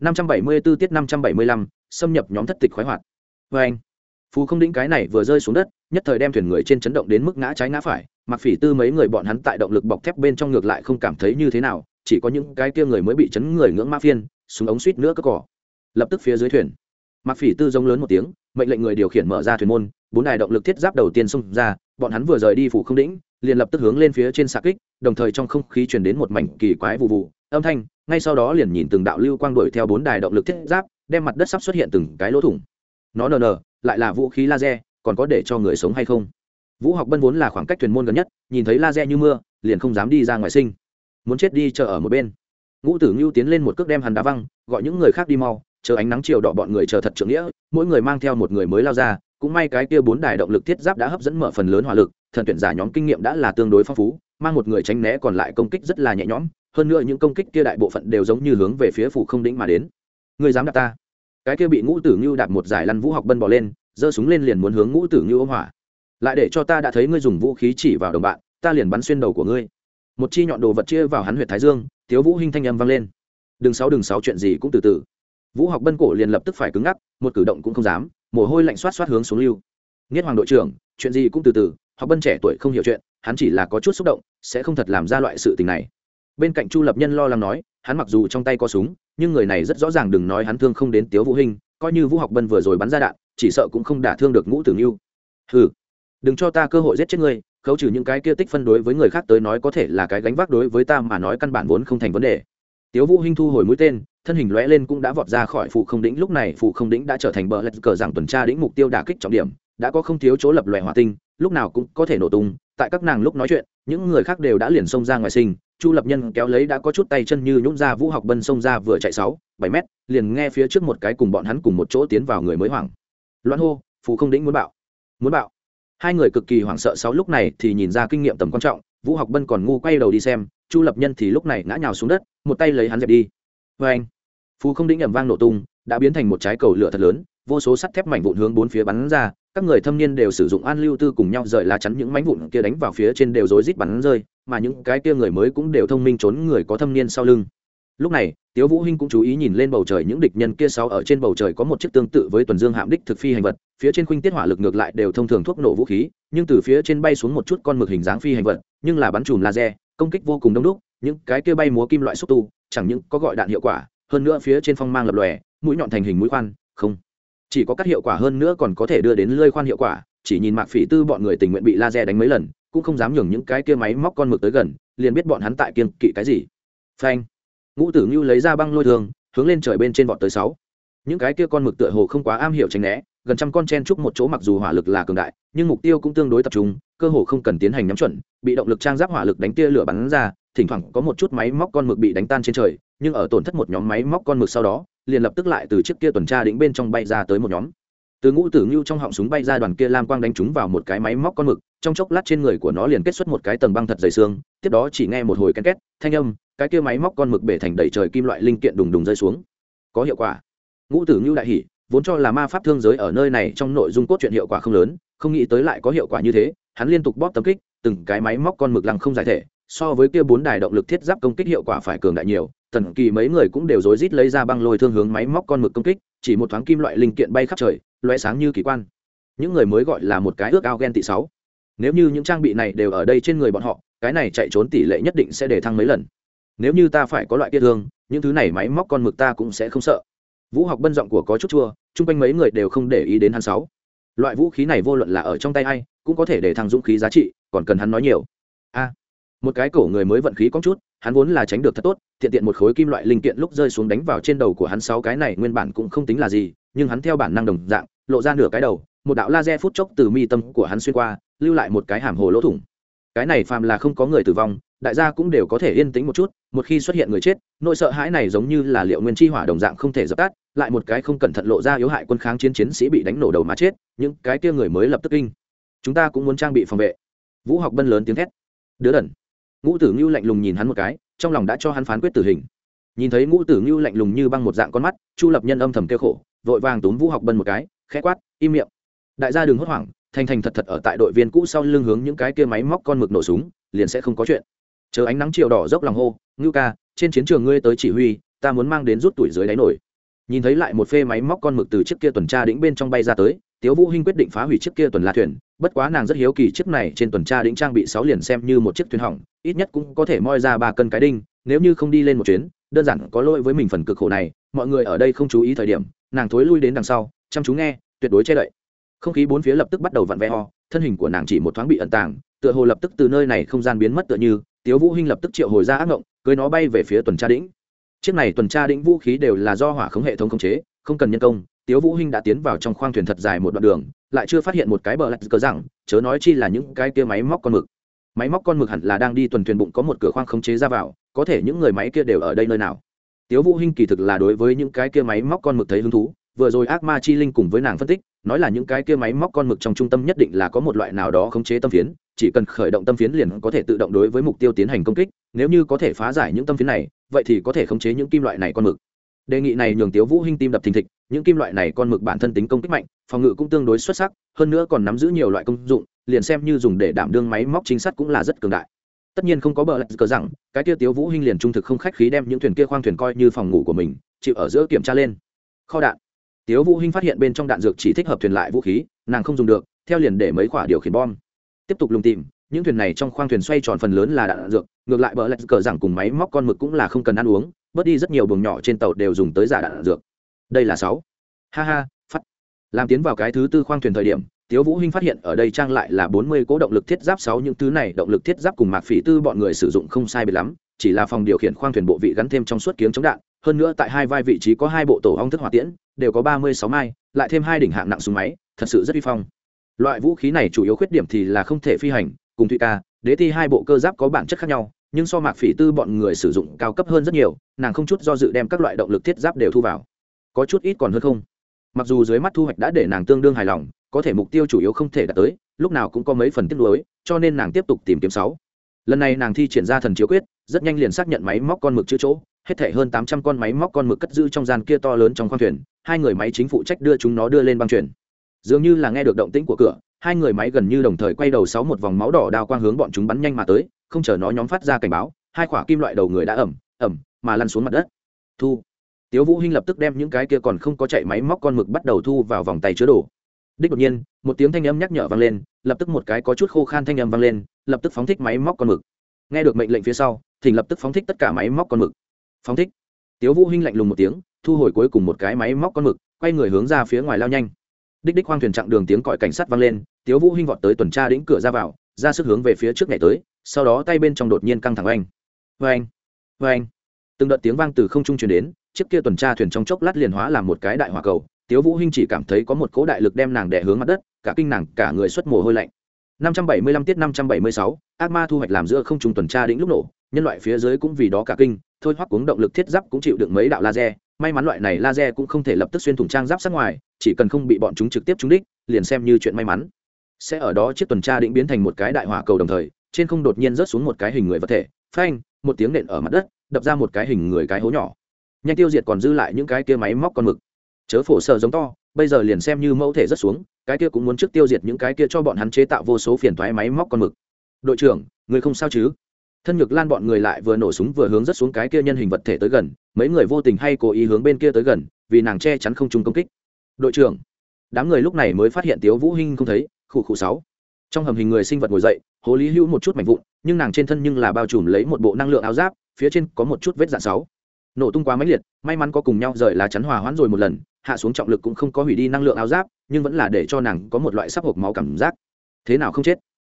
574 tiết 575, xâm nhập nhóm thất tịch khoái hoạt. Và anh, phù không đĩnh cái này vừa rơi xuống đất, nhất thời đem thuyền người trên chấn động đến mức ngã trái ngã phải, mặc phỉ tư mấy người bọn hắn tại động lực bọc thép bên trong ngược lại không cảm thấy như thế nào, chỉ có những cái kia người mới bị chấn người ngưỡng ma phiên, súng ống suýt nữa cất cỏ. Lập tức phía dưới thuyền, mặc phỉ tư giống lớn một tiếng, mệnh lệnh người điều khiển mở ra thuyền môn, bốn đài động lực thiết giáp đầu tiên xung ra, bọn hắn vừa rời đi phủ không đĩnh, liền lập tức hướng lên phía trên xạ kích, đồng thời trong không khí truyền đến một mảnh kỳ quái vụ vụ, âm thanh, ngay sau đó liền nhìn từng đạo lưu quang đuổi theo bốn đài động lực thiết giáp, đem mặt đất sắp xuất hiện từng cái lỗ thủng. Nó nờ nờ, lại là vũ khí laser, còn có để cho người sống hay không? Vũ học bân vốn là khoảng cách thuyền môn gần nhất, nhìn thấy laser như mưa, liền không dám đi ra ngoài sinh. Muốn chết đi chờ ở một bên. Ngũ tử ngưu tiến lên một cước đem hắn đá văng, gọi những người khác đi mau, chờ ánh nắng chiều đỏ bọn người chờ thật trưởng nghĩa, mỗi người mang theo một người mới lao ra, cũng may cái kia bốn đài động lực thiết giáp đã hấp dẫn mở phần lớn hỏa lực, thần tuyển giả nhóm kinh nghiệm đã là tương đối phong phú, mang một người tránh né còn lại công kích rất là nhẹ nhõm hơn nữa những công kích kia đại bộ phận đều giống như hướng về phía phủ không đĩnh mà đến. Người dám đạp ta? Cái kia bị ngũ tử ngưu đạp một giải lăn vũ học bân bỏ lên, giơ súng lên liền muốn hướng ngũ tử ngưu ôm hỏa. Lại để cho ta đã thấy ngươi dùng vũ khí chỉ vào đồng bạn, ta liền bắn xuyên đầu của ngươi. Một chi nhọn đồ vật chia vào hắn huyệt thái dương thiếu vũ hinh thanh âm vang lên. Đừng sáu đừng sáu chuyện gì cũng từ từ. Vũ học bân cổ liền lập tức phải cứng ngắc, một cử động cũng không dám, mồ hôi lạnh xoát xoát hướng xuống lưu. Nghiết hoàng đội trưởng, chuyện gì cũng từ từ, học bân trẻ tuổi không hiểu chuyện, hắn chỉ là có chút xúc động, sẽ không thật làm ra loại sự tình này bên cạnh chu lập nhân lo lắng nói, hắn mặc dù trong tay có súng, nhưng người này rất rõ ràng đừng nói hắn thương không đến tiếu vũ hình coi như vũ học bân vừa rồi bắn ra đạn, chỉ sợ cũng không đả thương được ngũ tử nghiêu hừ, đừng cho ta cơ hội giết chết ngươi, khấu trừ những cái kia tích phân đối với người khác tới nói có thể là cái gánh vác đối với ta mà nói căn bản vốn không thành vấn đề. Tiếu vũ hinh thu hồi mũi tên, thân hình lóe lên cũng đã vọt ra khỏi phụ không đỉnh, lúc này phụ không đỉnh đã trở thành bờ lật cờ rằng tuần tra đỉnh mục tiêu đả kích trọng điểm, đã có không thiếu chỗ lập loè hỏa tinh, lúc nào cũng có thể nổ tung, tại các nàng lúc nói chuyện, những người khác đều đã liền xông ra ngoài sinh chu lập nhân kéo lấy đã có chút tay chân như nhũng ra vũ học bân xông ra vừa chạy sáu, bảy mét, liền nghe phía trước một cái cùng bọn hắn cùng một chỗ tiến vào người mới hoảng. Loan hô, phù không đĩnh muốn bạo. Muốn bạo. Hai người cực kỳ hoảng sợ sáu lúc này thì nhìn ra kinh nghiệm tầm quan trọng, vũ học bân còn ngu quay đầu đi xem, chu lập nhân thì lúc này ngã nhào xuống đất, một tay lấy hắn dẹp đi. Vê anh. Phù không đĩnh ẩm vang nổ tung, đã biến thành một trái cầu lửa thật lớn, vô số sắt thép mảnh vụn hướng bốn phía bắn ra, các người thâm niên đều sử dụng an lưu tư cùng nhau rời lá chắn những mảnh vụn kia đánh vào phía trên đều rối rít bắn rơi mà những cái kia người mới cũng đều thông minh trốn người có thâm niên sau lưng. Lúc này, tiếu vũ hinh cũng chú ý nhìn lên bầu trời những địch nhân kia sau ở trên bầu trời có một chiếc tương tự với tuần dương hạm đích thực phi hành vật, phía trên khuynh tiết hỏa lực ngược lại đều thông thường thuốc nổ vũ khí, nhưng từ phía trên bay xuống một chút con mực hình dáng phi hành vật, nhưng là bắn chùm laser, công kích vô cùng đông đúc, những cái kia bay múa kim loại xúc tu, chẳng những có gọi đạn hiệu quả, hơn nữa phía trên phong mang lập lòe, mũi nhọn thành hình mũi khoan, không. Chỉ có các hiệu quả hơn nữa còn có thể đưa đến lơi khoan hiệu quả, chỉ nhìn mạc phỉ tư bọn người tình nguyện bị laser đánh mấy lần cũng không dám nhường những cái kia máy móc con mực tới gần, liền biết bọn hắn tại kiên kỵ cái gì. Phanh. Ngũ tử ngưu lấy ra băng lôi thường hướng lên trời bên trên vọt tới sáu. Những cái kia con mực tựa hồ không quá am hiểu tránh né, gần trăm con chen trúc một chỗ mặc dù hỏa lực là cường đại, nhưng mục tiêu cũng tương đối tập trung, cơ hồ không cần tiến hành nhắm chuẩn, bị động lực trang giáp hỏa lực đánh tia lửa bắn ra, thỉnh thoảng có một chút máy móc con mực bị đánh tan trên trời, nhưng ở tổn thất một nhóm máy móc con mực sau đó, liền lập tức lại từ chiếc kia tuần tra đỉnh bên trong bay ra tới một nhóm từ ngũ tử ngưu trong họng súng bay ra đoàn kia lam quang đánh trúng vào một cái máy móc con mực, trong chốc lát trên người của nó liền kết xuất một cái tầng băng thật dày xương, tiếp đó chỉ nghe một hồi ken két, thanh âm, cái kia máy móc con mực bể thành đầy trời kim loại linh kiện đùng đùng rơi xuống. Có hiệu quả. Ngũ tử ngưu đại hỉ, vốn cho là ma pháp thương giới ở nơi này trong nội dung cốt truyện hiệu quả không lớn, không nghĩ tới lại có hiệu quả như thế, hắn liên tục bóp tấm kích, từng cái máy móc con mực lăng không giải thể, so với kia bốn đài động lực thiết giáp công kích hiệu quả phải cường đại nhiều tần kỳ mấy người cũng đều rối rít lấy ra băng lôi thương hướng máy móc con mực công kích, chỉ một thoáng kim loại linh kiện bay khắp trời loé sáng như kỳ quan. Những người mới gọi là một cái ước ao ghen tị sáu. Nếu như những trang bị này đều ở đây trên người bọn họ, cái này chạy trốn tỷ lệ nhất định sẽ để thăng mấy lần. Nếu như ta phải có loại kia thương, những thứ này máy móc con mực ta cũng sẽ không sợ. Vũ học bân giọng của có chút chua, chung quanh mấy người đều không để ý đến hắn sáu. Loại vũ khí này vô luận là ở trong tay ai, cũng có thể để thăng dũng khí giá trị, còn cần hắn nói nhiều. A. Một cái cổ người mới vận khí có chút, hắn vốn là tránh được thật tốt tiện tiện một khối kim loại linh kiện lúc rơi xuống đánh vào trên đầu của hắn sáu, cái này nguyên bản cũng không tính là gì, nhưng hắn theo bản năng đồng dạng lộ ra nửa cái đầu, một đạo laser phút chốc từ mi tâm của hắn xuyên qua, lưu lại một cái hàm hồ lỗ thủng. Cái này phàm là không có người tử vong, đại gia cũng đều có thể yên tĩnh một chút, một khi xuất hiện người chết, nỗi sợ hãi này giống như là liệu nguyên chi hỏa đồng dạng không thể dập tắt, lại một cái không cẩn thận lộ ra yếu hại quân kháng chiến chiến sĩ bị đánh nổ đầu mà chết, những cái kia người mới lập tức kinh. Chúng ta cũng muốn trang bị phòng vệ. Vũ học bân lớn tiếng thét. Đứa đần. Ngũ tử ngưu lạnh lùng nhìn hắn một cái, trong lòng đã cho hắn phán quyết tử hình. Nhìn thấy ngũ tử ngưu lạnh lùng như băng một dạng con mắt, chu lập nhân âm thầm kêu khổ, vội vàng túm vũ học bân một cái khẽ quát, im miệng. Đại gia đừng hốt hoảng, thành thành thật thật ở tại đội viên cũ sau lưng hướng những cái kia máy móc con mực nổ súng, liền sẽ không có chuyện. Chờ ánh nắng chiều đỏ dốc lòng hô, ngưu ca, trên chiến trường ngươi tới chỉ huy, ta muốn mang đến rút tuổi dưới đáy nổi. Nhìn thấy lại một phê máy móc con mực từ chiếc kia tuần tra đĩnh bên trong bay ra tới, tiếu vũ hinh quyết định phá hủy chiếc kia tuần la thuyền, bất quá nàng rất hiếu kỳ chiếc này trên tuần tra đĩnh trang bị sáu liền xem như một chiếc thuyền hỏng, ít nhất cũng có thể moi ra ba cân cái đinh, nếu như không đi lên một chuyến, đơn giản có lỗi với mình phần cực khổ này, mọi người ở đây không chú ý thời điểm, nàng thối lui đến đằng sau chăm chú nghe, tuyệt đối che đậy. Không khí bốn phía lập tức bắt đầu vặn vẹ ho thân hình của nàng chỉ một thoáng bị ẩn tàng, tựa hồ lập tức từ nơi này không gian biến mất tựa như, tiếu vũ hinh lập tức triệu hồi ra ác ngộng, cưới nó bay về phía tuần tra đĩnh chiếc này tuần tra đĩnh vũ khí đều là do hỏa khống hệ thống khống chế, không cần nhân công, tiếu vũ hinh đã tiến vào trong khoang thuyền thật dài một đoạn đường, lại chưa phát hiện một cái bờ lạch cờ rằng chớ nói chi là những cái kia máy móc con mực. Máy móc con mực hẳn là đang đi tuần thuyền bụng có một cửa khoang khống chế ra vào, có thể những người máy kia đều ở đây nơi nào. Tiếu vũ hinh kỳ thực là đối với những cái kia máy móc con mực thấy hứng thú vừa rồi ác ma chi linh cùng với nàng phân tích, nói là những cái kia máy móc con mực trong trung tâm nhất định là có một loại nào đó khống chế tâm phiến, chỉ cần khởi động tâm phiến liền có thể tự động đối với mục tiêu tiến hành công kích, nếu như có thể phá giải những tâm phiến này, vậy thì có thể khống chế những kim loại này con mực. Đề nghị này nhường tiếu vũ hinh tim đập thình thịch, những kim loại này con mực bản thân tính công kích mạnh, phòng ngự cũng tương đối xuất sắc, hơn nữa còn nắm giữ nhiều loại công dụng, liền xem như dùng để đảm đương máy móc chính xác cũng là rất cường đại. Tất nhiên không có bờ lạch cờ rằng, cái kia tiếu vũ hinh liền trung thực không khách khí đem những thuyền kia khoang thuyền coi như phòng ngủ của mình, chịu ở giữa kiểm tra lên. Kho đạn tiếu vũ hinh phát hiện bên trong đạn dược chỉ thích hợp thuyền lại vũ khí, nàng không dùng được, theo liền để mấy quả điều khiển bom. Tiếp tục lùng tìm, những thuyền này trong khoang thuyền xoay tròn phần lớn là đạn dược, ngược lại bờ lạch cờ rằng cùng máy móc con mực cũng là không cần ăn uống, bớt đi rất nhiều buồng nhỏ trên tàu đều dùng tới giả đạn dược. Đây là sáu. Ha ha, phát. Làm tiến vào cái thứ tư khoang thuyền thời điểm, tiếu vũ hinh phát hiện ở đây trang lại là bốn mươi cố động lực thiết giáp sáu, những thứ này động lực thiết giáp cùng mạc phỉ tư bọn người sử dụng không sai biệt lắm, chỉ là phòng điều khiển khoang thuyền bộ vị gắn thêm trong suốt kiếng chống đạn hơn nữa tại hai vai vị trí có hai bộ tổ ong thức hỏa tiễn, đều có ba mươi sáu mai, lại thêm hai đỉnh hạng nặng súng máy, thật sự rất uy phong. Loại vũ khí này chủ yếu khuyết điểm thì là không thể phi hành, cùng thụy ca, đế thi hai bộ cơ giáp có bản chất khác nhau, nhưng so mạc phỉ tư bọn người sử dụng cao cấp hơn rất nhiều, nàng không chút do dự đem các loại động lực thiết giáp đều thu vào. Có chút ít còn hơn không. Mặc dù dưới mắt thu hoạch đã để nàng tương đương hài lòng, có thể mục tiêu chủ yếu không thể đạt tới, lúc nào cũng có mấy phần tiếc nuối, cho nên nàng tiếp tục tìm kiếm sáu. Lần này nàng thi triển ra thần chiếu quyết rất nhanh liền xác nhận máy móc con mực chữ chỗ, hết thể hơn tám trăm con máy móc con mực cất giữ trong gian kia to lớn trong khoang thuyền, hai người máy chính phụ trách đưa chúng nó đưa lên băng thuyền. Dường như là nghe được động tĩnh của cửa, hai người máy gần như đồng thời quay đầu sáu một vòng máu đỏ đao quang hướng bọn chúng bắn nhanh mà tới, không chờ nó nhóm phát ra cảnh báo, hai quả kim loại đầu người đã ẩm ẩm, mà lăn xuống mặt đất. Thu. Tiếu vũ hinh lập tức đem những cái kia còn không có chạy máy móc con mực bắt đầu thu vào vòng tay chứa đồ. Đích đột nhiên, một tiếng thanh âm nhắc nhở vang lên, lập tức một cái có chút khô khan thanh âm vang lên, lập tức phóng thích máy móc con mực nghe được mệnh lệnh phía sau thỉnh lập tức phóng thích tất cả máy móc con mực. Phóng thích. Tiếu vũ hinh lạnh lùng một tiếng, thu hồi cuối cùng một cái máy móc con mực, quay người hướng ra phía ngoài lao nhanh. Đích đích khoang thuyền chặng đường tiếng còi cảnh sát vang lên, tiếu vũ hinh vọt tới tuần tra đĩnh cửa ra vào, ra sức hướng về phía trước nhảy tới, sau đó tay bên trong đột nhiên căng thẳng oanh. Oanh. Oanh. Từng đợt tiếng vang từ không trung truyền đến, chiếc kia tuần tra thuyền trong chốc lát liền hóa làm một cái đại hỏa cầu, tiếu vũ hinh chỉ cảm thấy có một cỗ đại lực đem nàng đè hướng mặt đất, cả kinh nàng, cả người xuất mồ hôi lạnh. 575 tiết 576, ác ma thu hoạch làm giữa không trung tuần tra đỉnh lúc nổ nhân loại phía dưới cũng vì đó cả kinh thôi hoắc cuống động lực thiết giáp cũng chịu được mấy đạo laser may mắn loại này laser cũng không thể lập tức xuyên thủng trang giáp sát ngoài chỉ cần không bị bọn chúng trực tiếp trúng đích liền xem như chuyện may mắn. Sẽ ở đó chiếc tuần tra đỉnh biến thành một cái đại hỏa cầu đồng thời trên không đột nhiên rớt xuống một cái hình người vật thể phanh một tiếng nện ở mặt đất đập ra một cái hình người cái hố nhỏ. Nhanh tiêu diệt còn dư lại những cái kia máy móc con mực. Chớ phổ sợ giống to bây giờ liền xem như mẫu thể rất xuống, cái kia cũng muốn trước tiêu diệt những cái kia cho bọn hắn chế tạo vô số phiền toái máy móc con mực. Đội trưởng, người không sao chứ? Thân nhược lan bọn người lại vừa nổ súng vừa hướng rất xuống cái kia nhân hình vật thể tới gần, mấy người vô tình hay cố ý hướng bên kia tới gần, vì nàng che chắn không trung công kích. Đội trưởng, đám người lúc này mới phát hiện tiếu vũ hinh không thấy khu khu sáu. Trong hầm hình người sinh vật ngồi dậy, hồ lý hữu một chút mảnh vụn, nhưng nàng trên thân nhưng là bao trùm lấy một bộ năng lượng áo giáp, phía trên có một chút vết dạn sáu. Nổ tung quá máy liệt, may mắn có cùng nhau rời lá chắn hòa hoãn rồi một lần hạ xuống trọng lực cũng không có hủy đi năng lượng áo giáp, nhưng vẫn là để cho nàng có một loại sắp hộp máu cảm giác. Thế nào không chết?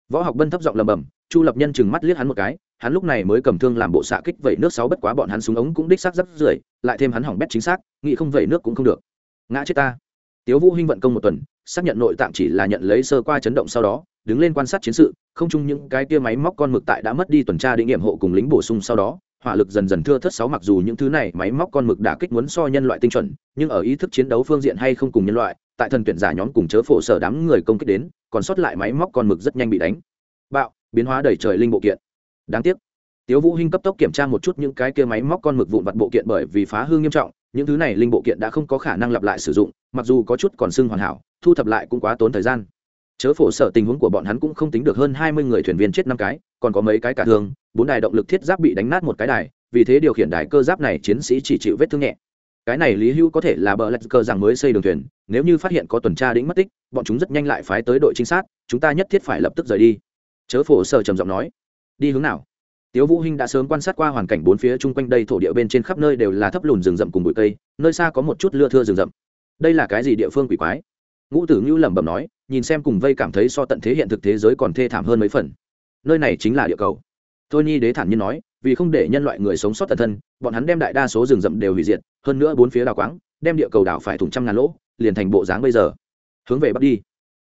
Võ học bân thấp giọng lầm bầm, chu lập nhân chừng mắt liếc hắn một cái, hắn lúc này mới cầm thương làm bộ xạ kích vẩy nước sáu bất quá bọn hắn súng ống cũng đích xác rất rưởi, lại thêm hắn hỏng bét chính xác, nghĩ không vẩy nước cũng không được. Ngã chết ta. Tiếu vũ hinh vận công một tuần, xác nhận nội tạng chỉ là nhận lấy sơ qua chấn động sau đó, đứng lên quan sát chiến sự, không chung những cái kia máy móc con mực tại đã mất đi tuần tra định nghiệm hộ cùng lính bổ sung sau đó hỏa lực dần dần thưa thất sáu mặc dù những thứ này máy móc con mực đã kích muốn so nhân loại tinh chuẩn, nhưng ở ý thức chiến đấu phương diện hay không cùng nhân loại, tại thần tuyển giả nhóm cùng chớ phổ sở đám người công kích đến, còn sót lại máy móc con mực rất nhanh bị đánh. Bạo, biến hóa đầy trời linh bộ kiện. Đáng tiếc, tiếu vũ hinh cấp tốc kiểm tra một chút những cái kia máy móc con mực vụn vặt bộ kiện bởi vì phá hư nghiêm trọng, những thứ này linh bộ kiện đã không có khả năng lặp lại sử dụng, mặc dù có chút còn xưng hoàn hảo, thu thập lại cũng quá tốn thời gian chớ phổ sở tình huống của bọn hắn cũng không tính được hơn hai mươi người thuyền viên chết năm cái, còn có mấy cái cả thương, bốn đài động lực thiết giáp bị đánh nát một cái đài, vì thế điều khiển đài cơ giáp này chiến sĩ chỉ chịu vết thương nhẹ. Cái này lý hữu có thể là bờ lạch cơ rằng mới xây đường thuyền, nếu như phát hiện có tuần tra đĩnh mất tích, bọn chúng rất nhanh lại phái tới đội trinh sát, chúng ta nhất thiết phải lập tức rời đi. Chớ phổ sở trầm giọng nói. Đi hướng nào? Tiếu vũ hinh đã sớm quan sát qua hoàn cảnh bốn phía chung quanh đây, thổ địa bên trên khắp nơi đều là thấp lùn rừng rậm cùng bụi cây, nơi xa có một chút lưa thưa rừng rậm. Đây là cái gì địa phương quỷ quái? Ngũ tử ngưu lẩm bẩm nói nhìn xem cùng vây cảm thấy so tận thế hiện thực thế giới còn thê thảm hơn mấy phần. Nơi này chính là địa cầu. Thôi nhi đế thản nhiên nói, vì không để nhân loại người sống sót tận thân, bọn hắn đem đại đa số rừng rậm đều hủy diệt, hơn nữa bốn phía đào quáng, đem địa cầu đảo phải thủng trăm ngàn lỗ, liền thành bộ dáng bây giờ. Hướng về bắc đi.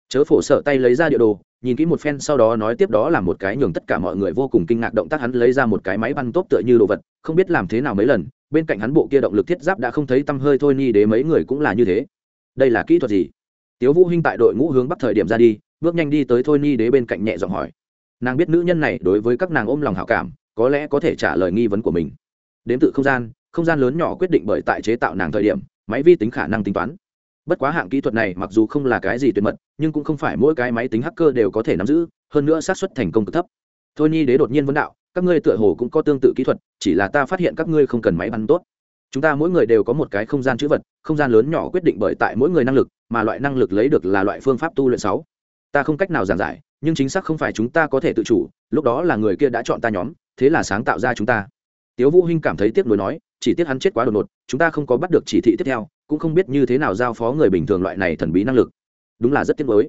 Chớ phổ sợ tay lấy ra địa đồ, nhìn kỹ một phen sau đó nói tiếp đó là một cái nhường tất cả mọi người vô cùng kinh ngạc động tác hắn lấy ra một cái máy băng tốt tựa như đồ vật, không biết làm thế nào mấy lần, bên cạnh hắn bộ kia động lực thiết giáp đã không thấy tăm hơi thôi ni đế mấy người cũng là như thế. Đây là kỹ thuật gì? Tiếu vũ hinh tại đội ngũ hướng bắc thời điểm ra đi, bước nhanh đi tới thôi ni đế bên cạnh nhẹ giọng hỏi. Nàng biết nữ nhân này đối với các nàng ôm lòng hảo cảm, có lẽ có thể trả lời nghi vấn của mình. Đến tự không gian không gian lớn nhỏ quyết định bởi tại chế tạo nàng thời điểm, máy vi tính khả năng tính toán. Bất quá hạng kỹ thuật này mặc dù không là cái gì tuyệt mật, nhưng cũng không phải mỗi cái máy tính hacker đều có thể nắm giữ, hơn nữa xác suất thành công cực thấp. Thôi ni đế đột nhiên vấn đạo, các ngươi tựa hồ cũng có tương tự kỹ thuật, chỉ là ta phát hiện các ngươi không cần máy bắn tốt chúng ta mỗi người đều có một cái không gian chữ vật, không gian lớn nhỏ quyết định bởi tại mỗi người năng lực, mà loại năng lực lấy được là loại phương pháp tu luyện sáu. Ta không cách nào giảng giải, nhưng chính xác không phải chúng ta có thể tự chủ, lúc đó là người kia đã chọn ta nhóm, thế là sáng tạo ra chúng ta. Tiếu vũ hinh cảm thấy tiếc nuối nói, chỉ tiếc hắn chết quá đột ngột, chúng ta không có bắt được chỉ thị tiếp theo, cũng không biết như thế nào giao phó người bình thường loại này thần bí năng lực. Đúng là rất tiếc nuối.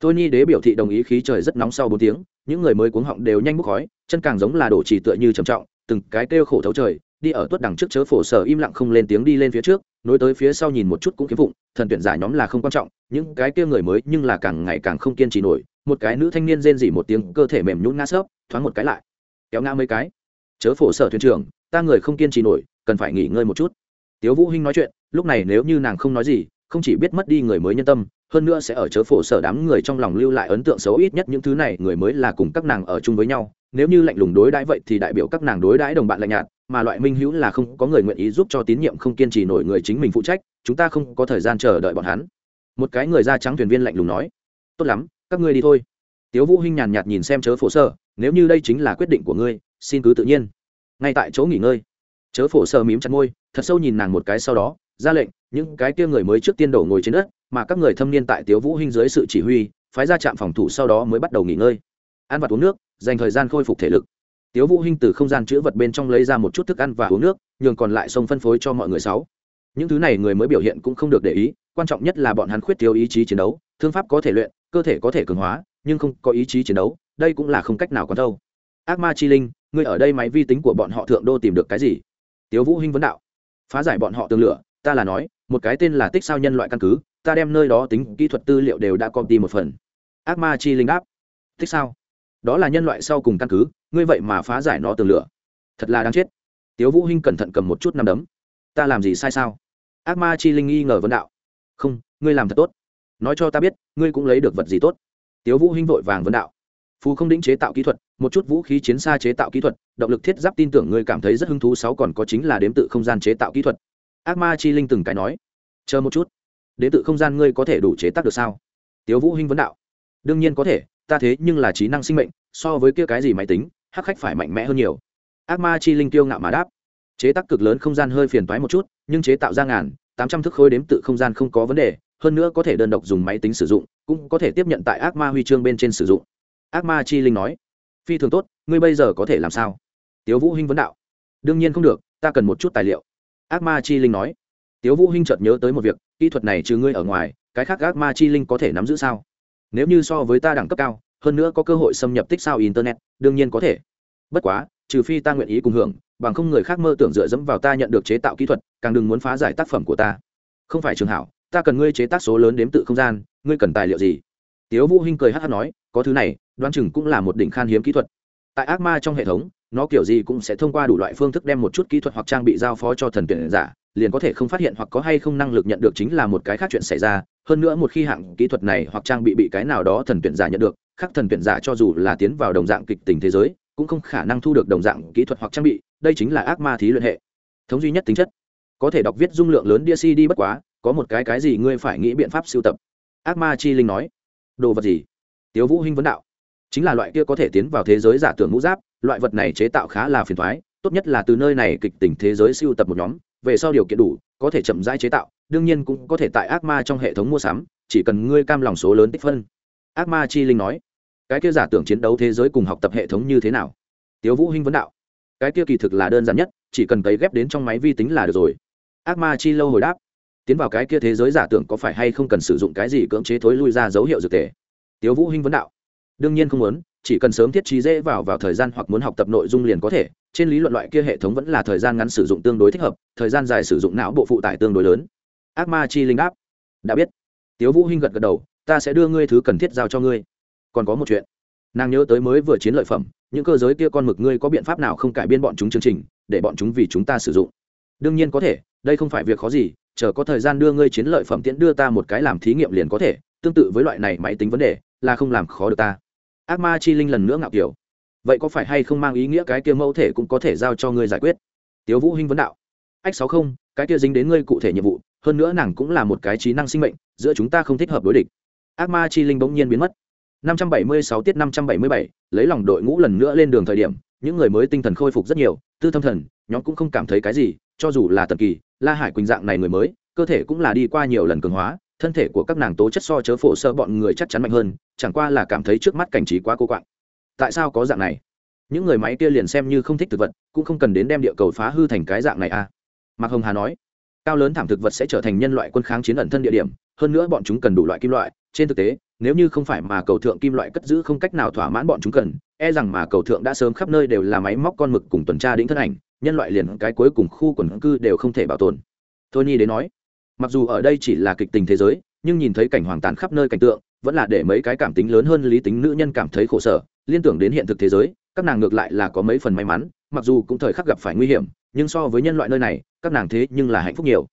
Tôi nhi đế biểu thị đồng ý khí trời rất nóng sau bốn tiếng, những người mới cuống họng đều nhanh bốc khói, chân càng giống là đổ chỉ tựa như trầm trọng, từng cái kêu khổ thấu trời đi ở tuất đằng trước chớ phổ sở im lặng không lên tiếng đi lên phía trước, nối tới phía sau nhìn một chút cũng kiếm phụng, thần tuyển giả nhóm là không quan trọng, những cái kia người mới nhưng là càng ngày càng không kiên trì nổi, một cái nữ thanh niên rên dỉ một tiếng, cơ thể mềm nhũn ngã sấp, thoáng một cái lại, kéo ngã mấy cái. Chớ phổ sở thuyền trưởng, ta người không kiên trì nổi, cần phải nghỉ ngơi một chút. Tiếu vũ hinh nói chuyện, lúc này nếu như nàng không nói gì, không chỉ biết mất đi người mới nhân tâm, hơn nữa sẽ ở chớ phổ sở đám người trong lòng lưu lại ấn tượng xấu ít nhất những thứ này người mới là cùng các nàng ở chung với nhau, nếu như lạnh lùng đối đãi vậy thì đại biểu các nàng đối đãi đồng bạn lạnh nhạt mà loại minh hữu là không có người nguyện ý giúp cho tín nhiệm không kiên trì nổi người chính mình phụ trách, chúng ta không có thời gian chờ đợi bọn hắn. Một cái người da trắng thuyền viên lạnh lùng nói. Tốt lắm, các ngươi đi thôi. Tiếu vũ hinh nhàn nhạt nhìn xem chớ phổ Sơ nếu như đây chính là quyết định của ngươi, xin cứ tự nhiên. Ngay tại chỗ nghỉ ngơi. Chớ phổ Sơ mím chặt môi, thật sâu nhìn nàng một cái sau đó, ra lệnh, những cái kia người mới trước tiên đổ ngồi trên đất, mà các người thâm niên tại tiếu vũ hinh dưới sự chỉ huy, phái ra trạm phòng thủ sau đó mới bắt đầu nghỉ ngơi. Ăn vặt uống nước, dành thời gian khôi phục thể lực tiếu vũ hinh từ không gian chứa vật bên trong lấy ra một chút thức ăn và uống nước, nhường còn lại sông phân phối cho mọi người sáu. Những thứ này người mới biểu hiện cũng không được để ý, quan trọng nhất là bọn hắn khuyết thiếu ý chí chiến đấu, thương pháp có thể luyện, cơ thể có thể cường hóa, nhưng không có ý chí chiến đấu, đây cũng là không cách nào còn đâu. Ác ma chi linh, ngươi ở đây máy vi tính của bọn họ thượng đô tìm được cái gì? Tiếu vũ hinh vấn đạo. Phá giải bọn họ tường lửa, ta là nói, một cái tên là tích sao nhân loại căn cứ, ta đem nơi đó tính kỹ thuật tư liệu đều đã copy một phần. Ác ma chi linh đáp. Tích sao? Đó là nhân loại sau cùng căn cứ, ngươi vậy mà phá giải nó tường lửa. Thật là đáng chết. Tiếu vũ hinh cẩn thận cầm một chút năm đấm. Ta làm gì sai sao? Ác ma chi linh nghi ngờ vấn đạo. Không, ngươi làm thật tốt. Nói cho ta biết, ngươi cũng lấy được vật gì tốt? Tiếu vũ hinh vội vàng vấn đạo. Phù không đĩnh chế tạo kỹ thuật, một chút vũ khí chiến xa chế tạo kỹ thuật, động lực thiết giáp tin tưởng ngươi cảm thấy rất hứng thú sáu còn có chính là đếm tự không gian chế tạo kỹ thuật. Ác ma chi linh từng cái nói. Chờ một chút. Đếm tự không gian ngươi có thể đủ chế tác được sao? Tiếu vũ hinh vấn đạo. Đương nhiên có thể ta thế nhưng là trí năng sinh mệnh, so với kia cái gì máy tính, hắc khách phải mạnh mẽ hơn nhiều. Ác ma chi linh tiêu ngạo mà đáp. Chế tác cực lớn không gian hơi phiền toái một chút, nhưng chế tạo ra ngàn, tám trăm thước khối đếm tự không gian không có vấn đề, hơn nữa có thể đơn độc dùng máy tính sử dụng, cũng có thể tiếp nhận tại ác ma huy chương bên trên sử dụng. Ác ma chi linh nói. Phi thường tốt, ngươi bây giờ có thể làm sao? Tiếu vũ hinh vấn đạo. Đương nhiên không được, ta cần một chút tài liệu. Ác ma chi linh nói. Tiếu vũ hinh chợt nhớ tới một việc, kỹ thuật này trừ ngươi ở ngoài, cái khác ác ma chi linh có thể nắm giữ sao? Nếu như so với ta đẳng cấp cao, hơn nữa có cơ hội xâm nhập tích sao internet, đương nhiên có thể. Bất quá, trừ phi ta nguyện ý cùng hưởng, bằng không người khác mơ tưởng dựa dẫm vào ta nhận được chế tạo kỹ thuật, càng đừng muốn phá giải tác phẩm của ta. Không phải trường hảo, ta cần ngươi chế tác số lớn đếm tự không gian, ngươi cần tài liệu gì? Tiếu vũ hinh cười hát hát nói, có thứ này, đoán chừng cũng là một đỉnh khan hiếm kỹ thuật. Tại ác ma trong hệ thống, nó kiểu gì cũng sẽ thông qua đủ loại phương thức đem một chút kỹ thuật hoặc trang bị giao phó cho thần tuyển giả liền có thể không phát hiện hoặc có hay không năng lực nhận được chính là một cái khác chuyện xảy ra. Hơn nữa một khi hạng kỹ thuật này hoặc trang bị bị cái nào đó thần tuyển giả nhận được, khác thần tuyển giả cho dù là tiến vào đồng dạng kịch tình thế giới, cũng không khả năng thu được đồng dạng kỹ thuật hoặc trang bị, đây chính là ác ma thí luyện hệ. Thống duy nhất tính chất. Có thể đọc viết dung lượng lớn đĩa cd bất quá, có một cái cái gì ngươi phải nghĩ biện pháp sưu tập. Ác ma chi linh nói. Đồ vật gì? Tiếu vũ hinh vấn đạo. Chính là loại kia có thể tiến vào thế giới giả tưởng mũ giáp, loại vật này chế tạo khá là phiền toái tốt nhất là từ nơi này kịch tình thế giới sưu tập một nhóm về sau điều kiện đủ, có thể chậm rãi chế tạo, đương nhiên cũng có thể tại ác ma trong hệ thống mua sắm, chỉ cần ngươi cam lòng số lớn tích phân. Ác ma chi linh nói. Cái kia giả tưởng chiến đấu thế giới cùng học tập hệ thống như thế nào? Tiếu vũ hinh vấn đạo. Cái kia kỳ thực là đơn giản nhất, chỉ cần cấy ghép đến trong máy vi tính là được rồi. Ác ma chi lâu hồi đáp. Tiến vào cái kia thế giới giả tưởng có phải hay không cần sử dụng cái gì cưỡng chế thối lui ra dấu hiệu dược thể tiếu vũ hinh vấn đạo. Đương nhiên không muốn chỉ cần sớm thiết trí dễ vào vào thời gian hoặc muốn học tập nội dung liền có thể. Trên lý luận loại kia hệ thống vẫn là thời gian ngắn sử dụng tương đối thích hợp, thời gian dài sử dụng não bộ phụ tải tương đối lớn. Ác ma chi linh đáp. Đã biết. Tiếu vũ hinh gật gật đầu, ta sẽ đưa ngươi thứ cần thiết giao cho ngươi. Còn có một chuyện. Nàng nhớ tới mới vừa chiến lợi phẩm, những cơ giới kia con mực ngươi có biện pháp nào không cải biên bọn chúng chương trình, để bọn chúng vì chúng ta sử dụng? Đương nhiên có thể, đây không phải việc khó gì, chờ có thời gian đưa ngươi chiến lợi phẩm tiễn đưa ta một cái làm thí nghiệm liền có thể. Tương tự với loại này máy tính vấn đề, là không làm khó được ta ác ma chi linh lần nữa ngạo kiểu. Vậy có phải hay không mang ý nghĩa cái kia mẫu thể cũng có thể giao cho ngươi giải quyết? Tiếu vũ hinh vấn đạo. Ách sáu không cái kia dính đến ngươi cụ thể nhiệm vụ hơn nữa nàng cũng là một cái trí năng sinh mệnh giữa chúng ta không thích hợp đối địch. Ác ma chi linh bỗng nhiên biến mất. 576 tiết 577, lấy lòng đội ngũ lần nữa lên đường thời điểm những người mới tinh thần khôi phục rất nhiều tư thâm thần nhóm cũng không cảm thấy cái gì cho dù là tần kỳ la hải quỳnh dạng này người mới cơ thể cũng là đi qua nhiều lần cường hóa thân thể của các nàng tố chất so chớ phổ sơ bọn người chắc chắn mạnh hơn, chẳng qua là cảm thấy trước mắt cảnh trí quá cô quạng. Tại sao có dạng này? Những người máy kia liền xem như không thích thực vật, cũng không cần đến đem địa cầu phá hư thành cái dạng này à? Mạc hồng hà nói, cao lớn thảm thực vật sẽ trở thành nhân loại quân kháng chiến ẩn thân địa điểm, hơn nữa bọn chúng cần đủ loại kim loại. Trên thực tế, nếu như không phải mà cầu thượng kim loại cất giữ không cách nào thỏa mãn bọn chúng cần e rằng mà cầu thượng đã sớm khắp nơi đều là máy móc con mực cùng tuần tra đĩnh thân ảnh, nhân loại liền cái cuối cùng khu quần cư đều không thể bảo tồn. Thôi nhi đến nói mặc dù ở đây chỉ là kịch tình thế giới, nhưng nhìn thấy cảnh hoàng tàn khắp nơi cảnh tượng, vẫn là để mấy cái cảm tính lớn hơn lý tính nữ nhân cảm thấy khổ sở. Liên tưởng đến hiện thực thế giới, các nàng ngược lại là có mấy phần may mắn, mặc dù cũng thời khắc gặp phải nguy hiểm, nhưng so với nhân loại nơi này, các nàng thế nhưng là hạnh phúc nhiều.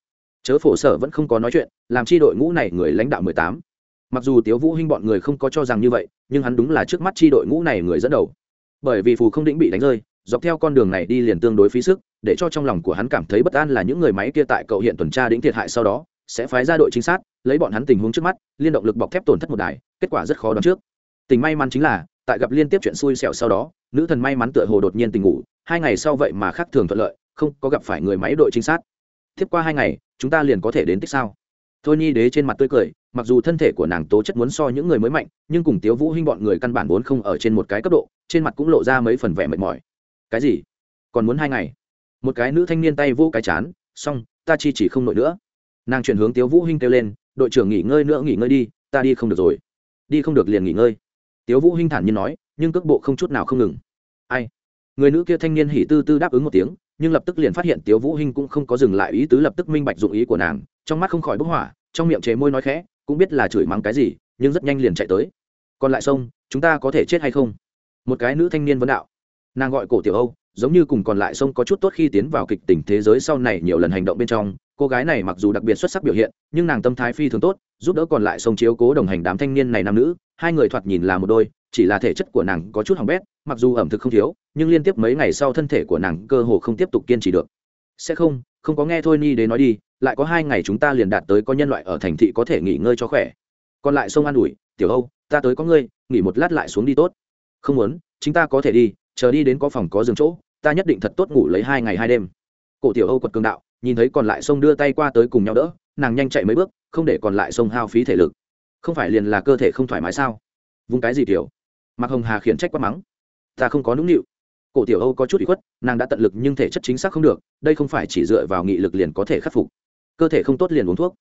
Chớ phổ sở vẫn không có nói chuyện, làm chi đội ngũ này người lãnh đạo mười tám. Mặc dù tiếu vũ hinh bọn người không có cho rằng như vậy, nhưng hắn đúng là trước mắt chi đội ngũ này người dẫn đầu. Bởi vì phù không định bị đánh rơi, dọc theo con đường này đi liền tương đối phí sức để cho trong lòng của hắn cảm thấy bất an là những người máy kia tại cậu hiện tuần tra đĩnh thiệt hại sau đó, sẽ phái ra đội trinh sát, lấy bọn hắn tình huống trước mắt, liên động lực bọc thép tổn thất một đài, kết quả rất khó đoán trước. Tình may mắn chính là, tại gặp liên tiếp chuyện xui xẻo sau đó, nữ thần may mắn tựa hồ đột nhiên tình ngủ, hai ngày sau vậy mà khác thường thuận lợi, không có gặp phải người máy đội trinh sát. Tiếp qua hai ngày, chúng ta liền có thể đến tích sao? Thôi nhi đế trên mặt tươi cười, mặc dù thân thể của nàng tố chất muốn so những người mới mạnh, nhưng cùng tiếu vũ hinh bọn người căn bản vốn không ở trên một cái cấp độ, trên mặt cũng lộ ra mấy phần vẻ mệt mỏi. Cái gì? Còn muốn hai ngày? Một cái nữ thanh niên tay vô cái chán, xong, ta chi chỉ không nổi nữa. Nàng chuyển hướng tiếu vũ hinh kêu lên, đội trưởng nghỉ ngơi nữa, nghỉ ngơi đi, ta đi không được rồi. Đi không được liền nghỉ ngơi. Tiếu vũ hinh thản nhiên nói, nhưng cước bộ không chút nào không ngừng. Ai? Người nữ kia thanh niên hỉ tư tư đáp ứng một tiếng, nhưng lập tức liền phát hiện tiếu vũ hinh cũng không có dừng lại ý tứ, lập tức minh bạch dụng ý của nàng, trong mắt không khỏi bốc hỏa, trong miệng chế môi nói khẽ, cũng biết là chửi mắng cái gì, nhưng rất nhanh liền chạy tới. Còn lại sông, chúng ta có thể chết hay không? Một cái nữ thanh niên vấn đạo. Nàng gọi cổ tiểu âu giống như cùng còn lại sông có chút tốt khi tiến vào kịch tình thế giới sau này nhiều lần hành động bên trong, cô gái này mặc dù đặc biệt xuất sắc biểu hiện, nhưng nàng tâm thái phi thường tốt, giúp đỡ còn lại sông chiếu cố đồng hành đám thanh niên này nam nữ, hai người thoạt nhìn là một đôi, chỉ là thể chất của nàng có chút hỏng bét, mặc dù ẩm thực không thiếu, nhưng liên tiếp mấy ngày sau thân thể của nàng cơ hồ không tiếp tục kiên trì được. Sẽ không không có nghe thôi ni đến nói đi, lại có hai ngày chúng ta liền đạt tới có nhân loại ở thành thị có thể nghỉ ngơi cho khỏe. Còn lại sông an ủi, tiểu âu, ta tới có ngươi, nghỉ một lát lại xuống đi tốt. Không muốn chúng ta có thể đi, chờ đi đến có phòng có giường chỗ ta nhất định thật tốt ngủ lấy hai ngày hai đêm. Cổ tiểu âu quật cường đạo, nhìn thấy còn lại sông đưa tay qua tới cùng nhau đỡ, nàng nhanh chạy mấy bước, không để còn lại sông hao phí thể lực. Không phải liền là cơ thể không thoải mái sao? Vùng cái gì tiểu? Mạc hồng hà khiển trách quá mắng. Ta không có nũng nịu. Cổ tiểu âu có chút bị khuất, nàng đã tận lực nhưng thể chất chính xác không được, đây không phải chỉ dựa vào nghị lực liền có thể khắc phục. Cơ thể không tốt liền uống thuốc.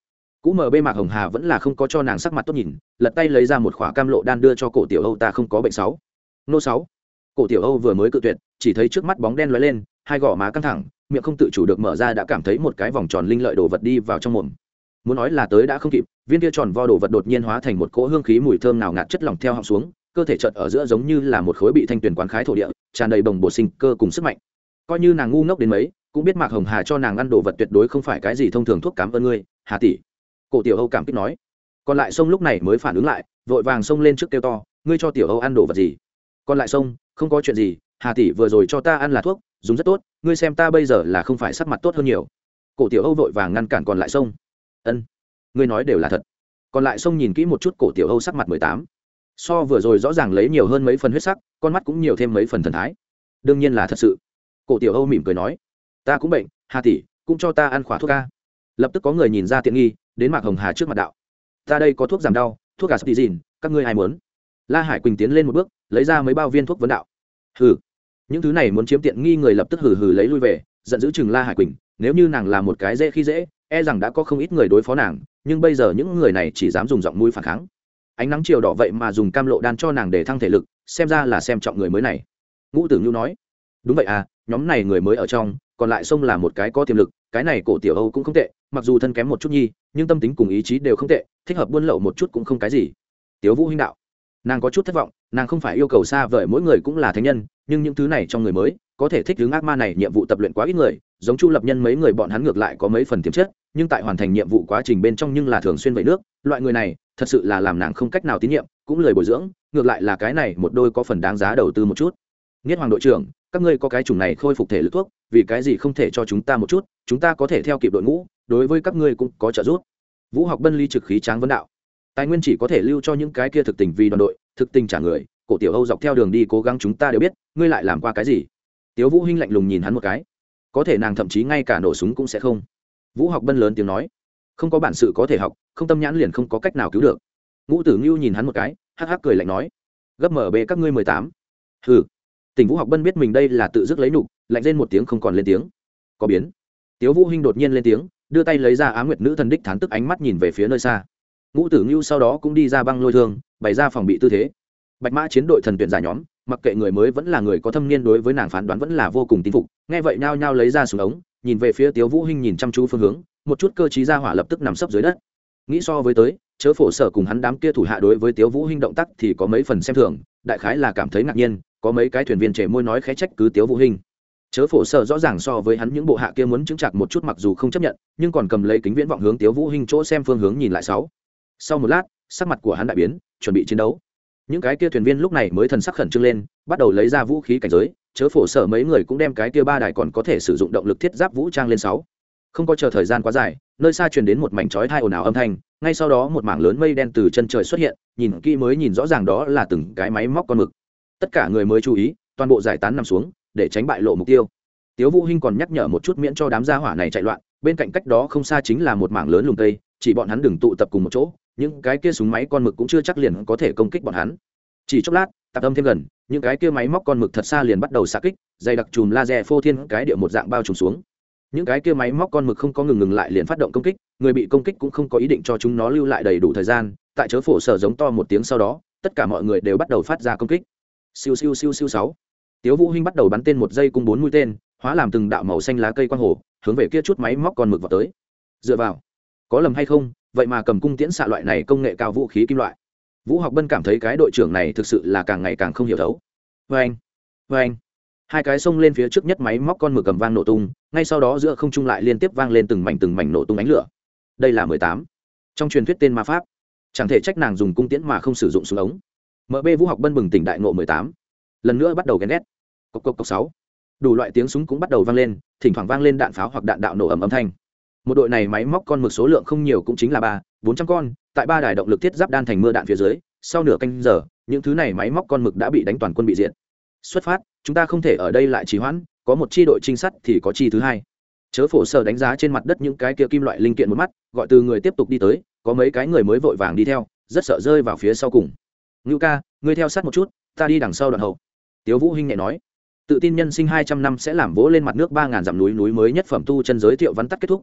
Cũ mờ bê mạc hồng hà vẫn là không có cho nàng sắc mặt tốt nhìn, lật tay lấy ra một khỏa cam lộ đan đưa cho cổ tiểu âu, ta không có bệnh sáu. Nô sáu cổ tiểu âu vừa mới cự tuyệt, chỉ thấy trước mắt bóng đen lóe lên, hai gò má căng thẳng, miệng không tự chủ được mở ra đã cảm thấy một cái vòng tròn linh lợi đồ vật đi vào trong mồm. Muốn nói là tới đã không kịp, viên kia tròn vo đồ vật đột nhiên hóa thành một cỗ hương khí mùi thơm nào ngạt chất lỏng theo họng xuống, cơ thể chợt ở giữa giống như là một khối bị thanh tuyển quán khái thổ địa, tràn đầy bồng bột sinh cơ cùng sức mạnh. Coi như nàng ngu ngốc đến mấy, cũng biết mạc hồng hà cho nàng ăn đồ vật tuyệt đối không phải cái gì thông thường thuốc cảm ơn ngươi, hà tỷ. Cổ tiểu âu cảm kích nói. Còn lại sông lúc này mới phản ứng lại, vội vàng xông lên trước kêu to, ngươi cho tiểu âu ăn đồ vật gì? Còn lại sông, không có chuyện gì, hà tỷ vừa rồi cho ta ăn là thuốc, dùng rất tốt, ngươi xem ta bây giờ là không phải sắc mặt tốt hơn nhiều. Cổ tiểu âu vội vàng ngăn cản còn lại sông. Ân, ngươi nói đều là thật. Còn lại sông nhìn kỹ một chút cổ tiểu âu sắc mặt mười tám. So vừa rồi rõ ràng lấy nhiều hơn mấy phần huyết sắc, con mắt cũng nhiều thêm mấy phần thần thái. Đương nhiên là thật sự. Cổ tiểu âu mỉm cười nói, ta cũng bệnh, hà tỷ, cũng cho ta ăn khỏa thuốc ca lập tức có người nhìn ra tiện nghi, đến mạc hồng hà trước mặt đạo, ta đây có thuốc giảm đau, thuốc gà sắp dìn, các ngươi ai muốn? La hải quỳnh tiến lên một bước lấy ra mấy bao viên thuốc vấn đạo. Hừ. Những thứ này muốn chiếm tiện nghi người lập tức hừ hừ lấy lui về, giận dữ chừng la hải quỳnh, nếu như nàng là một cái dễ khi dễ e rằng đã có không ít người đối phó nàng, nhưng bây giờ những người này chỉ dám dùng giọng mũi phản kháng. Ánh nắng chiều đỏ vậy mà dùng cam lộ đan cho nàng để thăng thể lực, xem ra là xem trọng người mới này. Ngũ tử nhu nói. Đúng vậy à nhóm này người mới ở trong, còn lại sông là một cái có tiềm lực, cái này cổ tiểu âu cũng không tệ, mặc dù thân kém một chút nhi, nhưng tâm tính cùng ý chí đều không tệ, thích hợp buôn lậu một chút cũng không cái gì. Tiếu vũ huynh đạo nàng có chút thất vọng, nàng không phải yêu cầu xa vời mỗi người cũng là thánh nhân, nhưng những thứ này trong người mới, có thể thích hướng ác ma này, nhiệm vụ tập luyện quá ít người, giống chu lập nhân mấy người bọn hắn ngược lại có mấy phần tiềm chất, nhưng tại hoàn thành nhiệm vụ quá trình bên trong nhưng là thường xuyên vậy nước, loại người này, thật sự là làm nàng không cách nào tín nhiệm, cũng lời bồi dưỡng, ngược lại là cái này một đôi có phần đáng giá đầu tư một chút. Nghiết hoàng đội trưởng, các ngươi có cái chủng này khôi phục thể lực thuốc, vì cái gì không thể cho chúng ta một chút, chúng ta có thể theo kịp đội ngũ, đối với các ngươi cũng có trợ giúp. Vũ học bân ly trực khí tráng vấn đạo tài nguyên chỉ có thể lưu cho những cái kia thực tình vì đoàn đội, thực tình trả người. Cổ tiểu âu dọc theo đường đi cố gắng chúng ta đều biết, ngươi lại làm qua cái gì? Tiếu vũ hinh lạnh lùng nhìn hắn một cái. Có thể nàng thậm chí ngay cả nổ súng cũng sẽ không. Vũ học bân lớn tiếng nói. Không có bản sự có thể học, không tâm nhãn liền không có cách nào cứu được. Ngũ tử ngưu nhìn hắn một cái, hắc hắc cười lạnh nói. Gấp mở bê các ngươi mười tám. Hừ. Tỉnh vũ học bân biết mình đây là tự dứt lấy nục lạnh lên một tiếng không còn lên tiếng. Có biến. Tiếu vũ hinh đột nhiên lên tiếng, đưa tay lấy ra á nguyệt nữ thần đích thán tức ánh mắt nhìn về phía nơi xa ngũ tử ngưu sau đó cũng đi ra băng lôi thương, bày ra phòng bị tư thế. Bạch mã chiến đội thần tuyển giả nhóm, mặc kệ người mới vẫn là người có thâm niên đối với nàng phán đoán vẫn là vô cùng tin phục, nghe vậy nhao nhao lấy ra súng ống, nhìn về phía tiếu vũ hinh nhìn chăm chú phương hướng, một chút cơ trí ra hỏa lập tức nằm sấp dưới đất. Nghĩ so với tới, chớ phổ sở cùng hắn đám kia thủ hạ đối với tiếu vũ hinh động tác thì có mấy phần xem thường, đại khái là cảm thấy ngạc nhiên, có mấy cái thuyền viên trẻ môi nói khẽ trách cứ tiếu vũ hinh. Chớ phổ sở rõ ràng so với hắn những bộ hạ kia muốn chứng chặt một chút mặc dù không chấp nhận, nhưng còn cầm lấy kính viễn vọng hướng tiếu vũ hinh chỗ xem phương hướng nhìn lại sáu sau một lát, sắc mặt của hắn đại biến, chuẩn bị chiến đấu. Những cái kia thuyền viên lúc này mới thần sắc khẩn trương lên, bắt đầu lấy ra vũ khí cảnh giới, chớ phổ sở mấy người cũng đem cái kia ba đài còn có thể sử dụng động lực thiết giáp vũ trang lên sáu. Không có chờ thời gian quá dài, nơi xa truyền đến một mảnh chói thai ồn ào âm thanh, ngay sau đó một mảng lớn mây đen từ chân trời xuất hiện, nhìn kỹ mới nhìn rõ ràng đó là từng cái máy móc con mực. Tất cả người mới chú ý, toàn bộ giải tán nằm xuống, để tránh bại lộ mục tiêu. Tiếu vũ hinh còn nhắc nhở một chút miễn cho đám gia hỏa này chạy loạn, bên cạnh cách đó không xa chính là một mảng lớn lùm tây chỉ bọn hắn đừng tụ tập cùng một chỗ những cái kia súng máy con mực cũng chưa chắc liền có thể công kích bọn hắn. Chỉ chốc lát, tạp âm thêm gần, những cái kia máy móc con mực thật xa liền bắt đầu xa kích, dày đặc chùm laser phô thiên cái địa một dạng bao trùm xuống. Những cái kia máy móc con mực không có ngừng ngừng lại liền phát động công kích, người bị công kích cũng không có ý định cho chúng nó lưu lại đầy đủ thời gian, tại chớ phổ sở giống to một tiếng sau đó, tất cả mọi người đều bắt đầu phát ra công kích. Siêu siêu siêu siêu sáu. Tiếu vũ hinh bắt đầu bắn tên một giây cung bốn mũi tên, hóa làm từng đạo màu xanh lá cây quang hồ, hướng về kia chút máy móc con mực vào tới. Dựa vào, có lầm hay không vậy mà cầm cung tiễn xạ loại này công nghệ cao vũ khí kim loại. Vũ học bân cảm thấy cái đội trưởng này thực sự là càng ngày càng không hiểu thấu. Vê anh vê anh. Hai cái xông lên phía trước nhất máy móc con mực cầm vang nổ tung, ngay sau đó giữa không trung lại liên tiếp vang lên từng mảnh từng mảnh nổ tung ánh lửa. Đây là mười tám. Trong truyền thuyết tên ma pháp, chẳng thể trách nàng dùng cung tiễn mà không sử dụng súng ống. Mb vũ học bân bừng tỉnh đại ngộ mười tám. Lần nữa bắt đầu ghen ghét. Cộc cộc cộc sáu. Đủ loại tiếng súng cũng bắt đầu vang lên, thỉnh thoảng vang lên đạn pháo hoặc đạn đạo nổ ầm âm thanh một đội này máy móc con mực số lượng không nhiều cũng chính là ba, bốn trăm con, tại ba đài động lực thiết giáp đan thành mưa đạn phía dưới, sau nửa canh giờ, những thứ này máy móc con mực đã bị đánh toàn quân bị diện. xuất phát, chúng ta không thể ở đây lại trì hoãn, có một chi đội trinh sát thì có chi thứ hai. Chớ phổ sở đánh giá trên mặt đất những cái kia kim loại linh kiện một mắt, gọi từ người tiếp tục đi tới, có mấy cái người mới vội vàng đi theo, rất sợ rơi vào phía sau cùng. Ngưu ca, ngươi theo sát một chút, ta đi đằng sau đoạn hậu. Tiếu vũ hinh nhẹ nói. Tự tin nhân sinh hai trăm năm sẽ làm vỗ lên mặt nước ba ngàn dặm núi núi mới nhất phẩm tu chân giới thiệu vắn tắt kết thúc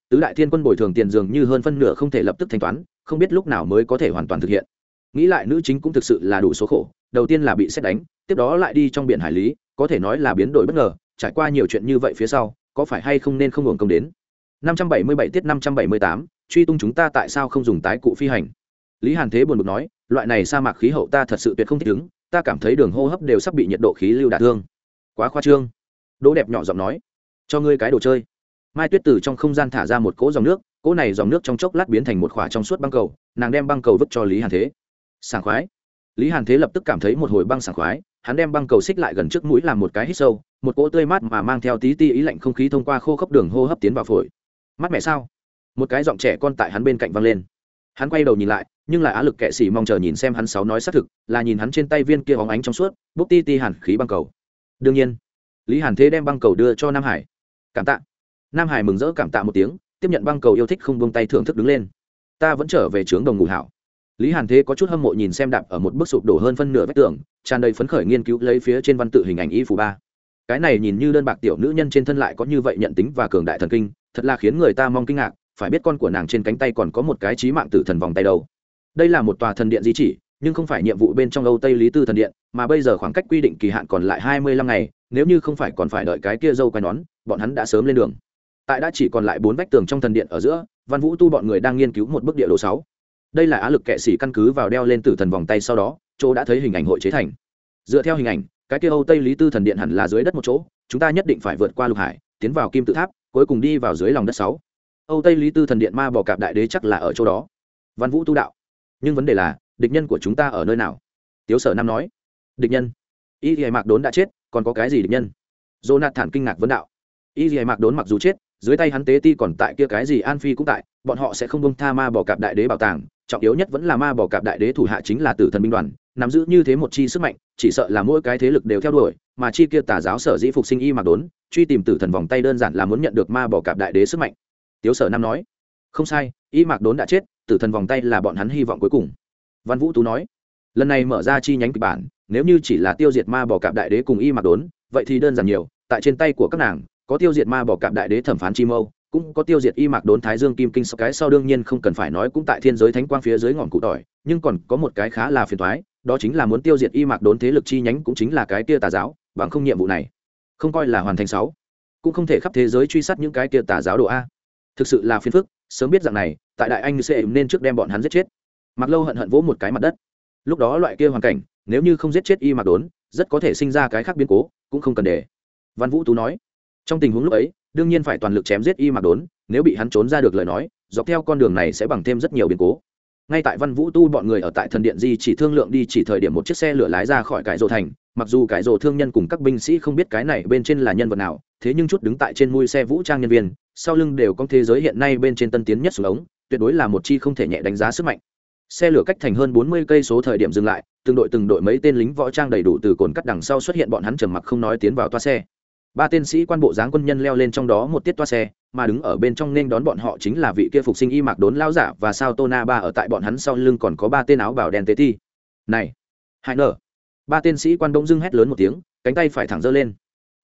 tứ đại thiên quân bồi thường tiền dường như hơn phân nửa không thể lập tức thanh toán không biết lúc nào mới có thể hoàn toàn thực hiện. Nghĩ lại nữ chính cũng thực sự là đủ số khổ đầu tiên là bị xét đánh tiếp đó lại đi trong biển hải lý có thể nói là biến đổi bất ngờ trải qua nhiều chuyện như vậy phía sau có phải hay không nên không hưởng công đến? 577 tiết 578, truy tung chúng ta tại sao không dùng tái cụ phi hành? Lý hàn thế buồn bực nói loại này sa mạc khí hậu ta thật sự tuyệt không thích ứng ta cảm thấy đường hô hấp đều sắp bị nhiệt độ khí lưu đả thương. Quá khoa trương. Đỗ đẹp nhỏ giọng nói cho ngươi cái đồ chơi mai tuyết từ trong không gian thả ra một cỗ dòng nước, cỗ này dòng nước trong chốc lát biến thành một khỏa trong suốt băng cầu, nàng đem băng cầu vứt cho lý hàn thế. Sảng khoái. Lý hàn thế lập tức cảm thấy một hồi băng sảng khoái, hắn đem băng cầu xích lại gần trước mũi làm một cái hít sâu, một cỗ tươi mát mà mang theo tí ti ý lạnh không khí thông qua khô khốc đường hô hấp tiến vào phổi. Mắt mẹ sao? Một cái giọng trẻ con tại hắn bên cạnh văng lên. Hắn quay đầu nhìn lại, nhưng lại á lực kệ sĩ mong chờ nhìn xem hắn sáu nói xác thực, là nhìn hắn trên tay viên kia hóng ánh trong suốt, bốc ti ti hàn khí băng cầu. Đương nhiên, lý hàn thế đem băng cầu đưa cho nam hải. Cảm tạ nam hải mừng rỡ cảm tạ một tiếng, tiếp nhận băng cầu yêu thích không buông tay thưởng thức đứng lên. Ta vẫn trở về trướng đồng ngủ hảo. Lý hàn thế có chút hâm mộ nhìn xem đạp ở một bức sụp đổ hơn phân nửa vách tường, tràn đầy phấn khởi nghiên cứu lấy phía trên văn tự hình ảnh y phù ba. Cái này nhìn như đơn bạc tiểu nữ nhân trên thân lại có như vậy nhận tính và cường đại thần kinh, thật là khiến người ta mong kinh ngạc, phải biết con của nàng trên cánh tay còn có một cái trí mạng tử thần vòng tay đầu đây là một tòa thần điện di chỉ, nhưng không phải nhiệm vụ bên trong âu tây lý tư thần điện, mà bây giờ khoảng cách quy định kỳ hạn còn lại hai mươi lăm ngày, nếu như không phải còn phải đợi cái kia dâu quai nón, bọn hắn đã sớm lên đường tại đã chỉ còn lại bốn vách tường trong thần điện ở giữa, văn vũ tu bọn người đang nghiên cứu một bức địa đồ sáu. Đây là á lực kệ sĩ căn cứ vào đeo lên tử thần vòng tay sau đó, chỗ đã thấy hình ảnh hội chế thành. Dựa theo hình ảnh, cái kia âu tây lý tư thần điện hẳn là dưới đất một chỗ, chúng ta nhất định phải vượt qua lục hải, tiến vào kim tự tháp, cuối cùng đi vào dưới lòng đất sáu. Âu tây lý tư thần điện ma bò cạp đại đế chắc là ở chỗ đó. Văn vũ tu đạo. Nhưng vấn đề là, địch nhân của chúng ta ở nơi nào? Tiếu sở nam nói. Địch nhân. Y thì mạc đốn đã chết, còn có cái gì địch nhân? Jonathan kinh ngạc vấn đạo. Y thì mạc đốn mặc dù chết dưới tay hắn tế ti còn tại kia cái gì an phi cũng tại, bọn họ sẽ không bông tha ma bỏ cạp đại đế bảo tàng, trọng yếu nhất vẫn là ma bỏ cạp đại đế thủ hạ chính là tử thần binh đoàn, nắm giữ như thế một chi sức mạnh, chỉ sợ là mỗi cái thế lực đều theo đuổi, mà chi kia tà giáo sở dĩ phục sinh y mặc đốn, truy tìm tử thần vòng tay đơn giản là muốn nhận được ma bỏ cạp đại đế sức mạnh. Tiếu sở nam nói, không sai, y mạc đốn đã chết, tử thần vòng tay là bọn hắn hy vọng cuối cùng. Văn vũ tú nói, lần này mở ra chi nhánh kịch bản, nếu như chỉ là tiêu diệt ma bỏ cạp đại đế cùng y mạc đốn, vậy thì đơn giản nhiều, tại trên tay của các nàng có tiêu diệt ma bỏ cạp đại đế thẩm phán chi mâu, cũng có tiêu diệt y mạc đốn thái dương kim kinh sau cái sau đương nhiên không cần phải nói cũng tại thiên giới thánh quang phía dưới ngọn cụ tỏi, nhưng còn có một cái khá là phiền thoái đó chính là muốn tiêu diệt y mạc đốn thế lực chi nhánh cũng chính là cái kia tà giáo, bằng không nhiệm vụ này, không coi là hoàn thành sáu, cũng không thể khắp thế giới truy sát những cái kia tà giáo độ a. Thực sự là phiền phức, sớm biết rằng này, tại đại anh sẽ nên trước đem bọn hắn giết chết. Mặc lâu hận hận vỗ một cái mặt đất. Lúc đó loại kia hoàn cảnh, nếu như không giết chết y mạc đốn, rất có thể sinh ra cái khác biến cố, cũng không cần để. Văn vũ tú nói trong tình huống lúc ấy, đương nhiên phải toàn lực chém giết y mạc đốn, nếu bị hắn trốn ra được lời nói, dọc theo con đường này sẽ bằng thêm rất nhiều biến cố. Ngay tại văn vũ tu bọn người ở tại thần điện di chỉ thương lượng đi chỉ thời điểm một chiếc xe lửa lái ra khỏi cải rộ thành, mặc dù cải rộ thương nhân cùng các binh sĩ không biết cái này bên trên là nhân vật nào, thế nhưng chút đứng tại trên mui xe vũ trang nhân viên, sau lưng đều có thế giới hiện nay bên trên tân tiến nhất xuống ống, tuyệt đối là một chi không thể nhẹ đánh giá sức mạnh. Xe lửa cách thành hơn bốn mươi cây số thời điểm dừng lại, từng đội từng đội mấy tên lính võ trang đầy đủ từ cồn cắt đằng sau xuất hiện bọn hắn trầm mặc không nói tiến vào toa xe ba tên sĩ quan bộ dáng quân nhân leo lên trong đó một tiết toa xe, mà đứng ở bên trong nên đón bọn họ chính là vị kia phục sinh y mạc đốn lao giả và sao tô na ba ở tại bọn hắn sau lưng còn có ba tên áo bảo đen tế thi này hai nở. Ba tên sĩ quan đông dưng hét lớn một tiếng, cánh tay phải thẳng giơ lên.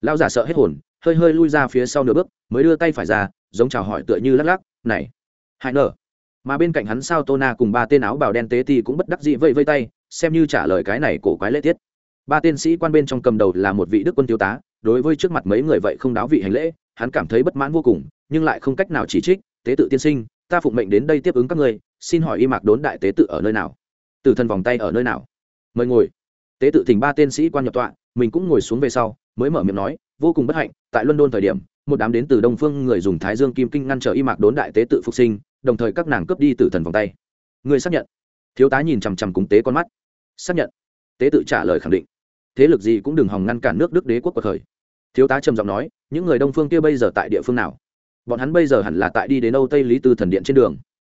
Lao giả sợ hết hồn, hơi hơi lui ra phía sau nửa bước, mới đưa tay phải ra, giống chào hỏi tựa như lắc lắc, này hai nở. Mà bên cạnh hắn sao tô na cùng ba tên áo bào đen tế thì cũng bất đắc dĩ vây vây tay, xem như trả lời cái này cổ quái lễ tiết. Ba tên sĩ quan bên trong cầm đầu là một vị đức quân thiếu tá đối với trước mặt mấy người vậy không đáo vị hành lễ, hắn cảm thấy bất mãn vô cùng, nhưng lại không cách nào chỉ trích, tế tự tiên sinh, ta phụng mệnh đến đây tiếp ứng các ngươi, xin hỏi y mạc đốn đại tế tự ở nơi nào? Tử thân vòng tay ở nơi nào? Mời ngồi. Tế tự thỉnh ba tên sĩ quan nhập tọa, mình cũng ngồi xuống về sau, mới mở miệng nói, vô cùng bất hạnh, tại london thời điểm, một đám đến từ đông phương người dùng thái dương kim kinh ngăn trở y mạc đốn đại tế tự phục sinh, đồng thời các nàng cướp đi tử thần vòng tay. Người xác nhận. Thiếu tá nhìn chằm chằm cúng tế con mắt. Xác nhận. Tế tự trả lời khẳng định thế lực gì cũng đừng hòng ngăn cản nước đức đế quốc cuộc khởi thiếu tá trầm giọng nói, những người đông phương kia bây giờ tại địa phương nào? Bọn hắn bây giờ hẳn là tại đi đến âu tây lý tư thần điện trên đường.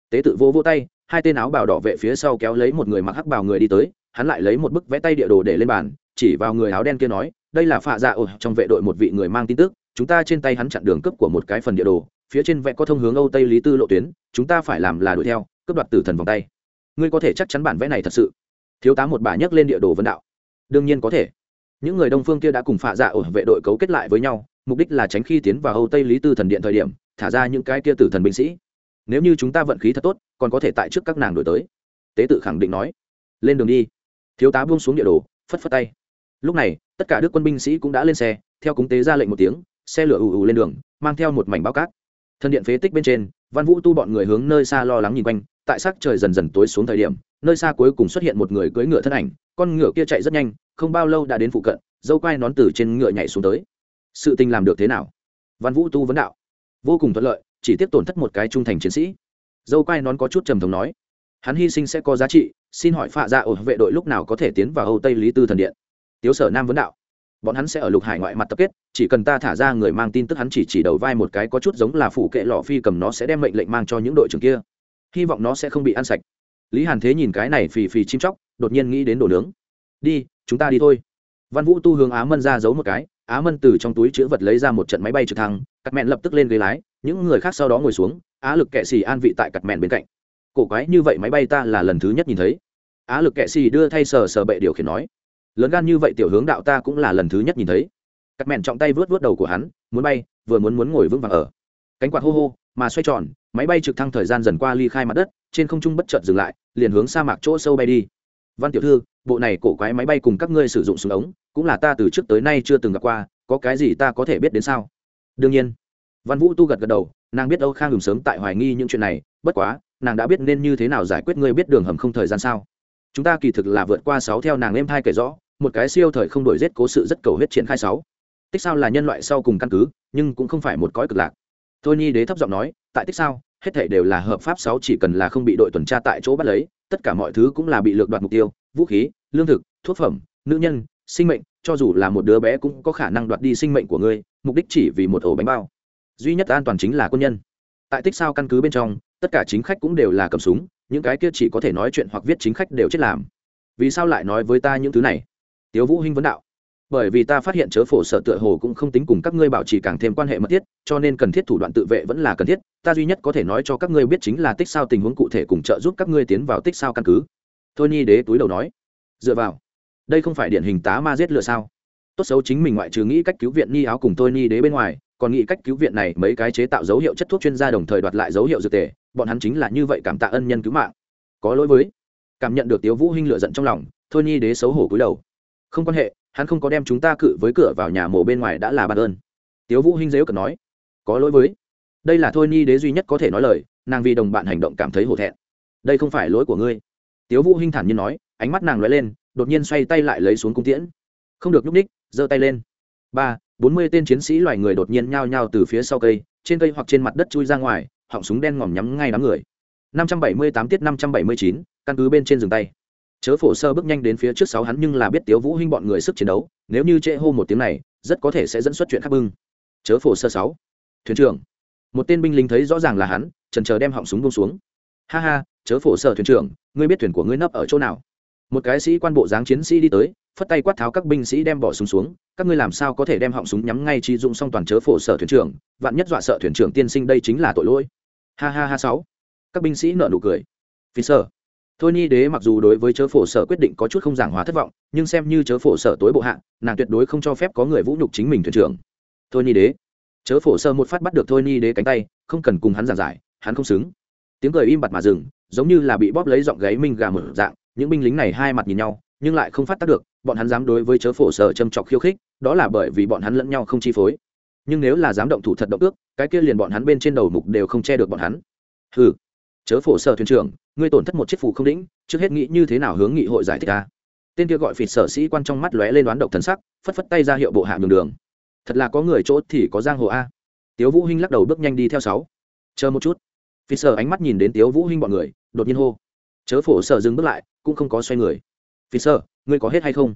Tế tự vô vô tay, hai tên áo bào đỏ vệ phía sau kéo lấy một người mặc hắc bào người đi tới, hắn lại lấy một bức vẽ tay địa đồ để lên bàn, chỉ vào người áo đen kia nói, đây là phạ dạ ồ trong vệ đội một vị người mang tin tức, chúng ta trên tay hắn chặn đường cấp của một cái phần địa đồ, phía trên vẽ có thông hướng âu tây lý tư lộ tuyến, chúng ta phải làm là đuổi theo, cướp đoạt tử thần vòng tay. Ngươi có thể chắc chắn bản vẽ này thật sự. Thiếu tá một bà nhấc lên địa đồ vân đạo đương nhiên có thể. Những người đông phương kia đã cùng phạ dạ ổ vệ đội cấu kết lại với nhau, mục đích là tránh khi tiến vào âu tây lý tư thần điện thời điểm, thả ra những cái kia tử thần binh sĩ. Nếu như chúng ta vận khí thật tốt, còn có thể tại trước các nàng đổi tới. Tế tự khẳng định nói. Lên đường đi. Thiếu tá buông xuống địa đồ, phất phất tay. Lúc này, tất cả đức quân binh sĩ cũng đã lên xe, theo cúng tế ra lệnh một tiếng, xe lửa ù ù lên đường, mang theo một mảnh bao cát. Thân điện phế tích bên trên, văn vũ tu bọn người hướng nơi xa lo lắng nhìn quanh, tại sắc trời dần dần tối xuống thời điểm, nơi xa cuối cùng xuất hiện một người cưỡi ngựa thân ảnh con ngựa kia chạy rất nhanh, không bao lâu đã đến phụ cận, dâu quai nón từ trên ngựa nhảy xuống tới. Sự tình làm được thế nào? Văn vũ tu vấn đạo. Vô cùng thuận lợi, chỉ tiếp tổn thất một cái trung thành chiến sĩ. Dâu quai nón có chút trầm thống nói. Hắn hy sinh sẽ có giá trị, xin hỏi phạ dạ ra ổn vệ đội lúc nào có thể tiến vào âu tây lý tư thần điện? Tiếu sở nam vấn đạo. Bọn hắn sẽ ở lục hải ngoại mặt tập kết, chỉ cần ta thả ra người mang tin tức hắn chỉ chỉ đầu vai một cái có chút giống là phủ kệ lọ phi cầm nó sẽ đem mệnh lệnh mang cho những đội trưởng kia. Hy vọng nó sẽ không bị ăn sạch. Lý hàn thế nhìn cái này phì phì chim chóc đột nhiên nghĩ đến đồ nướng. Đi, chúng ta đi thôi. Văn vũ tu hướng á mân ra giấu một cái, á mân từ trong túi chữ vật lấy ra một trận máy bay trực thăng cắt mẹn lập tức lên ghế lái, những người khác sau đó ngồi xuống, á lực kệ xì an vị tại cắt mẹn bên cạnh. Cổ quái như vậy máy bay ta là lần thứ nhất nhìn thấy. Á lực kệ xì đưa thay sờ sờ bệ điều khiển nói, lớn gan như vậy tiểu hướng đạo ta cũng là lần thứ nhất nhìn thấy. Cắt mẹn trọng tay vớt vớt đầu của hắn, muốn bay, vừa muốn muốn ngồi vững vàng ở. Cánh quạt hô hô, mà xoay tròn, máy bay trực thăng thời gian dần qua ly khai mặt đất, trên không trung bất chợt dừng lại, liền hướng sa mạc chỗ sâu bay đi văn tiểu thư, bộ này cổ quái máy bay cùng các ngươi sử dụng súng ống, cũng là ta từ trước tới nay chưa từng gặp qua, có cái gì ta có thể biết đến sao? Đương nhiên. Văn vũ tu gật gật đầu, nàng biết âu khang hùng sớm tại hoài nghi những chuyện này, bất quá, nàng đã biết nên như thế nào giải quyết ngươi biết đường hầm không thời gian sao? Chúng ta kỳ thực là vượt qua sáu theo nàng êm thai kể rõ, một cái siêu thời không đổi rét cố sự rất cầu huyết triển khai sáu. Tích sao là nhân loại sau cùng căn cứ, nhưng cũng không phải một cõi cực lạc. Thôi nhi đế thấp giọng nói, tại tích sao, hết thể đều là hợp pháp sáu chỉ cần là không bị đội tuần tra tại chỗ bắt lấy tất cả mọi thứ cũng là bị lược đoạt mục tiêu, vũ khí, lương thực, thuốc phẩm, nữ nhân, sinh mệnh, cho dù là một đứa bé cũng có khả năng đoạt đi sinh mệnh của ngươi, mục đích chỉ vì một ổ bánh bao. Duy nhất an toàn chính là quân nhân. Tại tích sao căn cứ bên trong, tất cả chính khách cũng đều là cầm súng, những cái kia chỉ có thể nói chuyện hoặc viết chính khách đều chết làm. Vì sao lại nói với ta những thứ này? Tiếu vũ hinh vấn đạo bởi vì ta phát hiện chớ phổ sở tựa hồ cũng không tính cùng các ngươi bảo trì càng thêm quan hệ mật thiết, cho nên cần thiết thủ đoạn tự vệ vẫn là cần thiết, ta duy nhất có thể nói cho các ngươi biết chính là tích sao tình huống cụ thể cùng trợ giúp các ngươi tiến vào tích sao căn cứ. Thôi nhi đế túi đầu nói. Dựa vào, đây không phải điển hình tá ma giết lựa sao? Tốt xấu chính mình ngoại trừ nghĩ cách cứu viện ni áo cùng Thôi ni đế bên ngoài, còn nghĩ cách cứu viện này mấy cái chế tạo dấu hiệu chất thuốc chuyên gia đồng thời đoạt lại dấu hiệu dược tề, bọn hắn chính là như vậy cảm tạ ân nhân cứu mạng. Có lỗi với. Cảm nhận được tiếu vũ hinh lựa giận trong lòng thôi ni đế xấu hổ cúi đầu. Không quan hệ hắn không có đem chúng ta cự với cửa vào nhà mộ bên ngoài đã là bàn ơn. Tiếu vũ hinh dếu cần nói, có lỗi với, đây là thôi ni đế duy nhất có thể nói lời, nàng vì đồng bạn hành động cảm thấy hổ thẹn. Đây không phải lỗi của ngươi. Tiếu vũ hinh thản nhiên nói, ánh mắt nàng lóe lên, đột nhiên xoay tay lại lấy xuống cung tiễn. Không được nhúc ních giơ tay lên. Ba, bốn mươi tên chiến sĩ loài người đột nhiên nhao nhao từ phía sau cây, trên cây hoặc trên mặt đất chui ra ngoài, họng súng đen ngòm nhắm ngay đám người. Năm trăm bảy mươi tám tiết năm trăm bảy mươi chín, căn cứ bên trên rừng tay chớ phổ sơ bước nhanh đến phía trước sáu hắn nhưng là biết tiếu vũ hinh bọn người sức chiến đấu, nếu như trễ hô một tiếng này, rất có thể sẽ dẫn xuất chuyện khác bưng. Chớ phổ sơ sáu. Thuyền trưởng. Một tên binh lính thấy rõ ràng là hắn trần chờ đem họng súng buông xuống. Ha ha, chớ phổ sơ thuyền trưởng, ngươi biết thuyền của ngươi nấp ở chỗ nào? Một cái sĩ quan bộ dáng chiến sĩ đi tới, phất tay quát tháo các binh sĩ đem bỏ súng xuống, các ngươi làm sao có thể đem họng súng nhắm ngay chi dụng xong toàn chớ phổ sở thuyền trưởng, vạn nhất dọa sợ thuyền trưởng tiên sinh đây chính là tội lỗi. Ha ha ha sáu. Các binh sĩ nợ nụ cười. Phi sở thôi Nhi đế mặc dù đối với chớ phổ sở quyết định có chút không giảng hòa thất vọng, nhưng xem như chớ phổ sở tối bộ hạ, nàng tuyệt đối không cho phép có người vũ nhục chính mình thuyền trưởng. Thôi Nhi đế. Chớ phổ sơ một phát bắt được thôi Nhi đế cánh tay, không cần cùng hắn giảng giải, hắn không xứng. Tiếng cười im bặt mà dừng, giống như là bị bóp lấy giọng gáy minh gà mở dạng, những binh lính này hai mặt nhìn nhau, nhưng lại không phát tác được, bọn hắn dám đối với chớ phổ sở châm chọc khiêu khích, đó là bởi vì bọn hắn lẫn nhau không chi phối. Nhưng nếu là dám động thủ thật động ước, cái kia liền bọn hắn bên trên đầu mục đều không che được bọn hắn. Ừ chớ phổ sở thuyền trưởng, ngươi tổn thất một chiếc phù không đĩnh trước hết nghĩ như thế nào hướng nghị hội giải thích ta. Tên kia gọi phịt sở sĩ quan trong mắt lóe lên đoán độc thần sắc, phất phất tay ra hiệu bộ hạ đường đường. Thật là có người chỗ thì có giang hồ a. Tiếu vũ hinh lắc đầu bước nhanh đi theo sáu. Chờ một chút. Phịt sở ánh mắt nhìn đến tiếu vũ hinh bọn người, đột nhiên hô. Chớ phổ sở dừng bước lại, cũng không có xoay người. Phịt sở, ngươi có hết hay không?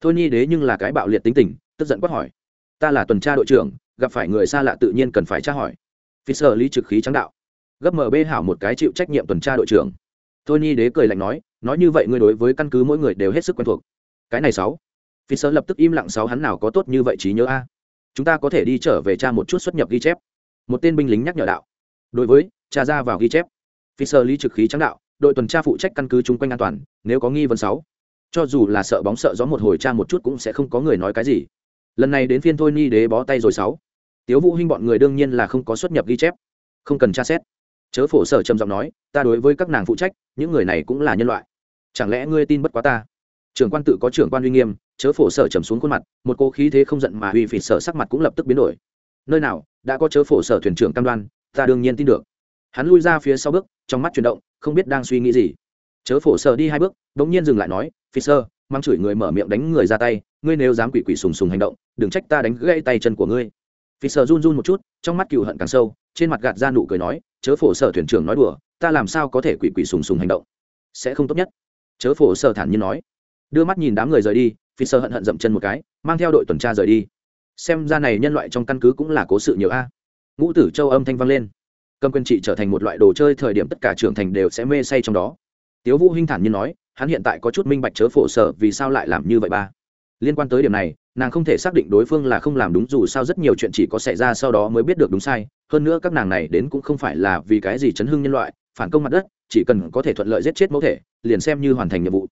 Thôi nhi đế nhưng là cái bạo liệt tính tình, tức giận quát hỏi. Ta là tuần tra đội trưởng, gặp phải người xa lạ tự nhiên cần phải tra hỏi. Phịt sở lý trực khí trắng đạo gấp mb hảo một cái chịu trách nhiệm tuần tra đội trưởng. Thôi nhi đế cười lạnh nói nói như vậy ngươi đối với căn cứ mỗi người đều hết sức quen thuộc. Cái này sáu. Phi sơ lập tức im lặng sáu hắn nào có tốt như vậy trí nhớ a? Chúng ta có thể đi trở về cha một chút xuất nhập ghi chép. Một tên binh lính nhắc nhở đạo. Đối với, cha ra vào ghi chép. Phi sơ lý trực khí trắng đạo, đội tuần tra phụ trách căn cứ chung quanh an toàn, nếu có nghi vấn sáu. Cho dù là sợ bóng sợ gió một hồi cha một chút cũng sẽ không có người nói cái gì. Lần này đến phiên thôi ni đế bó tay rồi sáu. Tiếu vũ hinh bọn người đương nhiên là không có xuất nhập ghi chép. Không cần tra xét chớ phổ sở trầm giọng nói, ta đối với các nàng phụ trách, những người này cũng là nhân loại. Chẳng lẽ ngươi tin bất quá ta? Trưởng quan tự có trưởng quan uy nghiêm, chớ phổ sở trầm xuống khuôn mặt, một cô khí thế không giận mà uy phỉ sở sắc mặt cũng lập tức biến đổi. Nơi nào, đã có chớ phổ sở thuyền trưởng cam đoan, ta đương nhiên tin được. Hắn lui ra phía sau bước, trong mắt chuyển động, không biết đang suy nghĩ gì. Chớ phổ sở đi hai bước đ ỗ n g nhiên dừng lại nói phi sơ mang chửi người mở miệng đánh người ra tay, ngươi nếu dám quỷ quỷ sùng sùng hành động, đừng trách ta đánh gãy tay chân của ngươi vì sợ run run một chút, trong mắt cựu hận càng sâu, trên mặt gạt ra nụ cười nói, chớ phổ sở thuyền trưởng nói đùa, ta làm sao có thể quỷ quỷ sùng sùng hành động? Sẽ không tốt nhất. Chớ phổ sở thản nhiên nói. Đưa mắt nhìn đám người rời đi phi sơ hận hận dậm chân một cái, mang theo đội tuần tra rời đi. Xem ra này nhân loại trong căn cứ cũng là cố sự nhiều a. Ngũ tử châu âm thanh vang lên. Cầm quyền trị trở thành một loại đồ chơi thời điểm tất cả trưởng thành đều sẽ mê say trong đó. Tiếu vũ hinh thản nhiên nói, hắn hiện tại có chút minh bạch chớ phổ sở vì sao lại làm như vậy ba. Liên quan tới điểm này nàng không thể xác định đối phương là không làm đúng dù sao rất nhiều chuyện chỉ có xảy ra sau đó mới biết được đúng sai. Hơn nữa các nàng này đến cũng không phải là vì cái gì chấn hưng nhân loại, phản công mặt đất, chỉ cần có thể thuận lợi giết chết mẫu thể, liền xem như hoàn thành nhiệm vụ.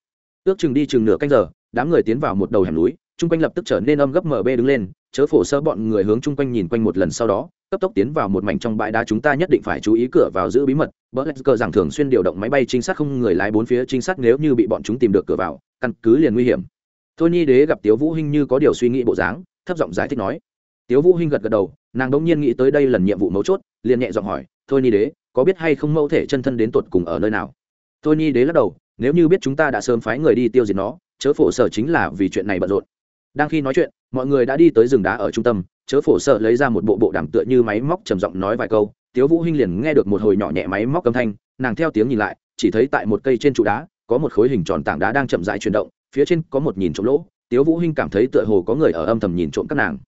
Ước chừng đi chừng nửa canh giờ, đám người tiến vào một đầu hẻm núi, chung quanh lập tức trở nên âm gấp mở bê đứng lên, chớ phổ sơ bọn người hướng chung quanh nhìn quanh một lần sau đó, cấp tốc tiến vào một mảnh trong bãi đá chúng ta nhất định phải chú ý cửa vào giữ bí mật. Bỡ lách cờ rằng thường xuyên điều động máy bay trinh sát không người lái bốn phía trinh sát nếu như bị bọn chúng tìm được cửa vào, căn cứ liền nguy hiểm thôi nhi đế gặp tiếu vũ hinh như có điều suy nghĩ bộ dáng, thấp giọng giải thích nói. Tiếu vũ hinh gật gật đầu, nàng đống nhiên nghĩ tới đây lần nhiệm vụ mấu chốt, liền nhẹ giọng hỏi, thôi nhi đế, có biết hay không mẫu thể chân thân đến tuột cùng ở nơi nào? Thôi nhi đế lắc đầu, nếu như biết chúng ta đã sớm phái người đi tiêu diệt nó, chớ phổ sở chính là vì chuyện này bận rộn. Đang khi nói chuyện, mọi người đã đi tới rừng đá ở trung tâm, chớ phổ sở lấy ra một bộ bộ đàm tựa như máy móc trầm giọng nói vài câu, tiếu vũ hinh liền nghe được một hồi nhỏ nhẹ máy móc âm thanh, nàng theo tiếng nhìn lại, chỉ thấy tại một cây trên trụ đá, có một khối hình tròn tảng đá đang chậm rãi chuyển động phía trên có một nhìn trộm lỗ, tiếu vũ hinh cảm thấy tựa hồ có người ở âm thầm nhìn trộm các nàng.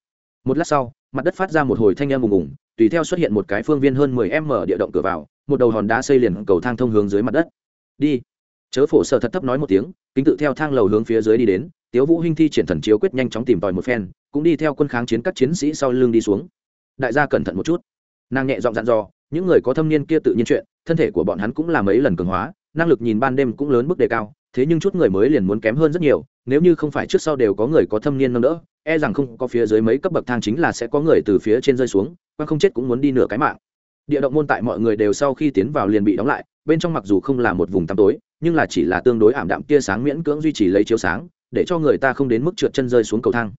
Một lát sau, mặt đất phát ra một hồi thanh âm ùng ùng, tùy theo xuất hiện một cái phương viên hơn 10 m địa động cửa vào, một đầu hòn đá xây liền cầu thang thông hướng dưới mặt đất. Đi. Chớ phổ sở thật thấp nói một tiếng, kính tự theo thang lầu hướng phía dưới đi đến, tiếu vũ hinh thi triển thần chiếu quyết nhanh chóng tìm tòi một phen, cũng đi theo quân kháng chiến các chiến sĩ sau lưng đi xuống. Đại gia cẩn thận một chút. Nàng nhẹ giọng dặn dò, những người có thâm niên kia tự nhiên chuyện, thân thể của bọn hắn cũng là mấy lần cường hóa, năng lực nhìn ban đêm cũng lớn bước đề cao thế nhưng chút người mới liền muốn kém hơn rất nhiều, nếu như không phải trước sau đều có người có thâm niên nâng đỡ e rằng không có phía dưới mấy cấp bậc thang chính là sẽ có người từ phía trên rơi xuống, quan không chết cũng muốn đi nửa cái mạng. Địa động môn tại mọi người đều sau khi tiến vào liền bị đóng lại, bên trong mặc dù không là một vùng tăm tối, nhưng là chỉ là tương đối ảm đạm tia sáng miễn cưỡng duy trì lấy chiếu sáng, để cho người ta không đến mức trượt chân rơi xuống cầu thang.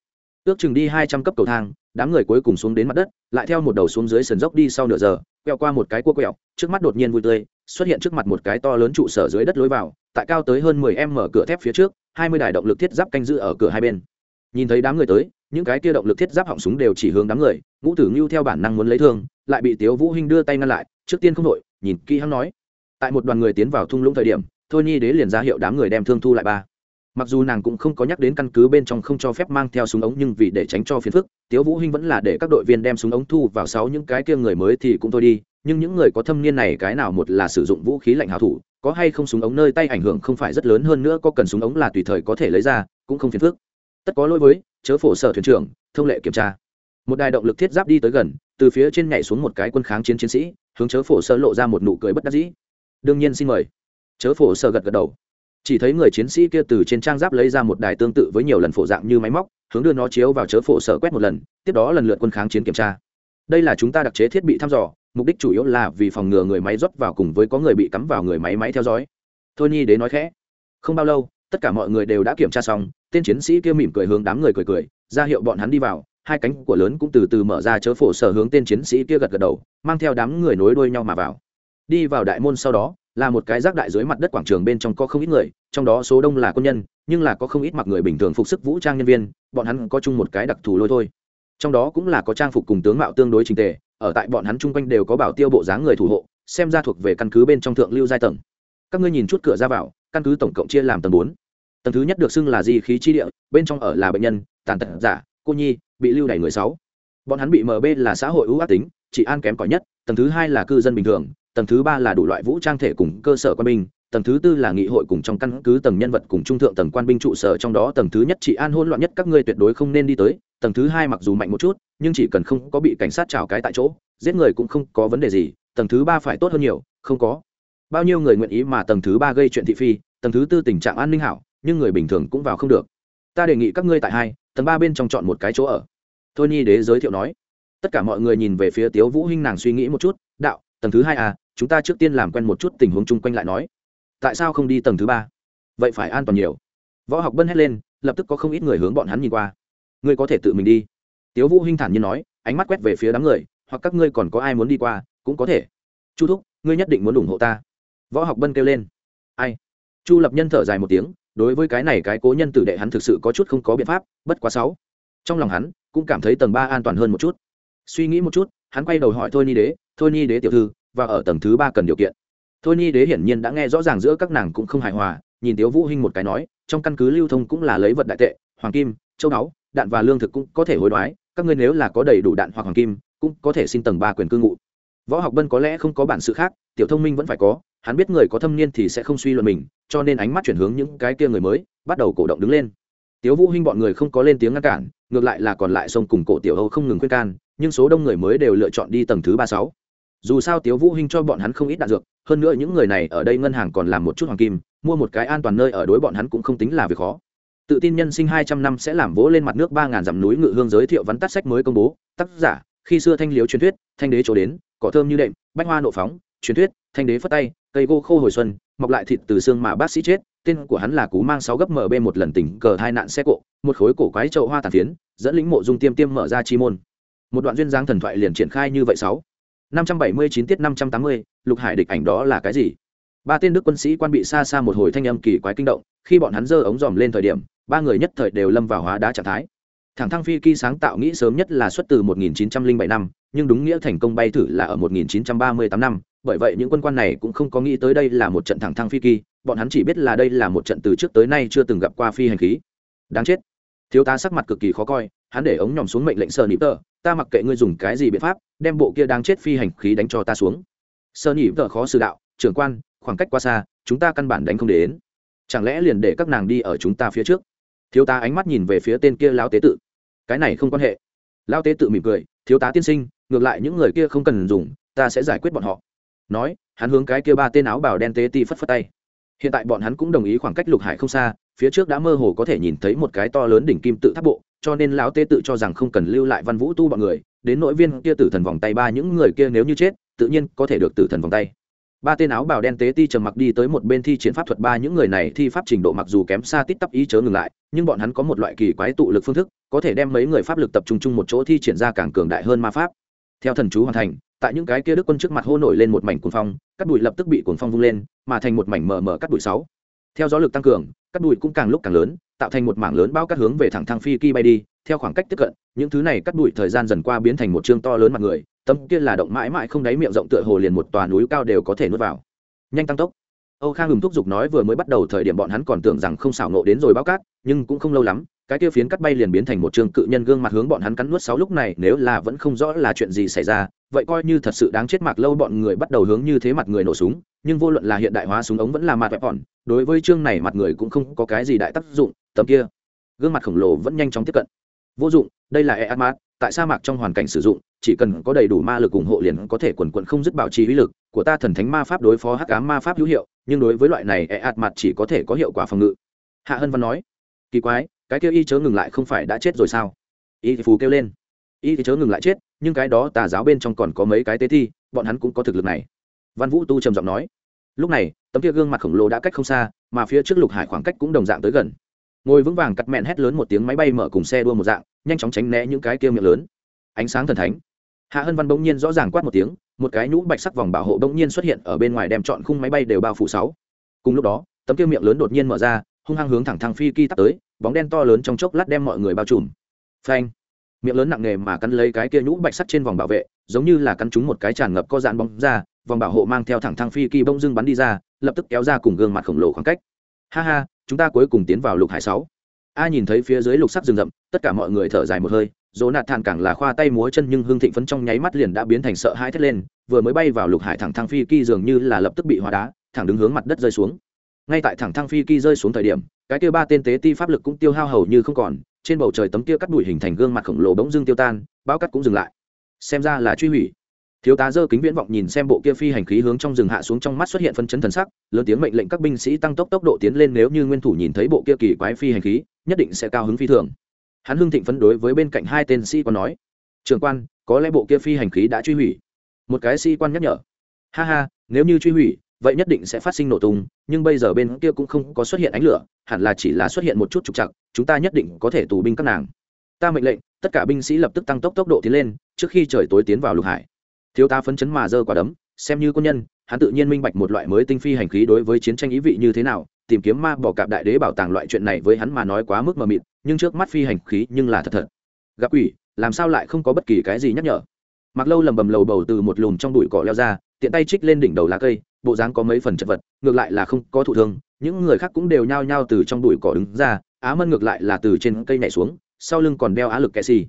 Ước chừng đi hai trăm cấp cầu thang, đám người cuối cùng xuống đến mặt đất, lại theo một đầu xuống dưới sườn dốc đi sau nửa giờ, quẹo qua một cái cua quẹo, trước mắt đột nhiên vui tươi xuất hiện trước mặt một cái to lớn trụ sở dưới đất lối vào, tại cao tới hơn mười m mở cửa thép phía trước, hai mươi đài động lực thiết giáp canh giữ ở cửa hai bên. Nhìn thấy đám người tới, những cái kia động lực thiết giáp họng súng đều chỉ hướng đám người, ngũ tử ngưu theo bản năng muốn lấy thương, lại bị tiếu vũ hinh đưa tay ngăn lại, trước tiên không đội, nhìn kỹ hắn nói. Tại một đoàn người tiến vào thung lũng thời điểm, thôi nhi đế liền ra hiệu đám người đem thương thu lại ba. Mặc dù nàng cũng không có nhắc đến căn cứ bên trong không cho phép mang theo súng ống nhưng vì để tránh cho phiền phức, tiếu vũ hinh vẫn là để các đội viên đem súng ống thu vào sáu những cái kia người mới thì cũng thôi đi nhưng những người có thâm niên này cái nào một là sử dụng vũ khí lạnh hảo thủ, có hay không súng ống nơi tay ảnh hưởng không phải rất lớn hơn nữa có cần súng ống là tùy thời có thể lấy ra, cũng không phiền phức. Tất có lỗi với, chớ phổ sở thuyền trưởng, thông lệ kiểm tra. Một đài động lực thiết giáp đi tới gần, từ phía trên nhảy xuống một cái quân kháng chiến chiến sĩ, hướng chớ phổ sơ lộ ra một nụ cười bất đắc dĩ. Đương nhiên xin mời. Chớ phổ sơ gật gật đầu. Chỉ thấy người chiến sĩ kia từ trên trang giáp lấy ra một đài tương tự với nhiều lần phổ dạng như máy móc, hướng đưa nó chiếu vào chớ phổ sở quét một lần, tiếp đó lần lượt quân kháng chiến kiểm tra đây là chúng ta đặc chế thiết bị thăm dò, mục đích chủ yếu là vì phòng ngừa người máy rót vào cùng với có người bị cắm vào người máy máy theo dõi. Thôi nhi đến nói khẽ. Không bao lâu, tất cả mọi người đều đã kiểm tra xong, tên chiến sĩ kia mỉm cười hướng đám người cười cười, ra hiệu bọn hắn đi vào, hai cánh của lớn cũng từ từ mở ra chớ phổ sở hướng tên chiến sĩ kia gật gật đầu, mang theo đám người nối đuôi nhau mà vào. Đi vào đại môn sau đó, là một cái rác đại dưới mặt đất quảng trường bên trong có không ít người, trong đó số đông là quân nhân, nhưng là có không ít mặc người bình thường phục sức vũ trang nhân viên, bọn hắn có chung một cái đặc thù lôi thôi trong đó cũng là có trang phục cùng tướng mạo tương đối trình tề, ở tại bọn hắn chung quanh đều có bảo tiêu bộ dáng người thủ hộ, xem ra thuộc về căn cứ bên trong thượng lưu giai tầng. Các ngươi nhìn chút cửa ra vào, căn cứ tổng cộng chia làm tầng bốn. Tầng thứ nhất được xưng là di khí chi địa, bên trong ở là bệnh nhân, tàn tật giả, cô nhi, bị lưu đày người sáu. Bọn hắn bị mb là xã hội ưu ác tính chỉ an kém cỏi nhất, tầng thứ hai là cư dân bình thường, tầng thứ ba là đủ loại vũ trang thể cùng cơ sở quân binh tầng thứ tư là nghị hội cùng trong căn cứ tầng nhân vật cùng trung thượng tầng quan binh trụ sở, trong đó tầng thứ nhất chỉ an hôn loạn nhất các ngươi tuyệt đối không nên đi tới, tầng thứ hai mặc dù mạnh một chút, nhưng chỉ cần không có bị cảnh sát trào cái tại chỗ, giết người cũng không có vấn đề gì, tầng thứ ba phải tốt hơn nhiều, không có. Bao nhiêu người nguyện ý mà tầng thứ ba gây chuyện thị phi, tầng thứ tư tình trạng an ninh hảo, nhưng người bình thường cũng vào không được. Ta đề nghị các ngươi tại hai, tầng ba bên trong chọn một cái chỗ ở. Thôi nhi đế giới thiệu nói. Tất cả mọi người nhìn về phía tiếu vũ hinh nàng suy nghĩ một chút, đạo, tầng thứ hai à chúng ta trước tiên làm quen một chút tình huống chung quanh lại nói tại sao không đi tầng thứ ba? Vậy phải an toàn nhiều. Võ học bân hét lên, lập tức có không ít người hướng bọn hắn nhìn qua. Ngươi có thể tự mình đi. Tiếu vũ hinh thản nhiên nói, ánh mắt quét về phía đám người, hoặc các ngươi còn có ai muốn đi qua, cũng có thể. Chu thúc, ngươi nhất định muốn ủng hộ ta. Võ học bân kêu lên. Ai? Chu lập nhân thở dài một tiếng, đối với cái này cái cố nhân tử đệ hắn thực sự có chút không có biện pháp, bất quá sáu. Trong lòng hắn, cũng cảm thấy tầng ba an toàn hơn một chút. Suy nghĩ một chút, hắn quay đầu hỏi thôi ni đế, thôi ni đế tiểu thư, và ở tầng thứ ba cần điều kiện thôi Nhi đế hiển nhiên đã nghe rõ ràng giữa các nàng cũng không hài hòa, nhìn tiếu vũ hinh một cái nói, trong căn cứ lưu thông cũng là lấy vật đại tệ, hoàng kim, châu đáo đạn và lương thực cũng có thể hối đoái, các ngươi nếu là có đầy đủ đạn hoặc hoàng kim, cũng có thể xin tầng ba quyền cư ngụ. Võ học bân có lẽ không có bản sự khác, tiểu thông minh vẫn phải có, hắn biết người có thâm niên thì sẽ không suy luận mình, cho nên ánh mắt chuyển hướng những cái kia người mới, bắt đầu cổ động đứng lên. Tiếu vũ hinh bọn người không có lên tiếng ngăn cản, ngược lại là còn lại sông cùng cổ tiểu âu không ngừng khuyên can, nhưng số đông người mới đều lựa chọn đi tầng thứ ba sáu dù sao tiếu vũ hinh cho bọn hắn không ít đạn dược, hơn nữa những người này ở đây ngân hàng còn làm một chút hoàng kim, mua một cái an toàn nơi ở đối bọn hắn cũng không tính là việc khó. Tự tin nhân sinh hai trăm năm sẽ làm vỗ lên mặt nước ba ngàn dặm núi ngự hương giới thiệu vắn tắt sách mới công bố, tác giả, khi xưa thanh liếu truyền thuyết, thanh đế chỗ đến, cỏ thơm như đệm, bách hoa nộ phóng, truyền thuyết, thanh đế phất tay, cây gô khô hồi xuân, mọc lại thịt từ xương mà bác sĩ chết, tên của hắn là cú mang sáu gấp mb một lần tỉnh cờ hai nạn xe cộ, một khối cổ quái trậu hoa tàn phiến, dẫn lĩnh mộ dung tiêm tiêm mở ra chi môn. Một đoạn duyên dáng thần thoại liền triển khai như vậy sáu năm trăm bảy mươi chín tiết năm trăm tám mươi, lục hải địch ảnh đó là cái gì? Ba tên đức quân sĩ quan bị xa xa một hồi thanh âm kỳ quái kinh động, khi bọn hắn giơ ống dòm lên thời điểm, ba người nhất thời đều lâm vào hóa đá trạng thái. Thẳng thăng phi kỳ sáng tạo nghĩ sớm nhất là xuất từ 1907 năm, nhưng đúng nghĩa thành công bay thử là ở 1938 năm, bởi vậy những quân quan này cũng không có nghĩ tới đây là một trận thẳng thăng phi kỳ, bọn hắn chỉ biết là đây là một trận từ trước tới nay chưa từng gặp qua phi hành khí. Đáng chết. Thiếu tá sắc mặt cực kỳ khó coi, hắn để ống nhòm xuống mệnh lệnh sơ nịp tờ ta mặc kệ ngươi dùng cái gì biện pháp, đem bộ kia đang chết phi hành khí đánh cho ta xuống. Sơ nhị vợ khó xử đạo, trưởng quan, khoảng cách quá xa, chúng ta căn bản đánh không đến. Chẳng lẽ liền để các nàng đi ở chúng ta phía trước? Thiếu tá ánh mắt nhìn về phía tên kia lao tế tự. Cái này không quan hệ. Lao tế tự mỉm cười, thiếu tá tiên sinh, ngược lại những người kia không cần dùng, ta sẽ giải quyết bọn họ. Nói, hắn hướng cái kia ba tên áo bào đen tế ti phất phất tay. Hiện tại bọn hắn cũng đồng ý khoảng cách lục hải không xa, phía trước đã mơ hồ có thể nhìn thấy một cái to lớn đỉnh kim tự tháp bộ cho nên lão tế tự cho rằng không cần lưu lại văn vũ tu bọn người, đến nội viên kia tử thần vòng tay ba những người kia nếu như chết, tự nhiên có thể được tử thần vòng tay. Ba tên áo bào đen tế ti trầm mặc đi tới một bên thi triển pháp thuật, ba những người này thi pháp trình độ mặc dù kém xa tít tắp ý chớ ngừng lại, nhưng bọn hắn có một loại kỳ quái tụ lực phương thức, có thể đem mấy người pháp lực tập trung chung một chỗ thi triển ra càng cường đại hơn ma pháp. Theo thần chú hoàn thành, tại những cái kia đức quân trước mặt hô nổi lên một mảnh cuồng phong cắt bụi lập tức bị cuồng phong vung lên, mà thành một mảnh mờ mờ cắt bụi sáu. Theo gió lực tăng cường cắt bụi cũng càng lúc càng lớn tạo thành một mảng lớn bao cát hướng về thẳng thang phi kỳ bay đi, theo khoảng cách tiếp cận, những thứ này cắt đụi thời gian dần qua biến thành một chương to lớn mặt người, tấm kia là động mãi mãi không đáy miệng rộng tựa hồ liền một tòa núi cao đều có thể nuốt vào. Nhanh tăng tốc. Âu khang ngừng thúc giục nói vừa mới bắt đầu thời điểm bọn hắn còn tưởng rằng không xảo nộ đến rồi bao cát, nhưng cũng không lâu lắm cái kia phiến cắt bay liền biến thành một trường cự nhân gương mặt hướng bọn hắn cắn nuốt sáu lúc này, nếu là vẫn không rõ là chuyện gì xảy ra, vậy coi như thật sự đáng chết mạc lâu bọn người bắt đầu hướng như thế mặt người nổ súng, nhưng vô luận là hiện đại hóa súng ống vẫn là mặt vẹp bọn đối với chương này mặt người cũng không có cái gì đại tác dụng, tầm kia, gương mặt khổng lồ vẫn nhanh chóng tiếp cận. Vô dụng, đây là e atmat tại sa mạc trong hoàn cảnh sử dụng, chỉ cần có đầy đủ ma lực ủng hộ liền có thể quần quận không dứt bảo trì uy lực, của ta thần thánh ma pháp đối phó hắc ám ma pháp hữu hiệu, nhưng đối với loại này e ạt chỉ có thể có hiệu quả phòng ngự. Hạ hân văn nói, kỳ quái cái kia y chớ ngừng lại không phải đã chết rồi sao? Y thì phù kêu lên. Y thì chớ ngừng lại chết, nhưng cái đó tà giáo bên trong còn có mấy cái tế thi, bọn hắn cũng có thực lực này. Văn vũ tu trầm giọng nói. Lúc này, tấm kia gương mặt khổng lồ đã cách không xa, mà phía trước lục hải khoảng cách cũng đồng dạng tới gần. Ngồi vững vàng cắt mẹn hét lớn một tiếng máy bay mở cùng xe đua một dạng, nhanh chóng tránh né những cái kia miệng lớn. Ánh sáng thần thánh. Hạ hân văn bỗng nhiên rõ ràng quát một tiếng, một cái nhũ bạch sắc vòng bảo hộ bỗng nhiên xuất hiện ở bên ngoài đem chọn khung máy bay đều bao phủ sáu. Cùng lúc đó, tấm kia miệng lớn đột nhiên mở ra hung hăng hướng thẳng thang phi kỳ tắt tới, bóng đen to lớn trong chốc lát đem mọi người bao trùm. Phanh. Miệng lớn nặng nề mà cắn lấy cái kia nhũ bạch sắt trên vòng bảo vệ, giống như là cắn chúng một cái tràn ngập có dạn bóng ra, vòng bảo hộ mang theo thẳng thang phi kỳ bông dưng bắn đi ra, lập tức kéo ra cùng gương mặt khổng lồ khoảng cách. Ha ha, chúng ta cuối cùng tiến vào lục hải sáu. A nhìn thấy phía dưới lục sắc rừng rậm, tất cả mọi người thở dài một hơi, dỗ nạt thàn càng là khoa tay múa chân nhưng hương thịnh phấn trong nháy mắt liền đã biến thành sợ hãi thét lên, vừa mới bay vào lục hải thẳng thăng phi kỳ dường như là lập tức bị hóa đá, thẳng đứng hướng mặt đất rơi xuống ngay tại thẳng thăng phi kỳ rơi xuống thời điểm, cái kia ba tên tế ti pháp lực cũng tiêu hao hầu như không còn, trên bầu trời tấm kia cắt bụi hình thành gương mặt khổng lồ bỗng dưng tiêu tan bao cắt cũng dừng lại. Xem ra là truy hủy. Thiếu tá dơ kính viễn vọng nhìn xem bộ kia phi hành khí hướng trong rừng hạ xuống trong mắt xuất hiện phân chấn thần sắc, lớn tiếng mệnh lệnh các binh sĩ tăng tốc tốc độ tiến lên nếu như nguyên thủ nhìn thấy bộ kia kỳ quái phi hành khí, nhất định sẽ cao hứng phi thường. Hắn hưng thịnh phấn đối với bên cạnh hai tên sĩ quan nói trường quan, có lẽ bộ kia phi hành khí đã truy hủy. Một cái sĩ quan nhắc nhở, ha ha, nếu như truy hủy vậy nhất định sẽ phát sinh nổ tung, nhưng bây giờ bên kia cũng không có xuất hiện ánh lửa, hẳn là chỉ là xuất hiện một chút trục chặt chúng ta nhất định có thể tù binh các nàng. Ta mệnh lệnh, tất cả binh sĩ lập tức tăng tốc tốc độ tiến lên, trước khi trời tối tiến vào lục hải. Thiếu ta phấn chấn mà dơ quả đấm, xem như quân nhân, hắn tự nhiên minh bạch một loại mới tinh phi hành khí đối với chiến tranh ý vị như thế nào, tìm kiếm ma bỏ cạp đại đế bảo tàng loại chuyện này với hắn mà nói quá mức mờ mịt, nhưng trước mắt phi hành khí nhưng là thật thật. Gặp quỷ, làm sao lại không có bất kỳ cái gì nhắc nhở? Mặc lâu lầm bầm lầu bầu từ một lùm trong bụi cỏ leo ra, tiện tay trích lên đỉnh đầu lá cây bộ dáng có mấy phần chật vật, ngược lại là không có thụ thương, những người khác cũng đều nhao nhao từ trong bụi cỏ đứng ra, á mân ngược lại là từ trên cây nhảy xuống, sau lưng còn đeo á lực kệ xì.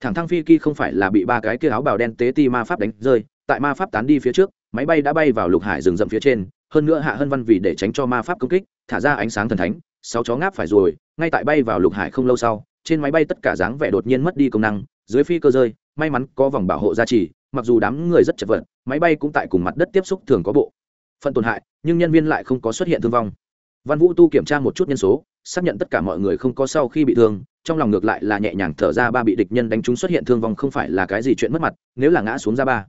Thẳng thăng phi kỳ không phải là bị ba cái kia áo bào đen tế ti ma pháp đánh rơi, tại ma pháp tán đi phía trước, máy bay đã bay vào lục hải rừng rậm phía trên, hơn nữa hạ hân văn vì để tránh cho ma pháp công kích, thả ra ánh sáng thần thánh, sáu chó ngáp phải rồi, ngay tại bay vào lục hải không lâu sau, trên máy bay tất cả dáng vẻ đột nhiên mất đi công năng, dưới phi cơ rơi, may mắn có vòng bảo hộ gia trì, mặc dù đám người rất chật vật, máy bay cũng tại cùng mặt đất tiếp xúc thường có bộ phần tổn hại, nhưng nhân viên lại không có xuất hiện thương vong. Văn vũ tu kiểm tra một chút nhân số, xác nhận tất cả mọi người không có sau khi bị thương, trong lòng ngược lại là nhẹ nhàng thở ra ba bị địch nhân đánh trúng xuất hiện thương vong không phải là cái gì chuyện mất mặt, nếu là ngã xuống ra ba.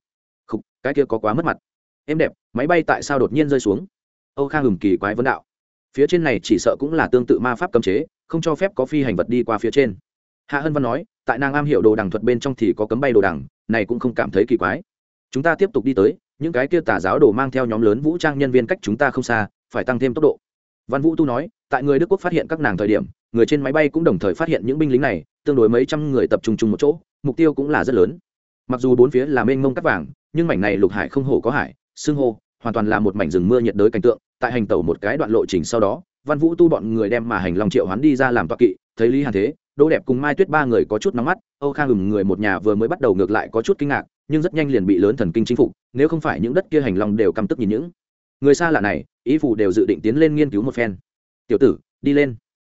Không cái kia có quá mất mặt. Em đẹp, máy bay tại sao đột nhiên rơi xuống? Âu khang hừng kỳ quái vấn đạo. Phía trên này chỉ sợ cũng là tương tự ma pháp cấm chế, không cho phép có phi hành vật đi qua phía trên. Hạ hân văn nói, tại nàng am hiểu đồ đằng thuật bên trong thì có cấm bay đồ đằng, này cũng không cảm thấy kỳ quái. Chúng ta tiếp tục đi tới những cái kia tà giáo đồ mang theo nhóm lớn vũ trang nhân viên cách chúng ta không xa, phải tăng thêm tốc độ. Văn vũ tu nói, tại người đức quốc phát hiện các nàng thời điểm, người trên máy bay cũng đồng thời phát hiện những binh lính này, tương đối mấy trăm người tập trung chung một chỗ, mục tiêu cũng là rất lớn. Mặc dù bốn phía là mênh mông cắt vàng, nhưng mảnh này lục hải không hổ có hải xương hô, hoàn toàn là một mảnh rừng mưa nhiệt đới cảnh tượng, tại hành tàu một cái đoạn lộ trình sau đó, văn vũ tu bọn người đem mà hành long triệu hoán đi ra làm toa kỵ, thấy lý hàn thế, đỗ đẹp cùng mai tuyết ba người có chút nóng mắt, âu khang ừng người một nhà vừa mới bắt đầu ngược lại có chút kinh ngạc nhưng rất nhanh liền bị lớn thần kinh chính phục, nếu không phải những đất kia hành long đều căm tức nhìn những người xa lạ này, ý phủ đều dự định tiến lên nghiên cứu một phen. Tiểu tử, đi lên.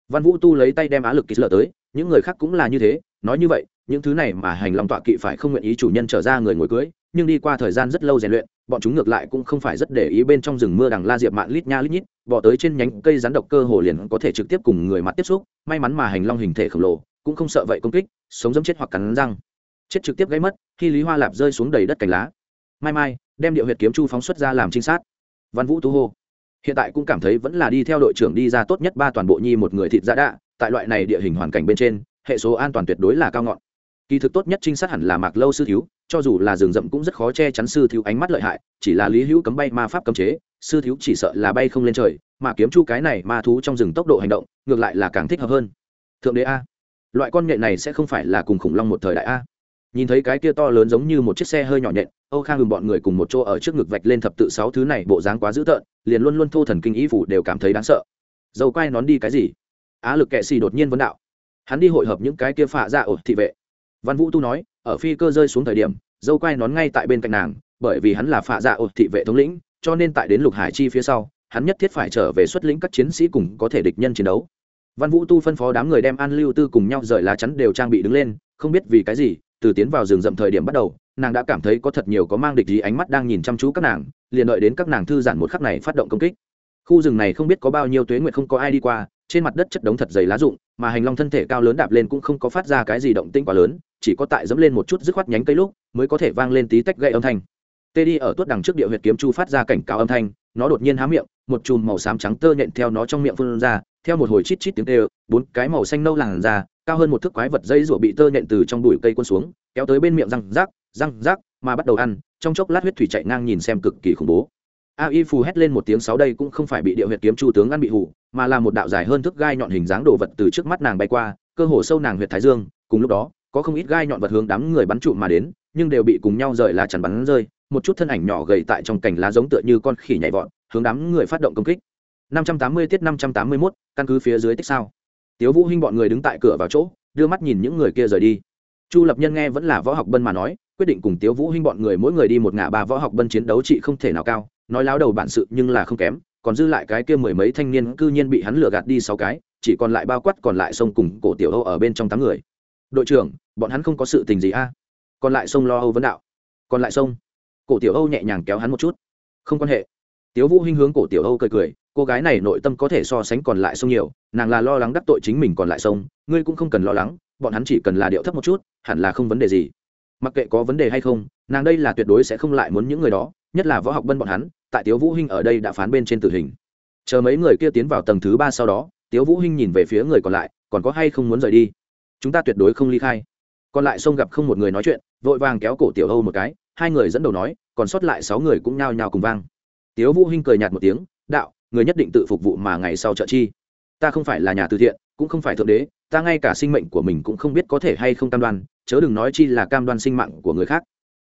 Văn vũ tu lấy tay đem á lực ký lợ tới, những người khác cũng là như thế, nói như vậy, những thứ này mà hành long tọa kỵ phải không nguyện ý chủ nhân trở ra người ngồi cưới, nhưng đi qua thời gian rất lâu rèn luyện, bọn chúng ngược lại cũng không phải rất để ý bên trong rừng mưa đằng la diệp mạn lít nha lít nhít, bỏ tới trên nhánh cây rắn độc cơ hồ liền có thể trực tiếp cùng người mặt tiếp xúc, may mắn mà hành long hình thể khổng lồ, cũng không sợ vậy công kích, sống dẫm chết hoặc cắn răng chết trực tiếp gây mất, khi lý hoa lạp rơi xuống đầy đất cành lá. Mai mai, đem điệu huyệt kiếm chu phóng xuất ra làm trinh sát. Văn vũ tú hô. Hiện tại cũng cảm thấy vẫn là đi theo đội trưởng đi ra tốt nhất ba toàn bộ nhi một người thịt giã đạ, tại loại này địa hình hoàn cảnh bên trên, hệ số an toàn tuyệt đối là cao ngọn. Kỳ thực tốt nhất trinh sát hẳn là mạc lâu sư thiếu, cho dù là rừng rậm cũng rất khó che chắn sư thiếu ánh mắt lợi hại, chỉ là lý hữu cấm bay ma pháp cấm chế, sư thiếu chỉ sợ là bay không lên trời, mà kiếm chu cái này ma thú trong rừng tốc độ hành động, ngược lại là càng thích hợp hơn. Thượng đế a. Loại con nghệ này sẽ không phải là cùng khủng long một thời đại a nhìn thấy cái kia to lớn giống như một chiếc xe hơi nhỏ nhện, âu khang ngừng bọn người cùng một chỗ ở trước ngực vạch lên thập tự sáu thứ này, bộ dáng quá dữ tợn, liền luôn luôn thô thần kinh ý phủ đều cảm thấy đáng sợ. Dầu quay nón đi cái gì? Á lực kệ xì đột nhiên vấn đạo. Hắn đi hội hợp những cái kia phạ dạ ra ổ thị vệ. Văn vũ tu nói, ở phi cơ rơi xuống thời điểm, dâu quay nón ngay tại bên cạnh nàng, bởi vì hắn là phạ dạ ột thị vệ thống lĩnh, cho nên tại đến lục hải chi phía sau, hắn nhất thiết phải trở về xuất lĩnh các chiến sĩ cùng có thể địch nhân chiến đấu. Văn vũ tu phân phó đám người đem an lưu tư cùng nhau rời lá chắn đều trang bị đứng lên, không biết vì cái gì từ tiến vào rừng rậm thời điểm bắt đầu, nàng đã cảm thấy có thật nhiều có mang địch gì ánh mắt đang nhìn chăm chú các nàng, liền đợi đến các nàng thư giãn một khắc này phát động công kích. Khu rừng này không biết có bao nhiêu tuế nguyệt không có ai đi qua, trên mặt đất chất đống thật dày lá rụng, mà hành long thân thể cao lớn đạp lên cũng không có phát ra cái gì động tĩnh quá lớn, chỉ có tại dẫm lên một chút dứt khoát nhánh cây lúc, mới có thể vang lên tí tách gậy âm thanh. Tê đi ở tuốt đằng trước địa huyệt kiếm chu phát ra cảnh cáo âm thanh, nó đột nhiên há miệng, một chùm màu xám trắng tơ nhện theo nó trong miệng phun ra, theo một hồi chít chít tiếng tê bốn cái màu xanh nâu làn ra cao hơn một thước quái vật dây rủa bị tơ nhện từ trong bụi cây quân xuống kéo tới bên miệng răng rác răng rác mà bắt đầu ăn trong chốc lát huyết thủy chạy ngang nhìn xem cực kỳ khủng bố. A y phù hét lên một tiếng sáu đây cũng không phải bị địa huyệt kiếm chu tướng ăn bị hủ mà là một đạo dài hơn thước gai nhọn hình dáng đồ vật từ trước mắt nàng bay qua cơ hồ sâu nàng huyệt thái dương cùng lúc đó có không ít gai nhọn vật hướng đám người bắn trụ mà đến nhưng đều bị cùng nhau rời lá chắn bắn rơi một chút thân ảnh nhỏ gầy tại trong cành lá giống tựa như con khỉ nhảy vọt hướng đám người phát động công kích. 580 tiết 581, căn cứ phía dưới tích sao tiếu vũ hinh bọn người đứng tại cửa vào chỗ, đưa mắt nhìn những người kia rời đi. Chu lập nhân nghe vẫn là võ học bân mà nói, quyết định cùng tiếu vũ hinh bọn người mỗi người đi một ngã ba võ học bân chiến đấu trị không thể nào cao, nói láo đầu bản sự nhưng là không kém, còn dư lại cái kia mười mấy thanh niên cư nhiên bị hắn lừa gạt đi sáu cái, chỉ còn lại bao quát còn lại sông cùng cổ tiểu âu ở bên trong tám người. Đội trưởng, bọn hắn không có sự tình gì a. Còn lại sông lo âu vấn đạo. Còn lại sông. Cổ tiểu âu nhẹ nhàng kéo hắn một chút. Không quan hệ. Tiếu vũ hinh hướng cổ tiểu âu cười cười cô gái này nội tâm có thể so sánh còn lại sông nhiều, nàng là lo lắng đắc tội chính mình còn lại sông, ngươi cũng không cần lo lắng, bọn hắn chỉ cần là điệu thấp một chút, hẳn là không vấn đề gì. Mặc kệ có vấn đề hay không, nàng đây là tuyệt đối sẽ không lại muốn những người đó, nhất là võ học bân bọn hắn, tại tiếu vũ hinh ở đây đã phán bên trên tử hình. Chờ mấy người kia tiến vào tầng thứ ba sau đó, tiếu vũ hinh nhìn về phía người còn lại, còn có hay không muốn rời đi? Chúng ta tuyệt đối không ly khai. Còn lại sông gặp không một người nói chuyện, vội vàng kéo cổ tiểu âu một cái, hai người dẫn đầu nói, còn sót lại sáu người cũng nhao nhao cùng vang. Tiếu vũ hinh cười nhạt một tiếng, đạo người nhất định tự phục vụ mà ngày sau trợ chi. Ta không phải là nhà từ thiện, cũng không phải thượng đế, ta ngay cả sinh mệnh của mình cũng không biết có thể hay không cam đoan, chớ đừng nói chi là cam đoan sinh mạng của người khác.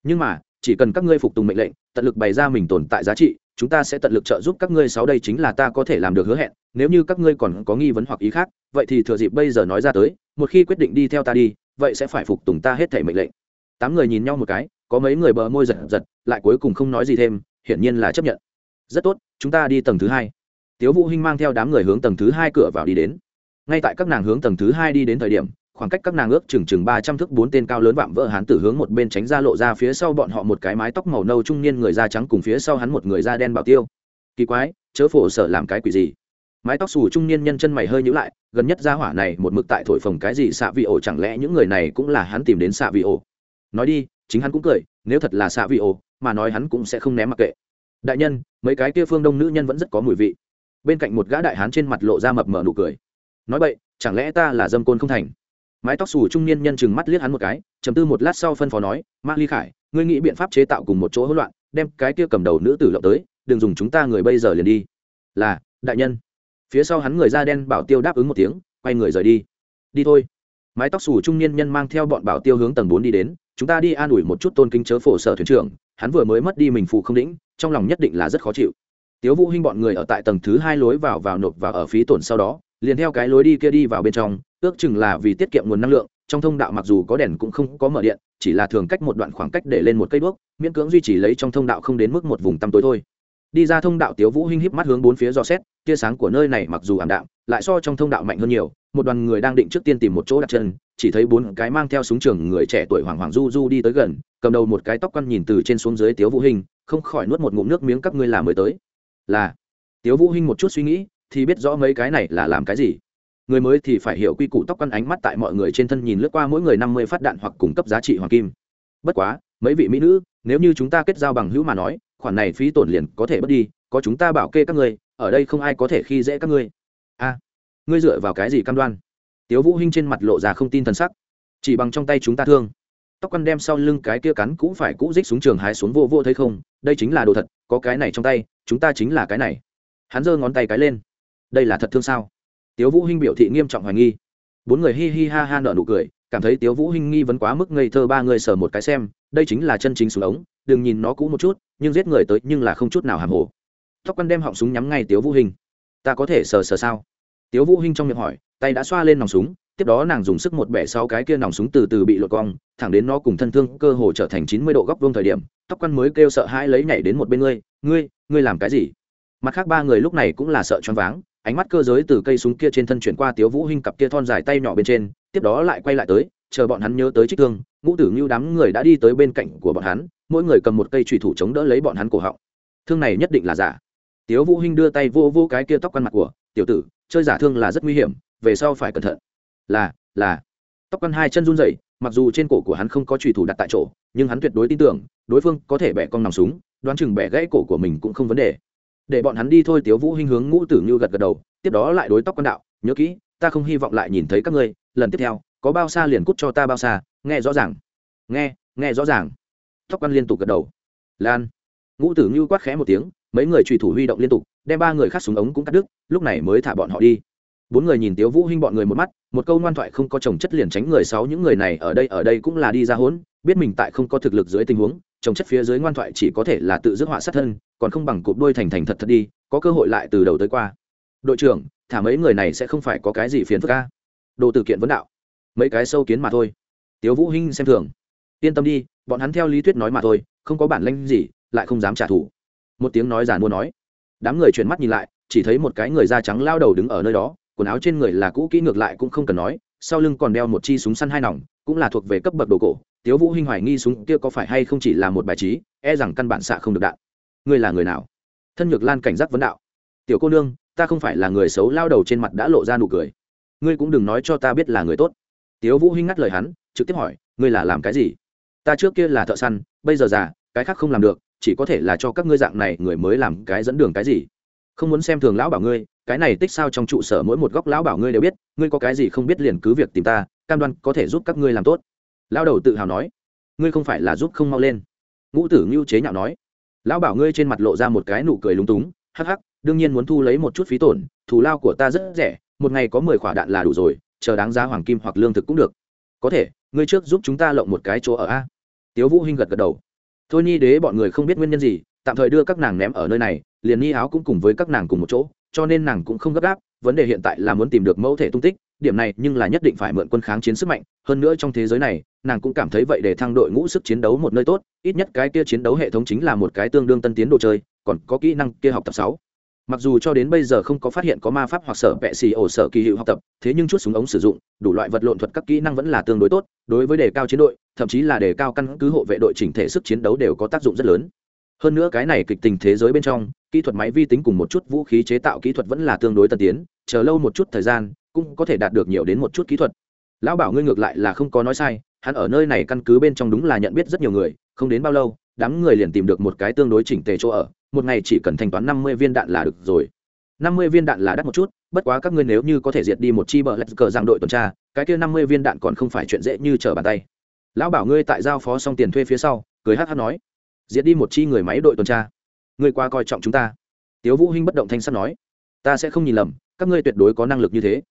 Nhưng mà, chỉ cần các ngươi phục tùng mệnh lệnh, tận lực bày ra mình tồn tại giá trị, chúng ta sẽ tận lực trợ giúp các ngươi sáu đây chính là ta có thể làm được hứa hẹn, nếu như các ngươi còn có nghi vấn hoặc ý khác, vậy thì thừa dịp bây giờ nói ra tới, một khi quyết định đi theo ta đi, vậy sẽ phải phục tùng ta hết thể mệnh lệnh. Tám người nhìn nhau một cái, có mấy người bờ môi giật giật, lại cuối cùng không nói gì thêm, hiển nhiên là chấp nhận rất tốt, chúng ta đi tầng thứ hai. Tiếu vũ hinh mang theo đám người hướng tầng thứ hai cửa vào đi đến. Ngay tại các nàng hướng tầng thứ hai đi đến thời điểm, khoảng cách các nàng ước chừng chừng ba trăm thước bốn tên cao lớn vạm vỡ hán tử hướng một bên tránh ra lộ ra phía sau bọn họ một cái mái tóc màu nâu trung niên người da trắng cùng phía sau hắn một người da đen bảo tiêu. Kỳ quái, chớ phổ sở làm cái quỷ gì? Mái tóc xù trung niên nhân chân mày hơi nhíu lại, gần nhất ra hỏa này một mực tại thổi phồng cái gì xạ vị ổ, chẳng lẽ những người này cũng là hắn tìm đến xạ vị ổ? Nói đi, chính hắn cũng cười, nếu thật là xạ vị ổ, mà nói hắn cũng sẽ không ném mặc kệ đại nhân, mấy cái kia phương đông nữ nhân vẫn rất có mùi vị. Bên cạnh một gã đại hán trên mặt lộ ra mập mờ nụ cười. Nói vậy chẳng lẽ ta là dâm côn không thành? Mái tóc xù trung niên nhân chừng mắt liếc hắn một cái chầm tư một lát sau phân phó nói, ma ly khải, ngươi nghĩ biện pháp chế tạo cùng một chỗ hỗn loạn, đem cái kia cầm đầu nữ tử lộng tới, đừng dùng chúng ta người bây giờ liền đi. Là, đại nhân. Phía sau hắn người da đen bảo tiêu đáp ứng một tiếng, quay người rời đi. Đi thôi. Mái tóc xù trung niên nhân mang theo bọn bảo tiêu hướng tầng bốn đi đến, chúng ta đi an ủi một chút tôn kinh chớ phổ sở thuyền trưởng, hắn vừa mới mất đi mình phụ không đĩnh trong lòng nhất định là rất khó chịu. Tiếu vũ hinh bọn người ở tại tầng thứ hai lối vào vào nộp và ở phí tổn sau đó, liền theo cái lối đi kia đi vào bên trong, ước chừng là vì tiết kiệm nguồn năng lượng, trong thông đạo mặc dù có đèn cũng không có mở điện, chỉ là thường cách một đoạn khoảng cách để lên một cây đuốc, miễn cưỡng duy trì lấy trong thông đạo không đến mức một vùng tăm tối thôi. Đi ra thông đạo tiếu vũ hinh híp mắt hướng bốn phía dò xét, tia sáng của nơi này mặc dù ảm đạm, lại so trong thông đạo mạnh hơn nhiều, một đoàn người đang định trước tiên tìm một chỗ đặt chân, chỉ thấy bốn cái mang theo súng trường người trẻ tuổi hoàng hoàng du du đi tới gần, cầm đầu một cái tóc quăn nhìn từ trên xuống dưới tiếu vũ hinh không khỏi nuốt một ngụm nước miếng các ngươi làm mới tới. Là. Tiếu vũ hinh một chút suy nghĩ, thì biết rõ mấy cái này là làm cái gì. Người mới thì phải hiểu quy củ tóc quan ánh mắt tại mọi người trên thân nhìn lướt qua mỗi người năm mươi phát đạn hoặc cung cấp giá trị hoàng kim. Bất quá, mấy vị mỹ nữ, nếu như chúng ta kết giao bằng hữu mà nói, khoản này phí tổn liền có thể bớt đi, có chúng ta bảo kê các ngươi, ở đây không ai có thể khi dễ các ngươi. A, ngươi dựa vào cái gì cam đoan? Tiếu vũ hinh trên mặt lộ ra không tin thần sắc. Chỉ bằng trong tay chúng ta thương tóc quăn đem sau lưng cái kia cắn cũng phải cũ dích xuống trường hái xuống vô vô thấy không, đây chính là đồ thật, có cái này trong tay, chúng ta chính là cái này. Hắn giơ ngón tay cái lên. Đây là thật thương sao? Tiếu vũ hinh biểu thị nghiêm trọng hoài nghi. Bốn người hi hi ha ha nở nụ cười, cảm thấy tiếu vũ hinh nghi vấn quá mức ngây thơ ba người sờ một cái xem, đây chính là chân chính súng ống, đừng nhìn nó cũ một chút, nhưng giết người tới nhưng là không chút nào hàm hồ. Tóc quăn đem họng súng nhắm ngay tiếu vũ hinh. Ta có thể sờ sờ sao? Tiếu vũ hinh trong miệng hỏi, tay đã xoa lên nòng súng tiếp đó nàng dùng sức một bẻ sau cái kia nòng súng từ từ bị lột cong, thẳng đến nó cùng thân thương cơ hồ trở thành chín mươi độ góc vuông thời điểm, tóc quăn mới kêu sợ hãi lấy nhảy đến một bên ngươi ngươi ngươi làm cái gì? Mặt khác ba người lúc này cũng là sợ choáng váng, ánh mắt cơ giới từ cây súng kia trên thân chuyển qua tiếu vũ hinh cặp kia thon dài tay nhỏ bên trên, tiếp đó lại quay lại tới, chờ bọn hắn nhớ tới trích thương, ngũ tử như đám người đã đi tới bên cạnh của bọn hắn, mỗi người cầm một cây trùy thủ chống đỡ lấy bọn hắn cổ họng. Thương này nhất định là giả. Tiếu vũ hinh đưa tay vô vô cái kia tóc quăn mặt của, tiểu tử, chơi giả thương là rất nguy hiểm, về sau phải cẩn thận là là. Tóc quăn hai chân run rẩy, mặc dù trên cổ của hắn không có trùy thủ đặt tại chỗ, nhưng hắn tuyệt đối tin tưởng, đối phương có thể bẻ con nòng súng, đoán chừng bẻ gãy cổ của mình cũng không vấn đề. Để bọn hắn đi thôi, tiếu vũ hinh hướng ngũ tử như gật gật đầu, tiếp đó lại đối tóc quan đạo, nhớ kỹ, ta không hy vọng lại nhìn thấy các ngươi, lần tiếp theo, có bao xa liền cút cho ta bao xa, nghe rõ ràng. Nghe nghe rõ ràng. Tóc quan liên tục gật đầu. Lan. Ngũ tử như quát khẽ một tiếng, mấy người trùy thủ huy động liên tục, đem ba người khác súng ống cũng cắt đứt, lúc này mới thả bọn họ đi bốn người nhìn tiếu vũ hinh bọn người một mắt, một câu ngoan thoại không có chồng chất liền tránh người sáu, những người này ở đây ở đây cũng là đi ra hỗn biết mình tại không có thực lực dưới tình huống, chồng chất phía dưới ngoan thoại chỉ có thể là tự dứt họa sát thân, còn không bằng cụp đôi thành thành thật thật đi, có cơ hội lại từ đầu tới qua. Đội trưởng, thả mấy người này sẽ không phải có cái gì phiền phức ca đồ từ kiện vấn đạo. Mấy cái sâu kiến mà thôi. Tiếu vũ hinh xem thường. Yên tâm đi, bọn hắn theo lý thuyết nói mà thôi, không có bản lĩnh gì, lại không dám trả thù. Một tiếng nói giản mua nói. Đám người chuyển mắt nhìn lại, chỉ thấy một cái người da trắng lao đầu đứng ở nơi đó quần áo trên người là cũ kỹ ngược lại cũng không cần nói, sau lưng còn đeo một chi súng săn hai nòng, cũng là thuộc về cấp bậc đồ cổ. Tiếu vũ hinh hoài nghi súng kia có phải hay không chỉ là một bài trí e rằng căn bản xạ không được đạn. Ngươi là người nào? Thân nhược lan cảnh giác vấn đạo. Tiểu cô nương, ta không phải là người xấu, lao đầu trên mặt đã lộ ra nụ cười. Ngươi cũng đừng nói cho ta biết là người tốt. Tiếu vũ hinh ngắt lời hắn, trực tiếp hỏi, ngươi là làm cái gì? Ta trước kia là thợ săn, bây giờ già, cái khác không làm được, chỉ có thể là cho các ngươi dạng này, người mới làm cái dẫn đường cái gì? Không muốn xem thường lão bảo ngươi, cái này tích sao trong trụ sở mỗi một góc lão bảo ngươi đều biết, ngươi có cái gì không biết liền cứ việc tìm ta, cam đoan có thể giúp các ngươi làm tốt. Lão đầu tự hào nói. Ngươi không phải là giúp không mau lên. Ngũ tử ngưu chế nhạo nói. Lão bảo ngươi trên mặt lộ ra một cái nụ cười lúng túng, hắc hắc, đương nhiên muốn thu lấy một chút phí tổn, thù lao của ta rất rẻ, một ngày có mười quả đạn là đủ rồi, chờ đáng giá hoàng kim hoặc lương thực cũng được. Có thể, ngươi trước giúp chúng ta lộng một cái chỗ ở a. Tiếu vũ hinh gật gật đầu. Thôi nhi đế bọn người không biết nguyên nhân gì, tạm thời đưa các nàng ném ở nơi này liền nghi áo cũng cùng với các nàng cùng một chỗ, cho nên nàng cũng không gấp gáp, vấn đề hiện tại là muốn tìm được mẫu thể tung tích, điểm này nhưng là nhất định phải mượn quân kháng chiến sức mạnh, hơn nữa trong thế giới này, nàng cũng cảm thấy vậy để thăng đội ngũ sức chiến đấu một nơi tốt, ít nhất cái kia chiến đấu hệ thống chính là một cái tương đương tân tiến đồ chơi, còn có kỹ năng kia học tập sáu. Mặc dù cho đến bây giờ không có phát hiện có ma pháp hoặc sở vệ xì ổ sở kỳ hiệu học tập, thế nhưng chút súng ống sử dụng, đủ loại vật lộn thuật các kỹ năng vẫn là tương đối tốt, đối với đề cao chiến đội, thậm chí là đề cao căn cứ hộ vệ đội chỉnh thể sức chiến đấu đều có tác dụng rất lớn hơn nữa cái này kịch tình thế giới bên trong, kỹ thuật máy vi tính cùng một chút vũ khí chế tạo kỹ thuật vẫn là tương đối tân tiến, chờ lâu một chút thời gian, cũng có thể đạt được nhiều đến một chút kỹ thuật. Lão bảo ngươi ngược lại là không có nói sai, hắn ở nơi này căn cứ bên trong đúng là nhận biết rất nhiều người, không đến bao lâu, đám người liền tìm được một cái tương đối chỉnh tề chỗ ở, một ngày chỉ cần thanh toán năm mươi viên đạn là được rồi. năm mươi viên đạn là đắt một chút, bất quá các ngươi nếu như có thể diệt đi một chi bờ lạch cờ giang đội tuần tra, cái kia năm mươi viên đạn còn không phải chuyện dễ như trở bàn tay. Lão bảo ngươi tại giao phó xong tiền thuê phía sau, cười hh nói diệt đi một chi người máy đội tuần tra. Người qua coi trọng chúng ta. Tiếu vũ hinh bất động thanh sắt nói. Ta sẽ không nhìn lầm, các ngươi tuyệt đối có năng lực như thế.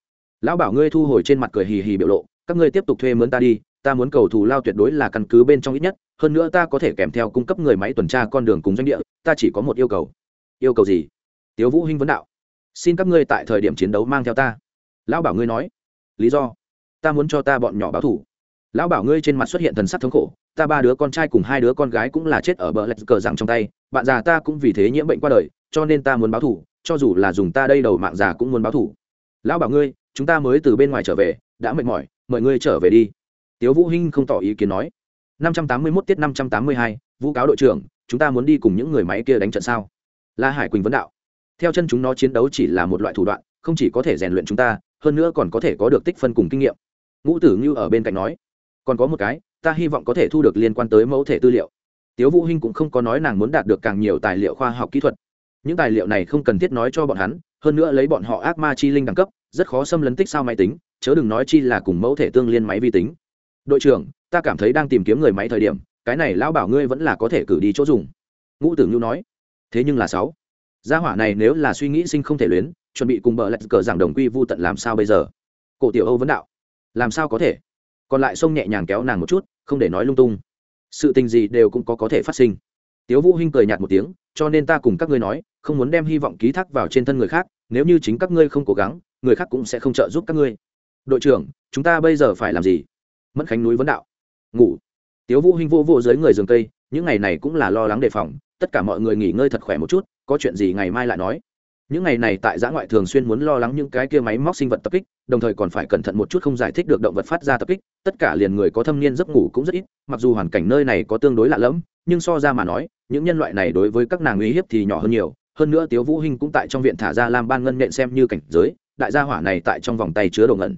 Lão bảo ngươi thu hồi trên mặt cười hì hì biểu lộ, các ngươi tiếp tục thuê mướn ta đi, ta muốn cầu thù lao tuyệt đối là căn cứ bên trong ít nhất, hơn nữa ta có thể kèm theo cung cấp người máy tuần tra con đường cùng doanh địa, ta chỉ có một yêu cầu. Yêu cầu gì? Tiếu vũ hinh vấn đạo. Xin các ngươi tại thời điểm chiến đấu mang theo ta. Lão bảo ngươi nói. Lý do, ta muốn cho ta bọn nhỏ báo thủ lão bảo ngươi trên mặt xuất hiện thần sắc thống khổ ta ba đứa con trai cùng hai đứa con gái cũng là chết ở bờ lạch cờ rằng trong tay bạn già ta cũng vì thế nhiễm bệnh qua đời cho nên ta muốn báo thủ cho dù là dùng ta đây đầu mạng già cũng muốn báo thủ lão bảo ngươi chúng ta mới từ bên ngoài trở về đã mệt mỏi mời ngươi trở về đi. Tiếu vũ hinh không tỏ ý kiến nói. 581 tiết 582, vũ cáo đội trưởng chúng ta muốn đi cùng những người máy kia đánh trận sao? La hải quỳnh vấn đạo. Theo chân chúng nó chiến đấu chỉ là một loại thủ đoạn không chỉ có thể rèn luyện chúng ta hơn nữa còn có thể có được tích phân cùng kinh nghiệm. Ngũ tử như ở bên cạnh nói. Còn có một cái ta hy vọng có thể thu được liên quan tới mẫu thể tư liệu. Tiếu vũ hinh cũng không có nói nàng muốn đạt được càng nhiều tài liệu khoa học kỹ thuật. Những tài liệu này không cần thiết nói cho bọn hắn, hơn nữa lấy bọn họ ác ma chi linh đẳng cấp, rất khó xâm lấn tích sao máy tính, chớ đừng nói chi là cùng mẫu thể tương liên máy vi tính. Đội trưởng, ta cảm thấy đang tìm kiếm người máy thời điểm, cái này lão bảo ngươi vẫn là có thể cử đi chỗ dùng. Ngũ tử nhu nói. Thế nhưng là sáu. Gia hỏa này nếu là suy nghĩ sinh không thể luyến, chuẩn bị cùng bờ lạch cờ giảng đồng quy vu tận làm sao bây giờ? Cổ tiểu âu vấn đạo. Làm sao có thể? Còn lại xông nhẹ nhàng kéo nàng một chút, không để nói lung tung. Sự tình gì đều cũng có có thể phát sinh. Tiếu vũ hinh cười nhạt một tiếng, cho nên ta cùng các ngươi nói, không muốn đem hy vọng ký thác vào trên thân người khác, nếu như chính các ngươi không cố gắng, người khác cũng sẽ không trợ giúp các ngươi. Đội trưởng, chúng ta bây giờ phải làm gì? Mẫn khánh núi vấn đạo. Ngủ. Tiếu vũ hinh vô vô dưới người giường cây, những ngày này cũng là lo lắng đề phòng, tất cả mọi người nghỉ ngơi thật khỏe một chút, có chuyện gì ngày mai lại nói những ngày này tại giã ngoại thường xuyên muốn lo lắng những cái kia máy móc sinh vật tập kích, đồng thời còn phải cẩn thận một chút không giải thích được động vật phát ra tập kích, tất cả liền người có thâm niên giấc ngủ cũng rất ít, mặc dù hoàn cảnh nơi này có tương đối lạ lẫm, nhưng so ra mà nói, những nhân loại này đối với các nàng uy hiếp thì nhỏ hơn nhiều, hơn nữa tiếu vũ hinh cũng tại trong viện thả ra làm ban ngân nện xem như cảnh giới, đại gia hỏa này tại trong vòng tay chứa đồ ngẩn.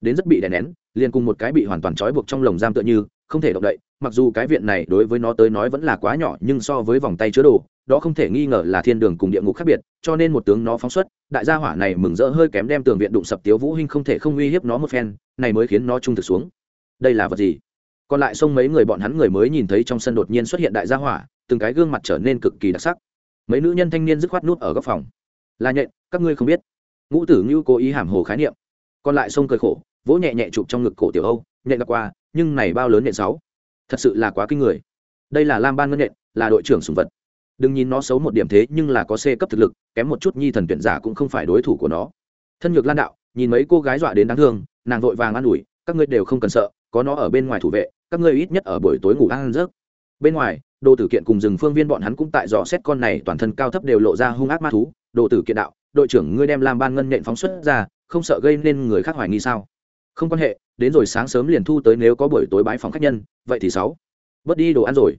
Đến rất bị đè nén, liền cùng một cái bị hoàn toàn trói buộc trong lồng giam tựa như, không thể động đậy, mặc dù cái viện này đối với nó tới nói vẫn là quá nhỏ, nhưng so với vòng tay chứa đồ đó không thể nghi ngờ là thiên đường cùng địa ngục khác biệt, cho nên một tướng nó phóng xuất, đại gia hỏa này mừng rỡ hơi kém đem tường viện đụng sập tiếu vũ hinh không thể không uy hiếp nó một phen, này mới khiến nó trung thực xuống. Đây là vật gì? Còn lại xông mấy người bọn hắn người mới nhìn thấy trong sân đột nhiên xuất hiện đại gia hỏa, từng cái gương mặt trở nên cực kỳ đặc sắc. Mấy nữ nhân thanh niên dứt khoát nút ở góc phòng. Là nhện, các ngươi không biết. Ngũ tử ngưu cố ý hàm hồ khái niệm. Còn lại xông cười khổ, vỗ nhẹ nhẹ chụp trong ngực cổ tiểu âu, nhện gặp qua, nhưng này bao lớn nhện sáu? Thật sự là quá kinh người. Đây là lam ban ngân nhện, là đội trưởng sùng vật đừng nhìn nó xấu một điểm thế nhưng là có c cấp thực lực, kém một chút nhi thần tuyển giả cũng không phải đối thủ của nó. Thân nhược lan đạo, nhìn mấy cô gái dọa đến đáng thương, nàng vội vàng an ủi, các ngươi đều không cần sợ, có nó ở bên ngoài thủ vệ, các ngươi ít nhất ở buổi tối ngủ ăn rớt bên ngoài, đồ tử kiện cùng rừng phương viên bọn hắn cũng tại dò xét con này toàn thân cao thấp đều lộ ra hung ác ma thú. Đồ tử kiện đạo, đội trưởng ngươi đem làm ban ngân nhện phóng xuất ra, không sợ gây nên người khác hoài nghi sao? Không quan hệ, đến rồi sáng sớm liền thu tới nếu có buổi tối bái phòng khách nhân, vậy thì sáu. Bớt đi đồ ăn rồi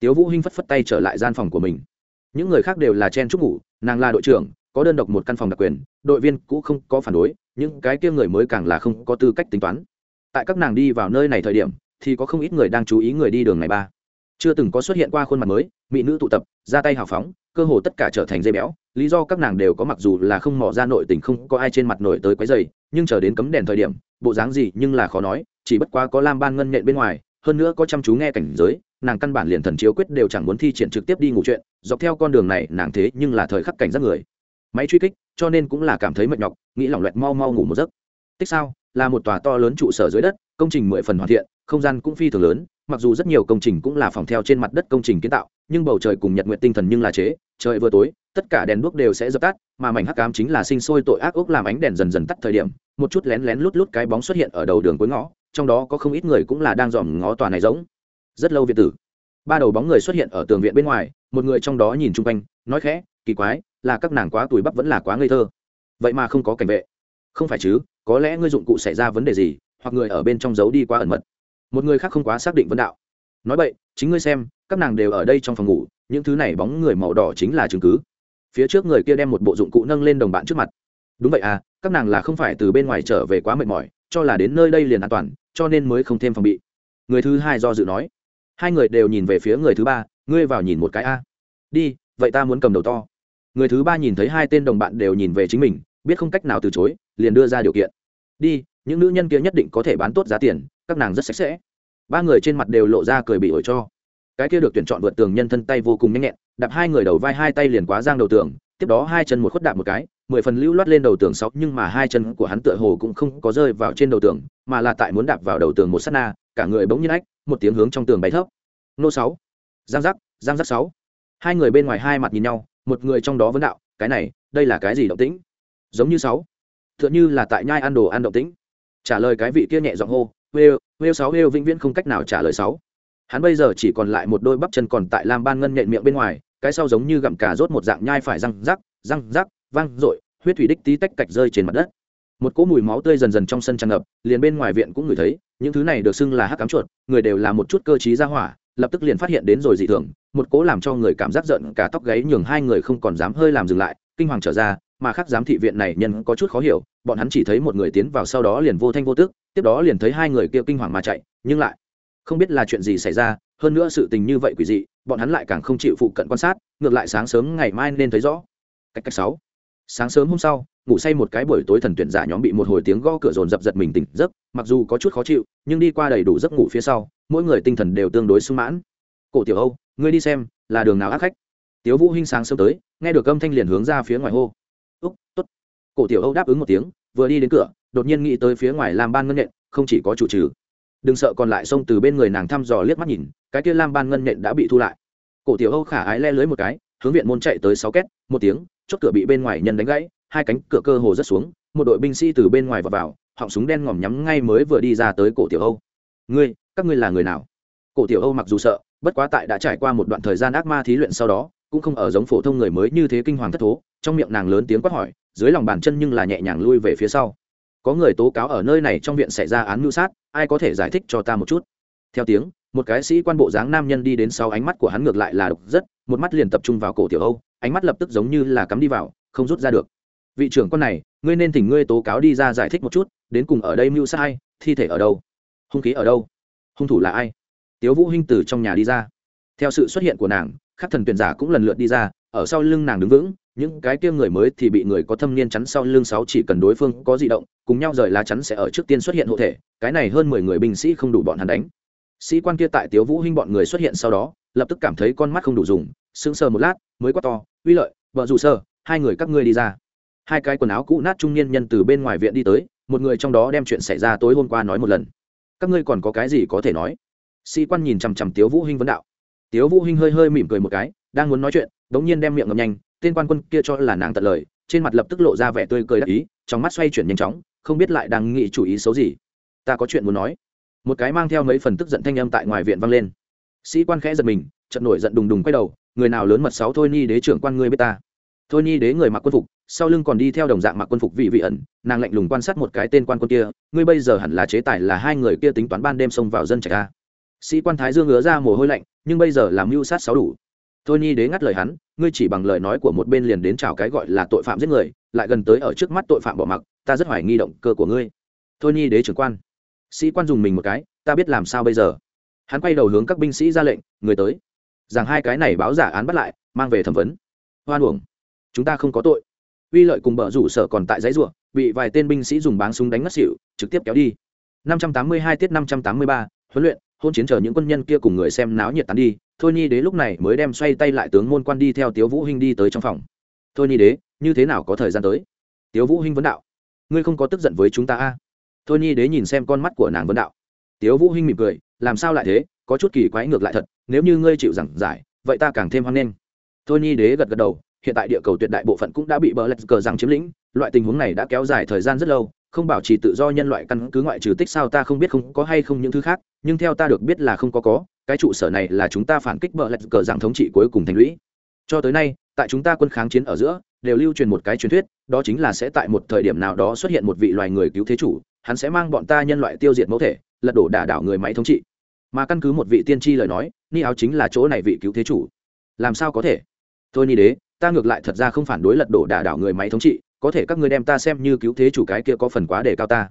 tiếu vũ hinh phất phất tay trở lại gian phòng của mình. Những người khác đều là chen chúc ngủ, nàng là đội trưởng, có đơn độc một căn phòng đặc quyền, đội viên cũ không có phản đối, những cái kia người mới càng là không có tư cách tính toán. Tại các nàng đi vào nơi này thời điểm, thì có không ít người đang chú ý người đi đường này ba. Chưa từng có xuất hiện qua khuôn mặt mới, mỹ nữ tụ tập, ra tay hào phóng, cơ hồ tất cả trở thành dây béo. Lý do các nàng đều có mặc dù là không mò ra nội tình không có ai trên mặt nổi tới quấy dày nhưng chờ đến cấm đèn thời điểm, bộ dáng gì nhưng là khó nói, chỉ bất quá có lam ban ngân nhện bên ngoài hơn nữa có chăm chú nghe cảnh giới, nàng căn bản liền thần chiếu quyết đều chẳng muốn thi triển trực tiếp đi ngủ chuyện, dọc theo con đường này, nàng thế nhưng là thời khắc cảnh giác người. Máy truy kích, cho nên cũng là cảm thấy mệt nhọc, nghĩ lỏng loẹt mau mau ngủ một giấc. Tích sao, là một tòa to lớn trụ sở dưới đất, công trình mười phần hoàn thiện, không gian cũng phi thường lớn, mặc dù rất nhiều công trình cũng là phòng theo trên mặt đất công trình kiến tạo, nhưng bầu trời cùng nhật nguyện tinh thần nhưng là chế, trời vừa tối, tất cả đèn đuốc đều sẽ dập tắt, mà mảnh hắc ám chính là sinh sôi tội ác ốc làm ánh đèn dần dần tắt thời điểm, một chút lén lén lút lút cái bóng xuất hiện ở đầu đường cuối ngõ trong đó có không ít người cũng là đang dòm ngó tòa này giống. Rất lâu việt tử. Ba đầu bóng người xuất hiện ở tường viện bên ngoài, một người trong đó nhìn chung quanh, nói khẽ, kỳ quái, là các nàng quá tuổi bắp vẫn là quá ngây thơ. Vậy mà không có cảnh vệ. Không phải chứ, có lẽ ngươi dụng cụ xảy ra vấn đề gì, hoặc người ở bên trong giấu đi quá ẩn mật. Một người khác không quá xác định vấn đạo. Nói vậy chính ngươi xem, các nàng đều ở đây trong phòng ngủ, những thứ này bóng người màu đỏ chính là chứng cứ. Phía trước người kia đem một bộ dụng cụ nâng lên đồng bạn trước mặt. Đúng vậy à các nàng là không phải từ bên ngoài trở về quá mệt mỏi, cho là đến nơi đây liền an toàn cho nên mới không thêm phòng bị. Người thứ hai do dự nói. Hai người đều nhìn về phía người thứ ba, ngươi vào nhìn một cái a. Đi, vậy ta muốn cầm đầu to. Người thứ ba nhìn thấy hai tên đồng bạn đều nhìn về chính mình, biết không cách nào từ chối, liền đưa ra điều kiện. Đi, những nữ nhân kia nhất định có thể bán tốt giá tiền, các nàng rất sạch sẽ. Ba người trên mặt đều lộ ra cười bị ổi cho. Cái kia được tuyển chọn vượt tường nhân thân tay vô cùng nhanh nhẹn, đạp hai người đầu vai hai tay liền quá giang đầu tường, tiếp đó hai chân một khuất đạp một cái mười phần lưu loát lên đầu tường sáu, nhưng mà hai chân của hắn tựa hồ cũng không có rơi vào trên đầu tường, mà là tại muốn đạp vào đầu tường một s á t na, cả người bỗng nhiên ách, một tiếng hướng trong tường bay thấp. Nô sáu, giang giác giang giác sáu. Hai người bên ngoài hai mặt nhìn nhau, một người trong đó vấn đạo, cái này, đây là cái gì động tĩnh? Giống như sáu. T h ư ợ n như là tại nhai ăn đồ ăn động tĩnh. Trả lời cái vị kia nhẹ giọng hô wêu wêu sáu wêu vĩnh viễn không cách nào trả lời sáu. Hắn bây giờ chỉ còn lại một đôi bắp chân còn tại lam ban ngân nhện miệng bên ngoài, cái sau giống như gặm cà rốt một dạng nhai phải răng rắc răng rắc vang r ộ i huyết thủy đích tí tách cạch rơi trên mặt đất. Một cỗ mùi máu tươi dần dần trong sân tràn ngập, liền bên ngoài viện cũng ngửi thấy, những thứ này được xưng là hắc cám chuột, người đều là một chút cơ t ra hỏa, lập tức liền phát hiện đến rồi dị thường, một cỗ làm cho người cảm giác giận cả tóc gáy nhường hai người không còn dám hơi làm dừng lại, kinh hoàng trở ra, mà khác giám thị viện này nhân có chút khó hiểu, bọn hắn chỉ thấy một người tiến vào sau đó liền vô thanh vô tức, tiếp đó liền thấy hai người kia kinh hoàng mà chạy, nhưng lại không biết là chuyện gì xảy ra, hơn nữa sự tình như vậy quỷ dị, bọn hắn lại càng không chịu phụ cận quan sát, ngược lại sáng sớm ngày mai nên thấy rõ. Cách cách sáu sáng sớm hôm sau, ngủ say một cái buổi tối thần tuyển giả nhóm bị một hồi tiếng gõ cửa rồn dập giật mình tỉnh giấc, mặc dù có chút khó chịu, nhưng đi qua đầy đủ giấc ngủ phía sau, mỗi người tinh thần đều tương đối sung mãn. Cổ tiểu âu, ngươi đi xem, là đường nào ác khách? Tiếu vũ hinh sáng sớm tới, nghe được âm thanh liền hướng ra phía ngoài hô. Úc, tốt. Cổ tiểu âu đáp ứng một tiếng, vừa đi đến cửa, đột nhiên nghĩ tới phía ngoài làm ban ngân nhện không chỉ có chủ trừ. Đừng sợ còn lại xông từ bên người nàng thăm dò liếc mắt nhìn, cái kia lam ban ngân nhện đã bị thu lại. Cổ tiểu âu khả ái le lưới một cái, hướng viện môn chạy tới sáu két, một tiếng chốt cửa bị bên ngoài nhân đánh gãy, hai cánh cửa cơ hồ rất xuống, một đội binh sĩ từ bên ngoài vào vào, họng súng đen ngòm nhắm ngay mới vừa đi ra tới cổ tiểu âu. Ngươi, các ngươi là người nào? Cổ tiểu âu mặc dù sợ, bất quá tại đã trải qua một đoạn thời gian ác ma thí luyện sau đó, cũng không ở giống phổ thông người mới như thế kinh hoàng thất thố, trong miệng nàng lớn tiếng quát hỏi, dưới lòng bàn chân nhưng là nhẹ nhàng lui về phía sau. Có người tố cáo ở nơi này trong viện xảy ra án mưu sát, ai có thể giải thích cho ta một chút? Theo tiếng, một cái sĩ quan bộ dáng nam nhân đi đến sau ánh mắt của hắn ngược lại là độc rất, một mắt liền tập trung vào cổ tiểu âu ánh mắt lập tức giống như là cắm đi vào không rút ra được. Vị trưởng con này ngươi nên thỉnh ngươi tố cáo đi ra giải thích một chút đến cùng ở đây mưu sai, thi thể ở đâu hung khí ở đâu hung thủ là ai? Tiếu vũ hinh từ trong nhà đi ra. Theo sự xuất hiện của nàng các thần tuyển giả cũng lần lượt đi ra ở sau lưng nàng đứng vững những cái kia người mới thì bị người có thâm niên chắn sau lưng sáu chỉ cần đối phương có dị động cùng nhau rời lá chắn sẽ ở trước tiên xuất hiện hộ thể cái này hơn mười người binh sĩ không đủ bọn hắn đánh. Sĩ quan kia tại tiếu vũ hinh bọn người xuất hiện sau đó lập tức cảm thấy con mắt không đủ dùng sững sờ một lát mới quát to uy lợi, vợ dù sơ, hai người các ngươi đi ra. Hai cái quần áo cũ nát trung niên nhân từ bên ngoài viện đi tới, một người trong đó đem chuyện xảy ra tối hôm qua nói một lần. Các ngươi còn có cái gì có thể nói? Sĩ quan nhìn chằm chằm tiếu vũ hinh vấn đạo. Tiếu vũ hinh hơi hơi mỉm cười một cái, đang muốn nói chuyện, đống nhiên đem miệng ngậm nhanh, tên quan quân kia cho là nàng tận lời, trên mặt lập tức lộ ra vẻ tươi cười đắc ý, trong mắt xoay chuyển nhanh chóng, không biết lại đang nghĩ chủ ý xấu gì. Ta có chuyện muốn nói. Một cái mang theo mấy phần tức giận thanh âm tại ngoài viện vang lên. Sĩ quan khẽ giật mình chợt nổi giận đùng đùng quay đầu người nào lớn mật sáu thôi ni đế trưởng quan ngươi biết ta. Thôi ni đế người mặc quân phục, sau lưng còn đi theo đồng dạng mặc quân phục vị vị ẩn, nàng lạnh lùng quan sát một cái tên quan quân kia, ngươi bây giờ hẳn là chế tài là hai người kia tính toán ban đêm xông vào dân trạch a. Sĩ quan thái dương ngứa ra mồ hôi lạnh, nhưng bây giờ làm mưu sát sáu đủ. Thôi nhi đế ngắt lời hắn, ngươi chỉ bằng lời nói của một bên liền đến chào cái gọi là tội phạm giết người, lại gần tới ở trước mắt tội phạm bỏ mặc, ta rất hoài nghi động cơ của ngươi. Thôi nhi đế trưởng quan. Sĩ quan dùng mình một cái, ta biết làm sao bây giờ. Hắn quay đầu hướng các binh sĩ ra lệnh, người tới rằng hai cái này báo giả án bắt lại mang về thẩm vấn. Hoan uổng. Chúng ta không có tội. Uy lợi cùng bờ rủ sở còn tại giấy ruộng bị vài tên binh sĩ dùng báng súng đánh ngất xỉu trực tiếp kéo đi. 582 tiết 583, huấn luyện hôn chiến chờ những quân nhân kia cùng người xem náo nhiệt tán đi. Thôi nhi đế lúc này mới đem xoay tay lại tướng môn quan đi theo tiếu vũ hinh đi tới trong phòng. Thôi nhi đế như thế nào có thời gian tới? Tiếu vũ hinh vấn đạo. Ngươi không có tức giận với chúng ta a à? thôi nhi đế nhìn xem con mắt của nàng vấn đạo. Tiếu vũ hinh mỉm cười làm sao lại thế? Có chút kỳ quái ngược lại thật, nếu như ngươi chịu giảng giải, vậy ta càng thêm hoan nghênh. Thôi nhi đế gật gật đầu, hiện tại địa cầu tuyệt đại bộ phận cũng đã bị bờ lạch cờ rằng chiếm lĩnh, loại tình huống này đã kéo dài thời gian rất lâu, không bảo trì tự do nhân loại căn cứ ngoại trừ tích sao ta không biết không có hay không những thứ khác, nhưng theo ta được biết là không có có, cái trụ sở này là chúng ta phản kích bờ lạch cờ rằng thống trị cuối cùng thành lũy. Cho tới nay, tại chúng ta quân kháng chiến ở giữa, đều lưu truyền một cái truyền thuyết, đó chính là sẽ tại một thời điểm nào đó xuất hiện một vị loài người cứu thế chủ, hắn sẽ mang bọn ta nhân loại tiêu diệt mẫu thể, lật đổ đả đảo người máy thống trị mà căn cứ một vị tiên tri lời nói, ni áo chính là chỗ này vị cứu thế chủ. Làm sao có thể? Thôi ni đế, ta ngược lại thật ra không phản đối lật đổ đả đảo người máy thống trị, có thể các ngươi đem ta xem như cứu thế chủ cái kia có phần quá để cao ta.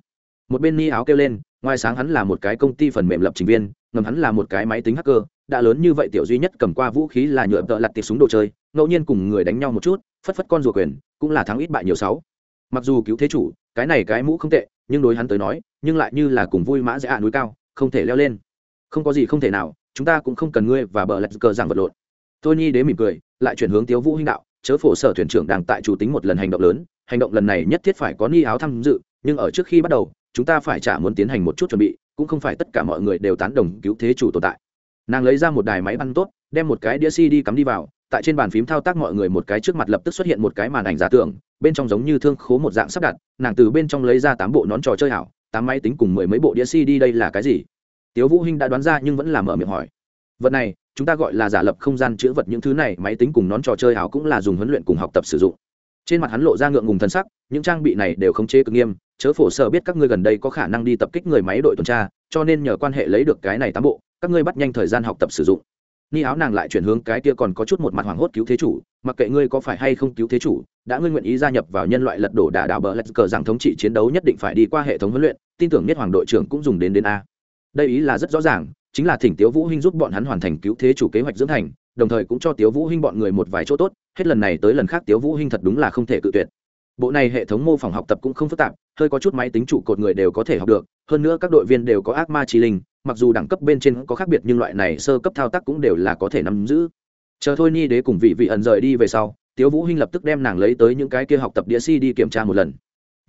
Một bên ni áo kêu lên, ngoài sáng hắn là một cái công ty phần mềm lập trình viên, ngầm hắn là một cái máy tính hacker, đã lớn như vậy tiểu duy nhất cầm qua vũ khí là nhựa tợ lặt tiệp súng đồ chơi, ngẫu nhiên cùng người đánh nhau một chút, phất phất con rùa quyền, cũng là thắng ít bại nhiều sáu. Mặc dù cứu thế chủ, cái này cái mũ không tệ, nhưng đối hắn tới nói, nhưng lại như là cùng vui mã dễ ạ núi cao, không thể leo lên không có gì không thể nào, chúng ta cũng không cần ngươi và bờ lạch cờ giảng vật lộn. Tôi nhi đế mỉm cười, lại chuyển hướng tiếu vũ huynh đạo, chớ phổ sở thuyền trưởng đang tại chủ tính một lần hành động lớn, hành động lần này nhất thiết phải có ni áo tham dự, nhưng ở trước khi bắt đầu, chúng ta phải trả muốn tiến hành một chút chuẩn bị, cũng không phải tất cả mọi người đều tán đồng cứu thế chủ tồn tại. Nàng lấy ra một đài máy băng tốt, đem một cái đĩa cd cắm đi vào, tại trên bàn phím thao tác mọi người một cái trước mặt lập tức xuất hiện một cái màn ảnh giả tưởng, bên trong giống như thương khố một dạng sắp đặt, nàng từ bên trong lấy ra tám bộ nón trò chơi hảo, tám máy tính cùng mười mấy bộ đĩa cd đây là cái gì? Tiếu vũ hinh đã đoán ra nhưng vẫn là mở miệng hỏi. Vật này, chúng ta gọi là giả lập không gian chứa vật, những thứ này, máy tính cùng nón trò chơi hảo cũng là dùng huấn luyện cùng học tập sử dụng. Trên mặt hắn lộ ra ngượng ngùng thân sắc, những trang bị này đều không chế cực nghiêm, chớ phổ sở biết các ngươi gần đây có khả năng đi tập kích người máy đội tuần tra, cho nên nhờ quan hệ lấy được cái này tám bộ, các ngươi bắt nhanh thời gian học tập sử dụng. Ni áo nàng lại chuyển hướng cái kia còn có chút một mặt hoảng hốt cứu thế chủ, mặc kệ ngươi có phải hay không cứu thế chủ, đã ngươi nguyện ý gia nhập vào nhân loại lật đổ đả đảo bờ lạch cờ rằng thống trị chiến đấu nhất định phải đi qua hệ thống huấn luyện, tin tưởng nhất hoàng đội trưởng cũng dùng đến đến a đây ý là rất rõ ràng, chính là thỉnh tiếu vũ hinh giúp bọn hắn hoàn thành cứu thế chủ kế hoạch dưỡng thành, đồng thời cũng cho tiếu vũ hinh bọn người một vài chỗ tốt, hết lần này tới lần khác tiếu vũ hinh thật đúng là không thể cự tuyệt. Bộ này hệ thống mô phỏng học tập cũng không phức tạp, hơi có chút máy tính trụ cột người đều có thể học được, hơn nữa các đội viên đều có ác ma chi linh, mặc dù đẳng cấp bên trên có khác biệt nhưng loại này sơ cấp thao tác cũng đều là có thể nắm giữ. Chờ thôi ni đế cùng vị vị ẩn rời đi về sau, tiếu vũ hinh lập tức đem nàng lấy tới những cái kia học tập đĩa si đi kiểm tra một lần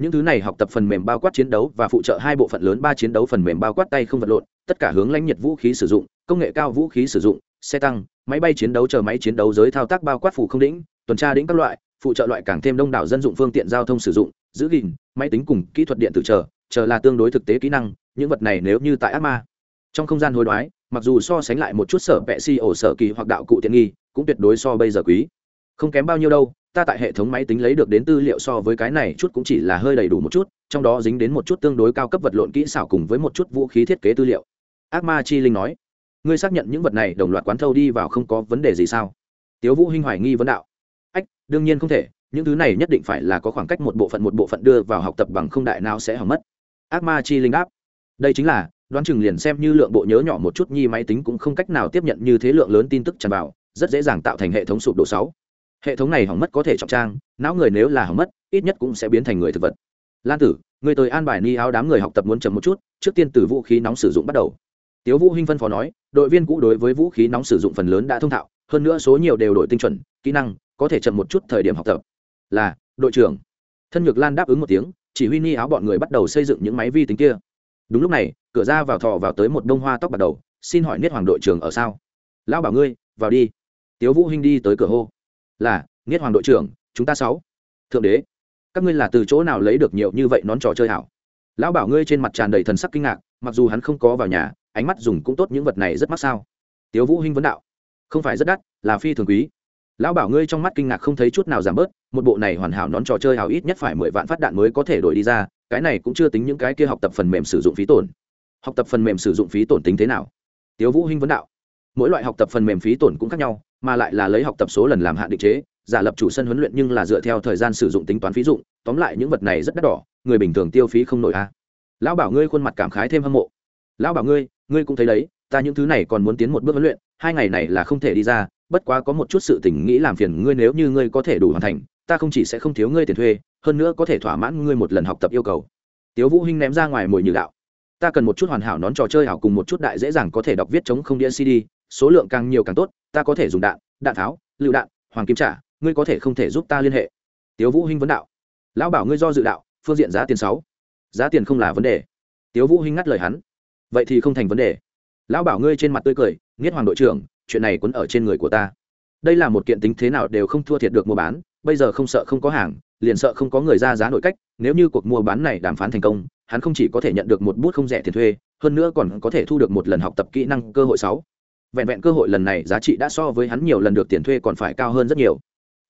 những thứ này học tập phần mềm bao quát chiến đấu và phụ trợ hai bộ phận lớn ba chiến đấu phần mềm bao quát tay không vật lộn, tất cả hướng lãnh nhiệt vũ khí sử dụng, công nghệ cao vũ khí sử dụng, xe tăng, máy bay chiến đấu chờ máy chiến đấu giới thao tác bao quát phủ không đỉnh, tuần tra đỉnh các loại, phụ trợ loại càng thêm đông đảo dân dụng phương tiện giao thông sử dụng, giữ gìn, máy tính cùng kỹ thuật điện tử chờ chờ là tương đối thực tế kỹ năng, những vật này nếu như tại ác ma, trong không gian hối đoái, mặc dù so sánh lại một chút sở vệ si ổ sở kỳ hoặc đạo cụ tiện nghi, cũng tuyệt đối so bây giờ quý. Không kém bao nhiêu đâu ta tại hệ thống máy tính lấy được đến tư liệu so với cái này chút cũng chỉ là hơi đầy đủ một chút, trong đó dính đến một chút tương đối cao cấp vật lộn kỹ xảo cùng với một chút vũ khí thiết kế tư liệu. Ác ma chi linh nói. Ngươi xác nhận những vật này đồng loạt quán thâu đi vào không có vấn đề gì sao? Tiếu vũ hinh hoài nghi vấn đạo. Ách, đương nhiên không thể, những thứ này nhất định phải là có khoảng cách một bộ phận một bộ phận đưa vào học tập bằng không đại nào sẽ hỏng mất. Ác ma chi linh đáp. Đây chính là, đoán chừng liền xem như lượng bộ nhớ nhỏ một chút nhi máy tính cũng không cách nào tiếp nhận như thế lượng lớn tin tức tràn vào, rất dễ dàng tạo thành hệ thống sụp đổ sáu hệ thống này hỏng mất có thể trọng trang, não người nếu là hỏng mất, ít nhất cũng sẽ biến thành người thực vật. Lan tử, người tới an bài ni áo đám người học tập muốn chậm một chút, trước tiên từ vũ khí nóng sử dụng bắt đầu. Tiếu vũ hinh phân phó nói, đội viên cũ đối với vũ khí nóng sử dụng phần lớn đã thông thạo, hơn nữa số nhiều đều đổi tinh chuẩn, kỹ năng, có thể chậm một chút thời điểm học tập. Là, đội trưởng. Thân nhược lan đáp ứng một tiếng, chỉ huy ni áo bọn người bắt đầu xây dựng những máy vi tính kia. Đúng lúc này, cửa ra vào thò vào tới một đông hoa tóc bắt đầu, xin hỏi niết hoàng đội trưởng ở sao? Lão bảo ngươi, vào đi. Tiếu vũ hinh đi tới cửa hô là nghiết hoàng đội trưởng, chúng ta sáu. Thượng đế, các ngươi là từ chỗ nào lấy được nhiều như vậy nón trò chơi hảo? Lão bảo ngươi trên mặt tràn đầy thần sắc kinh ngạc, mặc dù hắn không có vào nhà, ánh mắt dùng cũng tốt những vật này rất mắc sao. Tiếu vũ hinh vấn đạo. Không phải rất đắt, là phi thường quý. Lão bảo ngươi trong mắt kinh ngạc không thấy chút nào giảm bớt, một bộ này hoàn hảo nón trò chơi hảo ít nhất phải mười vạn phát đạn mới có thể đổi đi ra, cái này cũng chưa tính những cái kia học tập phần mềm sử dụng phí tổn. Học tập phần mềm sử dụng phí tổn tính thế nào? Tiếu vũ hinh vấn đạo mỗi loại học tập phần mềm phí tổn cũng khác nhau, mà lại là lấy học tập số lần làm hạn định chế, giả lập chủ sân huấn luyện nhưng là dựa theo thời gian sử dụng tính toán phí dụng, tóm lại những vật này rất đắt đỏ, người bình thường tiêu phí không nổi a. Lão bảo ngươi khuôn mặt cảm khái thêm hâm mộ. Lão bảo ngươi ngươi cũng thấy đấy, ta những thứ này còn muốn tiến một bước huấn luyện, hai ngày này là không thể đi ra, bất quá có một chút sự tình nghĩ làm phiền ngươi nếu như ngươi có thể đủ hoàn thành, ta không chỉ sẽ không thiếu ngươi tiền thuê, hơn nữa có thể thỏa mãn ngươi một lần học tập yêu cầu. Tiếu vũ hinh ném ra ngoài mồi nhử đạo. Ta cần một chút hoàn hảo nón trò chơi hảo cùng một chút đại dễ dàng có thể đọc viết chống không đĩa cd số lượng càng nhiều càng tốt, ta có thể dùng đạn đạn tháo, lựu đạn, hoàng kim trả, ngươi có thể không thể giúp ta liên hệ. Tiếu vũ hinh vấn đạo. Lão bảo ngươi do dự đạo, phương diện giá tiền sáu. Giá tiền không là vấn đề. Tiếu vũ hinh ngắt lời hắn. Vậy thì không thành vấn đề. Lão bảo ngươi trên mặt tươi cười, nghiết hoàng đội trưởng, chuyện này quấn ở trên người của ta. Đây là một kiện tính thế nào đều không thua thiệt được mua bán, bây giờ không sợ không có hàng, liền sợ không có người ra giá nội cách, nếu như cuộc mua bán này đàm phán thành công, hắn không chỉ có thể nhận được một bút không rẻ tiền thuê, hơn nữa còn có thể thu được một lần học tập kỹ năng cơ hội sáu vẹn vẹn cơ hội lần này giá trị đã so với hắn nhiều lần được tiền thuê còn phải cao hơn rất nhiều.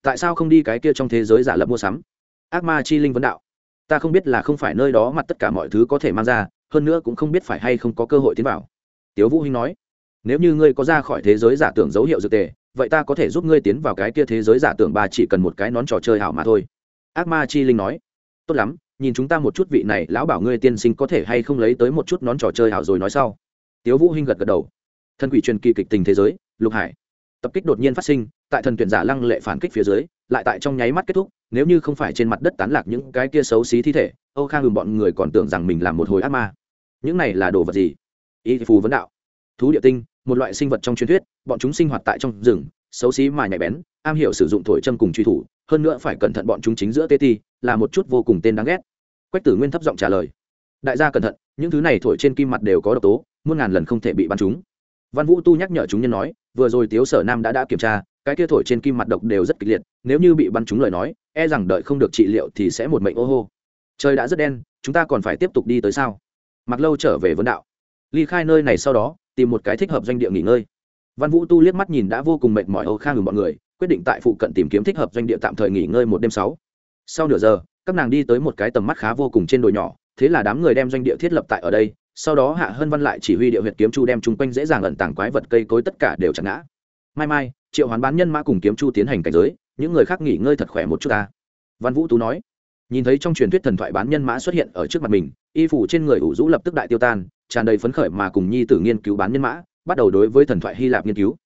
Tại sao không đi cái kia trong thế giới giả lập mua sắm? Ác ma chi linh vấn đạo. Ta không biết là không phải nơi đó mặt tất cả mọi thứ có thể mang ra, hơn nữa cũng không biết phải hay không có cơ hội tiến vào. Tiếu vũ hinh nói, nếu như ngươi có ra khỏi thế giới giả tưởng dấu hiệu dược tề, vậy ta có thể giúp ngươi tiến vào cái kia thế giới giả tưởng ba chỉ cần một cái nón trò chơi hảo mà thôi. Ác ma chi linh nói, tốt lắm, nhìn chúng ta một chút vị này, lão bảo ngươi tiên sinh có thể hay không lấy tới một chút nón trò chơi hảo rồi nói sau. Tiếu vũ hinh gật gật đầu. Thần quỷ truyền kỳ kịch tình thế giới, lục hải. Tập kích đột nhiên phát sinh, tại thần tuyển giả lăng lệ phản kích phía dưới, lại tại trong nháy mắt kết thúc, nếu như không phải trên mặt đất tán lạc những cái kia xấu xí thi thể, âu khang ngừng bọn người còn tưởng rằng mình làm một hồi ác ma. Những này là đồ vật gì? Y phù vấn đạo. Thú địa tinh, một loại sinh vật trong truyền thuyết, bọn chúng sinh hoạt tại trong rừng, xấu xí mà nhạy bén, am hiểu sử dụng thổi châm cùng truy thủ, hơn nữa phải cẩn thận bọn chúng chính giữa tê ti, là một chút vô cùng tên đáng ghét. Quách tử nguyên thấp giọng trả lời. Đại gia cẩn thận, những thứ này thổi trên kim mặt đều có độc tố, muôn ngàn lần không thể bị bắn chúng văn vũ tu nhắc nhở chúng nhân nói, vừa rồi tiếu sở nam đã đã kiểm tra, cái kia thổi trên kim mặt độc đều rất kịch liệt, nếu như bị bắn chúng lời nói e rằng đợi không được trị liệu thì sẽ một mệnh ô hô. Trời đã rất đen, chúng ta còn phải tiếp tục đi tới sao? Mặc lâu trở về vấn đạo. Ly khai nơi này sau đó, tìm một cái thích hợp doanh địa nghỉ ngơi. Văn vũ tu liếc mắt nhìn đã vô cùng mệt mỏi âu khang ngừng mọi người, quyết định tại phụ cận tìm kiếm thích hợp doanh địa tạm thời nghỉ ngơi một đêm sáu. Sau nửa giờ, các nàng đi tới một cái tầm mắt khá vô cùng trên đồi nhỏ, thế là đám người đem doanh địa thiết lập tại ở đây sau đó hạ hân văn lại chỉ huy địa huyệt kiếm chu đem chung quanh dễ dàng ẩn tàng quái vật cây cối tất cả đều chặn ngã. Mai mai, triệu hoán bán nhân mã cùng kiếm chu tiến hành cảnh giới, những người khác nghỉ ngơi thật khỏe một chút ta. Văn vũ tú nói, nhìn thấy trong truyền thuyết thần thoại bán nhân mã xuất hiện ở trước mặt mình, y phủ trên người ủ rũ lập tức đại tiêu tan, tràn đầy phấn khởi mà cùng nhi tử nghiên cứu bán nhân mã, bắt đầu đối với thần thoại hy lạp nghiên cứu.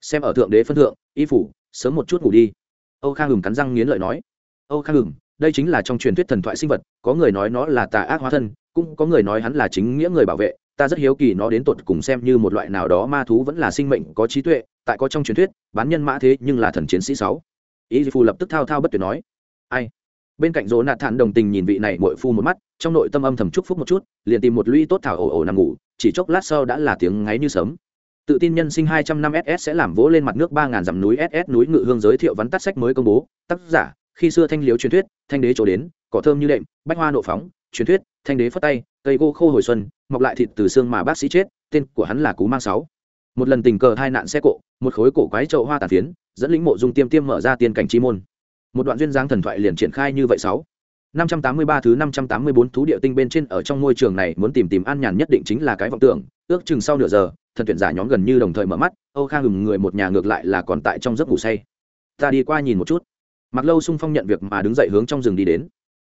Xem ở thượng đế phân thượng, y phủ, sớm một chút ngủ đi. Âu khang hừng cắn răng nghiến lợi nói, âu khang hừng đây chính là trong truyền thuyết thần thoại sinh vật, có người nói nó là tà ác hóa thân cũng có người nói hắn là chính nghĩa người bảo vệ, ta rất hiếu kỳ nó đến tột cùng xem như một loại nào đó ma thú vẫn là sinh mệnh có trí tuệ, tại có trong truyền thuyết, bán nhân mã thế nhưng là thần chiến sĩ sáu. Ý phù lập tức thao thao bất tuyệt nói. Ai? Bên cạnh rỗ nạt thản đồng tình nhìn vị này mội phu một mắt, trong nội tâm âm thầm chúc phúc một chút, liền tìm một lũy tốt thảo ổ ổ nằm ngủ, chỉ chốc lát sau đã là tiếng ngáy như sớm tự tin nhân sinh hai trăm năm ss sẽ làm vỗ lên mặt nước ba ngàn dặm núi ss núi ngự hương giới thiệu vắn tắt sách mới công bố. Tác giả, khi xưa thanh liếu truyền thuyết, thanh đế chỗ đến, cỏ thơm như đệm, bách hoa nộ phóng, truyền thuyết thanh đế phất tay, cây gỗ khô hồi xuân, mọc lại thịt từ xương mà bác sĩ chết, tên của hắn là cú mang sáu. Một lần tình cờ hai nạn xe cộ, một khối cổ quái trậu hoa tàn phiến, dẫn lĩnh mộ dung tiêm tiêm mở ra tiên cảnh chi môn. Một đoạn duyên dáng thần thoại liền triển khai như vậy sáu. Năm trăm tám mươi ba thứ năm trăm tám mươi bốn thú địa tinh bên trên ở trong môi trường này muốn tìm tìm an nhàn nhất định chính là cái vọng tưởng, ước chừng sau nửa giờ, thần tuyển giả nhóm gần như đồng thời mở mắt, âu khang ngừng người một nhà ngược lại là còn tại trong giấc ngủ say. Ta đi qua nhìn một chút. Mặc lâu sung phong nhận việc mà đứng dậy hướng trong rừng đi đến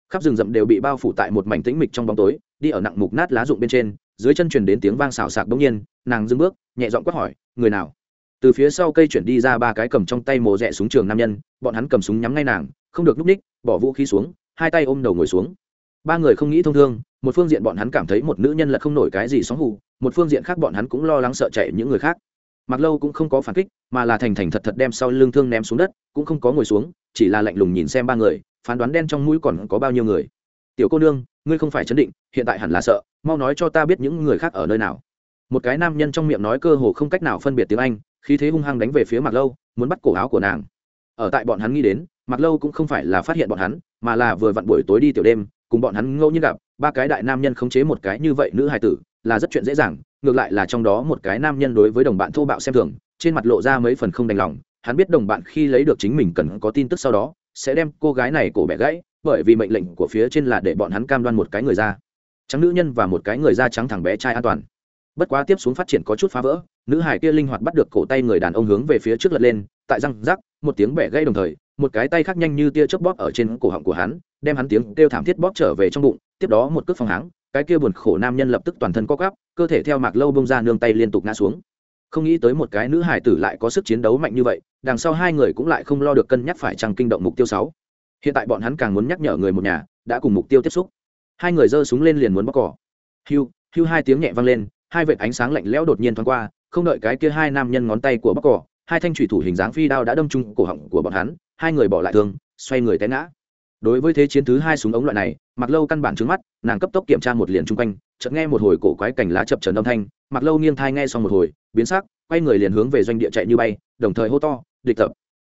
khắp rừng rậm đều bị bao phủ tại một mảnh tĩnh mịch trong bóng tối, đi ở nặng mục nát lá rụng bên trên, dưới chân truyền đến tiếng vang xào xạc bỗng nhiên, nàng dưng bước, nhẹ giọng quát hỏi, người nào? Từ phía sau cây chuyển đi ra ba cái cầm trong tay mồ rẽ súng trường nam nhân, bọn hắn cầm súng nhắm ngay nàng, không được núp ních, bỏ vũ khí xuống, hai tay ôm đầu ngồi xuống. Ba người không nghĩ thông thương, một phương diện bọn hắn cảm thấy một nữ nhân là không nổi cái gì sóng hù, một phương diện khác bọn hắn cũng lo lắng sợ chạy những người khác. Mặc lâu cũng không có phản kích, mà là thành thành thật thật đem sau lưng thương ném xuống đất, cũng không có ngồi xuống, chỉ là lạnh lùng nhìn xem ba người phán đoán đen trong mũi còn có bao nhiêu người? Tiểu cô nương, ngươi không phải chấn định, hiện tại hẳn là sợ, mau nói cho ta biết những người khác ở nơi nào. Một cái nam nhân trong miệng nói cơ hồ không cách nào phân biệt tiếng anh khi thế hung hăng đánh về phía mặt lâu, muốn bắt cổ áo của nàng. Ở tại bọn hắn nghĩ đến mặt lâu cũng không phải là phát hiện bọn hắn, mà là vừa vặn buổi tối đi tiểu đêm, cùng bọn hắn ngẫu nhiên gặp, ba cái đại nam nhân khống chế một cái như vậy nữ hài tử, là rất chuyện dễ dàng, ngược lại là trong đó một cái nam nhân đối với đồng bạn thô bạo xem thường, trên mặt lộ ra mấy phần không đành lòng, hắn biết đồng bạn khi lấy được chính mình cần có tin tức sau đó sẽ đem cô gái này cổ bẻ gãy, bởi vì mệnh lệnh của phía trên là để bọn hắn cam đoan một cái người da. Trắng nữ nhân và một cái người da trắng thẳng bé trai an toàn. Bất quá tiếp xuống phát triển có chút phá vỡ, nữ hải kia linh hoạt bắt được cổ tay người đàn ông hướng về phía trước lật lên, tại răng rắc, một tiếng bẻ gãy đồng thời, một cái tay khác nhanh như tia chớp bóp ở trên cổ họng của hắn, đem hắn tiếng kêu thảm thiết bóp trở về trong bụng, tiếp đó một cước phong háng, cái kia buồn khổ nam nhân lập tức toàn thân co cắp cơ thể theo mạc lâu bông ra nương tay liên tục ngã xuống không nghĩ tới một cái nữ hải tử lại có sức chiến đấu mạnh như vậy, đằng sau hai người cũng lại không lo được cân nhắc phải chăng kinh động mục tiêu sáu. Hiện tại bọn hắn càng muốn nhắc nhở người một nhà, đã cùng mục tiêu tiếp xúc. Hai người giơ súng lên liền muốn bóc cỏ. Hiu hiu hai tiếng nhẹ vang lên, hai vệt ánh sáng lạnh lẽo đột nhiên thoáng qua, không đợi cái kia hai nam nhân ngón tay của bóc cỏ, hai thanh thủy thủ hình dáng phi đao đã đâm trúng cổ họng của bọn hắn, hai người bỏ lại thương, xoay người té ngã. Đối với thế chiến thứ hai súng ống loại này mặc lâu căn bản trứng mắt, nàng cấp tốc kiểm tra một liền chung quanh, chợt nghe một hồi cổ quái cảnh lá chập trần âm thanh mặc lâu nghiêng thai nghe xong một hồi biến sắc, quay người liền hướng về doanh địa chạy như bay, đồng thời hô to, địch tập.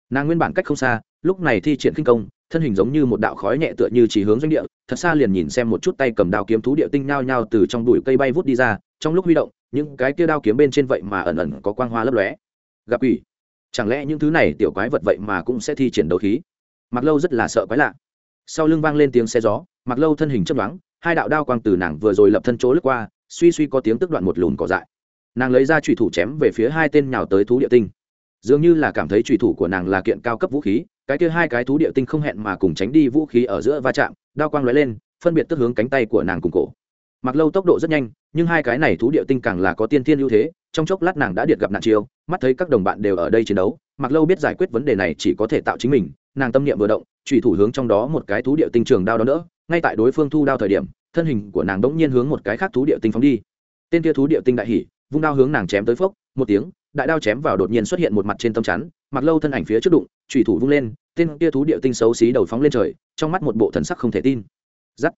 Nàng nguyên bản cách không xa, lúc này thi triển kinh công, thân hình giống như một đạo khói nhẹ tựa như chỉ hướng doanh địa, thật xa liền nhìn xem một chút tay cầm đao kiếm thú địa tinh nhao nhao từ trong đùi cây bay vút đi ra, trong lúc huy động, những cái kia đao kiếm bên trên vậy mà ẩn ẩn có quang hoa lấp lóe. Gặp ủy chẳng lẽ những thứ này tiểu quái vật vậy mà cũng sẽ thi triển đấu khí? Mặc lâu rất là sợ quái lạ. Sau lưng vang lên tiếng xe gió mặc lâu thân hình chấp đoán hai đạo đao quang từ nàng vừa rồi lập thân chỗ lướt qua, suy suy có tiếng tức đoạn một lùn cỏ dại nàng lấy ra trùy thủ chém về phía hai tên nhào tới thú địa tinh. Dường như là cảm thấy trùy thủ của nàng là kiện cao cấp vũ khí, cái kia hai cái thú địa tinh không hẹn mà cùng tránh đi vũ khí ở giữa va chạm, đao quang lóe lên, phân biệt tức hướng cánh tay của nàng cùng cổ. Mặc lâu tốc độ rất nhanh, nhưng hai cái này thú địa tinh càng là có tiên thiên ưu thế, trong chốc lát nàng đã điệt gặp nạn chiêu, mắt thấy các đồng bạn đều ở đây chiến đấu, mặc lâu biết giải quyết vấn đề này chỉ có thể tạo chính mình, nàng tâm niệm vừa động trùy thủ hướng trong đó một cái thú địa tinh trường đao đó nữa ngay tại đối phương thu đao thời điểm, thân hình của nàng đống nhiên hướng một cái khác thú địa tinh phóng đi. Tên kia thú địa tinh đại hỉ vung đao hướng nàng chém tới phốc, một tiếng, đại đao chém vào đột nhiên xuất hiện một mặt trên tâm chắn, mặc lâu thân ảnh phía trước đụng trùy thủ vung lên, tên kia thú địa tinh xấu xí đầu phóng lên trời, trong mắt một bộ thần sắc không thể tin. Giắt.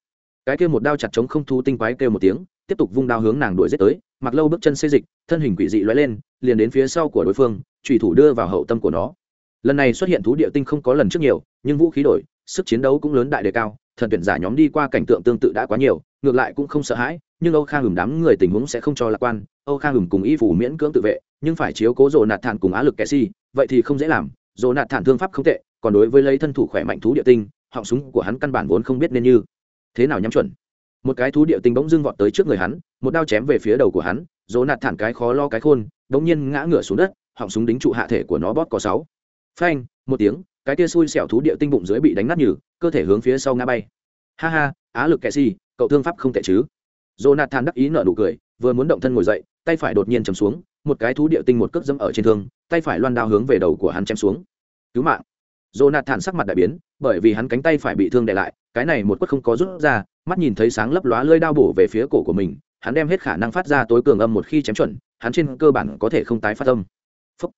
Cái kia một đao chặt chống không thu tinh quái kêu một tiếng, tiếp tục vung đao hướng nàng đuổi giết tới, mặc lâu bước chân xây dịch, thân hình quỷ dị lóe lên, liền đến phía sau của đối phương trùy thủ đưa vào hậu tâm của nó. Lần này xuất hiện thú địa tinh không có lần trước nhiều, nhưng vũ khí đổi, sức chiến đấu cũng lớn đại đề cao, thần tuyển giả nhóm đi qua cảnh tượng tương tự đã quá nhiều, ngược lại cũng không sợ hãi nhưng âu khang hừng đám người tình huống sẽ không cho lạc quan, âu khang hừng cùng y phủ miễn cưỡng tự vệ, nhưng phải chiếu cố rồ nạt thản cùng á lực kẻ si, vậy thì không dễ làm rồ nạt thản thương pháp không tệ, còn đối với lấy thân thủ khỏe mạnh thú địa tinh, họng súng của hắn căn bản vốn không biết nên như thế nào nhắm chuẩn. Một cái thú địa tinh bỗng dưng vọt tới trước người hắn, một đao chém về phía đầu của hắn rồ nạt thản cái khó lo cái khôn bỗng nhiên ngã ngửa xuống đất, họng súng đính trụ hạ thể của nó bóp có sáu. Phanh, một tiếng, cái kia xui xẻo thú địa tinh bụng dưới bị đánh nát nhừ, cơ thể hướng phía sau ngã bay. Ha ha, á lực kệ si, cậu thương pháp không tệ chứ? Jonathan đắc ý nở nụ cười, vừa muốn động thân ngồi dậy, tay phải đột nhiên chầm xuống, một cái thú địa tinh một cước dẫm ở trên thương, tay phải loan đao hướng về đầu của hắn chém xuống. Cứu mạng. Jonathan sắc mặt đại biến, bởi vì hắn cánh tay phải bị thương để lại, cái này một quất không có rút ra, mắt nhìn thấy sáng lấp lóa lưỡi đao bổ về phía cổ của mình, hắn đem hết khả năng phát ra tối cường âm một khi chém chuẩn, hắn trên cơ bản có thể không tái phát âm. Phúc.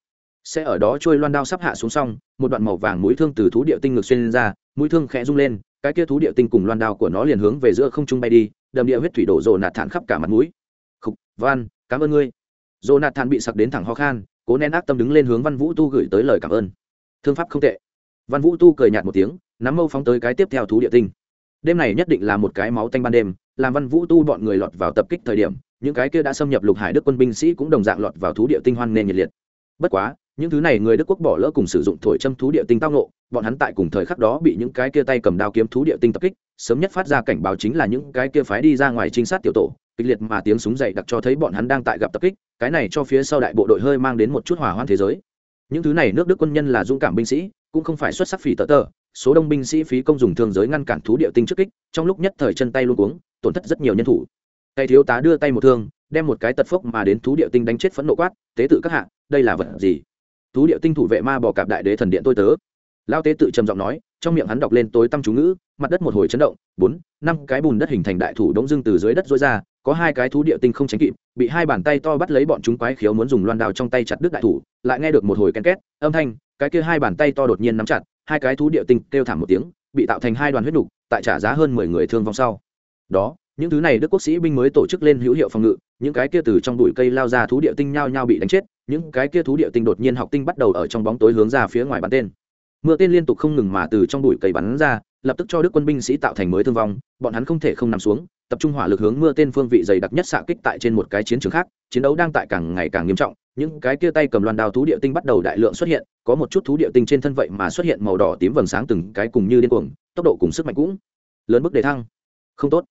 sẽ ở đó trôi loan đao sắp hạ xuống xong, một đoạn màu vàng mũi thương từ thú địa tinh ngược xuyên ra, mũi thương khẽ rung lên, cái kia thú địa tinh cùng loan đao của nó liền hướng về giữa không trung bay đi đầm địa huyết thủy đổ rồ nạt thản khắp cả mặt mũi. Khúc van cảm ơn ngươi. Rồ nạt thản bị sặc đến thẳng ho khan, cố nén ác tâm đứng lên hướng văn vũ tu gửi tới lời cảm ơn. Thương pháp không tệ. Văn vũ tu cười nhạt một tiếng, nắm mâu phóng tới cái tiếp theo thú địa tinh. Đêm này nhất định là một cái máu tanh ban đêm, làm văn vũ tu bọn người lọt vào tập kích thời điểm, những cái kia đã xâm nhập lục hải đức quân binh sĩ cũng đồng dạng lọt vào thú địa tinh hoan nên nhiệt liệt. Bất quá, những thứ này người đức quốc bỏ lỡ cùng sử dụng thổi châm thú địa tinh tao nộ bọn hắn tại cùng thời khắc đó bị những cái kia tay cầm đao kiếm thú địa tinh tập kích sớm nhất phát ra cảnh báo chính là những cái kia phái đi ra ngoài trinh sát tiểu tổ, kịch liệt mà tiếng súng dậy đặc cho thấy bọn hắn đang tại gặp tập kích, cái này cho phía sau đại bộ đội hơi mang đến một chút hỏa hoạn thế giới. Những thứ này nước đức quân nhân là dũng cảm binh sĩ, cũng không phải xuất sắc phỉ tờ tờ, số đông binh sĩ phí công dùng thương giới ngăn cản thú địa tinh trước kích, trong lúc nhất thời chân tay luôn cuống, tổn thất rất nhiều nhân thủ. Tay thiếu tá đưa tay một thương, đem một cái tật phốc mà đến thú địa tinh đánh chết phẫn nộ quát, tế tự các hạ, đây là vật gì? Thú địa tinh thủ vệ ma bò cạp đại đế thần điện tôi tớ. Lao tế tự trầm giọng nói trong miệng hắn đọc lên tối tăm chú ngữ, mặt đất một hồi chấn động, bốn, năm cái bùn đất hình thành đại thủ đống dưng từ dưới đất dối ra, có hai cái thú địa tinh không tránh kịp, bị hai bàn tay to bắt lấy bọn chúng quái khiếu muốn dùng loan đao trong tay chặt đứt đại thủ, lại nghe được một hồi ken két, âm thanh, cái kia hai bàn tay to đột nhiên nắm chặt, hai cái thú địa tinh kêu thảm một tiếng, bị tạo thành hai đoàn huyết đục tại trả giá hơn mười người thương vong sau. Đó, những thứ này đức quốc sĩ binh mới tổ chức lên hữu hiệu phòng ngự, những cái kia từ trong bụi cây lao ra thú địa tinh nhao nhao bị đánh chết, những cái kia thú địa tinh đột nhiên học tinh bắt đầu ở trong bóng tối hướng ra phía ngoài bắn tên mưa tên liên tục không ngừng mà từ trong bụi cây bắn ra, lập tức cho đức quân binh sĩ tạo thành mới thương vong, bọn hắn không thể không nằm xuống, tập trung hỏa lực hướng mưa tên phương vị dày đặc nhất xạ kích tại trên một cái chiến trường khác, chiến đấu đang tại càng ngày càng nghiêm trọng, những cái kia tay cầm loan đao thú địa tinh bắt đầu đại lượng xuất hiện, có một chút thú địa tinh trên thân vậy mà xuất hiện màu đỏ tím vầng sáng từng cái cùng như điên cuồng, tốc độ cùng sức mạnh cũng lớn mức đề thăng. Không tốt.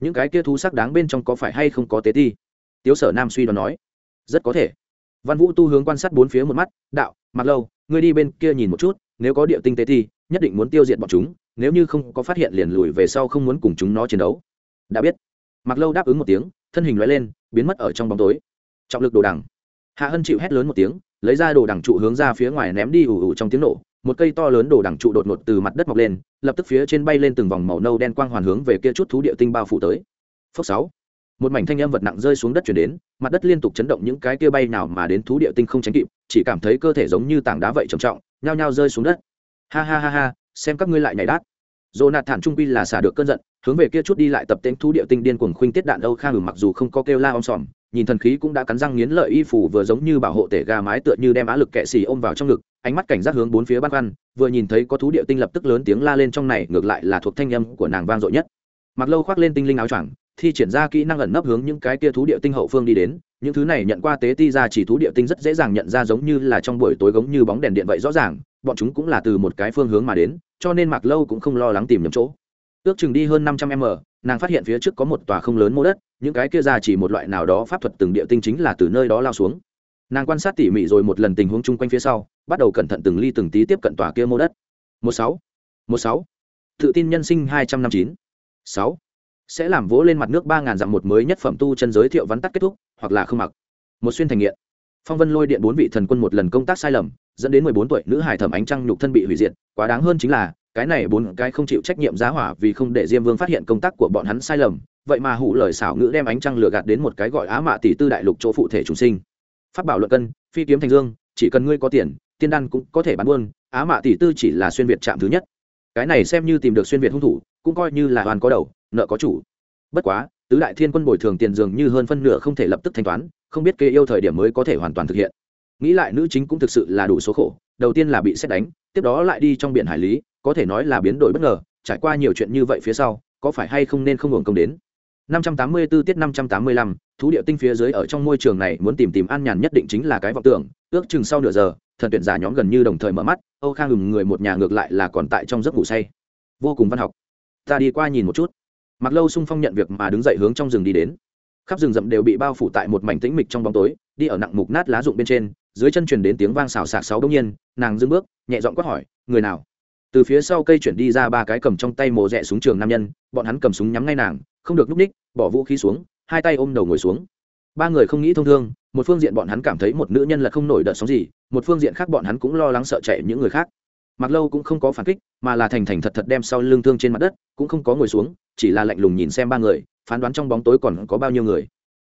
Những cái kia thú sắc đáng bên trong có phải hay không có tế ti tiếu sở nam suy đoán nói. Rất có thể. Văn vũ tu hướng quan sát bốn phía một mắt, đạo mặc lâu ngươi đi bên kia nhìn một chút, nếu có địa tinh tế thi nhất định muốn tiêu diệt bọn chúng, nếu như không có phát hiện liền lùi về sau không muốn cùng chúng nó chiến đấu. Đã biết. Mặc lâu đáp ứng một tiếng, thân hình loại lên, biến mất ở trong bóng tối. Trọng lực đồ đằng. Hạ hân chịu hét lớn một tiếng, lấy ra đồ đằng trụ hướng ra phía ngoài ném đi ủ ủ trong tiếng nổ. Một cây to lớn đồ đằng trụ đột ngột từ mặt đất mọc lên, lập tức phía trên bay lên từng vòng màu nâu đen quang hoàn hướng về kia chút thú địa tinh bao phủ tới. Phước sáu một mảnh thanh âm vật nặng rơi xuống đất chuyển đến, mặt đất liên tục chấn động những cái kia bay nào mà đến thú địa tinh không tránh kịp, chỉ cảm thấy cơ thể giống như tảng đá vậy trầm trọng, nhao nhao rơi xuống đất. Ha ha ha ha, xem các ngươi lại nhảy đát. Dồ nạt thản trung quy là xả được cơn giận, hướng về kia chút đi lại tập tên thú địa tinh điên cuồng khuynh tiết đạn âu khang ngừng mặc dù không có kêu la om sòm, nhìn thần khí cũng đã cắn răng nghiến lợi y phủ vừa giống như bảo hộ tể gà mái tựa như đem á lực kệ xì ôm vào trong ngực, ánh mắt cảnh giác hướng bốn phía băn khoăn, vừa nhìn thấy có thú địa tinh lập tức lớn tiếng la lên trong này, ngược lại là thuộc thanh âm của nàng vang dội nhất. Mặc lâu khoác lên tinh linh áo choàng thi triển ra kỹ năng ẩn nấp hướng những cái kia thú địa tinh hậu phương đi đến. Những thứ này nhận qua tế ti ra chỉ thú địa tinh rất dễ dàng nhận ra giống như là trong buổi tối giống như bóng đèn điện vậy rõ ràng. Bọn chúng cũng là từ một cái phương hướng mà đến, cho nên mặc lâu cũng không lo lắng tìm nhầm chỗ. Ước chừng đi hơn năm trăm m, nàng phát hiện phía trước có một tòa không lớn mô đất, những cái kia ra chỉ một loại nào đó pháp thuật từng địa tinh chính là từ nơi đó lao xuống. Nàng quan sát tỉ mỉ rồi một lần tình huống chung quanh phía sau, bắt đầu cẩn thận từng ly từng tí tiếp cận tòa kia mô đất. Một sáu một sáu. Tự tin nhân sinh hai trăm năm chín. Sáu sẽ làm vỗ lên mặt nước ba ngàn dặm một mới nhất phẩm tu chân giới thiệu vắn tắt kết thúc, hoặc là không mặc. Một xuyên thành nghiện. Phong vân lôi điện bốn vị thần quân một lần công tác sai lầm, dẫn đến mười bốn tuổi nữ hải thẩm ánh trăng nhục thân bị hủy diệt, quá đáng hơn chính là, cái này bốn cái không chịu trách nhiệm giá hỏa vì không để diêm vương phát hiện công tác của bọn hắn sai lầm, vậy mà hủ lời xảo ngữ đem ánh trăng lừa gạt đến một cái gọi á mạ tỷ tư đại lục chỗ phụ thể chúng sinh. Phát bảo luận cân, phi kiếm thành dương, chỉ cần ngươi có tiền, tiên đan cũng có thể bán buôn, á mạ tỷ tư chỉ là xuyên việt chạm thứ nhất. Cái này xem như tìm được xuyên việt hung thủ, cũng coi như là hoàn có đầu nợ có chủ. Bất quá tứ đại thiên quân bồi thường tiền dường như hơn phân nửa không thể lập tức thanh toán không biết kê yêu thời điểm mới có thể hoàn toàn thực hiện. Nghĩ lại nữ chính cũng thực sự là đủ số khổ đầu tiên là bị xét đánh tiếp đó lại đi trong biển hải lý có thể nói là biến đổi bất ngờ trải qua nhiều chuyện như vậy phía sau có phải hay không nên không hưởng công đến? 584 tiết 585, thú địa tinh phía dưới ở trong môi trường này muốn tìm tìm an nhàn nhất định chính là cái vọng tưởng ước chừng sau nửa giờ thần tuyển giả nhóm gần như đồng thời mở mắt âu khang ngừng người một nhà ngược lại là còn tại trong giấc ngủ say. Vô cùng văn học. Ta đi qua nhìn một chút mặc lâu sung phong nhận việc mà đứng dậy hướng trong rừng đi đến. Khắp rừng rậm đều bị bao phủ tại một mảnh tĩnh mịch trong bóng tối, đi ở nặng mục nát lá rụng bên trên, dưới chân truyền đến tiếng vang xào xạc sáu đông nhiên, nàng dưng bước, nhẹ giọng quát hỏi, người nào? Từ phía sau cây chuyển đi ra ba cái cầm trong tay mồ rẽ súng trường nam nhân, bọn hắn cầm súng nhắm ngay nàng, không được núp ních, bỏ vũ khí xuống, hai tay ôm đầu ngồi xuống. Ba người không nghĩ thông thương, một phương diện bọn hắn cảm thấy một nữ nhân là không nổi đợt sóng gì, một phương diện khác bọn hắn cũng lo lắng sợ chạy những người khác mặc lâu cũng không có phản kích, mà là thành thành thật thật đem sau lưng thương trên mặt đất, cũng không có ngồi xuống, chỉ là lạnh lùng nhìn xem ba người, phán đoán trong bóng tối còn có bao nhiêu người.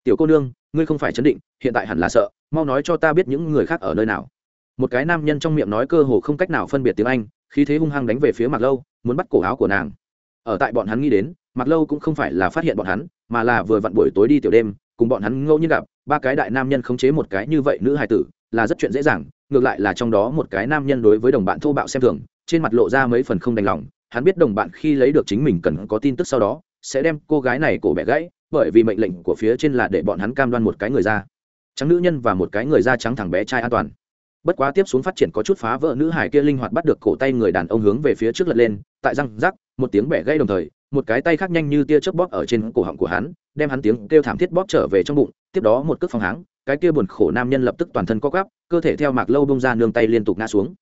Tiểu cô nương, ngươi không phải chấn định, hiện tại hẳn là sợ, mau nói cho ta biết những người khác ở nơi nào. Một cái nam nhân trong miệng nói cơ hồ không cách nào phân biệt tiếng anh, khí thế hung hăng đánh về phía mặt lâu, muốn bắt cổ áo của nàng. Ở tại bọn hắn nghĩ đến mặt lâu cũng không phải là phát hiện bọn hắn, mà là vừa vặn buổi tối đi tiểu đêm, cùng bọn hắn ngẫu nhiên gặp, ba cái đại nam nhân khống chế một cái như vậy nữ hài tử, là rất chuyện dễ dàng ngược lại là trong đó một cái nam nhân đối với đồng bạn thô bạo xem thường, trên mặt lộ ra mấy phần không đành lòng, hắn biết đồng bạn khi lấy được chính mình cần có tin tức sau đó, sẽ đem cô gái này cổ bẻ gãy, bởi vì mệnh lệnh của phía trên là để bọn hắn cam đoan một cái người da trắng nữ nhân và một cái người da trắng thẳng bé trai an toàn. Bất quá tiếp xuống phát triển có chút phá vỡ nữ hải kia linh hoạt bắt được cổ tay người đàn ông hướng về phía trước lật lên, tại răng rắc, một tiếng bẻ gãy đồng thời, một cái tay khác nhanh như tia chớp bóp ở trên cổ họng của hắn, đem hắn tiếng kêu thảm thiết bóp trở về trong bụng, tiếp đó một cước phong háng cái kia buồn khổ nam nhân lập tức toàn thân co gắp cơ thể theo mạc lâu bông ra nương tay liên tục ngã xuống.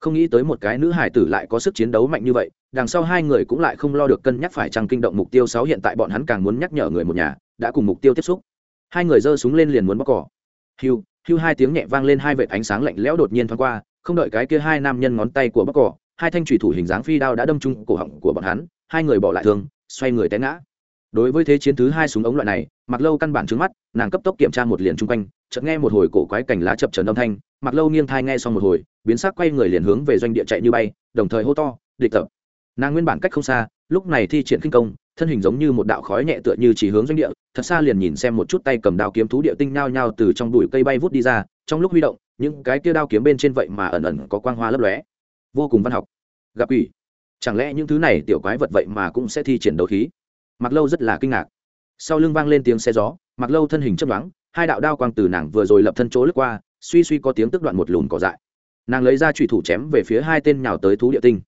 Không nghĩ tới một cái nữ hải tử lại có sức chiến đấu mạnh như vậy, đằng sau hai người cũng lại không lo được cân nhắc phải chăng kinh động mục tiêu sáu hiện tại bọn hắn càng muốn nhắc nhở người một nhà, đã cùng mục tiêu tiếp xúc. Hai người giơ súng lên liền muốn bóc cỏ. Hiu hiu hai tiếng nhẹ vang lên hai vệt ánh sáng lạnh lẽo đột nhiên thoáng qua, không đợi cái kia hai nam nhân ngón tay của bóc cỏ, hai thanh thủy thủ hình dáng phi đao đã đâm trúng cổ họng của bọn hắn, hai người bỏ lại thương, xoay người té ngã. Đối với thế chiến thứ hai súng ống loại này mặc lâu căn bản trứng mắt, nàng cấp tốc kiểm tra một liền chung quanh, chợt nghe một hồi cổ quái cảnh lá chập trần âm thanh mặc lâu nghiêng thai nghe xong một hồi, biến sắc quay người liền hướng về doanh địa chạy như bay, đồng thời hô to, địch tập. Nàng nguyên bản cách không xa, lúc này thi triển kinh công, thân hình giống như một đạo khói nhẹ tựa như chỉ hướng doanh địa, thật xa liền nhìn xem một chút tay cầm đao kiếm thú địa tinh nhao nhao từ trong bụi cây bay vút đi ra, trong lúc huy động, những cái kia đao kiếm bên trên vậy mà ẩn ẩn có quang hoa lấp lóe. Vô cùng văn học. Gặp ủy chẳng lẽ những thứ này tiểu quái vật vậy mà cũng sẽ thi triển đấu khí? Mặc lâu rất là kinh ngạc sau lưng vang lên tiếng xe gió, mặc lâu thân hình chấp đoán hai đạo đao quang từ nàng vừa rồi lập thân chỗ lướt qua, suy suy có tiếng tức đoạn một lùn cỏ dại. Nàng lấy ra trùy thủ chém về phía hai tên nhào tới thú địa tinh.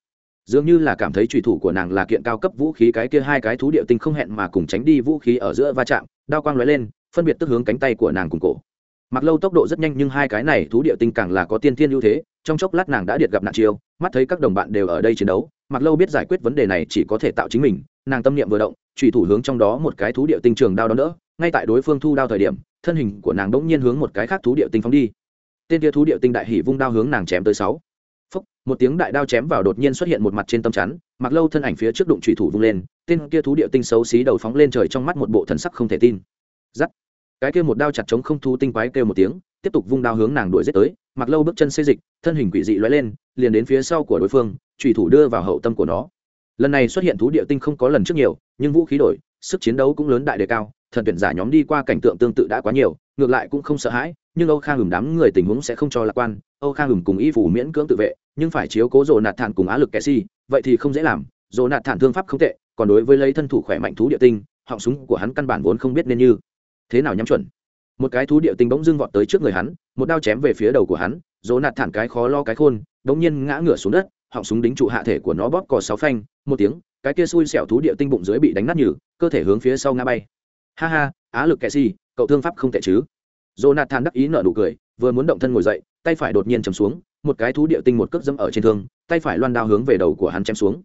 Dường như là cảm thấy trùy thủ của nàng là kiện cao cấp vũ khí, cái kia hai cái thú địa tinh không hẹn mà cùng tránh đi vũ khí ở giữa va chạm, đao quang lóe lên, phân biệt tức hướng cánh tay của nàng cùng cổ. Mặc lâu tốc độ rất nhanh nhưng hai cái này thú địa tinh càng là có tiên thiên ưu thế, trong chốc lát nàng đã điệt gặp nạn chiêu, mắt thấy các đồng bạn đều ở đây chiến đấu, mặc lâu biết giải quyết vấn đề này chỉ có thể tạo chính mình, nàng tâm niệm vừa động trùy thủ hướng trong đó một cái thú địa tinh trường đao đón đỡ, ngay tại đối phương thu đao thời điểm, thân hình của nàng đ ỗ n g nhiên hướng một cái khác thú địa tinh phóng đi. Tên kia thú địa tinh đại hỉ vung đao hướng nàng chém tới sáu. Phúc, một tiếng đại đao chém vào đột nhiên xuất hiện một mặt trên tâm chắn, mặc lâu thân ảnh phía trước đụng trùy thủ vung lên, tên kia thú địa tinh xấu xí đầu phóng lên trời trong mắt một bộ thần sắc không thể tin. Giắt. Cái kia một đao chặt chống không thu tinh quái kêu một tiếng, tiếp tục vung đao hướng nàng đuổi giết tới, mặc lâu bước chân xê dịch, thân hình quỷ dị lóe lên, liền đến phía sau của đối phương, trùy thủ đưa vào hậu tâm của nó lần này xuất hiện thú địa tinh không có lần trước nhiều, nhưng vũ khí đổi, sức chiến đấu cũng lớn đại đề cao, thần tuyển giả nhóm đi qua cảnh tượng tương tự đã quá nhiều, ngược lại cũng không sợ hãi, nhưng âu khang ừm đám người tình huống sẽ không cho lạc quan, âu khang ừm cùng y phủ miễn cưỡng tự vệ, nhưng phải chiếu cố dồ nạt thản cùng á lực kẻ si, vậy thì không dễ làm dồ nạt thản thương pháp không tệ, còn đối với lấy thân thủ khỏe mạnh thú địa tinh, họng súng của hắn căn bản vốn không biết nên như thế nào nhắm chuẩn. Một cái thú địa tinh bỗng dưng vọt tới trước người hắn, một đao chém về phía đầu của hắn dồ nạt thản cái khó lo cái khôn bỗng nhiên ngã ngửa xuống đất họng súng đính trụ hạ thể của nó bóp cò sáu phanh, một tiếng, cái kia xui xẻo thú địa tinh bụng dưới bị đánh nát nhừ, cơ thể hướng phía sau ngã bay. Ha ha, á lực kệ si cậu thương pháp không tệ chứ. Jonathan đắc ý nợ nụ cười, vừa muốn động thân ngồi dậy, tay phải đột nhiên chầm xuống, một cái thú địa tinh một cước dẫm ở trên thương, tay phải loan đao hướng về đầu của hắn chém xuống.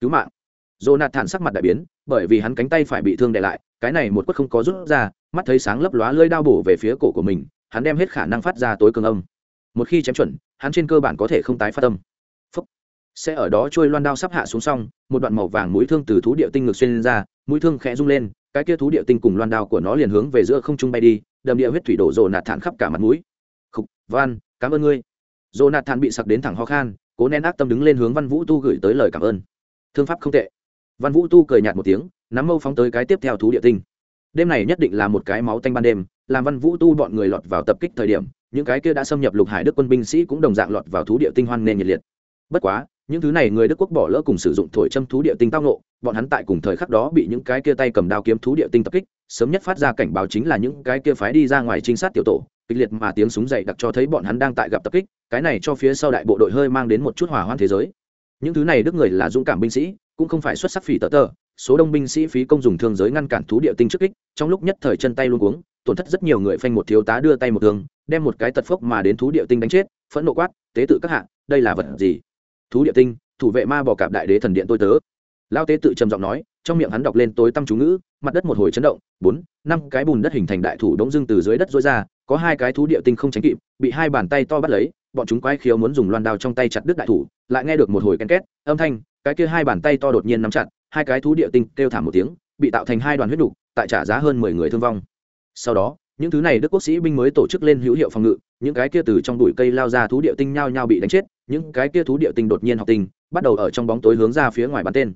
Cứu mạng. Jonathan sắc mặt đại biến, bởi vì hắn cánh tay phải bị thương đè lại, cái này một quất không có rút ra, mắt thấy sáng lấp lóa lơi đao bổ về phía cổ của mình, hắn đem hết khả năng phát ra tối cường âm. Một khi chém chuẩn, hắn trên cơ bản có thể không tái phát tâm sẽ ở đó trôi loan đao sắp hạ xuống xong, một đoạn màu vàng mũi thương từ thú địa tinh ngược xuyên lên ra, mũi thương khẽ rung lên, cái kia thú địa tinh cùng loan đao của nó liền hướng về giữa không trung bay đi, đầm địa huyết thủy đổ rồ nạt thản khắp cả mặt mũi. Khúc van cảm ơn ngươi. Rồ nạt thản bị sặc đến thẳng ho khan, cố nén ác tâm đứng lên hướng văn vũ tu gửi tới lời cảm ơn. Thương pháp không tệ. Văn vũ tu cười nhạt một tiếng, nắm mâu phóng tới cái tiếp theo thú địa tinh. Đêm này nhất định là một cái máu tanh ban đêm, làm văn vũ tu bọn người lọt vào tập kích thời điểm, những cái kia đã xâm nhập lục hải đức quân binh sĩ cũng đồng dạng lọt vào thú địa tinh hoan nên nhiệt liệt. Bất quá những thứ này người đức quốc bỏ lỡ cùng sử dụng thổi châm thú địa tinh tao nộ bọn hắn tại cùng thời khắc đó bị những cái kia tay cầm đao kiếm thú địa tinh tập kích, sớm nhất phát ra cảnh báo chính là những cái kia phái đi ra ngoài trinh sát tiểu tổ, kịch liệt mà tiếng súng dậy đặc cho thấy bọn hắn đang tại gặp tập kích, cái này cho phía sau đại bộ đội hơi mang đến một chút hỏa hoạn thế giới. Những thứ này đức người là dũng cảm binh sĩ, cũng không phải xuất sắc phỉ tờ tờ số đông binh sĩ phí công dùng thương giới ngăn cản thú địa tinh trước kích, trong lúc nhất thời chân tay luôn cuống, tổn thất rất nhiều người phanh một thiếu tá đưa tay một thương, đem một cái tật phốc mà đến thú địa tinh đánh chết, phẫn nộ quát, tế tự các hạ, đây là vật gì? Thú địa tinh, thủ vệ ma bò cạp đại đế thần điện tôi tớ. Lao tế tự trầm giọng nói, trong miệng hắn đọc lên tối tăm chú ngữ, mặt đất một hồi chấn động, bốn, năm cái bùn đất hình thành đại thủ đống dưng từ dưới đất dối ra, có hai cái thú địa tinh không tránh kịp, bị hai bàn tay to bắt lấy, bọn chúng quái khiếu muốn dùng loan đao trong tay chặt đứt đại thủ, lại nghe được một hồi ken két, âm thanh, cái kia hai bàn tay to đột nhiên nắm chặt, hai cái thú địa tinh kêu thảm một tiếng, bị tạo thành hai đoàn huyết đục tại trả giá hơn mười người thương vong. Sau đó, những thứ này đức quốc sĩ binh mới tổ chức lên hữu hiệu phòng ngự, những cái kia từ trong bụi cây lao ra thú địa tinh nhao nhao bị đánh chết những cái kia thú địa tinh đột nhiên học tinh, bắt đầu ở trong bóng tối hướng ra phía ngoài bắn tên.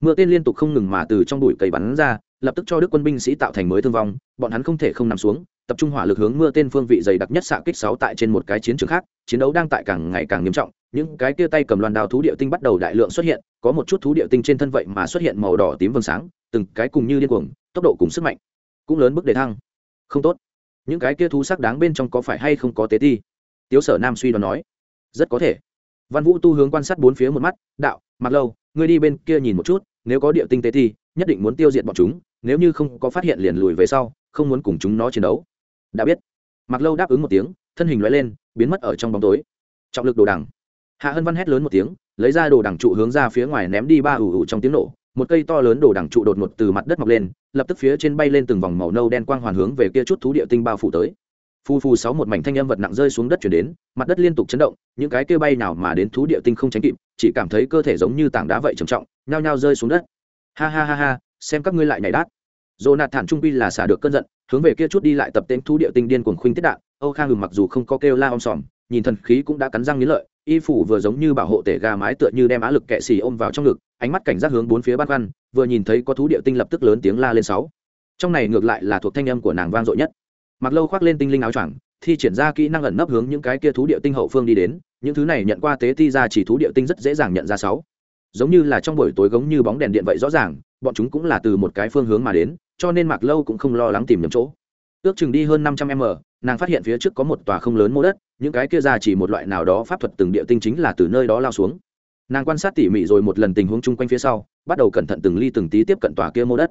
Mưa tên liên tục không ngừng mà từ trong bụi cây bắn ra, lập tức cho đức quân binh sĩ tạo thành mới thương vong, bọn hắn không thể không nằm xuống, tập trung hỏa lực hướng mưa tên phương vị dày đặc nhất xạ kích sáu tại trên một cái chiến trường khác, chiến đấu đang tại càng ngày càng nghiêm trọng, những cái kia tay cầm loan đao thú địa tinh bắt đầu đại lượng xuất hiện, có một chút thú địa tinh trên thân vậy mà xuất hiện màu đỏ tím vầng sáng, từng cái cùng như điên cuồng, tốc độ cùng sức mạnh cũng lớn mức đề thăng. Không tốt. Những cái kia thú sắc đáng bên trong có phải hay không có tế ti? Tiếu sở nam suy đoán nói. Rất có thể văn vũ tu hướng quan sát bốn phía một mắt, đạo mặc lâu, ngươi đi bên kia nhìn một chút, nếu có địa tinh tế thì nhất định muốn tiêu diệt bọn chúng, nếu như không có phát hiện liền lùi về sau, không muốn cùng chúng nó chiến đấu. Đã biết. Mặc lâu đáp ứng một tiếng, thân hình loại lên, biến mất ở trong bóng tối. Trọng lực đồ đằng. Hạ hân văn hét lớn một tiếng, lấy ra đồ đằng trụ hướng ra phía ngoài ném đi ba ủ ủ trong tiếng nổ. Một cây to lớn đồ đằng trụ đột ngột từ mặt đất mọc lên, lập tức phía trên bay lên từng vòng màu nâu đen quang hoàn hướng về kia chút thú địa tinh bao phủ tới phu phu sáu một mảnh thanh âm vật nặng rơi xuống đất chuyển đến mặt đất liên tục chấn động những cái kia bay nào mà đến thú địa tinh không tránh kịp chỉ cảm thấy cơ thể giống như tảng đá vậy trầm trọng nhao nhao rơi xuống đất ha ha ha ha xem các ngươi lại nhảy đát Jonathan trung pi là xả được cơn giận, hướng về kia chút đi lại tập tên thú địa tinh điên cuồng khuynh tiết đạn, Âu Khang ngừng mặc dù không có kêu la om sòm, nhìn thần khí cũng đã cắn răng nghiến lợi, y phủ vừa giống như bảo hộ tể gà mái tựa như đem á lực kệ xì ôm vào trong ngực, ánh mắt cảnh giác hướng bốn phía bát văn, vừa nhìn thấy có thú địa tinh lập tức lớn tiếng la lên sáu. Trong này ngược lại là thuộc thanh âm của nàng vang dội nhất. Mặc Lâu khoác lên tinh linh áo choàng, thi triển ra kỹ năng ẩn nấp hướng những cái kia thú địa tinh hậu phương đi đến, những thứ này nhận qua tế ti ra chỉ thú địa tinh rất dễ dàng nhận ra sáu. Giống như là trong buổi tối gống như bóng đèn điện vậy rõ ràng, bọn chúng cũng là từ một cái phương hướng mà đến, cho nên Mạc Lâu cũng không lo lắng tìm nhầm chỗ. Ước chừng đi hơn năm trăm m nàng phát hiện phía trước có một tòa không lớn mô đất, những cái kia ra chỉ một loại nào đó pháp thuật từng địa tinh chính là từ nơi đó lao xuống. Nàng quan sát tỉ mỉ rồi một lần tình huống chung quanh phía sau, bắt đầu cẩn thận từng ly từng tí tiếp cận tòa kia mô đất.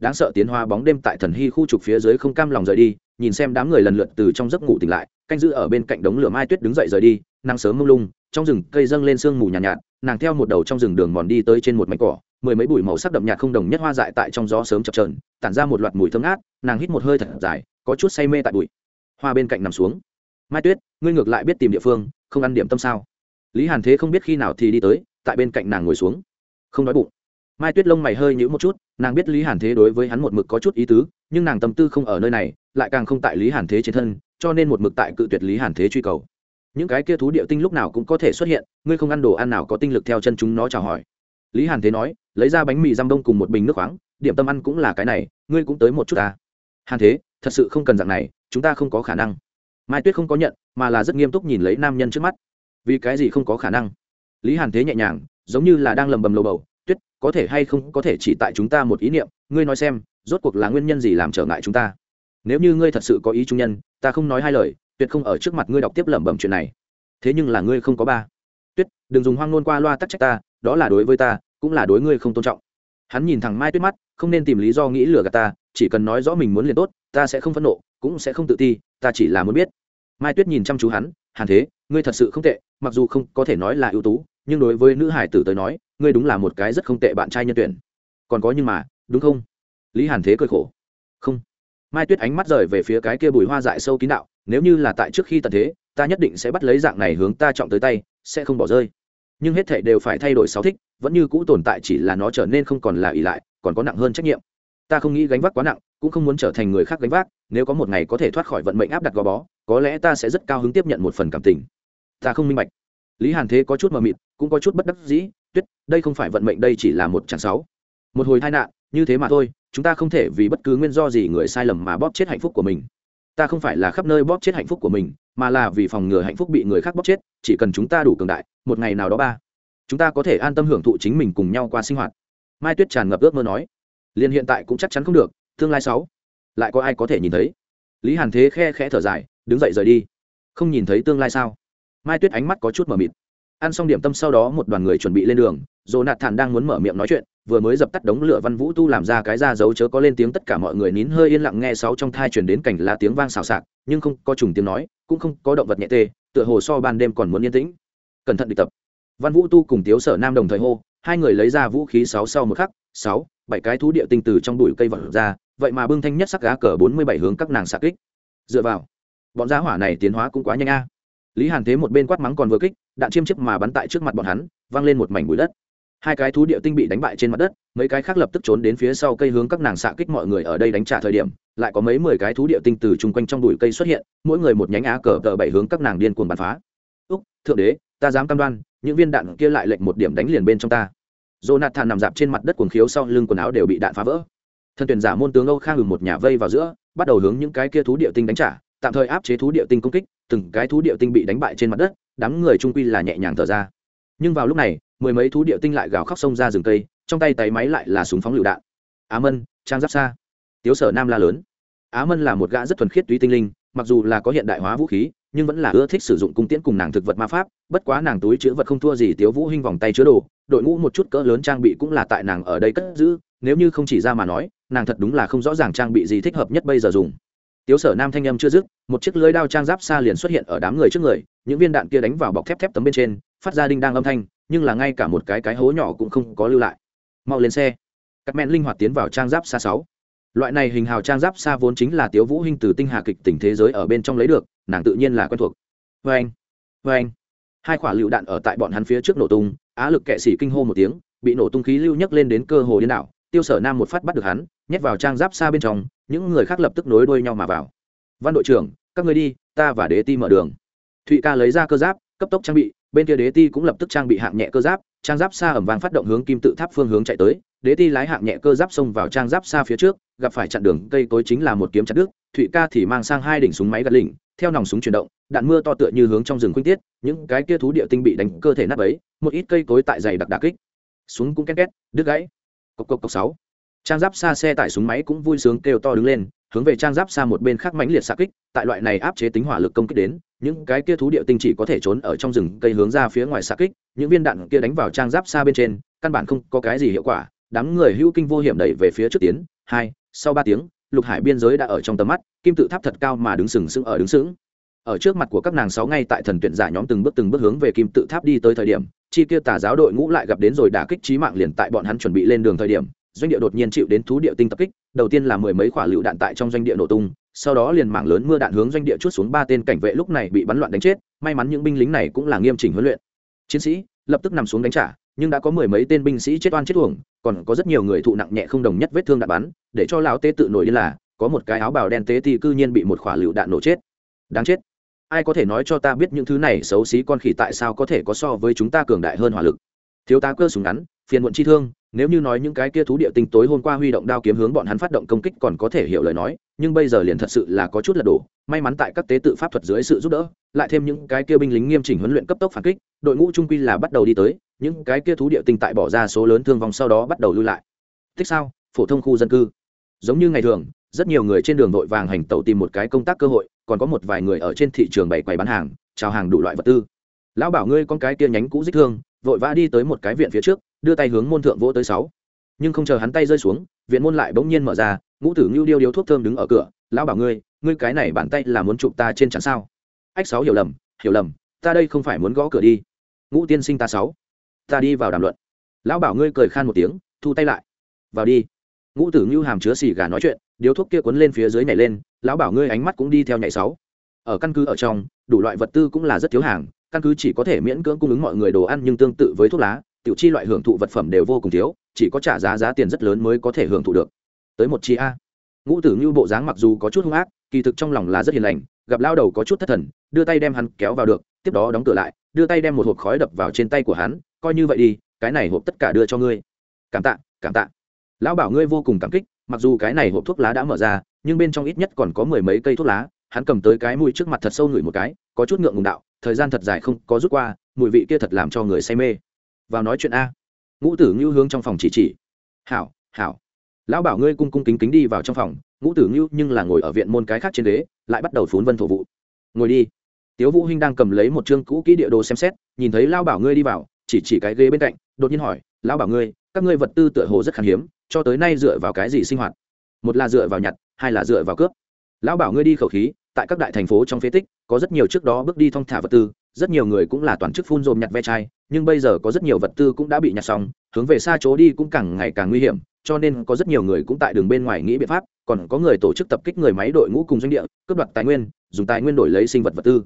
đáng sợ tiến hoa bóng đêm tại thần hy khu trục phía dưới không cam lòng rời đi nhìn xem đám người lần lượt từ trong giấc ngủ tỉnh lại canh giữ ở bên cạnh đống lửa mai tuyết đứng dậy rời đi nắng sớm mông lung trong rừng cây dâng lên sương mù nhàn nhạt, nhạt nàng theo một đầu trong rừng đường mòn đi tới trên một mảnh cỏ mười mấy bụi màu sắc đậm nhạt không đồng nhất hoa dại tại trong gió sớm chập trờn tản ra một loạt mùi thơm ngát nàng hít một hơi thật dài có chút say mê tại bụi. Hoa bên cạnh nằm xuống. Mai tuyết ngươi ngược lại biết tìm địa phương không ăn điểm tâm sao? Lý hàn thế không biết khi nào thì đi tới tại bên cạnh nàng ngồi xuống. Không đói bụng mai tuyết lông mày hơi nhữ một chút, nàng biết lý hàn thế đối với hắn một mực có chút ý tứ, nhưng nàng tâm tư không ở nơi này, lại càng không tại lý hàn thế trên thân, cho nên một mực tại cự tuyệt lý hàn thế truy cầu. Những cái kia thú địa tinh lúc nào cũng có thể xuất hiện, ngươi không ăn đồ ăn nào có tinh lực theo chân chúng nó chào hỏi. Lý hàn thế nói, lấy ra bánh mì răm đông cùng một bình nước khoáng, điểm tâm ăn cũng là cái này, ngươi cũng tới một chút ta. Hàn thế, thật sự không cần dạng này, chúng ta không có khả năng. Mai tuyết không có nhận, mà là rất nghiêm túc nhìn lấy nam nhân trước mắt. Vì cái gì không có khả năng? Lý hàn thế nhẹ nhàng, giống như là đang lầm bầm lầu bầu có thể hay không có thể chỉ tại chúng ta một ý niệm, ngươi nói xem, rốt cuộc là nguyên nhân gì làm trở ngại chúng ta? Nếu như ngươi thật sự có ý trung nhân, ta không nói hai lời, tuyệt không ở trước mặt ngươi đọc tiếp lẩm bẩm chuyện này. Thế nhưng là ngươi không có ba. Tuyết, đừng dùng hoang ngôn qua loa tắc trách ta, đó là đối với ta, cũng là đối ngươi không tôn trọng. Hắn nhìn thẳng mai tuyết mắt, không nên tìm lý do nghĩ lừa gạt ta, chỉ cần nói rõ mình muốn liền tốt, ta sẽ không phẫn nộ, cũng sẽ không tự ti, ta chỉ là muốn biết. Mai tuyết nhìn chăm chú hắn, hàn thế, ngươi thật sự không tệ, mặc dù không có thể nói là ưu tú nhưng đối với nữ hải tử tới nói, ngươi đúng là một cái rất không tệ bạn trai nhân tuyển. Còn có nhưng mà, đúng không? Lý hàn thế cười khổ. Không. Mai tuyết ánh mắt rời về phía cái kia bùi hoa dại sâu kín đạo, nếu như là tại trước khi tận thế, ta nhất định sẽ bắt lấy dạng này hướng ta trọng tới tay, sẽ không bỏ rơi. Nhưng hết thảy đều phải thay đổi sáu thích, vẫn như cũ tồn tại chỉ là nó trở nên không còn là ỷ lại, còn có nặng hơn trách nhiệm. Ta không nghĩ gánh vác quá nặng, cũng không muốn trở thành người khác gánh vác, nếu có một ngày có thể thoát khỏi vận mệnh áp đặt gò bó, có lẽ ta sẽ rất cao hứng tiếp nhận một phần cảm tình. Ta không minh bạch. Lý hàn thế có chút mờ mịt cũng có chút bất đắc dĩ, tuyết, đây không phải vận mệnh đây chỉ là một chàng sáu. Một hồi tai nạn, như thế mà thôi, chúng ta không thể vì bất cứ nguyên do gì người sai lầm mà bóp chết hạnh phúc của mình. Ta không phải là khắp nơi bóp chết hạnh phúc của mình, mà là vì phòng ngừa hạnh phúc bị người khác bóp chết, chỉ cần chúng ta đủ cường đại, một ngày nào đó ba, chúng ta có thể an tâm hưởng thụ chính mình cùng nhau qua sinh hoạt. Mai tuyết tràn ngập ước mơ nói. Liền hiện tại cũng chắc chắn không được, tương lai sáu. Lại có ai có thể nhìn thấy? Lý hàn thế khe khẽ thở dài, đứng dậy rời đi. Không nhìn thấy tương lai sao? Mai tuyết ánh mắt có chút mờ mịt ăn xong điểm tâm sau đó một đoàn người chuẩn bị lên đường dồ nạt thản đang muốn mở miệng nói chuyện, vừa mới dập tắt đống lửa văn vũ tu làm ra cái ra dấu chớ có lên tiếng tất cả mọi người nín hơi yên lặng nghe sáu trong thai chuyển đến cảnh là tiếng vang xào xạc, nhưng không có trùng tiếng nói, cũng không có động vật nhẹ tê, tựa hồ so ban đêm còn muốn yên tĩnh. Cẩn thận đi tập. Văn vũ tu cùng tiếu sở nam đồng thời hô, hai người lấy ra vũ khí sáu sau một khắc, sáu, bảy cái thú địa tinh từ trong bụi cây vật ra, vậy mà bưng thanh nhất sắc gá cờ bốn mươi bảy hướng các nàng xạ kích. Dựa vào, bọn giá hỏa này tiến hóa cũng quá nhanh a. Lý hàn thế một bên quát mắng còn vừa kích đạn chiêm chiếc mà bắn tại trước mặt bọn hắn văng lên một mảnh bụi đất. Hai cái thú địa tinh bị đánh bại trên mặt đất, mấy cái khác lập tức trốn đến phía sau cây hướng các nàng xạ kích mọi người ở đây đánh trả thời điểm, lại có mấy mười cái thú địa tinh từ chung quanh trong bụi cây xuất hiện, mỗi người một nhánh á cờ tờ bảy hướng các nàng điên cuồng bắn phá. Úc, thượng đế, ta dám cam đoan, những viên đạn kia lại lệnh một điểm đánh liền bên trong ta. Jonathan nằm dạp trên mặt đất cuồng khiếu sau lưng quần áo đều bị đạn phá vỡ. Thân tuyển giả môn tướng âu khang ngừng một nhà vây vào giữa, bắt đầu hướng những cái kia thú địa tinh đánh trả, tạm thời áp chế thú địa tinh công kích, từng cái thú địa tinh bị đánh bại trên mặt đất đám người trung quy là nhẹ nhàng thở ra. Nhưng vào lúc này, mười mấy thú địa tinh lại gào khóc sông ra rừng cây, trong tay tay máy lại là súng phóng lựu đạn. Á mân, trang giáp xa. Tiếu sở nam la lớn. Á mân là một gã rất thuần khiết túy tinh linh, mặc dù là có hiện đại hóa vũ khí, nhưng vẫn là ưa thích sử dụng cung tiễn cùng nàng thực vật ma pháp, bất quá nàng túi chứa vật không thua gì tiếu vũ hinh vòng tay chứa đồ, đội ngũ một chút cỡ lớn trang bị cũng là tại nàng ở đây cất giữ, nếu như không chỉ ra mà nói, nàng thật đúng là không rõ ràng trang bị gì thích hợp nhất bây giờ dùng tiếu sở nam thanh âm chưa dứt, một chiếc lưới đao trang giáp xa liền xuất hiện ở đám người trước người, những viên đạn kia đánh vào bọc thép thép tấm bên trên, phát ra đinh đang âm thanh, nhưng là ngay cả một cái cái hố nhỏ cũng không có lưu lại. Mau lên xe. Các men linh hoạt tiến vào trang giáp xa sáu. Loại này hình hào trang giáp xa vốn chính là tiếu vũ hinh từ tinh hà kịch tỉnh thế giới ở bên trong lấy được, nàng tự nhiên là quen thuộc. Vê anh vê anh. Hai quả lựu đạn ở tại bọn hắn phía trước nổ tung, á lực kệ sĩ kinh hô một tiếng, bị nổ tung khí lưu nhấc lên đến cơ hồ điên đảo. Tiêu sở nam một phát bắt được hắn, nhét vào trang giáp xa bên trong những người khác lập tức nối đuôi nhau mà vào. Văn đội trưởng, các người đi, ta và đế ti mở đường. Thụy ca lấy ra cơ giáp, cấp tốc trang bị, bên kia đế ti cũng lập tức trang bị hạng nhẹ cơ giáp, trang giáp xa ẩm vàng phát động hướng kim tự tháp phương hướng chạy tới, đế ti lái hạng nhẹ cơ giáp xông vào trang giáp xa phía trước, gặp phải chặn đường, cây cối chính là một kiếm chặt đứt, thụy ca thì mang sang hai đỉnh súng máy gạt lỉnh, theo nòng súng chuyển động, đạn mưa to tựa như hướng trong rừng khuynh tiết, những cái kia thú địa tinh bị đánh, cơ thể nát ấy một ít cây cối tại dày đặc đà kích. Súng cũng két két, đứt gãy. Cộc cộc cộc sáu trang giáp xa xe tải súng máy cũng vui sướng kêu to đứng lên, hướng về trang giáp xa một bên khác mãnh liệt xa kích, tại loại này áp chế tính hỏa lực công kích đến, những cái kia thú địa tinh chỉ có thể trốn ở trong rừng cây hướng ra phía ngoài xa kích, những viên đạn kia đánh vào trang giáp xa bên trên, căn bản không có cái gì hiệu quả, đám người hưu kinh vô hiểm đẩy về phía trước tiến, hai, sau ba tiếng, lục hải biên giới đã ở trong tầm mắt, kim tự tháp thật cao mà đứng sừng sững ở đứng sững. Ở trước mặt của các nàng sáu ngay tại thần tuyển giả nhóm từng bước từng bước hướng về kim tự tháp đi tới thời điểm, chi kia tà giáo đội ngũ lại gặp đến rồi đả kích trí mạng liền tại bọn hắn chuẩn bị lên đường thời điểm doanh địa đột nhiên chịu đến thú địa tinh tập kích, đầu tiên là mười mấy quả lựu đạn tại trong doanh địa nổ tung, sau đó liền mảng lớn mưa đạn hướng doanh địa chút xuống ba tên cảnh vệ lúc này bị bắn loạn đánh chết, may mắn những binh lính này cũng là nghiêm chỉnh huấn luyện. Chiến sĩ lập tức nằm xuống đánh trả, nhưng đã có mười mấy tên binh sĩ chết oan chết uổng, còn có rất nhiều người thụ nặng nhẹ không đồng nhất vết thương đạn bắn, để cho lão tê tự nổi đi là, có một cái áo bào đen tế thì cư nhiên bị một quả lựu đạn nổ chết. Đáng chết. Ai có thể nói cho ta biết những thứ này xấu xí con khỉ tại sao có thể có so với chúng ta cường đại hơn hỏa lực? Thiếu tá cơ súng ngắn phiền muộn chi thương, nếu như nói những cái kia thú địa tinh tối hôm qua huy động đao kiếm hướng bọn hắn phát động công kích còn có thể hiểu lời nói, nhưng bây giờ liền thật sự là có chút lật đổ, may mắn tại các tế tự pháp thuật dưới sự giúp đỡ, lại thêm những cái kia binh lính nghiêm chỉnh huấn luyện cấp tốc phản kích, đội ngũ trung quy là bắt đầu đi tới, những cái kia thú địa tinh tại bỏ ra số lớn thương vong sau đó bắt đầu lui lại. Thích sao? Phổ thông khu dân cư. Giống như ngày thường, rất nhiều người trên đường vội vàng hành tẩu tìm một cái công tác cơ hội, còn có một vài người ở trên thị trường bày quầy bán hàng, chào hàng đủ loại vật tư. Lão bảo ngươi con cái kia nhánh cũ dích thương vội vã đi tới một cái viện phía trước, đưa tay hướng môn thượng vỗ tới sáu. Nhưng không chờ hắn tay rơi xuống, viện môn lại bỗng nhiên mở ra, ngũ tử ngưu điêu điếu thuốc thơm đứng ở cửa, lão bảo ngươi ngươi cái này bàn tay là muốn chụp ta trên chắn sao? Ách sáu hiểu lầm hiểu lầm, ta đây không phải muốn gõ cửa đi. Ngũ tiên sinh ta sáu, ta đi vào đàm luận. Lão bảo ngươi cười khan một tiếng, thu tay lại. Vào đi. Ngũ tử ngưu hàm chứa xì gà nói chuyện, điếu thuốc kia cuốn lên phía dưới nhảy lên, lão bảo ngươi ánh mắt cũng đi theo nhảy sáu. Ở căn cứ ở trong, đủ loại vật tư cũng là rất thiếu hàng căn cứ chỉ có thể miễn cưỡng cung ứng mọi người đồ ăn nhưng tương tự với thuốc lá, tiểu chi loại hưởng thụ vật phẩm đều vô cùng thiếu, chỉ có trả giá giá tiền rất lớn mới có thể hưởng thụ được. Tới một chi a. Ngũ tử như bộ dáng mặc dù có chút hung ác, kỳ thực trong lòng là rất hiền lành, gặp lao đầu có chút thất thần, đưa tay đem hắn kéo vào được, tiếp đó đóng cửa lại, đưa tay đem một hộp khói đập vào trên tay của hắn, coi như vậy đi, cái này hộp tất cả đưa cho ngươi. Cảm tạ cảm tạ. Lão bảo ngươi vô cùng cảm kích, mặc dù cái này hộp thuốc lá đã mở ra, nhưng bên trong ít nhất còn có mười mấy cây thuốc lá, hắn cầm tới cái mũi trước mặt thật sâu ngửi một cái, có chút ngượng ngùng đạo thời gian thật dài không có rút qua mùi vị kia thật làm cho người say mê. Vào nói chuyện a. Ngũ tử ngưu hướng trong phòng chỉ chỉ. Hảo hảo. Lão bảo ngươi cung cung kính kính đi vào trong phòng ngũ tử ngưu nhưng là ngồi ở viện môn cái khác trên đế, lại bắt đầu phún vân thổ vụ. Ngồi đi. Tiếu vũ hinh đang cầm lấy một chương cũ kỹ địa đồ xem xét nhìn thấy lão bảo ngươi đi vào chỉ chỉ cái ghế bên cạnh đột nhiên hỏi lão bảo ngươi các ngươi vật tư tựa hồ rất khan hiếm cho tới nay dựa vào cái gì sinh hoạt? Một là dựa vào nhặt hai là dựa vào cướp. Lão bảo ngươi đi khẩu khí tại các đại thành phố trong phế tích, có rất nhiều trước đó bước đi thong thả vật tư, rất nhiều người cũng là toàn chức phun dồn nhặt ve chai, nhưng bây giờ có rất nhiều vật tư cũng đã bị nhặt xong, hướng về xa chỗ đi cũng càng ngày càng nguy hiểm, cho nên có rất nhiều người cũng tại đường bên ngoài nghĩ biện pháp, còn có người tổ chức tập kích người máy đội ngũ cùng doanh địa, cướp đoạt tài nguyên, dùng tài nguyên đổi lấy sinh vật vật tư.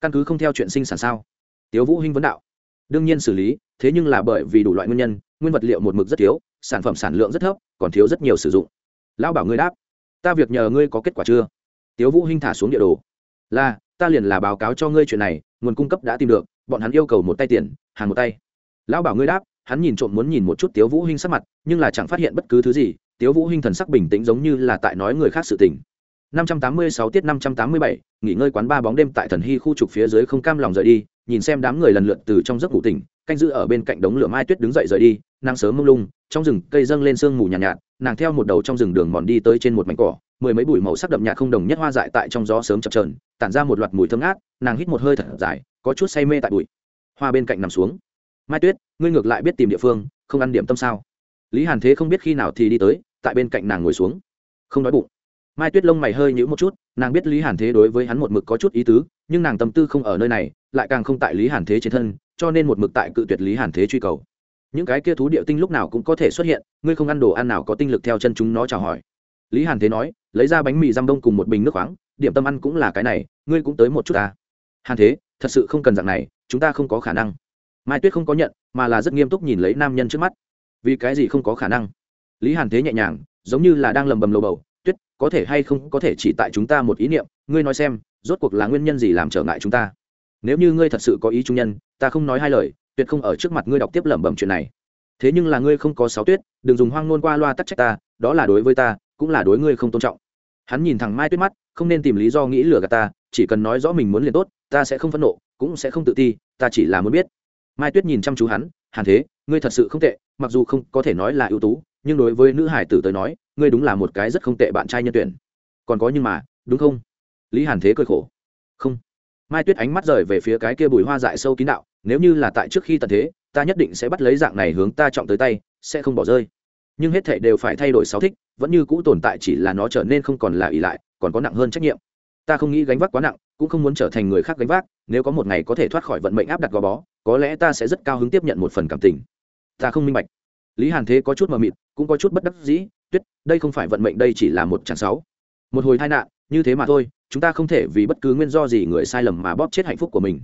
Căn cứ không theo chuyện sinh sản sao? Tiếu vũ hinh vấn đạo. Đương nhiên xử lý, thế nhưng là bởi vì đủ loại nguyên nhân, nguyên vật liệu một mực rất thiếu, sản phẩm sản lượng rất thấp, còn thiếu rất nhiều sử dụng. Lão bảo ngươi đáp, ta việc nhờ ngươi có kết quả chưa? Tiếu vũ hinh thả xuống địa đồ. Là ta liền là báo cáo cho ngươi chuyện này nguồn cung cấp đã tìm được bọn hắn yêu cầu một tay tiền hàng một tay. Lão bảo ngươi đáp hắn nhìn trộm muốn nhìn một chút tiếu vũ hinh sắc mặt nhưng là chẳng phát hiện bất cứ thứ gì tiếu vũ hinh thần sắc bình tĩnh giống như là tại nói người khác sự tình. 586 tiết 587, nghỉ ngơi quán ba bóng đêm tại thần hy khu trục phía dưới không cam lòng rời đi nhìn xem đám người lần lượt từ trong giấc ngủ tỉnh canh giữ ở bên cạnh đống lửa mai tuyết đứng dậy rời đi nàng sớm mông lung trong rừng cây dâng lên sương mù nhàn nhạt, nhạt nàng theo một đầu trong rừng đường mòn đi tới trên một mảnh cỏ mười mấy bụi màu sắc đậm nhạt không đồng nhất hoa dại tại trong gió sớm chập trờn tản ra một loạt mùi thơm ngát, nàng hít một hơi thật dài, có chút say mê tại bụi. Hoa bên cạnh nằm xuống. Mai tuyết, ngươi ngược lại biết tìm địa phương, không ăn điểm tâm sao? Lý hàn thế không biết khi nào thì đi tới, tại bên cạnh nàng ngồi xuống. Không đói bụng. Mai tuyết lông mày hơi nhữ một chút, nàng biết lý hàn thế đối với hắn một mực có chút ý tứ, nhưng nàng tâm tư không ở nơi này, lại càng không tại lý hàn thế trên thân, cho nên một mực tại cự tuyệt lý hàn thế truy cầu. Những cái kia thú địa tinh lúc nào cũng có thể xuất hiện, ngươi không ăn đồ ăn nào có tinh lực theo chân chúng nó chào hỏi lý hàn thế nói, lấy ra bánh mì răm đông cùng một bình nước khoáng, điểm tâm ăn cũng là cái này, ngươi cũng tới một chút ta. Hàn thế, thật sự không cần dạng này, chúng ta không có khả năng. Mai tuyết không có nhận, mà là rất nghiêm túc nhìn lấy nam nhân trước mắt. Vì cái gì không có khả năng? Lý hàn thế nhẹ nhàng, giống như là đang lầm bầm lầu bầu, tuyết, có thể hay không có thể chỉ tại chúng ta một ý niệm, ngươi nói xem, rốt cuộc là nguyên nhân gì làm trở ngại chúng ta? Nếu như ngươi thật sự có ý trung nhân, ta không nói hai lời, tuyệt không ở trước mặt ngươi đọc tiếp lẩm bẩm chuyện này. Thế nhưng là ngươi không có sáu tuyết, đừng dùng hoang ngôn qua loa tắc trách ta, đó là đối với ta cũng là đối ngươi không tôn trọng. Hắn nhìn thẳng mai tuyết mắt, không nên tìm lý do nghĩ lừa gạt ta, chỉ cần nói rõ mình muốn liền tốt, ta sẽ không phẫn nộ, cũng sẽ không tự ti, ta chỉ là muốn biết. Mai tuyết nhìn chăm chú hắn, hàn thế, ngươi thật sự không tệ, mặc dù không có thể nói là ưu tú, nhưng đối với nữ hải tử tới nói, ngươi đúng là một cái rất không tệ bạn trai nhân tuyển. Còn có nhưng mà, đúng không? Lý hàn thế cười khổ. Không. Mai tuyết ánh mắt rời về phía cái kia bùi hoa dại sâu kín đạo, nếu như là tại trước khi tận thế, ta nhất định sẽ bắt lấy dạng này hướng ta trọng tới tay, sẽ không bỏ rơi nhưng hết thệ đều phải thay đổi sáu thích, vẫn như cũ tồn tại chỉ là nó trở nên không còn là ỷ lại, còn có nặng hơn trách nhiệm. Ta không nghĩ gánh vác quá nặng, cũng không muốn trở thành người khác gánh vác, nếu có một ngày có thể thoát khỏi vận mệnh áp đặt gò bó, có lẽ ta sẽ rất cao hứng tiếp nhận một phần cảm tình. Ta không minh bạch. Lý hàn thế có chút mờ mịt, cũng có chút bất đắc dĩ, tuyết, đây không phải vận mệnh đây chỉ là một chặng sáu. Một hồi tai nạn, như thế mà thôi, chúng ta không thể vì bất cứ nguyên do gì người sai lầm mà bóp chết hạnh phúc của mình.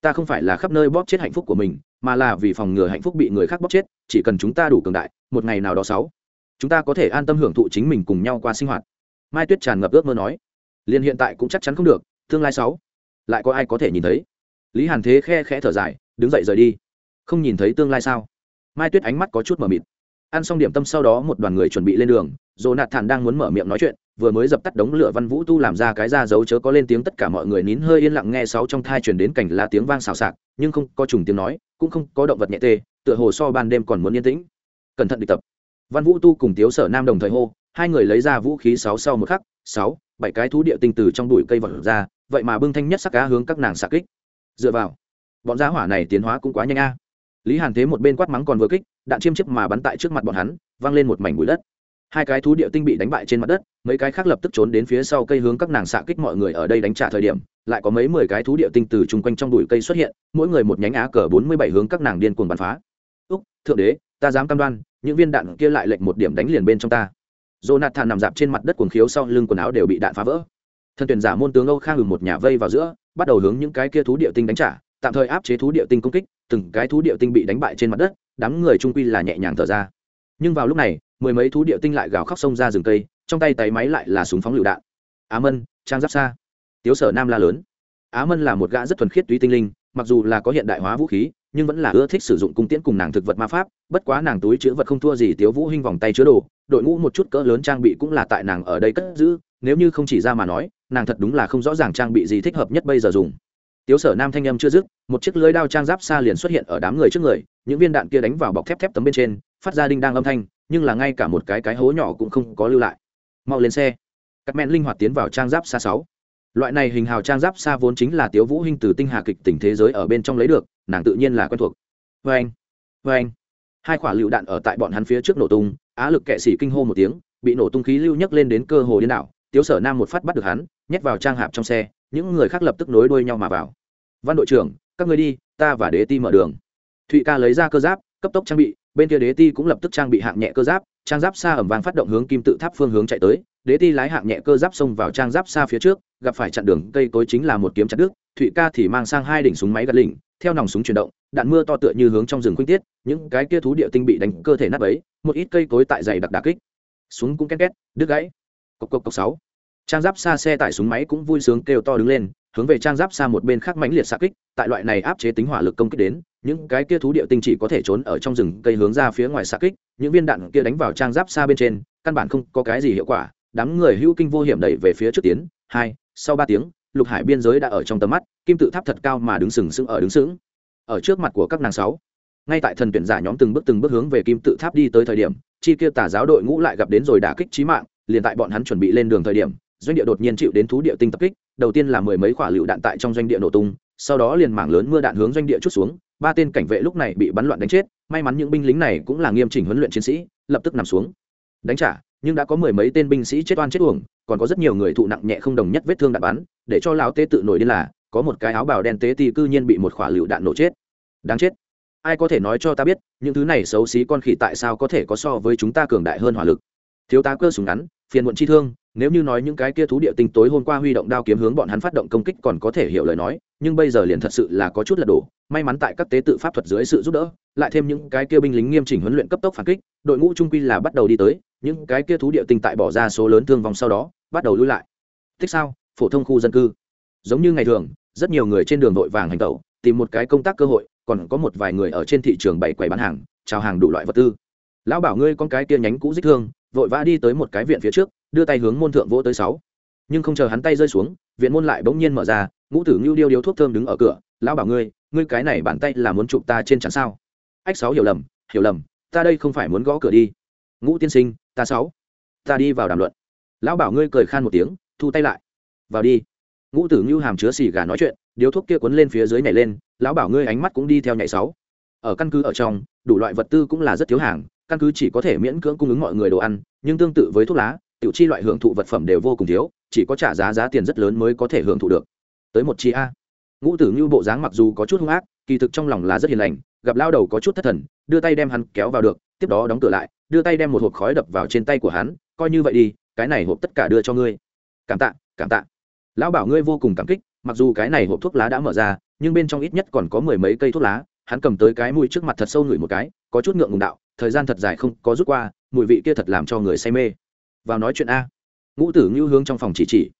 Ta không phải là khắp nơi bóp chết hạnh phúc của mình mà là vì phòng ngừa hạnh phúc bị người khác bóp chết, chỉ cần chúng ta đủ cường đại, một ngày nào đó sáu, chúng ta có thể an tâm hưởng thụ chính mình cùng nhau qua sinh hoạt. Mai tuyết tràn ngập ước mơ nói. Liền hiện tại cũng chắc chắn không được, tương lai sáu. Lại có ai có thể nhìn thấy? Lý hàn thế khe khẽ thở dài, đứng dậy rời đi. Không nhìn thấy tương lai sao? Mai tuyết ánh mắt có chút mờ mịt. Ăn xong điểm tâm sau đó một đoàn người chuẩn bị lên đường dồ nạt thản đang muốn mở miệng nói chuyện, vừa mới dập tắt đống lửa văn vũ tu làm ra cái ra dấu chớ có lên tiếng, tất cả mọi người nín hơi yên lặng nghe sáu trong thai chuyển đến cảnh là tiếng vang xào xạc, nhưng không có trùng tiếng nói cũng không có động vật nhẹ tê, tựa hồ so ban đêm còn muốn yên tĩnh. Cẩn thận đi tập. Văn vũ tu cùng tiếu sở nam đồng thời hô, hai người lấy ra vũ khí sáu sau một khắc, sáu, bảy cái thú địa tinh từ trong bụi cây vật ra, vậy mà bưng thanh nhất sắc cá hướng các nàng xạ kích. Dựa vào, bọn giá hỏa này tiến hóa cũng quá nhanh a. Lý hàn thế một bên quát mắng còn vừa kích, đạn chiêm chiếc mà bắn tại trước mặt bọn hắn văng lên một mảnh bụi đất. Hai cái thú địa tinh bị đánh bại trên mặt đất, mấy cái khác lập tức trốn đến phía sau cây hướng các nàng xạ kích mọi người ở đây đánh trả thời điểm lại có mấy mười cái thú địa tinh từ chung quanh trong bụi cây xuất hiện, mỗi người một nhánh á cờ bốn mươi bảy hướng các nàng điên cuồng bắn phá. Úc, thượng đế, ta dám cam đoan, những viên đạn kia lại lệnh một điểm đánh liền bên trong ta. Jonathan nằm dạp trên mặt đất cuồng khiếu sau lưng quần áo đều bị đạn phá vỡ. Thần tuyển giả môn tướng âu khang ngừng một nhà vây vào giữa, bắt đầu hướng những cái kia thú địa tinh đánh trả, tạm thời áp chế thú địa tinh công kích, từng cái thú địa tinh bị đánh bại trên mặt đất, đám người trung quy là nhẹ nhàng thở ra. Nhưng vào lúc này, mười mấy thú địa tinh lại gào khóc sông ra rừng cây, trong tay tay máy lại là súng phóng lựu đạn. Á mân trang giáp xa tiếu sở nam la lớn. Á mân là một gã rất thuần khiết túy tinh linh, mặc dù là có hiện đại hóa vũ khí, nhưng vẫn là ưa thích sử dụng cung tiễn cùng nàng thực vật ma pháp, bất quá nàng túi chứa vật không thua gì tiếu vũ hinh vòng tay chứa đồ, đội ngũ một chút cỡ lớn trang bị cũng là tại nàng ở đây cất giữ, nếu như không chỉ ra mà nói, nàng thật đúng là không rõ ràng trang bị gì thích hợp nhất bây giờ dùng. Tiếu sở nam thanh âm chưa dứt, một chiếc lưới đao trang giáp xa liền xuất hiện ở đám người trước người, những viên đạn kia đánh vào bọc thép thép tấm bên trên, phát ra đinh đang âm thanh, nhưng là ngay cả một cái cái hố nhỏ cũng không có lưu lại. Mau lên xe. Các men linh hoạt tiến vào trang giáp xa sáu loại này hình hào trang giáp xa vốn chính là tiếu vũ hinh từ tinh hà kịch tỉnh thế giới ở bên trong lấy được, nàng tự nhiên là quen thuộc. Vê anh vê anh. Hai quả lựu đạn ở tại bọn hắn phía trước nổ tung, á lực kệ sĩ kinh hô một tiếng, bị nổ tung khí lưu nhấc lên đến cơ hồ điên đảo, tiếu sở nam một phát bắt được hắn, nhét vào trang hạp trong xe, những người khác lập tức nối đuôi nhau mà vào. Văn đội trưởng, các người đi, ta và đế ti mở đường. Thụy ca lấy ra cơ giáp, cấp tốc trang bị, bên kia đế ti cũng lập tức trang bị hạng nhẹ cơ giáp, trang giáp xa ẩm vàng phát động hướng kim tự tháp phương hướng chạy tới đế ti lái hạng nhẹ cơ giáp xông vào trang giáp xa phía trước, gặp phải chặn đường, cây cối chính là một kiếm chặt đứt, thụy ca thì mang sang hai đỉnh súng máy gạt lỉnh, theo nòng súng chuyển động, đạn mưa to tựa như hướng trong rừng khuynh tiết, những cái kia thú địa tinh bị đánh cơ thể nát ấy một ít cây cối tại dày đặc đà kích. Súng cũng két két, đứt gãy. Cộc cộc cộc sáu. Trang giáp xa xe tải súng máy cũng vui sướng kêu to đứng lên, hướng về trang giáp xa một bên khác mãnh liệt xạ kích, tại loại này áp chế tính hỏa lực công kích đến, những cái kia thú địa tinh chỉ có thể trốn ở trong rừng cây hướng ra phía ngoài xạ kích, những viên đạn kia đánh vào trang giáp xa bên trên, căn bản không có cái gì hiệu quả đám người hữu kinh vô hiểm đẩy về phía trước tiến, hai, sau ba tiếng, lục hải biên giới đã ở trong tầm mắt, kim tự tháp thật cao mà đứng sừng sững ở đứng sững. Ở trước mặt của các nàng sáu, ngay tại thần tuyển giả nhóm từng bước từng bước hướng về kim tự tháp đi tới thời điểm, chi kia tà giáo đội ngũ lại gặp đến rồi đả kích trí mạng, liền tại bọn hắn chuẩn bị lên đường thời điểm, doanh địa đột nhiên chịu đến thú địa tinh tập kích, đầu tiên là mười mấy quả lựu đạn tại trong doanh địa nổ tung, sau đó liền mảng lớn mưa đạn hướng doanh địa chút xuống, ba tên cảnh vệ lúc này bị bắn loạn đánh chết, may mắn những binh lính này cũng là nghiêm chỉnh huấn luyện chiến sĩ, lập tức nằm xuống. Đánh trả nhưng đã có mười mấy tên binh sĩ chết oan chết uổng, còn có rất nhiều người thụ nặng nhẹ không đồng nhất vết thương đạn bắn, để cho lão tế tự nổi điên là, có một cái áo bào đen tế thì cư nhiên bị một quả lựu đạn nổ chết. Đáng chết. Ai có thể nói cho ta biết, những thứ này xấu xí con khỉ tại sao có thể có so với chúng ta cường đại hơn hỏa lực? Thiếu tá cơ súng ngắn, phiền muộn chi thương, nếu như nói những cái kia thú địa tinh tối hôm qua huy động đao kiếm hướng bọn hắn phát động công kích còn có thể hiểu lời nói, nhưng bây giờ liền thật sự là có chút lật đổ, may mắn tại các tế tự pháp thuật dưới sự giúp đỡ, lại thêm những cái kia binh lính nghiêm chỉnh huấn luyện cấp tốc phản kích, đội ngũ trung quy là bắt đầu đi tới những cái kia thú địa tinh tại bỏ ra số lớn thương vong sau đó, bắt đầu lui lại. Thích sao? Phổ thông khu dân cư. Giống như ngày thường, rất nhiều người trên đường vội vàng hành tẩu, tìm một cái công tác cơ hội, còn có một vài người ở trên thị trường bày quầy bán hàng, chào hàng đủ loại vật tư. Lão bảo ngươi con cái kia nhánh cũ dích thương, vội vã đi tới một cái viện phía trước, đưa tay hướng môn thượng vỗ tới sáu. Nhưng không chờ hắn tay rơi xuống, viện môn lại bỗng nhiên mở ra, ngũ tử ngưu điêu điếu thuốc thơm đứng ở cửa, lão bảo ngươi ngươi cái này bàn tay là muốn chụp ta trên chắn sao? Ách sáu hiểu lầm hiểu lầm, ta đây không phải muốn gõ cửa đi. Ngũ tiên sinh ta sáu. Ta đi vào đàm luận. Lão bảo ngươi cười khan một tiếng, thu tay lại. Vào đi. Ngũ tử ngưu hàm chứa xì gà nói chuyện, điếu thuốc kia cuốn lên phía dưới nhảy lên, lão bảo ngươi ánh mắt cũng đi theo nhảy sáu. Ở căn cứ ở trong, đủ loại vật tư cũng là rất thiếu hàng, căn cứ chỉ có thể miễn cưỡng cung ứng mọi người đồ ăn, nhưng tương tự với thuốc lá, tiểu chi loại hưởng thụ vật phẩm đều vô cùng thiếu, chỉ có trả giá giá tiền rất lớn mới có thể hưởng thụ được. Tới một chi a. Ngũ tử ngưu bộ dáng mặc dù có chút hung ác, kỳ thực trong lòng là rất hiền lành, gặp lao đầu có chút thất thần, đưa tay đem hắn kéo vào được, tiếp đó đóng cửa lại đưa tay đem một hộp khói đập vào trên tay của hắn coi như vậy đi cái này hộp tất cả đưa cho ngươi. Cảm tạ cảm tạ. Lão bảo ngươi vô cùng cảm kích mặc dù cái này hộp thuốc lá đã mở ra nhưng bên trong ít nhất còn có mười mấy cây thuốc lá. Hắn cầm tới cái mùi trước mặt thật sâu ngửi một cái có chút ngượng ngùng đạo thời gian thật dài không có rút qua mùi vị kia thật làm cho người say mê. Vào nói chuyện a. Ngũ tử ngưu hướng trong phòng chỉ chỉ.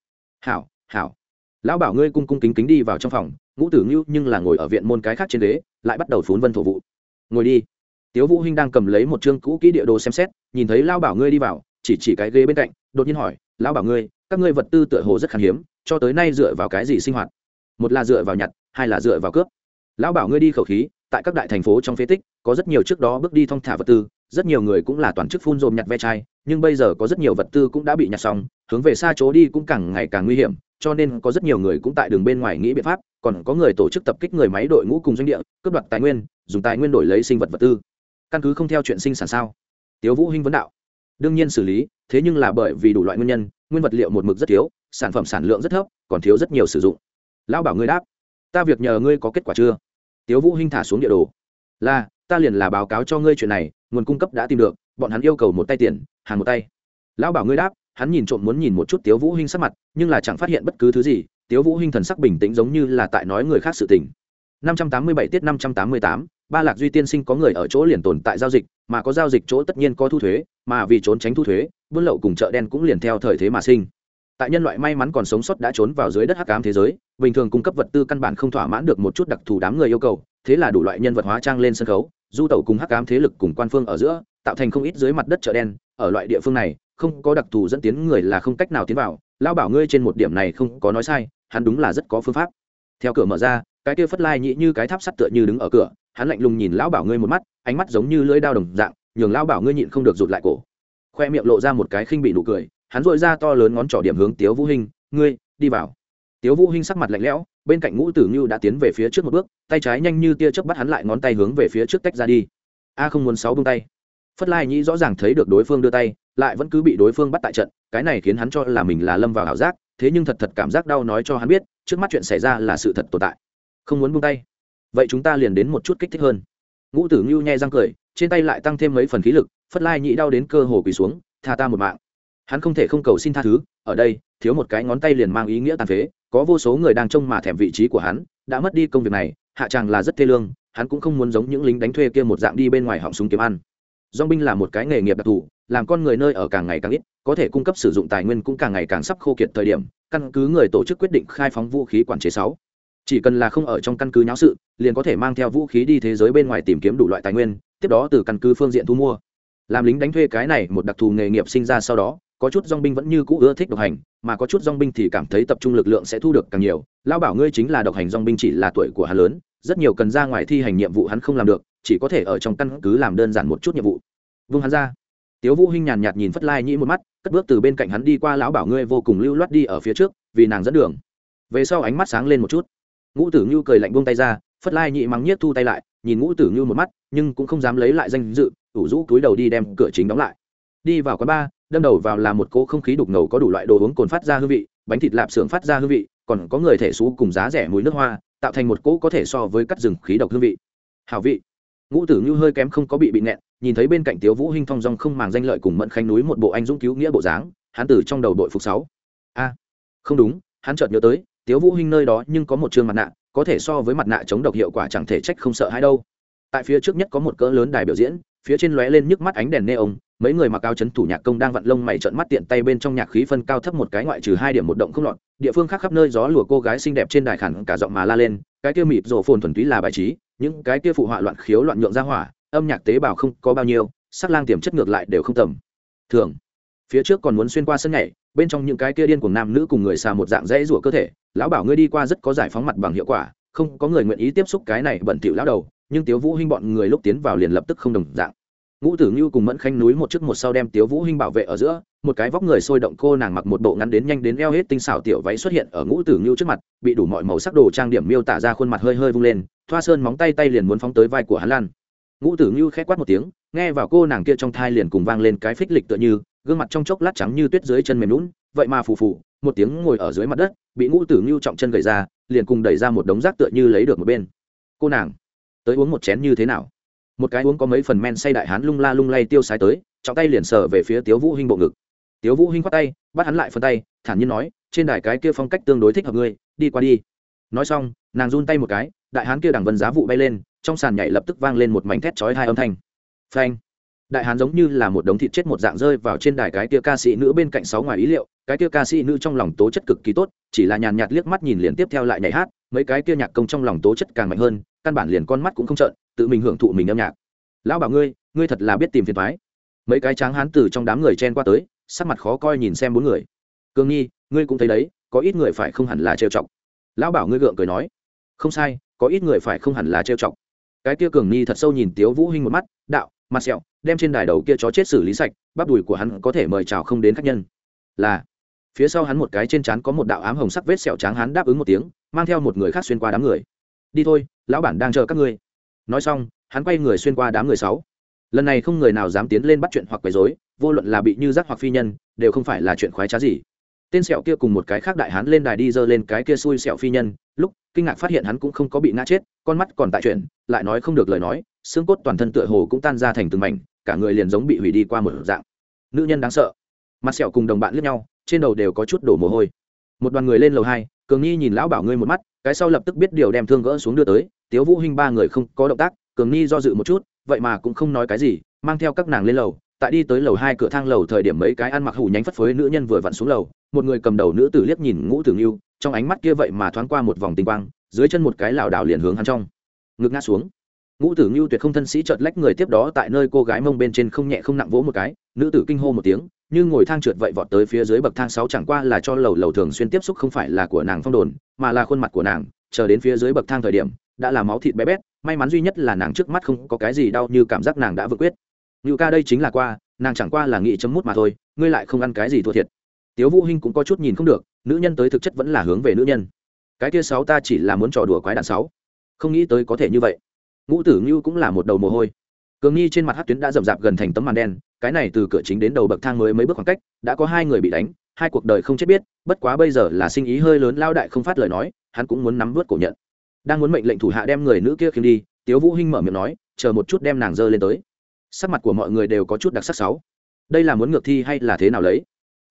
Hảo hảo. Lão bảo ngươi cung cung kính kính đi vào trong phòng. Ngũ tử ngưu nhưng là ngồi ở viện môn cái khác trên đế, lại bắt đầu phún vân thổ vụ. Ngồi đi tiếu vũ hinh đang cầm lấy một chương cũ kỹ địa đồ xem xét, nhìn thấy lão bảo ngươi đi vào, chỉ chỉ cái ghế bên cạnh, đột nhiên hỏi lão bảo ngươi, các ngươi vật tư tựa hồ rất khan hiếm, cho tới nay dựa vào cái gì sinh hoạt? Một là dựa vào nhặt, hai là dựa vào cướp. Lão bảo ngươi đi khẩu khí, tại các đại thành phố trong phế tích, có rất nhiều trước đó bước đi thong thả vật tư, rất nhiều người cũng là toàn chức phun rôm nhặt ve chai, nhưng bây giờ có rất nhiều vật tư cũng đã bị nhặt xong, hướng về xa chỗ đi cũng càng ngày càng nguy hiểm, cho nên có rất nhiều người cũng tại đường bên ngoài nghĩ biện pháp, còn có người tổ chức tập kích người máy đội ngũ cùng doanh địa, cướp đoạt tài nguyên, dùng tài nguyên đổi lấy sinh vật vật tư căn cứ không theo chuyện sinh sản sao? Tiếu vũ hinh vấn đạo. Đương nhiên xử lý, thế nhưng là bởi vì đủ loại nguyên nhân, nguyên vật liệu một mực rất thiếu, sản phẩm sản lượng rất thấp, còn thiếu rất nhiều sử dụng. Lão bảo ngươi đáp. Ta việc nhờ ngươi có kết quả chưa? Tiếu vũ hinh thả xuống địa đồ. Là, ta liền là báo cáo cho ngươi chuyện này, nguồn cung cấp đã tìm được, bọn hắn yêu cầu một tay tiền, hàng một tay. Lão bảo ngươi đáp, hắn nhìn trộm muốn nhìn một chút tiếu vũ hinh sắc mặt, nhưng là chẳng phát hiện bất cứ thứ gì, tiếu vũ hinh thần sắc bình tĩnh giống như là tại nói người khác sự tình. 587 tiết 588, ba lạc duy tiên sinh có người ở chỗ liền tồn tại giao dịch mà có giao dịch chỗ tất nhiên có thu thuế mà vì trốn tránh thu thuế buôn lậu cùng chợ đen cũng liền theo thời thế mà sinh. Tại nhân loại may mắn còn sống sót đã trốn vào dưới đất hắc ám thế giới bình thường cung cấp vật tư căn bản không thỏa mãn được một chút đặc thù đám người yêu cầu thế là đủ loại nhân vật hóa trang lên sân khấu du tẩu cùng hắc ám thế lực cùng quan phương ở giữa tạo thành không ít dưới mặt đất chợ đen ở loại địa phương này không có đặc thù dẫn tiến người là không cách nào tiến vào Lão bảo ngươi trên một điểm này không có nói sai hắn đúng là rất có phương pháp. Theo cửa mở ra cái kia phất lai nhĩ như cái tháp sắt tựa như đứng ở cửa, hắn lạnh lùng nhìn lão bảo ngươi một mắt, ánh mắt giống như lưỡi đao đồng dạng, nhường lão bảo ngươi nhịn không được rụt lại cổ. Khoe miệng lộ ra một cái khinh bị nụ cười, hắn dội ra to lớn ngón trỏ điểm hướng tiếu vũ hinh, ngươi, đi vào. Tiếu vũ hinh sắc mặt lạnh lẽo, bên cạnh ngũ tử như đã tiến về phía trước một bước, tay trái nhanh như tia chớp bắt hắn lại ngón tay hướng về phía trước tách ra đi. A, không muốn sáu buông tay. Phất lai nhĩ rõ ràng thấy được đối phương đưa tay, lại vẫn cứ bị đối phương bắt tại trận, cái này khiến hắn cho là mình là lâm vào ảo giác, thế nhưng thật thật cảm giác đau nói cho hắn biết, trước mắt chuyện xảy ra là sự thật tồn tại không muốn buông tay. Vậy chúng ta liền đến một chút kích thích hơn. Ngũ tử ngưu nhai răng cười, trên tay lại tăng thêm mấy phần khí lực, phất lai nhị đau đến cơ hồ quỳ xuống, tha ta một mạng. Hắn không thể không cầu xin tha thứ, ở đây, thiếu một cái ngón tay liền mang ý nghĩa tàn phế, có vô số người đang trông mà thèm vị trí của hắn, đã mất đi công việc này, hạ chàng là rất thê lương, hắn cũng không muốn giống những lính đánh thuê kia một dạng đi bên ngoài họng súng kiếm ăn. Dong binh là một cái nghề nghiệp đặc thù, làm con người nơi ở càng ngày càng ít, có thể cung cấp sử dụng tài nguyên cũng càng ngày càng sắp khô kiệt thời điểm, căn cứ người tổ chức quyết định khai phóng vũ khí quản chế sáu chỉ cần là không ở trong căn cứ nháo sự, liền có thể mang theo vũ khí đi thế giới bên ngoài tìm kiếm đủ loại tài nguyên, tiếp đó từ căn cứ phương diện thu mua. Làm lính đánh thuê cái này một đặc thù nghề nghiệp sinh ra sau đó, có chút dong binh vẫn như cũ ưa thích độc hành, mà có chút dong binh thì cảm thấy tập trung lực lượng sẽ thu được càng nhiều. Lao bảo ngươi chính là độc hành dong binh chỉ là tuổi của hắn lớn, rất nhiều cần ra ngoài thi hành nhiệm vụ hắn không làm được, chỉ có thể ở trong căn cứ làm đơn giản một chút nhiệm vụ. Vung hắn ra. Tiếu vũ hinh nhàn nhạt nhìn phất lai nhĩ một mắt, cất bước từ bên cạnh hắn đi qua, lão bảo ngươi vô cùng lưu loát đi ở phía trước, vì nàng dẫn đường. Về sau ánh mắt sáng lên một chút ngũ tử ngưu cười lạnh buông tay ra, phất lai nhị mắng nhiếc thu tay lại, nhìn ngũ tử ngưu một mắt, nhưng cũng không dám lấy lại danh dự, ủ rũ túi đầu đi đem cửa chính đóng lại. Đi vào quán bar, đâm đầu vào là một cỗ không khí đục ngầu có đủ loại đồ uống cồn phát ra hương vị, bánh thịt lạp xưởng phát ra hương vị, còn có người thể xú cùng giá rẻ mùi nước hoa, tạo thành một cỗ có thể so với cắt rừng khí độc hương vị. Hảo vị. Ngũ tử ngưu hơi kém không có bị bị nẹn nhìn thấy bên cạnh tiếu vũ hinh thong dong không màng danh lợi cùng mẫn khanh núi một bộ anh dũng cứu nghĩa bộ dáng, hắn từ trong đầu đội phục sáu. A, không đúng, hắn chợt nhớ tới tiếu vũ hinh nơi đó nhưng có một trương mặt nạ, có thể so với mặt nạ chống độc hiệu quả chẳng thể trách không sợ hãi đâu. Tại phía trước nhất có một cỡ lớn đài biểu diễn, phía trên lóe lên nhức mắt ánh đèn neon, mấy người mặc áo chấn thủ nhạc công đang vặn lông mày trợn mắt tiện tay bên trong nhạc khí phân cao thấp một cái ngoại trừ hai điểm một động không lọt, địa phương khác khắp nơi gió lùa cô gái xinh đẹp trên đài khẳng cả giọng mà la lên, cái kia mịt rồ phồn thuần túy là bài trí, những cái kia phụ họa loạn khiếu loạn nhượng ra hỏa, âm nhạc tế bào không có bao nhiêu, sắc lang tiềm chất ngược lại đều không tầm. Thường, phía trước còn muốn xuyên qua sân nhảy bên trong những cái kia điên của nam nữ cùng người xà một dạng dễ rủa cơ thể, lão bảo ngươi đi qua rất có giải phóng mặt bằng hiệu quả, không có người nguyện ý tiếp xúc cái này bẩn thỉu lão đầu, nhưng tiếu vũ hinh bọn người lúc tiến vào liền lập tức không đồng dạng. Ngũ tử như cùng mẫn khanh núi một trước một sau đem tiếu vũ hinh bảo vệ ở giữa, một cái vóc người sôi động cô nàng mặc một bộ ngắn đến nhanh đến eo hết tinh xảo tiểu váy xuất hiện ở ngũ tử như trước mặt, bị đủ mọi màu sắc đồ trang điểm miêu tả ra khuôn mặt hơi hơi vung lên, thoa sơn móng tay tay liền muốn phóng tới vai của hắn lan. Ngũ tử như khẽ quát một tiếng, nghe vào cô nàng kia trong thai liền cùng vang lên cái phích lịch tựa như gương mặt trong chốc lát trắng như tuyết dưới chân mềm lún, vậy mà phù phù, một tiếng ngồi ở dưới mặt đất, bị ngũ tử ngưu trọng chân gầy ra, liền cùng đẩy ra một đống rác tựa như lấy được một bên. Cô nàng, tới uống một chén như thế nào? Một cái uống có mấy phần men say đại hán lung la lung lay tiêu sái tới, trọng tay liền sờ về phía tiếu vũ hinh bộ ngực. Tiếu vũ hinh khoát tay, bắt hắn lại phân tay, thản nhiên nói, trên đài cái kia phong cách tương đối thích hợp ngươi, đi qua đi. Nói xong, nàng run tay một cái, đại hán kia đằng vân giá vụ bay lên, trong sàn nhảy lập tức vang lên một mảnh thét chói hai âm thanh. Phanh đại hán giống như là một đống thịt chết một dạng rơi vào trên đài cái tia ca sĩ nữ bên cạnh sáu ngoài ý liệu, cái tia ca sĩ nữ trong lòng tố chất cực kỳ tốt, chỉ là nhàn nhạt liếc mắt nhìn liền tiếp theo lại nhảy hát, mấy cái kia nhạc công trong lòng tố chất càng mạnh hơn, căn bản liền con mắt cũng không trợn, tự mình hưởng thụ mình âm nhạc. Lão bảo ngươi ngươi thật là biết tìm phiền thoái mấy cái tráng hán từ trong đám người chen qua tới, sắc mặt khó coi nhìn xem bốn người. Cương nhi, ngươi cũng thấy đấy, có ít người phải không hẳn là trêu chọc. Lão bảo ngươi gượng cười nói. Không sai, có ít người phải không hẳn là trêu chọc. Cái kia cường nhi thật sâu nhìn tiếu vũ hinh một mắt, đạo mặt sẹo, đem trên đài đầu kia chó chết xử lý sạch, bắp đùi của hắn có thể mời chào không đến khách nhân. Là, phía sau hắn một cái trên trán có một đạo ám hồng sắc vết sẹo trắng hắn đáp ứng một tiếng, mang theo một người khác xuyên qua đám người. Đi thôi, lão bản đang chờ các ngươi. Nói xong, hắn quay người xuyên qua đám người sáu. Lần này không người nào dám tiến lên bắt chuyện hoặc quấy rối, vô luận là bị như giác hoặc phi nhân, đều không phải là chuyện khoái trá gì. Tên sẹo kia cùng một cái khác đại hán lên đài đi dơ lên cái kia xui sẹo phi nhân lúc, kinh ngạc phát hiện hắn cũng không có bị ngã chết, con mắt còn tại chuyện lại nói không được lời nói, xương cốt toàn thân tựa hồ cũng tan ra thành từng mảnh, cả người liền giống bị hủy đi qua một dạng. Nữ nhân đáng sợ. Mặt sẹo cùng đồng bạn lướt nhau, trên đầu đều có chút đổ mồ hôi. Một đoàn người lên lầu hai, cường nhi nhìn lão bảo ngươi một mắt, cái sau lập tức biết điều đem thương gỡ xuống đưa tới, tiếu vũ hinh ba người không có động tác, cường nhi do dự một chút, vậy mà cũng không nói cái gì, mang theo các nàng lên lầu, tại đi tới lầu hai cửa thang lầu thời điểm mấy cái ăn mặc hủ nhánh phất phới nữ nhân vừa vặn xuống lầu, một người cầm đầu nữ tử liếc nhìn ngũ tử nghiêu trong ánh mắt kia vậy mà thoáng qua một vòng tinh quang, dưới chân một cái lảo đảo liền hướng hắn trong, ngực ngã xuống. Ngũ tử ngưu tuyệt không thân sĩ chợt lách người tiếp đó tại nơi cô gái mông bên trên không nhẹ không nặng vỗ một cái, nữ tử kinh hô một tiếng, như ngồi thang trượt vậy vọt tới phía dưới bậc thang sáu chẳng qua là cho lầu lầu thường xuyên tiếp xúc không phải là của nàng phong đồn, mà là khuôn mặt của nàng, chờ đến phía dưới bậc thang thời điểm, đã là máu thịt bé bét, may mắn duy nhất là nàng trước mắt không có cái gì đau như cảm giác nàng đã vượt quyết. Ngưu ca đây chính là qua, nàng chẳng qua là nghĩ chấm mút mà thôi, ngươi lại không ăn cái gì thua thiệt. Tiếu vũ hinh cũng có chút nhìn không được nữ nhân tới thực chất vẫn là hướng về nữ nhân. Cái kia sáu ta chỉ là muốn trò đùa quái đạn sáu. Không nghĩ tới có thể như vậy. Ngũ tử ngưu cũng là một đầu mồ hôi. Cường nghi trên mặt hát tuyến đã rậm rạp gần thành tấm màn đen, cái này từ cửa chính đến đầu bậc thang mới mấy bước khoảng cách, đã có hai người bị đánh, hai cuộc đời không chết biết, bất quá bây giờ là sinh ý hơi lớn, lao đại không phát lời nói, hắn cũng muốn nắm vớt cổ nhận. Đang muốn mệnh lệnh thủ hạ đem người nữ kia khiêng đi, tiếu vũ hinh mở miệng nói, chờ một chút đem nàng dơ lên tới. Sắc mặt của mọi người đều có chút đặc sắc sáu. Đây là muốn ngược thi hay là thế nào lấy?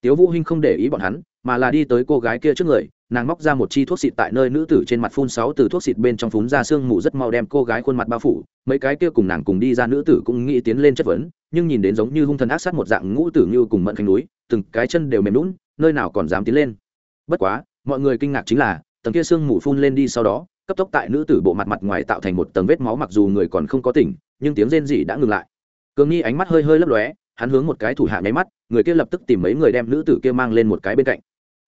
Tiếu vũ hinh không để ý bọn hắn, mà là đi tới cô gái kia trước người, nàng móc ra một chi thuốc xịt tại nơi nữ tử trên mặt phun sáu từ thuốc xịt bên trong phun ra sương mù rất mau đem cô gái khuôn mặt bao phủ. Mấy cái kia cùng nàng cùng đi ra nữ tử cũng nghĩ tiến lên chất vấn, nhưng nhìn đến giống như hung thần ác sát một dạng ngũ tử như cùng mận khánh núi, từng cái chân đều mềm lún nơi nào còn dám tiến lên. Bất quá, mọi người kinh ngạc chính là, tầng kia sương mù phun lên đi sau đó, cấp tốc tại nữ tử bộ mặt mặt ngoài tạo thành một tầng vết máu mặc dù người còn không có tỉnh, nhưng tiếng rên rỉ đã ngừng lại. Cường nghi ánh mắt hơi hơi lấp lóe hắn hướng một cái thủ hạ nháy mắt, người kia lập tức tìm mấy người đem nữ tử kia mang lên một cái bên cạnh.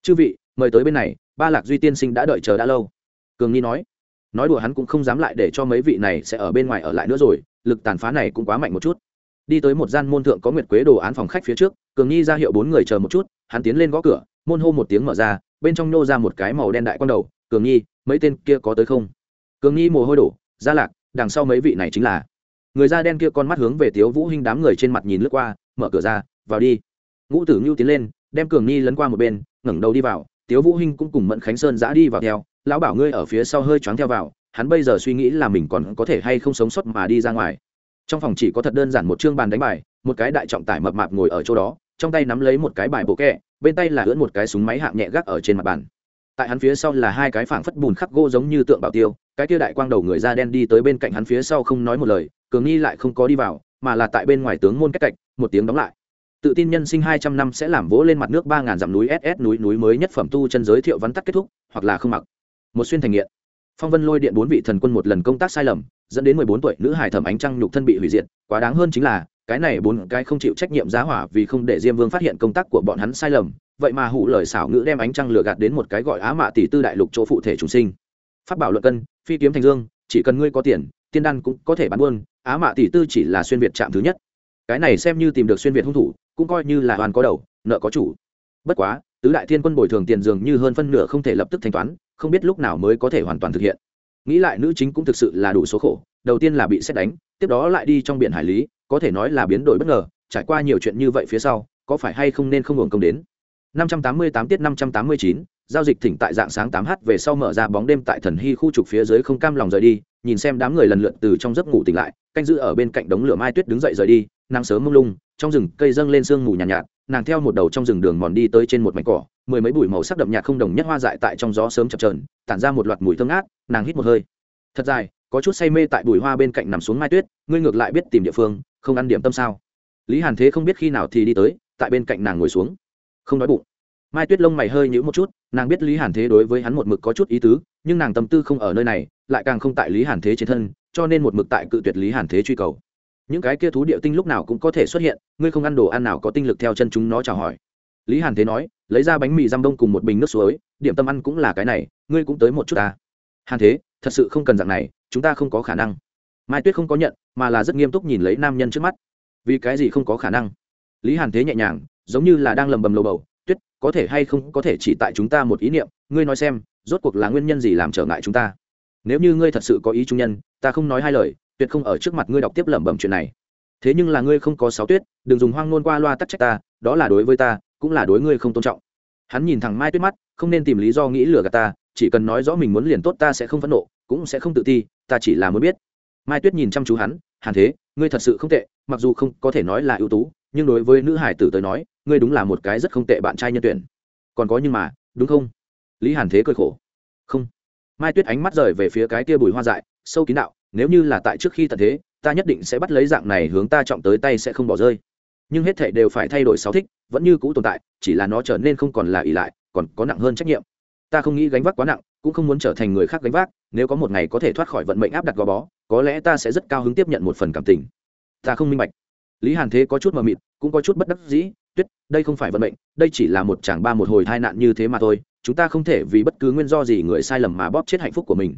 Chư vị, mời tới bên này, ba lạc duy tiên sinh đã đợi chờ đã lâu. Cường nghi nói. Nói đùa hắn cũng không dám lại để cho mấy vị này sẽ ở bên ngoài ở lại nữa rồi, lực tàn phá này cũng quá mạnh một chút. Đi tới một gian môn thượng có nguyệt quế đồ án phòng khách phía trước, cường nghi ra hiệu bốn người chờ một chút, hắn tiến lên gõ cửa, môn hô một tiếng mở ra, bên trong nô ra một cái màu đen đại con đầu, cường nghi, mấy tên kia có tới không? Cường nghi mồ hôi đổ ra lạc, đằng sau mấy vị này chính là người da đen kia con mắt hướng về tiếu vũ hinh đám người trên mặt nhìn lướt qua, mở cửa ra, vào đi. Ngũ tử ngưu tiến lên, đem cường nghi lấn qua một bên, ngẩng đầu đi vào. Tiếu vũ hinh cũng cùng mẫn khánh sơn giã đi vào theo. Lão bảo ngươi ở phía sau hơi choáng theo vào, hắn bây giờ suy nghĩ là mình còn có thể hay không sống sót mà đi ra ngoài. Trong phòng chỉ có thật đơn giản một chương bàn đánh bài, một cái đại trọng tải mập mạp ngồi ở chỗ đó, trong tay nắm lấy một cái bài bộ kẹ, bên tay là ưỡn một cái súng máy hạng nhẹ gác ở trên mặt bàn. Tại hắn phía sau là hai cái phảng phất bùn khắc gỗ giống như tượng bảo tiêu, cái kia đại quang đầu người da đen đi tới bên cạnh hắn phía sau không nói một lời cường nghi lại không có đi vào, mà là tại bên ngoài tướng môn cách cạnh, một tiếng đóng lại. Tự tin nhân sinh hai trăm năm sẽ làm vỗ lên mặt nước ba ngàn dặm núi ss núi núi mới nhất phẩm tu chân giới thiệu vắn tắt kết thúc, hoặc là không mặc. Một xuyên thành nghiện. Phong vân lôi điện bốn vị thần quân một lần công tác sai lầm, dẫn đến mười bốn tuổi nữ hải thẩm ánh trăng nhục thân bị hủy diệt, quá đáng hơn chính là, cái này bốn cái không chịu trách nhiệm giá hỏa vì không để diêm vương phát hiện công tác của bọn hắn sai lầm, vậy mà hụ lời xảo ngữ đem ánh trăng lừa gạt đến một cái gọi á mạ tỷ tư đại lục chỗ phụ thể chủ sinh. Phát bảo luận cân, phi kiếm thành dương, chỉ cần ngươi có tiền, tiên đan cũng có thể bán buôn á mạ tỷ tư chỉ là xuyên việt chạm thứ nhất. Cái này xem như tìm được xuyên việt hung thủ cũng coi như là hoàn có đầu nợ có chủ. Bất quá tứ đại thiên quân bồi thường tiền dường như hơn phân nửa không thể lập tức thanh toán không biết lúc nào mới có thể hoàn toàn thực hiện. Nghĩ lại nữ chính cũng thực sự là đủ số khổ đầu tiên là bị xét đánh tiếp đó lại đi trong biển hải lý có thể nói là biến đổi bất ngờ trải qua nhiều chuyện như vậy phía sau có phải hay không nên không hưởng công đến? 588 tiết 589, giao dịch thỉnh tại dạng sáng tám h về sau mở ra bóng đêm tại thần hy khu trục phía dưới không cam lòng rời đi nhìn xem đám người lần lượt từ trong giấc ngủ tỉnh lại canh giữ ở bên cạnh đống lửa mai tuyết đứng dậy rời đi nàng sớm mông lung trong rừng cây dâng lên sương mù nhàn nhạt, nhạt nàng theo một đầu trong rừng đường mòn đi tới trên một mảnh cỏ mười mấy bụi màu sắc đậm nhạt không đồng nhất hoa dại tại trong gió sớm chập trờn tản ra một loạt mùi thơm ngát nàng hít một hơi. Thật dài có chút say mê tại bụi hoa bên cạnh nằm xuống mai tuyết ngươi ngược lại biết tìm địa phương không ăn điểm tâm sao? Lý hàn thế không biết khi nào thì đi tới tại bên cạnh nàng ngồi xuống. Không đói bụng. Mai tuyết lông mày hơi nhữ một chút nàng biết lý hàn thế đối với hắn một mực có chút ý tứ nhưng nàng tâm tư không ở nơi này lại càng không tại lý hàn thế trên thân, cho nên một mực tại cự tuyệt lý hàn thế truy cầu. Những cái kia thú địa tinh lúc nào cũng có thể xuất hiện, ngươi không ăn đồ ăn nào có tinh lực theo chân chúng nó chào hỏi. Lý hàn thế nói, lấy ra bánh mì giam đông cùng một bình nước suối, điểm tâm ăn cũng là cái này, ngươi cũng tới một chút ta. Hàn thế, thật sự không cần dạng này, chúng ta không có khả năng. Mai tuyết không có nhận, mà là rất nghiêm túc nhìn lấy nam nhân trước mắt. Vì cái gì không có khả năng? Lý hàn thế nhẹ nhàng, giống như là đang lầm bầm lầu bầu, tuyết, có thể hay không có thể chỉ tại chúng ta một ý niệm? Ngươi nói xem, rốt cuộc là nguyên nhân gì làm trở ngại chúng ta? Nếu như ngươi thật sự có ý trung nhân, ta không nói hai lời, tuyệt không ở trước mặt ngươi đọc tiếp lẩm bẩm chuyện này. Thế nhưng là ngươi không có sáu tuyết, đừng dùng hoang ngôn qua loa tắc trách ta, đó là đối với ta, cũng là đối ngươi không tôn trọng. Hắn nhìn thẳng mai tuyết mắt, không nên tìm lý do nghĩ lừa gạt ta, chỉ cần nói rõ mình muốn liền tốt ta sẽ không phẫn nộ, cũng sẽ không tự ti, ta chỉ là muốn biết. Mai tuyết nhìn chăm chú hắn, hàn thế, ngươi thật sự không tệ, mặc dù không có thể nói là ưu tú, nhưng đối với nữ hải tử tới nói, ngươi đúng là một cái rất không tệ bạn trai nhân tuyển. Còn có nhưng mà, đúng không? Lý hàn thế cười khổ. Không mai tuyết ánh mắt rời về phía cái kia bùi hoa dại, sâu kín đạo, nếu như là tại trước khi tận thế, ta nhất định sẽ bắt lấy dạng này hướng ta trọng tới tay sẽ không bỏ rơi. Nhưng hết thể đều phải thay đổi sáu thích, vẫn như cũ tồn tại, chỉ là nó trở nên không còn là ỷ lại, còn có nặng hơn trách nhiệm. Ta không nghĩ gánh vác quá nặng, cũng không muốn trở thành người khác gánh vác, nếu có một ngày có thể thoát khỏi vận mệnh áp đặt gò bó, có lẽ ta sẽ rất cao hứng tiếp nhận một phần cảm tình. Ta không minh bạch. Lý hàn thế có chút mờ mịt, cũng có chút bất đắc dĩ, tuyết, đây không phải vận mệnh, đây chỉ là một chàng ba một hồi tai nạn như thế mà thôi chúng ta không thể vì bất cứ nguyên do gì người sai lầm mà bóp chết hạnh phúc của mình.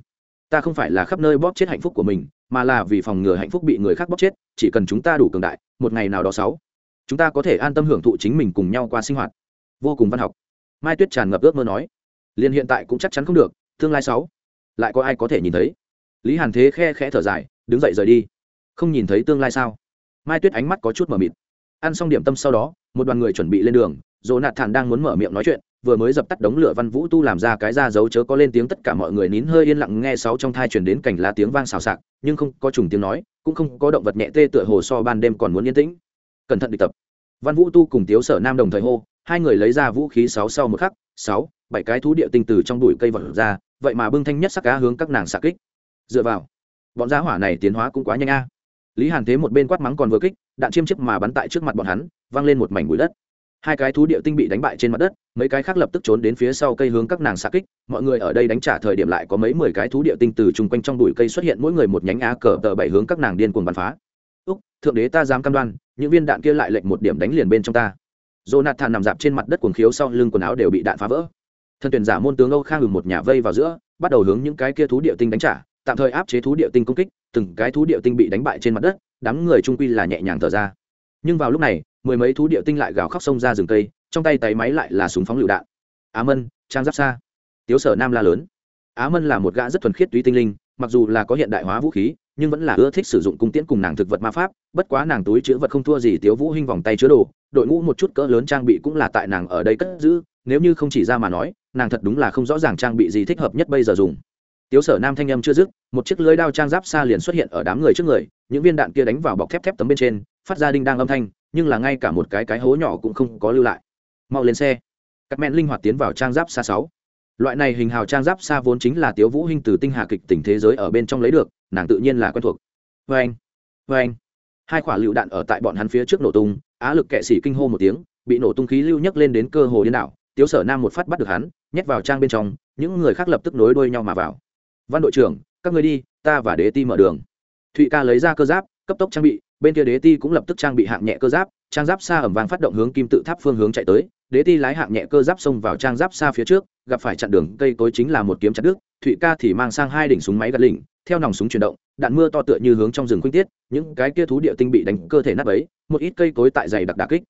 Ta không phải là khắp nơi bóp chết hạnh phúc của mình, mà là vì phòng ngừa hạnh phúc bị người khác bóp chết, chỉ cần chúng ta đủ cường đại, một ngày nào đó sáu, chúng ta có thể an tâm hưởng thụ chính mình cùng nhau qua sinh hoạt. Vô cùng văn học. Mai tuyết tràn ngập ước mơ nói. Liền hiện tại cũng chắc chắn không được, tương lai sáu. Lại có ai có thể nhìn thấy? Lý hàn thế khe khẽ thở dài, đứng dậy rời đi. Không nhìn thấy tương lai sao? Mai tuyết ánh mắt có chút mờ mịt. Ăn xong điểm tâm sau đó, một đoàn người chuẩn bị lên đường dồ nạt thản đang muốn mở miệng nói chuyện vừa mới dập tắt đống lửa văn vũ tu làm ra cái ra dấu chớ có lên tiếng tất cả mọi người nín hơi yên lặng nghe sáu trong thai chuyển đến cảnh lá tiếng vang xào xạc, nhưng không có trùng tiếng nói, cũng không có động vật nhẹ tê tựa hồ so ban đêm còn muốn yên tĩnh. Cẩn thận địch tập. Văn vũ tu cùng tiếu sở nam đồng thời hô, hai người lấy ra vũ khí sáu sau một khắc, sáu, bảy cái thú địa tinh từ trong đùi cây vật ra, vậy mà bưng thanh nhất sắc cá hướng các nàng xạ kích. Dựa vào, bọn giá hỏa này tiến hóa cũng quá nhanh a. Lý hàn thế một bên quát mắng còn vừa kích, đạn chiêm chiếc mà bắn tại trước mặt bọn hắn văng lên một mảnh bụi đất hai cái thú địa tinh bị đánh bại trên mặt đất, mấy cái khác lập tức trốn đến phía sau cây hướng các nàng xạ kích. Mọi người ở đây đánh trả thời điểm lại có mấy mười cái thú địa tinh từ chung quanh trong bụi cây xuất hiện mỗi người một nhánh á cờ tờ bảy hướng các nàng điên cuồng bắn phá. Úc, thượng đế ta dám cam đoan, những viên đạn kia lại lệnh một điểm đánh liền bên trong ta. Jonathan nằm dạp trên mặt đất cuồng khiếu sau lưng quần áo đều bị đạn phá vỡ. Thân tuyển giả môn tướng âu khang ngừng một nhà vây vào giữa, bắt đầu hướng những cái kia thú địa tinh đánh trả, tạm thời áp chế thú địa tinh công kích, từng cái thú địa tinh bị đánh bại trên mặt đất, đám người trung quy là nhẹ nhàng thở ra. Nhưng vào lúc này mười mấy thú địa tinh lại gào khóc sông ra rừng cây, trong tay tay máy lại là súng phóng lựu đạn. Á mân, trang giáp xa. Tiếu sở nam la lớn. Á mân là một gã rất thuần khiết túy tinh linh, mặc dù là có hiện đại hóa vũ khí, nhưng vẫn là ưa thích sử dụng cung tiễn cùng nàng thực vật ma pháp, bất quá nàng túi chứa vật không thua gì tiếu vũ hinh vòng tay chứa đồ, đội ngũ một chút cỡ lớn trang bị cũng là tại nàng ở đây cất giữ, nếu như không chỉ ra mà nói, nàng thật đúng là không rõ ràng trang bị gì thích hợp nhất bây giờ dùng. Tiếu sở nam thanh âm chưa dứt, một chiếc lưới đao trang giáp xa liền xuất hiện ở đám người trước người, những viên đạn kia đánh vào bọc thép thép tấm bên trên, phát ra đinh đang âm thanh nhưng là ngay cả một cái cái hố nhỏ cũng không có lưu lại. Mau lên xe. Các men linh hoạt tiến vào trang giáp xa sáu. Loại này hình hào trang giáp xa vốn chính là tiếu vũ hinh từ tinh hà kịch tỉnh thế giới ở bên trong lấy được, nàng tự nhiên là quen thuộc. Vê anh vê anh. Hai quả lựu đạn ở tại bọn hắn phía trước nổ tung, á lực kệ sĩ kinh hô một tiếng, bị nổ tung khí lưu nhấc lên đến cơ hồ điên đảo. Tiếu sở nam một phát bắt được hắn, nhét vào trang bên trong, những người khác lập tức nối đuôi nhau mà vào. Văn đội trưởng, các ngươi đi, ta và đế ti mở đường. Thụy ca lấy ra cơ giáp, cấp tốc trang bị bên kia đế ti cũng lập tức trang bị hạng nhẹ cơ giáp, trang giáp xa ẩm vàng phát động hướng kim tự tháp phương hướng chạy tới, đế ti lái hạng nhẹ cơ giáp xông vào trang giáp xa phía trước, gặp phải chặn đường, cây tối chính là một kiếm chặt đứt, thụy ca thì mang sang hai đỉnh súng máy gạt lỉnh, theo nòng súng chuyển động, đạn mưa to tựa như hướng trong rừng khuynh tiết, những cái kia thú địa tinh bị đánh, cơ thể nát ấy một ít cây cối tại dày đặc đà kích.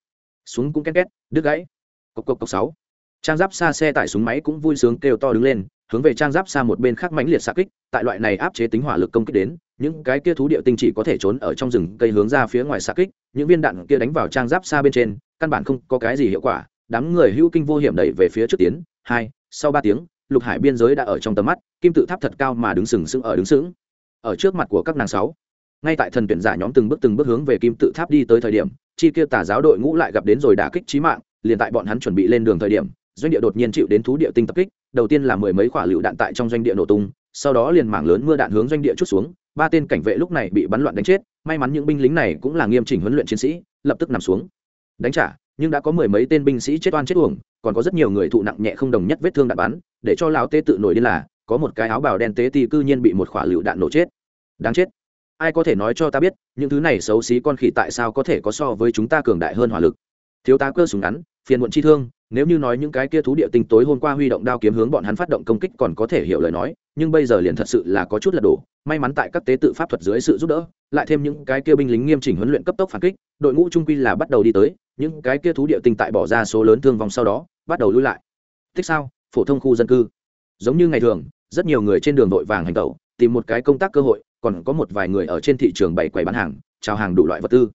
Súng cũng két két, đứt gãy. Cộc cộc cộc sáu. Trang giáp xa xe tải súng máy cũng vui sướng kêu to đứng lên, hướng về trang giáp xa một bên khác mãnh liệt xa kích, tại loại này áp chế tính hỏa lực công kích đến những cái kia thú địa tinh chỉ có thể trốn ở trong rừng cây hướng ra phía ngoài xạ kích, những viên đạn kia đánh vào trang giáp xa bên trên, căn bản không có cái gì hiệu quả, đám người hưu kinh vô hiểm đẩy về phía trước tiến, hai, sau ba tiếng, lục hải biên giới đã ở trong tầm mắt, kim tự tháp thật cao mà đứng sừng sững ở đứng sững. Ở trước mặt của các nàng sáu, ngay tại thần tuyển giả nhóm từng bước từng bước hướng về kim tự tháp đi tới thời điểm, chi kia tà giáo đội ngũ lại gặp đến rồi đả kích trí mạng, liền tại bọn hắn chuẩn bị lên đường thời điểm, doanh địa đột nhiên chịu đến thú địa tinh tập kích, đầu tiên là mười mấy quả lựu đạn tại trong doanh địa nổ tung, sau đó liền mảng lớn mưa đạn hướng doanh địa chút xuống ba tên cảnh vệ lúc này bị bắn loạn đánh chết, may mắn những binh lính này cũng là nghiêm chỉnh huấn luyện chiến sĩ, lập tức nằm xuống. Đánh trả, nhưng đã có mười mấy tên binh sĩ chết oan chết uổng, còn có rất nhiều người thụ nặng nhẹ không đồng nhất vết thương đạn bắn, để cho lão tê tự nổi đi là, có một cái áo bào đen tế ti cư nhiên bị một quả lựu đạn nổ chết. Đáng chết. Ai có thể nói cho ta biết, những thứ này xấu xí con khỉ tại sao có thể có so với chúng ta cường đại hơn hỏa lực? Thiếu tá cơ súng ngắn, phiền muộn chi thương nếu như nói những cái kia thú địa tinh tối hôm qua huy động đao kiếm hướng bọn hắn phát động công kích còn có thể hiểu lời nói, nhưng bây giờ liền thật sự là có chút lật đổ, may mắn tại các tế tự pháp thuật dưới sự giúp đỡ, lại thêm những cái kia binh lính nghiêm chỉnh huấn luyện cấp tốc phản kích, đội ngũ trung quy là bắt đầu đi tới, những cái kia thú địa tinh tại bỏ ra số lớn thương vong sau đó, bắt đầu lui lại. Thích sao? Phổ thông khu dân cư. Giống như ngày thường, rất nhiều người trên đường vội vàng hành tẩu, tìm một cái công tác cơ hội, còn có một vài người ở trên thị trường bày quầy bán hàng, chào hàng đủ loại vật tư.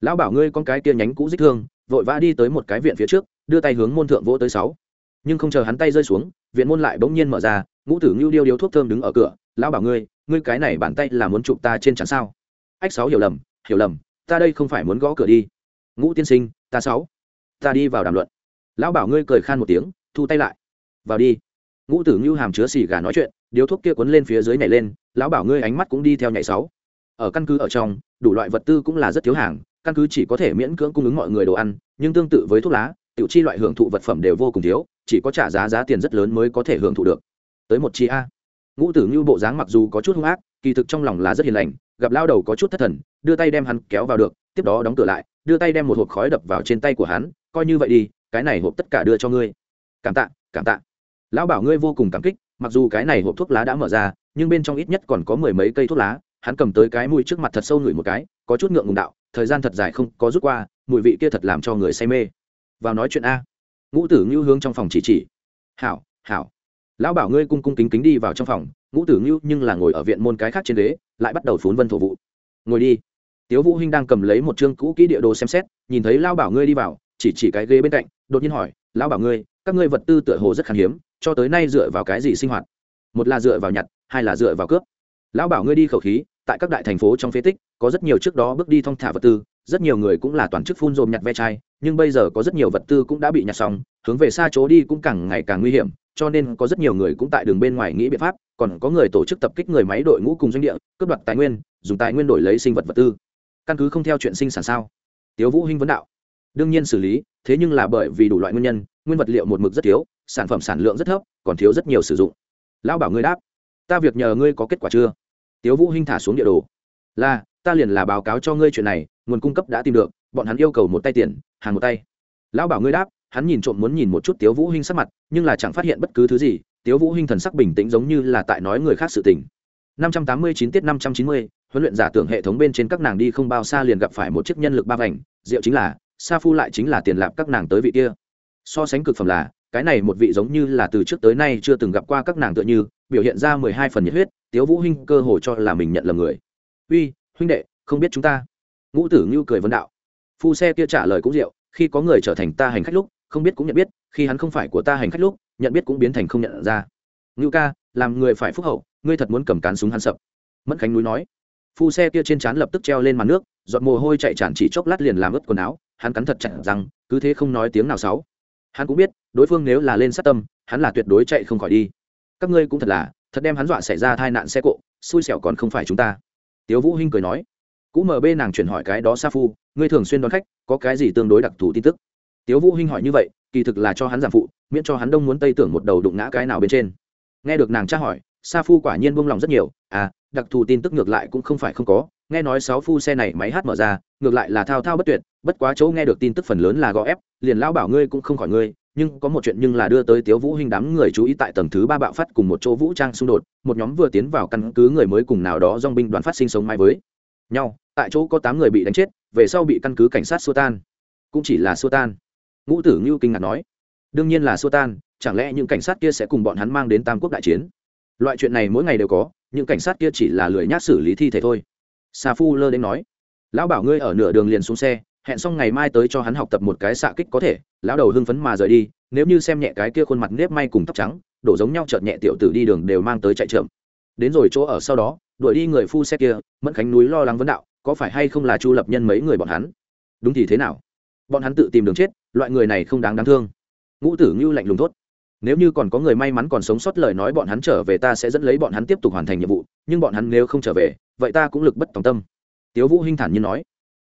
Lão bảo ngươi con cái kia nhánh cũ dích thương, vội vã đi tới một cái viện phía trước đưa tay hướng môn thượng vỗ tới sáu. Nhưng không chờ hắn tay rơi xuống, viện môn lại bỗng nhiên mở ra, ngũ tử ngưu điêu điếu thuốc thơm đứng ở cửa, lão bảo ngươi ngươi cái này bàn tay là muốn chụp ta trên chắn sao? Ách sáu hiểu lầm hiểu lầm, ta đây không phải muốn gõ cửa đi. Ngũ tiên sinh, ta sáu, ta đi vào đàm luận. Lão bảo ngươi cười khan một tiếng, thu tay lại. Vào đi. Ngũ tử ngưu hàm chứa xì gà nói chuyện, điếu thuốc kia cuốn lên phía dưới nhảy lên, lão bảo ngươi ánh mắt cũng đi theo nhảy sáu. Ở căn cứ ở trong, đủ loại vật tư cũng là rất thiếu hàng, căn cứ chỉ có thể miễn cưỡng cung ứng mọi người đồ ăn, nhưng tương tự với thuốc lá tiểu chi loại hưởng thụ vật phẩm đều vô cùng thiếu, chỉ có trả giá giá tiền rất lớn mới có thể hưởng thụ được. Tới một chi a. Ngũ tử ngưu bộ dáng mặc dù có chút hung ác, kỳ thực trong lòng là rất hiền lành, gặp lao đầu có chút thất thần, đưa tay đem hắn kéo vào được, tiếp đó đóng cửa lại, đưa tay đem một hộp khói đập vào trên tay của hắn, coi như vậy đi, cái này hộp tất cả đưa cho ngươi. Cảm tạ cảm tạ. Lão bảo ngươi vô cùng cảm kích, mặc dù cái này hộp thuốc lá đã mở ra, nhưng bên trong ít nhất còn có mười mấy cây thuốc lá, hắn cầm tới cái mùi trước mặt thật sâu ngửi một cái, có chút ngượng ngùng đạo, thời gian thật dài không có rút qua, mùi vị kia thật làm cho người say mê vào nói chuyện a. Ngũ tử ngưu hướng trong phòng chỉ chỉ. Hảo hảo. Lão bảo ngươi cung cung kính kính đi vào trong phòng. Ngũ tử ngưu nhưng là ngồi ở viện môn cái khác trên đế lại bắt đầu phún vân thổ vụ. Ngồi đi. Tiếu vũ hinh đang cầm lấy một chương cũ kỹ địa đồ xem xét, nhìn thấy lão bảo ngươi đi vào, chỉ chỉ cái ghế bên cạnh, đột nhiên hỏi, lão bảo ngươi, các ngươi vật tư tựa hồ rất khan hiếm, cho tới nay dựa vào cái gì sinh hoạt? Một là dựa vào nhặt, hai là dựa vào cướp. Lão bảo ngươi đi khẩu khí, tại các đại thành phố trong phế tích, có rất nhiều trước đó bước đi thong thả vật tư rất nhiều người cũng là toàn chức phun rôm nhặt ve chai, nhưng bây giờ có rất nhiều vật tư cũng đã bị nhặt xong, hướng về xa chỗ đi cũng càng ngày càng nguy hiểm, cho nên có rất nhiều người cũng tại đường bên ngoài nghĩ biện pháp, còn có người tổ chức tập kích người máy đội ngũ cùng doanh địa, cướp đoạt tài nguyên, dùng tài nguyên đổi lấy sinh vật vật tư. Căn cứ không theo chuyện sinh sản sao? Tiếu vũ hinh vấn đạo. Đương nhiên xử lý, thế nhưng là bởi vì đủ loại nguyên nhân, nguyên vật liệu một mực rất thiếu, sản phẩm sản lượng rất thấp, còn thiếu rất nhiều sử dụng. Lão bảo ngươi đáp. Ta việc nhờ ngươi có kết quả chưa? Tiếu vũ hinh thả xuống địa đồ. Là ta liền là báo cáo cho ngươi chuyện này nguồn cung cấp đã tìm được bọn hắn yêu cầu một tay tiền hàng một tay. Lão bảo ngươi đáp hắn nhìn trộm muốn nhìn một chút tiếu vũ hinh sắc mặt nhưng là chẳng phát hiện bất cứ thứ gì tiếu vũ hinh thần sắc bình tĩnh giống như là tại nói người khác sự tình. 589 tiết 590, huấn luyện giả tưởng hệ thống bên trên các nàng đi không bao xa liền gặp phải một chiếc nhân lực ba vành diệu chính là sa phu lại chính là tiền lạp các nàng tới vị kia. So sánh cực phẩm là cái này một vị giống như là từ trước tới nay chưa từng gặp qua các nàng tựa như biểu hiện ra mười hai phần nhiệt huyết tiếu vũ hinh cơ hồ cho là mình nhận lầm người. Uy huynh đệ, không biết chúng ta. Ngũ tử ngưu cười vấn đạo. Phu xe kia trả lời cũng rượu, khi có người trở thành ta hành khách lúc, không biết cũng nhận biết, khi hắn không phải của ta hành khách lúc, nhận biết cũng biến thành không nhận ra. Ngưu ca, làm người phải phúc hậu, ngươi thật muốn cầm cán súng hắn sập. Mẫn khánh núi nói. Phu xe kia trên trán lập tức treo lên mặt nước, giọt mồ hôi chạy tràn chỉ chốc lát liền làm ướt quần áo, hắn cắn thật chặt rằng cứ thế không nói tiếng nào sáu hắn cũng biết, đối phương nếu là lên sát tâm, hắn là tuyệt đối chạy không khỏi đi. Các ngươi cũng thật là, thật đem hắn dọa xảy ra tai nạn xe cộ, xui xẻo còn không phải chúng ta tiếu vũ hinh cười nói, cũ mb nàng chuyển hỏi cái đó sa phu, ngươi thường xuyên đón khách, có cái gì tương đối đặc thù tin tức? Tiếu vũ hinh hỏi như vậy, kỳ thực là cho hắn giảm phụ, miễn cho hắn đông muốn tây tưởng một đầu đụng ngã cái nào bên trên. Nghe được nàng tra hỏi, sa phu quả nhiên buông lòng rất nhiều à đặc thù tin tức ngược lại cũng không phải không có nghe nói sáu phu xe này máy hát mở ra, ngược lại là thao thao bất tuyệt, bất quá chỗ nghe được tin tức phần lớn là gò ép, liền lão bảo ngươi cũng không khỏi ngươi, nhưng có một chuyện nhưng là đưa tới tiếu vũ hình đám người chú ý tại tầng thứ ba bạo phát cùng một chỗ vũ trang xung đột, một nhóm vừa tiến vào căn cứ người mới cùng nào đó dong binh đoàn phát sinh sống mai với nhau, tại chỗ có tám người bị đánh chết, về sau bị căn cứ cảnh sát xua tan. Cũng chỉ là xua tan. Ngũ tử ngưu kinh ngạc nói, đương nhiên là xua tan, chẳng lẽ những cảnh sát kia sẽ cùng bọn hắn mang đến tam quốc đại chiến? Loại chuyện này mỗi ngày đều có, những cảnh sát kia chỉ là lười nhác xử lý thi thể thôi sa phu lơ đến nói, lão bảo ngươi ở nửa đường liền xuống xe, hẹn xong ngày mai tới cho hắn học tập một cái xạ kích có thể. Lão đầu hưng phấn mà rời đi, nếu như xem nhẹ cái kia khuôn mặt nếp may cùng tóc trắng, đổ giống nhau chợt nhẹ tiểu tử đi đường đều mang tới chạy trượm đến rồi chỗ ở sau đó, đuổi đi người phu xe kia, mẫn khánh núi lo lắng vấn đạo, có phải hay không là chu lập nhân mấy người bọn hắn? Đúng thì thế nào? Bọn hắn tự tìm đường chết, loại người này không đáng đáng thương. Ngũ tử ngưu lạnh lùng thốt nếu như còn có người may mắn còn sống sót lời nói bọn hắn trở về ta sẽ dẫn lấy bọn hắn tiếp tục hoàn thành nhiệm vụ, nhưng bọn hắn nếu không trở về, vậy ta cũng lực bất tòng tâm. Tiếu vũ hinh thản nhiên nói.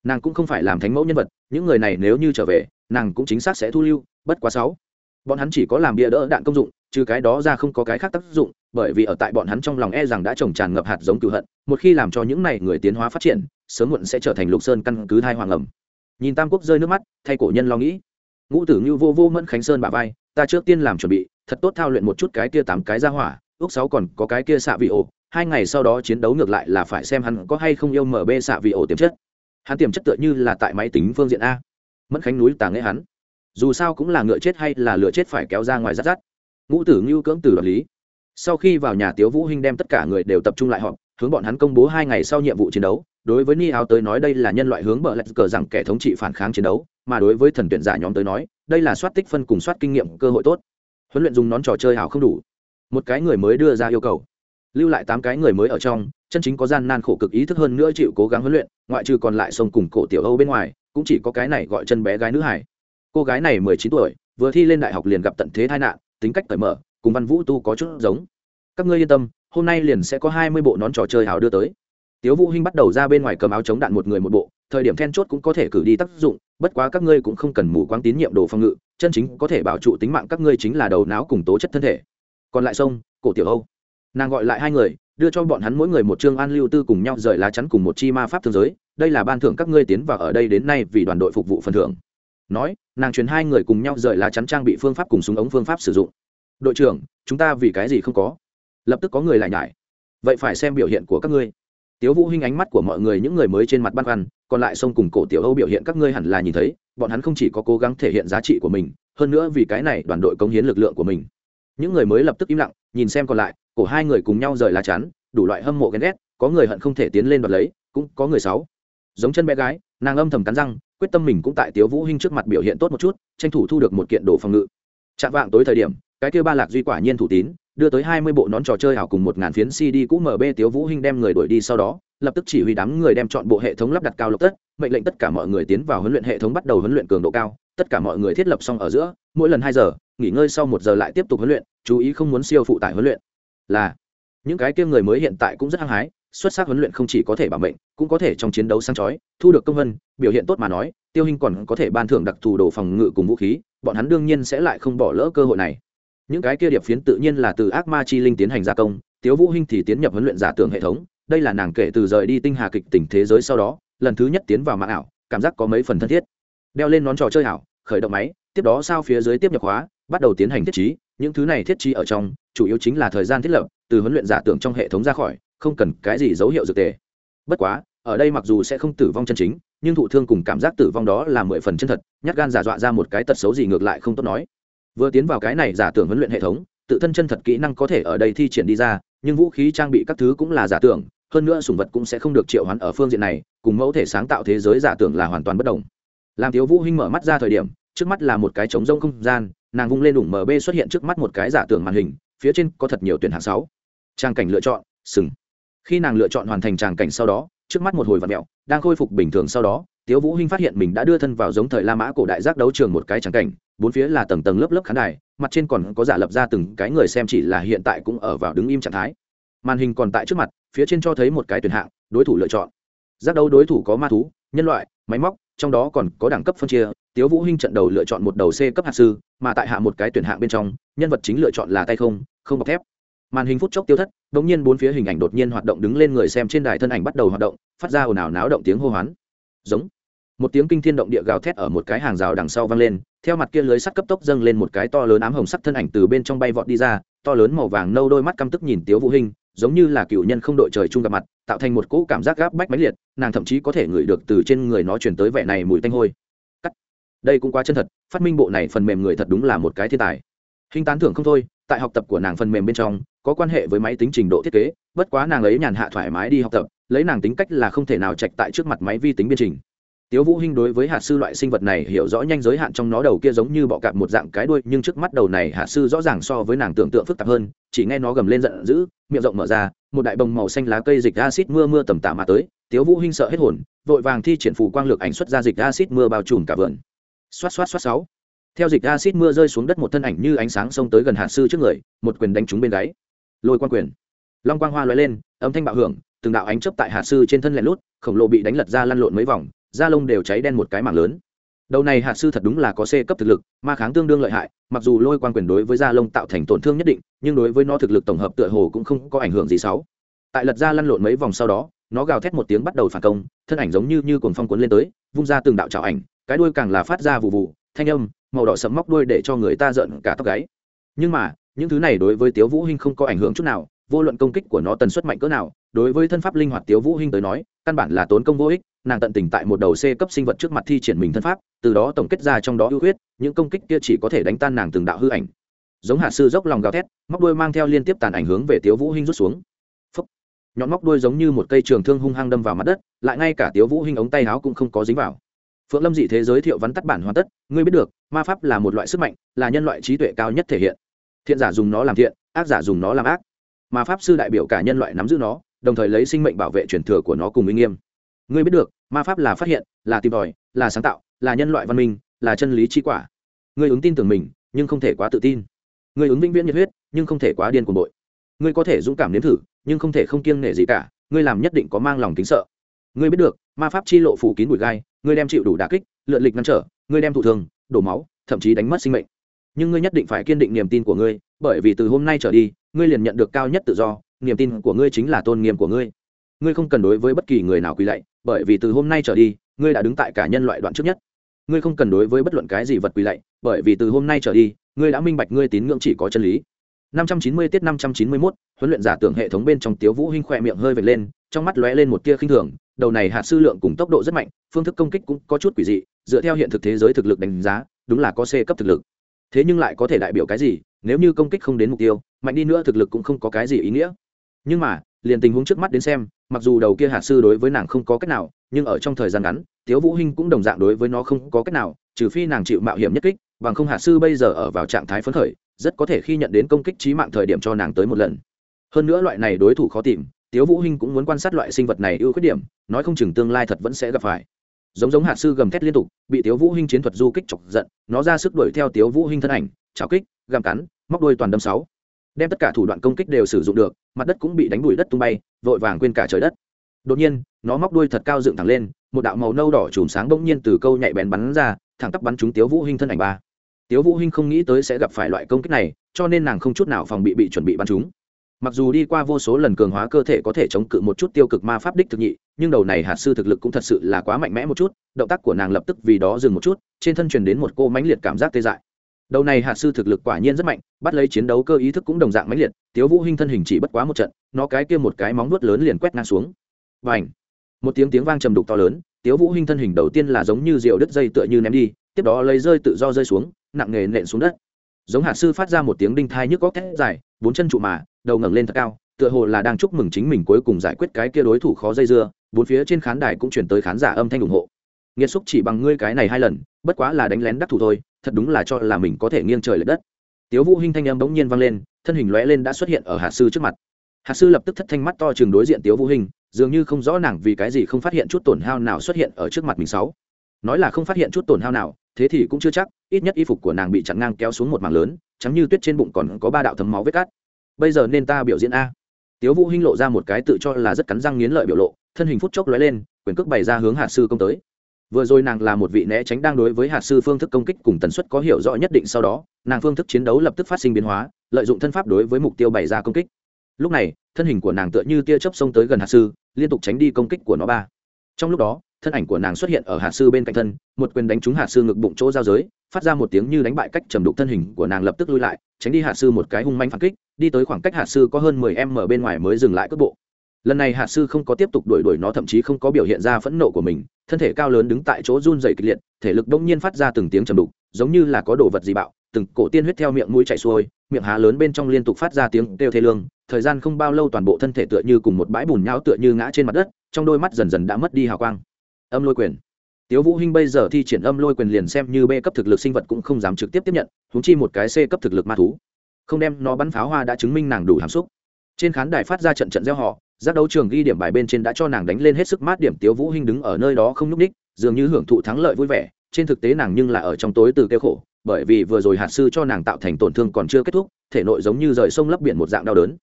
Nàng cũng không phải làm thánh mẫu nhân vật, những người này nếu như trở về, nàng cũng chính xác sẽ thu lưu, bất quá sáu. Bọn hắn chỉ có làm bia đỡ đạn công dụng, trừ cái đó ra không có cái khác tác dụng, bởi vì ở tại bọn hắn trong lòng e rằng đã trồng tràn ngập hạt giống cựu hận, một khi làm cho những này người tiến hóa phát triển, sớm muộn sẽ trở thành lục sơn căn cứ thai hoàng ẩm. Nhìn tam quốc rơi nước mắt, thay cổ nhân lo nghĩ ngũ tử như vô vô mẫn khánh sơn bà vai, ta trước tiên làm chuẩn bị, thật tốt thao luyện một chút cái kia tám cái ra hỏa, ước sáu còn có cái kia xạ vị ổ, hai ngày sau đó chiến đấu ngược lại là phải xem hắn có hay không yêu mở bê xạ vị ổ tiềm chất. Hắn tiềm chất tựa như là tại máy tính phương diện a. Mẫn khánh núi tàng nghe hắn. Dù sao cũng là ngựa chết hay là lựa chết phải kéo ra ngoài rát rát. Ngũ tử ngưu cưỡng từ đoạt lý. Sau khi vào nhà tiếu vũ hinh đem tất cả người đều tập trung lại họp, hướng bọn hắn công bố hai ngày sau nhiệm vụ chiến đấu đối với ni áo tới nói đây là nhân loại hướng bờ lạch cờ rằng kẻ thống trị phản kháng chiến đấu, mà đối với thần tuyển giả nhóm tới nói, đây là soát tích phân cùng soát kinh nghiệm cơ hội tốt. Huấn luyện dùng nón trò chơi hảo không đủ. Một cái người mới đưa ra yêu cầu. Lưu lại tám cái người mới ở trong, chân chính có gian nan khổ cực ý thức hơn nữa chịu cố gắng huấn luyện, ngoại trừ còn lại sông cùng cổ tiểu âu bên ngoài, cũng chỉ có cái này gọi chân bé gái nữ hải cô gái này mười chín tuổi, vừa thi lên đại học liền gặp tận thế tai nạn, tính cách cởi mở, cùng văn vũ tu có chút giống. Các ngươi yên tâm, hôm nay liền sẽ có hai mươi bộ nón trò chơi hào đưa tới tiếu vũ hinh bắt đầu ra bên ngoài cầm áo chống đạn một người một bộ, thời điểm then chốt cũng có thể cử đi tác dụng, bất quá các ngươi cũng không cần mù quáng tín nhiệm đồ phòng ngự, chân chính có thể bảo trụ tính mạng các ngươi chính là đầu não cùng tố chất thân thể. Còn lại sông, cổ tiểu âu. Nàng gọi lại hai người, đưa cho bọn hắn mỗi người một chương an lưu tư cùng nhau rời lá chắn cùng một chi ma pháp thương giới, đây là ban thưởng các ngươi tiến vào ở đây đến nay vì đoàn đội phục vụ phần thưởng. Nói, nàng truyền hai người cùng nhau rời lá chắn trang bị phương pháp cùng súng ống phương pháp sử dụng. Đội trưởng, chúng ta vì cái gì không có? Lập tức có người lại nhải. Vậy phải xem biểu hiện của các ngươi tiếu vũ hinh ánh mắt của mọi người, những người mới trên mặt băn khoăn, còn lại sông cùng cổ tiểu âu biểu hiện các ngươi hẳn là nhìn thấy, bọn hắn không chỉ có cố gắng thể hiện giá trị của mình, hơn nữa vì cái này đoàn đội cống hiến lực lượng của mình. Những người mới lập tức im lặng, nhìn xem còn lại, cổ hai người cùng nhau rời lá chắn, đủ loại hâm mộ ghen ghét, có người hận không thể tiến lên đoạt lấy, cũng có người sáu giống chân bé gái, nàng âm thầm cắn răng, quyết tâm mình cũng tại tiếu vũ hinh trước mặt biểu hiện tốt một chút, tranh thủ thu được một kiện đồ phòng ngự. Chạm vạng tối thời điểm, cái kia ba lạc duy quả nhiên thủ tín đưa tới hai mươi bộ nón trò chơi ảo cùng một ngàn phiến cd cũ mb tiếu vũ hinh đem người đuổi đi sau đó, lập tức chỉ huy đám người đem chọn bộ hệ thống lắp đặt cao lộc tất, mệnh lệnh tất cả mọi người tiến vào huấn luyện hệ thống bắt đầu huấn luyện cường độ cao, tất cả mọi người thiết lập xong ở giữa, mỗi lần hai giờ, nghỉ ngơi sau một giờ lại tiếp tục huấn luyện, chú ý không muốn siêu phụ tải huấn luyện. Là, những cái kia người mới hiện tại cũng rất hăng hái, xuất sắc huấn luyện không chỉ có thể bảo mệnh, cũng có thể trong chiến đấu sáng chói, thu được công vân, biểu hiện tốt mà nói, tiêu Hinh còn có thể ban thưởng đặc thù đồ phòng ngự cùng vũ khí, bọn hắn đương nhiên sẽ lại không bỏ lỡ cơ hội này những cái kia điệp phiến tự nhiên là từ ác ma chi linh tiến hành gia công, tiếu vũ hinh thì tiến nhập huấn luyện giả tưởng hệ thống, đây là nàng kể từ rời đi tinh hà kịch tỉnh thế giới sau đó, lần thứ nhất tiến vào mạng ảo, cảm giác có mấy phần thân thiết. Đeo lên nón trò chơi ảo, khởi động máy, tiếp đó sao phía dưới tiếp nhập hóa bắt đầu tiến hành thiết trí, những thứ này thiết trí ở trong, chủ yếu chính là thời gian thiết lập, từ huấn luyện giả tưởng trong hệ thống ra khỏi, không cần cái gì dấu hiệu dược tề. Bất quá, ở đây mặc dù sẽ không tử vong chân chính, nhưng thụ thương cùng cảm giác tử vong đó là mười phần chân thật, nhát gan giả dọa ra một cái tật xấu gì ngược lại không tốt nói vừa tiến vào cái này giả tưởng huấn luyện hệ thống, tự thân chân thật kỹ năng có thể ở đây thi triển đi ra, nhưng vũ khí trang bị các thứ cũng là giả tưởng, hơn nữa sủng vật cũng sẽ không được triệu hoán ở phương diện này, cùng mẫu thể sáng tạo thế giới giả tưởng là hoàn toàn bất đồng. Làm thiếu vũ hinh mở mắt ra thời điểm, trước mắt là một cái trống rông không gian, nàng vung lên đủng mb xuất hiện trước mắt một cái giả tưởng màn hình, phía trên có thật nhiều tuyển hạng sáu. Trang cảnh lựa chọn, sừng. Khi nàng lựa chọn hoàn thành tràng cảnh sau đó, trước mắt một hồi vật mẹo, đang khôi phục bình thường sau đó tiếu vũ hinh phát hiện mình đã đưa thân vào giống thời la mã cổ đại giác đấu trường một cái tràng cảnh, bốn phía là tầng tầng lớp lớp khán đài, mặt trên còn có giả lập ra từng cái người xem chỉ là hiện tại cũng ở vào đứng im trạng thái. Màn hình còn tại trước mặt, phía trên cho thấy một cái tuyển hạng, đối thủ lựa chọn. Giác đấu đối thủ có ma thú, nhân loại, máy móc, trong đó còn có đẳng cấp phân chia, tiếu vũ hinh trận đầu lựa chọn một đầu c cấp hạt sư, mà tại hạ một cái tuyển hạng bên trong, nhân vật chính lựa chọn là tay không không bọc thép. Màn hình phút chốc tiêu thất, đột nhiên bốn phía hình ảnh đột nhiên hoạt động đứng lên người xem trên đài thân ảnh bắt đầu hoạt động, phát ra ồn ào náo động tiếng hô hoán. Giống một tiếng kinh thiên động địa gào thét ở một cái hàng rào đằng sau vang lên, theo mặt kia lưới sắt cấp tốc dâng lên một cái to lớn ám hồng sắc thân ảnh từ bên trong bay vọt đi ra, to lớn màu vàng nâu đôi mắt căm tức nhìn tiếu vũ hình giống như là cựu nhân không đội trời chung gặp mặt, tạo thành một cỗ cảm giác gáp bách mãnh liệt, nàng thậm chí có thể ngửi được từ trên người nó chuyển tới vẻ này mùi tanh hôi. Cắt. Đây cũng quá chân thật, phát minh bộ này phần mềm người thật đúng là một cái thiên tài. Hình tán thưởng không thôi, tại học tập của nàng phần mềm bên trong, có quan hệ với máy tính trình độ thiết kế, bất quá nàng ấy nhàn hạ thoải mái đi học tập, lấy nàng tính cách là không thể nào chạch tại trước mặt máy vi tính biên trình tiếu vũ hinh đối với hạt sư loại sinh vật này hiểu rõ nhanh giới hạn trong nó đầu kia giống như bọ cạp một dạng cái đuôi, nhưng trước mắt đầu này hạt sư rõ ràng so với nàng tưởng tượng phức tạp hơn, chỉ nghe nó gầm lên giận dữ, miệng rộng mở ra, một đại bồng màu xanh lá cây dịch acid mưa mưa tầm tã mà tới, tiếu vũ hinh sợ hết hồn, vội vàng thi triển phù quang lược ảnh xuất ra dịch acid mưa bao trùm cả vườn. Xoát xoát xoát sáu. Theo dịch acid mưa rơi xuống đất một thân ảnh như ánh sáng xông tới gần hạt sư trước người, một quyền đánh trúng bên gáy. Lôi quan quyền. Long quang hoa lóe lên, âm thanh bạo hưởng, từng đạo ánh chớp tại hạt sư trên thân lẻn lút, khổng lồ bị đánh lật ra lăn lộn mấy vòng da lông đều cháy đen một cái mảng lớn. Đầu này hạt sư thật đúng là có c cấp thực lực, ma kháng tương đương lợi hại, mặc dù lôi quan quyền đối với da lông tạo thành tổn thương nhất định, nhưng đối với nó thực lực tổng hợp tựa hồ cũng không có ảnh hưởng gì xấu. Tại lật ra lăn lộn mấy vòng sau đó, nó gào thét một tiếng bắt đầu phản công, thân ảnh giống như như cuồng phong cuốn lên tới, vung ra từng đạo trào ảnh, cái đuôi càng là phát ra vụ vụ, thanh âm, màu đỏ sẫm móc đuôi để cho người ta giận cả tóc gáy. Nhưng mà, những thứ này đối với tiếu vũ hinh không có ảnh hưởng chút nào, vô luận công kích của nó tần suất mạnh cỡ nào, đối với thân pháp linh hoạt tiếu vũ hinh tới nói căn bản là tốn công vô ích, nàng tận tình tại một đầu c cấp sinh vật trước mặt thi triển mình thân pháp, từ đó tổng kết ra trong đó ưu huyết, những công kích kia chỉ có thể đánh tan nàng từng đạo hư ảnh. Giống hạ sư dốc lòng gào thét, móc đuôi mang theo liên tiếp tàn ảnh hướng về tiếu vũ hinh rút xuống. Phúc. nhọn móc đuôi giống như một cây trường thương hung hăng đâm vào mặt đất, lại ngay cả tiếu vũ hinh ống tay áo cũng không có dính vào. Phượng lâm dị thế giới thiệu vắn tắt bản hoàn tất, ngươi biết được, ma pháp là một loại sức mạnh, là nhân loại trí tuệ cao nhất thể hiện. Thiện giả dùng nó làm thiện, ác giả dùng nó làm ác. Ma pháp sư đại biểu cả nhân loại nắm giữ nó đồng thời lấy sinh mệnh bảo vệ truyền thừa của nó cùng uy nghiêm. Ngươi biết được, ma pháp là phát hiện, là tìm tòi, là sáng tạo, là nhân loại văn minh, là chân lý chi quả. Ngươi ứng tin tưởng mình, nhưng không thể quá tự tin. Ngươi ứng vĩnh viễn nhiệt huyết, nhưng không thể quá điên cuồng bội. Ngươi có thể dũng cảm nếm thử, nhưng không thể không kiêng nể gì cả. Ngươi làm nhất định có mang lòng kính sợ. Ngươi biết được, ma pháp chi lộ phủ kín bụi gai, ngươi đem chịu đủ đà kích, lượn lịch ngăn trở, ngươi đem thụ thường đổ máu, thậm chí đánh mất sinh mệnh. Nhưng ngươi nhất định phải kiên định niềm tin của ngươi, bởi vì từ hôm nay trở đi, ngươi liền nhận được cao nhất tự do niềm tin của ngươi chính là tôn nghiêm của ngươi ngươi không cần đối với bất kỳ người nào quỳ lạy bởi vì từ hôm nay trở đi ngươi đã đứng tại cả nhân loại đoạn trước nhất ngươi không cần đối với bất luận cái gì vật quỳ lạy bởi vì từ hôm nay trở đi ngươi đã minh bạch ngươi tín ngưỡng chỉ có chân lý 590 tiết 591, huấn luyện giả tưởng hệ thống bên trong Tiếu Vũ Hinh khỏe miệng hơi vệt lên, trong mắt lóe lên một tia khinh thường, đầu này hạt sư lượng cùng tốc độ rất mạnh, phương thức công kích cũng có chút quỷ dị, dựa theo hiện thực thế giới thực lực đánh giá, đúng là có C cấp thực lực. Thế nhưng lại có thể đại biểu cái gì, nếu như công kích không đến mục tiêu, mạnh đi nữa thực lực cũng không có cái gì ý nghĩa. Nhưng mà, liền tình huống trước mắt đến xem, mặc dù đầu kia hạt sư đối với nàng không có cách nào, nhưng ở trong thời gian ngắn, Tiếu Vũ Hinh cũng đồng dạng đối với nó không có cách nào, trừ phi nàng chịu mạo hiểm nhất kích, bằng không hạt sư bây giờ ở vào trạng thái phấn khởi, rất có thể khi nhận đến công kích trí mạng thời điểm cho nàng tới một lần. Hơn nữa loại này đối thủ khó tìm tiếu vũ hinh cũng muốn quan sát loại sinh vật này ưu khuyết điểm nói không chừng tương lai thật vẫn sẽ gặp phải. Giống giống hạt sư gầm thét liên tục bị tiếu vũ hinh chiến thuật du kích chọc giận nó ra sức đuổi theo tiếu vũ hinh thân ảnh chảo kích găm cắn móc đuôi toàn đâm sáu đem tất cả thủ đoạn công kích đều sử dụng được, mặt đất cũng bị đánh đuổi đất tung bay, vội vàng quên cả trời đất. Đột nhiên, nó móc đuôi thật cao dựng thẳng lên, một đạo màu nâu đỏ chùm sáng bỗng nhiên từ câu nhạy bén bắn ra, thẳng tắp bắn trúng tiếu vũ hinh thân ảnh ba. Tiếu vũ hinh không nghĩ tới sẽ gặp phải loại công kích này, cho nên nàng không chút nào phòng bị bị chuẩn bị bắn trúng. Mặc dù đi qua vô số lần cường hóa cơ thể có thể chống cự một chút tiêu cực ma pháp đích thực nhị, nhưng đầu này hạt sư thực lực cũng thật sự là quá mạnh mẽ một chút, động tác của nàng lập tức vì đó dừng một chút, trên thân truyền đến một cô mãnh liệt cảm giác tê dại đầu này hạt sư thực lực quả nhiên rất mạnh, bắt lấy chiến đấu cơ ý thức cũng đồng dạng mãnh liệt, tiếu vũ hinh thân hình chỉ bất quá một trận, nó cái kia một cái móng vuốt lớn liền quét ngang xuống. Và một tiếng tiếng vang trầm đục to lớn, tiếu vũ hinh thân hình đầu tiên là giống như rượu đứt dây tựa như ném đi, tiếp đó lấy rơi tự do rơi xuống, nặng nề nện xuống đất. Giống hạt sư phát ra một tiếng đinh thai nhức góc thét dài, bốn chân trụ mà, đầu ngẩng lên thật cao, tựa hồ là đang chúc mừng chính mình cuối cùng giải quyết cái kia đối thủ khó dây dưa, bốn phía trên khán đài cũng chuyển tới khán giả âm thanh ủng hộ. Nghiệt xúc chỉ bằng ngươi cái này hai lần, bất quá là đánh lén đắc thủ thôi thật đúng là cho là mình có thể nghiêng trời l ệ đất. Tiếu vũ hinh thanh âm bỗng nhiên vang lên, thân hình lóe lên đã xuất hiện ở hạt sư trước mặt. Hạt sư lập tức thất thanh mắt to chừng đối diện tiếu vũ hinh, dường như không rõ nàng vì cái gì không phát hiện chút tổn hao nào xuất hiện ở trước mặt mình sáu. Nói là không phát hiện chút tổn hao nào, thế thì cũng chưa chắc, ít nhất y phục của nàng bị chặn ngang kéo xuống một mảng lớn chấm như tuyết trên bụng còn có ba đạo thấm máu vết cắt. bây giờ nên ta biểu diễn a. Tiếu vũ hinh lộ ra một cái tự cho là rất cắn răng nghiến lợi biểu lộ, thân hình phút chốc lóe lên, quyền cước bày ra hướng hạt sư công tới vừa rồi nàng là một vị né tránh đang đối với hạt sư phương thức công kích cùng tần suất có hiểu rõ nhất định sau đó, nàng phương thức chiến đấu lập tức phát sinh biến hóa, lợi dụng thân pháp đối với mục tiêu bày ra công kích. Lúc này, thân hình của nàng tựa như tia chớp xông tới gần hạt sư, liên tục tránh đi công kích của nó ba. Trong lúc đó, thân ảnh của nàng xuất hiện ở hạt sư bên cạnh thân, một quyền đánh trúng hạt sư ngực bụng chỗ giao giới, phát ra một tiếng như đánh bại cách trầm đục thân hình của nàng lập tức lui lại, tránh đi hạt sư một cái hung manh phản kích, đi tới khoảng cách hạt sư có hơn mười em ở bên ngoài mới dừng lại cước bộ lần này hạ sư không có tiếp tục đuổi đuổi nó, thậm chí không có biểu hiện ra phẫn nộ của mình, thân thể cao lớn đứng tại chỗ run dày kịch liệt, thể lực đông nhiên phát ra từng tiếng trầm đục, giống như là có đồ vật gì bạo, từng cổ tiên huyết theo miệng mũi chảy xuôi, miệng há lớn bên trong liên tục phát ra tiếng kêu thê lương, thời gian không bao lâu toàn bộ thân thể tựa như cùng một bãi bùn nhão tựa như ngã trên mặt đất, trong đôi mắt dần dần đã mất đi hào quang. Âm lôi quyền. Tiếu vũ hinh bây giờ thi triển âm lôi quyền liền xem như b cấp thực lực sinh vật cũng không dám trực tiếp tiếp nhận, huống chi một cái c cấp thực lực ma thú. Không đem nó bắn pháo hoa đã chứng minh nàng đủ hàm xúc. Trên khán đài phát ra trận trận gieo họ giác đấu trường ghi điểm bài bên trên đã cho nàng đánh lên hết sức mát điểm, tiếu vũ hinh đứng ở nơi đó không nhúc ních dường như hưởng thụ thắng lợi vui vẻ. Trên thực tế nàng nhưng là ở trong tối từ kêu khổ, bởi vì vừa rồi hạt sư cho nàng tạo thành tổn thương còn chưa kết thúc, thể nội giống như rời sông lấp biển một dạng đau đớn.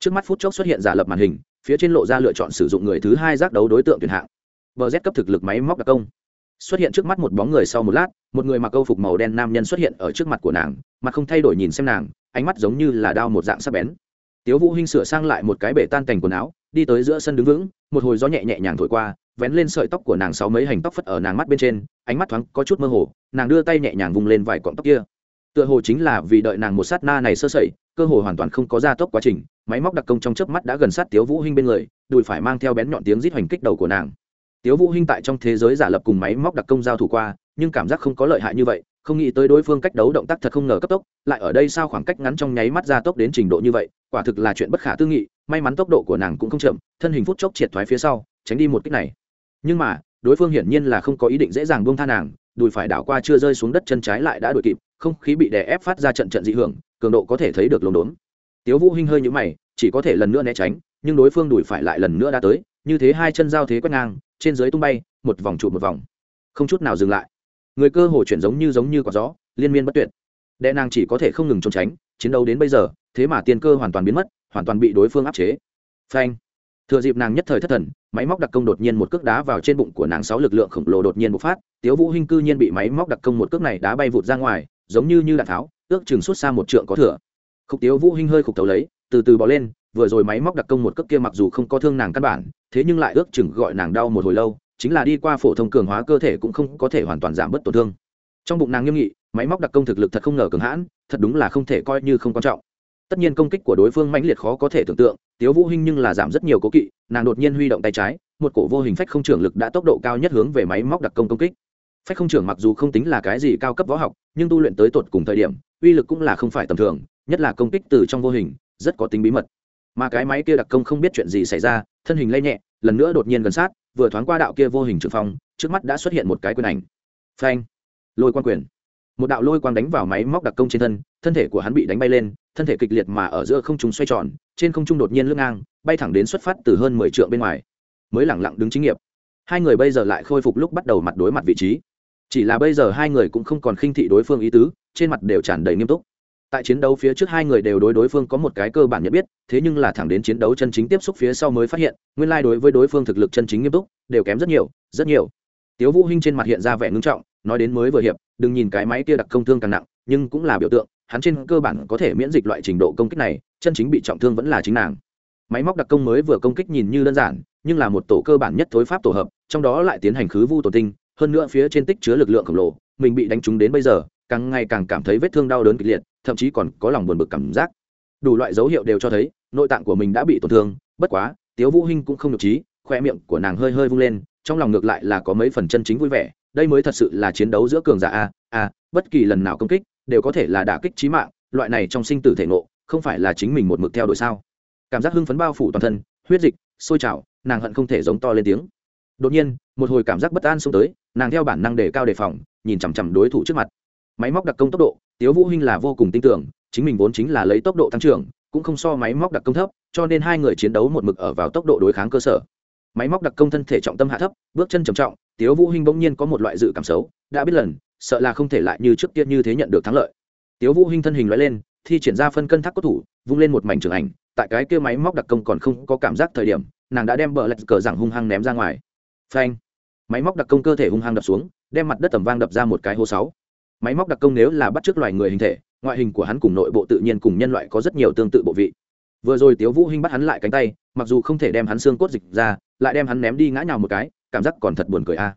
Trước mắt phút chốc xuất hiện giả lập màn hình, phía trên lộ ra lựa chọn sử dụng người thứ hai giác đấu đối tượng tuyển hạng. Bờ z cấp thực lực máy móc đặc công. Xuất hiện trước mắt một bóng người sau một lát, một người mặc câu phục màu đen nam nhân xuất hiện ở trước mặt của nàng mặt không thay đổi nhìn xem nàng, ánh mắt giống như là đao một dạng sắc bén. Tiếu vũ hinh sửa sang lại một cái bể tan cành quần áo đi tới giữa sân đứng vững, một hồi gió nhẹ nhẹ nhàng thổi qua, vén lên sợi tóc của nàng sáu mấy hành tóc phất ở nàng mắt bên trên, ánh mắt thoáng có chút mơ hồ, nàng đưa tay nhẹ nhàng vùng lên vài cọng tóc kia. Tựa hồ chính là vì đợi nàng một sát na này sơ sẩy, cơ hồ hoàn toàn không có gia tốc quá trình, máy móc đặc công trong chớp mắt đã gần sát tiếu vũ hinh bên người, đùi phải mang theo bén nhọn tiếng rít hoành kích đầu của nàng. Tiếu vũ hinh tại trong thế giới giả lập cùng máy móc đặc công giao thủ qua, nhưng cảm giác không có lợi hại như vậy không nghĩ tới đối phương cách đấu động tác thật không ngờ cấp tốc, lại ở đây sao khoảng cách ngắn trong nháy mắt gia tốc đến trình độ như vậy, quả thực là chuyện bất khả tư nghị, may mắn tốc độ của nàng cũng không chậm, thân hình phút chốc triệt thoái phía sau, tránh đi một kích này. Nhưng mà, đối phương hiển nhiên là không có ý định dễ dàng buông tha nàng, đùi phải đảo qua chưa rơi xuống đất chân trái lại đã đuổi kịp, không khí bị đè ép phát ra trận trận dị hưởng, cường độ có thể thấy được lồn đốn. Tiếu vũ hinh hơi nhũ mày, chỉ có thể lần nữa né tránh, nhưng đối phương đuổi phải lại lần nữa đã tới, như thế hai chân giao thế quét ngang, trên dưới tung bay, một vòng trụ một vòng. Không chút nào dừng lại người cơ hồ chuyển giống như giống như quả gió, liên miên bất tuyệt. Đệ nàng chỉ có thể không ngừng trốn tránh, chiến đấu đến bây giờ, thế mà tiền cơ hoàn toàn biến mất, hoàn toàn bị đối phương áp chế. Phanh. Thừa dịp nàng nhất thời thất thần, máy móc đặc công đột nhiên một cước đá vào trên bụng của nàng sáu lực lượng khổng lồ đột nhiên bộc phát, tiếu vũ hinh cư nhiên bị máy móc đặc công một cước này đá bay vụt ra ngoài, giống như như đạn tháo, ước chừng suốt xa một trượng có thừa. Khúc tiếu vũ hinh hơi khục tấu lấy, từ từ bò lên, vừa rồi máy móc đặc công một cước kia mặc dù không có thương nàng căn bản, thế nhưng lại ước chừng gọi nàng đau một hồi lâu chính là đi qua phổ thông cường hóa cơ thể cũng không có thể hoàn toàn giảm bớt tổn thương. Trong bụng nàng nghiêm nghị, máy móc đặc công thực lực thật không ngờ cường hãn, thật đúng là không thể coi như không quan trọng. Tất nhiên công kích của đối phương mãnh liệt khó có thể tưởng tượng, tiếu vũ hinh nhưng là giảm rất nhiều cố kỵ, nàng đột nhiên huy động tay trái, một cổ vô hình phách không trưởng lực đã tốc độ cao nhất hướng về máy móc đặc công công kích. Phách không trưởng mặc dù không tính là cái gì cao cấp võ học, nhưng tu luyện tới tột cùng thời điểm, uy lực cũng là không phải tầm thường, nhất là công kích từ trong vô hình, rất có tính bí mật mà cái máy kia đặc công không biết chuyện gì xảy ra, thân hình lây nhẹ, lần nữa đột nhiên gần sát, vừa thoáng qua đạo kia vô hình trường phong, trước mắt đã xuất hiện một cái quyền ảnh. Phanh! Lôi quan quyền. Một đạo lôi quang đánh vào máy móc đặc công trên thân thân thể của hắn bị đánh bay lên, thân thể kịch liệt mà ở giữa không trung xoay tròn, trên không trung đột nhiên lưng ngang, bay thẳng đến xuất phát từ hơn mười trượng bên ngoài. Mới lẳng lặng đứng chính nghiệp. Hai người bây giờ lại khôi phục lúc bắt đầu mặt đối mặt vị trí. Chỉ là bây giờ hai người cũng không còn khinh thị đối phương ý tứ, trên mặt đều tràn đầy nghiêm túc tại chiến đấu phía trước hai người đều đối đối phương có một cái cơ bản nhận biết, thế nhưng là thẳng đến chiến đấu chân chính tiếp xúc phía sau mới phát hiện, nguyên lai、like、đối với đối phương thực lực chân chính nghiêm túc, đều kém rất nhiều rất nhiều. Tiếu vũ hinh trên mặt hiện ra vẻ ngưng trọng, nói đến mới vừa hiệp, đừng nhìn cái máy kia đặc công thương càng nặng, nhưng cũng là biểu tượng, hắn trên cơ bản có thể miễn dịch loại trình độ công kích này, chân chính bị trọng thương vẫn là chính nàng. Máy móc đặc công mới vừa công kích nhìn như đơn giản, nhưng là một tổ cơ bản nhất thối pháp tổ hợp, trong đó lại tiến hành khứ vu tổ tinh, hơn nữa phía trên tích chứa lực lượng khổng lồ, mình bị đánh trúng đến bây giờ, càng ngày càng cảm thấy vết thương đau đớn kịch liệt thậm chí còn có lòng buồn bực cảm giác. Đủ loại dấu hiệu đều cho thấy, nội tạng của mình đã bị tổn thương, bất quá, tiếu vũ hinh cũng không được trí, khoe miệng của nàng hơi hơi vung lên, trong lòng ngược lại là có mấy phần chân chính vui vẻ, đây mới thật sự là chiến đấu giữa cường giả a a, bất kỳ lần nào công kích, đều có thể là đả kích chí mạng, loại này trong sinh tử thể ngộ, không phải là chính mình một mực theo đuổi sao? Cảm giác hưng phấn bao phủ toàn thân, huyết dịch, sôi trào, nàng hận không thể giống to lên tiếng. Đột nhiên, một hồi cảm giác bất an xông tới, nàng theo bản năng đề cao đề phòng, nhìn chằm chằm đối thủ trước mặt. Máy móc đặc công tốc độ tiếu vũ hinh là vô cùng tin tưởng, chính mình vốn chính là lấy tốc độ tăng trưởng, cũng không so máy móc đặc công thấp, cho nên hai người chiến đấu một mực ở vào tốc độ đối kháng cơ sở. Máy móc đặc công thân thể trọng tâm hạ thấp, bước chân trầm trọng, tiếu vũ hinh bỗng nhiên có một loại dự cảm xấu, đã biết lần, sợ là không thể lại như trước kia như thế nhận được thắng lợi. Tiếu vũ hinh thân hình lói lên, thi triển ra phân cân thác cốt thủ, vung lên một mảnh trường ảnh, tại cái kia máy móc đặc công còn không có cảm giác thời điểm, nàng đã đem bờ lạch cờ rằng hung hăng ném ra ngoài. Phanh! Máy móc đặc công cơ thể hung hăng đập xuống, đem mặt đất tầm vang đập ra một cái hố sáu máy móc đặc công nếu là bắt chước loài người hình thể, ngoại hình của hắn cùng nội bộ tự nhiên cùng nhân loại có rất nhiều tương tự bộ vị. Vừa rồi tiếu vũ hinh bắt hắn lại cánh tay, mặc dù không thể đem hắn xương cốt dịch ra, lại đem hắn ném đi ngã nhào một cái, cảm giác còn thật buồn cười a.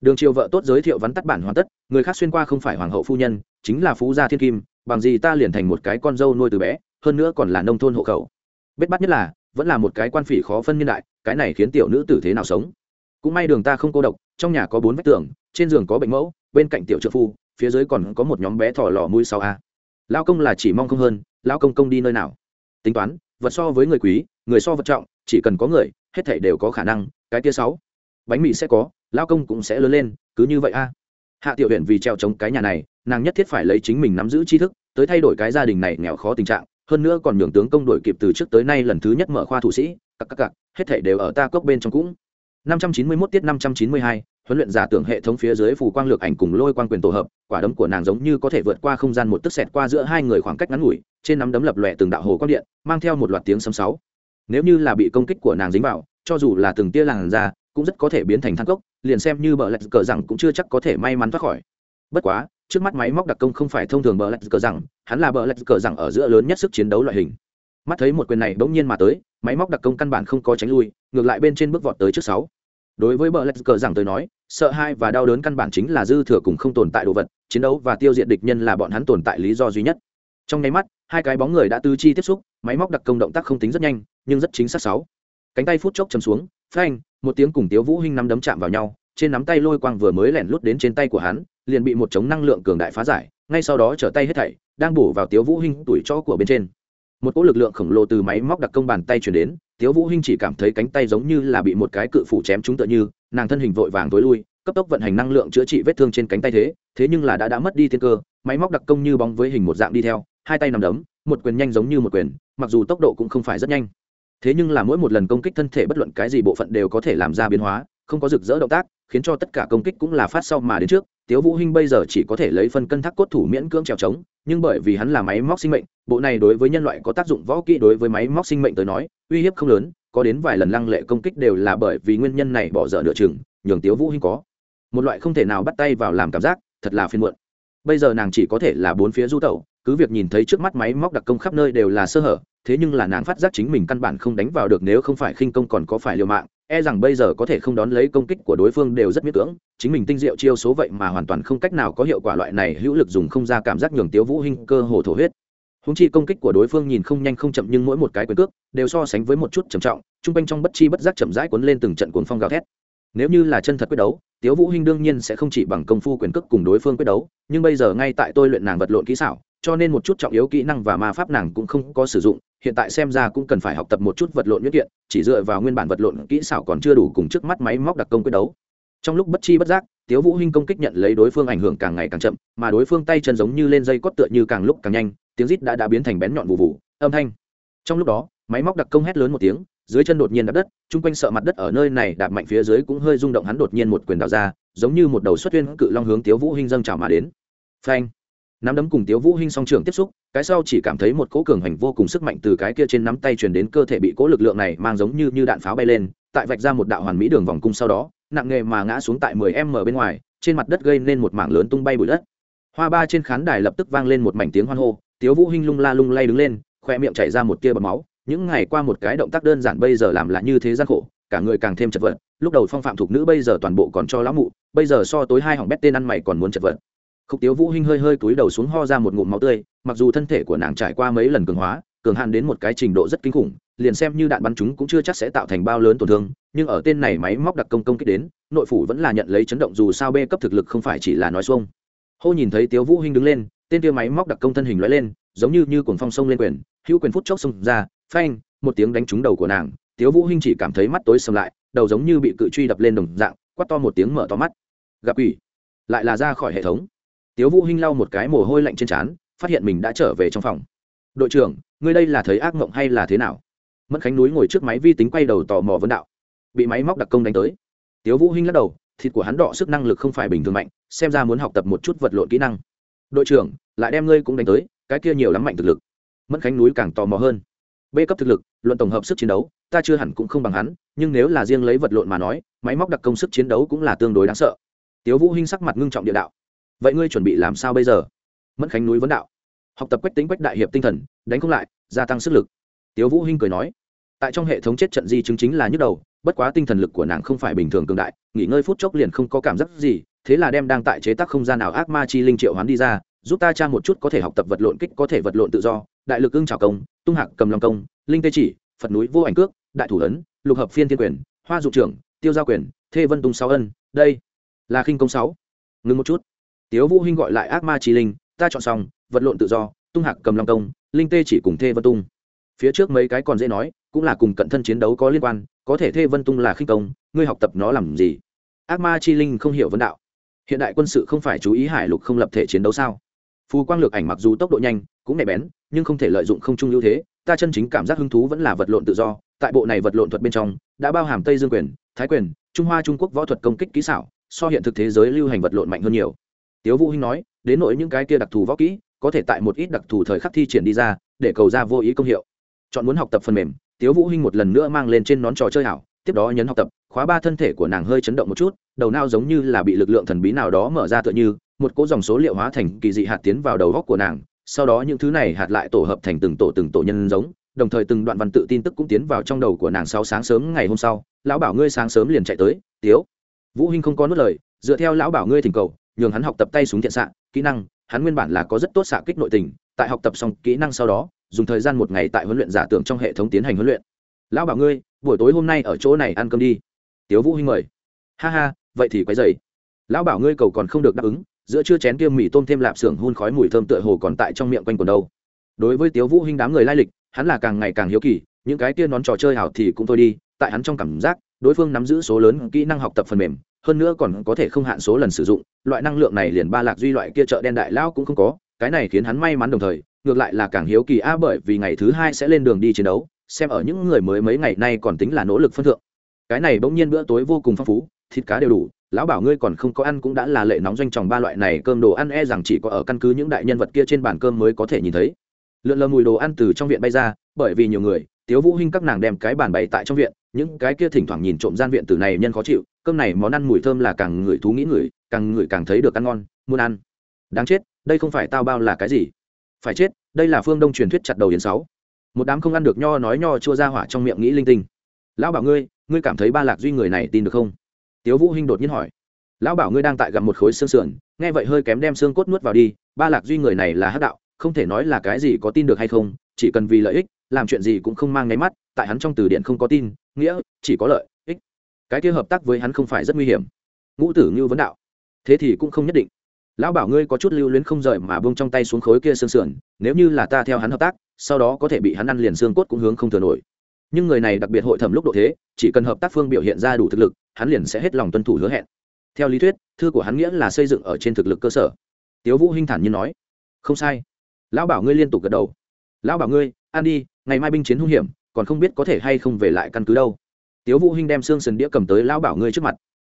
Đường triều vợ tốt giới thiệu vắn tắt bản hoàn tất, người khác xuyên qua không phải hoàng hậu phu nhân, chính là phú gia thiên kim, bằng gì ta liền thành một cái con dâu nuôi từ bé, hơn nữa còn là nông thôn hộ khẩu. Bết bắt nhất là, vẫn là một cái quan phỉ khó phân niên đại, cái này khiến tiểu nữ tử thế nào sống? Cũng may đường ta không cô độc, trong nhà có bốn vách tường, trên giường có bệnh mẫu, bên cạnh tiểu trợ phu phía dưới còn có một nhóm bé thỏ lò mũi sau a. Lao công là chỉ mong không hơn lao công công đi nơi nào? Tính toán vật so với người quý người so vật trọng chỉ cần có người hết thảy đều có khả năng cái tia sáu. Bánh mì sẽ có lao công cũng sẽ lớn lên cứ như vậy a. Hạ tiểu huyện vì treo chống cái nhà này nàng nhất thiết phải lấy chính mình nắm giữ tri thức tới thay đổi cái gia đình này nghèo khó tình trạng hơn nữa còn nhường tướng công đổi kịp từ trước tới nay lần thứ nhất mở khoa thủ sĩ các các cặc hết thảy đều ở ta cốc bên trong cũng. 591 tiết 592, huấn luyện giả tưởng hệ thống phía dưới phù quang lược ảnh cùng lôi quang quyền tổ hợp, quả đấm của nàng giống như có thể vượt qua không gian một tức xẹt qua giữa hai người khoảng cách ngắn ngủi, trên nắm đấm lập lòe từng đạo hồ quang điện, mang theo một loạt tiếng sấm sáu. Nếu như là bị công kích của nàng dính vào, cho dù là từng tia làn ra cũng rất có thể biến thành than cốc, liền xem như bờ lạch cờ rằng cũng chưa chắc có thể may mắn thoát khỏi. Bất quá, trước mắt máy móc đặc công không phải thông thường bờ lạch cờ rằng, hắn là bờ lạch cờ rằng ở giữa lớn nhất sức chiến đấu loại hình. Mắt thấy một quyền này bỗng nhiên mà tới, máy móc đặc công căn bản không có tránh lui, ngược lại bên trên bước vọt tới trước sáu. Đối với bờ lạch cờ rằng tới nói sợ hãi và đau đớn căn bản chính là dư thừa cùng không tồn tại đồ vật, chiến đấu và tiêu diệt địch nhân là bọn hắn tồn tại lý do duy nhất. Trong nháy mắt, hai cái bóng người đã tư chi tiếp xúc, máy móc đặc công động tác không tính rất nhanh, nhưng rất chính xác sáu. Cánh tay phút chốc chầm xuống, phanh, một tiếng cùng tiếu vũ hinh nắm đấm chạm vào nhau, trên nắm tay lôi quang vừa mới lẻn lút đến trên tay của hắn, liền bị một chống năng lượng cường đại phá giải, ngay sau đó trở tay hết thảy, đang bổ vào tiếu vũ hinh tuổi cho của bên trên. Một cỗ lực lượng khổng lồ từ máy móc đặc công bàn tay chuyển đến, tiếu vũ hinh chỉ cảm thấy cánh tay giống như là bị một cái cự phủ chém trúng tựa như nàng thân hình vội vàng tối lui, cấp tốc vận hành năng lượng chữa trị vết thương trên cánh tay thế thế nhưng là đã đã mất đi thiên cơ, máy móc đặc công như bóng với hình một dạng đi theo, hai tay nằm đấm, một quyền nhanh giống như một quyền, mặc dù tốc độ cũng không phải rất nhanh. Thế nhưng là mỗi một lần công kích thân thể bất luận cái gì bộ phận đều có thể làm ra biến hóa, không có rực rỡ động tác, khiến cho tất cả công kích cũng là phát sau mà đến trước. Tiếu vũ hinh bây giờ chỉ có thể lấy phân cân thác cốt thủ miễn cưỡng trèo trống, nhưng bởi vì hắn là máy móc sinh mệnh, bộ này đối với nhân loại có tác dụng võ kỹ đối với máy móc sinh mệnh tới nói, uy hiếp không lớn có đến vài lần lăng lệ công kích đều là bởi vì nguyên nhân này bỏ dở nửa chừng, nhường tiếu vũ hinh có. Một loại không thể nào bắt tay vào làm cảm giác, thật là phiền muộn. Bây giờ nàng chỉ có thể là bốn phía du tẩu, cứ việc nhìn thấy trước mắt máy móc đặc công khắp nơi đều là sơ hở, thế nhưng là nàng phát giác chính mình căn bản không đánh vào được nếu không phải khinh công còn có phải liều mạng e rằng bây giờ có thể không đón lấy công kích của đối phương đều rất miễn cưỡng, chính mình tinh diệu chiêu số vậy mà hoàn toàn không cách nào có hiệu quả loại này hữu lực dùng không ra cảm giác nhường tiếu vũ hinh cơ hồ thổ huyết. Húng chi công kích của đối phương nhìn không nhanh không chậm nhưng mỗi một cái quyền cước đều so sánh với một chút trầm trọng trung quanh trong bất chi bất giác chậm rãi cuốn lên từng trận cuốn phong gào thét. Nếu như là chân thật quyết đấu, tiếu vũ hinh đương nhiên sẽ không chỉ bằng công phu quyền cước cùng đối phương quyết đấu, nhưng bây giờ ngay tại tôi luyện nàng vật lộn kỹ xảo, cho nên một chút trọng yếu kỹ năng và ma pháp nàng cũng không có sử dụng, hiện tại xem ra cũng cần phải học tập một chút vật lộn nhất kiện, chỉ dựa vào nguyên bản vật lộn kỹ xảo còn chưa đủ cùng trước mắt máy móc đặc công quyết đấu. Trong lúc bất chi bất giác, tiếu vũ hinh công kích nhận lấy đối phương ảnh hưởng càng ngày càng chậm, mà đối phương tay chân giống như lên dây cót tựa như càng lúc càng nhanh, tiếng rít đã đã biến thành bén nhọn vụ vụ âm thanh. Trong lúc đó, máy móc đặc công hét lớn một tiếng dưới chân đột nhiên đạp đất, chung quanh sợ mặt đất ở nơi này đạp mạnh phía dưới cũng hơi rung động hắn đột nhiên một quyền đào ra, giống như một đầu xuất huyên cự long hướng tiếu vũ hinh dâng trào mà đến. Phanh! Nắm đấm cùng tiếu vũ hinh song trường tiếp xúc, cái sau chỉ cảm thấy một cỗ cường hành vô cùng sức mạnh từ cái kia trên nắm tay truyền đến cơ thể bị cỗ lực lượng này mang giống như như đạn pháo bay lên, tại vạch ra một đạo hoàn mỹ đường vòng cung sau đó, nặng nghề mà ngã xuống tại 10 m bên ngoài, trên mặt đất gây nên một mảng lớn tung bay bụi đất. Hoa ba trên khán đài lập tức vang lên một mảnh tiếng hoan hô, tiếu vũ hinh lung la lung lay đứng lên, khoe miệng chảy ra một tia bọt máu những ngày qua một cái động tác đơn giản bây giờ làm là như thế gian khổ, cả người càng thêm chật vật. Lúc đầu phong phạm thuộc nữ bây giờ toàn bộ còn cho lão mụ, bây giờ so tối hai hỏng bét tên ăn mày còn muốn chật vật. Khúc tiếu vũ hinh hơi hơi cúi đầu xuống ho ra một ngụm máu tươi, mặc dù thân thể của nàng trải qua mấy lần cường hóa, cường hạn đến một cái trình độ rất kinh khủng, liền xem như đạn bắn chúng cũng chưa chắc sẽ tạo thành bao lớn tổn thương, nhưng ở tên này máy móc đặc công công kích đến, nội phủ vẫn là nhận lấy chấn động dù sao b cấp thực lực không phải chỉ là nói xuông. Hô nhìn thấy tiếu vũ hinh đứng lên, tên kia máy móc đặc công thân hình lóe lên, giống như như cuồng phong sông lên quyền, hữu quyền phút chốc xông ra phanh một tiếng đánh trúng đầu của nàng tiếu vũ hinh chỉ cảm thấy mắt tối sầm lại đầu giống như bị cự truy đập lên đồng dạng quát to một tiếng mở to mắt. Gặp quỷ lại là ra khỏi hệ thống. Tiếu vũ hinh lau một cái mồ hôi lạnh trên trán phát hiện mình đã trở về trong phòng. Đội trưởng ngươi đây là thấy ác mộng hay là thế nào? Mẫn khánh núi ngồi trước máy vi tính quay đầu tò mò vấn đạo. Bị máy móc đặc công đánh tới. Tiếu vũ hinh lắc đầu thịt của hắn đỏ, sức năng lực không phải bình thường mạnh xem ra muốn học tập một chút vật lộn kỹ năng. Đội trưởng lại đem ngươi cũng đánh tới cái kia nhiều lắm mạnh thực lực. Mẫn khánh núi càng tò mò hơn b cấp thực lực, luận tổng hợp sức chiến đấu, ta chưa hẳn cũng không bằng hắn, nhưng nếu là riêng lấy vật lộn mà nói, máy móc đặc công sức chiến đấu cũng là tương đối đáng sợ. Tiếu vũ hinh sắc mặt ngưng trọng địa đạo. Vậy ngươi chuẩn bị làm sao bây giờ? Mẫn khánh núi vấn đạo. Học tập quách tính quách đại hiệp tinh thần, đánh không lại, gia tăng sức lực. Tiếu vũ hinh cười nói. Tại trong hệ thống chết trận di chứng chính là nhức đầu, bất quá tinh thần lực của nàng không phải bình thường cường đại, nghỉ ngơi phút chốc liền không có cảm giác gì, thế là đem đang tại chế tác không gian nào ác ma chi linh triệu hoán đi ra giúp ta tra một chút có thể học tập vật lộn kích, có thể vật lộn tự do, đại lực ưng trào công, tung hạc cầm long công, linh tê chỉ, phật núi vô ảnh cước, đại thủ ấn, lục hợp phiên thiên quyền, hoa dụng trưởng, tiêu giao quyền, thê vân tung sáu ân, đây là khinh công sáu. Ngừng một chút. Tiếu vũ hinh gọi lại ác ma trí linh, ta chọn xong, vật lộn tự do, tung hạc cầm long công, linh tê chỉ cùng thê vân tung. Phía trước mấy cái còn dễ nói, cũng là cùng cận thân chiến đấu có liên quan, có thể thê vân tung là khinh công, ngươi học tập nó làm gì? Ác ma chi linh không hiểu vấn đạo. Hiện đại quân sự không phải chú ý hải lục không lập thể chiến đấu sao? Phù quang lược ảnh mặc dù tốc độ nhanh, cũng nhạy bén, nhưng không thể lợi dụng không trung ưu thế, ta chân chính cảm giác hứng thú vẫn là vật lộn tự do, tại bộ này vật lộn thuật bên trong, đã bao hàm tây dương quyền, thái quyền, trung hoa trung quốc võ thuật công kích kỹ xảo, so hiện thực thế giới lưu hành vật lộn mạnh hơn nhiều. Tiếu vũ hinh nói, đến nỗi những cái kia đặc thù võ kỹ, có thể tại một ít đặc thù thời khắc thi triển đi ra, để cầu ra vô ý công hiệu. Chọn muốn học tập phần mềm, tiếu vũ hinh một lần nữa mang lên trên nón trò chơi hảo, tiếp đó nhấn học tập, khóa ba thân thể của nàng hơi chấn động một chút, đầu não giống như là bị lực lượng thần bí nào đó mở ra tựa như một cỗ dòng số liệu hóa thành kỳ dị hạt tiến vào đầu góc của nàng, sau đó những thứ này hạt lại tổ hợp thành từng tổ từng tổ nhân giống, đồng thời từng đoạn văn tự tin tức cũng tiến vào trong đầu của nàng sau sáng sớm ngày hôm sau, lão bảo ngươi sáng sớm liền chạy tới, tiếu. Vũ hinh không có nuốt lời, dựa theo lão bảo ngươi thỉnh cầu, nhường hắn học tập tay súng thiện xạ, kỹ năng, hắn nguyên bản là có rất tốt xạ kích nội tình, tại học tập xong kỹ năng sau đó, dùng thời gian một ngày tại huấn luyện giả tưởng trong hệ thống tiến hành huấn luyện. Lão bảo ngươi, buổi tối hôm nay ở chỗ này ăn cơm đi. Tiếu vũ hinh mời. Ha ha, vậy thì quấy dậy lão bảo ngươi cầu còn không được đáp ứng giữa chưa chén kia mì tôm thêm lạp xưởng hun khói mùi thơm tựa hồ còn tại trong miệng quanh quần đâu. Đối với tiếu vũ hinh đám người lai lịch, hắn là càng ngày càng hiếu kỳ, những cái kia nón trò chơi hảo thì cũng thôi đi, tại hắn trong cảm giác, đối phương nắm giữ số lớn kỹ năng học tập phần mềm, hơn nữa còn có thể không hạn số lần sử dụng, loại năng lượng này liền ba lạc duy loại kia chợ đen đại lao cũng không có, cái này khiến hắn may mắn đồng thời, ngược lại là càng hiếu kỳ a bởi vì ngày thứ hai sẽ lên đường đi chiến đấu, xem ở những người mới mấy ngày nay còn tính là nỗ lực phân thượng. Cái này bỗng nhiên bữa tối vô cùng phong phú, thịt cá đều đủ lão bảo ngươi còn không có ăn cũng đã là lệ nóng doanh tròng ba loại này, cơm đồ ăn e rằng chỉ có ở căn cứ những đại nhân vật kia trên bàn cơm mới có thể nhìn thấy. Lượn lờ mùi đồ ăn từ trong viện bay ra, bởi vì nhiều người, tiếu vũ hinh các nàng đem cái bàn bày tại trong viện, những cái kia thỉnh thoảng nhìn trộm gian viện từ này nhân khó chịu, cơm này món ăn mùi thơm là càng người thú nghĩ người, càng người càng thấy được ăn ngon, muốn ăn. Đáng chết, đây không phải tao bao là cái gì? Phải chết, đây là phương đông truyền thuyết chặt đầu yến sáu. Một đám không ăn được nho nói nho chua ra hỏa trong miệng nghĩ linh tinh. Lão bảo ngươi ngươi cảm thấy ba lạc duy người này tin được không? Tiếu vũ hinh đột nhiên hỏi, lão bảo ngươi đang tại gặp một khối xương sườn, nghe vậy hơi kém đem xương cốt nuốt vào đi, ba lạc duy người này là hắc đạo, không thể nói là cái gì có tin được hay không, chỉ cần vì lợi ích, làm chuyện gì cũng không mang ngáy mắt, tại hắn trong từ điển không có tin, nghĩa, chỉ có lợi ích. Cái kia hợp tác với hắn không phải rất nguy hiểm. Ngũ tử như vấn đạo, thế thì cũng không nhất định. Lão bảo ngươi có chút lưu luyến không rời mà bông trong tay xuống khối kia xương sườn, nếu như là ta theo hắn hợp tác, sau đó có thể bị hắn ăn liền xương cốt cũng hướng không thừa nổi nhưng người này đặc biệt hội thẩm lúc độ thế, chỉ cần hợp tác phương biểu hiện ra đủ thực lực, hắn liền sẽ hết lòng tuân thủ hứa hẹn. Theo lý thuyết, thư của hắn nghĩa là xây dựng ở trên thực lực cơ sở. Tiếu vũ hinh thản nhiên nói, không sai. Lão bảo ngươi liên tục gật đầu. Lão bảo ngươi an đi, ngày mai binh chiến hung hiểm, còn không biết có thể hay không về lại căn cứ đâu. Tiếu vũ hinh đem xương sườn đĩa cầm tới lão bảo ngươi trước mặt.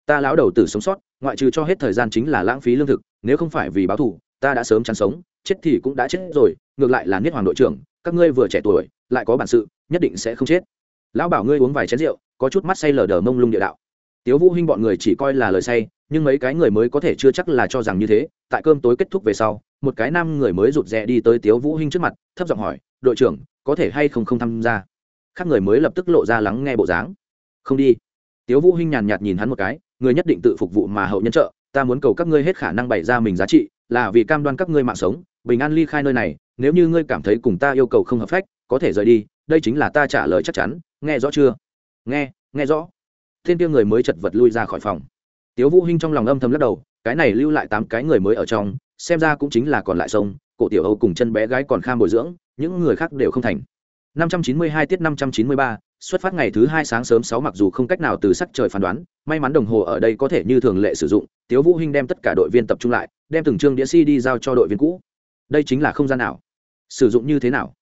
Ta lão đầu tử sống sót, ngoại trừ cho hết thời gian chính là lãng phí lương thực, nếu không phải vì báo thù, ta đã sớm chán sống, chết thì cũng đã chết rồi, ngược lại là niết hoàng đội trưởng, các ngươi vừa trẻ tuổi, lại có bản sự nhất định sẽ không chết. Lão bảo ngươi uống vài chén rượu, có chút mắt say lờ đờ mông lung địa đạo. Tiếu vũ hinh bọn người chỉ coi là lời say, nhưng mấy cái người mới có thể chưa chắc là cho rằng như thế. Tại cơm tối kết thúc về sau, một cái nam người mới rụt rè đi tới tiếu vũ hinh trước mặt, thấp giọng hỏi, đội trưởng, có thể hay không không tham gia? Khác người mới lập tức lộ ra lắng nghe bộ dáng. Không đi. Tiếu vũ hinh nhàn nhạt nhìn hắn một cái người nhất định tự phục vụ mà hậu nhân trợ, ta muốn cầu các ngươi hết khả năng bày ra mình giá trị, là vì cam đoan các ngươi mạng sống, bình an ly khai nơi này, nếu như ngươi cảm thấy cùng ta yêu cầu không hợp phách có thể rời đi đây chính là ta trả lời chắc chắn nghe rõ chưa? Nghe nghe rõ. Thiên tiêu người mới chật vật lui ra khỏi phòng. Tiếu vũ hinh trong lòng âm thầm lắc đầu cái này lưu lại tám cái người mới ở trong xem ra cũng chính là còn lại sông cổ tiểu âu cùng chân bé gái còn kham bồi dưỡng những người khác đều không thành. 592 tiết 593, xuất phát ngày thứ hai sáng sớm sáu mặc dù không cách nào từ sắc trời phán đoán may mắn đồng hồ ở đây có thể như thường lệ sử dụng tiếu vũ hinh đem tất cả đội viên tập trung lại đem từng chương đĩa cd giao cho đội viên cũ. Đây chính là không gian nào? Sử dụng như thế nào?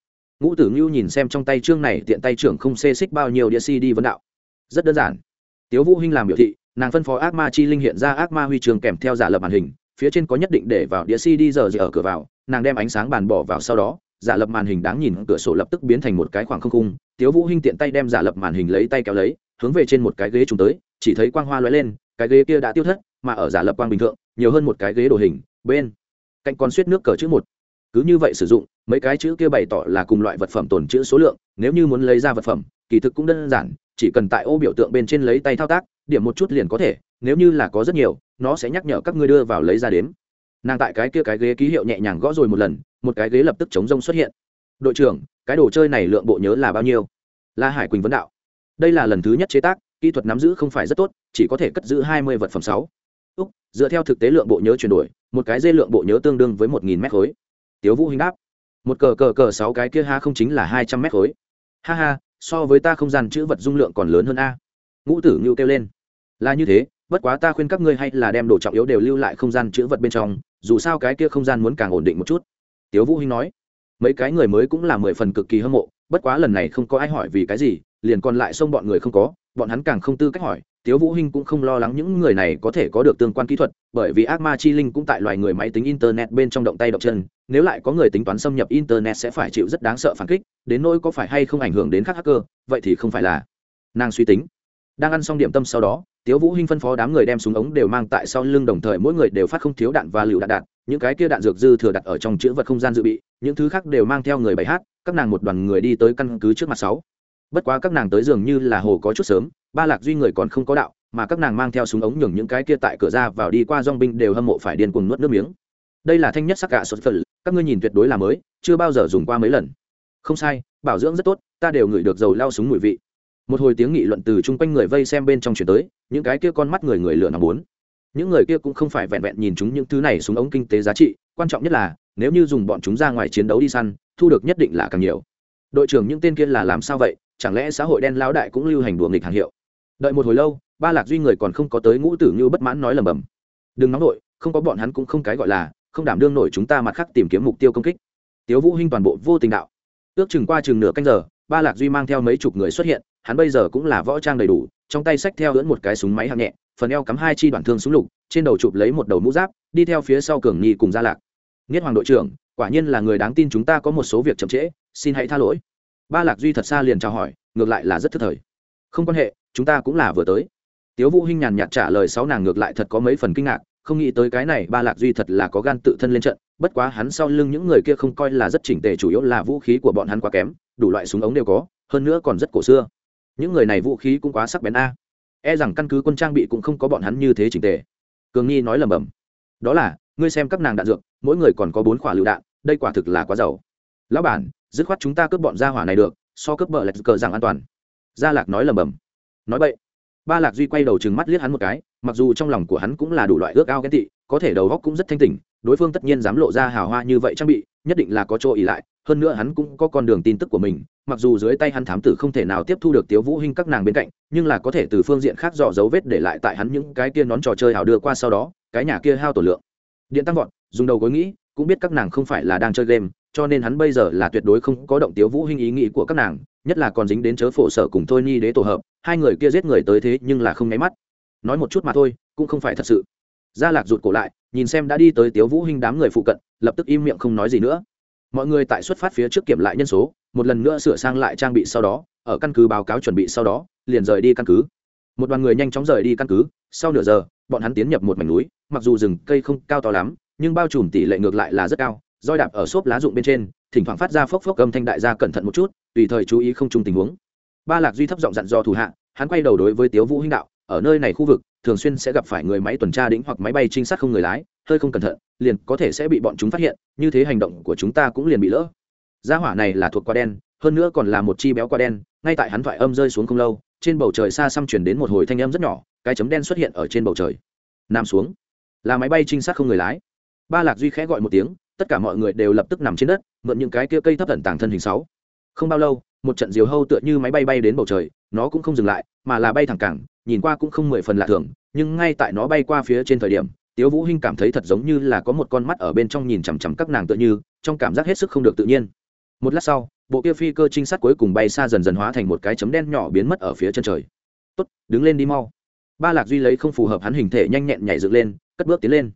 Ngũ tử ngưu nhìn xem trong tay chương này tiện tay trưởng không xê xích bao nhiêu đĩa cd vấn đạo. Rất đơn giản. Tiếu vũ hinh làm biểu thị, nàng phân phó ác ma chi linh hiện ra ác ma huy trường kèm theo giả lập màn hình, phía trên có nhất định để vào đĩa cd giờ gì ở cửa vào, nàng đem ánh sáng bàn bỏ vào sau đó, giả lập màn hình đáng nhìn cửa sổ lập tức biến thành một cái khoảng không khung, tiếu vũ hinh tiện tay đem giả lập màn hình lấy tay kéo lấy, hướng về trên một cái ghế chúng tới, chỉ thấy quang hoa lóe lên, cái ghế kia đã tiêu thất, mà ở giả lập quang bình thường nhiều hơn một cái ghế đồ hình, bên cạnh con suýt nước cờ chữ một cứ như vậy sử dụng, mấy cái chữ kia bày tỏ là cùng loại vật phẩm tồn chữ số lượng, nếu như muốn lấy ra vật phẩm, kỳ thực cũng đơn giản, chỉ cần tại ô biểu tượng bên trên lấy tay thao tác, điểm một chút liền có thể, nếu như là có rất nhiều, nó sẽ nhắc nhở các ngươi đưa vào lấy ra đếm. Nàng tại cái kia cái ghế ký hiệu nhẹ nhàng gõ rồi một lần, một cái ghế lập tức chống rông xuất hiện. Đội trưởng, cái đồ chơi này lượng bộ nhớ là bao nhiêu? La hải quỳnh vấn đạo. Đây là lần thứ nhất chế tác, kỹ thuật nắm giữ không phải rất tốt, chỉ có thể cất giữ hai mươi vật phẩm sáu. Úc, dựa theo thực tế lượng bộ nhớ chuyển đổi, một cái dây lượng bộ nhớ tương đương với một nghìn mét khối tiếu vũ hình đáp. Một cờ cờ cờ sáu cái kia ha không chính là hai trăm mét khối. Ha ha, so với ta không gian chữ vật dung lượng còn lớn hơn a. Ngũ tử ngưu kêu lên. Là như thế, bất quá ta khuyên các ngươi hay là đem đồ trọng yếu đều lưu lại không gian chữ vật bên trong, dù sao cái kia không gian muốn càng ổn định một chút. Tiếu vũ hinh nói. Mấy cái người mới cũng là mười phần cực kỳ hâm mộ, bất quá lần này không có ai hỏi vì cái gì, liền còn lại xông bọn người không có bọn hắn càng không tư cách hỏi, tiếu vũ hinh cũng không lo lắng những người này có thể có được tương quan kỹ thuật, bởi vì ác ma chi linh cũng tại loài người máy tính internet bên trong động tay động chân, nếu lại có người tính toán xâm nhập internet sẽ phải chịu rất đáng sợ phản kích, đến nỗi có phải hay không ảnh hưởng đến các hacker, vậy thì không phải là nàng suy tính. Đang ăn xong điểm tâm sau đó, tiếu vũ hinh phân phó đám người đem súng ống đều mang tại sau lưng đồng thời mỗi người đều phát không thiếu đạn và liều đạn đạn, những cái kia đạn dược dư thừa đặt ở trong chữ vật không gian dự bị, những thứ khác đều mang theo người bảy hát, các nàng một đoàn người đi tới căn cứ trước mặt sáu bất quá các nàng tới dường như là hồ có chút sớm, ba lạc duy người còn không có đạo, mà các nàng mang theo súng ống nhường những cái kia tại cửa ra vào đi qua dong binh đều hâm mộ phải điên cuồng nuốt nước miếng. Đây là thanh nhất sắc gạ xuất phật các ngươi nhìn tuyệt đối là mới, chưa bao giờ dùng qua mấy lần. Không sai, bảo dưỡng rất tốt, ta đều ngửi được dầu lao súng mùi vị. Một hồi tiếng nghị luận từ chung quanh người vây xem bên trong chuyển tới, những cái kia con mắt người người lửa nằm muốn những người kia cũng không phải vẹn vẹn nhìn chúng những thứ này súng ống kinh tế giá trị, quan trọng nhất là, nếu như dùng bọn chúng ra ngoài chiến đấu đi săn, thu được nhất định là càng nhiều. Đội trưởng những tên kia là làm sao vậy? Chẳng lẽ xã hội đen lão đại cũng lưu hành đùa nghịch hàng hiệu? Đợi một hồi lâu, ba lạc duy người còn không có tới ngũ tử như bất mãn nói lầm bầm đừng nóng nổi không có bọn hắn cũng không cái gọi là, không đảm đương nổi chúng ta mặt khác tìm kiếm mục tiêu công kích. Tiếu vũ hinh toàn bộ vô tình đạo. Ước chừng qua chừng nửa canh giờ, ba lạc duy mang theo mấy chục người xuất hiện, hắn bây giờ cũng là võ trang đầy đủ, trong tay xách theo lưỡn một cái súng máy hạng nhẹ, phần eo cắm hai chi đoạn thương súng lục, trên đầu chụp lấy một đầu mũ giáp, đi theo phía sau cường nhi cùng gia lạc. Nghiết hoàng đội trưởng, quả nhiên là người đáng tin chúng ta có một số việc chậm trễ, xin hãy tha lỗi ba lạc duy thật xa liền chào hỏi, ngược lại là rất thức thời. Không quan hệ, chúng ta cũng là vừa tới. Tiếu vũ hinh nhàn nhạt trả lời sáu nàng ngược lại thật có mấy phần kinh ngạc, không nghĩ tới cái này ba lạc duy thật là có gan tự thân lên trận, bất quá hắn sau lưng những người kia không coi là rất chỉnh tề chủ yếu là vũ khí của bọn hắn quá kém, đủ loại súng ống đều có, hơn nữa còn rất cổ xưa. Những người này vũ khí cũng quá sắc bén a. E rằng căn cứ quân trang bị cũng không có bọn hắn như thế chỉnh tề. Cường nghi nói lầm bầm đó là, ngươi xem các nàng đạn dược, mỗi người còn có bốn quả lựu đạn, đây quả thực là quá giàu lão bản, dứt khoát chúng ta cướp bọn gia hỏa này được, so cướp bờ lạch cờ rằng an toàn. Gia lạc nói lầm bầm nói vậy ba lạc duy quay đầu chừng mắt liếc hắn một cái, mặc dù trong lòng của hắn cũng là đủ loại ước ao ghen tị, có thể đầu góc cũng rất thanh tỉnh, đối phương tất nhiên dám lộ ra hào hoa như vậy trang bị, nhất định là có chỗ ỉ lại, hơn nữa hắn cũng có con đường tin tức của mình, mặc dù dưới tay hắn thám tử không thể nào tiếp thu được tiếu vũ hinh các nàng bên cạnh, nhưng là có thể từ phương diện khác dò dấu vết để lại tại hắn những cái kia nón trò chơi hào đưa qua sau đó, cái nhà kia hao tổ lượng. Điện tăng vọt, dùng đầu gối nghĩ, cũng biết các nàng không phải là đang chơi game cho nên hắn bây giờ là tuyệt đối không có động tiếu vũ hinh ý nghĩ của các nàng, nhất là còn dính đến chớ phổ sở cùng thôi ni đế tổ hợp, hai người kia giết người tới thế nhưng là không nháy mắt. Nói một chút mà thôi, cũng không phải thật sự. Gia lạc rụt cổ lại, nhìn xem đã đi tới tiếu vũ hinh đám người phụ cận, lập tức im miệng không nói gì nữa. Mọi người tại xuất phát phía trước kiểm lại nhân số, một lần nữa sửa sang lại trang bị sau đó, ở căn cứ báo cáo chuẩn bị sau đó, liền rời đi căn cứ. Một đoàn người nhanh chóng rời đi căn cứ, sau nửa giờ, bọn hắn tiến nhập một mảnh núi, mặc dù rừng cây không cao to lắm, nhưng bao trùm tỷ lệ ngược lại là rất cao roi đạp ở xốp lá rụng bên trên, thỉnh thoảng phát ra phốc phốc âm thanh đại gia cẩn thận một chút, tùy thời chú ý không chung tình huống. Ba lạc duy thấp giọng dặn do thủ hạ, hắn quay đầu đối với tiếu vũ hinh đạo, ở nơi này khu vực, thường xuyên sẽ gặp phải người máy tuần tra đĩnh hoặc máy bay trinh sát không người lái, hơi không cẩn thận, liền có thể sẽ bị bọn chúng phát hiện, như thế hành động của chúng ta cũng liền bị lỡ. Gia hỏa này là thuộc quả đen, hơn nữa còn là một chi béo quả đen, ngay tại hắn thoại âm rơi xuống không lâu, trên bầu trời xa xăm chuyển đến một hồi thanh âm rất nhỏ, cái chấm đen xuất hiện ở trên bầu trời. Nam xuống. Là máy bay trinh sát không người lái. Ba lạc duy khẽ gọi một tiếng tất cả mọi người đều lập tức nằm trên đất, mượn những cái kia cây thấp tận tàng thân hình sáu. Không bao lâu, một trận diều hâu tựa như máy bay bay đến bầu trời, nó cũng không dừng lại, mà là bay thẳng cẳng nhìn qua cũng không mười phần lạ thường, nhưng ngay tại nó bay qua phía trên thời điểm, tiếu vũ hinh cảm thấy thật giống như là có một con mắt ở bên trong nhìn chằm chằm các nàng tựa như, trong cảm giác hết sức không được tự nhiên. Một lát sau, bộ kia phi cơ trinh sát cuối cùng bay xa dần dần hóa thành một cái chấm đen nhỏ biến mất ở phía chân trời. Tốt, đứng lên đi mau. Ba lạc duy lấy không phù hợp hắn hình thể nhanh nhẹn nhảy dựng lên, cất bước tiến lên.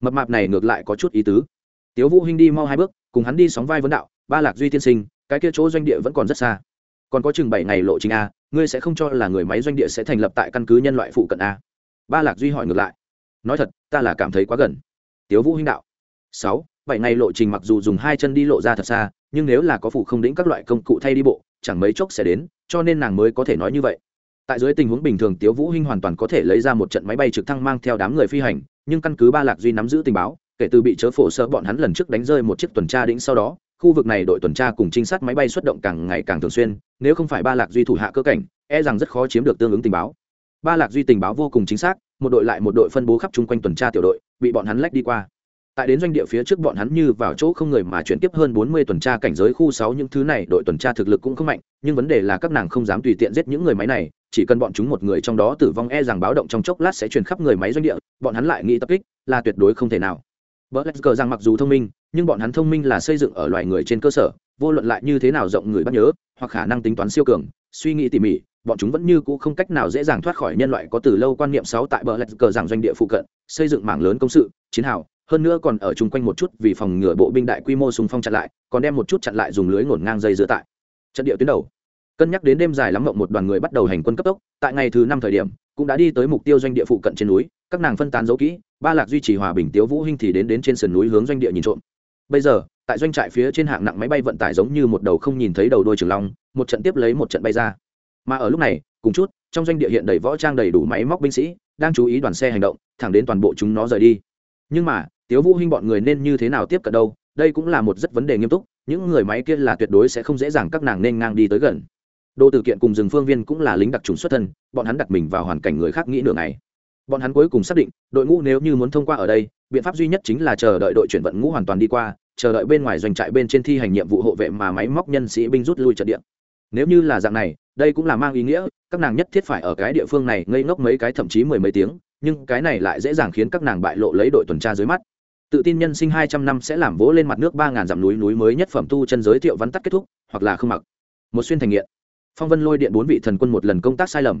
Mập mạp này ngược lại có chút ý tứ tiếu vũ hinh đi mau hai bước, cùng hắn đi sóng vai vấn đạo, ba lạc duy tiên sinh, cái kia chỗ doanh địa vẫn còn rất xa. Còn có chừng bảy ngày lộ trình a, ngươi sẽ không cho là người máy doanh địa sẽ thành lập tại căn cứ nhân loại phụ cận a. Ba lạc duy hỏi ngược lại, nói thật, ta là cảm thấy quá gần. Tiếu vũ hinh đạo, sáu, bảy ngày lộ trình mặc dù dùng hai chân đi lộ ra thật xa, nhưng nếu là có phụ không đĩnh các loại công cụ thay đi bộ, chẳng mấy chốc sẽ đến, cho nên nàng mới có thể nói như vậy. Tại dưới tình huống bình thường, tiếu vũ hinh hoàn toàn có thể lấy ra một trận máy bay trực thăng mang theo đám người phi hành, nhưng căn cứ ba lạc duy nắm giữ tình báo kể từ bị chớ phổ sơ bọn hắn lần trước đánh rơi một chiếc tuần tra đĩnh sau đó, khu vực này đội tuần tra cùng trinh sát máy bay xuất động càng ngày càng thường xuyên, nếu không phải ba lạc duy thủ hạ cơ cảnh e rằng rất khó chiếm được tương ứng tình báo. Ba lạc duy tình báo vô cùng chính xác, một đội lại một đội phân bố khắp chung quanh tuần tra tiểu đội, bị bọn hắn lách đi qua. Tại đến doanh địa phía trước bọn hắn như vào chỗ không người mà chuyển tiếp hơn bốn mươi tuần tra cảnh giới khu sáu những thứ này, đội tuần tra thực lực cũng không mạnh, nhưng vấn đề là các nàng không dám tùy tiện giết những người máy này, chỉ cần bọn chúng một người trong đó tử vong e rằng báo động trong chốc lát sẽ truyền khắp người máy doanh địa, bọn hắn lại nghĩ tập kích, là tuyệt đối không thể nào. Bỡ lẽ cờ rằng mặc dù thông minh, nhưng bọn hắn thông minh là xây dựng ở loài người trên cơ sở, vô luận lại như thế nào rộng người bắt nhớ, hoặc khả năng tính toán siêu cường, suy nghĩ tỉ mỉ, bọn chúng vẫn như cũ không cách nào dễ dàng thoát khỏi nhân loại có từ lâu quan niệm sáu tại bờ lẽ cờ rằng doanh địa phụ cận, xây dựng mảng lớn công sự, chiến hào, hơn nữa còn ở chung quanh một chút vì phòng ngừa bộ binh đại quy mô xung phong chặn lại, còn đem một chút chặn lại dùng lưới ngổn ngang dây dựa tại. Trận địa tuyến đầu. Cân nhắc đến đêm dài lắm mộng một đoàn người bắt đầu hành quân cấp tốc, tại ngày thứ năm thời điểm, cũng đã đi tới mục tiêu doanh địa phụ cận trên núi, các nàng phân tán dấu kỹ ba lạc duy trì hòa bình tiếu vũ hinh thì đến đến trên sườn núi hướng doanh địa nhìn trộm bây giờ tại doanh trại phía trên hạng nặng máy bay vận tải giống như một đầu không nhìn thấy đầu đôi trường long một trận tiếp lấy một trận bay ra mà ở lúc này cùng chút trong doanh địa hiện đầy võ trang đầy đủ máy móc binh sĩ đang chú ý đoàn xe hành động thẳng đến toàn bộ chúng nó rời đi nhưng mà tiếu vũ hinh bọn người nên như thế nào tiếp cận đâu đây cũng là một rất vấn đề nghiêm túc những người máy kia là tuyệt đối sẽ không dễ dàng các nàng nên ngang đi tới gần đô tử kiện cùng rừng phương viên cũng là lính đặc trùng xuất thân bọn hắn đặt mình vào hoàn cảnh người khác nghĩ nửa ngày bọn hắn cuối cùng xác định, đội ngũ nếu như muốn thông qua ở đây, biện pháp duy nhất chính là chờ đợi đội chuyển vận ngũ hoàn toàn đi qua, chờ đợi bên ngoài doanh trại bên trên thi hành nhiệm vụ hộ vệ mà máy móc nhân sĩ binh rút lui trận địa. Nếu như là dạng này, đây cũng là mang ý nghĩa, các nàng nhất thiết phải ở cái địa phương này ngây ngốc mấy cái thậm chí mười mấy tiếng, nhưng cái này lại dễ dàng khiến các nàng bại lộ lấy đội tuần tra dưới mắt. Tự tin nhân sinh hai trăm năm sẽ làm vỗ lên mặt nước ba ngàn dặm núi núi mới nhất phẩm tu chân giới thiệu vắn tắt kết thúc, hoặc là không mặc. Một xuyên thành nghiện. Phong vân lôi điện bốn vị thần quân một lần công tác sai lầm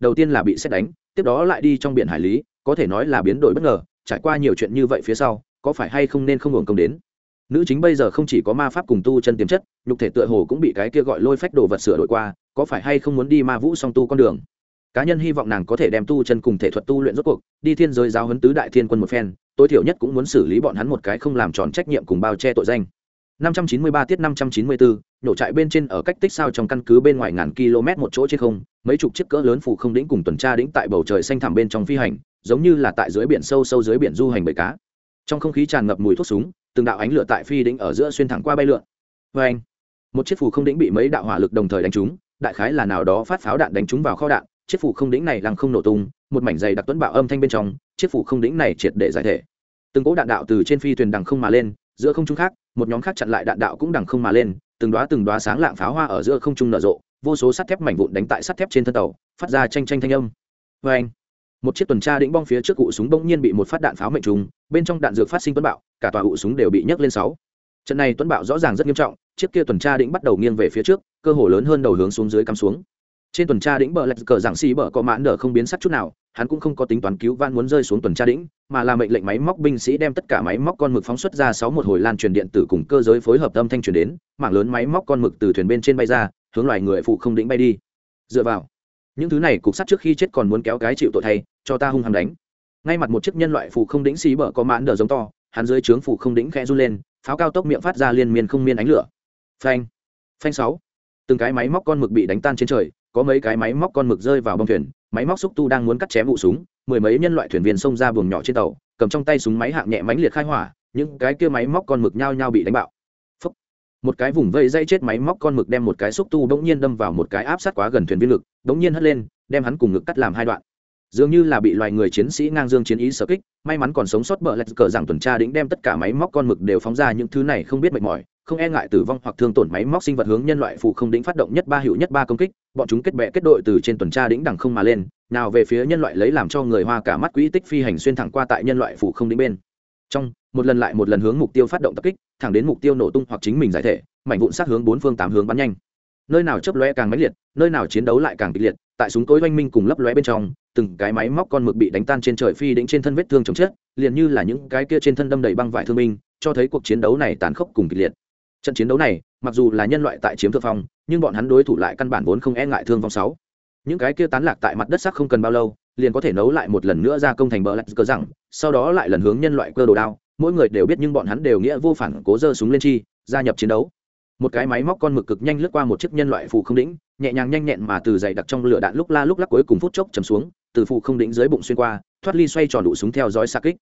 đầu tiên là bị xét đánh tiếp đó lại đi trong biển hải lý có thể nói là biến đổi bất ngờ trải qua nhiều chuyện như vậy phía sau có phải hay không nên không hưởng công đến? Nữ chính bây giờ không chỉ có ma pháp cùng tu chân tiềm chất nhục thể tựa hồ cũng bị cái kia gọi lôi phách đồ vật sửa đổi qua có phải hay không muốn đi ma vũ song tu con đường? Cá nhân hy vọng nàng có thể đem tu chân cùng thể thuật tu luyện rốt cuộc đi thiên giới giáo huấn tứ đại thiên quân một phen tối thiểu nhất cũng muốn xử lý bọn hắn một cái không làm tròn trách nhiệm cùng bao che tội danh. 593 tiết 594, nổ trại bên trên ở cách tích sao trong căn cứ bên ngoài ngàn km một chỗ trên không, mấy chục chiếc cỡ lớn phủ không đỉnh cùng tuần tra đỉnh tại bầu trời xanh thẳm bên trong phi hành, giống như là tại dưới biển sâu sâu dưới biển du hành bầy cá. Trong không khí tràn ngập mùi thuốc súng, từng đạo ánh lửa tại phi đỉnh ở giữa xuyên thẳng qua bay lượn. Anh, Một chiếc phủ không đỉnh bị mấy đạo hỏa lực đồng thời đánh trúng, đại khái là nào đó phát pháo đạn đánh trúng vào kho đạn, chiếc phủ không đỉnh này lăng không nổ tung, một mảnh dày đặc tuấn bạo âm thanh bên trong, chiếc phủ không đỉnh này triệt để giải thể. Từng cỗ đạn đạo từ trên phi thuyền đằng không mà lên, giữa không trung khác một nhóm khác chặn lại đạn đạo cũng đằng không mà lên từng đoá từng đoá sáng lạng pháo hoa ở giữa không trung nở rộ, vô số sắt thép mảnh vụn đánh tại sắt thép trên thân tàu, phát ra tranh tranh thanh âm. Vê anh, một chiếc tuần tra đĩnh bong phía trước cụ súng bỗng nhiên bị một phát đạn pháo mệnh trùng, bên trong đạn dược phát sinh tuấn bạo, cả tòa cụ súng đều bị nhấc lên sáu. Trận này tuấn bạo rõ ràng rất nghiêm trọng, chiếc kia tuần tra đĩnh bắt đầu nghiêng về phía trước, cơ hồ lớn hơn đầu hướng xuống dưới cắm xuống trên tuần tra đĩnh bờ lạch cờ giảng xì bờ có mãn nở không biến sắc chút nào, hắn cũng không có tính toán cứu van muốn rơi xuống tuần tra đĩnh mà là mệnh lệnh máy móc binh sĩ đem tất cả máy móc con mực phóng xuất ra sáu một hồi lan truyền điện tử cùng cơ giới phối hợp âm thanh truyền đến, mảng lớn máy móc con mực từ thuyền bên trên bay ra, hướng loài người phụ không đĩnh bay đi. Dựa vào, những thứ này cục sắt trước khi chết còn muốn kéo cái chịu tội thay, cho ta hung hăng đánh. Ngay mặt một chiếc nhân loại phụ không đĩnh xì bờ có mãn nở giống to, hắn dưới trướng phụ không đĩnh khẽ run lên, pháo cao tốc miệng phát ra liên miên không miên ánh lửa. Phanh phanh sáu. Từng cái máy móc con mực bị đánh tan trên trời có mấy cái máy móc con mực rơi vào bông thuyền, máy móc xúc tu đang muốn cắt chém vụ súng, mười mấy nhân loại thuyền viên xông ra buồng nhỏ trên tàu, cầm trong tay súng máy hạng nhẹ mánh liệt khai hỏa, những cái kia máy móc con mực nhao nhao bị đánh bạo Phúc. một cái vùng vây dây chết máy móc con mực đem một cái xúc tu bỗng nhiên đâm vào một cái áp sát quá gần thuyền viên lực, bỗng nhiên hất lên, đem hắn cùng ngực cắt làm hai đoạn dường như là bị loài người chiến sĩ ngang dương chiến ý sở kích, may mắn còn sống sót bờ lạch cờ rằng tuần tra đĩnh đem tất cả máy móc con mực đều phóng ra những thứ này không biết mệt mỏi không e ngại tử vong hoặc thương tổn máy móc sinh vật hướng nhân loại phụ không đĩnh phát động nhất ba hiệu nhất ba công kích, bọn chúng kết bè kết đội từ trên tuần tra đĩnh đằng không mà lên, nào về phía nhân loại lấy làm cho người hoa cả mắt quỹ tích phi hành xuyên thẳng qua tại nhân loại phụ không đĩnh bên. Trong, một lần lại một lần hướng mục tiêu phát động tập kích, thẳng đến mục tiêu nổ tung hoặc chính mình giải thể, mảnh vụn sát hướng bốn phương tám hướng bắn nhanh. Nơi nào chấp lóe càng mãnh liệt, nơi nào chiến đấu lại càng kịch liệt, tại súng tối oanh minh cùng lấp lóe bên trong, từng cái máy móc con mực bị đánh tan trên trời phi đĩnh trên thân vết thương chồng chết, liền như là những cái kia trên thân đâm đầy băng vải thương minh cho thấy cuộc chiến đấu này tàn khốc cùng kịch liệt trận chiến đấu này, mặc dù là nhân loại tại chiếm thượng phong, nhưng bọn hắn đối thủ lại căn bản vốn không e ngại thương vong sáu. Những cái kia tán lạc tại mặt đất sắc không cần bao lâu, liền có thể nấu lại một lần nữa ra công thành bờ lạch cờ rằng sau đó lại lần hướng nhân loại cơ đồ đao, mỗi người đều biết nhưng bọn hắn đều nghĩa vô phản cố giơ súng lên chi, gia nhập chiến đấu. Một cái máy móc con mực cực nhanh lướt qua một chiếc nhân loại phù không đĩnh nhẹ nhàng nhanh nhẹn mà từ dày đặc trong lửa đạn lúc la lúc lắc cuối cùng phút chốc chầm xuống, từ phụ không đĩnh dưới bụng xuyên qua, thoát ly xoay tròn đủ súng theo dõi xa kích.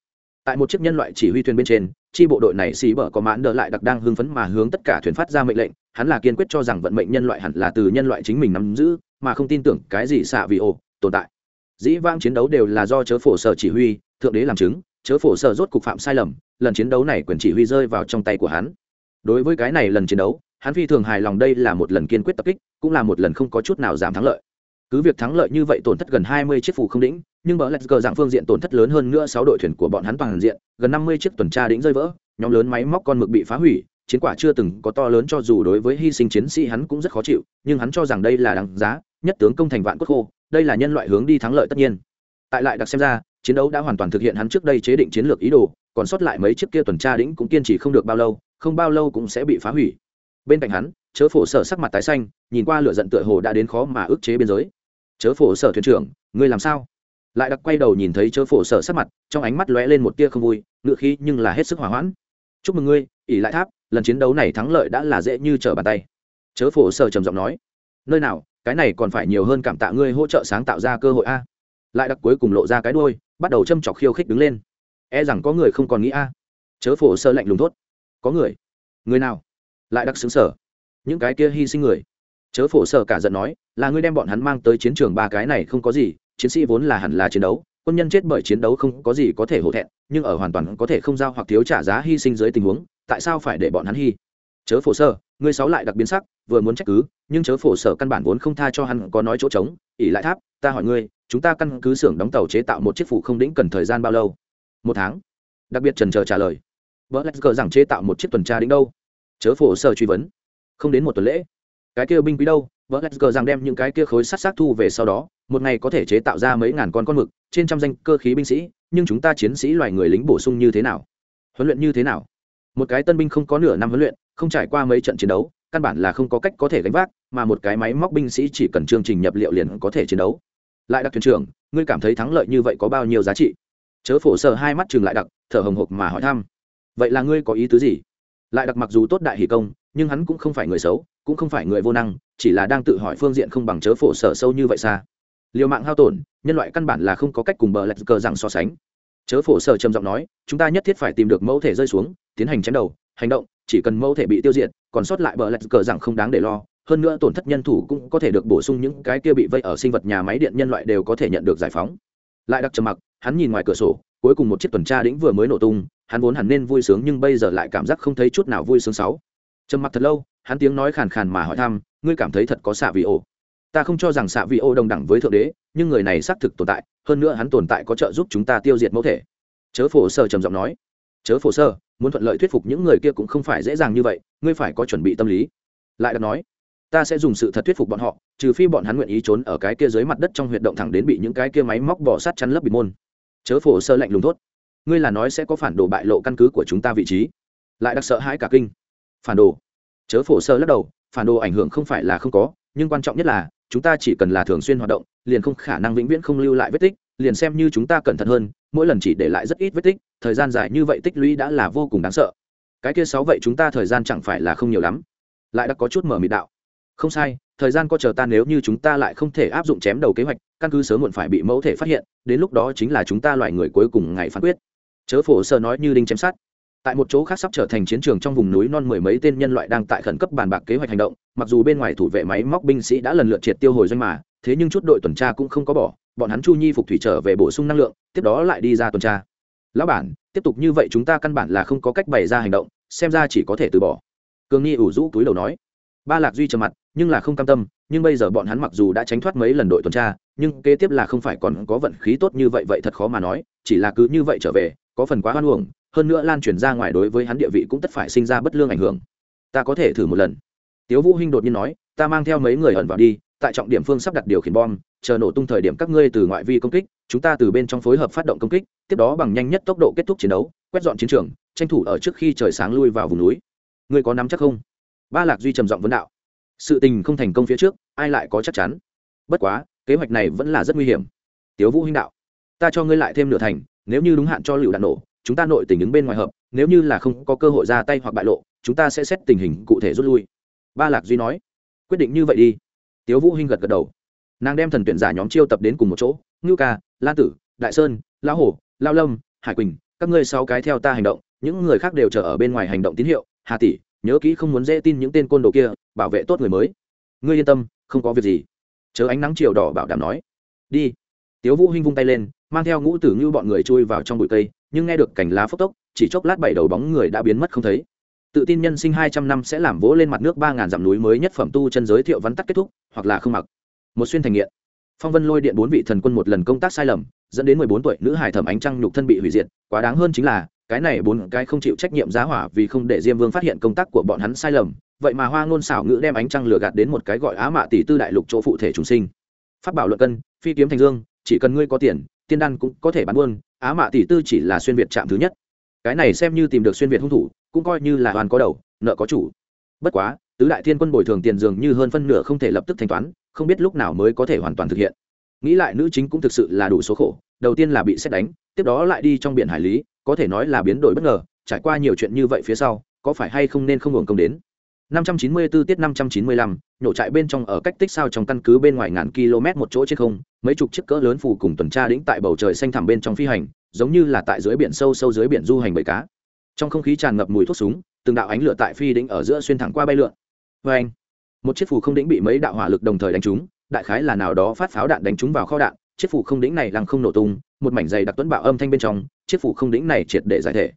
Tại một chiếc nhân loại chỉ huy thuyền bên trên chi bộ đội này xì bở có mãn đỡ lại đặc đang hưng phấn mà hướng tất cả thuyền phát ra mệnh lệnh, hắn là kiên quyết cho rằng vận mệnh nhân loại hẳn là từ nhân loại chính mình nắm giữ, mà không tin tưởng cái gì xạ vì ồ tồn tại. Dĩ vãng chiến đấu đều là do chớ phổ sở chỉ huy, thượng đế làm chứng, chớ phổ sở rốt cục phạm sai lầm, lần chiến đấu này quyền chỉ huy rơi vào trong tay của hắn. Đối với cái này lần chiến đấu, hắn phi thường hài lòng đây là một lần kiên quyết tập kích, cũng là một lần không có chút nào giảm thắng lợi cứ việc thắng lợi như vậy tổn thất gần hai mươi chiếc phù không đỉnh, nhưng bờ lạch cờ dạng phương diện tổn thất lớn hơn nữa sáu đội thuyền của bọn hắn toàn diện, gần năm mươi chiếc tuần tra đỉnh rơi vỡ, nhóm lớn máy móc con mực bị phá hủy, chiến quả chưa từng có to lớn cho dù đối với hy sinh chiến sĩ hắn cũng rất khó chịu, nhưng hắn cho rằng đây là đáng giá, nhất tướng công thành vạn quốc khô, đây là nhân loại hướng đi thắng lợi tất nhiên. Tại lại đặc xem ra, chiến đấu đã hoàn toàn thực hiện hắn trước đây chế định chiến lược ý đồ, còn sót lại mấy chiếc kia tuần tra đĩnh cũng kiên trì không được bao lâu, không bao lâu cũng sẽ bị phá hủy. Bên cạnh hắn, chớ phổ sở sắc mặt tái xanh nhìn qua lửa giận tựa hồ đã đến khó mà ức chế biên giới. Chớ phổ sở thuyền trưởng, ngươi làm sao? Lại đặc quay đầu nhìn thấy chớ phổ sở sắc mặt, trong ánh mắt lóe lên một tia không vui ngựa khí nhưng là hết sức hỏa hoãn. Chúc mừng ngươi ỉ lại tháp, lần chiến đấu này thắng lợi đã là dễ như trở bàn tay. Chớ phổ sở trầm giọng nói, nơi nào, cái này còn phải nhiều hơn cảm tạ ngươi hỗ trợ sáng tạo ra cơ hội a. Lại đặc cuối cùng lộ ra cái đôi bắt đầu châm chọc khiêu khích đứng lên. E rằng có người không còn nghĩ a. Chớ phổ sơ lạnh lùng thốt, có người người nào? Lại đặc xứng sở, những cái kia hy sinh người chớ phổ sở cả giận nói, là ngươi đem bọn hắn mang tới chiến trường ba cái này không có gì, chiến sĩ vốn là hẳn là chiến đấu, quân nhân chết bởi chiến đấu không có gì có thể hổ thẹn, nhưng ở hoàn toàn có thể không giao hoặc thiếu trả giá hy sinh dưới tình huống, tại sao phải để bọn hắn hy? Chớ phổ sơ ngươi sáu lại đặc biến sắc, vừa muốn trách cứ, nhưng chớ phổ sở căn bản vốn không tha cho hắn có nói chỗ trống ỉ lại tháp, ta hỏi ngươi, chúng ta căn cứ xưởng đóng tàu chế tạo một chiếc phụ không đĩnh cần thời gian bao lâu? Một tháng. Đặc biệt trần chờ trả lời. Vợ lạch cờ rằng chế tạo một chiếc tuần tra đĩnh đâu? Chớ phổ sở truy vấn. Không đến một tuần lễ cái kia binh quý đâu, vợ lạch cờ rằng đem những cái kia khối sắt sát thu về sau đó, một ngày có thể chế tạo ra mấy ngàn con con mực, trên trăm danh cơ khí binh sĩ, nhưng chúng ta chiến sĩ loài người lính bổ sung như thế nào? Huấn luyện như thế nào? Một cái tân binh không có nửa năm huấn luyện, không trải qua mấy trận chiến đấu, căn bản là không có cách có thể gánh vác, mà một cái máy móc binh sĩ chỉ cần chương trình nhập liệu liền có thể chiến đấu. Lại đặc thuyền trưởng, ngươi cảm thấy thắng lợi như vậy có bao nhiêu giá trị? Chớ phổ sờ hai mắt chừng lại đặc, thở hồng hộc mà hỏi thăm. Vậy là ngươi có ý tứ gì? Lại đặc mặc dù tốt đại hỷ công nhưng hắn cũng không phải người xấu, cũng không phải người vô năng, chỉ là đang tự hỏi phương diện không bằng chớ phổ sở sâu như vậy xa. Liều mạng hao tổn, nhân loại căn bản là không có cách cùng bờ lạch cờ rằng so sánh. Chớ phổ sở trầm giọng nói, chúng ta nhất thiết phải tìm được mẫu thể rơi xuống, tiến hành chém đầu, hành động, chỉ cần mẫu thể bị tiêu diệt, còn sót lại bờ lạch cờ rằng không đáng để lo. Hơn nữa tổn thất nhân thủ cũng có thể được bổ sung những cái kia bị vây ở sinh vật nhà máy điện nhân loại đều có thể nhận được giải phóng. Lại đặc trầm mặc, hắn nhìn ngoài cửa sổ, cuối cùng một chiếc tuần tra đĩnh vừa mới nổ tung, hắn vốn hẳn nên vui sướng nhưng bây giờ lại cảm giác không thấy chút nào vui sướng sáu trầm mặc thật lâu, hắn tiếng nói khàn khàn mà hỏi thăm, ngươi cảm thấy thật có xạ vị ổ? Ta không cho rằng xạ vị ô đồng đẳng với thượng đế, nhưng người này xác thực tồn tại, hơn nữa hắn tồn tại có trợ giúp chúng ta tiêu diệt mẫu thể. Chớ phổ sơ trầm giọng nói. Chớ phổ sơ, muốn thuận lợi thuyết phục những người kia cũng không phải dễ dàng như vậy, ngươi phải có chuẩn bị tâm lý. Lại đặt nói, ta sẽ dùng sự thật thuyết phục bọn họ, trừ phi bọn hắn nguyện ý trốn ở cái kia dưới mặt đất trong huyệt động thẳng đến bị những cái kia máy móc bỏ sát chắn lấp bị môn. Chớ phổ sơ lạnh lùng thốt, ngươi là nói sẽ có phản đồ bại lộ căn cứ của chúng ta vị trí. Lại đặc sợ hãi cả kinh phản đồ. Chớ phổ sơ lắc đầu, phản đồ ảnh hưởng không phải là không có, nhưng quan trọng nhất là, chúng ta chỉ cần là thường xuyên hoạt động, liền không khả năng vĩnh viễn không lưu lại vết tích, liền xem như chúng ta cẩn thận hơn, mỗi lần chỉ để lại rất ít vết tích, thời gian dài như vậy tích lũy đã là vô cùng đáng sợ. Cái kia sáu vậy chúng ta thời gian chẳng phải là không nhiều lắm. Lại đã có chút mở mịt đạo. Không sai, thời gian có chờ ta nếu như chúng ta lại không thể áp dụng chém đầu kế hoạch, căn cứ sớm muộn phải bị mẫu thể phát hiện, đến lúc đó chính là chúng ta loại người cuối cùng ngày phán quyết. Chớ phổ sơ nói như đinh chém sát tại một chỗ khác sắp trở thành chiến trường trong vùng núi non mười mấy tên nhân loại đang tại khẩn cấp bàn bạc kế hoạch hành động, mặc dù bên ngoài thủ vệ máy móc binh sĩ đã lần lượt triệt tiêu hồi doanh mà, thế nhưng chút đội tuần tra cũng không có bỏ, bọn hắn chu nhi phục thủy trở về bổ sung năng lượng, tiếp đó lại đi ra tuần tra. Lão bản, tiếp tục như vậy chúng ta căn bản là không có cách bày ra hành động, xem ra chỉ có thể từ bỏ. Cường nghi ủ rũ túi đầu nói. Ba lạc duy trầm mặt, nhưng là không cam tâm, nhưng bây giờ bọn hắn mặc dù đã tránh thoát mấy lần đội tuần tra, nhưng kế tiếp là không phải còn có vận khí tốt như vậy vậy thật khó mà nói, chỉ là cứ như vậy trở về, có phần quá hoan uổng hơn nữa lan truyền ra ngoài đối với hắn địa vị cũng tất phải sinh ra bất lương ảnh hưởng. Ta có thể thử một lần. Tiếu vũ hinh đột nhiên nói, ta mang theo mấy người ẩn vào đi, tại trọng điểm phương sắp đặt điều khiển bom, chờ nổ tung thời điểm các ngươi từ ngoại vi công kích, chúng ta từ bên trong phối hợp phát động công kích, tiếp đó bằng nhanh nhất tốc độ kết thúc chiến đấu, quét dọn chiến trường, tranh thủ ở trước khi trời sáng lui vào vùng núi. Ngươi có nắm chắc không? Ba lạc duy trầm giọng vấn đạo. Sự tình không thành công phía trước, ai lại có chắc chắn? Bất quá, kế hoạch này vẫn là rất nguy hiểm. Tiếu vũ hinh đạo. Ta cho ngươi lại thêm nửa thành, nếu như đúng hạn cho lựu đạn nổ chúng ta nội tình ứng bên ngoài hợp, nếu như là không có cơ hội ra tay hoặc bại lộ, chúng ta sẽ xét tình hình cụ thể rút lui. Ba lạc duy nói. Quyết định như vậy đi. Tiếu vũ hinh gật gật đầu. Nàng đem thần tuyển giả nhóm chiêu tập đến cùng một chỗ, ngưu ca, lan tử, đại sơn, lão hổ, lao lâm, hải quỳnh, các ngươi sáu cái theo ta hành động, những người khác đều chờ ở bên ngoài hành động tín hiệu, hà tỷ, nhớ kỹ không muốn dễ tin những tên côn đồ kia, bảo vệ tốt người mới. Ngươi yên tâm, không có việc gì. Chớ ánh nắng chiều đỏ bảo đảm nói. Đi. Tiếu vũ hinh vung tay lên, mang theo ngũ tử ngưu bọn người chui vào trong bụi cây nhưng nghe được cảnh lá phốc tốc, chỉ chốc lát bảy đầu bóng người đã biến mất không thấy. Tự tin nhân sinh hai trăm năm sẽ làm vỗ lên mặt nước ba ngàn dặm núi mới nhất phẩm tu chân giới thiệu vắn tắt kết thúc, hoặc là không mặc. Một xuyên thành nghiện. Phong vân lôi điện bốn vị thần quân một lần công tác sai lầm, dẫn đến mười bốn tuổi nữ hải thẩm ánh trăng nhục thân bị hủy diệt, quá đáng hơn chính là, cái này bốn cái không chịu trách nhiệm giá hỏa vì không để diêm vương phát hiện công tác của bọn hắn sai lầm, vậy mà hoa ngôn xảo ngữ đem ánh trăng lừa gạt đến một cái gọi á mạ tỷ tư đại lục chỗ phụ thể chúng sinh. Phát bảo luận cân, phi kiếm thành dương, chỉ cần ngươi có tiền, tiên đan cũng có thể bán buôn á mạ tỷ tư chỉ là xuyên việt chạm thứ nhất. Cái này xem như tìm được xuyên việt hung thủ cũng coi như là hoàn có đầu nợ có chủ. Bất quá tứ đại thiên quân bồi thường tiền dường như hơn phân nửa không thể lập tức thanh toán không biết lúc nào mới có thể hoàn toàn thực hiện. Nghĩ lại nữ chính cũng thực sự là đủ số khổ đầu tiên là bị xét đánh tiếp đó lại đi trong biển hải lý có thể nói là biến đổi bất ngờ trải qua nhiều chuyện như vậy phía sau có phải hay không nên không hưởng công đến? 594 tiết 595, nhổ trại bên trong ở cách tích sao trong căn cứ bên ngoài ngàn km một chỗ trên không, mấy chục chiếc cỡ lớn phù cùng tuần tra đĩnh tại bầu trời xanh thẳm bên trong phi hành, giống như là tại dưới biển sâu sâu dưới biển du hành bầy cá. Trong không khí tràn ngập mùi thuốc súng, từng đạo ánh lửa tại phi đĩnh ở giữa xuyên thẳng qua bay lượn. Vâng Oeng! Một chiếc phù không đĩnh bị mấy đạo hỏa lực đồng thời đánh trúng, đại khái là nào đó phát pháo đạn đánh trúng vào kho đạn, chiếc phù không đĩnh này lăng không nổ tung, một mảnh dày đặc tuấn bạo âm thanh bên trong, chiếc phù không đĩnh này triệt để giải thể.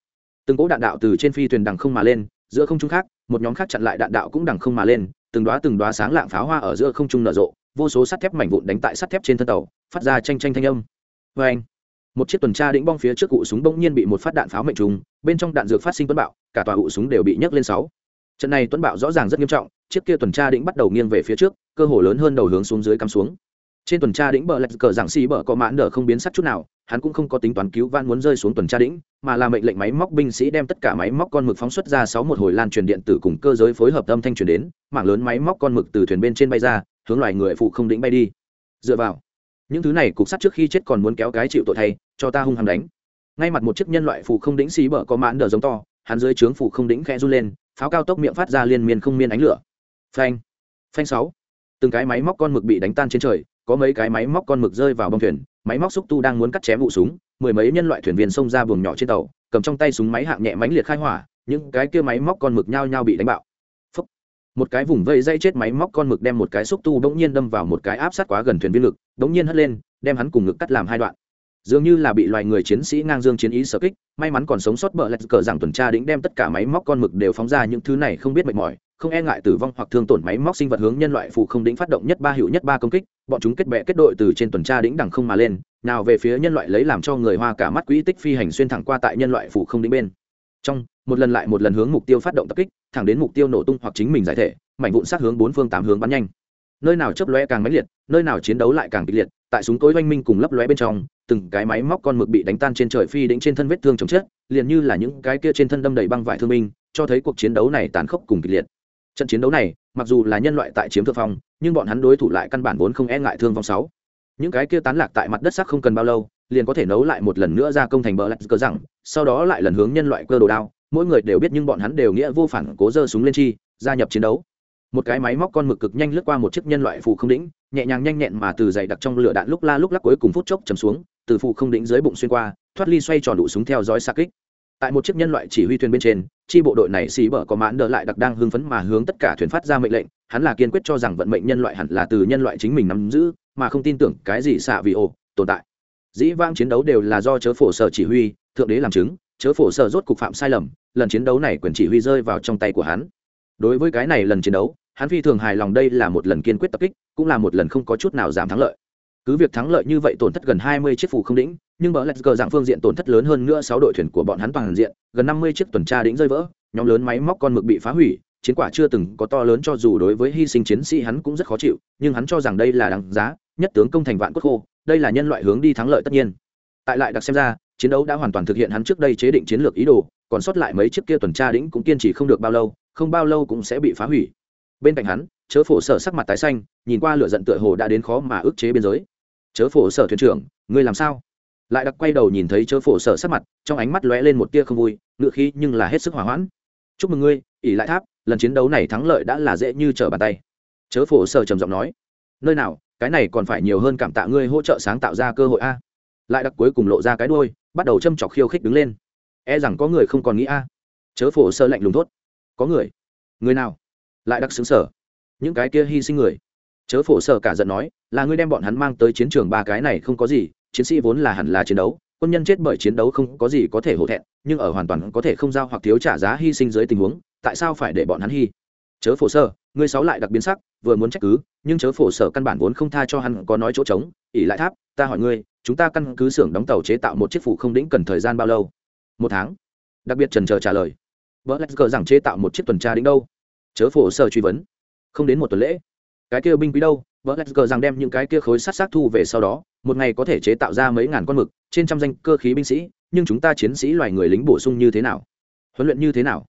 Từng cỗ đạn đạo từ trên phi thuyền đằng không mà lên, giữa không trung khác một nhóm khác chặn lại đạn đạo cũng đằng không mà lên từng đoá từng đoá sáng lạng pháo hoa ở giữa không trung nở rộ vô số sắt thép mảnh vụn đánh tại sắt thép trên thân tàu, phát ra tranh tranh thanh âm. Vê anh, một chiếc tuần tra đĩnh bong phía trước cụ súng bỗng nhiên bị một phát đạn pháo mệnh trùng, bên trong đạn dược phát sinh tuấn bạo, cả tòa cụ súng đều bị nhấc lên sáu. Trận này tuấn bạo rõ ràng rất nghiêm trọng, chiếc kia tuần tra đĩnh bắt đầu nghiêng về phía trước, cơ hồ lớn hơn đầu hướng xuống dưới cắm xuống. Trên tuần tra đĩnh bờ lạch cờ giảng xì bờ có mãn nở không biến sắc chút nào, hắn cũng không có tính toán cứu van muốn rơi xuống tuần tra đĩnh mà là mệnh lệnh máy móc binh sĩ đem tất cả máy móc con mực phóng xuất ra sáu một hồi lan truyền điện tử cùng cơ giới phối hợp âm thanh truyền đến, mảng lớn máy móc con mực từ thuyền bên trên bay ra hướng loài người phụ không đĩnh bay đi. Dựa vào, những thứ này cục sắt trước khi chết còn muốn kéo cái chịu tội thay, cho ta hung hăng đánh. Ngay mặt một chiếc nhân loại phụ không đĩnh xì bờ có mãn đờ giống to, hắn dưới trướng phụ không đĩnh khẽ run lên, pháo cao tốc miệng phát ra liên miên không miên ánh lửa. Phanh phanh sáu. Từng cái máy móc con mực bị đánh tan trên trời, có mấy cái máy móc con mực rơi vào bông thuyền, máy móc xúc tu đang muốn cắt chém vụ súng, mười mấy nhân loại thuyền viên xông ra buồng nhỏ trên tàu, cầm trong tay súng máy hạng nhẹ mánh liệt khai hỏa, những cái kia máy móc con mực nhao nhao bị đánh bạo một cái vùng vây dây chết máy móc con mực đem một cái xúc tu bỗng nhiên đâm vào một cái áp sát quá gần thuyền viên lực, bỗng nhiên hất lên, đem hắn cùng ngực cắt làm hai đoạn. Dường như là bị loài người chiến sĩ ngang dương chiến ý sở kích, may mắn còn sống sót bờ lạch cờ rằng tuần tra đĩnh đem tất cả máy móc con mực đều phóng ra những thứ này không biết mệt mỏi, không e ngại tử vong hoặc thương tổn máy móc sinh vật hướng nhân loại phụ không đĩnh phát động nhất ba hiệu nhất ba công kích, bọn chúng kết bệ kết đội từ trên tuần tra đĩnh đằng không mà lên, nào về phía nhân loại lấy làm cho người hoa cả mắt quỹ tích phi hành xuyên thẳng qua tại nhân loại phụ không đĩnh bên trong một lần lại một lần hướng mục tiêu phát động tập kích thẳng đến mục tiêu nổ tung hoặc chính mình giải thể mảnh vụn sát hướng bốn phương tám hướng bắn nhanh. Nơi nào chấp lóe càng mãnh liệt nơi nào chiến đấu lại càng kịch liệt tại súng tối oanh minh cùng lấp lóe bên trong từng cái máy móc con mực bị đánh tan trên trời phi đĩnh trên thân vết thương chồng chết liền như là những cái kia trên thân đâm đầy băng vải thương minh, cho thấy cuộc chiến đấu này tàn khốc cùng kịch liệt. Trận chiến đấu này mặc dù là nhân loại tại chiếm thượng phong nhưng bọn hắn đối thủ lại căn bản vốn không e ngại thương vong sáu. Những cái kia tán lạc tại mặt đất sắc không cần bao lâu liền có thể nấu lại một lần nữa ra công thành bờ lạch cơ rằng, sau đó lại lần hướng nhân loại cơ đồ đao, mỗi người đều biết nhưng bọn hắn đều nghĩa vô phản cố giơ súng lên chi, gia nhập chiến đấu. Một cái máy móc con mực cực nhanh lướt qua một chiếc nhân loại phù không đĩnh nhẹ nhàng nhanh nhẹn mà từ dày đặc trong lửa đạn lúc la lúc lắc cuối cùng phút chốc chầm xuống, từ phù không đĩnh dưới bụng xuyên qua, thoát ly xoay tròn đủ súng theo dõi xa kích. Tại một chiếc nhân loại chỉ huy thuyền bên trên, chi bộ đội này xì bở có mãn đỡ lại đặc đang hưng phấn mà hướng tất cả thuyền phát ra mệnh lệnh, hắn là kiên quyết cho rằng vận mệnh nhân loại hẳn là từ nhân loại chính mình nắm giữ, mà không tin tưởng cái gì xạ vì ồ, tồn tại dĩ vang chiến đấu đều là do chớ phổ sở chỉ huy, thượng đế làm chứng, chớ phổ sở rốt cục phạm sai lầm, lần chiến đấu này quyền chỉ huy rơi vào trong tay của hắn. Đối với cái này lần chiến đấu, hắn phi thường hài lòng đây là một lần kiên quyết tập kích, cũng là một lần không có chút nào giảm thắng lợi. Cứ việc thắng lợi như vậy tổn thất gần hai mươi chiếc phù không đỉnh, nhưng bờ lạch cờ dạng phương diện tổn thất lớn hơn nữa sáu đội thuyền của bọn hắn toàn diện, gần năm mươi chiếc tuần tra đĩnh rơi vỡ, nhóm lớn máy móc con mực bị phá hủy, chiến quả chưa từng có to lớn cho dù đối với hy sinh chiến sĩ hắn cũng rất khó chịu, nhưng hắn cho rằng đây là đáng giá, nhất tướng công thành vạn quốc khô đây là nhân loại hướng đi thắng lợi tất nhiên. Tại lại đặc xem ra, chiến đấu đã hoàn toàn thực hiện hắn trước đây chế định chiến lược ý đồ, còn sót lại mấy chiếc kia tuần tra đĩnh cũng kiên trì không được bao lâu, không bao lâu cũng sẽ bị phá hủy. Bên cạnh hắn, chớ phổ sở sắc mặt tái xanh, nhìn qua lửa giận tựa hồ đã đến khó mà ức chế biên giới. Chớ phổ sở thuyền trưởng, ngươi làm sao? Lại đặc quay đầu nhìn thấy chớ phổ sở sắc mặt, trong ánh mắt lóe lên một tia không vui, ngựa khí nhưng là hết sức hỏa hoãn. Chúc mừng ngươi ỉ lại tháp, lần chiến đấu này thắng lợi đã là dễ như trở bàn tay. Chớ phổ sở trầm giọng nói, nơi nào cái này còn phải nhiều hơn cảm tạ ngươi hỗ trợ sáng tạo ra cơ hội a. Lại đặc cuối cùng lộ ra cái đôi bắt đầu châm chọc khiêu khích đứng lên. E rằng có người không còn nghĩ a. Chớ phổ sơ lạnh lùng thốt. Có người. Người nào? Lại đặc xứng sở. Những cái kia hy sinh người. Chớ phổ sở cả giận nói, là ngươi đem bọn hắn mang tới chiến trường ba cái này không có gì, chiến sĩ vốn là hẳn là chiến đấu, quân nhân chết bởi chiến đấu không có gì có thể hổ thẹn, nhưng ở hoàn toàn có thể không giao hoặc thiếu trả giá hy sinh dưới tình huống, tại sao phải để bọn hắn hy? Chớ phổ sơ, ngươi sáu lại đặc biến sắc vừa muốn trách cứ, nhưng chớ phổ sở căn bản vốn không tha cho hắn có nói chỗ trống ỉ lại tháp, ta hỏi ngươi, chúng ta căn cứ xưởng đóng tàu chế tạo một chiếc phụ không đĩnh cần thời gian bao lâu? Một tháng. Đặc biệt trần chờ trả lời. Vợ lạch cờ rằng chế tạo một chiếc tuần tra đĩnh đâu? Chớ phổ sở truy vấn. Không đến một tuần lễ. Cái kia binh quý đâu? Vợ lạch cờ rằng đem những cái kia khối sát sát thu về sau đó, một ngày có thể chế tạo ra mấy ngàn con mực, trên trăm danh cơ khí binh sĩ, nhưng chúng ta chiến sĩ loài người lính bổ sung như thế nào? Huấn luyện như thế nào?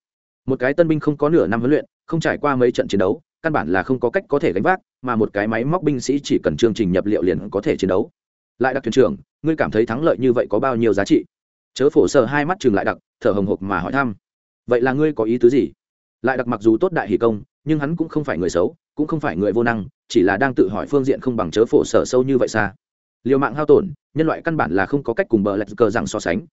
Một cái tân binh không có nửa năm huấn luyện, không trải qua mấy trận chiến đấu căn bản là không có cách có thể gánh vác, mà một cái máy móc binh sĩ chỉ cần chương trình nhập liệu liền có thể chiến đấu. Lại đặc thuyền trưởng, ngươi cảm thấy thắng lợi như vậy có bao nhiêu giá trị? Chớ phổ sở hai mắt chừng lại đặc, thở hồng hộc mà hỏi thăm. Vậy là ngươi có ý tứ gì? Lại đặc mặc dù tốt đại hỷ công, nhưng hắn cũng không phải người xấu, cũng không phải người vô năng, chỉ là đang tự hỏi phương diện không bằng chớ phổ sở sâu như vậy xa. Liều mạng hao tổn, nhân loại căn bản là không có cách cùng bờ lạch cờ rằng so sánh.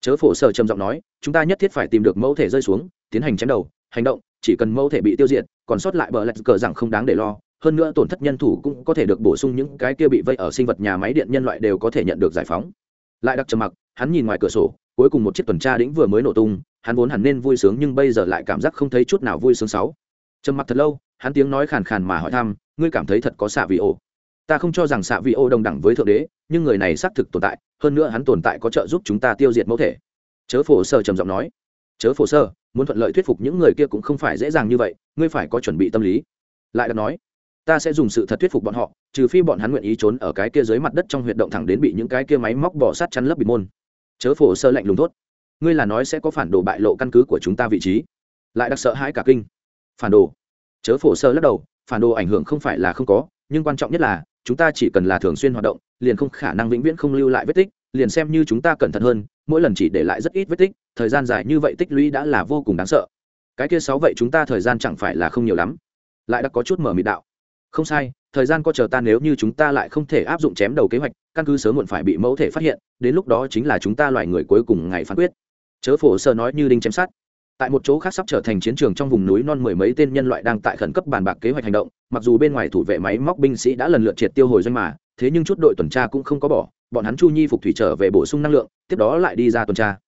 Chớ phổ sở trầm giọng nói, chúng ta nhất thiết phải tìm được mẫu thể rơi xuống, tiến hành chém đầu, hành động, chỉ cần mẫu thể bị tiêu diệt còn sót lại bờ lạch cờ rằng không đáng để lo, hơn nữa tổn thất nhân thủ cũng có thể được bổ sung những cái kia bị vây ở sinh vật nhà máy điện nhân loại đều có thể nhận được giải phóng. Lại đặc trầm mặc, hắn nhìn ngoài cửa sổ, cuối cùng một chiếc tuần tra đĩnh vừa mới nổ tung, hắn vốn hẳn nên vui sướng nhưng bây giờ lại cảm giác không thấy chút nào vui sướng sáu. Trầm mặc thật lâu, hắn tiếng nói khàn khàn mà hỏi thăm, ngươi cảm thấy thật có xạ vị ổ ta không cho rằng xạ vị ô đồng đẳng với thượng đế, nhưng người này xác thực tồn tại, hơn nữa hắn tồn tại có trợ giúp chúng ta tiêu diệt mẫu thể. Chớ phổ sơ trầm giọng nói chớ phổ sơ muốn thuận lợi thuyết phục những người kia cũng không phải dễ dàng như vậy ngươi phải có chuẩn bị tâm lý. Lại đã nói ta sẽ dùng sự thật thuyết phục bọn họ trừ phi bọn hắn nguyện ý trốn ở cái kia dưới mặt đất trong huyệt động thẳng đến bị những cái kia máy móc bỏ sát chắn lấp bị môn. Chớ phổ sơ lạnh lùng thốt, ngươi là nói sẽ có phản đồ bại lộ căn cứ của chúng ta vị trí. Lại đặc sợ hãi cả kinh. Phản đồ? Chớ phổ sơ lắc đầu phản đồ ảnh hưởng không phải là không có nhưng quan trọng nhất là chúng ta chỉ cần là thường xuyên hoạt động liền không khả năng vĩnh viễn không lưu lại vết tích liền xem như chúng ta cẩn thận hơn mỗi lần chỉ để lại rất ít vết tích, thời gian dài như vậy tích lũy đã là vô cùng đáng sợ. Cái kia sáu vậy chúng ta thời gian chẳng phải là không nhiều lắm. Lại đã có chút mở mịt đạo. Không sai, thời gian có chờ ta nếu như chúng ta lại không thể áp dụng chém đầu kế hoạch, căn cứ sớm muộn phải bị mẫu thể phát hiện, đến lúc đó chính là chúng ta loài người cuối cùng ngày phán quyết. Chớ phổ sơ nói như đinh chém sát tại một chỗ khác sắp trở thành chiến trường trong vùng núi non mười mấy tên nhân loại đang tại khẩn cấp bàn bạc kế hoạch hành động, mặc dù bên ngoài thủ vệ máy móc binh sĩ đã lần lượt triệt tiêu hồi doanh mà thế nhưng chút đội tuần tra cũng không có bỏ, bọn hắn chu nhi phục thủy trở về bổ sung năng lượng, tiếp đó lại đi ra tuần tra.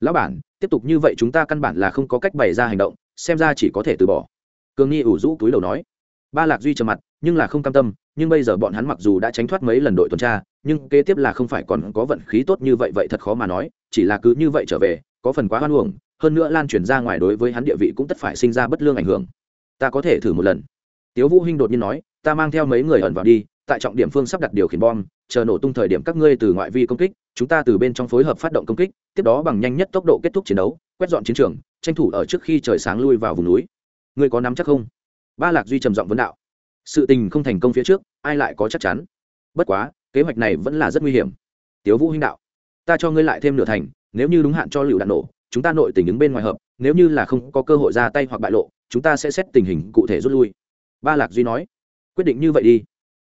Lão bản, tiếp tục như vậy chúng ta căn bản là không có cách bày ra hành động, xem ra chỉ có thể từ bỏ. Cường nghi ủ rũ túi đầu nói. Ba lạc duy trầm mặt, nhưng là không cam tâm, nhưng bây giờ bọn hắn mặc dù đã tránh thoát mấy lần đội tuần tra, nhưng kế tiếp là không phải còn có vận khí tốt như vậy vậy thật khó mà nói, chỉ là cứ như vậy trở về, có phần quá hoan hưởng hơn nữa lan truyền ra ngoài đối với hắn địa vị cũng tất phải sinh ra bất lương ảnh hưởng. Ta có thể thử một lần. Tiếu vũ hinh đột nhiên nói, ta mang theo mấy người ẩn vào đi tại trọng điểm phương sắp đặt điều khiển bom, chờ nổ tung thời điểm các ngươi từ ngoại vi công kích, chúng ta từ bên trong phối hợp phát động công kích, tiếp đó bằng nhanh nhất tốc độ kết thúc chiến đấu, quét dọn chiến trường, tranh thủ ở trước khi trời sáng lui vào vùng núi. Ngươi có nắm chắc không? Ba lạc duy trầm giọng vấn đạo. Sự tình không thành công phía trước, ai lại có chắc chắn? Bất quá, kế hoạch này vẫn là rất nguy hiểm. Tiếu vũ hinh đạo. Ta cho ngươi lại thêm nửa thành, nếu như đúng hạn cho lựu đạn nổ, chúng ta nội tình ứng bên ngoài hợp, nếu như là không có cơ hội ra tay hoặc bại lộ, chúng ta sẽ xét tình hình cụ thể rút lui. Ba lạc duy nói. Quyết định như vậy đi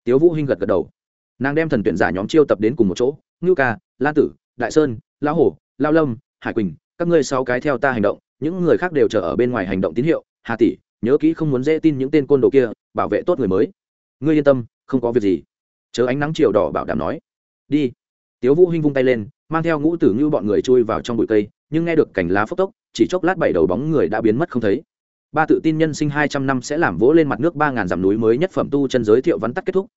tiếu vũ hinh gật gật đầu. Nàng đem thần tuyển giả nhóm chiêu tập đến cùng một chỗ, ngưu ca, lan tử, đại sơn, lão hổ, lao lâm, hải quỳnh, các ngươi sáu cái theo ta hành động, những người khác đều chờ ở bên ngoài hành động tín hiệu, hà tỷ, nhớ kỹ không muốn dễ tin những tên côn đồ kia, bảo vệ tốt người mới. Ngươi yên tâm, không có việc gì. Chớ ánh nắng chiều đỏ bảo đảm nói. Đi. Tiếu vũ hinh vung tay lên, mang theo ngũ tử như bọn người chui vào trong bụi cây, nhưng nghe được cảnh lá phốc tốc, chỉ chốc lát bảy đầu bóng người đã biến mất không thấy. Ba tự tin nhân sinh hai trăm năm sẽ làm vỗ lên mặt nước ba ngàn dặm núi mới nhất phẩm tu chân giới thiệu vắn tắt kết thúc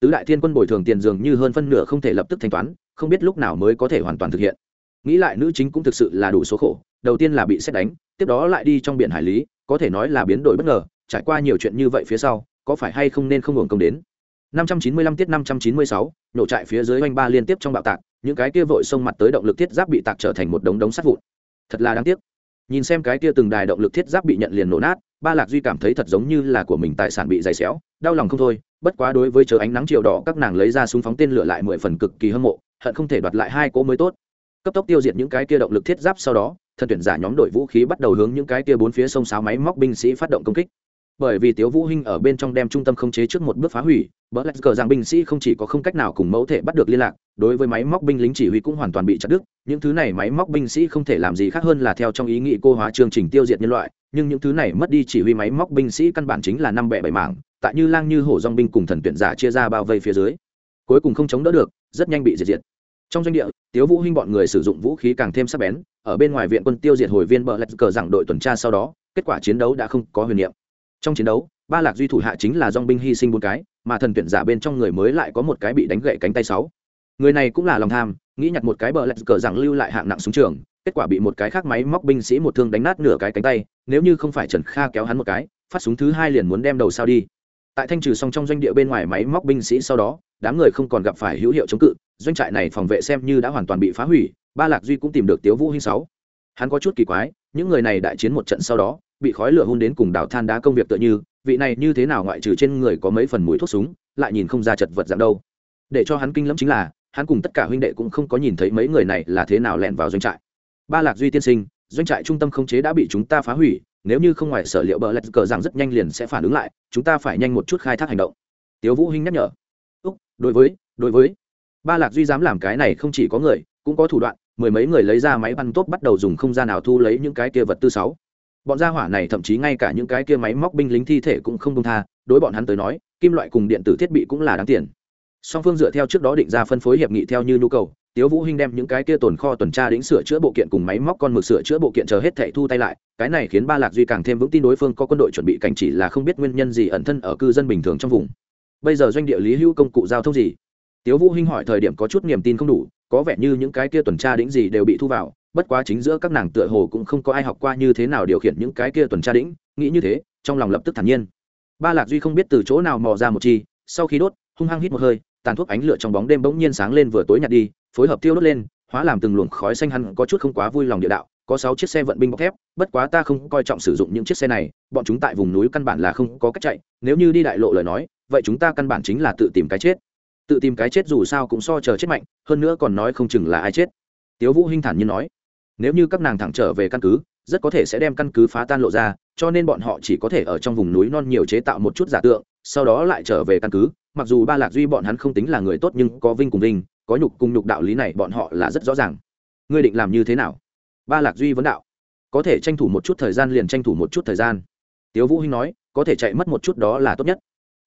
tứ đại thiên quân bồi thường tiền dường như hơn phân nửa không thể lập tức thanh toán không biết lúc nào mới có thể hoàn toàn thực hiện nghĩ lại nữ chính cũng thực sự là đủ số khổ đầu tiên là bị xét đánh tiếp đó lại đi trong biển hải lý có thể nói là biến đổi bất ngờ trải qua nhiều chuyện như vậy phía sau có phải hay không nên không hưởng công đến 595 tiết 596, nổ trại phía dưới oanh ba liên tiếp trong bạo tạc, những cái kia vội xông mặt tới động lực thiết giáp bị tạc trở thành một đống đống sắt vụn. Thật là đáng tiếc. Nhìn xem cái kia từng đài động lực thiết giáp bị nhận liền nổ nát, Ba Lạc Duy cảm thấy thật giống như là của mình tài sản bị dày xéo, đau lòng không thôi, bất quá đối với chớ ánh nắng chiều đỏ các nàng lấy ra súng phóng tên lửa lại mười phần cực kỳ hâm mộ, hận không thể đoạt lại hai cỗ mới tốt. Cấp tốc tiêu diệt những cái kia động lực thiết giáp sau đó, thân tuyển giả nhóm đội vũ khí bắt đầu hướng những cái kia bốn phía sông sáo máy móc binh sĩ phát động công kích bởi vì tiếu vũ hinh ở bên trong đem trung tâm khống chế trước một bước phá hủy bỡ lạch cờ rằng binh sĩ không chỉ có không cách nào cùng mẫu thể bắt được liên lạc, đối với máy móc binh lính chỉ huy cũng hoàn toàn bị chặt đứt. Những thứ này máy móc binh sĩ không thể làm gì khác hơn là theo trong ý nghĩ cô hóa chương trình tiêu diệt nhân loại, nhưng những thứ này mất đi chỉ huy máy móc binh sĩ căn bản chính là năm bẻ bảy mảng, tại như lang như hổ dòng binh cùng thần tuyển giả chia ra bao vây phía dưới, cuối cùng không chống đỡ được, rất nhanh bị diệt diệt. Trong doanh địa, tiếu vũ hinh bọn người sử dụng vũ khí càng thêm sắc bén, ở bên ngoài viện quân tiêu diệt hồi viên bờ lạch cờ rằng đội tuần tra sau đó, kết quả chiến đấu đã không có huyền niệm trong chiến đấu, ba lạc duy thủ hạ chính là dong binh hy sinh bốn cái, mà thần tuyển giả bên trong người mới lại có một cái bị đánh gậy cánh tay sáu. Người này cũng là lòng tham, nghĩ nhặt một cái bờ lạch cờ rằng lưu lại hạng nặng xuống trường, kết quả bị một cái khác máy móc binh sĩ một thương đánh nát nửa cái cánh tay, nếu như không phải trần kha kéo hắn một cái, phát súng thứ hai liền muốn đem đầu sao đi. Tại thanh trừ xong trong doanh địa bên ngoài máy móc binh sĩ sau đó, đám người không còn gặp phải hữu hiệu chống cự, doanh trại này phòng vệ xem như đã hoàn toàn bị phá hủy, ba lạc duy cũng tìm được tiếu vũ hinh sáu. Hắn có chút kỳ quái, những người này đại chiến một trận sau đó bị khói lửa hun đến cùng đảo than đá công việc tựa như, vị này như thế nào ngoại trừ trên người có mấy phần mũi thuốc súng, lại nhìn không ra chật vật dạng đâu. Để cho hắn kinh lắm chính là, hắn cùng tất cả huynh đệ cũng không có nhìn thấy mấy người này là thế nào lẻn vào doanh trại. Ba lạc duy tiên sinh, doanh trại trung tâm không chế đã bị chúng ta phá hủy, nếu như không ngoài sở liệu bờ lạch cờ rằng rất nhanh liền sẽ phản ứng lại, chúng ta phải nhanh một chút khai thác hành động. Tiếu vũ hinh nhắc nhở. Úc, đối với đối với. Ba lạc duy dám làm cái này không chỉ có người, cũng có thủ đoạn, mười mấy người lấy ra máy bắn tốt bắt đầu dùng không gian nào thu lấy những cái kia vật tư sáu bọn gia hỏa này thậm chí ngay cả những cái kia máy móc binh lính thi thể cũng không công tha, đối bọn hắn tới nói, kim loại cùng điện tử thiết bị cũng là đáng tiền. Song phương dựa theo trước đó định ra phân phối hiệp nghị theo như nhu cầu, tiếu vũ hinh đem những cái kia tồn kho tuần tra đến sửa chữa bộ kiện cùng máy móc con mực sửa chữa bộ kiện chờ hết thảy thu tay lại, cái này khiến ba lạc duy càng thêm vững tin đối phương có quân đội chuẩn bị cảnh chỉ là không biết nguyên nhân gì ẩn thân ở cư dân bình thường trong vùng. Bây giờ doanh địa lý hữu công cụ giao thông gì? Tiếu vũ hinh hỏi thời điểm có chút niềm tin không đủ, có vẻ như những cái kia tuần tra đỉnh gì đều bị thu vào bất quá chính giữa các nàng tựa hồ cũng không có ai học qua như thế nào điều khiển những cái kia tuần tra đĩnh nghĩ như thế, trong lòng lập tức thản nhiên. Ba lạc duy không biết từ chỗ nào mò ra một chi, sau khi đốt, hung hăng hít một hơi, tàn thuốc ánh lửa trong bóng đêm bỗng nhiên sáng lên vừa tối nhạt đi, phối hợp tiêu đốt lên, hóa làm từng luồng khói xanh hắn có chút không quá vui lòng địa đạo, có sáu chiếc xe vận binh bọc thép, bất quá ta không coi trọng sử dụng những chiếc xe này, bọn chúng tại vùng núi căn bản là không có cách chạy, nếu như đi đại lộ lời nói, vậy chúng ta căn bản chính là tự tìm cái chết. Tự tìm cái chết dù sao cũng so chờ chết mạnh, hơn nữa còn nói không chừng là ai chết. Tiếu vũ hinh thản nhiên nói nếu như các nàng thẳng trở về căn cứ, rất có thể sẽ đem căn cứ phá tan lộ ra, cho nên bọn họ chỉ có thể ở trong vùng núi non nhiều chế tạo một chút giả tượng, sau đó lại trở về căn cứ. Mặc dù ba lạc duy bọn hắn không tính là người tốt nhưng có vinh cùng vinh, có nhục cùng nhục đạo lý này bọn họ là rất rõ ràng. Ngươi định làm như thế nào? Ba lạc duy vấn đạo. Có thể tranh thủ một chút thời gian liền tranh thủ một chút thời gian. Tiếu vũ hinh nói, có thể chạy mất một chút đó là tốt nhất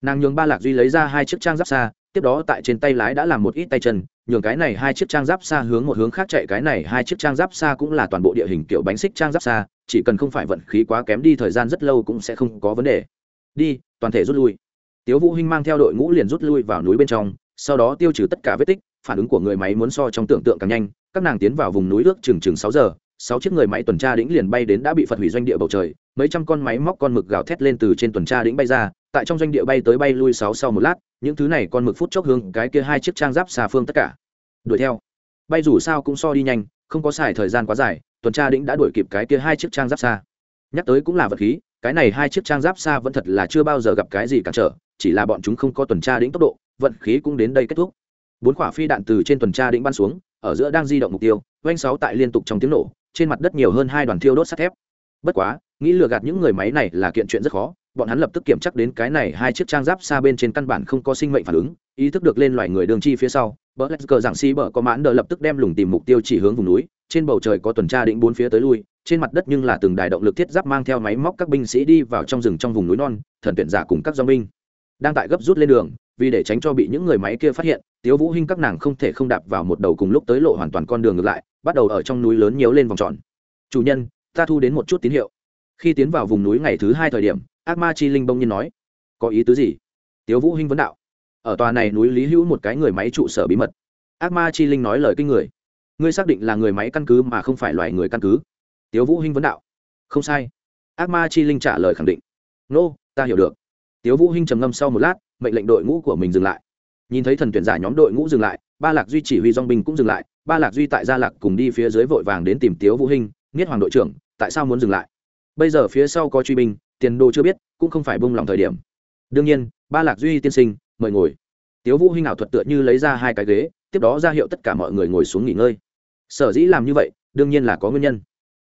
nàng nhường ba lạc duy lấy ra hai chiếc trang giáp xa, tiếp đó tại trên tay lái đã làm một ít tay chân, nhường cái này hai chiếc trang giáp xa hướng một hướng khác chạy, cái này hai chiếc trang giáp xa cũng là toàn bộ địa hình kiểu bánh xích trang giáp xa, chỉ cần không phải vận khí quá kém đi thời gian rất lâu cũng sẽ không có vấn đề. Đi, toàn thể rút lui. Tiếu vũ hinh mang theo đội ngũ liền rút lui vào núi bên trong, sau đó tiêu trừ tất cả vết tích, phản ứng của người máy muốn so trong tưởng tượng càng nhanh, các nàng tiến vào vùng núi ước chừng chừng sáu giờ, sáu chiếc người máy tuần tra đĩnh liền bay đến đã bị phật hủy doanh địa bầu trời, mấy trăm con máy móc con mực gào thét lên từ trên tuần tra đĩnh bay ra tại trong doanh địa bay tới bay lui sáu sau một lát, những thứ này con mực phút chốc hướng cái kia hai chiếc trang giáp xà phương tất cả. Đuổi theo. Bay dù sao cũng so đi nhanh, không có xài thời gian quá dài, tuần tra đĩnh đã đuổi kịp cái kia hai chiếc trang giáp xa. Nhắc tới cũng là vật khí, cái này hai chiếc trang giáp xa vẫn thật là chưa bao giờ gặp cái gì cản trở, chỉ là bọn chúng không có tuần tra đĩnh tốc độ, vận khí cũng đến đây kết thúc. Bốn quả phi đạn từ trên tuần tra đĩnh bắn xuống, ở giữa đang di động mục tiêu, oanh sáu tại liên tục trong tiếng nổ, trên mặt đất nhiều hơn hai đoàn thiêu đốt sắt thép. Bất quá, nghĩ lừa gạt những người máy này là kiện chuyện rất khó bọn hắn lập tức kiểm chắc đến cái này hai chiếc trang giáp xa bên trên căn bản không có sinh mệnh phản ứng, ý thức được lên loài người đường chi phía sau, bờ lách cờ giảng si bờ có mãn đờ lập tức đem lùng tìm mục tiêu chỉ hướng vùng núi, trên bầu trời có tuần tra định bốn phía tới lui, trên mặt đất nhưng là từng đài động lực thiết giáp mang theo máy móc các binh sĩ đi vào trong rừng trong vùng núi non, thần tuyển giả cùng các do binh. Đang tại gấp rút lên đường, vì để tránh cho bị những người máy kia phát hiện, tiếu vũ hinh các nàng không thể không đạp vào một đầu cùng lúc tới lộ hoàn toàn con đường ngược lại, bắt đầu ở trong núi lớn nhiều lên vòng tròn. Chủ nhân, ta thu đến một chút tín hiệu. Khi tiến vào vùng núi ngày thứ hai thời điểm ác ma chi linh bông nhiên nói có ý tứ gì? Tiếu vũ hinh vấn đạo ở tòa này núi lý hữu một cái người máy trụ sở bí mật. Ác ma chi linh nói lời kinh người ngươi xác định là người máy căn cứ mà không phải loài người căn cứ? Tiếu vũ hinh vấn đạo không sai. Ác ma chi linh trả lời khẳng định nô、no, ta hiểu được. Tiếu vũ hinh trầm ngâm sau một lát mệnh lệnh đội ngũ của mình dừng lại. Nhìn thấy thần tuyển giả nhóm đội ngũ dừng lại ba lạc duy chỉ huy dong binh cũng dừng lại. Ba lạc duy tại gia lạc cùng đi phía dưới vội vàng đến tìm tiếu vũ hinh nghiết hoàng đội trưởng tại sao muốn dừng lại? Bây giờ phía sau có truy binh tiền đồ chưa biết, cũng không phải bông lòng thời điểm. Đương nhiên, ba lạc duy tiên sinh, mời ngồi. Tiếu vũ hinh ảo thuật tựa như lấy ra hai cái ghế, tiếp đó ra hiệu tất cả mọi người ngồi xuống nghỉ ngơi. Sở dĩ làm như vậy, đương nhiên là có nguyên nhân.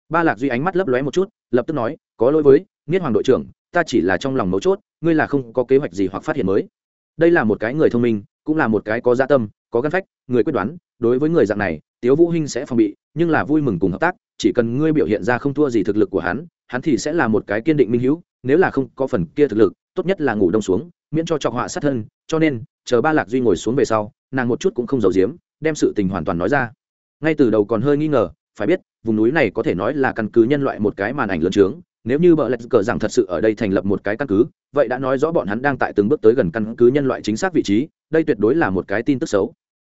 Ba lạc duy ánh mắt lấp lóe một chút, lập tức nói, có lỗi với, niết hoàng đội trưởng, ta chỉ là trong lòng mấu chốt, ngươi là không có kế hoạch gì hoặc phát hiện mới. Đây là một cái người thông minh, cũng là một cái có gia dạ tâm, có gắn phách, người quyết đoán, đối với người dạng này, tiếu vũ hinh sẽ phòng bị, nhưng là vui mừng cùng hợp tác, chỉ cần ngươi biểu hiện ra không thua gì thực lực của hắn hắn thì sẽ là một cái kiên định minh hữu nếu là không có phần kia thực lực, tốt nhất là ngủ đông xuống, miễn cho chọc họa sát thân, cho nên, chờ ba lạc duy ngồi xuống về sau, nàng một chút cũng không giấu giếm, đem sự tình hoàn toàn nói ra. Ngay từ đầu còn hơi nghi ngờ, phải biết, vùng núi này có thể nói là căn cứ nhân loại một cái màn ảnh lớn trướng, nếu như bờ lạch cờ rằng thật sự ở đây thành lập một cái căn cứ, vậy đã nói rõ bọn hắn đang tại từng bước tới gần căn cứ nhân loại chính xác vị trí, đây tuyệt đối là một cái tin tức xấu.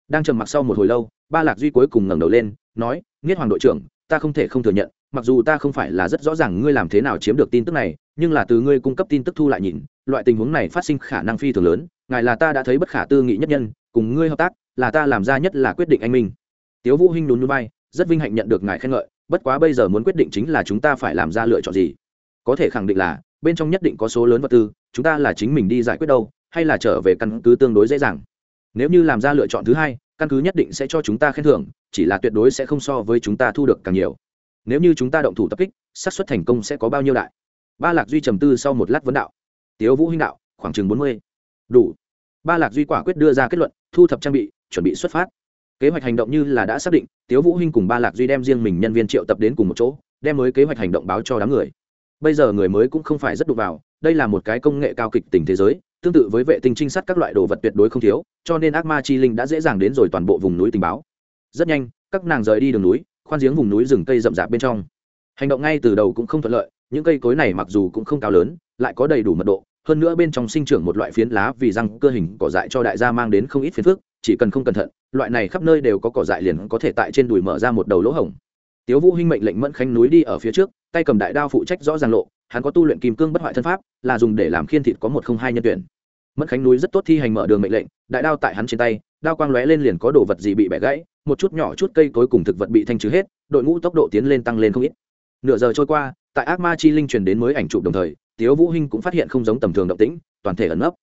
Đang trầm mặc sau một hồi lâu, ba lạc duy cuối cùng ngẩng đầu lên, nói, nghiết hoàng đội trưởng, ta không thể không thừa nhận, mặc dù ta không phải là rất rõ ràng ngươi làm thế nào chiếm được tin tức này nhưng là từ ngươi cung cấp tin tức thu lại nhìn, loại tình huống này phát sinh khả năng phi thường lớn, ngài là ta đã thấy bất khả tư nghị nhất nhân, cùng ngươi hợp tác, là ta làm ra nhất là quyết định anh minh. Tiếu vũ hinh nhún nhún vai, rất vinh hạnh nhận được ngài khen ngợi, bất quá bây giờ muốn quyết định chính là chúng ta phải làm ra lựa chọn gì. Có thể khẳng định là, bên trong nhất định có số lớn vật tư, chúng ta là chính mình đi giải quyết đâu, hay là trở về căn cứ tương đối dễ dàng. Nếu như làm ra lựa chọn thứ hai, căn cứ nhất định sẽ cho chúng ta khen thưởng, chỉ là tuyệt đối sẽ không so với chúng ta thu được càng nhiều. Nếu như chúng ta động thủ tập kích, xác suất thành công sẽ có bao nhiêu đại? Ba lạc duy trầm tư sau một lát vấn đạo. Tiếu vũ huynh đạo, khoảng chừng bốn mươi. Đủ. Ba lạc duy quả quyết đưa ra kết luận, thu thập trang bị, chuẩn bị xuất phát. Kế hoạch hành động như là đã xác định, tiếu vũ huynh cùng ba lạc duy đem riêng mình nhân viên triệu tập đến cùng một chỗ, đem mới kế hoạch hành động báo cho đám người. Bây giờ người mới cũng không phải rất đụng vào, đây là một cái công nghệ cao kịch tình thế giới, tương tự với vệ tinh trinh sát các loại đồ vật tuyệt đối không thiếu, cho nên ác ma chi linh đã dễ dàng đến rồi toàn bộ vùng núi tình báo. Rất nhanh, các nàng rời đi đường núi, khoan giếng vùng núi rừng cây rậm rạp bên trong. Hành động ngay từ đầu cũng không thuận lợi những cây cối này mặc dù cũng không cao lớn, lại có đầy đủ mật độ, hơn nữa bên trong sinh trưởng một loại phiến lá vì răng cơ hình cỏ dại cho đại gia mang đến không ít phiến phức, chỉ cần không cẩn thận, loại này khắp nơi đều có cỏ dại liền có thể tại trên đùi mở ra một đầu lỗ hổng. Tiếu vũ hinh mệnh lệnh mẫn khánh núi đi ở phía trước, tay cầm đại đao phụ trách rõ ràng lộ, hắn có tu luyện kim cương bất hoại thân pháp, là dùng để làm khiên thịt có một không hai nhân tuyển. Mẫn khánh núi rất tốt thi hành mở đường mệnh lệnh, đại đao tại hắn trên tay, đao quang lóe lên liền có đồ vật gì bị bẻ gãy, một chút nhỏ chút cây cối cùng thực vật bị thanh trừ hết, đội ngũ tốc độ tiến lên tăng lên không ít. Nửa giờ trôi qua tại ác ma chi linh truyền đến mới ảnh chụp đồng thời, tiếu vũ hinh cũng phát hiện không giống tầm thường động tĩnh, toàn thể ẩn nấp.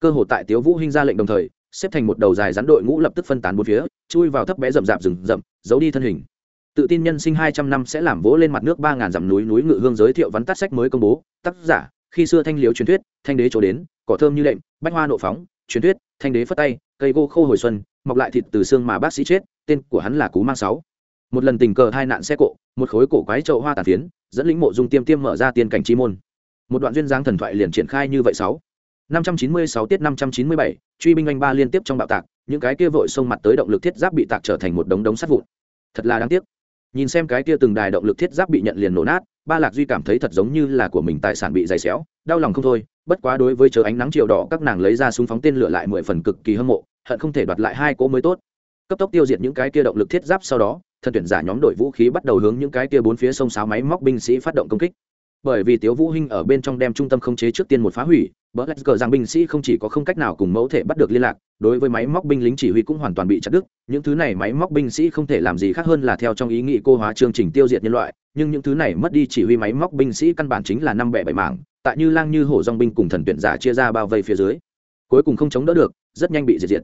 Cơ hội tại tiếu vũ hinh ra lệnh đồng thời, xếp thành một đầu dài rắn đội ngũ lập tức phân tán bốn phía, chui vào thấp bé rậm rạp rừng rậm, giấu đi thân hình. Tự tin nhân sinh hai trăm năm sẽ làm vỗ lên mặt nước ba ngàn dặm núi núi ngự hương giới thiệu vắn tắt sách mới công bố. Tác giả, khi xưa thanh liếu truyền thuyết, thanh đế chỗ đến, cỏ thơm như lệnh, bách hoa nộ phóng, truyền thuyết, thanh đế phất tay, cây gỗ khô hồi xuân, mọc lại thịt từ xương mà bác sĩ chết, tên của hắn là cú mang sáu một lần tình cờ hai nạn xe cộ, một khối cổ quái trậu hoa tàn phiến, dẫn lĩnh mộ dung tiêm tiêm mở ra tiên cảnh chi môn. Một đoạn duyên dáng thần thoại liền triển khai như vậy sáu. Năm trăm chín mươi sáu tiết năm trăm chín mươi bảy, truy binh anh ba liên tiếp trong bạo tạc, những cái kia vội xông mặt tới động lực thiết giáp bị tạc trở thành một đống đống sắt vụn. Thật là đáng tiếc. Nhìn xem cái kia từng đài động lực thiết giáp bị nhận liền nổ nát, ba lạc duy cảm thấy thật giống như là của mình tài sản bị dày xéo, đau lòng không thôi, bất quá đối với chờ ánh nắng chiều đỏ, các nàng lấy ra súng phóng tên lửa lại mười phần cực kỳ hâm mộ, hận không thể đoạt lại hai cỗ mới tốt. Cấp tốc tiêu diệt những cái kia động lực thiết giáp sau đó thần tuyển giả nhóm đội vũ khí bắt đầu hướng những cái kia bốn phía sông sáo máy móc binh sĩ phát động công kích. Bởi vì tiếu vũ hinh ở bên trong đem trung tâm không chế trước tiên một phá hủy bờ lách cờ rằng binh sĩ không chỉ có không cách nào cùng mẫu thể bắt được liên lạc, đối với máy móc binh lính chỉ huy cũng hoàn toàn bị chặt đứt. Những thứ này máy móc binh sĩ không thể làm gì khác hơn là theo trong ý nghĩ cô hóa chương trình tiêu diệt nhân loại, nhưng những thứ này mất đi chỉ huy máy móc binh sĩ căn bản chính là năm bẻ bảy mảng, tại như lang như hổ dòng binh cùng thần tuyển giả chia ra bao vây phía dưới. Cuối cùng không chống đỡ được, rất nhanh bị diệt diệt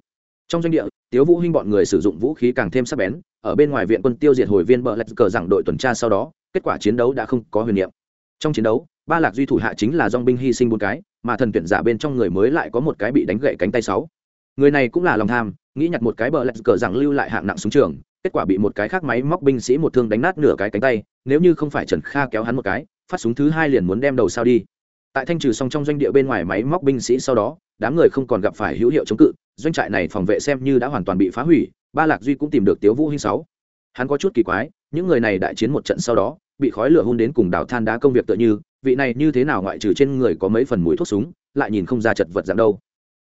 trong doanh địa, tiếu vũ hinh bọn người sử dụng vũ khí càng thêm sắc bén, ở bên ngoài viện quân tiêu diệt hồi viên bờ lạch cờ rằng đội tuần tra sau đó, kết quả chiến đấu đã không có huyền niệm. Trong chiến đấu, ba lạc duy thủ hạ chính là dòng binh hy sinh bốn cái, mà thần tuyển giả bên trong người mới lại có một cái bị đánh gãy cánh tay sáu. Người này cũng là lòng tham, nghĩ nhặt một cái bờ lạch cờ rằng lưu lại hạng nặng xuống trường, kết quả bị một cái khác máy móc binh sĩ một thương đánh nát nửa cái cánh tay, nếu như không phải trần kha kéo hắn một cái, phát súng thứ hai liền muốn đem đầu sao đi. Tại thanh trừ xong trong doanh địa bên ngoài máy móc binh sĩ sau đó, đám người không còn gặp phải hữu hiệu chống cự doanh trại này phòng vệ xem như đã hoàn toàn bị phá hủy, ba lạc duy cũng tìm được tiếu vũ hinh sáu. Hắn có chút kỳ quái, những người này đại chiến một trận sau đó, bị khói lửa hun đến cùng đảo than đá công việc tựa như, vị này như thế nào ngoại trừ trên người có mấy phần mũi thuốc súng, lại nhìn không ra chật vật dạng đâu.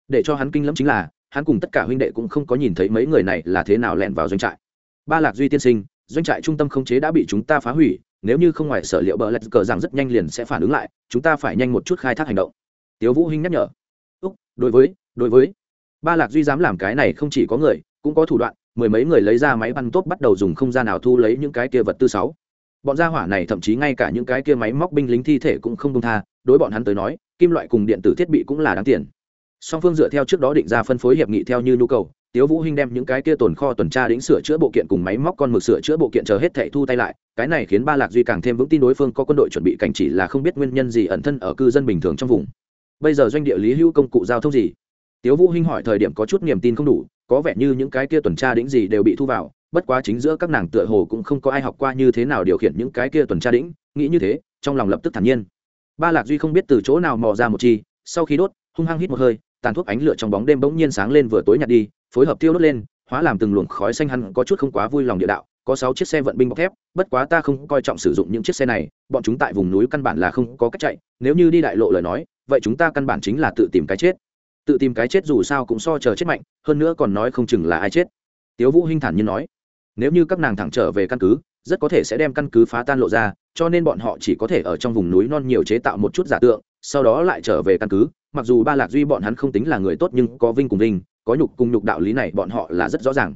Để cho hắn kinh lắm chính là, hắn cùng tất cả huynh đệ cũng không có nhìn thấy mấy người này là thế nào lẻn vào doanh trại. Ba lạc duy tiên sinh, doanh trại trung tâm khống chế đã bị chúng ta phá hủy, nếu như không ngoài sở liệu bờ lạch cờ rằng rất nhanh liền sẽ phản ứng lại, chúng ta phải nhanh một chút khai thác hành động. Tiếu vũ hinh nhắc nhở. Úc, đối với đối với ba lạc duy dám làm cái này không chỉ có người, cũng có thủ đoạn, mười mấy người lấy ra máy bắn tốt bắt đầu dùng không gian nào thu lấy những cái kia vật tư sáu. Bọn gia hỏa này thậm chí ngay cả những cái kia máy móc binh lính thi thể cũng không công tha, đối bọn hắn tới nói, kim loại cùng điện tử thiết bị cũng là đáng tiền. Song phương dựa theo trước đó định ra phân phối hiệp nghị theo như nhu cầu, tiếu vũ hinh đem những cái kia tồn kho tuần tra đĩnh sửa chữa bộ kiện cùng máy móc con mực sửa chữa bộ kiện chờ hết thảy thu tay lại, cái này khiến ba lạc duy càng thêm vững tin đối phương có quân đội chuẩn bị cảnh chỉ là không biết nguyên nhân gì ẩn thân ở cư dân bình thường trong vùng. Bây giờ doanh địa lý hữu công cụ giao thông gì? Tiếu vũ hinh hỏi thời điểm có chút niềm tin không đủ, có vẻ như những cái kia tuần tra đĩnh gì đều bị thu vào, bất quá chính giữa các nàng tựa hồ cũng không có ai học qua như thế nào điều khiển những cái kia tuần tra đĩnh, nghĩ như thế, trong lòng lập tức thản nhiên. Ba lạc duy không biết từ chỗ nào mò ra một chi, sau khi đốt, hung hăng hít một hơi, tàn thuốc ánh lửa trong bóng đêm bỗng nhiên sáng lên vừa tối nhạt đi, phối hợp tiêu đốt lên, hóa làm từng luồng khói xanh hắn có chút không quá vui lòng địa đạo, có sáu chiếc xe vận binh bọc thép, bất quá ta không coi trọng sử dụng những chiếc xe này, bọn chúng tại vùng núi căn bản là không có cách chạy, nếu như đi đại lộ lời nói, vậy chúng ta căn bản chính là tự tìm cái chết tự tìm cái chết dù sao cũng so chờ chết mạnh, hơn nữa còn nói không chừng là ai chết. Tiếu vũ hinh thản nhiên nói, nếu như các nàng thẳng trở về căn cứ, rất có thể sẽ đem căn cứ phá tan lộ ra, cho nên bọn họ chỉ có thể ở trong vùng núi non nhiều chế tạo một chút giả tượng, sau đó lại trở về căn cứ. Mặc dù ba lạc duy bọn hắn không tính là người tốt nhưng có vinh cùng vinh, có nhục cùng nhục đạo lý này bọn họ là rất rõ ràng.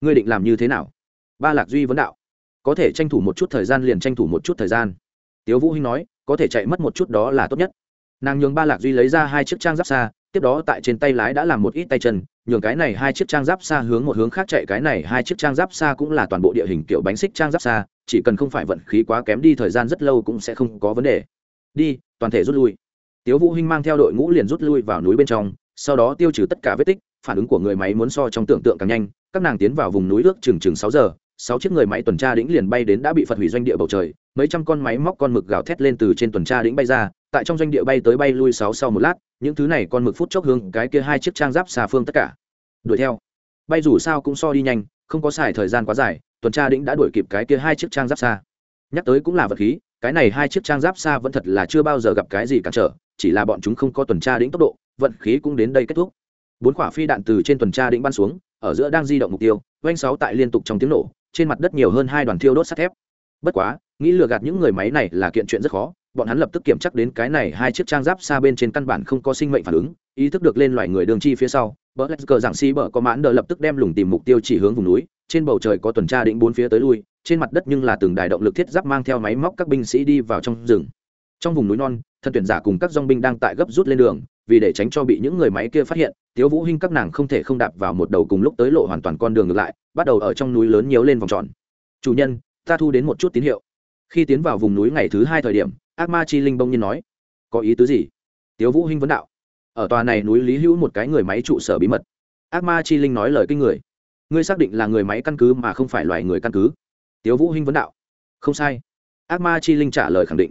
Ngươi định làm như thế nào? Ba lạc duy vấn đạo. Có thể tranh thủ một chút thời gian liền tranh thủ một chút thời gian. Tiếu vũ hinh nói, có thể chạy mất một chút đó là tốt nhất. Nàng nhường ba lạc duy lấy ra hai chiếc trang giáp xa tiếp đó tại trên tay lái đã làm một ít tay chân, nhường cái này hai chiếc trang giáp xa hướng một hướng khác chạy. Cái này hai chiếc trang giáp xa cũng là toàn bộ địa hình kiểu bánh xích trang giáp xa, chỉ cần không phải vận khí quá kém đi thời gian rất lâu cũng sẽ không có vấn đề. Đi, toàn thể rút lui. Tiếu vũ hinh mang theo đội ngũ liền rút lui vào núi bên trong, sau đó tiêu trừ tất cả vết tích, phản ứng của người máy muốn so trong tưởng tượng càng nhanh. Các nàng tiến vào vùng núi ước chừng chừng sáu giờ, sáu chiếc người máy tuần tra đĩnh liền bay đến đã bị phật hủy doanh địa bầu trời. Mấy trăm con máy móc con mực gào thét lên từ trên tuần tra đĩnh bay ra, tại trong doanh địa bay tới bay lui sáu sau một lát những thứ này con mực phút chốc hướng cái kia hai chiếc trang giáp xà phương tất cả. Đuổi theo. Bay dù sao cũng so đi nhanh, không có xài thời gian quá dài, tuần tra đĩnh đã đuổi kịp cái kia hai chiếc trang giáp xa nhắc tới cũng là vật khí, cái này hai chiếc trang giáp xa vẫn thật là chưa bao giờ gặp cái gì cản trở, chỉ là bọn chúng không có tuần tra đĩnh tốc độ, vận khí cũng đến đây kết thúc. Bốn quả phi đạn từ trên tuần tra đĩnh bắn xuống, ở giữa đang di động mục tiêu, oanh sáu tại liên tục trong tiếng nổ, trên mặt đất nhiều hơn hai đoàn thiêu đốt sắt thép. Bất quá, nghĩ lừa gạt những người máy này là kiện chuyện rất khó bọn hắn lập tức kiểm chắc đến cái này hai chiếc trang giáp xa bên trên căn bản không có sinh mệnh phản ứng, ý thức được lên loài người đường chi phía sau, bờ lách cờ giảng si bờ có mãn đờ lập tức đem lùng tìm mục tiêu chỉ hướng vùng núi, trên bầu trời có tuần tra định bốn phía tới lui, trên mặt đất nhưng là từng đài động lực thiết giáp mang theo máy móc các binh sĩ đi vào trong rừng. Trong vùng núi non, thân tuyển giả cùng các dong binh đang tại gấp rút lên đường, vì để tránh cho bị những người máy kia phát hiện, tiếu vũ hinh các nàng không thể không đạp vào một đầu cùng lúc tới lộ hoàn toàn con đường ngược lại, bắt đầu ở trong núi lớn nhiều lên vòng tròn. Chủ nhân, ta thu đến một chút tín hiệu. Khi tiến vào vùng núi ngày thứ hai thời điểm ác ma chi linh bông nhiên nói có ý tứ gì? Tiếu vũ hinh vấn đạo ở tòa này núi lý hữu một cái người máy trụ sở bí mật. Ác ma chi linh nói lời kinh người ngươi xác định là người máy căn cứ mà không phải loài người căn cứ? Tiếu vũ hinh vấn đạo không sai. Ác ma chi linh trả lời khẳng định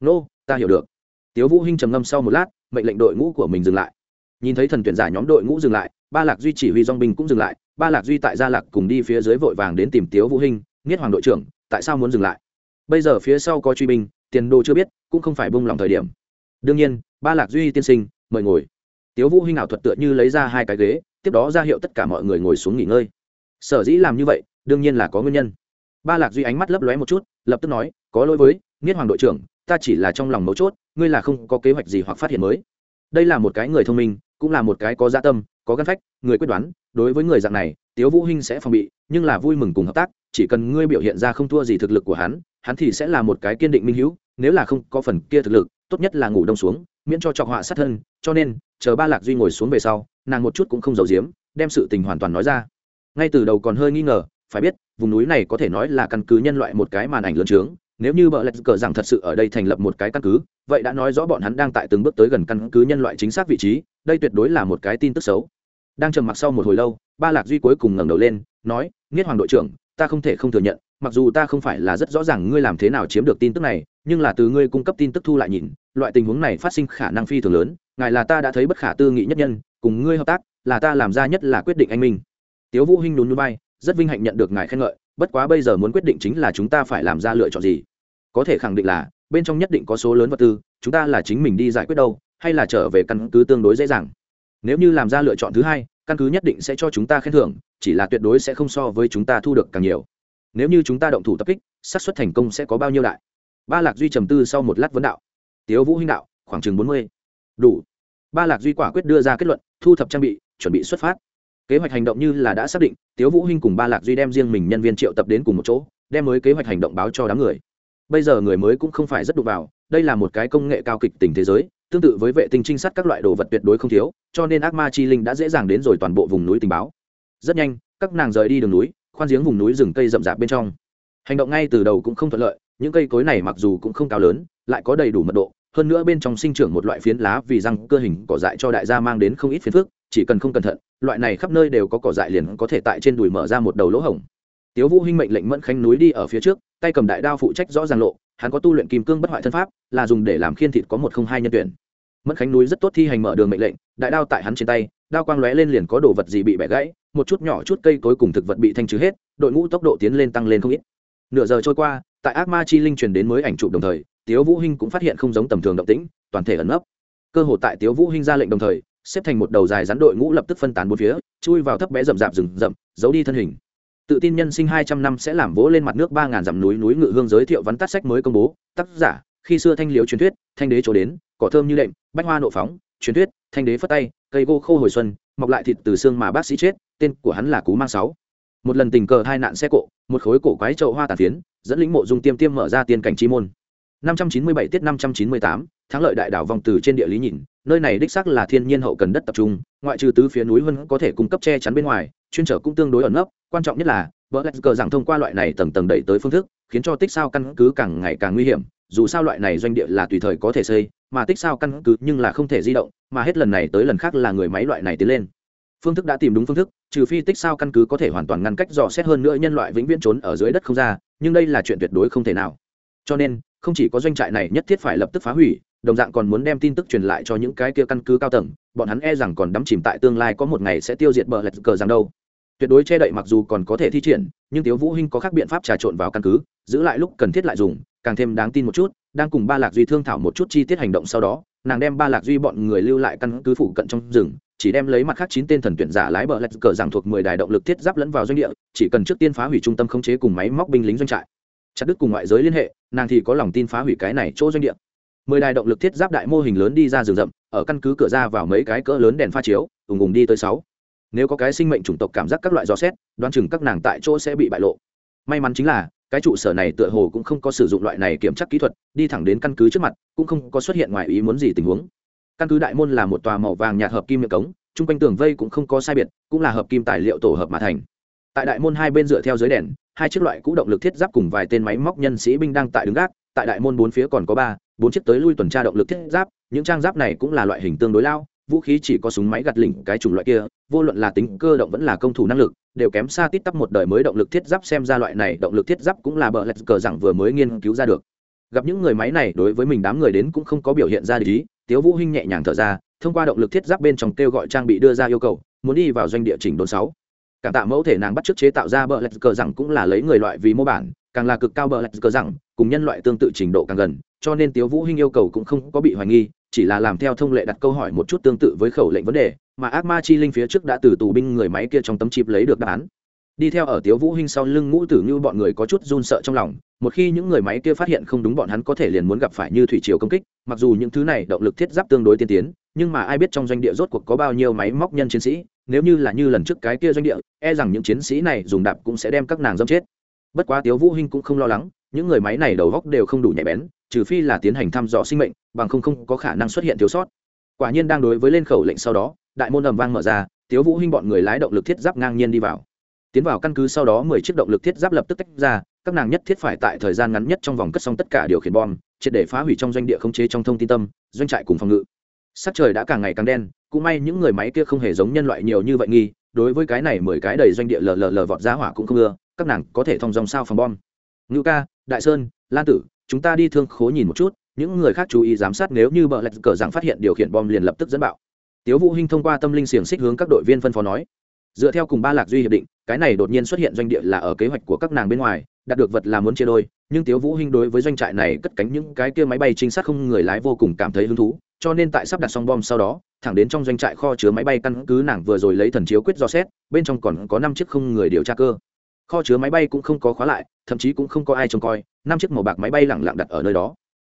nô、no, ta hiểu được. Tiếu vũ hinh trầm ngâm sau một lát mệnh lệnh đội ngũ của mình dừng lại. Nhìn thấy thần tuyển giả nhóm đội ngũ dừng lại ba lạc duy chỉ huy dong binh cũng dừng lại. Ba lạc duy tại gia lạc cùng đi phía dưới vội vàng đến tìm tiếu vũ hinh nghiết hoàng đội trưởng tại sao muốn dừng lại? Bây giờ phía sau có truy binh tiền đồ chưa biết, cũng không phải bung lòng thời điểm. Đương nhiên, ba lạc duy tiên sinh, mời ngồi. Tiếu vũ hinh ảo thuật tựa như lấy ra hai cái ghế, tiếp đó ra hiệu tất cả mọi người ngồi xuống nghỉ ngơi. Sở dĩ làm như vậy, đương nhiên là có nguyên nhân. Ba lạc duy ánh mắt lấp lóe một chút, lập tức nói, có lỗi với nghiết hoàng đội trưởng, ta chỉ là trong lòng mấu chốt, ngươi là không có kế hoạch gì hoặc phát hiện mới. Đây là một cái người thông minh, cũng là một cái có dạ tâm, có gan phách, người quyết đoán, đối với người dạng này, tiếu vũ hinh sẽ phòng bị, nhưng là vui mừng cùng hợp tác, chỉ cần ngươi biểu hiện ra không thua gì thực lực của hắn hắn thì sẽ là một cái kiên định minh hữu nếu là không có phần kia thực lực, tốt nhất là ngủ đông xuống, miễn cho trọc họa sát thân, cho nên, chờ ba lạc duy ngồi xuống về sau, nàng một chút cũng không giấu giếm, đem sự tình hoàn toàn nói ra. Ngay từ đầu còn hơi nghi ngờ, phải biết, vùng núi này có thể nói là căn cứ nhân loại một cái màn ảnh lớn trướng, nếu như bợ lạch cờ rằng thật sự ở đây thành lập một cái căn cứ, vậy đã nói rõ bọn hắn đang tại từng bước tới gần căn cứ nhân loại chính xác vị trí, đây tuyệt đối là một cái tin tức xấu. Đang trầm mặc sau một hồi lâu, ba lạc duy cuối cùng ngẩng đầu lên, nói, nghiết hoàng đội trưởng, ta không thể không thừa nhận, mặc dù ta không phải là rất rõ ràng ngươi làm thế nào chiếm được tin tức này nhưng là từ ngươi cung cấp tin tức thu lại nhìn, loại tình huống này phát sinh khả năng phi thường lớn, ngài là ta đã thấy bất khả tư nghị nhất nhân, cùng ngươi hợp tác, là ta làm ra nhất là quyết định anh minh. Tiếu vũ hinh nhún núi bay rất vinh hạnh nhận được ngài khen ngợi, bất quá bây giờ muốn quyết định chính là chúng ta phải làm ra lựa chọn gì. Có thể khẳng định là, bên trong nhất định có số lớn vật tư, chúng ta là chính mình đi giải quyết đâu, hay là trở về căn cứ tương đối dễ dàng. Nếu như làm ra lựa chọn thứ hai, căn cứ nhất định sẽ cho chúng ta khen thưởng, chỉ là tuyệt đối sẽ không so với chúng ta thu được càng nhiều. Nếu như chúng ta động thủ tập kích, xác suất thành công sẽ có bao nhiêu đại? Ba lạc duy trầm tư sau một lát vấn đạo. Tiếu vũ hinh đạo, khoảng chừng bốn mươi. Đủ. Ba lạc duy quả quyết đưa ra kết luận, thu thập trang bị, chuẩn bị xuất phát. Kế hoạch hành động như là đã xác định, tiếu vũ hinh cùng ba lạc duy đem riêng mình nhân viên triệu tập đến cùng một chỗ, đem mới kế hoạch hành động báo cho đám người. Bây giờ người mới cũng không phải rất đụng vào, đây là một cái công nghệ cao kịch tình thế giới, tương tự với vệ tinh trinh sát các loại đồ vật tuyệt đối không thiếu, cho nên ác ma chi linh đã dễ dàng đến rồi toàn bộ vùng núi tình báo. Rất nhanh, các nàng rời đi đường núi, khoan giếng vùng núi rừng cây rậm rạp bên trong. Hành động ngay từ đầu cũng không thuận lợi những cây cối này mặc dù cũng không cao lớn, lại có đầy đủ mật độ, hơn nữa bên trong sinh trưởng một loại phiến lá vì răng cơ hình cỏ dại cho đại gia mang đến không ít phiến phước. chỉ cần không cẩn thận, loại này khắp nơi đều có cỏ dại liền có thể tại trên đùi mở ra một đầu lỗ hổng tiếu vũ hinh mệnh lệnh mẫn khánh núi đi ở phía trước, tay cầm đại đao phụ trách rõ ràng lộ, hắn có tu luyện kim cương bất hoại thân pháp, là dùng để làm khiên thịt có một không hai nhân tuyển mẫn khánh núi rất tốt thi hành mở đường mệnh lệnh, đại đao tại hắn trên tay, đao quang lóe lên liền có đồ vật gì bị bẻ gãy, một chút nhỏ chút cây cối cùng thực vật bị thanh trừ hết, đội ngũ tốc độ tiến lên tăng lên không ít nửa giờ trôi qua tại ác ma chi linh truyền đến mới ảnh chụp đồng thời, tiếu vũ hinh cũng phát hiện không giống tầm thường động tĩnh, toàn thể ẩn nấp. Cơ hội tại tiếu vũ hinh ra lệnh đồng thời, xếp thành một đầu dài rắn đội ngũ lập tức phân tán bốn phía, chui vào thấp bé rậm rạp rừng rậm, giấu đi thân hình. Tự tin nhân sinh hai trăm năm sẽ làm vỗ lên mặt nước ba ngàn dặm núi núi ngự hương giới thiệu vắn tắt sách mới công bố, tác giả, khi xưa thanh liếu truyền thuyết, thanh đế chỗ đến, cỏ thơm như đệm, bách hoa nộ phóng, truyền thuyết, thanh đế phất tay, cây gỗ khô hồi xuân, mọc lại thịt từ xương mà bác sĩ chết, tên của hắn là cú mang sáu một lần tình cờ hai nạn xe cộ một khối cổ quái trậu hoa tàn phiến dẫn lĩnh mộ dung tiêm tiêm mở ra tiên cảnh chi môn 597 tiết 598, thắng lợi đại đảo vòng từ trên địa lý nhìn, nơi này đích xác là thiên nhiên hậu cần đất tập trung, ngoại trừ tứ phía núi vân có thể cung cấp che chắn bên ngoài, chuyên trở cũng tương đối ẩn nấp, quan trọng nhất là, Blacker rằng thông qua loại này tầng tầng đẩy tới phương thức, khiến cho tích sao căn cứ càng ngày càng nguy hiểm, dù sao loại này doanh địa là tùy thời có thể xây, mà tích sao căn cứ nhưng là không thể di động, mà hết lần này tới lần khác là người máy loại này tiến lên. Phương thức đã tìm đúng phương thức, trừ phi tích sao căn cứ có thể hoàn toàn ngăn cách dò xét hơn nữa nhân loại vĩnh viễn trốn ở dưới đất không ra, nhưng đây là chuyện tuyệt đối không thể nào. Cho nên, không chỉ có doanh trại này nhất thiết phải lập tức phá hủy đồng dạng còn muốn đem tin tức truyền lại cho những cái kia căn cứ cao tầng bọn hắn e rằng còn đắm chìm tại tương lai có một ngày sẽ tiêu diệt bờ lạch cờ rằng đâu tuyệt đối che đậy mặc dù còn có thể thi triển nhưng tiếu vũ hinh có khác biện pháp trà trộn vào căn cứ giữ lại lúc cần thiết lại dùng càng thêm đáng tin một chút đang cùng ba lạc duy thương thảo một chút chi tiết hành động sau đó nàng đem ba lạc duy bọn người lưu lại căn cứ phụ cận trong rừng chỉ đem lấy mặt khác chín tên thần tuyển giả lái bờ lạch cờ rằng thuộc mười đài động lực thiết giáp lẫn vào doanh địa, chỉ cần trước tiên phá hủy trung tâm khống chế cùng máy móc binh lính doanh trại. Chặt đứt cùng ngoại giới liên hệ, nàng thì có lòng tin phá hủy cái này chỗ doanh địa. Mười đài động lực thiết giáp đại mô hình lớn đi ra rừng rậm, ở căn cứ cửa ra vào mấy cái cỡ lớn đèn pha chiếu, ùng ùng đi tới sáu. Nếu có cái sinh mệnh chủng tộc cảm giác các loại dò xét, đoán chừng các nàng tại chỗ sẽ bị bại lộ. May mắn chính là, cái trụ sở này tựa hồ cũng không có sử dụng loại này kiểm tra kỹ thuật, đi thẳng đến căn cứ trước mặt, cũng không có xuất hiện ngoài ý muốn gì tình huống căn cứ đại môn là một tòa màu vàng nhạt hợp kim miệng cống, chung quanh tường vây cũng không có sai biệt, cũng là hợp kim tài liệu tổ hợp mà thành. Tại đại môn hai bên dựa theo dưới đèn, hai chiếc loại cũ động lực thiết giáp cùng vài tên máy móc nhân sĩ binh đang tại đứng gác, tại đại môn bốn phía còn có ba, bốn chiếc tới lui tuần tra động lực thiết giáp, những trang giáp này cũng là loại hình tương đối lao, vũ khí chỉ có súng máy gạt lỉnh cái chủng loại kia, vô luận là tính cơ động vẫn là công thủ năng lực, đều kém xa tít tắp một đời mới động lực thiết giáp xem ra loại này động lực thiết giáp cũng là bờ lạch cờ rằng vừa mới nghiên cứu ra được. Gặp những người máy này, đối với mình đám người đến cũng không có biểu hiện ra lý tiếu vũ hinh nhẹ nhàng thở ra, thông qua động lực thiết giáp bên trong kêu gọi trang bị đưa ra yêu cầu, muốn đi vào doanh địa chỉnh đốn sáu. Cảm tạ mẫu thể nàng bắt chước chế tạo ra bờ lạch cờ rằng cũng là lấy người loại vì mô bản, càng là cực cao bờ lạch cờ rằng, cùng nhân loại tương tự trình độ càng gần, cho nên tiếu vũ hinh yêu cầu cũng không có bị hoài nghi, chỉ là làm theo thông lệ đặt câu hỏi một chút tương tự với khẩu lệnh vấn đề, mà ác ma chi linh phía trước đã từ tù binh người máy kia trong tấm chip lấy được đáp án đi theo ở tiếu vũ hinh sau lưng ngũ tử như bọn người có chút run sợ trong lòng, một khi những người máy kia phát hiện không đúng bọn hắn có thể liền muốn gặp phải như thủy triều công kích, mặc dù những thứ này động lực thiết giáp tương đối tiên tiến, nhưng mà ai biết trong doanh địa rốt cuộc có bao nhiêu máy móc nhân chiến sĩ, nếu như là như lần trước cái kia doanh địa e rằng những chiến sĩ này dùng đạp cũng sẽ đem các nàng dâm chết. Bất quá tiếu vũ hinh cũng không lo lắng, những người máy này đầu góc đều không đủ nhạy bén, trừ phi là tiến hành thăm dò sinh mệnh, bằng không không có khả năng xuất hiện thiếu sót. Quả nhiên đang đối với lên khẩu lệnh sau đó, đại môn ầm vang mở ra, tiếu vũ hinh bọn người lái động lực thiết giáp ngang nhiên đi vào tiến vào căn cứ sau đó mười chiếc động lực thiết giáp lập tức tách ra, các nàng nhất thiết phải tại thời gian ngắn nhất trong vòng cất xong tất cả điều khiển bom, triệt để phá hủy trong doanh địa khống chế trong thông tin tâm, doanh trại cùng phòng ngự. Sắc trời đã càng ngày càng đen, cũng may những người máy kia không hề giống nhân loại nhiều như vậy nghi, đối với cái này mười cái đầy doanh địa lờ lờ lờ vọt giá hỏa cũng không ưa, các nàng có thể thông dòng sao phòng bom. Ngữ ca, đại sơn, lan tử, chúng ta đi thương khố nhìn một chút, những người khác chú ý giám sát nếu như bờ lạch cờ rằng phát hiện điều khiển bom liền lập tức dẫn bạo. Tiếu vũ hinh thông qua tâm linh xiềng xích hướng các đội viên phân phó nói dựa theo cùng ba lạc duy hiệp định, cái này đột nhiên xuất hiện doanh địa là ở kế hoạch của các nàng bên ngoài, đạt được vật là muốn chia đôi, nhưng tiếu vũ hinh đối với doanh trại này cất cánh những cái kia máy bay trinh sát không người lái vô cùng cảm thấy hứng thú, cho nên tại sắp đặt xong bom sau đó, thẳng đến trong doanh trại kho chứa máy bay căn cứ nàng vừa rồi lấy thần chiếu quyết do xét, bên trong còn có năm chiếc không người điều tra cơ. Kho chứa máy bay cũng không có khóa lại, thậm chí cũng không có ai trông coi, năm chiếc màu bạc máy bay lẳng lặng đặt ở nơi đó.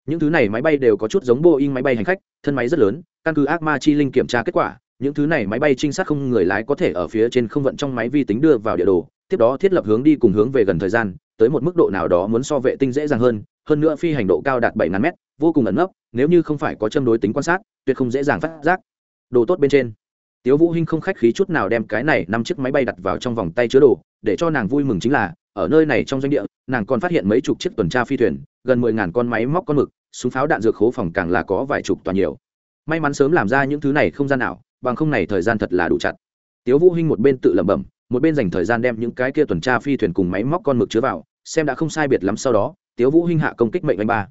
Những thứ này máy bay đều có chút giống boeing máy bay hành khách, thân máy rất lớn, căn cứ ác ma chi linh kiểm tra kết quả những thứ này máy bay trinh sát không người lái có thể ở phía trên không vận trong máy vi tính đưa vào địa đồ, tiếp đó thiết lập hướng đi cùng hướng về gần thời gian, tới một mức độ nào đó muốn so vệ tinh dễ dàng hơn hơn nữa phi hành độ cao đạt bảy ngàn mét, vô cùng ẩn nấp, nếu như không phải có châm đối tính quan sát, tuyệt không dễ dàng phát giác. Đồ tốt bên trên. Tiếu vũ hinh không khách khí chút nào đem cái này năm chiếc máy bay đặt vào trong vòng tay chứa đồ, để cho nàng vui mừng chính là, ở nơi này trong doanh địa, nàng còn phát hiện mấy chục chiếc tuần tra phi thuyền, gần mười ngàn con máy móc con mực, súng pháo đạn dược khố phòng càng là có vài chục toàn nhiều. May mắn sớm làm ra những thứ này không gian nào bằng không này thời gian thật là đủ chặt. Tiếu vũ hinh một bên tự lẩm bẩm, một bên dành thời gian đem những cái kia tuần tra phi thuyền cùng máy móc con mực chứa vào, xem đã không sai biệt lắm sau đó, tiếu vũ hinh hạ công kích mệnh vanh ba.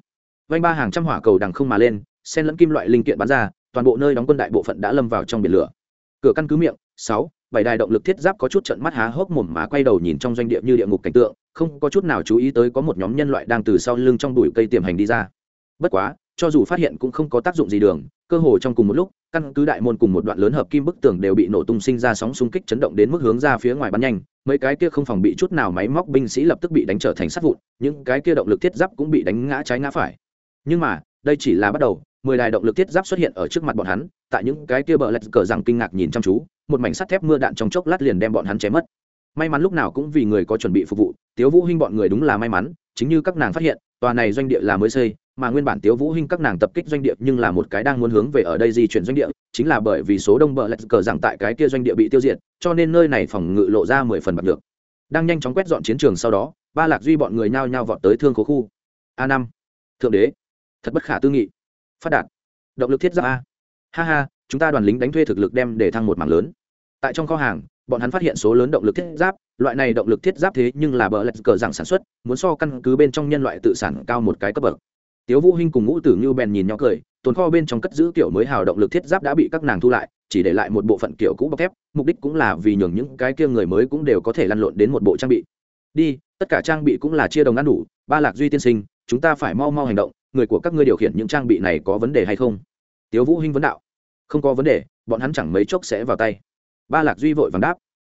Vanh ba hàng trăm hỏa cầu đằng không mà lên, xen lẫn kim loại linh kiện bắn ra, toàn bộ nơi đóng quân đại bộ phận đã lâm vào trong biển lửa. Cửa căn cứ miệng, sáu, bảy đài động lực thiết giáp có chút trận mắt há hốc mồm mà quay đầu nhìn trong doanh địa như địa ngục cảnh tượng, không có chút nào chú ý tới có một nhóm nhân loại đang từ sau lưng trong bụi cây tiềm hành đi ra. Bất quá cho dù phát hiện cũng không có tác dụng gì đường, cơ hồ trong cùng một lúc, căn cứ đại môn cùng một đoạn lớn hợp kim bức tường đều bị nổ tung sinh ra sóng xung kích chấn động đến mức hướng ra phía ngoài bắn nhanh, mấy cái kia không phòng bị chút nào máy móc binh sĩ lập tức bị đánh trở thành sát vụn, những cái kia động lực thiết giáp cũng bị đánh ngã trái ngã phải. Nhưng mà, đây chỉ là bắt đầu, mười đài động lực thiết giáp xuất hiện ở trước mặt bọn hắn, tại những cái kia bờ lạch cờ rằng kinh ngạc nhìn chăm chú, một mảnh sắt thép mưa đạn trong chốc lát liền đem bọn hắn chém mất. May mắn lúc nào cũng vì người có chuẩn bị phục vụ, tiếu vũ hinh bọn người đúng là may mắn, chính như các nàng phát hiện, tòa này doanh địa là mới xây mà nguyên bản tiếu vũ hinh các nàng tập kích doanh địa nhưng là một cái đang muốn hướng về ở đây di chuyển doanh địa, chính là bởi vì số đông bờ lạch cờ rằng tại cái kia doanh địa bị tiêu diệt, cho nên nơi này phòng ngự lộ ra mười phần bạc được đang nhanh chóng quét dọn chiến trường sau đó, ba lạc duy bọn người nhao nhao vọt tới thương cố khu. A năm. Thượng đế. Thật bất khả tư nghị. Phát đạt. Động lực thiết giáp a. Ha ha, chúng ta đoàn lính đánh thuê thực lực đem để thăng một mảng lớn. Tại trong kho hàng, bọn hắn phát hiện số lớn động lực thiết giáp, loại này động lực thiết giáp thế nhưng là bờ lạch cờ rằng sản xuất, muốn so căn cứ bên trong nhân loại tự sản cao một cái cấp bậc tiếu vũ hinh cùng ngũ tử như bèn nhìn nhau cười, tồn kho bên trong cất giữ kiểu mới hào động lực thiết giáp đã bị các nàng thu lại, chỉ để lại một bộ phận kiểu cũ bọc thép, mục đích cũng là vì nhường những cái kia người mới cũng đều có thể lăn lộn đến một bộ trang bị. Đi, tất cả trang bị cũng là chia đồng ăn đủ, ba lạc duy tiên sinh, chúng ta phải mau mau hành động, người của các ngươi điều khiển những trang bị này có vấn đề hay không? Tiếu vũ hinh vấn đạo. Không có vấn đề, bọn hắn chẳng mấy chốc sẽ vào tay. Ba lạc duy vội vàng đáp.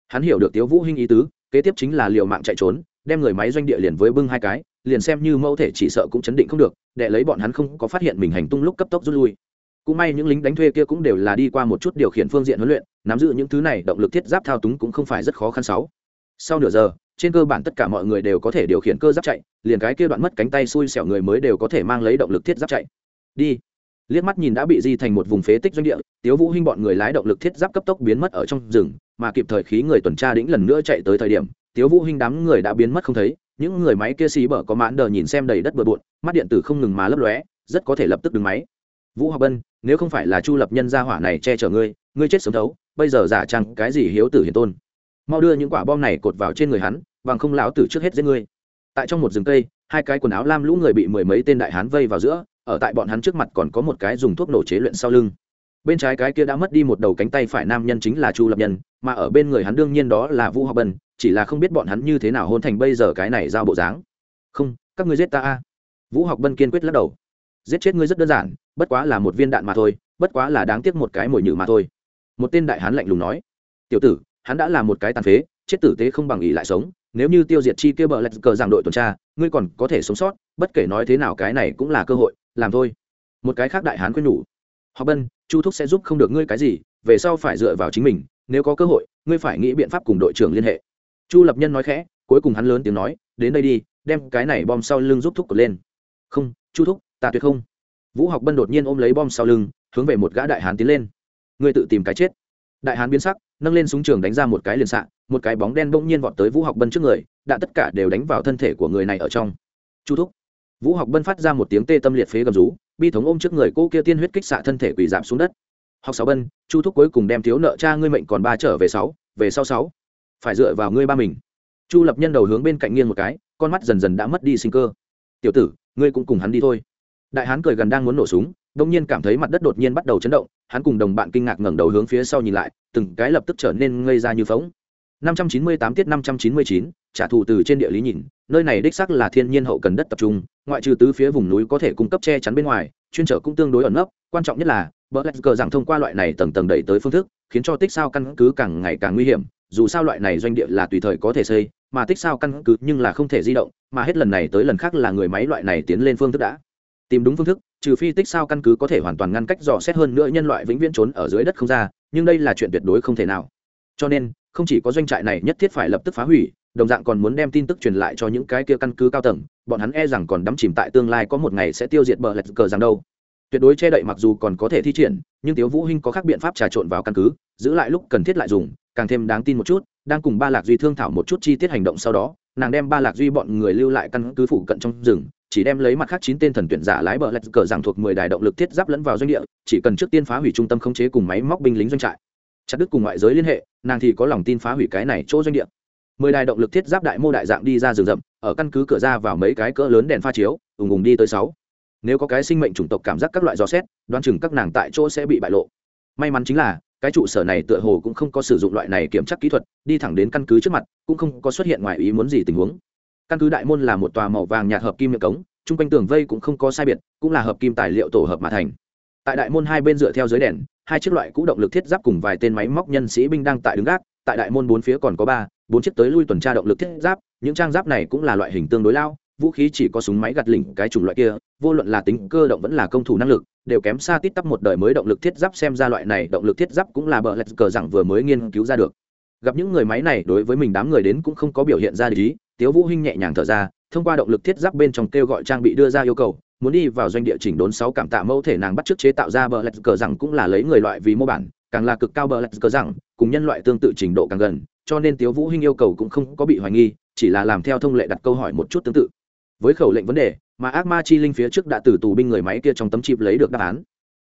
Hắn hiểu được tiếu vũ hinh ý tứ, kế tiếp chính là liều mạng chạy trốn, đem người máy doanh địa liền với bưng hai cái liền xem như mẫu thể chỉ sợ cũng chấn định không được, để lấy bọn hắn không có phát hiện mình hành tung lúc cấp tốc rút lui. Cũng may những lính đánh thuê kia cũng đều là đi qua một chút điều khiển phương diện huấn luyện, nắm giữ những thứ này, động lực thiết giáp thao túng cũng không phải rất khó khăn sáu. Sau nửa giờ, trên cơ bản tất cả mọi người đều có thể điều khiển cơ giáp chạy, liền cái kia đoạn mất cánh tay xui xẻo người mới đều có thể mang lấy động lực thiết giáp chạy. Đi. Liếc mắt nhìn đã bị di thành một vùng phế tích doanh địa, tiếu vũ hinh bọn người lái động lực thiết giáp cấp tốc biến mất ở trong rừng, mà kịp thời khí người tuần tra đĩnh lần nữa chạy tới thời điểm, tiếu vũ hinh đám người đã biến mất không thấy những người máy kia xí bở có mãn đờ nhìn xem đầy đất bừa bộn, mắt điện tử không ngừng mà lấp lóe, rất có thể lập tức đứng máy. Vũ học bân, nếu không phải là chu lập nhân gia hỏa này che chở ngươi ngươi chết sớm thấu, bây giờ giả chăng cái gì hiếu tử hiền tôn. Mau đưa những quả bom này cột vào trên người hắn, bằng không lão tử trước hết giết ngươi. Tại trong một rừng cây, hai cái quần áo lam lũ người bị mười mấy tên đại hán vây vào giữa, ở tại bọn hắn trước mặt còn có một cái dùng thuốc nổ chế luyện sau lưng. Bên trái cái kia đã mất đi một đầu cánh tay phải nam nhân chính là chu lập nhân, mà ở bên người hắn đương nhiên đó là vũ học bân chỉ là không biết bọn hắn như thế nào hôn thành bây giờ cái này giao bộ dáng. Không, các ngươi giết ta a. Vũ học bân kiên quyết lắc đầu. Giết chết ngươi rất đơn giản, bất quá là một viên đạn mà thôi, bất quá là đáng tiếc một cái mồi nhử mà thôi. Một tên đại hán lạnh lùng nói. Tiểu tử, hắn đã là một cái tàn phế, chết tử tế không bằng ý lại sống, nếu như tiêu diệt chi kia bờ lạch cờ giảng đội tuần tra, ngươi còn có thể sống sót, bất kể nói thế nào cái này cũng là cơ hội, làm thôi. Một cái khác đại hán khuyên nhủ. Họ bân, chu thúc sẽ giúp không được ngươi cái gì, về sau phải dựa vào chính mình, nếu có cơ hội, ngươi phải nghĩ biện pháp cùng đội trưởng liên hệ chu lập nhân nói khẽ, cuối cùng hắn lớn tiếng nói, đến đây đi, đem cái này bom sau lưng giúp thúc cột lên. Không, chu thúc, ta tuyệt không. Vũ học bân đột nhiên ôm lấy bom sau lưng, hướng về một gã đại hán tiến lên. Ngươi tự tìm cái chết. Đại hán biến sắc, nâng lên súng trường đánh ra một cái liền xạ, một cái bóng đen bỗng nhiên vọt tới vũ học bân trước người, đã tất cả đều đánh vào thân thể của người này ở trong. Chu thúc. Vũ học bân phát ra một tiếng tê tâm liệt phế gầm rú, bi thống ôm trước người cô kia tiên huyết kích xạ thân thể quỳ giảm xuống đất. Học sáu bân, chu thúc cuối cùng đem thiếu nợ cha ngươi mệnh còn ba trở về sáu, về sau sáu phải dựa vào ngươi ba mình. Chu lập nhân đầu hướng bên cạnh nghiêng một cái con mắt dần dần đã mất đi sinh cơ. Tiểu tử ngươi cũng cùng hắn đi thôi. Đại hán cười gần đang muốn nổ súng đông nhiên cảm thấy mặt đất đột nhiên bắt đầu chấn động hắn cùng đồng bạn kinh ngạc ngẩng đầu hướng phía sau nhìn lại từng cái lập tức trở nên ngây ra như phóng 598 tiết 599, trả thù từ trên địa lý nhìn, nơi này đích xác là thiên nhiên hậu cần đất tập trung, ngoại trừ tứ phía vùng núi có thể cung cấp che chắn bên ngoài, chuyên trở cũng tương đối ẩn nấp, quan trọng nhất là, Blackger rằng thông qua loại này tầng tầng đẩy tới phương thức, khiến cho tích sao căn cứ càng ngày càng nguy hiểm, dù sao loại này doanh địa là tùy thời có thể xây, mà tích sao căn cứ nhưng là không thể di động, mà hết lần này tới lần khác là người máy loại này tiến lên phương thức đã. tìm đúng phương thức trừ phi tích sao căn cứ có thể hoàn toàn ngăn cách dò xét hơn nữa nhân loại vĩnh viễn trốn ở dưới đất không ra nhưng đây là chuyện tuyệt đối không thể nào cho nên không chỉ có doanh trại này nhất thiết phải lập tức phá hủy đồng dạng còn muốn đem tin tức truyền lại cho những cái kia căn cứ cao tầng bọn hắn e rằng còn đắm chìm tại tương lai có một ngày sẽ tiêu diệt bờ lạch cờ rằng đâu tuyệt đối che đậy mặc dù còn có thể thi triển nhưng tiếu vũ hinh có khác biện pháp trà trộn vào căn cứ giữ lại lúc cần thiết lại dùng càng thêm đáng tin một chút, đang cùng ba lạc duy thương thảo một chút chi tiết hành động sau đó, nàng đem ba lạc duy bọn người lưu lại căn cứ phụ cận trong rừng, chỉ đem lấy mặt khác chín tên thần tuyển giả lái bờ lạch cờ rằng thuộc mười đài động lực thiết giáp lẫn vào doanh địa, chỉ cần trước tiên phá hủy trung tâm khống chế cùng máy móc binh lính doanh trại. Chặt đứt cùng ngoại giới liên hệ, nàng thì có lòng tin phá hủy cái này chỗ doanh địa. Mười đài động lực thiết giáp đại mô đại dạng đi ra rừng rậm, ở căn cứ cửa ra vào mấy cái cỡ lớn đèn pha chiếu, ùng ùng đi tới sáu. Nếu có cái sinh mệnh chủng tộc cảm giác các loại dò xét, đoán chừng các nàng tại chỗ sẽ bị bại lộ. May mắn chính là cái trụ sở này tựa hồ cũng không có sử dụng loại này kiểm tra kỹ thuật, đi thẳng đến căn cứ trước mặt, cũng không có xuất hiện ngoài ý muốn gì tình huống. Căn cứ đại môn là một tòa màu vàng nhạt hợp kim miệng cống, chung quanh tường vây cũng không có sai biệt, cũng là hợp kim tài liệu tổ hợp mà thành. Tại đại môn hai bên dựa theo dưới đèn, hai chiếc loại cũ động lực thiết giáp cùng vài tên máy móc nhân sĩ binh đang tại đứng gác, tại đại môn bốn phía còn có ba, bốn chiếc tới lui tuần tra động lực thiết giáp, những trang giáp này cũng là loại hình tương đối lao vũ khí chỉ có súng máy gạt lỉnh cái chủng loại kia, vô luận là tính cơ động vẫn là công thủ năng lực, đều kém xa tít tắp một đời mới động lực thiết giáp xem ra loại này động lực thiết giáp cũng là bờ lạch cờ rằng vừa mới nghiên cứu ra được. Gặp những người máy này đối với mình đám người đến cũng không có biểu hiện ra lý, tiếu vũ hinh nhẹ nhàng thở ra, thông qua động lực thiết giáp bên trong kêu gọi trang bị đưa ra yêu cầu, muốn đi vào doanh địa chỉnh đốn sáu cảm tạ mẫu thể nàng bắt trước chế tạo ra bờ lạch cờ rằng cũng là lấy người loại vì mô bản, càng là cực cao bờ lạch cờ rằng, cùng nhân loại tương tự trình độ càng gần, cho nên tiếu vũ hinh yêu cầu cũng không có bị hoài nghi, chỉ là làm theo thông lệ đặt câu hỏi một chút tương tự với khẩu lệnh vấn đề mà ác ma chi linh phía trước đã từ tù binh người máy kia trong tấm chip lấy được đáp án.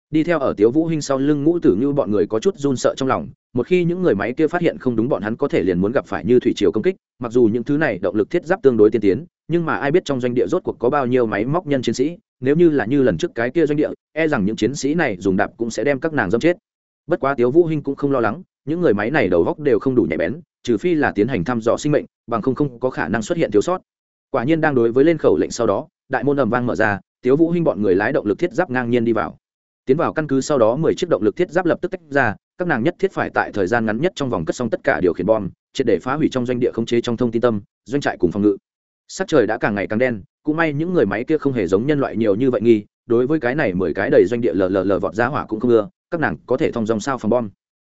Đi theo ở tiếu vũ hinh sau lưng ngũ tử như bọn người có chút run sợ trong lòng, một khi những người máy kia phát hiện không đúng bọn hắn có thể liền muốn gặp phải như thủy triều công kích, mặc dù những thứ này động lực thiết giáp tương đối tiên tiến, nhưng mà ai biết trong doanh địa rốt cuộc có bao nhiêu máy móc nhân chiến sĩ, nếu như là như lần trước cái kia doanh địa e rằng những chiến sĩ này dùng đạp cũng sẽ đem các nàng dâm chết. Bất quá tiếu vũ hinh cũng không lo lắng, những người máy này đầu góc đều không đủ nhạy bén, trừ phi là tiến hành thăm dò sinh mệnh, bằng không không có khả năng xuất hiện thiếu sót quả nhiên đang đối với lên khẩu lệnh sau đó, đại môn ầm vang mở ra, tiếu vũ hinh bọn người lái động lực thiết giáp ngang nhiên đi vào. Tiến vào căn cứ sau đó mười chiếc động lực thiết giáp lập tức tách ra, các nàng nhất thiết phải tại thời gian ngắn nhất trong vòng cất xong tất cả điều khiển bom, triệt để phá hủy trong doanh địa khống chế trong thông tin tâm, doanh trại cùng phòng ngự. Sắc trời đã càng ngày càng đen, cũng may những người máy kia không hề giống nhân loại nhiều như vậy nghi, đối với cái này mười cái đầy doanh địa lờ lờ lờ vọt giá hỏa cũng không ưa, các nàng có thể thông dòng sao phòng bom.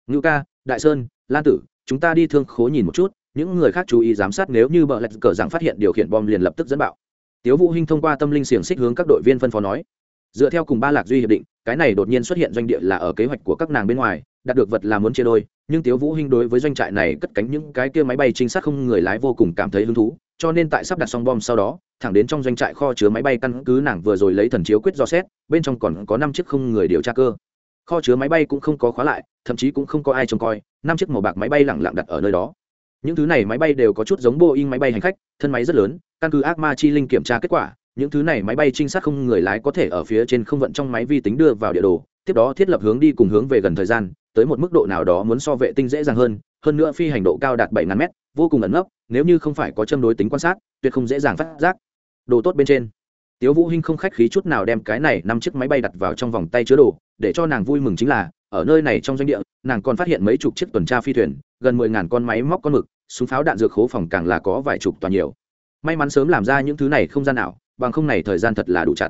Ngưu ca, đại sơn, lan tử, chúng ta đi thương khố nhìn một chút những người khác chú ý giám sát nếu như bờ lạch cờ rằng phát hiện điều khiển bom liền lập tức dẫn bạo. Tiếu vũ hinh thông qua tâm linh xiềng xích hướng các đội viên phân phó nói, dựa theo cùng ba lạc duy hiệp định, cái này đột nhiên xuất hiện doanh địa là ở kế hoạch của các nàng bên ngoài, đạt được vật là muốn chia đôi, nhưng tiếu vũ hinh đối với doanh trại này cất cánh những cái kia máy bay trinh sát không người lái vô cùng cảm thấy hứng thú, cho nên tại sắp đặt xong bom sau đó, thẳng đến trong doanh trại kho chứa máy bay căn cứ nàng vừa rồi lấy thần chiếu quyết do xét, bên trong còn có năm chiếc không người điều tra cơ. Kho chứa máy bay cũng không có khóa lại, thậm chí cũng không có ai trông coi, năm chiếc màu bạc máy bay lẳng lặng đặt ở nơi đó những thứ này máy bay đều có chút giống boeing máy bay hành khách, thân máy rất lớn, căn cứ ác ma chi linh kiểm tra kết quả, những thứ này máy bay trinh sát không người lái có thể ở phía trên không vận trong máy vi tính đưa vào địa đồ, tiếp đó thiết lập hướng đi cùng hướng về gần thời gian, tới một mức độ nào đó muốn so vệ tinh dễ dàng hơn hơn nữa phi hành độ cao đạt bảy ngàn mét, vô cùng ẩn nấp, nếu như không phải có châm đối tính quan sát, tuyệt không dễ dàng phát giác. Đồ tốt bên trên. Tiếu vũ hinh không khách khí chút nào đem cái này năm chiếc máy bay đặt vào trong vòng tay chứa đồ, để cho nàng vui mừng chính là ở nơi này trong doanh địa, nàng còn phát hiện mấy chục chiếc tuần tra phi thuyền, gần mười ngàn con máy móc con mực, súng pháo đạn dược khố phòng càng là có vài chục toàn nhiều. May mắn sớm làm ra những thứ này không gian nào bằng không này thời gian thật là đủ chặt.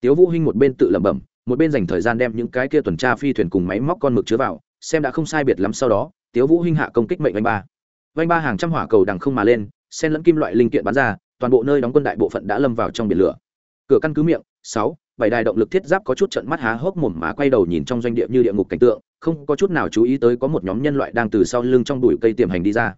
Tiếu vũ hinh một bên tự lẩm bẩm, một bên dành thời gian đem những cái kia tuần tra phi thuyền cùng máy móc con mực chứa vào, xem đã không sai biệt lắm sau đó, tiếu vũ hinh hạ công kích mệnh vanh ba. Vanh ba hàng trăm hỏa cầu đằng không mà lên xen lẫn kim loại linh kiện bắn ra, toàn bộ nơi đóng quân đại bộ phận đã lâm vào trong biển lửa. Cửa căn cứ miệng, sáu bảy đài động lực thiết giáp có chút trận mắt há hốc mồm mà quay đầu nhìn trong doanh địa như địa ngục cảnh tượng, không có chút nào chú ý tới có một nhóm nhân loại đang từ sau lưng trong bụi cây tiềm hành đi ra.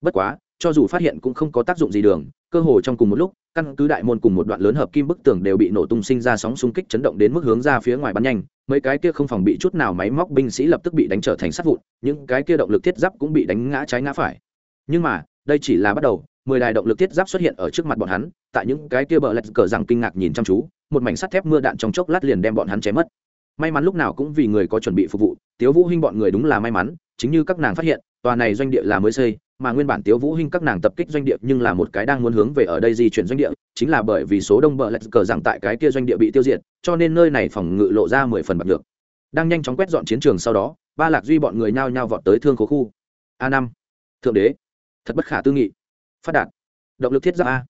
Bất quá, cho dù phát hiện cũng không có tác dụng gì đường, cơ hồ trong cùng một lúc, căn cứ đại môn cùng một đoạn lớn hợp kim bức tường đều bị nổ tung sinh ra sóng xung kích chấn động đến mức hướng ra phía ngoài bắn nhanh, mấy cái kia không phòng bị chút nào máy móc binh sĩ lập tức bị đánh trở thành sát vụn, những cái kia động lực thiết giáp cũng bị đánh ngã trái ngã phải. Nhưng mà, đây chỉ là bắt đầu, mười đài động lực thiết giáp xuất hiện ở trước mặt bọn hắn, tại những cái kia bờ lạch cờ rằng kinh ngạc nhìn chăm chú một mảnh sắt thép mưa đạn trong chốc lát liền đem bọn hắn chém mất. May mắn lúc nào cũng vì người có chuẩn bị phục vụ, tiếu vũ hinh bọn người đúng là may mắn, chính như các nàng phát hiện, tòa này doanh địa là mới xây, mà nguyên bản tiếu vũ hinh các nàng tập kích doanh địa nhưng là một cái đang muốn hướng về ở đây di chuyển doanh địa, chính là bởi vì số đông bờ lạch cờ rằng tại cái kia doanh địa bị tiêu diệt, cho nên nơi này phòng ngự lộ ra mười phần bạc được đang nhanh chóng quét dọn chiến trường sau đó, ba lạc duy bọn người nhao nhao vọt tới thương khố khu. A năm. Thượng đế. Thật bất khả tư nghị. Phát đạt. Động lực thiết giáp a.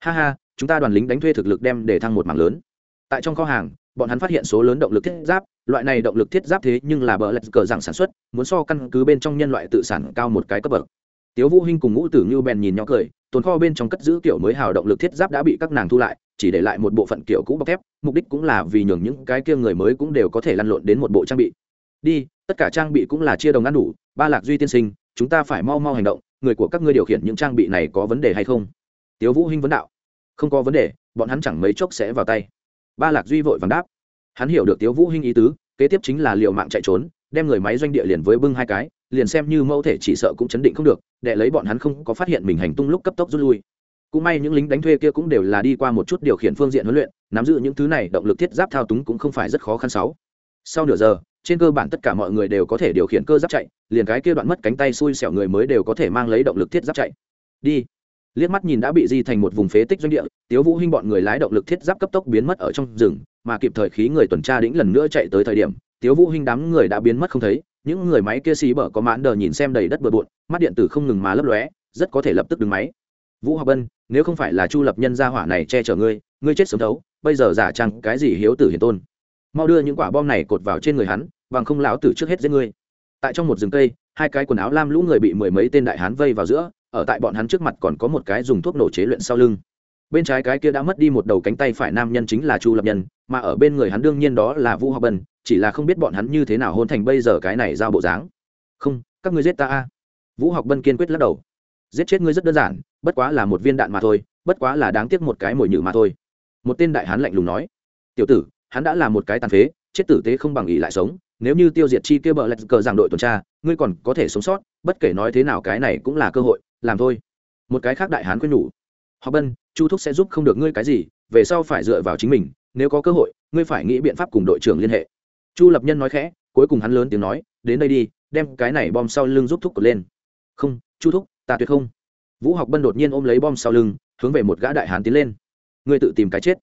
Ha ha chúng ta đoàn lính đánh thuê thực lực đem để thăng một mảng lớn. Tại trong kho hàng, bọn hắn phát hiện số lớn động lực thiết giáp, loại này động lực thiết giáp thế nhưng là bờ lạch cờ rằng sản xuất, muốn so căn cứ bên trong nhân loại tự sản cao một cái cấp bậc. Tiếu vũ hinh cùng ngũ tử như bèn nhìn nhỏ cười, tồn kho bên trong cất giữ kiểu mới hào động lực thiết giáp đã bị các nàng thu lại, chỉ để lại một bộ phận kiểu cũ bọc thép, mục đích cũng là vì nhường những cái kia người mới cũng đều có thể lăn lộn đến một bộ trang bị. Đi, tất cả trang bị cũng là chia đồng ăn đủ, ba lạc duy tiên sinh, chúng ta phải mau mau hành động, người của các ngươi điều khiển những trang bị này có vấn đề hay không? Tiếu vũ hinh vấn đạo không có vấn đề, bọn hắn chẳng mấy chốc sẽ vào tay. Ba lạc duy vội vàng đáp. Hắn hiểu được tiếu vũ hinh ý tứ, kế tiếp chính là liều mạng chạy trốn, đem người máy doanh địa liền với bưng hai cái, liền xem như mẫu thể chỉ sợ cũng chấn định không được, để lấy bọn hắn không có phát hiện mình hành tung lúc cấp tốc rút lui. Cũng may những lính đánh thuê kia cũng đều là đi qua một chút điều khiển phương diện huấn luyện, nắm giữ những thứ này động lực thiết giáp thao túng cũng không phải rất khó khăn sáu. Sau nửa giờ, trên cơ bản tất cả mọi người đều có thể điều khiển cơ giáp chạy, liền cái kia đoạn mất cánh tay xui xẻo người mới đều có thể mang lấy động lực thiết giáp chạy. Đi liếc mắt nhìn đã bị di thành một vùng phế tích doanh địa, tiếu vũ hinh bọn người lái động lực thiết giáp cấp tốc biến mất ở trong rừng, mà kịp thời khí người tuần tra đĩnh lần nữa chạy tới thời điểm, tiếu vũ hinh đám người đã biến mất không thấy, những người máy kia xí bở có mãn đờ nhìn xem đầy đất bừa bộn, mắt điện tử không ngừng mà lấp lóe, rất có thể lập tức đứng máy. Vũ học bân, nếu không phải là chu lập nhân gia hỏa này che chở ngươi ngươi chết sớm thấu, bây giờ giả trang cái gì hiếu tử hiền tôn? Mau đưa những quả bom này cột vào trên người hắn, bằng không lão tử trước hết giết ngươi. Tại trong một rừng cây hai cái quần áo lam lũ người bị mười mấy tên đại hán vây vào giữa ở tại bọn hắn trước mặt còn có một cái dùng thuốc nổ chế luyện sau lưng. Bên trái cái kia đã mất đi một đầu cánh tay phải nam nhân chính là chu lập nhân mà ở bên người hắn đương nhiên đó là vũ học bần, chỉ là không biết bọn hắn như thế nào hôn thành bây giờ cái này giao bộ dáng. Không các ngươi giết ta a. Vũ học bân kiên quyết lắc đầu. Giết chết ngươi rất đơn giản bất quá là một viên đạn mà thôi bất quá là đáng tiếc một cái mồi nhử mà thôi. Một tên đại hán lạnh lùng nói. Tiểu tử hắn đã là một cái tàn phế chết tử tế không bằng ý lại sống nếu như tiêu diệt chi kia bờ lạch cờ giảng đội tuần tra, ngươi còn có thể sống sót, bất kể nói thế nào cái này cũng là cơ hội, làm thôi. Một cái khác đại hán khuyên nhủ. Học bân, chu thúc sẽ giúp không được ngươi cái gì, về sau phải dựa vào chính mình, nếu có cơ hội, ngươi phải nghĩ biện pháp cùng đội trưởng liên hệ. Chu lập nhân nói khẽ, cuối cùng hắn lớn tiếng nói, đến đây đi, đem cái này bom sau lưng giúp thúc cột lên. Không, chu thúc, ta tuyệt không. Vũ học bân đột nhiên ôm lấy bom sau lưng, hướng về một gã đại hán tiến lên. Ngươi tự tìm cái chết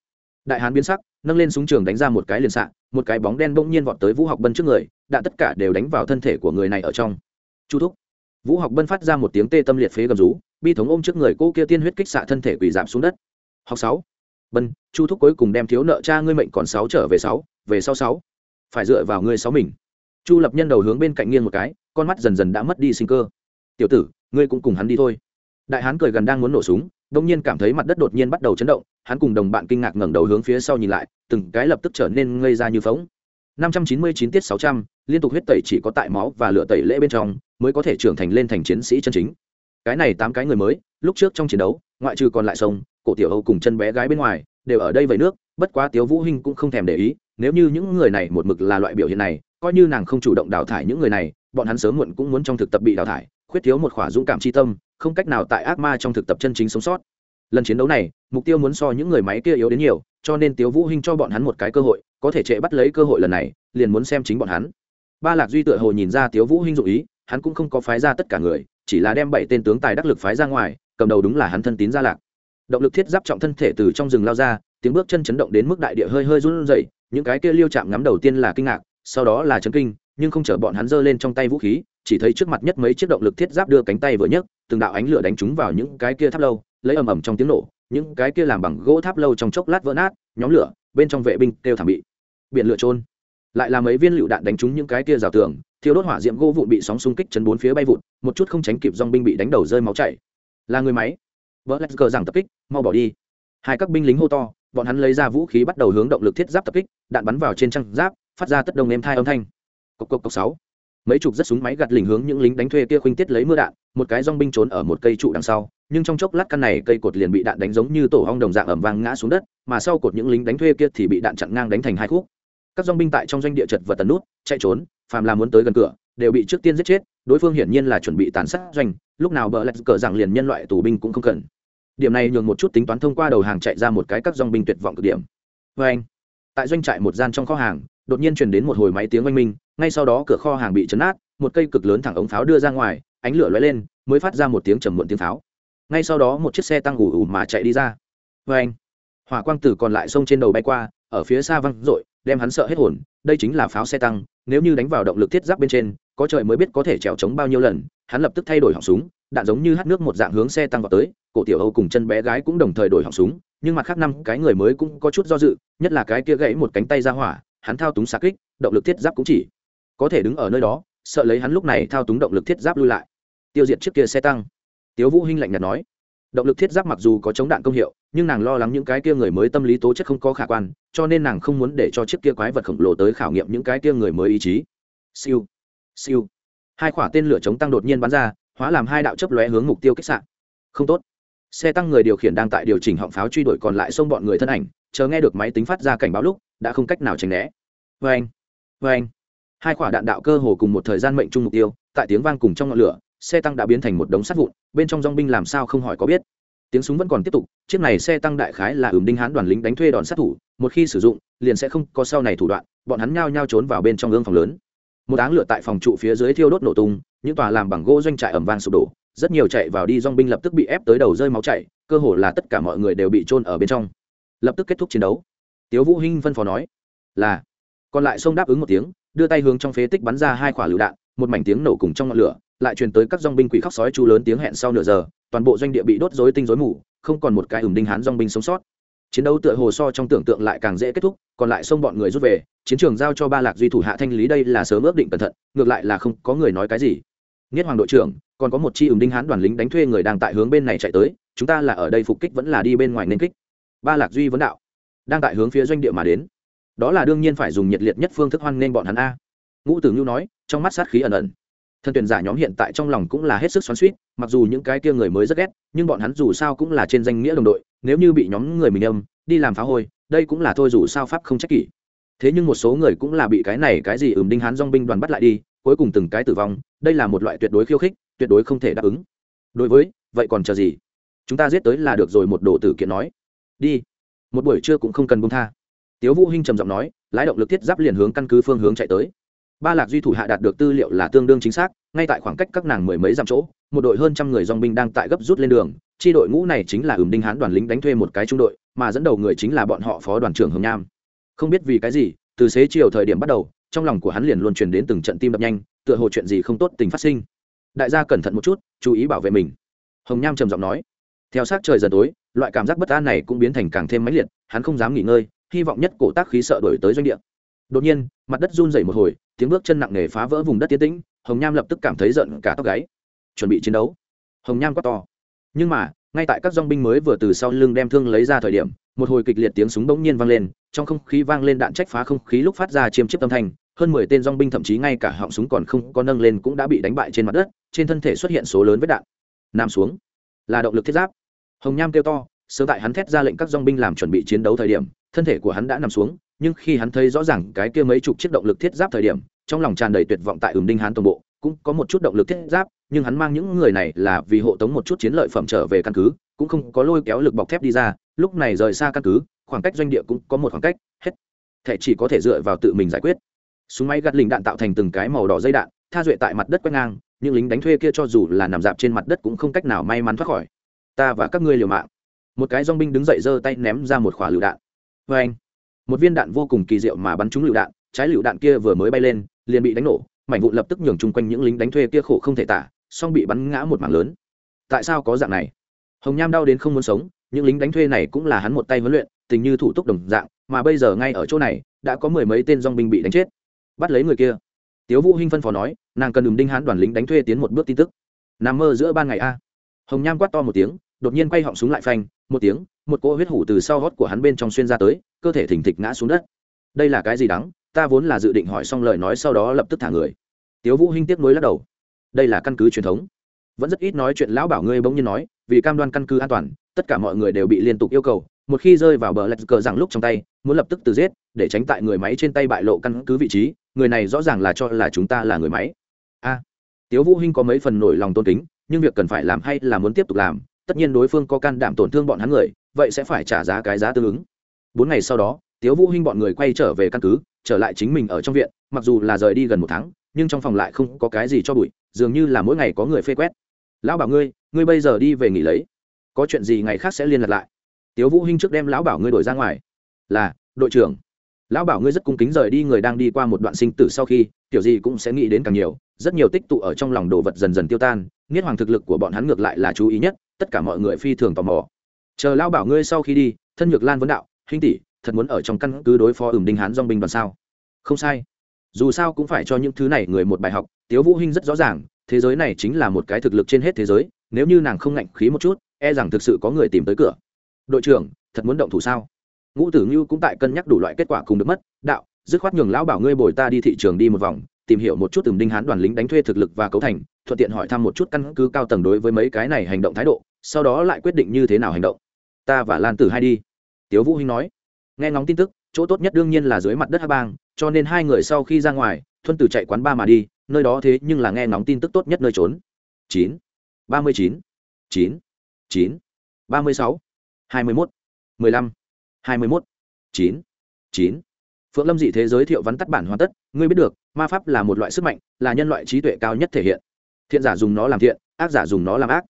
đại hán biến sắc, nâng lên súng trường đánh ra một cái liền xạ, một cái bóng đen bỗng nhiên vọt tới vũ học bân trước người đạn tất cả đều đánh vào thân thể của người này ở trong. Chu thúc. Vũ học bân phát ra một tiếng tê tâm liệt phế gầm rú, bi thống ôm trước người cô kia tiên huyết kích xạ thân thể quỳ giảm xuống đất. Học sáu. Bân, chu thúc cuối cùng đem thiếu nợ cha ngươi mệnh còn sáu trở về sáu, về sau sáu. Phải dựa vào ngươi sáu mình. Chu lập nhân đầu hướng bên cạnh nghiêng một cái, con mắt dần dần đã mất đi sinh cơ. Tiểu tử, ngươi cũng cùng hắn đi thôi. Đại hán cười gần đang muốn nổ súng đông nhiên cảm thấy mặt đất đột nhiên bắt đầu chấn động hắn cùng đồng bạn kinh ngạc ngẩng đầu hướng phía sau nhìn lại từng cái lập tức trở nên ngây ra như phóng. 599 tiết 600, liên tục huyết tẩy chỉ có tại máu và lửa tẩy lễ bên trong mới có thể trưởng thành lên thành chiến sĩ chân chính. Cái này tám cái người mới lúc trước trong chiến đấu ngoại trừ còn lại sông cổ tiểu âu cùng chân bé gái bên ngoài đều ở đây vậy nước bất quá tiếu vũ hinh cũng không thèm để ý nếu như những người này một mực là loại biểu hiện này coi như nàng không chủ động đào thải những người này bọn hắn sớm muộn cũng muốn trong thực tập bị đào thải khuyết thiếu một khỏa dũng cảm chi tâm không cách nào tại ác ma trong thực tập chân chính sống sót. Lần chiến đấu này, mục tiêu muốn so những người máy kia yếu đến nhiều, cho nên tiếu vũ hinh cho bọn hắn một cái cơ hội, có thể trệ bắt lấy cơ hội lần này, liền muốn xem chính bọn hắn. Ba lạc duy tựa hồ nhìn ra tiếu vũ hinh dụ ý, hắn cũng không có phái ra tất cả người, chỉ là đem bảy tên tướng tài đắc lực phái ra ngoài, cầm đầu đúng là hắn thân tín gia lạc. Động lực thiết giáp trọng thân thể từ trong rừng lao ra, tiếng bước chân chấn động đến mức đại địa hơi hơi run rẩy, những cái kia liêu chạm ngắm đầu tiên là kinh ngạc, sau đó là chấn kinh, nhưng không chờ bọn hắn giơ lên trong tay vũ khí chỉ thấy trước mặt nhất mấy chiếc động lực thiết giáp đưa cánh tay vừa nhấc, từng đạo ánh lửa đánh trúng vào những cái kia tháp lâu, lấy ầm ầm trong tiếng nổ, những cái kia làm bằng gỗ tháp lâu trong chốc lát vỡ nát, nhóm lửa, bên trong vệ binh kêu thảm bị. Biển lửa trôn. Lại là mấy viên lựu đạn đánh trúng những cái kia rào tường thiếu đốt hỏa diệm gỗ vụn bị sóng xung kích chấn bốn phía bay vụn một chút không tránh kịp dong binh bị đánh đầu rơi máu chảy. Là người máy. Vỡ lách cờ rằng tập kích, mau bỏ đi. Hai các binh lính hô to, bọn hắn lấy ra vũ khí bắt đầu hướng động lực thiết giáp tập kích, đạn bắn vào trên trang giáp, phát ra tất đông êm thai âm thanh. Cộc cộc cộc sáu mấy chục rất súng máy gạt lình hướng những lính đánh thuê kia khuynh tiết lấy mưa đạn, một cái dong binh trốn ở một cây trụ đằng sau, nhưng trong chốc lát căn này cây cột liền bị đạn đánh giống như tổ hong đồng dạng ẩm vang ngã xuống đất, mà sau cột những lính đánh thuê kia thì bị đạn chặn ngang đánh thành hai khúc. Các dong binh tại trong doanh địa chật vật tần nút, chạy trốn, phàm là muốn tới gần cửa, đều bị trước tiên giết chết, đối phương hiển nhiên là chuẩn bị tàn sát doanh, lúc nào bờ lạch cờ rằng liền nhân loại tù binh cũng không cần. Điểm này nhường một chút tính toán thông qua đầu hàng chạy ra một cái các dong binh tuyệt vọng cực điểm. Vê anh tại doanh trại một gian trong kho hàng, đột nhiên truyền đến một hồi máy tiếng oanh minh ngay sau đó cửa kho hàng bị chấn nát, một cây cực lớn thẳng ống pháo đưa ra ngoài ánh lửa lóe lên mới phát ra một tiếng trầm muộn tiếng pháo. Ngay sau đó một chiếc xe tăng ủ ủ mà chạy đi ra. Vê anh hỏa quang tử còn lại sông trên đầu bay qua ở phía xa văng r đem hắn sợ hết hồn đây chính là pháo xe tăng nếu như đánh vào động lực thiết giáp bên trên có trời mới biết có thể trèo trống bao nhiêu lần hắn lập tức thay đổi họng súng đạn giống như hát nước một dạng hướng xe tăng vào tới cổ tiểu âu cùng chân bé gái cũng đồng thời đổi họng súng nhưng mặt khác năm cái người mới cũng có chút do dự nhất là cái kia gãy một cánh tay ra hỏa hắn thao túng xa kích động lực thiết giáp cũng chỉ có thể đứng ở nơi đó, sợ lấy hắn lúc này thao túng động lực thiết giáp lui lại. Tiêu diệt chiếc kia xe tăng. Tiếu vũ hinh lạnh nhạt nói. Động lực thiết giáp mặc dù có chống đạn công hiệu, nhưng nàng lo lắng những cái kia người mới tâm lý tố chất không có khả quan, cho nên nàng không muốn để cho chiếc kia quái vật khổng lồ tới khảo nghiệm những cái kia người mới ý chí. Siêu. Siêu. Hai quả tên lửa chống tăng đột nhiên bắn ra, hóa làm hai đạo chớp lóe hướng mục tiêu kích sạn không tốt. Xe tăng người điều khiển đang tại điều chỉnh họng pháo truy đuổi còn lại xông bọn người thân ảnh, chờ nghe được máy tính phát ra cảnh báo lúc, đã không cách nào tránh né. Vê anh vê anh hai quả đạn đạo cơ hồ cùng một thời gian mệnh chung mục tiêu, tại tiếng vang cùng trong ngọn lửa, xe tăng đã biến thành một đống sắt vụn, bên trong dong binh làm sao không hỏi có biết. Tiếng súng vẫn còn tiếp tục, chiếc này xe tăng đại khái là ửm đinh hán đoàn lính đánh thuê đòn sát thủ, một khi sử dụng, liền sẽ không có sau này thủ đoạn, bọn hắn nhao nhao trốn vào bên trong gương phòng lớn. Một áng lửa tại phòng trụ phía dưới thiêu đốt nổ tung, những tòa làm bằng gỗ doanh trại ẩm vang sụp đổ, rất nhiều chạy vào đi dong binh lập tức bị ép tới đầu rơi máu chảy, cơ hồ là tất cả mọi người đều bị trôn ở bên trong. Lập tức kết thúc chiến đấu. Tiếu vũ hinh phân phó nói, là. Còn lại xông đáp ứng một tiếng đưa tay hướng trong phế tích bắn ra hai quả lựu đạn, một mảnh tiếng nổ cùng trong ngọn lửa, lại truyền tới các dong binh quỷ khóc sói chu lớn tiếng hẹn sau nửa giờ, toàn bộ doanh địa bị đốt rối tinh rối mù, không còn một cái ửng đinh hán dong binh sống sót. Chiến đấu tựa hồ so trong tưởng tượng lại càng dễ kết thúc, còn lại xông bọn người rút về, chiến trường giao cho ba lạc duy thủ hạ thanh lý đây là sớm ước định cẩn thận, ngược lại là không có người nói cái gì. Nghiết hoàng đội trưởng, còn có một chi ửng đinh hán đoàn lính đánh thuê người đang tại hướng bên này chạy tới, chúng ta là ở đây phục kích vẫn là đi bên ngoài nên kích. Ba lạc duy vấn đạo, đang tại hướng phía doanh địa mà đến đó là đương nhiên phải dùng nhiệt liệt nhất phương thức hoan nên bọn hắn a. Ngũ tử ngưu nói, trong mắt sát khí ẩn ẩn. Thân tuyển giả nhóm hiện tại trong lòng cũng là hết sức xoắn suýt mặc dù những cái kia người mới rất ghét, nhưng bọn hắn dù sao cũng là trên danh nghĩa đồng đội, nếu như bị nhóm người mình âm đi làm phá hôi, đây cũng là thôi dù sao pháp không trách kỷ. Thế nhưng một số người cũng là bị cái này cái gì ửm đinh hán dong binh đoàn bắt lại đi, cuối cùng từng cái tử vong, đây là một loại tuyệt đối khiêu khích, tuyệt đối không thể đáp ứng. Đối với, vậy còn chờ gì? Chúng ta giết tới là được rồi, một đồ tử kiện nói. Đi. Một buổi trưa cũng không cần bông tha tiếu vũ hinh trầm giọng nói, lái động lực thiết giáp liền hướng căn cứ phương hướng chạy tới. Ba lạc duy thủ hạ đạt được tư liệu là tương đương chính xác, ngay tại khoảng cách các nàng mười mấy dặm chỗ, một đội hơn trăm người dòng binh đang tại gấp rút lên đường, chi đội ngũ này chính là ửng đinh hán đoàn lính đánh thuê một cái trung đội, mà dẫn đầu người chính là bọn họ phó đoàn trưởng hồng nham. Không biết vì cái gì, từ xế chiều thời điểm bắt đầu, trong lòng của hắn liền luôn truyền đến từng trận tim đập nhanh, tựa hồ chuyện gì không tốt tình phát sinh. Đại gia cẩn thận một chút, chú ý bảo vệ mình. Hồng nham trầm giọng nói, theo sát trời dần tối, loại cảm giác bất an này cũng biến thành càng thêm mãnh liệt, hắn không dám nghỉ ngơi hy vọng nhất cổ tác khí sợ đổi tới doanh địa. Đột nhiên, mặt đất run rẩy một hồi, tiếng bước chân nặng nề phá vỡ vùng đất tiến tĩnh, hồng nham lập tức cảm thấy giận cả tóc gáy. Chuẩn bị chiến đấu. Hồng nham quát to. Nhưng mà, ngay tại các dong binh mới vừa từ sau lưng đem thương lấy ra thời điểm, một hồi kịch liệt tiếng súng bỗng nhiên vang lên, trong không khí vang lên đạn trách phá không khí lúc phát ra chiêm chiếp âm thanh, hơn mười tên dong binh thậm chí ngay cả họng súng còn không có nâng lên cũng đã bị đánh bại trên mặt đất, trên thân thể xuất hiện số lớn vết đạn. Nằm xuống. Là động lực thiết giáp. Hồng nham kêu to, sớm tại hắn thét ra lệnh các dong binh làm chuẩn bị chiến đấu thời điểm thân thể của hắn đã nằm xuống, nhưng khi hắn thấy rõ ràng cái kia mấy chục chiếc động lực thiết giáp thời điểm, trong lòng tràn đầy tuyệt vọng tại ửng đinh hán toàn bộ, cũng có một chút động lực thiết giáp, nhưng hắn mang những người này là vì hộ tống một chút chiến lợi phẩm trở về căn cứ, cũng không có lôi kéo lực bọc thép đi ra, lúc này rời xa căn cứ, khoảng cách doanh địa cũng có một khoảng cách, hết. Thẻ chỉ có thể dựa vào tự mình giải quyết. Súng máy gạt lình đạn tạo thành từng cái màu đỏ dây đạn, tha duệ tại mặt đất quét ngang, những lính đánh thuê kia cho dù là nằm dạp trên mặt đất cũng không cách nào may mắn thoát khỏi. Ta và các ngươi liều mạng. Một cái dong binh đứng dậy giơ tay ném ra một khỏa lựu đạn vê anh. Một viên đạn vô cùng kỳ diệu mà bắn trúng lựu đạn, trái lựu đạn kia vừa mới bay lên, liền bị đánh nổ, mảnh vụn lập tức nhường chung quanh những lính đánh thuê kia khổ không thể tả, song bị bắn ngã một mảng lớn. Tại sao có dạng này? Hồng nham đau đến không muốn sống, những lính đánh thuê này cũng là hắn một tay huấn luyện, tình như thủ tục đồng dạng, mà bây giờ ngay ở chỗ này, đã có mười mấy tên dong binh bị đánh chết. Bắt lấy người kia. Tiếu vũ hinh phân phó nói, nàng cần đùm đinh hán đoàn lính đánh thuê tiến một bước tin tức. Nằm mơ giữa ban ngày a. Hồng nham quát to một tiếng đột nhiên quay họng súng lại phanh, một tiếng, một cỗ huyết hủ từ sau gót của hắn bên trong xuyên ra tới, cơ thể thình thịch ngã xuống đất. Đây là cái gì đắng? Ta vốn là dự định hỏi xong lời nói sau đó lập tức thả người. Tiếu vũ hinh tiếp nối lắc đầu. Đây là căn cứ truyền thống. Vẫn rất ít nói chuyện lão bảo ngươi bỗng nhiên nói, vì cam đoan căn cứ an toàn, tất cả mọi người đều bị liên tục yêu cầu, một khi rơi vào bờ lạch cờ rằng lúc trong tay, muốn lập tức từ giết, để tránh tại người máy trên tay bại lộ căn cứ vị trí, người này rõ ràng là cho là chúng ta là người máy. A. Tiếu vũ hinh có mấy phần nổi lòng tôn kính, nhưng việc cần phải làm hay là muốn tiếp tục làm tất nhiên đối phương có can đảm tổn thương bọn hắn người, vậy sẽ phải trả giá cái giá tương ứng. Bốn ngày sau đó, tiếu vũ hinh bọn người quay trở về căn cứ, trở lại chính mình ở trong viện, mặc dù là rời đi gần một tháng, nhưng trong phòng lại không có cái gì cho bụi, dường như là mỗi ngày có người phê quét. Lão bảo ngươi ngươi bây giờ đi về nghỉ lấy. Có chuyện gì ngày khác sẽ liên lạc lại. Tiếu vũ hinh trước đem lão bảo ngươi đổi ra ngoài. Là, đội trưởng lão bảo ngươi rất cung kính rời đi người đang đi qua một đoạn sinh tử sau khi, tiểu gì cũng sẽ nghĩ đến càng nhiều, rất nhiều tích tụ ở trong lòng đồ vật dần dần tiêu tan, nghiết hoàng thực lực của bọn hắn ngược lại là chú ý nhất, tất cả mọi người phi thường tò mò. Chờ lão bảo ngươi sau khi đi, thân nhược lan vấn đạo, huynh tỷ, thật muốn ở trong căn cứ đối phó ửng đinh hán dong binh đoàn sao? Không sai. Dù sao cũng phải cho những thứ này người một bài học, tiếu vũ hinh rất rõ ràng, thế giới này chính là một cái thực lực trên hết thế giới, nếu như nàng không ngạnh khí một chút e rằng thực sự có người tìm tới cửa. Đội trưởng, thật muốn động thủ sao? Ngũ tử ngưu cũng tại cân nhắc đủ loại kết quả cùng được mất. Đạo, dứt khoát nhường lão bảo ngươi bồi ta đi thị trường đi một vòng, tìm hiểu một chút từng đinh hán đoàn lính đánh thuê thực lực và cấu thành, thuận tiện hỏi thăm một chút căn cứ cao tầng đối với mấy cái này hành động thái độ, sau đó lại quyết định như thế nào hành động. Ta và lan tử hai đi. Tiếu vũ hinh nói. Nghe ngóng tin tức, chỗ tốt nhất đương nhiên là dưới mặt đất hà bang, cho nên hai người sau khi ra ngoài, thuân tử chạy quán ba mà đi, nơi đó thế nhưng là nghe ngóng tin tức tốt nhất nơi trốn. Chín. Ba mươi chín. Chín. Chín. Ba mươi sáu. Hai mươi mốt. Mười lăm hai mươi mốt. chín. chín. Phượng lâm dị thế giới thiệu vắn tắt bản hoàn tất, ngươi biết được, ma pháp là một loại sức mạnh, là nhân loại trí tuệ cao nhất thể hiện. Thiện giả dùng nó làm thiện, ác giả dùng nó làm ác.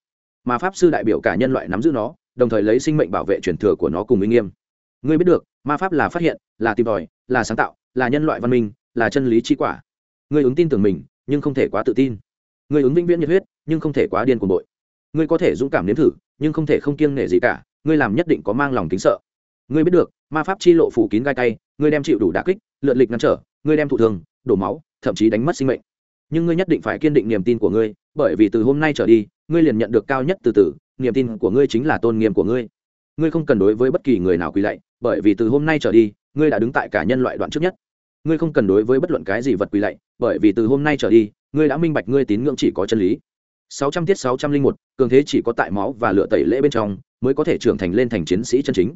Ma pháp sư đại biểu cả nhân loại nắm giữ nó, đồng thời lấy sinh mệnh bảo vệ truyền thừa của nó cùng uy nghiêm. Ngươi biết được, ma pháp là phát hiện, là tìm tòi, là sáng tạo, là nhân loại văn minh, là chân lý chi quả. Ngươi ứng tin tưởng mình, nhưng không thể quá tự tin. Ngươi ứng vĩnh viễn nhiệt huyết, nhưng không thể quá điên cuồng bội. Ngươi có thể dũng cảm nếm thử, nhưng không thể không kiêng nể gì cả. Ngươi làm nhất định có mang lòng kính sợ ngươi biết được ma pháp chi lộ phủ kín gai tay ngươi đem chịu đủ đà kích lượn lịch ngăn trở ngươi đem thụ thường đổ máu thậm chí đánh mất sinh mệnh. Nhưng ngươi nhất định phải kiên định niềm tin của ngươi bởi vì từ hôm nay trở đi ngươi liền nhận được cao nhất từ từ niềm tin của ngươi chính là tôn nghiêm của ngươi. Ngươi không cần đối với bất kỳ người nào quỳ lạy bởi vì từ hôm nay trở đi ngươi đã đứng tại cả nhân loại đoạn trước nhất. Ngươi không cần đối với bất luận cái gì vật quỳ lạy bởi vì từ hôm nay trở đi ngươi đã minh bạch ngươi tín ngưỡng chỉ có chân lý. 600 tiết 601, cường thế chỉ có tại máu và lửa tẩy lễ bên trong mới có thể trưởng thành lên thành chiến sĩ chân chính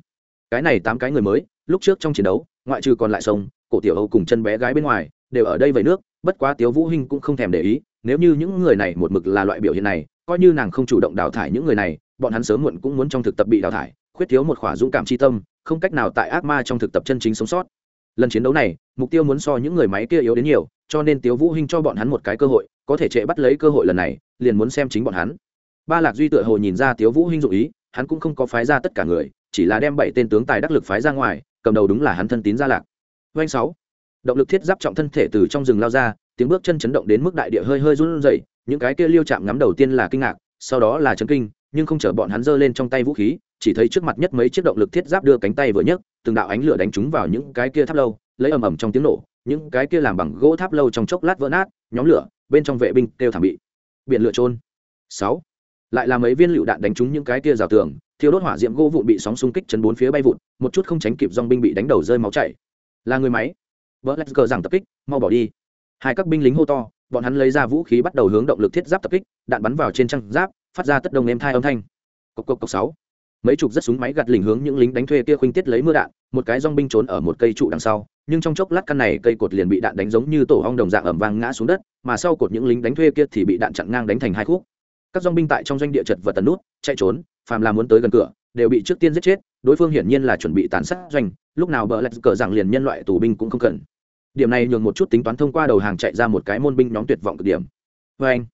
cái này tám cái người mới, lúc trước trong chiến đấu, ngoại trừ còn lại sông, cổ tiểu âu cùng chân bé gái bên ngoài, đều ở đây về nước, bất quá tiếu vũ hinh cũng không thèm để ý, nếu như những người này một mực là loại biểu hiện này, coi như nàng không chủ động đào thải những người này, bọn hắn sớm muộn cũng muốn trong thực tập bị đào thải, khuyết thiếu một khỏa dũng cảm chi tâm, không cách nào tại ác ma trong thực tập chân chính sống sót. Lần chiến đấu này, mục tiêu muốn so những người máy kia yếu đến nhiều, cho nên tiếu vũ hinh cho bọn hắn một cái cơ hội, có thể trệ bắt lấy cơ hội lần này, liền muốn xem chính bọn hắn. Ba lạc duy tựa hồ nhìn ra tiếu vũ hinh dụ ý, hắn cũng không có phái ra tất cả người chỉ là đem bảy tên tướng tài đắc lực phái ra ngoài, cầm đầu đúng là hắn thân tín gia lạc. Doanh sáu. Động lực thiết giáp trọng thân thể từ trong rừng lao ra, tiếng bước chân chấn động đến mức đại địa hơi hơi run rẩy, những cái kia liêu chạm ngắm đầu tiên là kinh ngạc, sau đó là chấn kinh, nhưng không chờ bọn hắn giơ lên trong tay vũ khí, chỉ thấy trước mặt nhất mấy chiếc động lực thiết giáp đưa cánh tay vừa nhấc, từng đạo ánh lửa đánh trúng vào những cái kia tháp lâu, lấy ầm ầm trong tiếng nổ, những cái kia làm bằng gỗ tháp lâu trong chốc lát vỡ nát, nhóm lửa, bên trong vệ binh kêu thảm bị. Biển lửa trôn. Sáu lại là mấy viên lựu đạn đánh trúng những cái kia rào tường thiếu đốt hỏa diệm gỗ vụn bị sóng xung kích chấn bốn phía bay vụn một chút không tránh kịp dong binh bị đánh đầu rơi máu chảy. Là người máy. Vợ lạch cờ rằng tập kích, mau bỏ đi. Hai các binh lính hô to, bọn hắn lấy ra vũ khí bắt đầu hướng động lực thiết giáp tập kích, đạn bắn vào trên trang giáp, phát ra tất đồng em thai âm thanh. Cộc cộc cộc sáu. Mấy chục rất súng máy gặt lình hướng những lính đánh thuê kia khuynh tiết lấy mưa đạn, một cái dong binh trốn ở một cây trụ đằng sau, nhưng trong chốc lát căn này cây cột liền bị đạn đánh giống như tổ hong đồng dạng ẩm vang ngã xuống đất, mà sau cột những lính đánh thuê kia thì bị đạn chặn ngang đánh thành hai khúc các dong binh tại trong doanh địa chật vật tần nút, chạy trốn, phàm là muốn tới gần cửa, đều bị trước tiên giết chết, đối phương hiển nhiên là chuẩn bị tàn sát doanh, lúc nào bờ lạch cờ rằng liền nhân loại tù binh cũng không cần. Điểm này nhường một chút tính toán thông qua đầu hàng chạy ra một cái môn binh nhóm tuyệt vọng cực điểm. Vê anh,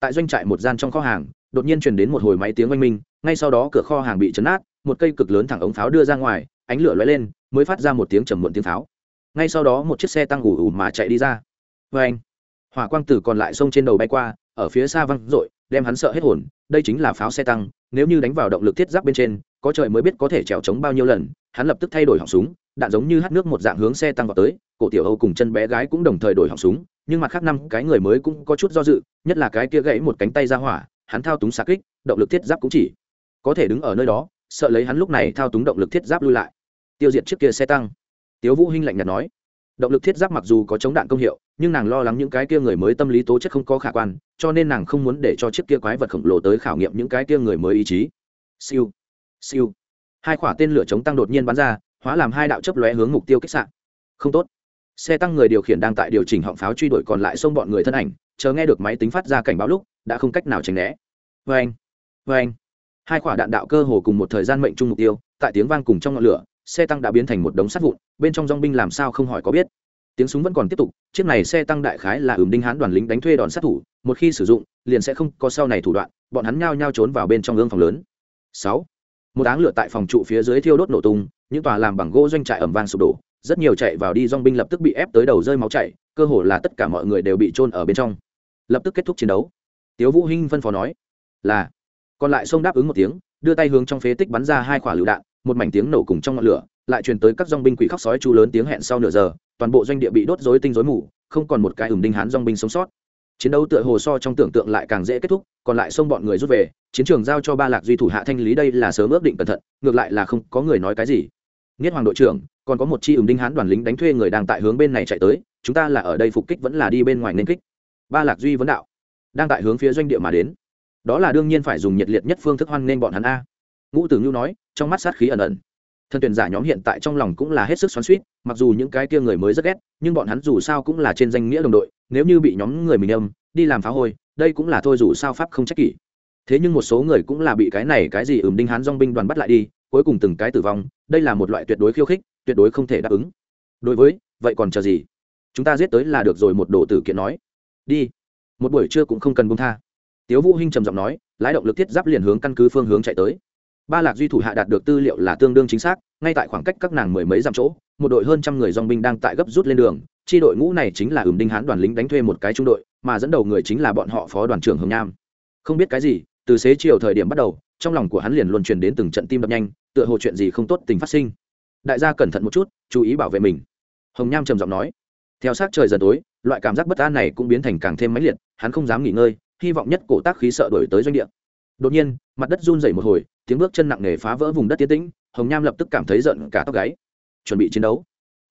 tại doanh trại một gian trong kho hàng, đột nhiên truyền đến một hồi máy tiếng oanh minh, ngay sau đó cửa kho hàng bị chấn át một cây cực lớn thẳng ống pháo đưa ra ngoài, ánh lửa lóe lên, mới phát ra một tiếng trầm muộn tiếng pháo. Ngay sau đó một chiếc xe tăng ủ ủ mà chạy đi ra. Vê anh, hỏa quang tử còn lại sông trên đầu bay qua, ở phía xa văng r đem hắn sợ hết hồn, đây chính là pháo xe tăng, nếu như đánh vào động lực thiết giáp bên trên, có trời mới biết có thể trèo trống bao nhiêu lần, hắn lập tức thay đổi họng súng, đạn giống như hát nước một dạng hướng xe tăng vào tới, cổ tiểu âu cùng chân bé gái cũng đồng thời đổi họng súng, nhưng mặt khác năm cái người mới cũng có chút do dự, nhất là cái kia gãy một cánh tay ra hỏa, hắn thao túng xa kích, động lực thiết giáp cũng chỉ có thể đứng ở nơi đó, sợ lấy hắn lúc này thao túng động lực thiết giáp lui lại. Tiêu diệt trước kia xe tăng. Tiếu vũ hinh lạnh nhạt nói động lực thiết giáp mặc dù có chống đạn công hiệu, nhưng nàng lo lắng những cái kia người mới tâm lý tố chất không có khả quan, cho nên nàng không muốn để cho chiếc kia quái vật khổng lồ tới khảo nghiệm những cái kia người mới ý chí. Siêu siêu. Hai quả tên lửa chống tăng đột nhiên bắn ra, hóa làm hai đạo chấp lóe hướng mục tiêu kích sạn không tốt. Xe tăng người điều khiển đang tại điều chỉnh họng pháo truy đuổi còn lại xông bọn người thân ảnh, chờ nghe được máy tính phát ra cảnh báo lúc, đã không cách nào tránh né. Vê anh vê anh hai quả đạn đạo cơ hồ cùng một thời gian mệnh chung mục tiêu, tại tiếng vang cùng trong ngọn lửa xe tăng đã biến thành một đống sắt vụn, bên trong dong binh làm sao không hỏi có biết. Tiếng súng vẫn còn tiếp tục, chiếc này xe tăng đại khái là ửng đinh hán đoàn lính đánh thuê đòn sát thủ, một khi sử dụng, liền sẽ không có sau này thủ đoạn, bọn hắn nhao nhao trốn vào bên trong gương phòng lớn. Sáu, một áng lửa tại phòng trụ phía dưới thiêu đốt nổ tung, những tòa làm bằng gỗ doanh trại ẩm vang sụp đổ, rất nhiều chạy vào đi dong binh lập tức bị ép tới đầu rơi máu chảy, cơ hồ là tất cả mọi người đều bị trôn ở bên trong. Lập tức kết thúc chiến đấu. Tiếu vũ hinh phân phó nói là, còn lại sông đáp ứng một tiếng, đưa tay hướng trong phế tích bắn ra hai quả lựu đạn một mảnh tiếng nổ cùng trong ngọn lửa, lại truyền tới các dong binh quỷ khóc sói chu lớn tiếng hẹn sau nửa giờ, toàn bộ doanh địa bị đốt rối tinh rối mù, không còn một cái ửng đinh hán dong binh sống sót. Chiến đấu tựa hồ so trong tưởng tượng lại càng dễ kết thúc, còn lại xông bọn người rút về, chiến trường giao cho ba lạc duy thủ hạ thanh lý đây là sớm ước định cẩn thận, ngược lại là không có người nói cái gì. Nghiết hoàng đội trưởng, còn có một chi ửng đinh hán đoàn lính đánh thuê người đang tại hướng bên này chạy tới, chúng ta là ở đây phục kích vẫn là đi bên ngoài nên kích. Ba lạc duy vấn đạo, đang tại hướng phía doanh địa mà đến. Đó là đương nhiên phải dùng nhiệt liệt nhất phương thức hoan nên bọn hắn a ngũ tử ngưu nói, trong mắt sát khí ẩn ẩn. Thân tuyển giả nhóm hiện tại trong lòng cũng là hết sức xoắn suýt mặc dù những cái kia người mới rất ghét, nhưng bọn hắn dù sao cũng là trên danh nghĩa đồng đội, nếu như bị nhóm người mình âm đi làm phá hôi, đây cũng là thôi dù sao pháp không trách kỷ. Thế nhưng một số người cũng là bị cái này cái gì ửm đinh hán dong binh đoàn bắt lại đi, cuối cùng từng cái tử vong, đây là một loại tuyệt đối khiêu khích, tuyệt đối không thể đáp ứng. Đối với, vậy còn chờ gì? Chúng ta giết tới là được rồi, một đồ tử kiện nói. Đi. Một buổi trưa cũng không cần bông tha. Tiếu vũ hinh trầm giọng nói, lái động lực thiết giáp liền hướng căn cứ phương hướng chạy tới ba lạc duy thủ hạ đạt được tư liệu là tương đương chính xác, ngay tại khoảng cách các nàng mười mấy dặm chỗ, một đội hơn trăm người dong binh đang tại gấp rút lên đường. Chi đội ngũ này chính là ửng đinh hán đoàn lính đánh thuê một cái trung đội, mà dẫn đầu người chính là bọn họ phó đoàn trưởng hồng nham. Không biết cái gì, từ xế chiều thời điểm bắt đầu, trong lòng của hắn liền luôn truyền đến từng trận tim đập nhanh, tựa hồ chuyện gì không tốt tình phát sinh. Đại gia cẩn thận một chút, chú ý bảo vệ mình. Hồng nham trầm giọng nói. Theo sát trời dần tối, loại cảm giác bất an này cũng biến thành càng thêm mãnh liệt, hắn không dám nghỉ ngơi, hy vọng nhất cổ tác khí sợ đổi tới doanh địa đột nhiên, mặt đất run rẩy một hồi, tiếng bước chân nặng nề phá vỡ vùng đất tiến tĩnh, hồng nham lập tức cảm thấy giận cả tóc gáy. Chuẩn bị chiến đấu.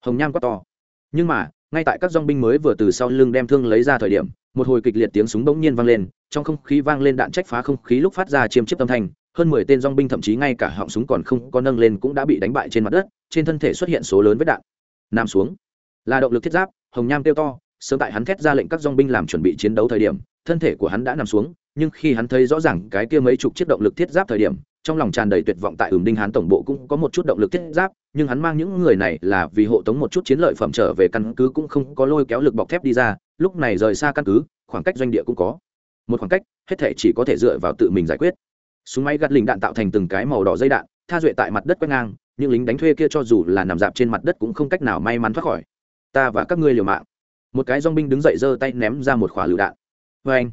Hồng nham quát to. Nhưng mà, ngay tại các dong binh mới vừa từ sau lưng đem thương lấy ra thời điểm, một hồi kịch liệt tiếng súng bỗng nhiên vang lên, trong không khí vang lên đạn trách phá không khí lúc phát ra chiêm chiếp âm thanh, hơn mười tên dong binh thậm chí ngay cả họng súng còn không có nâng lên cũng đã bị đánh bại trên mặt đất, trên thân thể xuất hiện số lớn vết đạn. Nằm xuống. Là động lực thiết giáp, hồng nham kêu to, sớm tại hắn thét ra lệnh các dong binh làm chuẩn bị chiến đấu thời điểm thân thể của hắn đã nằm xuống, nhưng khi hắn thấy rõ ràng cái kia mấy chục chiếc động lực thiết giáp thời điểm, trong lòng tràn đầy tuyệt vọng tại ửng đinh hán tổng bộ cũng có một chút động lực thiết giáp, nhưng hắn mang những người này là vì hộ tống một chút chiến lợi phẩm trở về căn cứ cũng không có lôi kéo lực bọc thép đi ra, lúc này rời xa căn cứ, khoảng cách doanh địa cũng có. Một khoảng cách, hết thể chỉ có thể dựa vào tự mình giải quyết. Súng máy gắt lình đạn tạo thành từng cái màu đỏ dây đạn, tha duệ tại mặt đất quét ngang, những lính đánh thuê kia cho dù là nằm dạp trên mặt đất cũng không cách nào may mắn thoát khỏi. Ta và các ngươi liều mạng. Một cái dong binh đứng dậy giơ tay ném ra một khỏa lựu đạn vê anh,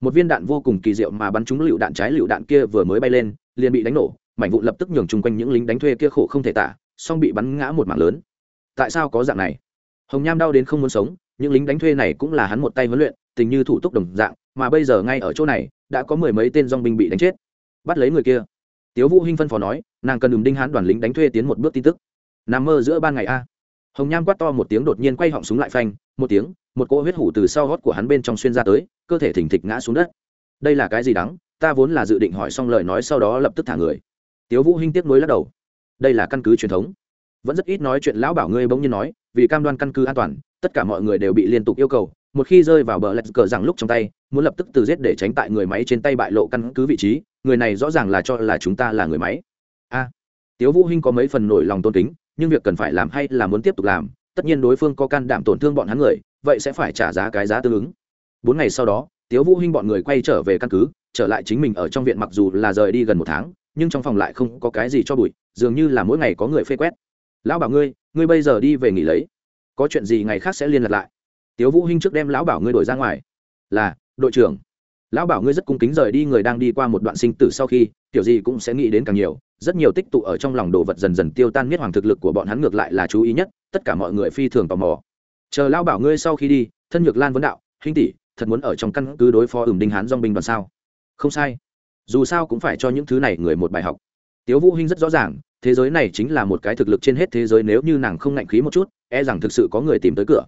một viên đạn vô cùng kỳ diệu mà bắn trúng lựu đạn trái lựu đạn kia vừa mới bay lên, liền bị đánh nổ, mảnh vụn lập tức nhường chung quanh những lính đánh thuê kia khổ không thể tả, song bị bắn ngã một mạng lớn. Tại sao có dạng này? Hồng nham đau đến không muốn sống, những lính đánh thuê này cũng là hắn một tay huấn luyện, tình như thủ tục đồng dạng, mà bây giờ ngay ở chỗ này, đã có mười mấy tên dong binh bị đánh chết. Bắt lấy người kia. Tiếu vũ hinh phân phó nói, nàng cần đùm đinh hán đoàn lính đánh thuê tiến một bước tin tức. Nằm mơ giữa ban ngày a hồng nham quát to một tiếng đột nhiên quay họng súng lại phanh, một tiếng, một cỗ huyết hủ từ sau hót của hắn bên trong xuyên ra tới, cơ thể thỉnh thịch ngã xuống đất. Đây là cái gì đắng? Ta vốn là dự định hỏi xong lời nói sau đó lập tức thả người. Tiếu vũ hinh tiếc nuối lắc đầu. Đây là căn cứ truyền thống. Vẫn rất ít nói chuyện lão bảo ngươi bỗng nhiên nói, vì cam đoan căn cứ an toàn, tất cả mọi người đều bị liên tục yêu cầu, một khi rơi vào bờ lạch cờ rằng lúc trong tay, muốn lập tức từ giết để tránh tại người máy trên tay bại lộ căn cứ vị trí, người này rõ ràng là cho là chúng ta là người máy. A. Tiếu vũ hinh có mấy phần nổi lòng tôn kính nhưng việc cần phải làm hay là muốn tiếp tục làm, tất nhiên đối phương có can đảm tổn thương bọn hắn người, vậy sẽ phải trả giá cái giá tương ứng. Bốn ngày sau đó, tiếu vũ hinh bọn người quay trở về căn cứ, trở lại chính mình ở trong viện mặc dù là rời đi gần một tháng, nhưng trong phòng lại không có cái gì cho bụi, dường như là mỗi ngày có người phê quét. Lão bảo ngươi ngươi bây giờ đi về nghỉ lấy. Có chuyện gì ngày khác sẽ liên lạc lại. Tiếu vũ hinh trước đem lão bảo ngươi đổi ra ngoài. Là, đội trưởng. Lão bảo ngươi rất cung kính rời đi người đang đi qua một đoạn sinh tử sau khi kiểu gì cũng sẽ nghĩ đến càng nhiều rất nhiều tích tụ ở trong lòng đồ vật dần dần tiêu tan, miết hoàng thực lực của bọn hắn ngược lại là chú ý nhất, tất cả mọi người phi thường tò mò. Chờ lão bảo ngươi sau khi đi, thân nhược lan vấn đạo hình tỷ, thật muốn ở trong căn cứ đối phó ửng đinh hán dong binh đoàn sao? Không sai. Dù sao cũng phải cho những thứ này người một bài học. Tiếu vũ hinh rất rõ ràng, thế giới này chính là một cái thực lực trên hết thế giới, nếu như nàng không ngạnh khí một chút e rằng thực sự có người tìm tới cửa.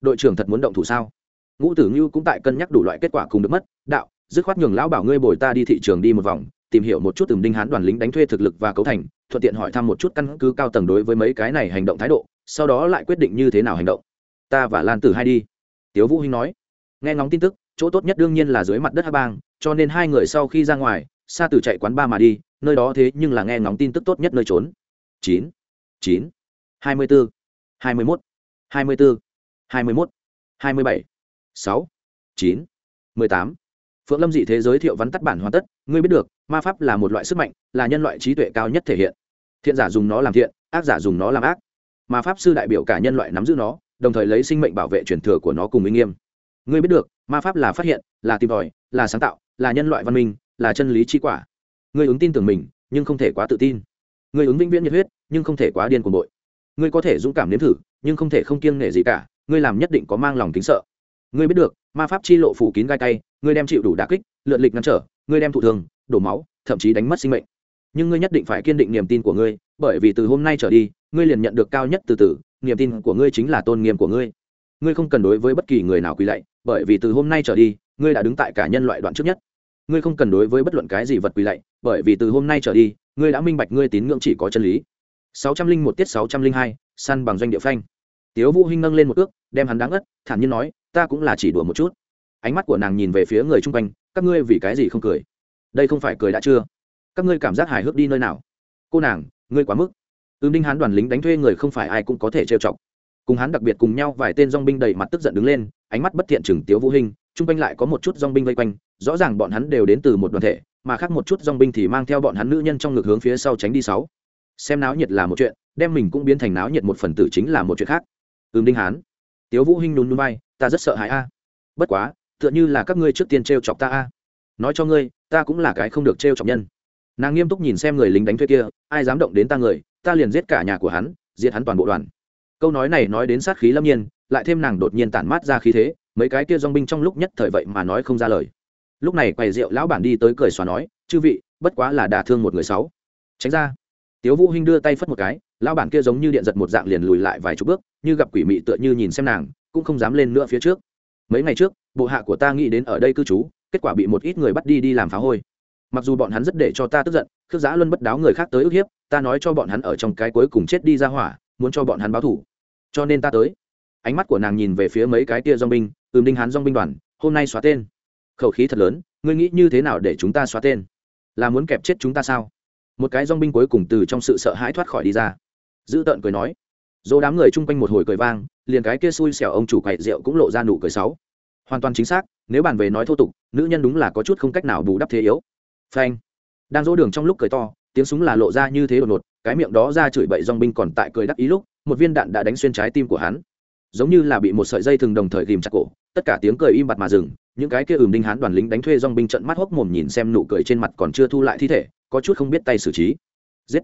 Đội trưởng thật muốn động thủ sao? Ngũ tử ngưu cũng tại cân nhắc đủ loại kết quả cùng được mất, đạo, dứt khoát nhường lão bảo ngươi bồi ta đi thị trường đi một vòng tìm hiểu một chút từng đinh hán đoàn lính đánh thuê thực lực và cấu thành, thuận tiện hỏi thăm một chút căn cứ cao tầng đối với mấy cái này hành động thái độ, sau đó lại quyết định như thế nào hành động. Ta và lan tử hai đi. Tiếu vũ hinh nói. Nghe ngóng tin tức, chỗ tốt nhất đương nhiên là dưới mặt đất hà bang, cho nên hai người sau khi ra ngoài xa từ chạy quán ba mà đi, nơi đó thế nhưng là nghe ngóng tin tức tốt nhất nơi trốn. Chín chín, hai mươi bốn hai mươi mốt, hai mươi bốn hai mươi mốt, hai mươi bảy, sáu, chín, mười tám phượng lâm dị thế giới thiệu vắn tắt bản hoàn tất, ngươi biết được, ma pháp là một loại sức mạnh, là nhân loại trí tuệ cao nhất thể hiện. Thiện giả dùng nó làm thiện, ác giả dùng nó làm ác. Ma pháp sư đại biểu cả nhân loại nắm giữ nó, đồng thời lấy sinh mệnh bảo vệ truyền thừa của nó cùng uy nghiêm. Ngươi biết được, ma pháp là phát hiện, là tìm tòi, là sáng tạo, là nhân loại văn minh, là chân lý chi quả. Ngươi ứng tin tưởng mình, nhưng không thể quá tự tin. Ngươi ứng vĩnh viễn nhiệt huyết, nhưng không thể quá điên cuồng bội. Ngươi có thể dũng cảm nếm thử, nhưng không thể không kiêng nể gì cả. Ngươi làm nhất định có mang lòng kính sợ. Ngươi biết được ma pháp chi lộ phủ kín gai tay ngươi đem chịu đủ đà kích, lượn lịch ngăn trở, ngươi đem thụ thường đổ máu, thậm chí đánh mất sinh mệnh. Nhưng ngươi nhất định phải kiên định niềm tin của ngươi, bởi vì từ hôm nay trở đi, ngươi liền nhận được cao nhất từ từ, niềm tin của ngươi chính là tôn nghiêm của ngươi. Ngươi không cần đối với bất kỳ người nào quỳ lạy, bởi vì từ hôm nay trở đi, ngươi đã đứng tại cả nhân loại đoạn trước nhất. Ngươi không cần đối với bất luận cái gì vật quỳ lạy, bởi vì từ hôm nay trở đi, ngươi đã minh bạch ngươi tín ngưỡng chỉ có chân lý. sáu trăm linh một tiết sáu trăm linh hai, săn bằng doanh địa phanh. Tiếu vũ hinh nâng lên một ước, đem hắn đáng ất thản nhiên nói ta cũng là chỉ đùa một chút. Ánh mắt của nàng nhìn về phía người chung quanh, các ngươi vì cái gì không cười? Đây không phải cười đã chưa? Các ngươi cảm giác hài hước đi nơi nào? Cô nàng, ngươi quá mức. Ưm đinh hán đoàn lính đánh thuê người không phải ai cũng có thể trêu chọc. Cùng hắn đặc biệt cùng nhau, vài tên dong binh đầy mặt tức giận đứng lên, ánh mắt bất thiện chừng tiếu vũ hình chung quanh lại có một chút dong binh vây quanh, rõ ràng bọn hắn đều đến từ một đoàn thể, mà khác một chút dong binh thì mang theo bọn hắn nữ nhân trong ngực hướng phía sau tránh đi sáu. Xem náo nhiệt là một chuyện, đem mình cũng biến thành náo nhiệt một phần tử chính là một chuyện khác. Ừm đinh hán. Tiếu vũ hinh nôn nhún bay ta rất sợ hãi a. Bất quá, tựa như là các ngươi trước tiên trêu chọc ta a. Nói cho ngươi, ta cũng là cái không được trêu chọc nhân. Nàng nghiêm túc nhìn xem người lính đánh thuê kia, ai dám động đến ta người, ta liền giết cả nhà của hắn giết hắn toàn bộ đoàn. Câu nói này nói đến sát khí lâm nhiên, lại thêm nàng đột nhiên tản mát ra khí thế, mấy cái kia dong binh trong lúc nhất thời vậy mà nói không ra lời. Lúc này quầy rượu lão bản đi tới cười xòa nói, chư vị, bất quá là đả thương một người sáu. Tránh ra. Tiếu vũ hinh đưa tay phất một cái, lão bản kia giống như điện giật một dạng liền lùi lại vài chục bước, như gặp quỷ mị tựa như nhìn xem nàng cũng không dám lên nữa phía trước. Mấy ngày trước, bộ hạ của ta nghĩ đến ở đây cư trú, kết quả bị một ít người bắt đi đi làm phá hôi. Mặc dù bọn hắn rất để cho ta tức giận, khước giã luân bất đáo người khác tới ức hiếp, ta nói cho bọn hắn ở trong cái cuối cùng chết đi ra hỏa, muốn cho bọn hắn báo thủ. Cho nên ta tới. Ánh mắt của nàng nhìn về phía mấy cái tia dong binh, ừm đinh hắn dong binh đoàn, hôm nay xóa tên. Khẩu khí thật lớn, ngươi nghĩ như thế nào để chúng ta xóa tên? Là muốn kẹp chết chúng ta sao? Một cái dong binh cuối cùng từ trong sự sợ hãi thoát khỏi đi ra. Dữ tợn cười nói. Dỗ đám người chung quanh một hồi cười vang liền cái kia xui xẻo ông chủ quậy rượu cũng lộ ra nụ cười sáu hoàn toàn chính xác, nếu bàn về nói thô tục, nữ nhân đúng là có chút không cách nào bù đắp thế yếu. Phanh. Đang dỗ đường trong lúc cười to, tiếng súng là lộ ra như thế đột ngột, cái miệng đó ra chửi bậy dong binh còn tại cười đắc ý lúc, một viên đạn đã đánh xuyên trái tim của hắn. Giống như là bị một sợi dây thừng đồng thời ghìm chặt cổ, tất cả tiếng cười im bặt mà dừng, những cái kia ừm đinh hán đoàn lính đánh thuê dong binh trận mắt hốc mồm nhìn xem nụ cười trên mặt còn chưa thu lại thi thể, có chút không biết tay xử trí. Giết.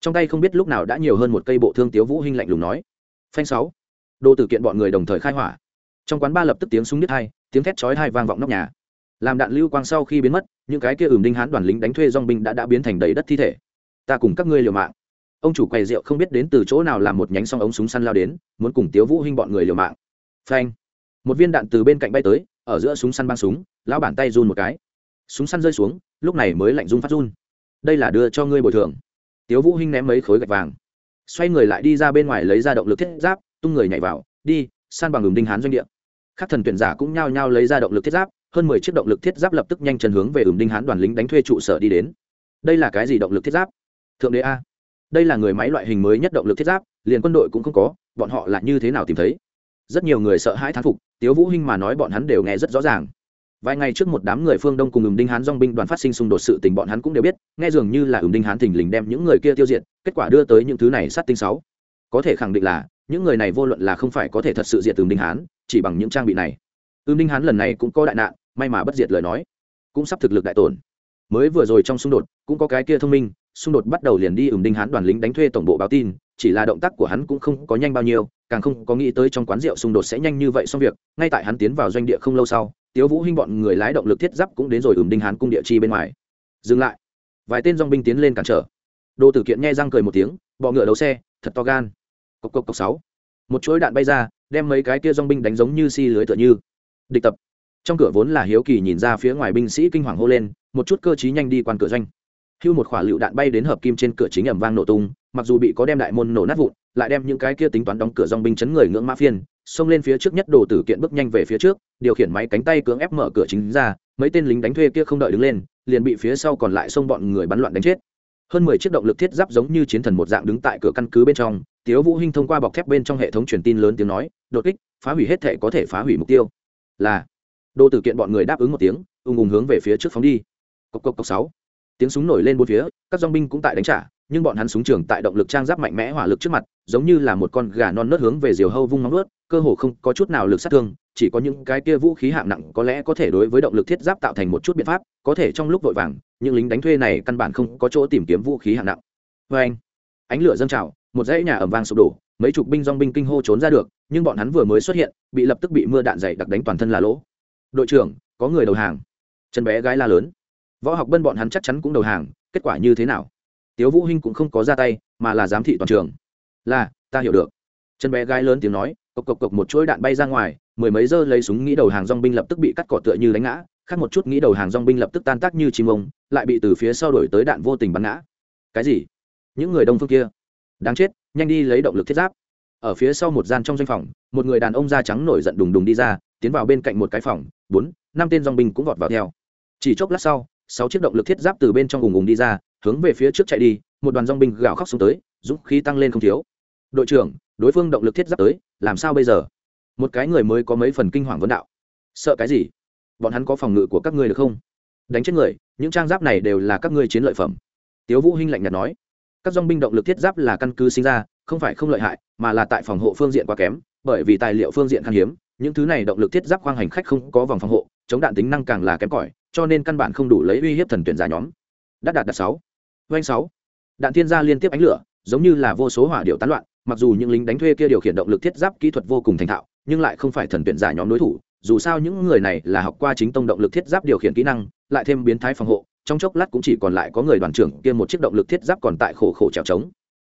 Trong tay không biết lúc nào đã nhiều hơn một cây bộ thương tiếu vũ hinh lạnh lùng nói. Phanh sáu đô tử kiện bọn người đồng thời khai hỏa. Trong quán ba lập tức tiếng súng đứt hai, tiếng thét chói hai vang vọng nóc nhà. Làm đạn lưu quang sau khi biến mất, những cái kia ửm đinh hán đoàn lính đánh thuê dong binh đã đã biến thành đầy đất thi thể. Ta cùng các ngươi liều mạng. Ông chủ quầy rượu không biết đến từ chỗ nào làm một nhánh song ống súng săn lao đến, muốn cùng tiếu vũ hinh bọn người liều mạng. Phanh. Một viên đạn từ bên cạnh bay tới, ở giữa súng săn băng súng, lão bản tay run một cái. Súng săn rơi xuống, lúc này mới lạnh run phát run. Đây là đưa cho ngươi bồi thường. Tiếu vũ hinh ném mấy khối gạch vàng. Xoay người lại đi ra bên ngoài lấy ra động lực thiết giáp tung người nhảy vào, đi, san bằng ngừng đinh hán doanh địa. Các thần tuyển giả cũng nhao nhao lấy ra động lực thiết giáp, hơn mười chiếc động lực thiết giáp lập tức nhanh chân hướng về ửng đinh hán đoàn lính đánh thuê trụ sở đi đến. Đây là cái gì động lực thiết giáp? Thượng đế a. Đây là người máy loại hình mới nhất động lực thiết giáp, liền quân đội cũng không có, bọn họ là như thế nào tìm thấy? Rất nhiều người sợ hãi thán phục, tiếu vũ hinh mà nói bọn hắn đều nghe rất rõ ràng. Vài ngày trước một đám người phương đông cùng ửng đinh hán dòng binh đoàn phát sinh xung đột sự tình bọn hắn cũng đều biết, nghe dường như là ửng đinh hán thình lình đem những người kia tiêu diệt, kết quả đưa tới những thứ này sát tinh sáu. Có thể khẳng định là những người này vô luận là không phải có thể thật sự diệt ửng đinh hán, chỉ bằng những trang bị này. Ửng đinh hán lần này cũng có đại nạn, may mà bất diệt lời nói. Cũng sắp thực lực đại tổn. Mới vừa rồi trong xung đột, cũng có cái kia thông minh, xung đột bắt đầu liền đi ửng đinh hán đoàn lính đánh thuê tổng bộ báo tin, chỉ là động tác của hắn cũng không có nhanh bao nhiêu, càng không có nghĩ tới trong quán rượu xung đột sẽ nhanh như vậy xong việc, ngay tại hắn tiến vào doanh địa không lâu sau, tiếu vũ hinh bọn người lái động lực thiết giáp cũng đến rồi ửng đinh hán cung địa chi bên ngoài. Dừng lại. Vài tên dòng binh tiến lên cản trở. Đồ tử kiện nghe răng cười một tiếng, bọ ngựa đấu xe, thật to gan cộc cộc cộc sáu. Một chuỗi đạn bay ra, đem mấy cái kia dong binh đánh giống như si lưới tựa như. Địch tập. Trong cửa vốn là hiếu kỳ nhìn ra phía ngoài binh sĩ kinh hoàng hô lên, một chút cơ trí nhanh đi quan cửa doanh. Hưu một khỏa lựu đạn bay đến hợp kim trên cửa chính ẩm vang nổ tung, mặc dù bị có đem đại môn nổ nát vụn, lại đem những cái kia tính toán đóng cửa dong binh chấn người ngưỡng mã phiên, xông lên phía trước nhất đồ tử kiện bước nhanh về phía trước, điều khiển máy cánh tay cưỡng ép mở cửa chính ra, mấy tên lính đánh thuê kia không đợi đứng lên, liền bị phía sau còn lại xông bọn người bắn loạn đánh chết hơn mười chiếc động lực thiết giáp giống như chiến thần một dạng đứng tại cửa căn cứ bên trong, tiếu vũ hinh thông qua bọc thép bên trong hệ thống truyền tin lớn tiếng nói, đột kích, phá hủy hết thể có thể phá hủy mục tiêu. Là. Đô tử kiện bọn người đáp ứng một tiếng, ung ung hướng về phía trước phóng đi. Cốc cốc cốc sáu. Tiếng súng nổi lên bốn phía, các dong binh cũng tại đánh trả, nhưng bọn hắn súng trường tại động lực trang giáp mạnh mẽ hỏa lực trước mặt, giống như là một con gà non nớt hướng về diều hâu vung móng ướt cơ hồ không có chút nào lực sát thương chỉ có những cái kia vũ khí hạng nặng có lẽ có thể đối với động lực thiết giáp tạo thành một chút biện pháp, có thể trong lúc vội vàng, những lính đánh thuê này căn bản không có chỗ tìm kiếm vũ khí hạng nặng. Vê anh, ánh lửa dâng trào, một dãy nhà ẩm vang sụp đổ, mấy chục binh dong binh kinh hô trốn ra được, nhưng bọn hắn vừa mới xuất hiện, bị lập tức bị mưa đạn dày đặc đánh toàn thân là lỗ. Đội trưởng, có người đầu hàng. Chân bé gái la lớn. Võ học bân bọn hắn chắc chắn cũng đầu hàng, kết quả như thế nào? Tiếu vũ hinh cũng không có ra tay, mà là giám thị toàn trường. Là, ta hiểu được. Chân bé gái lớn tiếng nói, cộc cộc cộc một chuỗi đạn bay ra ngoài mười mấy giờ lấy súng nghĩ đầu hàng dong binh lập tức bị cắt cỏ tựa như đánh ngã, khác một chút nghĩ đầu hàng dong binh lập tức tan tác như chim ông, lại bị từ phía sau đổi tới đạn vô tình bắn ngã. Cái gì? Những người đông phương kia? Đáng chết, nhanh đi lấy động lực thiết giáp. Ở phía sau một gian trong doanh phòng, một người đàn ông da trắng nổi giận đùng đùng đi ra, tiến vào bên cạnh một cái phòng, bốn, năm tên dong binh cũng vọt vào theo. Chỉ chốc lát sau, sáu chiếc động lực thiết giáp từ bên trong ùng ùng đi ra, hướng về phía trước chạy đi, một đoàn dong binh gào khóc xuống tới, dũng khí tăng lên không thiếu. Đội trưởng, đối phương động lực thiết giáp tới, làm sao bây giờ? Một cái người mới có mấy phần kinh hoàng vấn đạo. Sợ cái gì? Bọn hắn có phòng ngự của các ngươi được không? Đánh chết người, những trang giáp này đều là các ngươi chiến lợi phẩm. Tiếu vũ hinh lạnh nhạt nói. Các dòng binh động lực thiết giáp là căn cứ sinh ra, không phải không lợi hại, mà là tại phòng hộ phương diện quá kém, bởi vì tài liệu phương diện khan hiếm, những thứ này động lực thiết giáp khoang hành khách không có vòng phòng hộ, chống đạn tính năng càng là kém cỏi, cho nên căn bản không đủ lấy uy hiếp thần tuyển giả nhóm. Đắt đạt đạt sáu. Doanh sáu. Đạn thiên gia liên tiếp ánh lửa, giống như là vô số hỏa điệu tán loạn, mặc dù những lính đánh thuê kia điều khiển động lực thiết giáp kỹ thuật vô cùng thành thạo nhưng lại không phải thần tuyển giả nhóm đối thủ, dù sao những người này là học qua chính tông động lực thiết giáp điều khiển kỹ năng, lại thêm biến thái phòng hộ, trong chốc lát cũng chỉ còn lại có người đoàn trưởng kia một chiếc động lực thiết giáp còn tại khổ khổ trèo trống.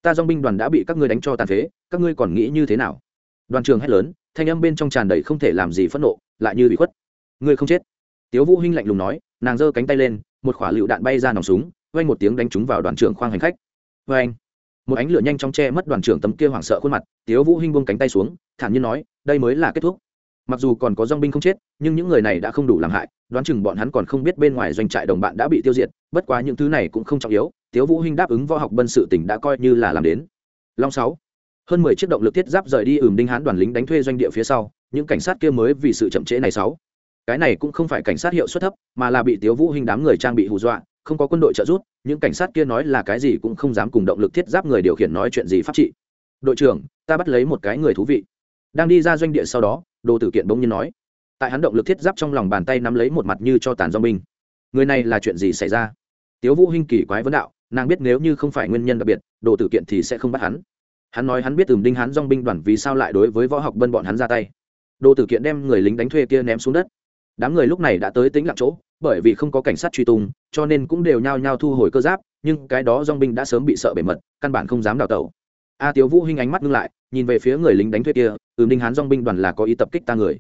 Ta dong binh đoàn đã bị các ngươi đánh cho tàn phế, các ngươi còn nghĩ như thế nào? Đoàn trường hét lớn, thanh âm bên trong tràn đầy không thể làm gì phẫn nộ, lại như bị khuất. Ngươi không chết. Tiếu vũ hinh lạnh lùng nói, nàng giơ cánh tay lên, một quả lựu đạn bay ra nòng súng, vang một tiếng đánh trúng vào đoàn trưởng khoang hành khách. Vang một ánh lửa nhanh chóng che mất đoàn trưởng tấm kia hoảng sợ khuôn mặt, tiếu vũ hinh buông cánh tay xuống, thản nhiên nói, đây mới là kết thúc. Mặc dù còn có dòng binh không chết, nhưng những người này đã không đủ làm hại, đoán chừng bọn hắn còn không biết bên ngoài doanh trại đồng bạn đã bị tiêu diệt, bất quá những thứ này cũng không trọng yếu. Tiếu vũ hinh đáp ứng võ học bân sự tỉnh đã coi như là làm đến. Long sáu. Hơn mười chiếc động lực thiết giáp rời đi ửm đinh hán đoàn lính đánh thuê doanh địa phía sau, những cảnh sát kia mới vì sự chậm trễ này sáu. Cái này cũng không phải cảnh sát hiệu suất thấp, mà là bị tiếu vũ hinh đám người trang bị hù dọa không có quân đội trợ giúp, những cảnh sát kia nói là cái gì cũng không dám cùng động lực thiết giáp người điều khiển nói chuyện gì pháp trị. Đội trưởng, ta bắt lấy một cái người thú vị. Đang đi ra doanh địa sau đó, đồ tử kiện bỗng nhiên nói. Tại hắn động lực thiết giáp trong lòng bàn tay nắm lấy một mặt như cho tàn do binh. Người này là chuyện gì xảy ra? Tiếu vũ hinh kỳ quái vấn đạo, nàng biết nếu như không phải nguyên nhân đặc biệt, đồ tử kiện thì sẽ không bắt hắn. Hắn nói hắn biết từng đinh hắn dong binh đoàn vì sao lại đối với võ học bân bọn hắn ra tay. Đồ tử kiện đem người lính đánh thuê kia ném xuống đất. Đám người lúc này đã tới tính lặng chỗ bởi vì không có cảnh sát truy tung, cho nên cũng đều nhao nhao thu hồi cơ giáp, nhưng cái đó dong binh đã sớm bị sợ bề mật, căn bản không dám đào tẩu. A tiếu vũ hinh ánh mắt ngưng lại, nhìn về phía người lính đánh thuê kia, ừm, đinh hán dong binh đoàn là có ý tập kích ta người.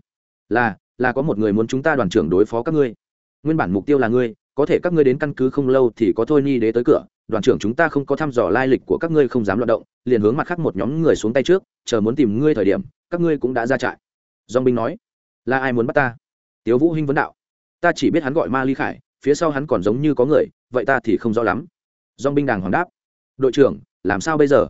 Là là có một người muốn chúng ta đoàn trưởng đối phó các ngươi. Nguyên bản mục tiêu là ngươi, có thể các ngươi đến căn cứ không lâu thì có thôi ni đế tới cửa, đoàn trưởng chúng ta không có thăm dò lai lịch của các ngươi không dám loạt động, liền hướng mặt khác một nhóm người xuống tay trước, chờ muốn tìm ngươi thời điểm, các ngươi cũng đã ra trại. Dong binh nói, là ai muốn bắt ta? Tiếu vũ hinh vấn đạo ta chỉ biết hắn gọi ma ly khải phía sau hắn còn giống như có người vậy ta thì không rõ lắm. Dong binh đàng hoàng đáp. Đội trưởng làm sao bây giờ?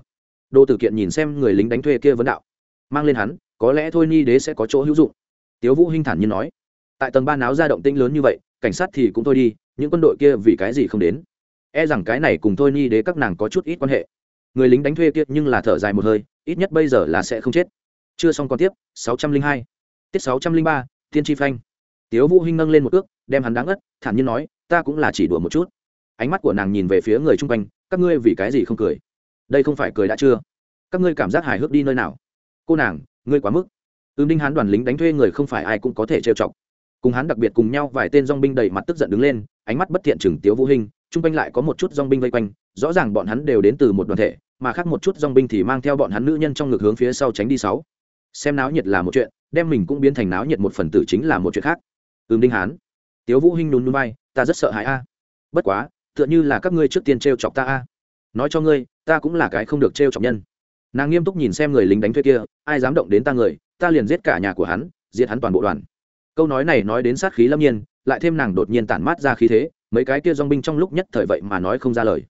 Đô tử kiện nhìn xem người lính đánh thuê kia vấn đạo. Mang lên hắn có lẽ thôi ni đế sẽ có chỗ hữu dụng. Tiếu vũ hinh thản nhiên nói. Tại tầng ba náo ra động tĩnh lớn như vậy cảnh sát thì cũng thôi đi những quân đội kia vì cái gì không đến? E rằng cái này cùng thôi ni đế các nàng có chút ít quan hệ. Người lính đánh thuê kia nhưng là thở dài một hơi ít nhất bây giờ là sẽ không chết. Chưa xong còn tiếp 602. tiết 603, tiên tri phanh tiếu vũ hinh nâng lên một ước đem hắn đáng ất thản nhiên nói, ta cũng là chỉ đùa một chút. Ánh mắt của nàng nhìn về phía người chung quanh, các ngươi vì cái gì không cười? Đây không phải cười đã chưa? Các ngươi cảm giác hài hước đi nơi nào? Cô nàng, ngươi quá mức. Ưm đinh hán đoàn lính đánh thuê người không phải ai cũng có thể trêu chọc. Cùng hắn đặc biệt cùng nhau, vài tên dong binh đầy mặt tức giận đứng lên, ánh mắt bất thiện chừng tiếu vũ hình chung quanh lại có một chút dong binh vây quanh, rõ ràng bọn hắn đều đến từ một đoàn thể, mà khác một chút dong binh thì mang theo bọn hắn nữ nhân trong ngực hướng phía sau tránh đi sáu. Xem náo nhiệt là một chuyện, đem mình cũng biến thành náo nhiệt một phần tử chính là một chuyện khác ừm, đinh hán. Tiếu vũ hinh nhún nhún vai, ta rất sợ hãi a. Bất quá, tựa như là các ngươi trước tiên treo chọc ta a. Nói cho ngươi, ta cũng là cái không được treo chọc nhân. Nàng nghiêm túc nhìn xem người lính đánh thuê kia, ai dám động đến ta người, ta liền giết cả nhà của hắn, giết hắn toàn bộ đoàn. Câu nói này nói đến sát khí lâm nhiên, lại thêm nàng đột nhiên tản mát ra khí thế, mấy cái kia dong binh trong lúc nhất thời vậy mà nói không ra lời.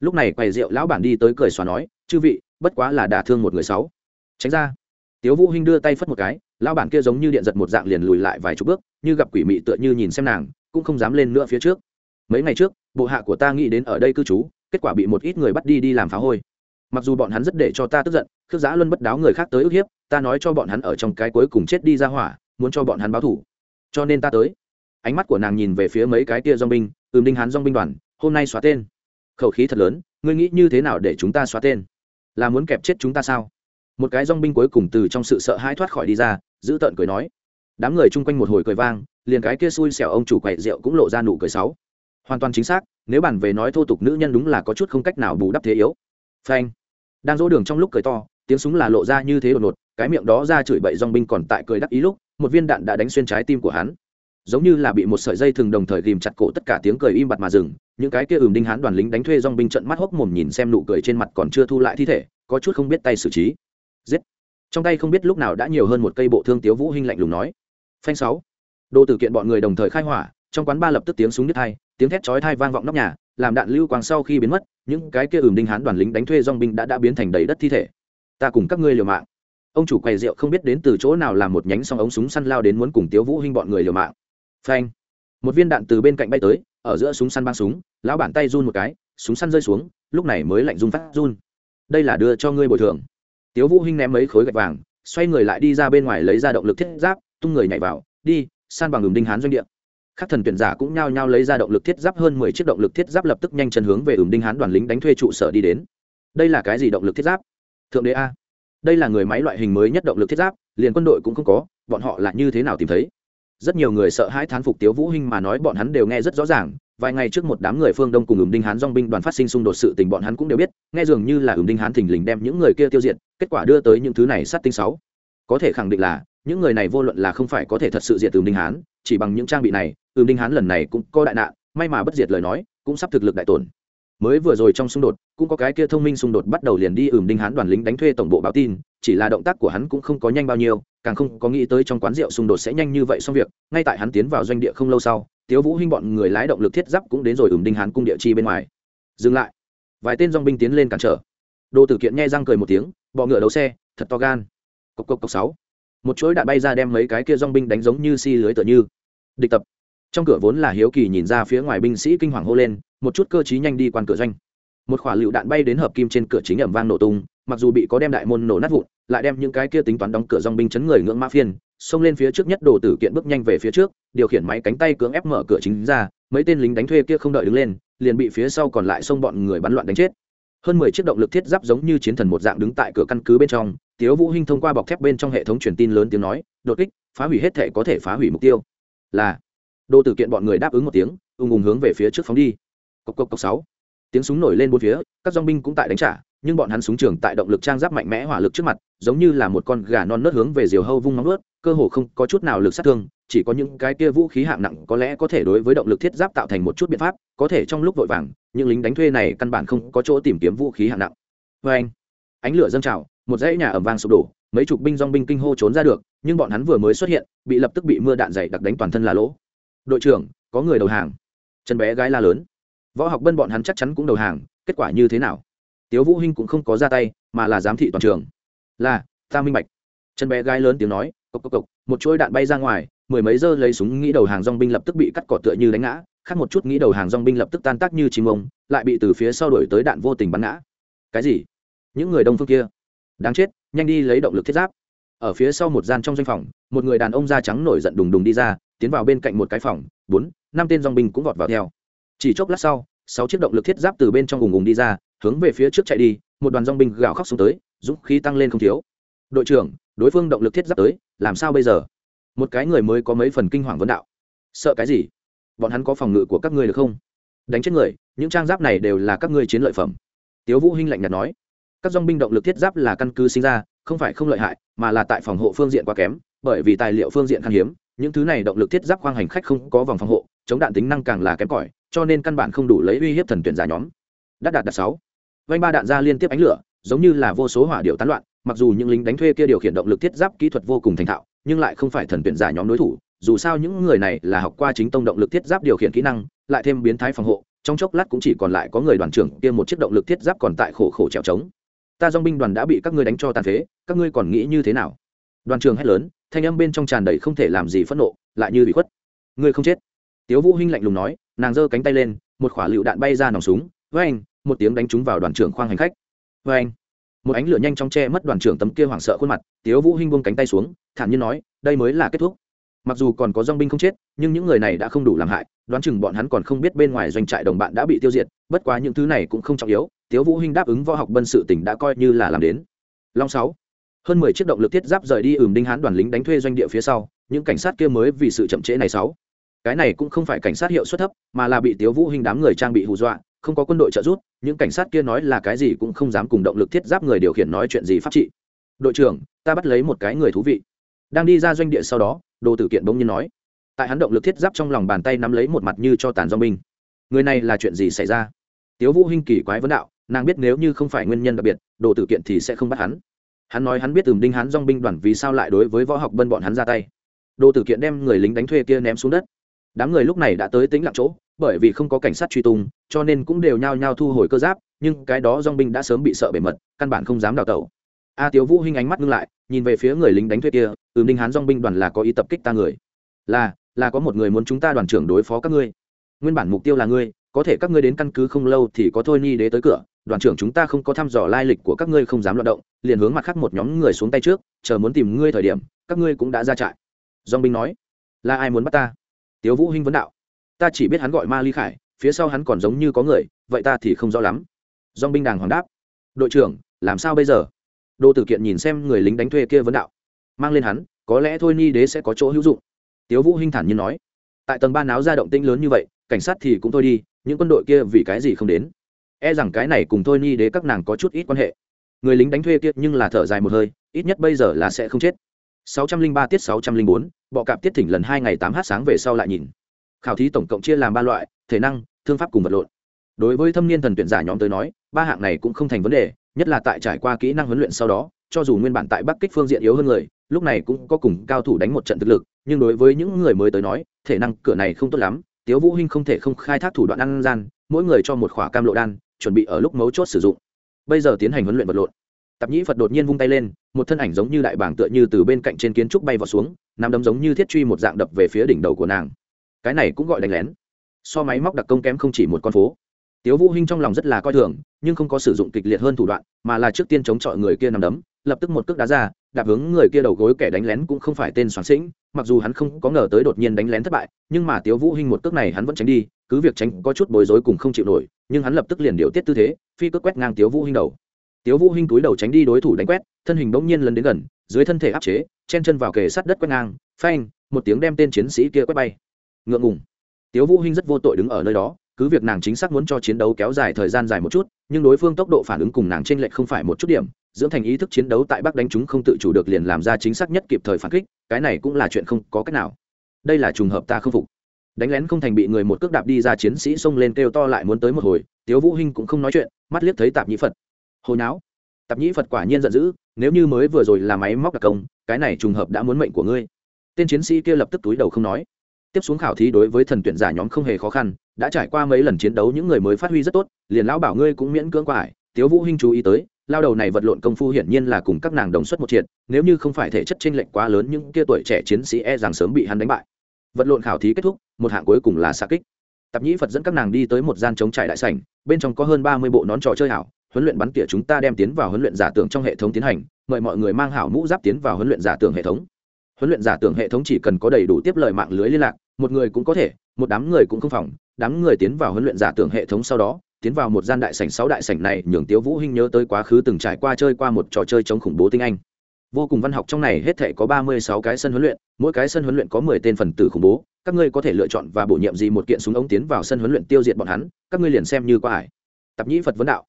Lúc này quầy rượu lão bản đi tới cười xòa nói, chư vị, bất quá là đả thương một người sáu. Tránh ra, tiếu vũ hinh đưa tay phất một cái lão bản kia giống như điện giật một dạng liền lùi lại vài chục bước, như gặp quỷ mị tựa như nhìn xem nàng, cũng không dám lên nữa phía trước. Mấy ngày trước, bộ hạ của ta nghĩ đến ở đây cư trú, kết quả bị một ít người bắt đi đi làm phá hôi. Mặc dù bọn hắn rất để cho ta tức giận, khước giã luân bất đáo người khác tới ức hiếp, ta nói cho bọn hắn ở trong cái cuối cùng chết đi ra hỏa, muốn cho bọn hắn báo thủ. Cho nên ta tới. Ánh mắt của nàng nhìn về phía mấy cái tia dong binh, ừm đinh hắn dong binh đoàn, hôm nay xóa tên. Khẩu khí thật lớn, ngươi nghĩ như thế nào để chúng ta xóa tên? Là muốn kẹp chết chúng ta sao? Một cái dong binh cuối cùng từ trong sự sợ hãi thoát khỏi đi ra giữ tợn cười nói. Đám người chung quanh một hồi cười vang, liền cái kia xui xẻo ông chủ quậy rượu cũng lộ ra nụ cười sáu hoàn toàn chính xác, nếu bản về nói thô tục nữ nhân đúng là có chút không cách nào bù đắp thế yếu. Phanh. Đang dỗ đường trong lúc cười to, tiếng súng là lộ ra như thế đột ngột, cái miệng đó ra chửi bậy dong binh còn tại cười đắc ý lúc, một viên đạn đã đánh xuyên trái tim của hắn. Giống như là bị một sợi dây thường đồng thời ghìm chặt cổ tất cả tiếng cười im bặt mà dừng, những cái kia ừm đinh hán đoàn lính đánh thuê dong binh trận mắt hốc mồm nhìn xem nụ cười trên mặt còn chưa thu lại thi thể, có chút không biết tay xử trí. Giết trong tay không biết lúc nào đã nhiều hơn một cây bộ thương tiếu vũ hinh lạnh lùng nói. Phanh sáu. Đồ tử kiện bọn người đồng thời khai hỏa, trong quán ba lập tức tiếng súng đứt hai tiếng thét chói tai vang vọng nóc nhà, làm đạn lưu quang sau khi biến mất, những cái kia ửm đinh hán đoàn lính đánh thuê dong binh đã đã biến thành đầy đất thi thể. Ta cùng các ngươi liều mạng. Ông chủ quầy rượu không biết đến từ chỗ nào làm một nhánh song ống súng săn lao đến muốn cùng tiếu vũ hinh bọn người liều mạng. Phanh. Một viên đạn từ bên cạnh bay tới, ở giữa súng săn băng súng, lão bản tay run một cái, súng săn rơi xuống, lúc này mới lạnh run phát run. Đây là đưa cho ngươi bồi thường tiếu vũ hinh ném mấy khối gạch vàng, xoay người lại đi ra bên ngoài lấy ra động lực thiết giáp, tung người nhảy vào, đi, san bằng đường đinh hán doanh địa. Các thần tuyển giả cũng nhao nhao lấy ra động lực thiết giáp hơn mười chiếc động lực thiết giáp lập tức nhanh chân hướng về ửng đinh hán đoàn lính đánh thuê trụ sở đi đến. Đây là cái gì động lực thiết giáp? Thượng đế a. Đây là người máy loại hình mới nhất động lực thiết giáp, liền quân đội cũng không có, bọn họ là như thế nào tìm thấy? Rất nhiều người sợ hãi thán phục tiếu vũ hinh mà nói bọn hắn đều nghe rất rõ ràng vài ngày trước một đám người phương đông cùng ửng đinh hán dong binh đoàn phát sinh xung đột sự tình bọn hắn cũng đều biết, nghe dường như là ửng đinh hán thình lình đem những người kia tiêu diệt, kết quả đưa tới những thứ này sát tinh sáu. Có thể khẳng định là, những người này vô luận là không phải có thể thật sự diệt ửng đinh hán, chỉ bằng những trang bị này ửng đinh hán lần này cũng có đại nạn, may mà bất diệt lời nói, cũng sắp thực lực đại tổn. Mới vừa rồi trong xung đột, cũng có cái kia thông minh xung đột bắt đầu liền đi ửng đinh hán đoàn lính đánh thuê tổng bộ báo tin, chỉ là động tác của hắn cũng không có nhanh bao nhiêu, càng không có nghĩ tới trong quán rượu xung đột sẽ nhanh như vậy xong việc, ngay tại hắn tiến vào doanh địa không lâu sau tiếu vũ hinh bọn người lái động lực thiết giáp cũng đến rồi ửng đinh hán cung địa chi bên ngoài. Dừng lại. Vài tên dòng binh tiến lên cản trở. Đô tử kiện nghe răng cười một tiếng, bọ ngựa đấu xe, thật to gan. Cộc cộc cộc sáu. Một chuỗi đạn bay ra đem mấy cái kia dòng binh đánh giống như si lưới tựa như. Địch tập. Trong cửa vốn là hiếu kỳ nhìn ra phía ngoài binh sĩ kinh hoàng hô lên, một chút cơ trí nhanh đi quan cửa doanh. Một quả lựu đạn bay đến hợp kim trên cửa chính ẩm vang nổ tung, mặc dù bị có đem đại môn nổ nát vụn, lại đem những cái kia tính toán đóng cửa dòng binh chấn người ngưỡng mã phiên xông lên phía trước nhất đồ tử kiện bước nhanh về phía trước, điều khiển máy cánh tay cưỡng ép mở cửa chính ra, mấy tên lính đánh thuê kia không đợi đứng lên, liền bị phía sau còn lại xông bọn người bắn loạn đánh chết. Hơn mười chiếc động lực thiết giáp giống như chiến thần một dạng đứng tại cửa căn cứ bên trong, tiếu vũ hinh thông qua bọc thép bên trong hệ thống truyền tin lớn tiếng nói, đột kích, phá hủy hết thể có thể phá hủy mục tiêu. Là, đồ tử kiện bọn người đáp ứng một tiếng ung ung hướng về phía trước phóng đi. Cộc cộc cộc sáu. Tiếng súng nổi lên bốn phía, các dòng binh cũng tại đánh trả nhưng bọn hắn súng trường tại động lực trang giáp mạnh mẽ hỏa lực trước mặt, giống như là một con gà non nớt hướng về diều hâu vung móng ướt cơ hồ không có chút nào lực sát thương, chỉ có những cái kia vũ khí hạng nặng có lẽ có thể đối với động lực thiết giáp tạo thành một chút biện pháp, có thể trong lúc vội vàng, những lính đánh thuê này căn bản không có chỗ tìm kiếm vũ khí hạng nặng. Vê anh, ánh lửa dâng trào, một dãy nhà ẩm vang sụp đổ, mấy chục binh dong binh kinh hô trốn ra được, nhưng bọn hắn vừa mới xuất hiện, bị lập tức bị mưa đạn dày đặc đánh toàn thân là lỗ. Đội trưởng, có người đầu hàng. Chân bé gái la lớn. Võ học bân bọn hắn chắc chắn cũng đầu hàng, kết quả như thế nào? Tiếu vũ hinh cũng không có ra tay, mà là giám thị toàn trường. Là, ta minh bạch. Chân bé gái lớn tiếng nói, cộc cộc cộc, một chuỗi đạn bay ra ngoài, mười mấy giờ lấy súng nghĩ đầu hàng rong binh lập tức bị cắt cỏ tựa như đánh ngã, khác một chút nghĩ đầu hàng rong binh lập tức tan tác như chim ông, lại bị từ phía sau đuổi tới đạn vô tình bắn ngã. Cái gì? Những người đông phương kia. Đáng chết, nhanh đi lấy động lực thiết giáp. Ở phía sau một gian trong doanh phòng, một người đàn ông da trắng nổi giận đùng đùng đi ra, tiến vào bên cạnh một cái phòng, bốn, năm tên rong binh cũng vọt vào theo. Chỉ chốc lát sau, sáu chiếc động lực thiết giáp từ bên trong ùng ùng đi ra hướng về phía trước chạy đi, một đoàn dong binh gào khóc xuống tới, dũng khí tăng lên không thiếu. Đội trưởng, đối phương động lực thiết giáp tới, làm sao bây giờ? Một cái người mới có mấy phần kinh hoàng vấn đạo. Sợ cái gì? Bọn hắn có phòng ngự của các ngươi được không? Đánh chết người, những trang giáp này đều là các ngươi chiến lợi phẩm. Tiếu vũ hinh lạnh nhạt nói. Các dong binh động lực thiết giáp là căn cứ sinh ra, không phải không lợi hại, mà là tại phòng hộ phương diện quá kém, bởi vì tài liệu phương diện khan hiếm, những thứ này động lực thiết giáp khoang hành khách không có vòng phòng hộ, chống đạn tính năng càng là kém cỏi, cho nên căn bản không đủ lấy uy hiếp thần tuyển giả nhóm. Đắt đạt đạt sáu vanh ba đạn ra liên tiếp ánh lửa, giống như là vô số hỏa điệu tán loạn, mặc dù những lính đánh thuê kia điều khiển động lực thiết giáp kỹ thuật vô cùng thành thạo, nhưng lại không phải thần tuyển giả nhóm đối thủ, dù sao những người này là học qua chính tông động lực thiết giáp điều khiển kỹ năng, lại thêm biến thái phòng hộ, trong chốc lát cũng chỉ còn lại có người đoàn trưởng kia một chiếc động lực thiết giáp còn tại khổ khổ trèo trống. Ta dong binh đoàn đã bị các ngươi đánh cho tàn phế, các ngươi còn nghĩ như thế nào? Đoàn trường hét lớn, thanh âm bên trong tràn đầy không thể làm gì phẫn nộ, lại như bị khuất. Ngươi không chết. Tiếu vũ hinh lạnh lùng nói, nàng giơ cánh tay lên, một quả lựu đạn bay ra nòng súng với anh một tiếng đánh trúng vào đoàn trưởng khoang hành khách. Với anh, một ánh lửa nhanh chóng che mất đoàn trưởng tấm kia hoảng sợ khuôn mặt, tiếu vũ hinh buông cánh tay xuống, thản nhiên nói, đây mới là kết thúc. Mặc dù còn có dòng binh không chết, nhưng những người này đã không đủ làm hại, đoán chừng bọn hắn còn không biết bên ngoài doanh trại đồng bạn đã bị tiêu diệt, bất quá những thứ này cũng không trọng yếu. Tiếu vũ hinh đáp ứng võ học bân sự tỉnh đã coi như là làm đến. Long sáu, hơn mười chiếc động lực thiết giáp rời đi ửm đinh hán đoàn lính đánh thuê doanh địa phía sau, những cảnh sát kia mới vì sự chậm trễ này sáu. Cái này cũng không phải cảnh sát hiệu suất thấp, mà là bị tiếu vũ hinh đám người trang bị hù dọa không có quân đội trợ giúp, những cảnh sát kia nói là cái gì cũng không dám cùng động lực thiết giáp người điều khiển nói chuyện gì pháp trị. Đội trưởng, ta bắt lấy một cái người thú vị. Đang đi ra doanh địa sau đó, đồ tử kiện bỗng nhiên nói. Tại hắn động lực thiết giáp trong lòng bàn tay nắm lấy một mặt như cho tàn do binh. Người này là chuyện gì xảy ra? Tiếu vũ hinh kỳ quái vấn đạo, nàng biết nếu như không phải nguyên nhân đặc biệt, đồ tử kiện thì sẽ không bắt hắn. Hắn nói hắn biết ừm đinh hắn dong binh đoàn vì sao lại đối với võ học bân bọn hắn ra tay. Đồ tử kiện đem người lính đánh thuê kia ném xuống đất. Đám người lúc này đã tới tính lặng chỗ bởi vì không có cảnh sát truy tung, cho nên cũng đều nhao nhao thu hồi cơ giáp, nhưng cái đó dong binh đã sớm bị sợ bề mật, căn bản không dám đào tẩu. A tiếu vũ hinh ánh mắt ngưng lại, nhìn về phía người lính đánh thuê kia, ừm đinh hán dong binh đoàn là có ý tập kích ta người. Là là có một người muốn chúng ta đoàn trưởng đối phó các ngươi. Nguyên bản mục tiêu là ngươi, có thể các ngươi đến căn cứ không lâu thì có thôi ni đế tới cửa, đoàn trưởng chúng ta không có thăm dò lai lịch của các ngươi không dám loạn động, liền hướng mặt khác một nhóm người xuống tay trước, chờ muốn tìm ngươi thời điểm, các ngươi cũng đã ra trại. Dong binh nói, là ai muốn bắt ta? Tiếu vũ hinh vấn đạo ta chỉ biết hắn gọi ma ly khải phía sau hắn còn giống như có người vậy ta thì không rõ lắm. Dong binh đàng hoàng đáp. Đội trưởng làm sao bây giờ? Đô tử kiện nhìn xem người lính đánh thuê kia vấn đạo. Mang lên hắn có lẽ thôi ni đế sẽ có chỗ hữu dụng. Tiếu vũ hinh thản nhiên nói. Tại tầng ba náo ra động tĩnh lớn như vậy cảnh sát thì cũng thôi đi những quân đội kia vì cái gì không đến? E rằng cái này cùng thôi ni đế các nàng có chút ít quan hệ. Người lính đánh thuê kia nhưng là thở dài một hơi ít nhất bây giờ là sẽ không chết. 603 tiết 604, bọ cạp tiết thỉnh lần hai ngày 8 h sáng về sau lại nhìn khảo thí tổng cộng chia làm ba loại, thể năng, thương pháp cùng vật lộn. Đối với thâm niên thần tuyển giả nhóm tới nói, ba hạng này cũng không thành vấn đề, nhất là tại trải qua kỹ năng huấn luyện sau đó, cho dù nguyên bản tại bắc kích phương diện yếu hơn người, lúc này cũng có cùng cao thủ đánh một trận thực lực, nhưng đối với những người mới tới nói, thể năng cửa này không tốt lắm, tiếu vũ hinh không thể không khai thác thủ đoạn ăn gian, mỗi người cho một khỏa cam lộ đan, chuẩn bị ở lúc mấu chốt sử dụng. Bây giờ tiến hành huấn luyện vật lộn. Tạp nhĩ phật đột nhiên vung tay lên, một thân ảnh giống như đại bảng tựa như từ bên cạnh trên kiến trúc bay vào xuống nằm đấm giống như thiết truy một dạng đập về phía đỉnh đầu của nàng cái này cũng gọi đánh lén. So máy móc đặc công kém không chỉ một con phố. Tiếu vũ hinh trong lòng rất là coi thường, nhưng không có sử dụng kịch liệt hơn thủ đoạn, mà là trước tiên chống chọi người kia nằm đấm, lập tức một cước đá ra, đạp hướng người kia đầu gối kẻ đánh lén cũng không phải tên soạn sĩnh, mặc dù hắn không có ngờ tới đột nhiên đánh lén thất bại, nhưng mà tiếu vũ hinh một cước này hắn vẫn tránh đi, cứ việc tránh có chút bối rối cùng không chịu nổi, nhưng hắn lập tức liền điều tiết tư thế, phi cước quét ngang tiếu vũ hinh đầu. Tiếu vũ hinh túi đầu tránh đi đối thủ đánh quét, thân hình bỗng nhiên lần đến gần, dưới thân thể áp chế, chen chân vào kề sát đất quét ngang, phanh, một tiếng đem tên chiến sĩ kia quét bay ngượng ngùng. Tiếu vũ hinh rất vô tội đứng ở nơi đó, cứ việc nàng chính xác muốn cho chiến đấu kéo dài thời gian dài một chút, nhưng đối phương tốc độ phản ứng cùng nàng trên lệch không phải một chút điểm, dưỡng thành ý thức chiến đấu tại bắc đánh chúng không tự chủ được liền làm ra chính xác nhất kịp thời phản kích, cái này cũng là chuyện không có cách nào. Đây là trùng hợp ta không phục. Đánh lén không thành bị người một cước đạp đi ra chiến sĩ xông lên kêu to lại muốn tới một hồi, tiếu vũ hinh cũng không nói chuyện, mắt liếc thấy tạp nhĩ phật. Hồi não tạp nhĩ phật quả nhiên giận dữ, nếu như mới vừa rồi là máy móc đặc công, cái này trùng hợp đã muốn mệnh của ngươi. Tên chiến sĩ kia lập tức túi đầu không nói tiếp xuống khảo thí đối với thần tuyển giả nhóm không hề khó khăn, đã trải qua mấy lần chiến đấu những người mới phát huy rất tốt, liền lão bảo ngươi cũng miễn cưỡng qua ải. Tiếu vũ hinh chú ý tới, lao đầu này vật lộn công phu hiển nhiên là cùng các nàng đồng xuất một triệt, nếu như không phải thể chất chênh lệch quá lớn những kia tuổi trẻ chiến sĩ e rằng sớm bị hắn đánh bại. Vật lộn khảo thí kết thúc, một hạng cuối cùng là xạ kích. Tạp nhĩ phật dẫn các nàng đi tới một gian chống trải đại sảnh, bên trong có hơn ba mươi bộ nón trò chơi hảo, huấn luyện bắn tỉa chúng ta đem tiến vào huấn luyện giả tưởng trong hệ thống tiến hành, mời mọi người mang hảo mũ giáp tiến vào huấn luyện giả tưởng hệ thống huấn luyện giả tưởng hệ thống chỉ cần có đầy đủ tiếp lời mạng lưới liên lạc, một người cũng có thể, một đám người cũng không phòng, đám người tiến vào huấn luyện giả tưởng hệ thống sau đó, tiến vào một gian đại sảnh sáu đại sảnh này, nhường tiếu vũ hinh nhớ tới quá khứ từng trải qua chơi qua một trò chơi chống khủng bố tinh anh. Vô cùng văn học trong này hết thể có ba mươi sáu cái sân huấn luyện, mỗi cái sân huấn luyện có mười tên phần tử khủng bố, các ngươi có thể lựa chọn và bổ nhiệm gì một kiện súng ống tiến vào sân huấn luyện tiêu diệt bọn hắn, các ngươi liền xem như qua hải tập nhĩ phật vấn đạo.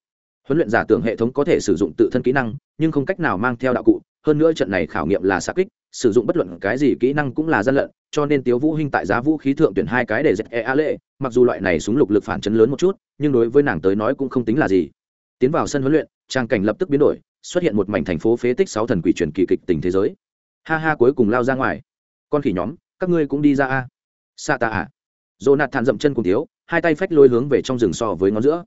Huấn luyện giả tưởng hệ thống có thể sử dụng tự thân kỹ năng, nhưng không cách nào mang theo đạo cụ hơn nữa trận này khảo nghiệm là xạ kích, sử dụng bất luận cái gì kỹ năng cũng là gian lận, cho nên tiếu vũ hinh tại giá vũ khí thượng tuyển hai cái để dẹp e a lệ, mặc dù loại này súng lục lực phản chấn lớn một chút, nhưng đối với nàng tới nói cũng không tính là gì. Tiến vào sân huấn luyện, trang cảnh lập tức biến đổi, xuất hiện một mảnh thành phố phế tích sáu thần quỷ truyền kỳ kịch tình thế giới. Ha ha, cuối cùng lao ra ngoài. Con khỉ nhóm, các ngươi cũng đi ra a. Sa ta à. Jonathan nạt thản dậm chân cùng thiếu hai tay phách lôi hướng về trong rừng so với ngón giữa.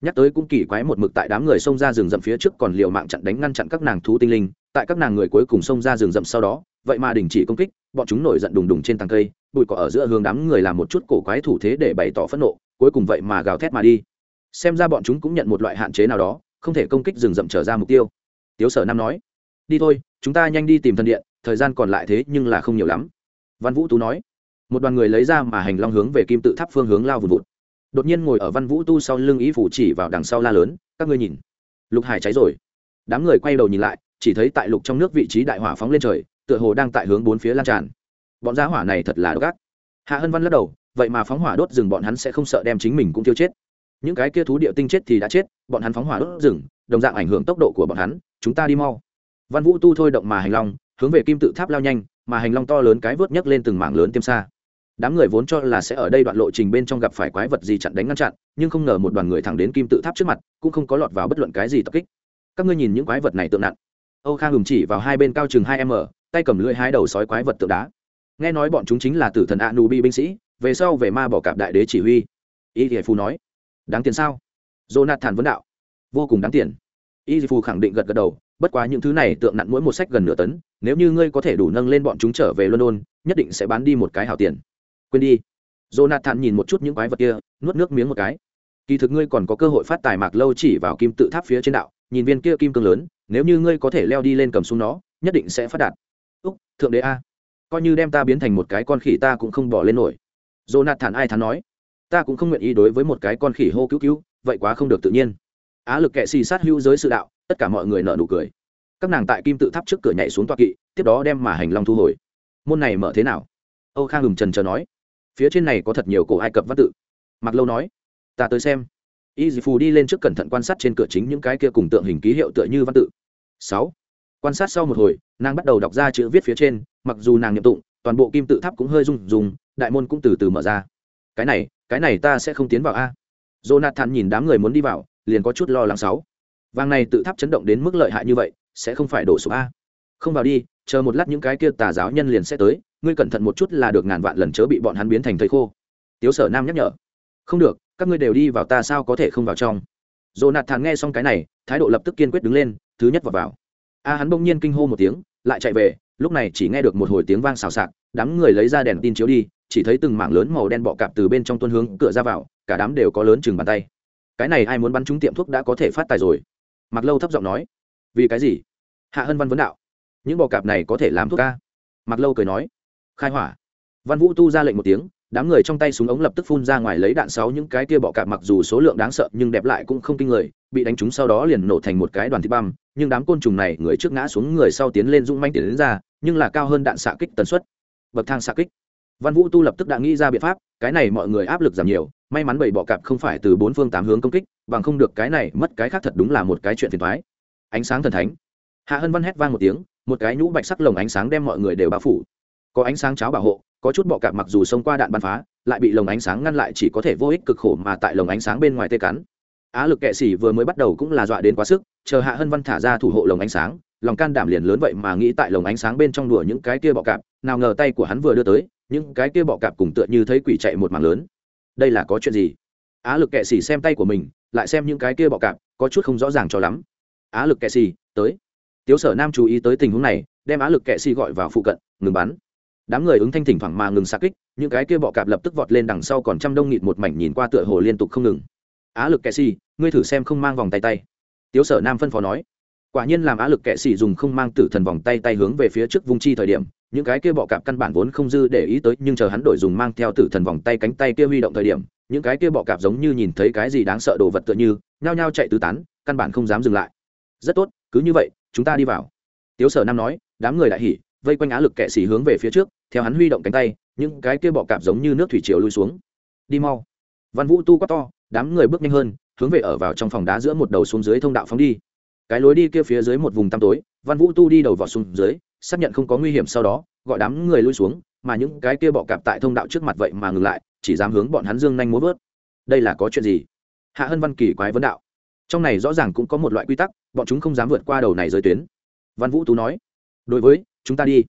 Nhắc tới cũng kỳ quái một mực tại đám người xông ra rừng rậm phía trước còn liều mạng chặn đánh ngăn chặn các nàng thú tinh linh tại các nàng người cuối cùng xông ra rừng rậm sau đó, vậy mà đình chỉ công kích, bọn chúng nổi giận đùng đùng trên tàng cây, bụi cỏ ở giữa hướng đám người làm một chút cổ quái thủ thế để bày tỏ phẫn nộ, cuối cùng vậy mà gào thét mà đi. Xem ra bọn chúng cũng nhận một loại hạn chế nào đó, không thể công kích rừng rậm trở ra mục tiêu. Tiếu sở nam nói, đi thôi, chúng ta nhanh đi tìm thần điện, thời gian còn lại thế nhưng là không nhiều lắm. Văn vũ tú nói, một đoàn người lấy ra mà hành long hướng về kim tự tháp phương hướng lao vùn vụt. Đột nhiên ngồi ở văn vũ tu sau lưng ý phủ chỉ vào đằng sau la lớn, các ngươi nhìn, lục hải cháy rồi. Đám người quay đầu nhìn lại chỉ thấy tại lục trong nước vị trí đại hỏa phóng lên trời, tựa hồ đang tại hướng bốn phía lan tràn. Bọn giá hỏa này thật là độc ác. Hạ hân văn lắc đầu, vậy mà phóng hỏa đốt rừng bọn hắn sẽ không sợ đem chính mình cũng tiêu chết. Những cái kia thú địa tinh chết thì đã chết, bọn hắn phóng hỏa đốt rừng, đồng dạng ảnh hưởng tốc độ của bọn hắn, chúng ta đi mau. Văn vũ tu thôi động mà hành long, hướng về kim tự tháp lao nhanh, mà hành long to lớn cái vớt nhấc lên từng mảng lớn tiêm xa. Đám người vốn cho là sẽ ở đây đoạn lộ trình bên trong gặp phải quái vật gì chặn đánh ngăn chặn, nhưng không ngờ một đoàn người thẳng đến kim tự tháp trước mặt, cũng không có lọt vào bất luận cái gì tập kích. Các ngươi nhìn những quái vật này tượng nặng âu khang hùng chỉ vào hai bên cao chừng hai m tay cầm lưỡi hai đầu sói quái vật tượng đá. Nghe nói bọn chúng chính là tử thần a nu bi binh sĩ, về sau về ma bỏ cạp đại đế chỉ huy. Y thì phù nói, đáng tiền sao? Jonathan vấn đạo, vô cùng đáng tiền. Y phù khẳng định gật gật đầu, bất quá những thứ này tượng nặng mỗi một sách gần nửa tấn, nếu như ngươi có thể đủ nâng lên bọn chúng trở về london, nhất định sẽ bán đi một cái hảo tiền. Quên đi. Jonathan nhìn một chút những quái vật kia, nuốt nước miếng một cái. Kỳ thực ngươi còn có cơ hội phát tài mạc lâu chỉ vào kim tự tháp phía trên đạo, nhìn viên kia kim cương lớn nếu như ngươi có thể leo đi lên cầm xuống nó, nhất định sẽ phát đạt. Úc, thượng đế a. Coi như đem ta biến thành một cái con khỉ ta cũng không bỏ lên nổi. Jonathan ai thắn nói. Ta cũng không nguyện ý đối với một cái con khỉ hô cứu cứu, vậy quá không được tự nhiên. Á lực kệ xì sát hữu giới sự đạo, tất cả mọi người nợ nụ cười. Các nàng tại kim tự tháp trước cửa nhảy xuống toa kỵ, tiếp đó đem mà hành long thu hồi. Môn này mở thế nào? Âu khang ngừng trần chờ nói. Phía trên này có thật nhiều cổ ai cập văn tự. Mặc lâu nói. Ta tới xem y dì phù đi lên trước cẩn thận quan sát trên cửa chính những cái kia cùng tượng hình ký hiệu tựa như văn tự. Sáu. Quan sát sau một hồi, nàng bắt đầu đọc ra chữ viết phía trên, mặc dù nàng nhậm tụng, toàn bộ kim tự tháp cũng hơi rung rung, đại môn cũng từ từ mở ra. Cái này cái này ta sẽ không tiến vào a. Jonathan nhìn đám người muốn đi vào, liền có chút lo lắng sáu. Vàng này tự tháp chấn động đến mức lợi hại như vậy, sẽ không phải đổ sụp a. Không vào đi, chờ một lát những cái kia tà giáo nhân liền sẽ tới, ngươi cẩn thận một chút là được ngàn vạn lần chớ bị bọn hắn biến thành thầy khô. Tiếu sở nam nhắc nhở. Không được các ngươi đều đi vào ta sao có thể không vào trong? Jonathan nghe xong cái này, thái độ lập tức kiên quyết đứng lên, thứ nhất vào vào. A hắn bỗng nhiên kinh hô một tiếng, lại chạy về, lúc này chỉ nghe được một hồi tiếng vang xào xạc, đám người lấy ra đèn tin chiếu đi, chỉ thấy từng mảng lớn màu đen bọ cạp từ bên trong tuân hướng cửa ra vào, cả đám đều có lớn chừng bàn tay. Cái này ai muốn bắn trúng tiệm thuốc đã có thể phát tài rồi. Mặc lâu thấp giọng nói. Vì cái gì? Hạ hân văn vấn đạo. Những bọ cạp này có thể làm thuốc ca mặc lâu cười nói. Khai hỏa. Văn vũ tu ra lệnh một tiếng đám người trong tay súng ống lập tức phun ra ngoài lấy đạn sáu những cái kia bọ cạp mặc dù số lượng đáng sợ nhưng đẹp lại cũng không kinh người, bị đánh trúng sau đó liền nổ thành một cái đoàn thịt băm, nhưng đám côn trùng này người trước ngã xuống người sau tiến lên rung manh tiến đến ra, nhưng là cao hơn đạn xạ kích tần suất. Bậc thang xạ kích. Văn vũ tu lập tức đã nghĩ ra biện pháp, cái này mọi người áp lực giảm nhiều, may mắn bảy bọ cạp không phải từ bốn phương tám hướng công kích, bằng không được cái này mất cái khác thật đúng là một cái chuyện phiền thoái ánh sáng thần thánh. Hạ hân văn hét vang một tiếng, một cái nhũ bạch sắc lồng ánh sáng đem mọi người đều bao phủ. Có ánh sáng cháo bảo hộ có chút bọ cạp mặc dù xông qua đạn bắn phá, lại bị lồng ánh sáng ngăn lại chỉ có thể vô ích cực khổ mà tại lồng ánh sáng bên ngoài tê cắn. Á lực kệ xỉ vừa mới bắt đầu cũng là dọa đến quá sức, chờ hạ hân văn thả ra thủ hộ lồng ánh sáng, lòng can đảm liền lớn vậy mà nghĩ tại lồng ánh sáng bên trong đùa những cái kia bọ cạp, nào ngờ tay của hắn vừa đưa tới, những cái kia bọ cạp cùng tựa như thấy quỷ chạy một mảng lớn. Đây là có chuyện gì? Á lực kệ xỉ xem tay của mình, lại xem những cái kia bọ cạp, có chút không rõ ràng cho lắm. Á lực kệ xỉ tới. Tiếu sở nam chú ý tới tình huống này, đem á lực kệ xỉ gọi vào phụ cận, ngừng bắn đám người ứng thanh thỉnh thoảng mà ngừng xa kích, những cái kia bọ cạp lập tức vọt lên đằng sau còn trăm đông nghịt một mảnh nhìn qua tựa hồ liên tục không ngừng. Á lực kệ xì ngươi thử xem không mang vòng tay tay. Tiếu sở nam phân phó nói. Quả nhiên làm á lực kệ xì dùng không mang tử thần vòng tay tay hướng về phía trước vung chi thời điểm, những cái kia bọ cạp căn bản vốn không dư để ý tới, nhưng chờ hắn đổi dùng mang theo tử thần vòng tay cánh tay kia huy động thời điểm, những cái kia bọ cạp giống như nhìn thấy cái gì đáng sợ đồ vật tựa như, nhao nhao chạy tứ tán, căn bản không dám dừng lại. Rất tốt, cứ như vậy, chúng ta đi vào. Tiếu sở nam nói, đám người đại hỉ vây quanh á lực kệ xì hướng về phía trước, theo hắn huy động cánh tay, những cái kia bọ cạp giống như nước thủy triều lui xuống. Đi mau. Văn vũ tu quá to, đám người bước nhanh hơn, hướng về ở vào trong phòng đá giữa một đầu xuống dưới thông đạo phóng đi. Cái lối đi kia phía dưới một vùng tăm tối, văn vũ tu đi đầu vào xuống dưới, xác nhận không có nguy hiểm sau đó, gọi đám người lui xuống, mà những cái kia bọ cạp tại thông đạo trước mặt vậy mà ngừng lại, chỉ dám hướng bọn hắn dương nhanh múa vớt. Đây là có chuyện gì? Hạ hân văn kỳ quái vấn đạo. Trong này rõ ràng cũng có một loại quy tắc, bọn chúng không dám vượt qua đầu này giới tuyến. Văn vũ tú nói, đối với chúng ta đi.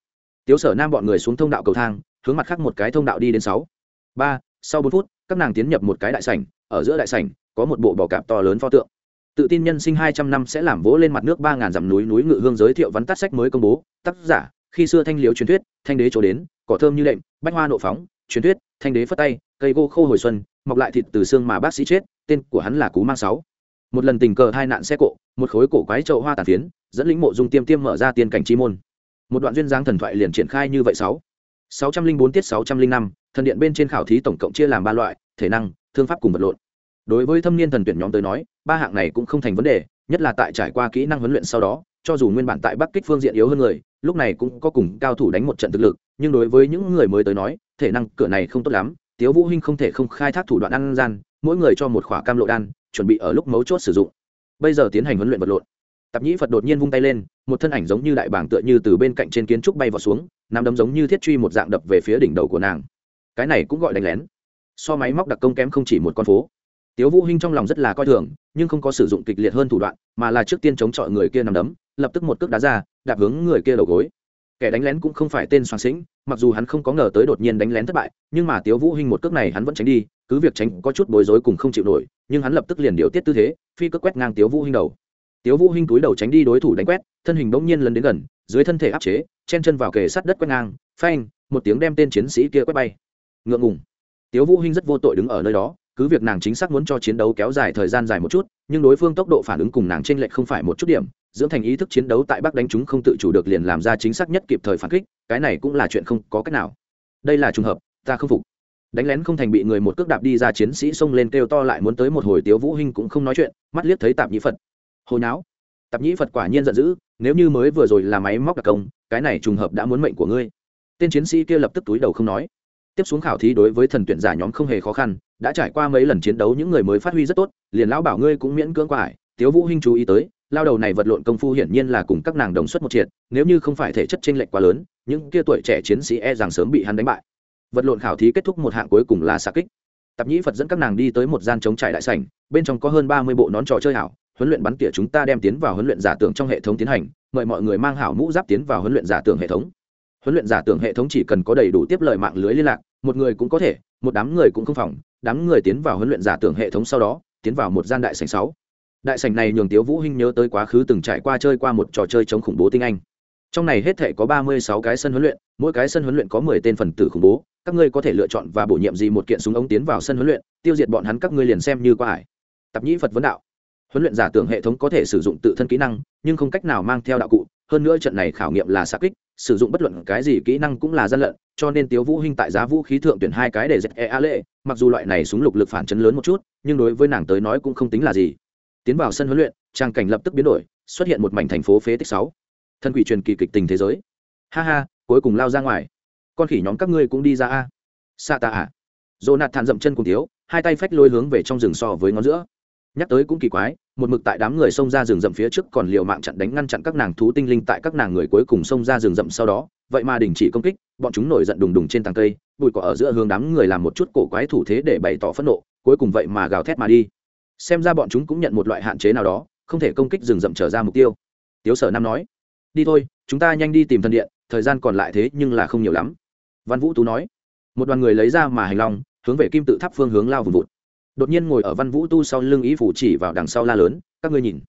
Tiếu sở nam bọn người xuống thông đạo cầu thang, hướng mặt khác một cái thông đạo đi đến sáu. Ba, sau bốn phút, các nàng tiến nhập một cái đại sảnh, ở giữa đại sảnh, có một bộ bò cạp to lớn pho tượng. Tự tin nhân sinh hai trăm năm sẽ làm vỗ lên mặt nước ba ngàn dặm núi núi ngự hương giới thiệu vắn tắt sách mới công bố, tác giả, khi xưa thanh liếu truyền thuyết, thanh đế chỗ đến, cỏ thơm như đệm, bách hoa nộ phóng, truyền thuyết, thanh đế phất tay, cây gô khô hồi xuân, mọc lại thịt từ xương mà bác sĩ chết, tên của hắn là cú mang sáu. Một lần tình cờ hai nạn xe cộ, một khối cổ quái trậu hoa tàn phiến, dẫn lĩnh mộ dung tiêm tiêm mở ra tiên cảnh chi môn một đoạn duyên dáng thần thoại liền triển khai như vậy sáu 604 tiết 605, thần điện bên trên khảo thí tổng cộng chia làm ba loại, thể năng, thương pháp cùng vật lộn. Đối với thâm niên thần tuyển nhóm tới nói, ba hạng này cũng không thành vấn đề, nhất là tại trải qua kỹ năng huấn luyện sau đó, cho dù nguyên bản tại Bắc Kích phương diện yếu hơn người, lúc này cũng có cùng cao thủ đánh một trận thực lực, nhưng đối với những người mới tới nói, thể năng cửa này không tốt lắm, Tiếu Vũ Hinh không thể không khai thác thủ đoạn ăn gian, mỗi người cho một khỏa cam lộ đan, chuẩn bị ở lúc mấu chốt sử dụng. Bây giờ tiến hành huấn luyện vật lộn. Tạp Nhĩ Phật đột nhiên vung tay lên, một thân ảnh giống như đại bảng tựa như từ bên cạnh trên kiến trúc bay vào xuống, nắm đấm giống như thiết truy một dạng đập về phía đỉnh đầu của nàng. Cái này cũng gọi đánh lén. So máy móc đặc công kém không chỉ một con phố. Tiếu Vũ Hinh trong lòng rất là coi thường, nhưng không có sử dụng kịch liệt hơn thủ đoạn, mà là trước tiên chống chọi người kia nằm đấm, lập tức một cước đá ra, đạp hướng người kia đầu gối. Kẻ đánh lén cũng không phải tên soạn sĩnh, mặc dù hắn không có ngờ tới đột nhiên đánh lén thất bại, nhưng mà Tiếu Vũ Hinh một cước này hắn vẫn tránh đi, cứ việc tránh có chút bối rối cùng không chịu nổi, nhưng hắn lập tức liền điều tiết tư thế, phi cước quét ngang Tiếu Vũ Hinh đầu. Tiếu Vũ Hinh túi đầu tránh đi đối thủ đánh quét, thân hình bỗng nhiên lần đến gần, dưới thân thể áp chế, chen chân vào kề sát đất quét ngang, phanh, một tiếng đem tên chiến sĩ kia quét bay. Ngượng ngùng. Tiếu Vũ Hinh rất vô tội đứng ở nơi đó, cứ việc nàng chính xác muốn cho chiến đấu kéo dài thời gian dài một chút nhưng đối phương tốc độ phản ứng cùng nàng trên lệch không phải một chút điểm dưỡng thành ý thức chiến đấu tại bắc đánh chúng không tự chủ được liền làm ra chính xác nhất kịp thời phản kích cái này cũng là chuyện không có cách nào đây là trùng hợp ta không phục đánh lén không thành bị người một cước đạp đi ra chiến sĩ xông lên kêu to lại muốn tới một hồi tiếu vũ hinh cũng không nói chuyện mắt liếc thấy tạp nhĩ phật hồi não tạp nhĩ phật quả nhiên giận dữ, nếu như mới vừa rồi là máy móc đặc công, cái này trùng hợp đã muốn mệnh của ngươi. Tên chiến sĩ kia lập tức túi đầu không nói. Tiếp xuống khảo thí đối với thần tuyển giả nhóm không hề khó khăn, đã trải qua mấy lần chiến đấu những người mới phát huy rất tốt, liền lão bảo ngươi cũng miễn cưỡng quải. Tiếu vũ hinh chú ý tới, lao đầu này vật lộn công phu hiển nhiên là cùng các nàng đồng xuất một triệt, nếu như không phải thể chất chênh lệch quá lớn, những kia tuổi trẻ chiến sĩ e rằng sớm bị hắn đánh bại. Vật lộn khảo thí kết thúc một hạng cuối cùng là xạ kích. Tạp nhĩ phật dẫn các nàng đi tới một gian chống trải đại sảnh, bên trong có hơn ba mươi bộ nón trò chơi hảo huấn luyện bắn tỉa chúng ta đem tiến vào huấn luyện giả tưởng trong hệ thống tiến hành, mời mọi người mang hảo mũ giáp tiến vào huấn luyện giả tưởng hệ thống. Huấn luyện giả tưởng hệ thống chỉ cần có đầy đủ tiếp lời mạng lưới liên lạc, một người cũng có thể, một đám người cũng không phòng, đám người tiến vào huấn luyện giả tưởng hệ thống sau đó, tiến vào một gian đại sảnh sáu. Đại sảnh này nhường tiếu vũ hinh nhớ tới quá khứ từng trải qua chơi qua một trò chơi chống khủng bố tinh anh. Trong này hết thể có ba mươi sáu cái sân huấn luyện, mỗi cái sân huấn luyện có mười tên phần tử khủng bố, các ngươi có thể lựa chọn và bổ nhiệm gì một kiện súng ống tiến vào sân huấn luyện, tiêu diệt bọn hắn các ngươi liền xem như qua ải. Tập nhĩ phật vấn đạo huấn luyện giả tưởng hệ thống có thể sử dụng tự thân kỹ năng, nhưng không cách nào mang theo đạo cụ. Hơn nữa trận này khảo nghiệm là xạ kích, sử dụng bất luận cái gì kỹ năng cũng là gian lận, cho nên tiếu vũ hinh tại giá vũ khí thượng tuyển hai cái để dẹp e a lệ. Mặc dù loại này súng lục lực phản chấn lớn một chút, nhưng đối với nàng tới nói cũng không tính là gì. Tiến vào sân huấn luyện, trang cảnh lập tức biến đổi, xuất hiện một mảnh thành phố phế tích sáu. Thân quỷ truyền kỳ kịch tình thế giới. Ha ha, cuối cùng lao ra ngoài. Con khỉ nhóm các ngươi cũng đi ra a. Sa ta à. Dồ nạt thản dậm chân cùng tiếu, hai tay phách lôi hướng về trong rừng so với ngón giữa nhắc tới cũng kỳ quái, một mực tại đám người xông ra rừng rậm phía trước còn liều mạng chặn đánh ngăn chặn các nàng thú tinh linh tại các nàng người cuối cùng xông ra rừng rậm sau đó, vậy mà đình chỉ công kích, bọn chúng nổi giận đùng đùng trên tàng cây, bụi cỏ ở giữa hướng đám người làm một chút cổ quái thủ thế để bày tỏ phẫn nộ, cuối cùng vậy mà gào thét mà đi. Xem ra bọn chúng cũng nhận một loại hạn chế nào đó, không thể công kích rừng rậm trở ra mục tiêu. Tiếu sở nam nói, đi thôi, chúng ta nhanh đi tìm thần điện, thời gian còn lại thế nhưng là không nhiều lắm. Văn vũ tú nói, một đoàn người lấy ra mà hành long, hướng về kim tự tháp phương hướng lao vùng vụt đột nhiên ngồi ở văn vũ tu sau lưng ý phủ chỉ vào đằng sau la lớn, các ngươi nhìn.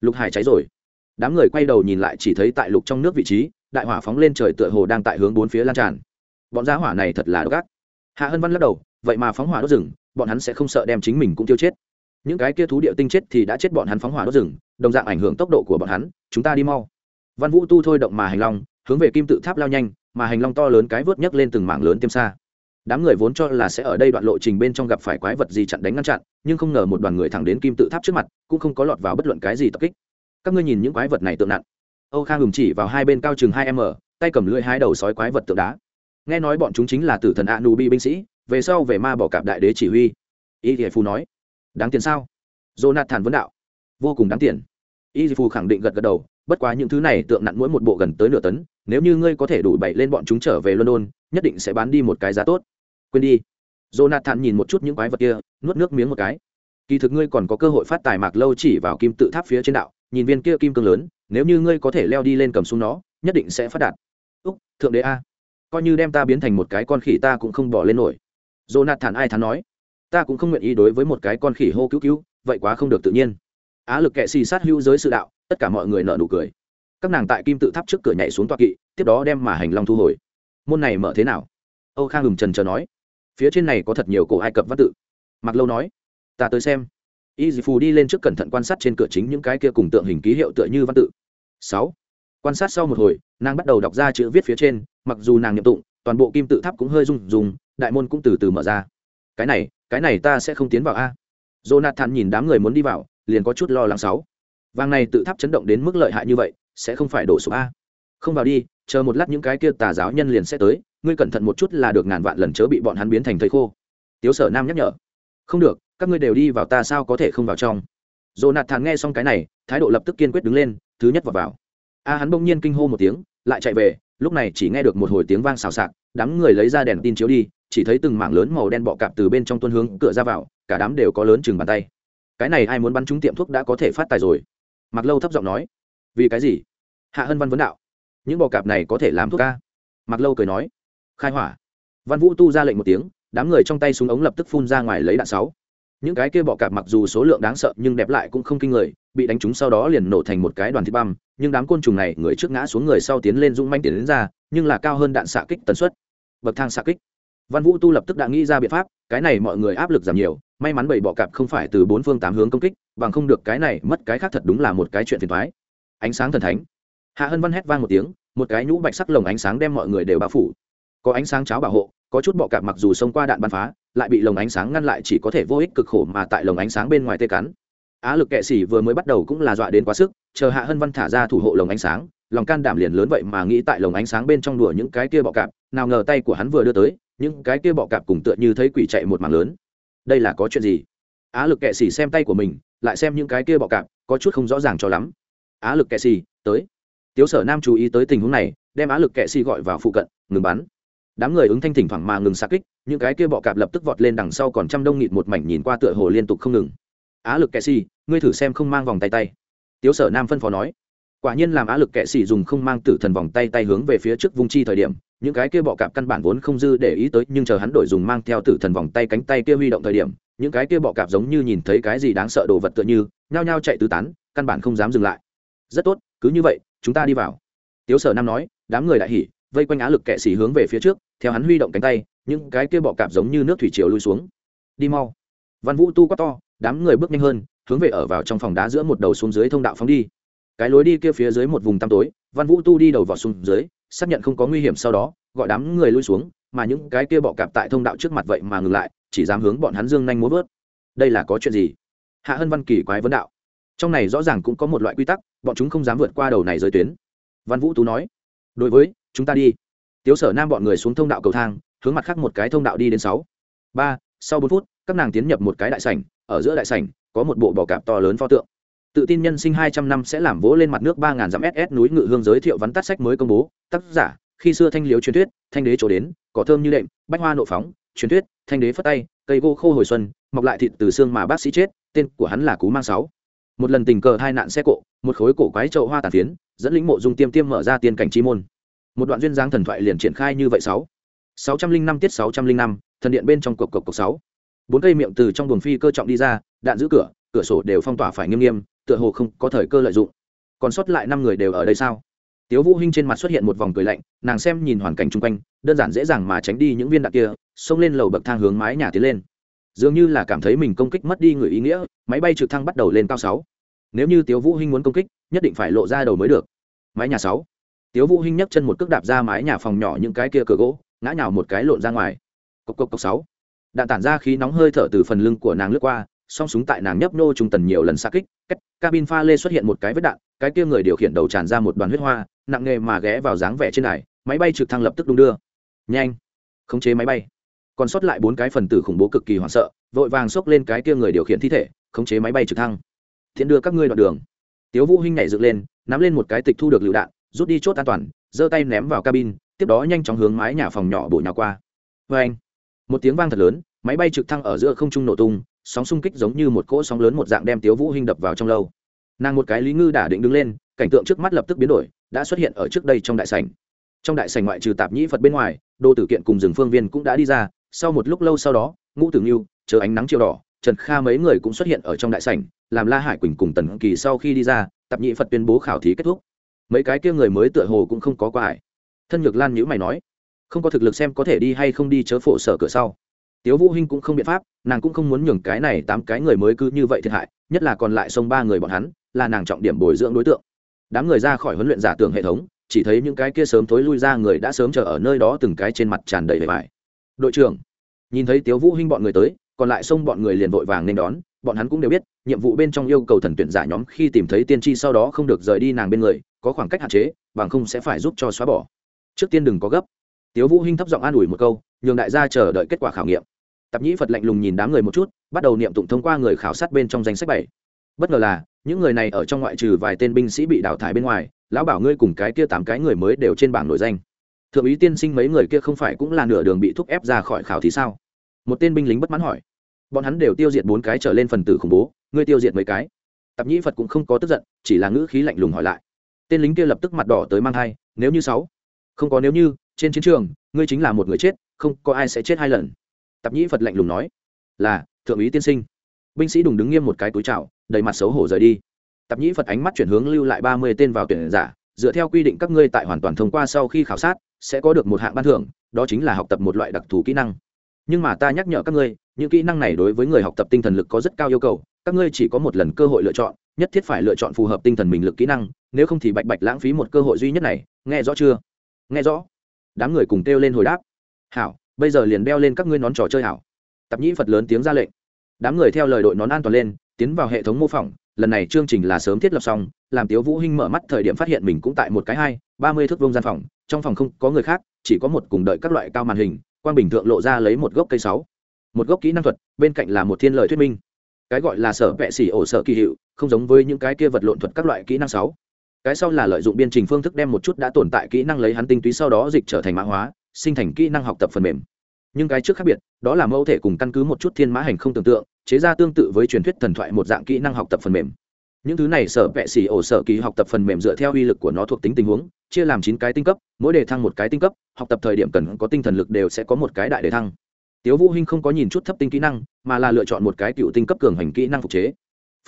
Lục hải cháy rồi. Đám người quay đầu nhìn lại chỉ thấy tại lục trong nước vị trí, đại hỏa phóng lên trời tựa hồ đang tại hướng bốn phía lan tràn. Bọn giá hỏa này thật là đ gác hạ hân văn lắc đầu, vậy mà phóng hỏa đốt rừng, bọn hắn sẽ không sợ đem chính mình cũng tiêu chết. Những cái kia thú địa tinh chết thì đã chết bọn hắn phóng hỏa đốt rừng, đồng dạng ảnh hưởng tốc độ của bọn hắn, chúng ta đi mau. Văn vũ tu thôi động mà hành long, hướng về kim tự tháp lao nhanh, mà hành long to lớn cái vớt nhấc lên từng mảng lớn tiêm xa đám người vốn cho là sẽ ở đây đoạn lộ trình bên trong gặp phải quái vật gì chặn đánh ngăn chặn, nhưng không ngờ một đoàn người thẳng đến kim tự tháp trước mặt, cũng không có lọt vào bất luận cái gì tập kích. Các ngươi nhìn những quái vật này tượng nặng. Âu khang hùng chỉ vào hai bên cao chừng hai m, tay cầm lưỡi hai đầu sói quái vật tượng đá. Nghe nói bọn chúng chính là tử thần a nu bi binh sĩ, về sau về ma bỏ cạp đại đế chỉ huy. Y thì phù nói, đáng tiền sao? Jonathan vấn đạo, vô cùng đáng tiền. Y thì phù khẳng định gật gật đầu, bất quá những thứ này tượng nặng mỗi một bộ gần tới nửa tấn, nếu như ngươi có thể đủ bậy lên bọn chúng trở về london, nhất định sẽ bán đi một cái giá tốt quên đi. Jonathan nhìn một chút những quái vật kia, nuốt nước miếng một cái. Kỳ thực ngươi còn có cơ hội phát tài mạc lâu chỉ vào kim tự tháp phía trên đạo, nhìn viên kia kim cương lớn, nếu như ngươi có thể leo đi lên cầm xuống nó, nhất định sẽ phát đạt. Úc, thượng đế a. Coi như đem ta biến thành một cái con khỉ ta cũng không bỏ lên nổi. Jonathan ai thắn nói. Ta cũng không nguyện ý đối với một cái con khỉ hô cứu cứu, vậy quá không được tự nhiên. Á lực kệ xì sát hữu giới sự đạo, tất cả mọi người nợ nụ cười. Các nàng tại kim tự tháp trước cửa nhảy xuống toa kỵ, tiếp đó đem mà hành long thu hồi. Môn này mở thế nào? Âu khang hùng trần chờ nói phía trên này có thật nhiều cổ ai cập văn tự. Mặc lâu nói, ta tới xem. Y dì phù đi lên trước cẩn thận quan sát trên cửa chính những cái kia cùng tượng hình ký hiệu tựa như văn tự. Sáu, quan sát sau một hồi, nàng bắt đầu đọc ra chữ viết phía trên, mặc dù nàng nhậm tụng, toàn bộ kim tự tháp cũng hơi rung rung, đại môn cũng từ từ mở ra. Cái này cái này ta sẽ không tiến vào a. Jonathan nhìn đám người muốn đi vào, liền có chút lo lắng sáu. Vàng này tự tháp chấn động đến mức lợi hại như vậy, sẽ không phải đổ sụp a. Không vào đi, chờ một lát những cái kia tà giáo nhân liền sẽ tới ngươi cẩn thận một chút là được ngàn vạn lần chớ bị bọn hắn biến thành thầy khô. Tiếu sở nam nhắc nhở. Không được, các ngươi đều đi vào ta sao có thể không vào trong. Jonathan nghe xong cái này, thái độ lập tức kiên quyết đứng lên, thứ nhất vào vào. A, hắn bỗng nhiên kinh hô một tiếng, lại chạy về, lúc này chỉ nghe được một hồi tiếng vang xào xạc, đám người lấy ra đèn tin chiếu đi, chỉ thấy từng mảng lớn màu đen bọ cạp từ bên trong tuân hướng cửa ra vào, cả đám đều có lớn chừng bàn tay. Cái này ai muốn bắn trúng tiệm thuốc đã có thể phát tài rồi. Mặc lâu thấp giọng nói. Vì cái gì? Hạ hân văn vấn đạo. Những bọ cạp này có thể làm thuốc ca? Mặc lâu cười nói khai hỏa. Văn vũ tu ra lệnh một tiếng, đám người trong tay súng ống lập tức phun ra ngoài lấy đạn sáu. Những cái kia bọ cạp mặc dù số lượng đáng sợ nhưng đẹp lại cũng không kinh người, bị đánh trúng sau đó liền nổ thành một cái đoàn thịt băm, nhưng đám côn trùng này, người trước ngã xuống người sau tiến lên dũng manh tiến đến ra, nhưng là cao hơn đạn xạ kích tần suất. Bậc thang xạ kích. Văn vũ tu lập tức đã nghĩ ra biện pháp, cái này mọi người áp lực giảm nhiều, may mắn bảy bọ cạp không phải từ bốn phương tám hướng công kích, bằng không được cái này mất cái khác thật đúng là một cái chuyện phiền thoái ánh sáng thần thánh. Hạ hân văn hét vang một tiếng, một cái nhũ bạch sắc lồng ánh sáng đem mọi người đều bao phủ có ánh sáng cháo bảo hộ, có chút bọ cạp mặc dù xông qua đạn bắn phá, lại bị lồng ánh sáng ngăn lại chỉ có thể vô ích cực khổ mà tại lồng ánh sáng bên ngoài tê cắn. Á lực kệ xỉ vừa mới bắt đầu cũng là dọa đến quá sức, chờ hạ hân văn thả ra thủ hộ lồng ánh sáng, lòng can đảm liền lớn vậy mà nghĩ tại lồng ánh sáng bên trong đùa những cái kia bọ cạp, nào ngờ tay của hắn vừa đưa tới, những cái kia bọ cạp cùng tựa như thấy quỷ chạy một mảng lớn. Đây là có chuyện gì? Á lực kệ xỉ xem tay của mình, lại xem những cái kia bọ cạp, có chút không rõ ràng cho lắm. Á lực kệ xỉ tới. Tiếu sở nam chú ý tới tình huống này, đem á lực kệ xỉ gọi vào phụ cận, ngừng bắn đám người ứng thanh thỉnh thoảng mà ngừng xa kích, những cái kia bọ cạp lập tức vọt lên đằng sau còn trăm đông nghịt một mảnh nhìn qua tựa hồ liên tục không ngừng. Á lực kệ xì, ngươi thử xem không mang vòng tay tay. Tiếu sở nam phân phó nói. Quả nhiên làm á lực kệ xì dùng không mang tử thần vòng tay tay hướng về phía trước vung chi thời điểm, những cái kia bọ cạp căn bản vốn không dư để ý tới, nhưng chờ hắn đổi dùng mang theo tử thần vòng tay cánh tay kia huy động thời điểm, những cái kia bọ cạp giống như nhìn thấy cái gì đáng sợ đồ vật tựa như, nhao nhao chạy tứ tán, căn bản không dám dừng lại. Rất tốt, cứ như vậy, chúng ta đi vào. Tiếu sở nam nói. Đám người đại hỉ, vây quanh á lực kệ xì hướng về phía trước theo hắn huy động cánh tay, những cái kia bọ cạp giống như nước thủy triều lui xuống. Đi mau. Văn vũ tu quá to, đám người bước nhanh hơn, hướng về ở vào trong phòng đá giữa một đầu xuống dưới thông đạo phóng đi. Cái lối đi kia phía dưới một vùng tăm tối, văn vũ tu đi đầu vào xuống dưới, xác nhận không có nguy hiểm sau đó, gọi đám người lui xuống, mà những cái kia bọ cạp tại thông đạo trước mặt vậy mà ngừng lại, chỉ dám hướng bọn hắn dương nhanh múa vớt. Đây là có chuyện gì? Hạ hân văn kỳ quái vấn đạo. Trong này rõ ràng cũng có một loại quy tắc, bọn chúng không dám vượt qua đầu này giới tuyến. Văn vũ tú nói. Đối với, chúng ta đi tiếu sở nam bọn người xuống thông đạo cầu thang, hướng mặt khác một cái thông đạo đi đến sáu. Ba, sau bốn phút, các nàng tiến nhập một cái đại sảnh, ở giữa đại sảnh, có một bộ bò cạp to lớn pho tượng. Tự tin nhân sinh hai trăm năm sẽ làm vỗ lên mặt nước ba ngàn dặm ss núi ngự hương giới thiệu vắn tắt sách mới công bố, tác giả, khi xưa thanh liếu truyền thuyết, thanh đế chỗ đến có thơm như đệm, bách hoa nộ phóng, truyền thuyết, thanh đế phất tay, cây gỗ khô hồi xuân, mọc lại thịt từ xương mà bác sĩ chết, tên của hắn là cú mang sáu. Một lần tình cờ hai nạn xe cộ, một khối cổ quái trậu hoa tàn phiến, dẫn lĩnh mộ dung tiêm tiêm mở ra tiên cảnh chi môn một đoạn duyên dáng thần thoại liền triển khai như vậy sáu. Sáu trăm linh năm tiết sáu trăm linh năm, thần điện bên trong cộc cộc cộc sáu. Bốn cây miệng từ trong buồng phi cơ trọng đi ra, đạn giữ cửa cửa sổ đều phong tỏa phải nghiêm nghiêm, tựa hồ không có thời cơ lợi dụng. Còn sót lại năm người đều ở đây sao? Tiếu vũ hinh trên mặt xuất hiện một vòng cười lạnh, nàng xem nhìn hoàn cảnh chung quanh, đơn giản dễ dàng mà tránh đi những viên đạn kia, xông lên lầu bậc thang hướng mái nhà tiến lên. Dường như là cảm thấy mình công kích mất đi người ý nghĩa, máy bay trực thăng bắt đầu lên cao sáu. Nếu như tiếu vũ hinh muốn công kích, nhất định phải lộ ra đầu mới được. Mái nhà sáu tiếu vũ hinh nhấc chân một cước đạp ra mái nhà phòng nhỏ những cái kia cửa gỗ, ngã nhào một cái lộn ra ngoài. Cộc cộc cộc sáu. Đạn tản ra khí nóng hơi thở từ phần lưng của nàng lướt qua, song súng tại nàng nhấp nô trung tần nhiều lần xa kích, cách cabin pha lê xuất hiện một cái vết đạn, cái kia người điều khiển đầu tràn ra một đoàn huyết hoa, nặng nghề mà ghé vào dáng vẻ trên này, máy bay trực thăng lập tức đung đưa. Nhanh. Khống chế máy bay. Còn sót lại bốn cái phần tử khủng bố cực kỳ hoảng sợ, vội vàng xốc lên cái kia người điều khiển thi thể, khống chế máy bay trực thăng. Thiện đưa các ngươi đoạn đường. Tiếu vũ hinh nhảy dựng lên, nắm lên một cái tịch thu được lựu đạn rút đi chốt an toàn, giơ tay ném vào cabin, tiếp đó nhanh chóng hướng mái nhà phòng nhỏ bổ nhà qua. Vê anh, một tiếng vang thật lớn, máy bay trực thăng ở giữa không trung nổ tung, sóng xung kích giống như một cỗ sóng lớn một dạng đem tiếu vũ hinh đập vào trong lâu. Nàng một cái lý ngư đã định đứng lên, cảnh tượng trước mắt lập tức biến đổi, đã xuất hiện ở trước đây trong đại sảnh. Trong đại sảnh ngoại trừ tạp nhĩ phật bên ngoài, đô tử kiện cùng rừng phương viên cũng đã đi ra, sau một lúc lâu sau đó, ngũ tử nghiêu, chờ ánh nắng chiều đỏ, trần kha mấy người cũng xuất hiện ở trong đại sảnh, làm la hải quỳnh cùng tần kỳ sau khi đi ra, tạp nhĩ phật tuyên bố khảo thí kết thúc mấy cái kia người mới tựa hồ cũng không có qua ải thân nhược lan nhữ mày nói, không có thực lực xem có thể đi hay không đi chớ phổ sở cửa sau. Tiếu vũ hinh cũng không biện pháp, nàng cũng không muốn nhường cái này tám cái người mới cứ như vậy thiệt hại, nhất là còn lại sông ba người bọn hắn, là nàng trọng điểm bồi dưỡng đối tượng. Đám người ra khỏi huấn luyện giả tưởng hệ thống, chỉ thấy những cái kia sớm tối lui ra người đã sớm chờ ở nơi đó từng cái trên mặt tràn đầy vẻ vải. Đội trưởng, nhìn thấy tiếu vũ hinh bọn người tới, còn lại sông bọn người liền vội vàng nên đón bọn hắn cũng đều biết, nhiệm vụ bên trong yêu cầu thần tuyển giả nhóm khi tìm thấy tiên tri sau đó không được rời đi nàng bên người, có khoảng cách hạn chế, bằng không sẽ phải giúp cho xóa bỏ. Trước tiên đừng có gấp. Tiếu vũ hinh thấp giọng an ủi một câu, nhường đại gia chờ đợi kết quả khảo nghiệm. Tạp nhĩ phật lạnh lùng nhìn đám người một chút, bắt đầu niệm tụng thông qua người khảo sát bên trong danh sách bảy. Bất ngờ là, những người này ở trong ngoại trừ vài tên binh sĩ bị đào thải bên ngoài, lão bảo ngươi cùng cái kia tám cái người mới đều trên bảng nổi danh. Thượng úy tiên sinh mấy người kia không phải cũng là nửa đường bị thúc ép ra khỏi khảo thì sao? Một tên binh lính bất mãn hỏi bọn hắn đều tiêu diệt bốn cái trở lên phần tử khủng bố, ngươi tiêu diệt mấy cái? Tạp nhĩ phật cũng không có tức giận, chỉ là ngữ khí lạnh lùng hỏi lại. Tên lính kia lập tức mặt đỏ tới mang thai, nếu như sáu, không có nếu như, trên chiến trường, ngươi chính là một người chết, không có ai sẽ chết hai lần. Tạp nhĩ phật lạnh lùng nói, là, thượng úy tiên sinh. Binh sĩ đùng đứng nghiêm một cái túi trào đầy mặt xấu hổ rời đi. Tạp nhĩ phật ánh mắt chuyển hướng lưu lại ba mươi tên vào tuyển giả, dựa theo quy định các ngươi tại hoàn toàn thông qua sau khi khảo sát, sẽ có được một hạng ban thưởng, đó chính là học tập một loại đặc thù kỹ năng nhưng mà ta nhắc nhở các ngươi, những kỹ năng này đối với người học tập tinh thần lực có rất cao yêu cầu, các ngươi chỉ có một lần cơ hội lựa chọn, nhất thiết phải lựa chọn phù hợp tinh thần mình lực kỹ năng, nếu không thì bạch bạch lãng phí một cơ hội duy nhất này, nghe rõ chưa? Nghe rõ. Đám người cùng kêu lên hồi đáp. Hảo, bây giờ liền đeo lên các ngươi nón trò chơi hảo. Tạp nhĩ phật lớn tiếng ra lệnh. Đám người theo lời đội nón an toàn lên, tiến vào hệ thống mô phỏng. Lần này chương trình là sớm thiết lập xong, làm tiếu vũ hinh mở mắt thời điểm phát hiện mình cũng tại một cái hai, ba mươi thước vuông gian phòng, trong phòng không có người khác, chỉ có một cùng đợi các loại cao màn hình quang bình thượng lộ ra lấy một gốc cây sáu, một gốc kỹ năng thuật, bên cạnh là một thiên lời thuyết minh. Cái gọi là sở vệ xỉ ổ sở kỳ hiệu, không giống với những cái kia vật lộn thuật các loại kỹ năng sáu. Cái sau là lợi dụng biên trình phương thức đem một chút đã tồn tại kỹ năng lấy hắn tinh túy sau đó dịch trở thành mã hóa, sinh thành kỹ năng học tập phần mềm. Nhưng cái trước khác biệt, đó là mẫu thể cùng căn cứ một chút thiên mã hành không tưởng tượng, chế ra tương tự với truyền thuyết thần thoại một dạng kỹ năng học tập phần mềm. Những thứ này sở vệ xỉ ổ sở kỳ học tập phần mềm dựa theo uy lực của nó thuộc tính tình huống chia làm chín cái tinh cấp, mỗi đề thăng một cái tinh cấp, học tập thời điểm cần có tinh thần lực đều sẽ có một cái đại đề thăng. Tiếu vũ hinh không có nhìn chút thấp tinh kỹ năng, mà là lựa chọn một cái cựu tinh cấp cường hành kỹ năng phục chế.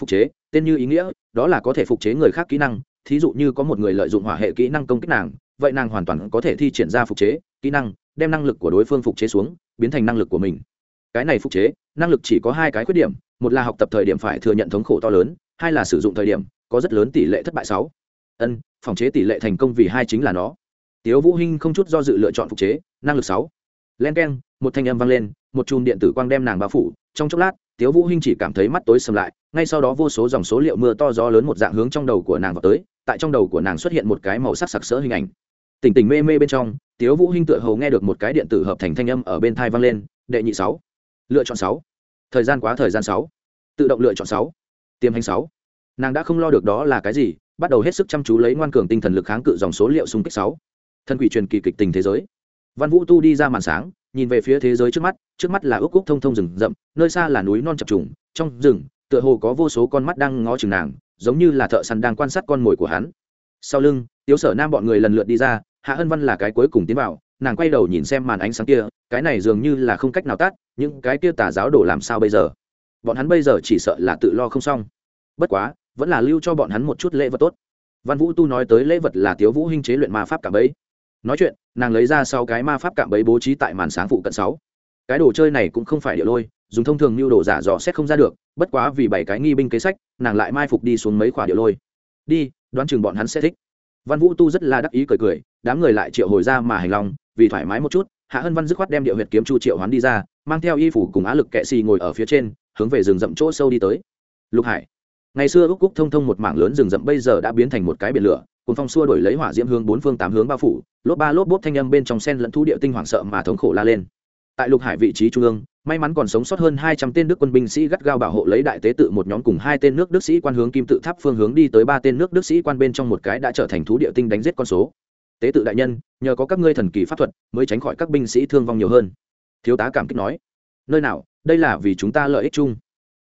Phục chế, tên như ý nghĩa, đó là có thể phục chế người khác kỹ năng, thí dụ như có một người lợi dụng hỏa hệ kỹ năng công kích nàng, vậy nàng hoàn toàn có thể thi triển ra phục chế, kỹ năng, đem năng lực của đối phương phục chế xuống, biến thành năng lực của mình. Cái này phục chế, năng lực chỉ có hai cái khuyết điểm, một là học tập thời điểm phải thừa nhận thống khổ to lớn, hai là sử dụng thời điểm có rất lớn tỷ lệ thất bại sáu ân, phòng chế tỷ lệ thành công vì hai chính là nó. Tiếu vũ hinh không chút do dự lựa chọn phục chế, năng lực sáu. Len keng, một thanh âm vang lên, một chùm điện tử quang đem nàng bao phủ. Trong chốc lát, tiếu vũ hinh chỉ cảm thấy mắt tối sầm lại, ngay sau đó vô số dòng số liệu mưa to gió lớn một dạng hướng trong đầu của nàng vào tới, tại trong đầu của nàng xuất hiện một cái màu sắc sặc sỡ hình ảnh. Tỉnh tỉnh mê mê bên trong, tiếu vũ hinh tựa hồ nghe được một cái điện tử hợp thành thanh âm ở bên tai vang lên, đệ nhị sáu. Lựa chọn sáu. Thời gian quá thời gian sáu. Tự động lựa chọn sáu. Tiềm hành sáu. Nàng đã không lo được đó là cái gì bắt đầu hết sức chăm chú lấy ngoan cường tinh thần lực kháng cự dòng số liệu xung kích sáu. Thân quỷ truyền kỳ kịch tình thế giới. Văn vũ tu đi ra màn sáng, nhìn về phía thế giới trước mắt trước mắt là ước cúc thông thông rừng rậm, nơi xa là núi non chập trùng, trong rừng, tựa hồ có vô số con mắt đang ngó chừng nàng, giống như là thợ săn đang quan sát con mồi của hắn. Sau lưng, tiếu sở nam bọn người lần lượt đi ra, hạ hân văn là cái cuối cùng tiến vào, nàng quay đầu nhìn xem màn ánh sáng kia, cái này dường như là không cách nào tắt, những cái kia tà giáo đổ làm sao bây giờ? Bọn hắn bây giờ chỉ sợ là tự lo không xong. Bất quá vẫn là lưu cho bọn hắn một chút lễ vật tốt. Văn vũ tu nói tới lễ vật là tiếu vũ hinh chế luyện ma pháp cả bấy nói chuyện, nàng lấy ra sau cái ma pháp cạm bấy bố trí tại màn sáng phụ cận sáu. Cái đồ chơi này cũng không phải địa lôi, dùng thông thường như đồ giả dò xét không ra được, bất quá vì bảy cái nghi binh kế sách, nàng lại mai phục đi xuống mấy quả địa lôi. Đi, đoán chừng bọn hắn sẽ thích. Văn vũ tu rất là đắc ý cười cười, đám người lại triệu hồi ra mà hành lòng, vì thoải mái một chút, hạ hân văn dứt khoát đem địa huyệt kiếm chu triệu hoán đi ra, mang theo y phủ cùng á lực kệ xì ngồi ở phía trên, hướng về rừng rậm chỗ sâu đi tới. Lục hải ngày xưa úc cúc thông thông một mảng lớn rừng rậm bây giờ đã biến thành một cái biển lửa cùng phong xua đổi lấy hỏa diễm hướng bốn phương tám hướng bao phủ, lốp ba lốp bốp thanh âm bên trong sen lẫn thu địa tinh hoảng sợ mà thống khổ la lên. Tại lục hải vị trí trung ương, may mắn còn sống sót hơn hai trăm tên đức quân binh sĩ gắt gao bảo hộ lấy đại tế tự một nhóm cùng hai tên nước đức sĩ quan hướng kim tự tháp phương hướng đi tới ba tên nước đức sĩ quan bên trong một cái đã trở thành thú địa tinh đánh giết con số. Tế tự đại nhân, nhờ có các ngươi thần kỳ pháp thuật mới tránh khỏi các binh sĩ thương vong nhiều hơn. Thiếu tá cảm kích nói, nơi nào, đây là vì chúng ta lợi ích chung.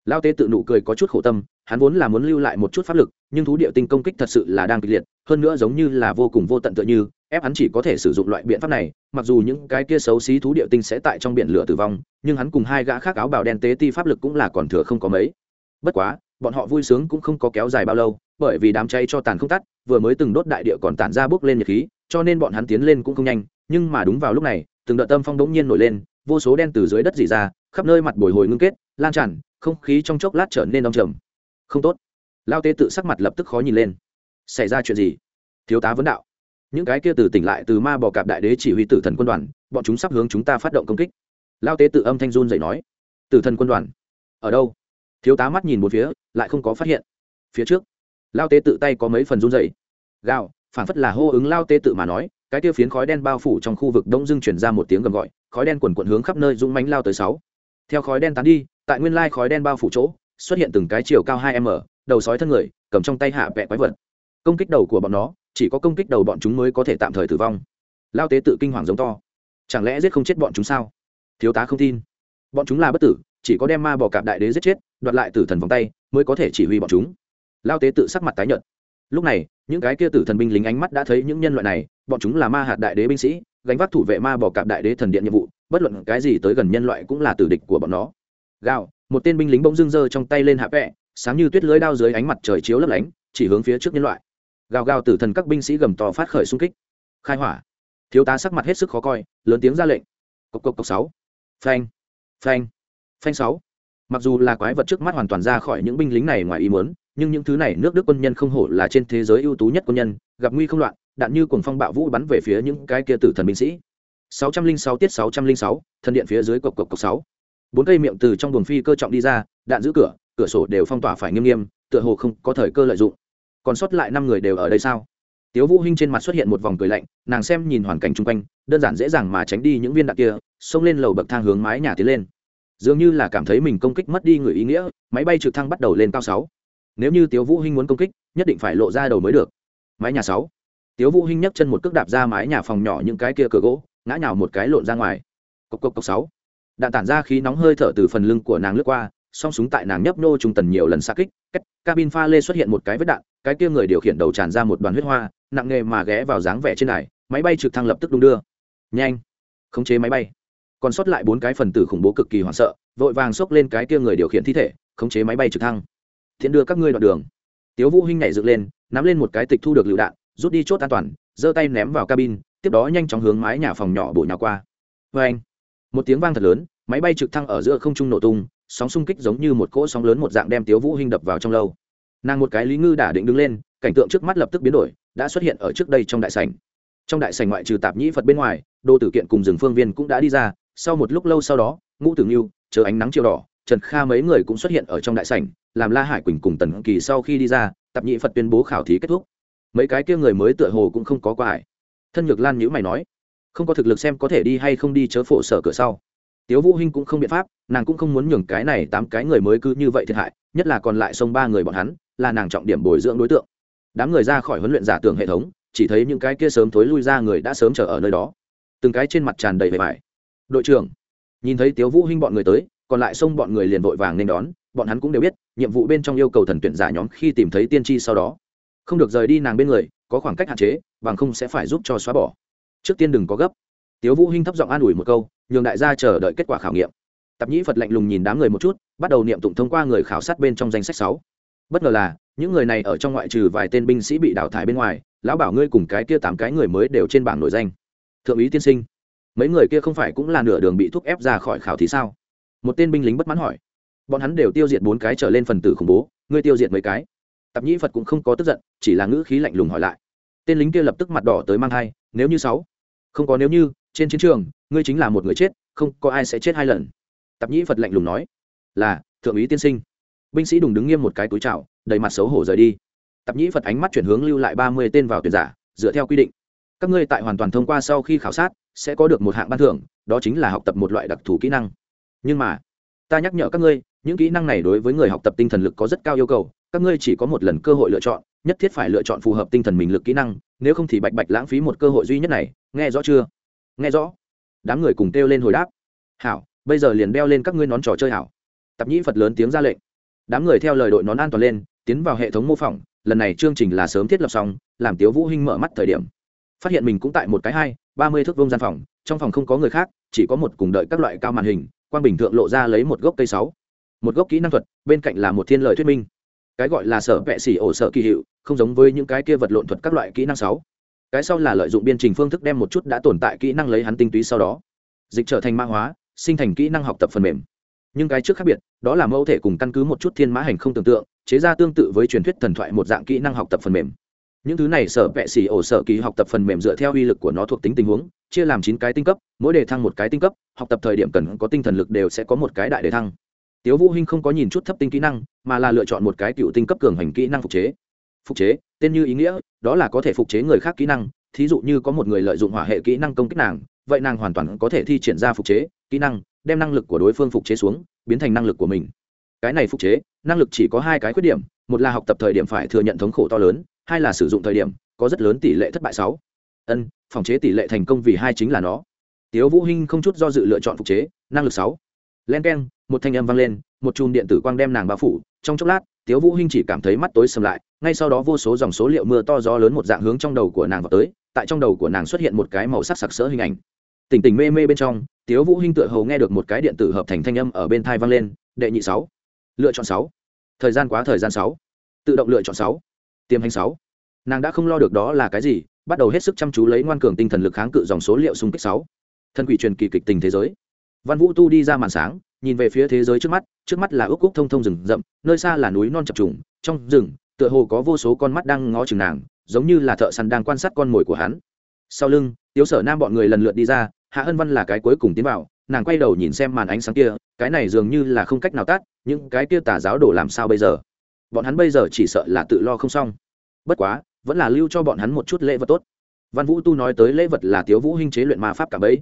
Lao tế tự nụ cười có chút khổ tâm hắn vốn là muốn lưu lại một chút pháp lực, nhưng thú địa tinh công kích thật sự là đang kịch liệt, hơn nữa giống như là vô cùng vô tận tựa như, ép hắn chỉ có thể sử dụng loại biện pháp này, mặc dù những cái kia xấu xí thú địa tinh sẽ tại trong biển lửa tử vong, nhưng hắn cùng hai gã khác áo bào đen tế ti pháp lực cũng là còn thừa không có mấy. Bất quá, bọn họ vui sướng cũng không có kéo dài bao lâu, bởi vì đám cháy cho tàn không tắt, vừa mới từng đốt đại địa còn tản ra bốc lên nhiệt khí, cho nên bọn hắn tiến lên cũng không nhanh, nhưng mà đúng vào lúc này, từng đợt tâm phong đống nhiên nổi lên, vô số đen từ dưới đất dỉ ra, khắp nơi mặt bồi hồi ngưng kết, lan tràn, không khí trong chốc lát trở nên đông trầm không tốt. Lao tế tự sắc mặt lập tức khó nhìn lên. Xảy ra chuyện gì? Thiếu tá vấn đạo. Những cái kia từ tỉnh lại từ ma bò cạp đại đế chỉ huy tử thần quân đoàn, bọn chúng sắp hướng chúng ta phát động công kích. Lao tế tự âm thanh run dậy nói. Tử thần quân đoàn, ở đâu? Thiếu tá mắt nhìn một phía, lại không có phát hiện. Phía trước, lao tế tự tay có mấy phần run dậy gạo phản phất là hô ứng lao tế tự mà nói, cái tiêu phiến khói đen bao phủ trong khu vực đông dưng chuyển ra một tiếng gầm gọi, khói đen quần quận hướng khắp nơi rung mánh lao tới sáu. Theo khói đen tán đi, tại nguyên lai khói đen bao phủ chỗ xuất hiện từng cái chiều cao hai m, đầu sói thân người, cầm trong tay hạ vẹ quái vật. Công kích đầu của bọn nó, chỉ có công kích đầu bọn chúng mới có thể tạm thời tử vong. Lao tế tự kinh hoàng giống to. Chẳng lẽ giết không chết bọn chúng sao? Thiếu tá không tin. Bọn chúng là bất tử, chỉ có đem ma bò cạp đại đế giết chết, đoạt lại tử thần vòng tay, mới có thể chỉ huy bọn chúng. Lao tế tự sắc mặt tái nhợt. Lúc này, những cái kia tử thần binh lính ánh mắt đã thấy những nhân loại này, bọn chúng là ma hạt đại đế binh sĩ, gánh vác thủ vệ ma bò cạp đại đế thần điện nhiệm vụ, bất luận cái gì tới gần nhân loại cũng là tử địch của bọn nó. Gạo một tên binh lính bỗng dưng giơ trong tay lên hạ vẹ sáng như tuyết lưới đao dưới ánh mặt trời chiếu lấp lánh chỉ hướng phía trước nhân loại. Gào gào tử thần các binh sĩ gầm to phát khởi xung kích. Khai hỏa. Thiếu tá sắc mặt hết sức khó coi lớn tiếng ra lệnh. Cộc cộc cộc sáu. Phanh. Phanh. Phanh sáu. Mặc dù là quái vật trước mắt hoàn toàn ra khỏi những binh lính này ngoài ý muốn nhưng những thứ này nước đức quân nhân không hổ là trên thế giới ưu tú nhất quân nhân gặp nguy không loạn đạn như cuồng phong bạo vũ bắn về phía những cái kia tử thần binh sĩ. 606 tiết 606, thần điện phía dưới cộc cộc cộc 6 bốn cây miệng từ trong buồng phi cơ trọng đi ra, đạn giữ cửa cửa sổ đều phong tỏa phải nghiêm nghiêm, tựa hồ không có thời cơ lợi dụng. Còn sót lại năm người đều ở đây sao? Tiếu vũ hinh trên mặt xuất hiện một vòng cười lạnh, nàng xem nhìn hoàn cảnh chung quanh, đơn giản dễ dàng mà tránh đi những viên đạn kia, xông lên lầu bậc thang hướng mái nhà tiến lên. Dường như là cảm thấy mình công kích mất đi người ý nghĩa, máy bay trực thăng bắt đầu lên cao sáu. Nếu như tiếu vũ hinh muốn công kích, nhất định phải lộ ra đầu mới được. Mái nhà sáu. Tiếu vũ hinh nhấc chân một cước đạp ra mái nhà phòng nhỏ những cái kia cửa gỗ, ngã nhào một cái lộn ra ngoài. Cộc cộc cộc sáu đạn tản ra khí nóng hơi thở từ phần lưng của nàng lướt qua, song súng tại nàng nhấp nô trung tần nhiều lần xa kích, cách cabin pha lê xuất hiện một cái vết đạn, cái kia người điều khiển đầu tràn ra một đoàn huyết hoa, nặng nghề mà ghé vào dáng vẻ trên này máy bay trực thăng lập tức đung đưa. Nhanh! Khống chế máy bay. Còn sót lại bốn cái phần tử khủng bố cực kỳ hoảng sợ, vội vàng xốc lên cái kia người điều khiển thi thể, khống chế máy bay trực thăng. Thiện đưa các ngươi đoạn đường. Tiếu vũ hinh nhảy dựng lên, nắm lên một cái tịch thu được lựu đạn, rút đi chốt an toàn, giơ tay ném vào cabin, tiếp đó nhanh chóng hướng mái nhà phòng nhỏ bổ nhào qua. Với anh một tiếng vang thật lớn, máy bay trực thăng ở giữa không trung nổ tung, sóng xung kích giống như một cỗ sóng lớn một dạng đem tiếu vũ hinh đập vào trong lâu. Nàng một cái lý ngư đả định đứng lên, cảnh tượng trước mắt lập tức biến đổi, đã xuất hiện ở trước đây trong đại sảnh. Trong đại sảnh ngoại trừ tạp nhĩ phật bên ngoài, đô tử kiện cùng rừng phương viên cũng đã đi ra, sau một lúc lâu sau đó, ngũ tử nghiêu, chờ ánh nắng chiều đỏ, trần kha mấy người cũng xuất hiện ở trong đại sảnh, làm la hải quỳnh cùng tần kỳ sau khi đi ra, tạp nhĩ phật tuyên bố khảo thí kết thúc. Mấy cái kia người mới tựa hồ cũng không có quải thân nhược lan nhữ mày nói không có thực lực xem có thể đi hay không đi chớ phổ sở cửa sau. Tiếu vũ hinh cũng không biện pháp, nàng cũng không muốn nhường cái này tám cái người mới cứ như vậy thiệt hại, nhất là còn lại sông ba người bọn hắn, là nàng trọng điểm bồi dưỡng đối tượng. Đám người ra khỏi huấn luyện giả tưởng hệ thống, chỉ thấy những cái kia sớm thối lui ra người đã sớm chờ ở nơi đó. Từng cái trên mặt tràn đầy vẻ vải. Đội trưởng. Nhìn thấy tiếu vũ hinh bọn người tới, còn lại sông bọn người liền vội vàng nên đón, bọn hắn cũng đều biết, nhiệm vụ bên trong yêu cầu thần tuyển giả nhóm khi tìm thấy tiên tri sau đó. Không được rời đi nàng bên người, có khoảng cách hạn chế, bằng không sẽ phải giúp cho xóa bỏ trước tiên đừng có gấp. Tiếu vũ hinh thấp giọng an ủi một câu, nhường đại gia chờ đợi kết quả khảo nghiệm. Tạp nhĩ phật lạnh lùng nhìn đám người một chút, bắt đầu niệm tụng thông qua người khảo sát bên trong danh sách sáu. Bất ngờ là, những người này ở trong ngoại trừ vài tên binh sĩ bị đào thải bên ngoài, lão bảo ngươi cùng cái kia tám cái người mới đều trên bảng nổi danh. Thượng úy tiên sinh, mấy người kia không phải cũng là nửa đường bị thúc ép ra khỏi khảo thí sao? Một tên binh lính bất mãn hỏi. Bọn hắn đều tiêu diệt bốn cái trở lên phần tử khủng bố, ngươi tiêu diệt mấy cái? Tạp nhĩ phật cũng không có tức giận, chỉ là ngữ khí lạnh lùng hỏi lại. Tên lính kia lập tức mặt đỏ tới mang thai, nếu như sáu không có nếu như, trên chiến trường, ngươi chính là một người chết, không có ai sẽ chết hai lần. Tạp nhĩ phật lạnh lùng nói. Là, thượng úy tiên sinh. Binh sĩ đùng đứng nghiêm một cái túi trào đầy mặt xấu hổ rời đi. Tạp nhĩ phật ánh mắt chuyển hướng lưu lại ba mươi tên vào tuyển giả, dựa theo quy định. Các ngươi tại hoàn toàn thông qua sau khi khảo sát, sẽ có được một hạng ban thưởng, đó chính là học tập một loại đặc thù kỹ năng. Nhưng mà, ta nhắc nhở các ngươi, những kỹ năng này đối với người học tập tinh thần lực có rất cao yêu cầu, các ngươi chỉ có một lần cơ hội lựa chọn, nhất thiết phải lựa chọn phù hợp tinh thần mình lực kỹ năng, nếu không thì bạch bạch lãng phí một cơ hội duy nhất này nghe rõ chưa? Nghe rõ. Đám người cùng kêu lên hồi đáp. Hảo, bây giờ liền đeo lên các ngươi nón trò chơi hảo. Tạp nhĩ phật lớn tiếng ra lệnh. Đám người theo lời đội nón an toàn lên, tiến vào hệ thống mô phỏng. Lần này chương trình là sớm thiết lập xong, làm tiếu vũ hinh mở mắt thời điểm. Phát hiện mình cũng tại một cái hai, ba mươi thước vông gian phòng, trong phòng không có người khác, chỉ có một cùng đợi các loại cao màn hình quan bình thượng lộ ra lấy một gốc cây sáu. Một gốc kỹ năng thuật, bên cạnh là một thiên lời thuyết minh. Cái gọi là sở vẽ xỉ ổ sở kỳ hiệu, không giống với những cái kia vật lộn thuật các loại kỹ năng sáu cái sau là lợi dụng biên trình phương thức đem một chút đã tồn tại kỹ năng lấy hắn tinh túy sau đó. Dịch trở thành mã hóa, sinh thành kỹ năng học tập phần mềm. Nhưng cái trước khác biệt, đó là mẫu thể cùng căn cứ một chút thiên mã hành không tưởng tượng, chế ra tương tự với truyền thuyết thần thoại một dạng kỹ năng học tập phần mềm. Những thứ này sở vệ xỉ ổ sở ký học tập phần mềm dựa theo uy lực của nó thuộc tính tình huống, chia làm chín cái tinh cấp, mỗi đề thăng một cái tinh cấp, học tập thời điểm cần có tinh thần lực đều sẽ có một cái đại đề thăng. Tiếu vũ hinh không có nhìn chút thấp tinh kỹ năng, mà là lựa chọn một cái cựu tinh cấp cường hành kỹ năng phục chế. Phục chế, tên như ý nghĩa đó là có thể phục chế người khác kỹ năng, thí dụ như có một người lợi dụng hỏa hệ kỹ năng công kích nàng, vậy nàng hoàn toàn có thể thi triển ra phục chế, kỹ năng, đem năng lực của đối phương phục chế xuống, biến thành năng lực của mình. Cái này phục chế, năng lực chỉ có hai cái khuyết điểm, một là học tập thời điểm phải thừa nhận thống khổ to lớn, hai là sử dụng thời điểm có rất lớn tỷ lệ thất bại sáu. Ân, phòng chế tỷ lệ thành công vì hai chính là nó. Tiếu vũ hinh không chút do dự lựa chọn phục chế, năng lực sáu. Len keng, một thanh âm vang lên, một chùm điện tử quang đem nàng bao phủ, trong chốc lát tiếu vũ hinh chỉ cảm thấy mắt tối sầm lại, ngay sau đó vô số dòng số liệu mưa to gió lớn một dạng hướng trong đầu của nàng vào tới, tại trong đầu của nàng xuất hiện một cái màu sắc sặc sỡ hình ảnh. Tỉnh tỉnh mê mê bên trong, tiếu vũ hinh tựa hồ nghe được một cái điện tử hợp thành thanh âm ở bên tai vang lên, đệ nhị sáu, lựa chọn sáu, thời gian quá thời gian sáu, tự động lựa chọn sáu, tiềm hành sáu. Nàng đã không lo được đó là cái gì, bắt đầu hết sức chăm chú lấy ngoan cường tinh thần lực kháng cự dòng số liệu xung kích sáu. Thân quỷ truyền kỳ kịch tình thế giới. Văn vũ tu đi ra màn sáng nhìn về phía thế giới trước mắt trước mắt là ước cúc thông thông rừng rậm, nơi xa là núi non chập trùng, trong rừng, tựa hồ có vô số con mắt đang ngó chừng nàng, giống như là thợ săn đang quan sát con mồi của hắn. Sau lưng, tiếu sở nam bọn người lần lượt đi ra, hạ ân văn là cái cuối cùng tiến vào, nàng quay đầu nhìn xem màn ánh sáng kia, cái này dường như là không cách nào tắt, những cái kia tà giáo đổ làm sao bây giờ? Bọn hắn bây giờ chỉ sợ là tự lo không xong. Bất quá, vẫn là lưu cho bọn hắn một chút lễ vật tốt. Văn vũ tu nói tới lễ vật là tiếu vũ hinh chế luyện ma pháp cả bấy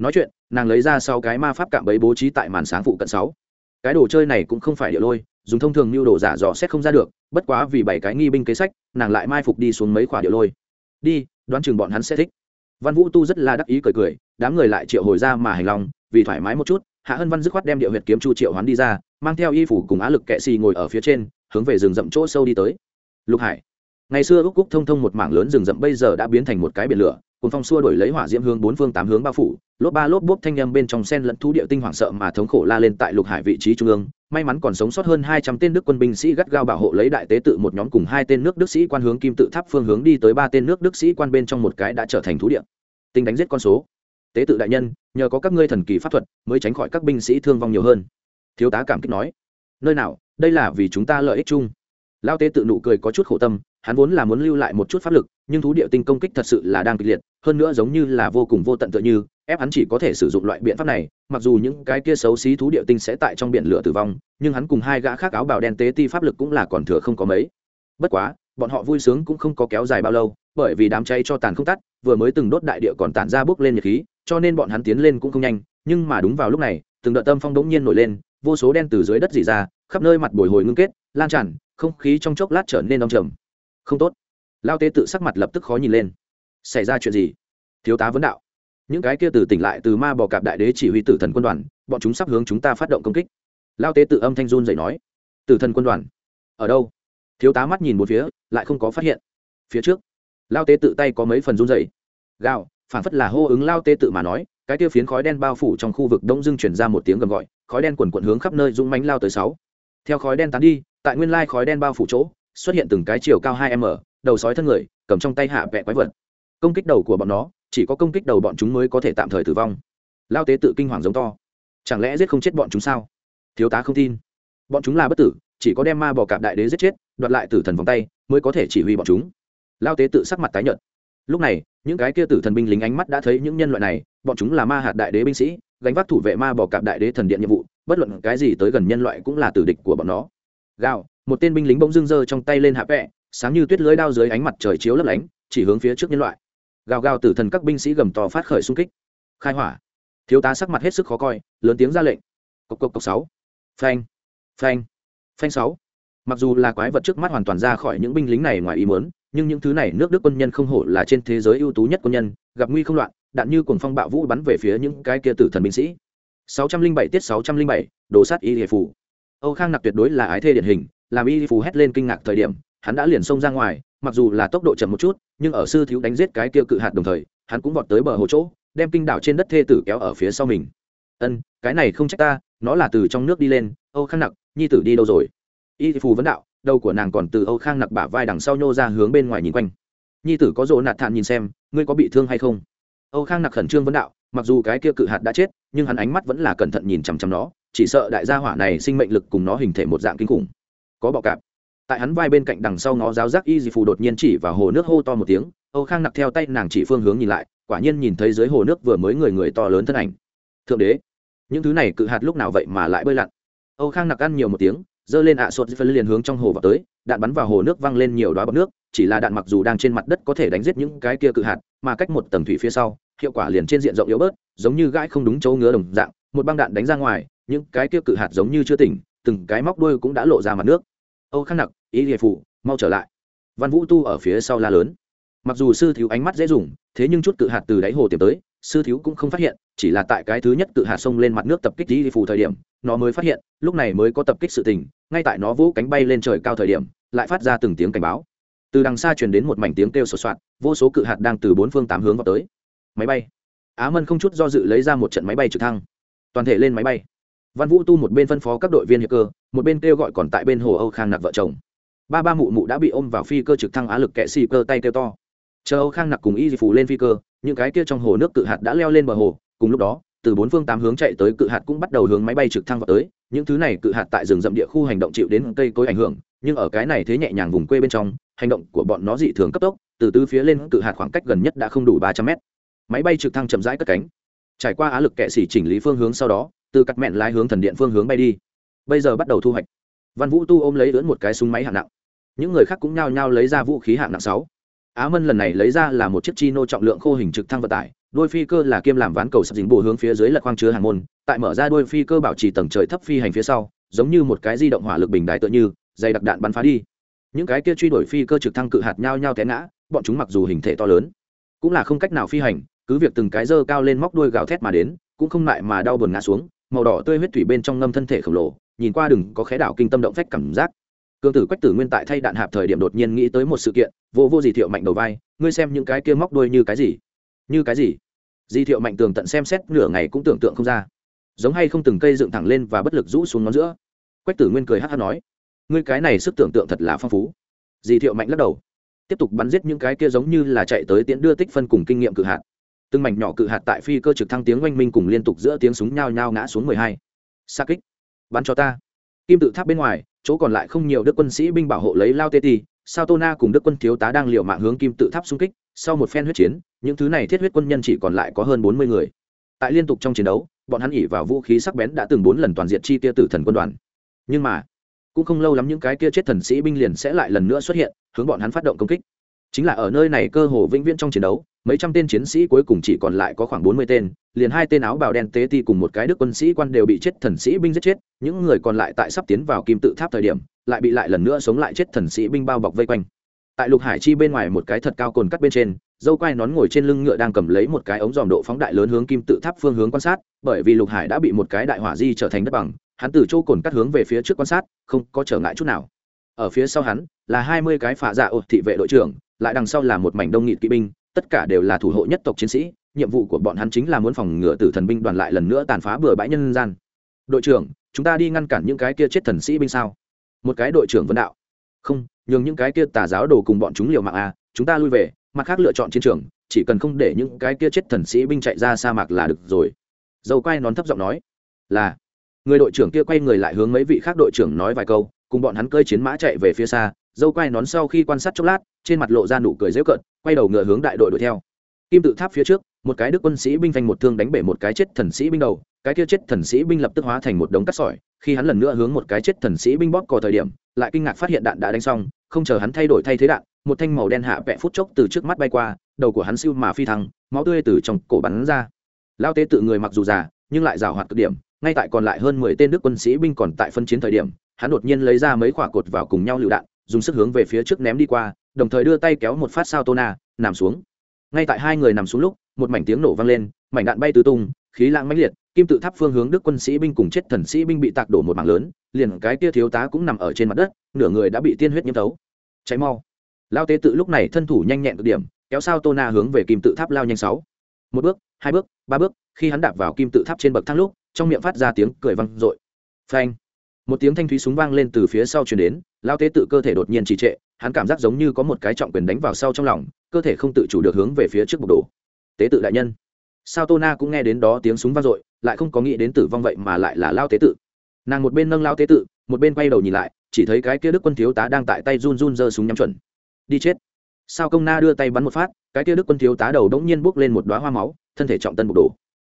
nói chuyện, nàng lấy ra sau cái ma pháp cạm bẫy bố trí tại màn sáng phụ cận sáu. Cái đồ chơi này cũng không phải địa lôi, dùng thông thường như đồ giả dò xét không ra được, bất quá vì bảy cái nghi binh kế sách, nàng lại mai phục đi xuống mấy quả địa lôi. Đi, đoán chừng bọn hắn sẽ thích. Văn vũ tu rất là đắc ý cười cười, đám người lại triệu hồi ra mà hành lòng, vì thoải mái một chút, hạ hân văn dứt khoát đem địa huyệt kiếm chu triệu hoán đi ra, mang theo y phủ cùng á lực kệ xì ngồi ở phía trên, hướng về rừng rậm chỗ sâu đi tới. Lục hải, ngày xưa úc cúc thông thông một mảng lớn rừng rậm bây giờ đã biến thành một cái biển lửa cùng phong xua đổi lấy hỏa diễm hướng bốn phương tám hướng bao phủ, lốp ba lốp bốp thanh â m bên trong sen lẫn thú địa tinh hoảng sợ mà thống khổ la lên tại lục hải vị trí trung ương. May mắn còn sống sót hơn hai trăm tên đức quân binh sĩ gắt gao bảo hộ lấy đại tế tự một nhóm cùng hai tên nước đức sĩ quan hướng kim tự tháp phương hướng đi tới ba tên nước đức sĩ quan bên trong một cái đã trở thành thú địa. Tinh đánh giết con số. Tế tự đại nhân, nhờ có các ngươi thần kỳ pháp thuật mới tránh khỏi các binh sĩ thương vong nhiều hơn. Thiếu tá cảm kích nói. Nơi nào, đây là vì chúng ta lợi ích chung. Lao tế tự nụ cười có chút khổ tâm, hắn vốn là muốn lưu lại một chút pháp lực, nhưng thú địa tinh công kích thật sự là đang kịch liệt hơn nữa giống như là vô cùng vô tận tựa như, ép hắn chỉ có thể sử dụng loại biện pháp này, mặc dù những cái kia xấu xí thú địa tinh sẽ tại trong biển lửa tử vong, nhưng hắn cùng hai gã khác áo bào đen tế ti pháp lực cũng là còn thừa không có mấy. Bất quá, bọn họ vui sướng cũng không có kéo dài bao lâu, bởi vì đám cháy cho tàn không tắt, vừa mới từng đốt đại địa còn tản ra bước lên nhiệt khí, cho nên bọn hắn tiến lên cũng không nhanh, nhưng mà đúng vào lúc này, từng đợt tâm phong đống nhiên nổi lên, vô số đen từ dưới đất dỉ ra, khắp nơi mặt bồi hồi ngưng kết, lan tràn, không khí trong chốc lát trở nên đông trầm. Không tốt. Lao tế tự sắc mặt lập tức khó nhìn lên xảy ra chuyện gì? Thiếu tá vấn đạo. Những cái kia từ tỉnh lại từ ma bò cạp đại đế chỉ huy tử thần quân đoàn, bọn chúng sắp hướng chúng ta phát động công kích. Lao tế tự âm thanh run dậy nói. Tử thần quân đoàn, ở đâu? Thiếu tá mắt nhìn một phía, lại không có phát hiện. Phía trước, lao tế tự tay có mấy phần run dậy gạo phản phất là hô ứng lao tế tự mà nói, cái kia phiến khói đen bao phủ trong khu vực đông dưng chuyển ra một tiếng gầm gọi, khói đen quần quận hướng khắp nơi rung mánh lao tới sáu. Theo khói đen tán đi, tại nguyên lai khói đen bao phủ chỗ, xuất hiện từng cái chiều cao hai m, đầu sói thân người, cầm trong tay hạ vẹ quái vật công kích đầu của bọn nó, chỉ có công kích đầu bọn chúng mới có thể tạm thời tử vong. Lao tế tự kinh hoàng giống to. Chẳng lẽ giết không chết bọn chúng sao? Thiếu tá không tin. Bọn chúng là bất tử, chỉ có đem ma bò cạp đại đế giết chết, đoạt lại tử thần vòng tay, mới có thể chỉ huy bọn chúng. Lao tế tự sắc mặt tái nhợt. Lúc này, những cái kia tử thần binh lính ánh mắt đã thấy những nhân loại này, bọn chúng là ma hạt đại đế binh sĩ, gánh vác thủ vệ ma bò cạp đại đế thần điện nhiệm vụ, bất luận cái gì tới gần nhân loại cũng là tử địch của bọn nó. Gạo một tên binh lính bỗng dưng giơ trong tay lên hạ vẹ sáng như tuyết lưới đao dưới ánh mặt trời chiếu lấp lánh, chỉ hướng phía trước nhân loại gào gào tử thần các binh sĩ gầm to phát khởi xung kích. Khai hỏa. Thiếu tá sắc mặt hết sức khó coi lớn tiếng ra lệnh. Cộc cộc cộc sáu. Phanh. Phanh. Phanh sáu. Mặc dù là quái vật trước mắt hoàn toàn ra khỏi những binh lính này ngoài ý muốn nhưng những thứ này nước đức quân nhân không hổ là trên thế giới ưu tú nhất quân nhân gặp nguy không loạn đạn như cuồng phong bạo vũ bắn về phía những cái kia tử thần binh sĩ. 607 tiết 607, đồ sát y phù. Âu khang nặc tuyệt đối là ái thê điển hình làm y phù hét lên kinh ngạc thời điểm hắn đã liền xông ra ngoài mặc dù là tốc độ chậm một chút, nhưng ở sư thiếu đánh giết cái kia cự hạt đồng thời, hắn cũng vọt tới bờ hồ chỗ, đem kinh đảo trên đất thê tử kéo ở phía sau mình. Ân, cái này không trách ta, nó là từ trong nước đi lên, âu khang nặc, nhi tử đi đâu rồi? Y phù vấn đạo, đầu của nàng còn từ âu khang nặc bả vai đằng sau nhô ra hướng bên ngoài nhìn quanh. Nhi tử có rỗ nạt thản nhìn xem, ngươi có bị thương hay không? Âu khang nặc khẩn trương vấn đạo, mặc dù cái kia cự hạt đã chết, nhưng hắn ánh mắt vẫn là cẩn thận nhìn chằm chằm nó, chỉ sợ đại gia hỏa này sinh mệnh lực cùng nó hình thể một dạng kinh khủng. Có bọ cạp tại hắn vai bên cạnh đằng sau ngó giáo giác y dì phù đột nhiên chỉ vào hồ nước hô to một tiếng, âu khang nặc theo tay nàng chỉ phương hướng nhìn lại, quả nhiên nhìn thấy dưới hồ nước vừa mới người người to lớn thân ảnh. Thượng đế, những thứ này cự hạt lúc nào vậy mà lại bơi lặn? Âu khang nặc ăn nhiều một tiếng, giơ lên ạ à sốt phân liền hướng trong hồ vào tới, đạn bắn vào hồ nước văng lên nhiều đoá bọc nước, chỉ là đạn mặc dù đang trên mặt đất có thể đánh giết những cái kia cự hạt, mà cách một tầng thủy phía sau, hiệu quả liền trên diện rộng yếu bớt, giống như gãi không đúng chỗ ngứa đồng dạng, một băng đạn đánh ra ngoài, những cái kia cự hạt giống như chưa tỉnh, từng cái móc đuôi cũng đã lộ ra mặt nước âu khắc nặc, ý địa phủ mau trở lại. Văn vũ tu ở phía sau la lớn. Mặc dù sư thiếu ánh mắt dễ dùng, thế nhưng chút cự hạt từ đáy hồ tìm tới, sư thiếu cũng không phát hiện, chỉ là tại cái thứ nhất cự hạt sông lên mặt nước tập kích đi phủ thời điểm, nó mới phát hiện, lúc này mới có tập kích sự tình, ngay tại nó vỗ cánh bay lên trời cao thời điểm, lại phát ra từng tiếng cảnh báo. Từ đằng xa truyền đến một mảnh tiếng kêu sột soạt, vô số cự hạt đang từ bốn phương tám hướng vào tới. Máy bay. Á mân không chút do dự lấy ra một trận máy bay trực thăng. Toàn thể lên máy bay văn vũ tu một bên phân phó các đội viên hiệp cơ, một bên kêu gọi còn tại bên hồ âu khang nặc vợ chồng. Ba ba mụ mụ đã bị ôm vào phi cơ trực thăng á lực kẹ xì cơ tay kêu to. Chờ âu khang nặc cùng y phủ lên phi cơ, những cái kia trong hồ nước cự hạt đã leo lên bờ hồ, cùng lúc đó, từ bốn phương tám hướng chạy tới cự hạt cũng bắt đầu hướng máy bay trực thăng vào tới. Những thứ này cự hạt tại rừng rậm địa khu hành động chịu đến cây cối ảnh hưởng, nhưng ở cái này thế nhẹ nhàng vùng quê bên trong, hành động của bọn nó dị thường cấp tốc, từ tứ phía lên cự hạt khoảng cách gần nhất đã không đủ ba trăm mét. Máy bay trực thăng chậm rãi cất cánh. Trải qua á lực kệ xỉ chỉnh lý phương hướng sau đó từ cắt mẹn lái hướng thần điện phương hướng bay đi. Bây giờ bắt đầu thu hoạch. Văn vũ tu ôm lấy lưỡn một cái súng máy hạng nặng. Những người khác cũng nhao nhao lấy ra vũ khí hạng nặng sáu. Á mân lần này lấy ra là một chiếc chi nô trọng lượng khô hình trực thăng vận tải, đôi phi cơ là kiêm làm ván cầu sập dính bù hướng phía dưới lật khoang chứa hàng môn, tại mở ra đôi phi cơ bảo trì tầng trời thấp phi hành phía sau, giống như một cái di động hỏa lực bình đài tựa như, dày đặc đạn bắn phá đi. Những cái kia truy đuổi phi cơ trực thăng cự hạt nhau nhau té ngã, bọn chúng mặc dù hình thể to lớn, cũng là không cách nào phi hành, cứ việc từng cái dơ cao lên móc đuôi gào thét mà đến, cũng không lại mà đau buồn ngã xuống màu đỏ tươi huyết thủy bên trong ngâm thân thể khổng lồ, nhìn qua đừng có khé đảo kinh tâm động phách cảm giác. Cương tử quách tử nguyên tại thay đạn hạp thời điểm đột nhiên nghĩ tới một sự kiện, vô vô gì thiệu mạnh đầu vai, ngươi xem những cái kia móc đuôi như cái gì? Như cái gì? Dì thiệu mạnh tường tận xem xét, nửa ngày cũng tưởng tượng không ra. Giống hay không từng cây dựng thẳng lên và bất lực rũ xuống ngón giữa. Quách tử nguyên cười hát hát nói, ngươi cái này sức tưởng tượng thật là phong phú. Dì thiệu mạnh lắc đầu, tiếp tục bắn giết những cái kia giống như là chạy tới tiễn đưa tích phân cùng kinh nghiệm cự hạn từng mảnh nhỏ cự hạt tại phi cơ trực thăng tiếng oanh minh cùng liên tục giữa tiếng súng nhao nhao ngã xuống mười hai. Xa kích. Bắn cho ta. Kim tự tháp bên ngoài, chỗ còn lại không nhiều đức quân sĩ binh bảo hộ lấy lao tê ti sao tô na cùng đức quân thiếu tá đang liều mạng hướng kim tự tháp xung kích, sau một phen huyết chiến, những thứ này thiết huyết quân nhân chỉ còn lại có hơn bốn mươi người. Tại liên tục trong chiến đấu, bọn hắn ỉ vào vũ khí sắc bén đã từng bốn lần toàn diện chi tiêu tử thần quân đoàn. Nhưng mà, cũng không lâu lắm những cái kia chết thần sĩ binh liền sẽ lại lần nữa xuất hiện, hướng bọn hắn phát động công kích. Chính là ở nơi này cơ hồ vĩnh viễn trong chiến đấu mấy trăm tên chiến sĩ cuối cùng chỉ còn lại có khoảng bốn mươi tên, liền hai tên áo bào đen tế ti cùng một cái đức quân sĩ quan đều bị chết, thần sĩ binh giết chết, những người còn lại tại sắp tiến vào kim tự tháp thời điểm, lại bị lại lần nữa sống lại chết thần sĩ binh bao bọc vây quanh. Tại lục hải chi bên ngoài một cái thật cao cồn cắt bên trên, dâu quai nón ngồi trên lưng ngựa đang cầm lấy một cái ống dòm độ phóng đại lớn hướng kim tự tháp phương hướng quan sát, bởi vì lục hải đã bị một cái đại hỏa di trở thành đất bằng, hắn từ chỗ cồn cắt hướng về phía trước quan sát, không có trở ngại chút nào. Ở phía sau hắn là hai mươi cái phạ dạ ột thị vệ đội trưởng, lại đằng sau là một mảnh đông nghịt kỵ binh tất cả đều là thủ hộ nhất tộc chiến sĩ, nhiệm vụ của bọn hắn chính là muốn phòng ngừa tử thần binh đoàn lại lần nữa tàn phá bừa bãi nhân gian. Đội trưởng, chúng ta đi ngăn cản những cái kia chết thần sĩ binh sao? Một cái đội trưởng vấn đạo. Không, nhường những cái kia tà giáo đồ cùng bọn chúng liều mạng à chúng ta lui về, mặt khác lựa chọn chiến trường, chỉ cần không để những cái kia chết thần sĩ binh chạy ra sa mạc là được rồi. Dầu quay nón thấp giọng nói. Là. Người đội trưởng kia quay người lại hướng mấy vị khác đội trưởng nói vài câu, cùng bọn hắn cơi chiến mã chạy về phía xa dâu quay nón sau khi quan sát chốc lát, trên mặt lộ ra nụ cười dễu cợt, quay đầu ngựa hướng đại đội đuổi theo. Kim tự tháp phía trước, một cái đức quân sĩ binh phanh một thương đánh bể một cái chết thần sĩ binh đầu, cái kia chết thần sĩ binh lập tức hóa thành một đống cắt sỏi, khi hắn lần nữa hướng một cái chết thần sĩ binh bóp cò thời điểm, lại kinh ngạc phát hiện đạn đã đánh xong, không chờ hắn thay đổi thay thế đạn, một thanh màu đen hạ vẽ phút chốc từ trước mắt bay qua, đầu của hắn siêu mà phi thăng, máu tươi từ trong cổ bắn ra. Lao tế tự người mặc dù già, nhưng lại rào hoạt cực điểm, ngay tại còn lại hơn mười tên đức quân sĩ binh còn tại phân chiến thời điểm, hắn đột nhiên lấy ra mấy quả cột vào cùng nhau lựu đạn dùng sức hướng về phía trước ném đi qua, đồng thời đưa tay kéo một phát sao tô na nằm xuống. Ngay tại hai người nằm xuống lúc, một mảnh tiếng nổ vang lên, mảnh đạn bay tứ tung, khí lãng mãnh liệt, kim tự tháp phương hướng đức quân sĩ binh cùng chết thần sĩ binh bị tạc đổ một mảng lớn, liền cái kia thiếu tá cũng nằm ở trên mặt đất, nửa người đã bị tiên huyết nhiễm tấu cháy mau. Lao tế tự lúc này thân thủ nhanh nhẹn cực điểm, kéo sao tô na hướng về kim tự tháp lao nhanh sáu. Một bước, hai bước, ba bước, khi hắn đạp vào kim tự tháp trên bậc thang lúc, trong miệng phát ra tiếng cười văng r phanh một tiếng thanh thúy súng vang lên từ phía sau chuyển đến lao tế tự cơ thể đột nhiên trì trệ, hắn cảm giác giống như có một cái trọng quyền đánh vào sau trong lòng, cơ thể không tự chủ được hướng về phía trước bục đổ. Tế tự đại nhân. Sao tô na cũng nghe đến đó tiếng súng vang dội, lại không có nghĩ đến tử vong vậy mà lại là lao tế tự. Nàng một bên nâng lao tế tự, một bên quay đầu nhìn lại, chỉ thấy cái kia đức quân thiếu tá đang tại tay run run giơ súng nhắm chuẩn. Đi chết. Sao công na đưa tay bắn một phát, cái kia đức quân thiếu tá đầu đống nhiên bốc lên một đoá hoa máu, thân thể trọng tân bục đổ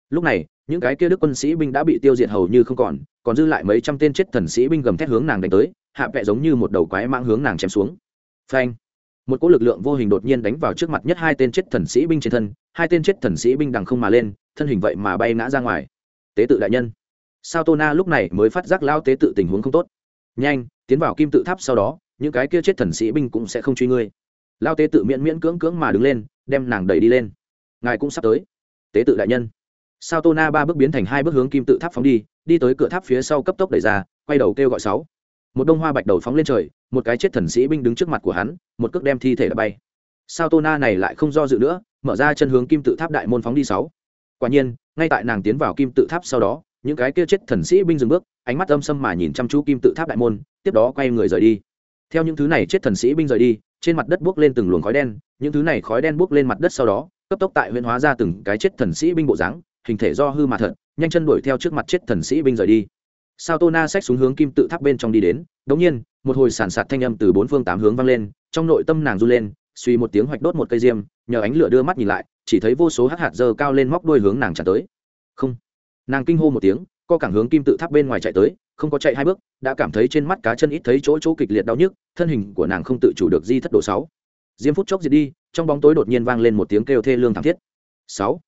lúc này, những cái kia đức quân sĩ binh đã bị tiêu diệt hầu như không còn còn dư lại mấy trăm tên chết thần sĩ binh gầm thét hướng nàng đánh tới, hạ vẹ giống như một đầu quái mang hướng nàng chém xuống. Phanh! Một cỗ lực lượng vô hình đột nhiên đánh vào trước mặt nhất hai tên chết thần sĩ binh trên thân, hai tên chết thần sĩ binh đằng không mà lên, thân hình vậy mà bay ngã ra ngoài. Tế tự đại nhân! Sao tô na lúc này mới phát giác lao tế tự tình huống không tốt? Nhanh, tiến vào kim tự tháp sau đó, những cái kia chết thần sĩ binh cũng sẽ không truy ngươi. Lao tế tự miễn miễn cưỡng cưỡng mà đứng lên, đem nàng đẩy đi lên. Ngài cũng sắp tới. Tế tự đại nhân! Sao tô na ba bước biến thành hai bước hướng kim tự tháp phóng đi đi tới cửa tháp phía sau cấp tốc đẩy ra, quay đầu kêu gọi sáu. Một đông hoa bạch đầu phóng lên trời, một cái chết thần sĩ binh đứng trước mặt của hắn, một cước đem thi thể đã bay. Sao tô na này lại không do dự nữa, mở ra chân hướng kim tự tháp đại môn phóng đi sáu. Quả nhiên, ngay tại nàng tiến vào kim tự tháp sau đó, những cái kia chết thần sĩ binh dừng bước, ánh mắt âm sâm mà nhìn chăm chú kim tự tháp đại môn, tiếp đó quay người rời đi. Theo những thứ này chết thần sĩ binh rời đi, trên mặt đất buốc lên từng luồng khói đen, những thứ này khói đen buốc lên mặt đất sau đó, cấp tốc tại huyện hóa ra từng cái chết thần sĩ binh bộ dáng hình thể do hư mà thật, nhanh chân đuổi theo trước mặt chết thần sĩ binh rời đi. Sao tô na xách xuống hướng kim tự tháp bên trong đi đến, đống nhiên, một hồi sản sạt thanh âm từ bốn phương tám hướng vang lên, trong nội tâm nàng run lên, suy một tiếng hoạch đốt một cây diêm, nhờ ánh lửa đưa mắt nhìn lại, chỉ thấy vô số hắc hạt dơ cao lên móc đuôi hướng nàng trả tới. Không. Nàng kinh hô một tiếng, co cảng hướng kim tự tháp bên ngoài chạy tới, không có chạy hai bước, đã cảm thấy trên mắt cá chân ít thấy chỗ chỗ kịch liệt đau nhức, thân hình của nàng không tự chủ được di thất độ sáu. Diêm phút chốc diệt đi, trong bóng tối đột nhiên vang lên một tiếng kêu thê lương thảm thiết. Sáu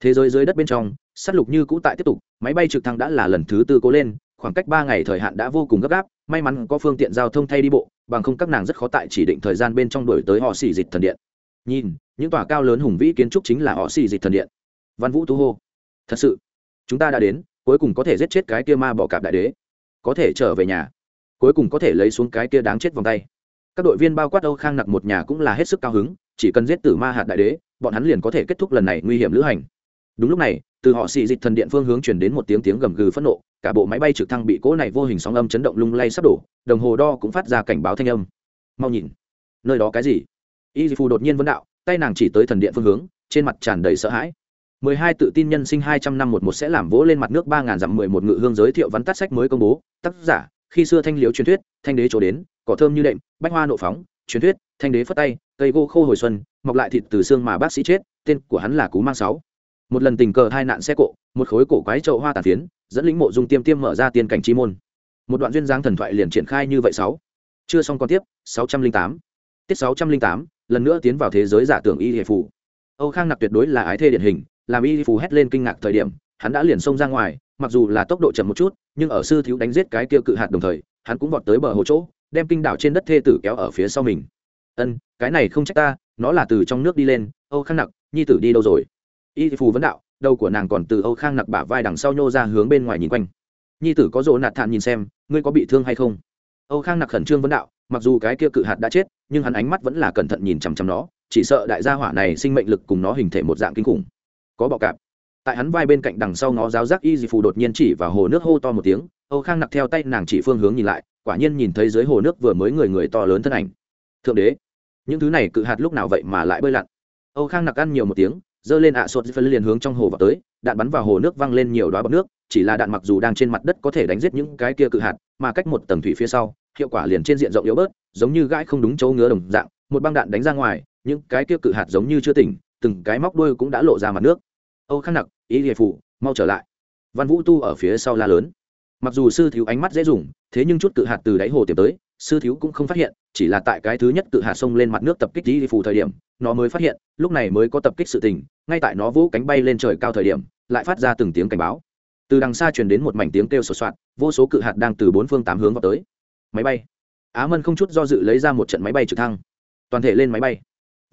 thế giới dưới đất bên trong s á t lục như cũ tại tiếp tục, máy bay trực thăng đã là lần thứ tư cố lên, khoảng cách ba ngày thời hạn đã vô cùng gấp gáp, may mắn có phương tiện giao thông thay đi bộ, bằng không các nàng rất khó tại chỉ định thời gian bên trong đổi tới họ xì dịch thần điện. Nhìn, những tòa cao lớn hùng vĩ kiến trúc chính là họ xì dịch thần điện. Văn vũ tu hô, thật sự, chúng ta đã đến, cuối cùng có thể giết chết cái kia ma bỏ cạp đại đế. Có thể trở về nhà, cuối cùng có thể lấy xuống cái kia đáng chết vòng tay. Các đội viên bao quát âu khang nặc một nhà cũng là hết sức cao hứng, chỉ cần giết tử ma hạt đại đế, bọn hắn liền có thể kết thúc lần này nguy hiểm lữ hành đúng lúc này, từ họ xì dịch thần điện phương hướng chuyển đến một tiếng tiếng gầm gừ phẫn nộ, cả bộ máy bay trực thăng bị cỗ này vô hình sóng âm chấn động lung lay sắp đổ, đồng hồ đo cũng phát ra cảnh báo thanh âm. Mau nhìn, nơi đó cái gì? Y phù đột nhiên vấn đạo, tay nàng chỉ tới thần điện phương hướng, trên mặt tràn đầy sợ hãi. Mười hai tự tin nhân sinh hai trăm năm một một sẽ làm vỗ lên mặt nước ba ngàn dặm mười một ngự hương giới thiệu vắn tắt sách mới công bố. Tác giả, khi xưa thanh liễu truyền thuyết, thanh đế chỗ đến, cỏ thơm như đệm, bách hoa nộ phóng, truyền thuyết, thanh đế phất tay, cây gỗ khô hồi xuân, mọc lại thịt từ xương mà bác sĩ chết, tên của hắn là cú mang sáu một lần tình cờ hai nạn xe cộ, một khối cổ quái trậu hoa tàn phiến, dẫn lĩnh mộ dung tiêm tiêm mở ra tiên cảnh chi môn. Một đoạn duyên dáng thần thoại liền triển khai như vậy sáu. Chưa xong còn tiếp, sáu trăm linh tám. Tiết sáu trăm linh tám, lần nữa tiến vào thế giới giả tưởng y hệ phù. Âu khang nặc tuyệt đối là ái thê điển hình, làm y phù hét lên kinh ngạc thời điểm, hắn đã liền xông ra ngoài, mặc dù là tốc độ chậm một chút, nhưng ở sư thiếu đánh giết cái kia cự hạt đồng thời, hắn cũng vọt tới bờ hồ chỗ, đem kinh đảo trên đất thê tử kéo ở phía sau mình. Ân, cái này không trách ta, nó là từ trong nước đi lên, âu khang nặc, nhi tử đi đâu rồi? Y phù vấn đạo, đầu của nàng còn từ âu khang nặc bả vai đằng sau nhô ra hướng bên ngoài nhìn quanh. Nhi tử có rỗ nạt thản nhìn xem, ngươi có bị thương hay không? Âu khang nặc khẩn trương vấn đạo, mặc dù cái kia cự hạt đã chết, nhưng hắn ánh mắt vẫn là cẩn thận nhìn chằm chằm nó, chỉ sợ đại gia hỏa này sinh mệnh lực cùng nó hình thể một dạng kinh khủng. Có bọ cạp. Tại hắn vai bên cạnh đằng sau ngó giáo giác y dị phù đột nhiên chỉ vào hồ nước hô to một tiếng, âu khang nặc theo tay nàng chỉ phương hướng nhìn lại, quả nhiên nhìn thấy dưới hồ nước vừa mới người người to lớn thân ảnh. Thượng đế, những thứ này cự hạt lúc nào vậy mà lại bơi lặn? Âu khang nặc ăn nhiều một tiếng giơ lên ạ à sốt phân liền hướng trong hồ vào tới, đạn bắn vào hồ nước văng lên nhiều đoá bọc nước, chỉ là đạn mặc dù đang trên mặt đất có thể đánh giết những cái kia cự hạt, mà cách một tầng thủy phía sau, hiệu quả liền trên diện rộng yếu bớt, giống như gãi không đúng chỗ ngứa đồng dạng, một băng đạn đánh ra ngoài, những cái kia cự hạt giống như chưa tỉnh, từng cái móc đuôi cũng đã lộ ra mặt nước. Âu khắc nặc, ý địa phủ, mau trở lại. Văn vũ tu ở phía sau la lớn. Mặc dù sư thiếu ánh mắt dễ dùng, thế nhưng chút cự hạt từ đáy hồ tìm tới sư thiếu cũng không phát hiện, chỉ là tại cái thứ nhất tự hạ sông lên mặt nước tập kích ý phù thời điểm, nó mới phát hiện, lúc này mới có tập kích sự tình, ngay tại nó vũ cánh bay lên trời cao thời điểm, lại phát ra từng tiếng cảnh báo. Từ đằng xa truyền đến một mảnh tiếng kêu sột soạt, vô số cự hạt đang từ bốn phương tám hướng vào tới. Máy bay. Á mân không chút do dự lấy ra một trận máy bay trực thăng. Toàn thể lên máy bay.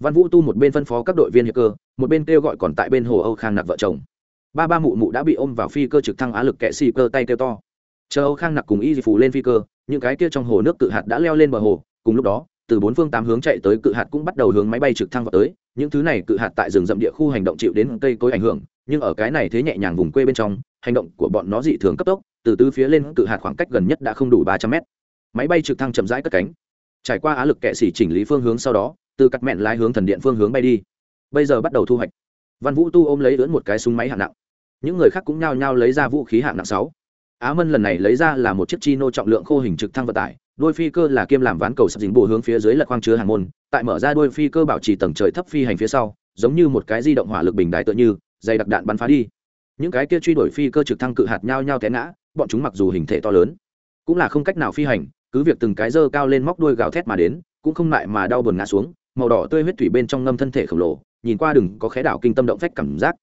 Văn vũ tu một bên phân phó các đội viên hiệp cơ, một bên kêu gọi còn tại bên hồ âu khang nạp vợ chồng. Ba ba mụ mụ đã bị ôm vào phi cơ trực thăng á lực kệ xì cơ tay kêu to chờ âu khang nặc cùng y phủ lên phi cơ, những cái kia trong hồ nước cự hạt đã leo lên bờ hồ, cùng lúc đó, từ bốn phương tám hướng chạy tới cự hạt cũng bắt đầu hướng máy bay trực thăng vào tới. Những thứ này cự hạt tại rừng rậm địa khu hành động chịu đến cây cối ảnh hưởng, nhưng ở cái này thế nhẹ nhàng vùng quê bên trong, hành động của bọn nó dị thường cấp tốc, từ tứ phía lên cự hạt khoảng cách gần nhất đã không đủ ba trăm mét. Máy bay trực thăng chậm rãi cất cánh. Trải qua á lực kệ xỉ chỉnh lý phương hướng sau đó, từ cắt mẹn lái hướng thần điện phương hướng bay đi. Bây giờ bắt đầu thu hoạch. Văn vũ tu ôm lấy lưỡn một cái súng máy hạng nặng. Những người khác cũng nhao nhao lấy ra vũ khí hạng nặng sáu á mân lần này lấy ra là một chiếc chi nô trọng lượng khô hình trực thăng vận tải, đôi phi cơ là kiêm làm ván cầu sập dính bù hướng phía dưới lật khoang chứa hàng môn, tại mở ra đôi phi cơ bảo trì tầng trời thấp phi hành phía sau, giống như một cái di động hỏa lực bình đài tựa như, dày đặc đạn bắn phá đi. Những cái kia truy đuổi phi cơ trực thăng cự hạt nhau nhau té ngã, bọn chúng mặc dù hình thể to lớn, cũng là không cách nào phi hành, cứ việc từng cái dơ cao lên móc đuôi gào thét mà đến, cũng không lại mà đau buồn ngã xuống, màu đỏ tươi huyết thủy bên trong ngâm thân thể khổng lồ, nhìn qua đừng có khé đảo kinh tâm động phách cảm giác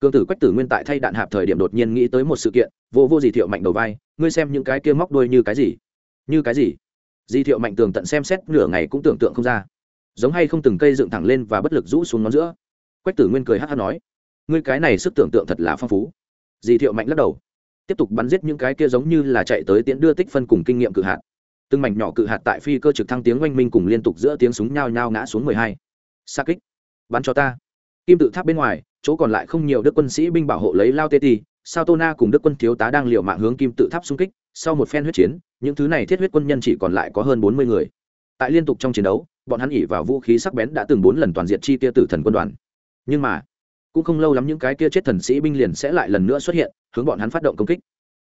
cương tử quách tử nguyên tại thay đạn hạp thời điểm đột nhiên nghĩ tới một sự kiện, vô vô gì thiệu mạnh đầu vai, ngươi xem những cái kia móc đuôi như cái gì? Như cái gì? Dì thiệu mạnh tường tận xem xét, nửa ngày cũng tưởng tượng không ra. Giống hay không từng cây dựng thẳng lên và bất lực rũ xuống ngón giữa. Quách tử nguyên cười hát hát nói, ngươi cái này sức tưởng tượng thật là phong phú. Dì thiệu mạnh lắc đầu, tiếp tục bắn giết những cái kia giống như là chạy tới tiễn đưa tích phân cùng kinh nghiệm cự hạt. Từng mảnh nhỏ cự hạt tại phi cơ trực thăng tiếng oanh minh cùng liên tục giữa tiếng súng nhao nhao ngã xuống mười hai. Xa kích, bắn cho ta. Kim tự tháp bên ngoài chỗ còn lại không nhiều đức quân sĩ binh bảo hộ lấy lao tê ti sao tô na cùng đức quân thiếu tá đang liều mạng hướng kim tự tháp xung kích, sau một phen huyết chiến, những thứ này thiết huyết quân nhân chỉ còn lại có hơn bốn mươi người. Tại liên tục trong chiến đấu, bọn hắn ỉ vào vũ khí sắc bén đã từng bốn lần toàn diện chi tia tử thần quân đoàn. Nhưng mà, cũng không lâu lắm những cái kia chết thần sĩ binh liền sẽ lại lần nữa xuất hiện, hướng bọn hắn phát động công kích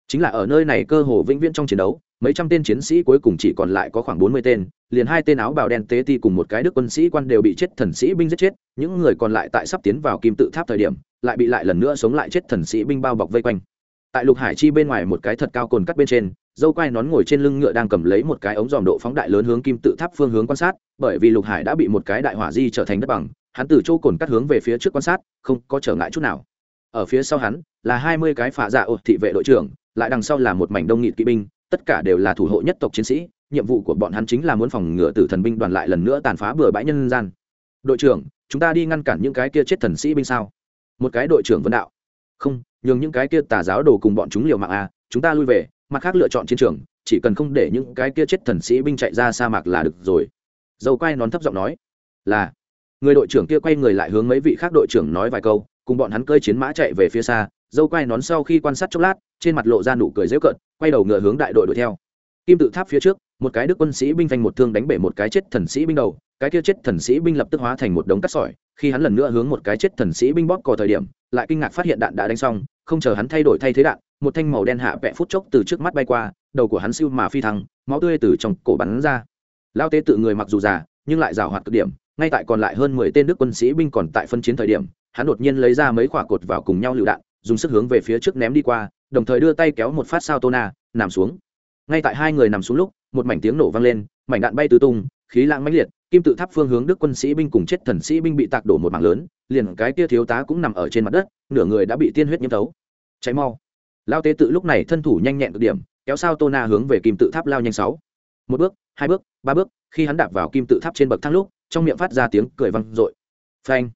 chính là ở nơi này cơ hồ vĩnh viễn trong chiến đấu, mấy trăm tên chiến sĩ cuối cùng chỉ còn lại có khoảng bốn mươi tên, liền hai tên áo bào đen tế ti cùng một cái đức quân sĩ quan đều bị chết, thần sĩ binh giết chết, những người còn lại tại sắp tiến vào kim tự tháp thời điểm, lại bị lại lần nữa sống lại chết thần sĩ binh bao bọc vây quanh. Tại lục hải chi bên ngoài một cái thật cao cồn cắt bên trên, dâu quai nón ngồi trên lưng ngựa đang cầm lấy một cái ống dòm độ phóng đại lớn hướng kim tự tháp phương hướng quan sát, bởi vì lục hải đã bị một cái đại hỏa di trở thành đất bằng, hắn từ chỗ cồn cắt hướng về phía trước quan sát, không có trở ngại chút nào. Ở phía sau hắn là hai mươi cái phả dạ ột thị vệ đội trưởng lại đằng sau là một mảnh đông nghịt kỵ binh, tất cả đều là thủ hộ nhất tộc chiến sĩ, nhiệm vụ của bọn hắn chính là muốn phòng ngừa tử thần binh đoàn lại lần nữa tàn phá bừa bãi nhân gian. Đội trưởng, chúng ta đi ngăn cản những cái kia chết thần sĩ binh sao? Một cái đội trưởng vấn đạo. Không, nhường những cái kia tà giáo đồ cùng bọn chúng liều mạng à chúng ta lui về, mặt khác lựa chọn chiến trường, chỉ cần không để những cái kia chết thần sĩ binh chạy ra sa mạc là được rồi. Dầu quay nón thấp giọng nói, là. Người đội trưởng kia quay người lại hướng mấy vị khác đội trưởng nói vài câu, cùng bọn hắn cơi chiến mã chạy về phía xa dâu quay nón sau khi quan sát chốc lát, trên mặt lộ ra nụ cười dễu cợt, quay đầu ngựa hướng đại đội đuổi theo. Kim tự tháp phía trước, một cái đức quân sĩ binh phanh một thương đánh bể một cái chết thần sĩ binh đầu, cái kia chết thần sĩ binh lập tức hóa thành một đống cắt sỏi, khi hắn lần nữa hướng một cái chết thần sĩ binh bóp cò thời điểm, lại kinh ngạc phát hiện đạn đã đánh xong, không chờ hắn thay đổi thay thế đạn, một thanh màu đen hạ vẽ phút chốc từ trước mắt bay qua, đầu của hắn siêu mà phi thăng, máu tươi từ trong cổ bắn ra. Lao tế tự người mặc dù già, nhưng lại rào hoạt cực điểm, ngay tại còn lại hơn mười tên đức quân sĩ binh còn tại phân chiến thời điểm, hắn đột nhiên lấy ra mấy quả cột vào cùng nhau lựu đạn dùng sức hướng về phía trước ném đi qua, đồng thời đưa tay kéo một phát sao tô na nằm xuống. Ngay tại hai người nằm xuống lúc, một mảnh tiếng nổ vang lên, mảnh đạn bay tứ tung, khí lãng mãnh liệt, kim tự tháp phương hướng đức quân sĩ binh cùng chết thần sĩ binh bị tạc đổ một mảng lớn, liền cái kia thiếu tá cũng nằm ở trên mặt đất, nửa người đã bị tiên huyết nhiễm thấu. Cháy mau. Lao tế tự lúc này thân thủ nhanh nhẹn cực điểm, kéo sao tô na hướng về kim tự tháp lao nhanh sáu. Một bước, hai bước, ba bước, khi hắn đạp vào kim tự tháp trên bậc thang lúc, trong miệng phát ra tiếng cười văng r phanh.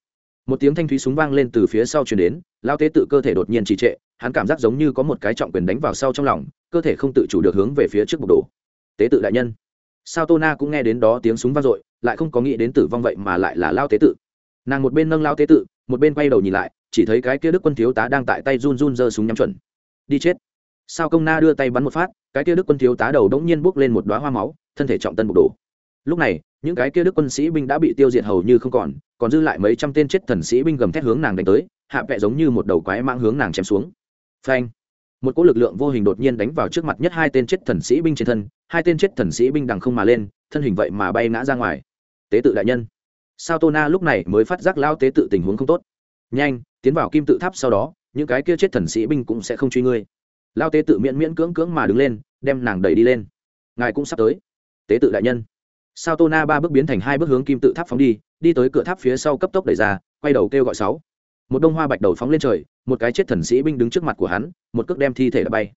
Một tiếng thanh thúy súng vang lên từ phía sau chuyển đến lao tế tự cơ thể đột nhiên trì trệ, hắn cảm giác giống như có một cái trọng quyền đánh vào sau trong lòng, cơ thể không tự chủ được hướng về phía trước bục đổ. Tế tự đại nhân. Sao tô na cũng nghe đến đó tiếng súng vang dội, lại không có nghĩ đến tử vong vậy mà lại là lao tế tự. Nàng một bên nâng lao tế tự, một bên quay đầu nhìn lại, chỉ thấy cái kia đức quân thiếu tá đang tại tay run run giơ súng nhắm chuẩn. Đi chết. Sao công na đưa tay bắn một phát, cái kia đức quân thiếu tá đầu đống nhiên bốc lên một đoá hoa máu, thân thể trọng tân bục đổ. Lúc này, những cái kia đức quân sĩ binh đã bị tiêu diệt hầu như không còn còn dư lại mấy trăm tên chết thần sĩ binh gầm thét hướng nàng đánh tới hạ vẹ giống như một đầu quái mang hướng nàng chém xuống. Phanh. Một cỗ lực lượng vô hình đột nhiên đánh vào trước mặt nhất hai tên chết thần sĩ binh trên thân, hai tên chết thần sĩ binh đằng không mà lên, thân hình vậy mà bay ngã ra ngoài. Tế tự đại nhân. Sao tô na lúc này mới phát giác lao tế tự tình huống không tốt? Nhanh, tiến vào kim tự tháp sau đó, những cái kia chết thần sĩ binh cũng sẽ không truy ngươi. Lao tế tự miễn miễn cưỡng cưỡng mà đứng lên, đem nàng đẩy đi lên. Ngài cũng sắp tới. Tế tự đại nhân. Sao tô na ba bước biến thành hai bước hướng kim tự tháp phóng đi đi tới cửa tháp phía sau cấp tốc đẩy ra, quay đầu kêu gọi sáu một đông hoa bạch đầu phóng lên trời, một cái chết thần sĩ binh đứng trước mặt của hắn, một cước đem thi thể đã bay.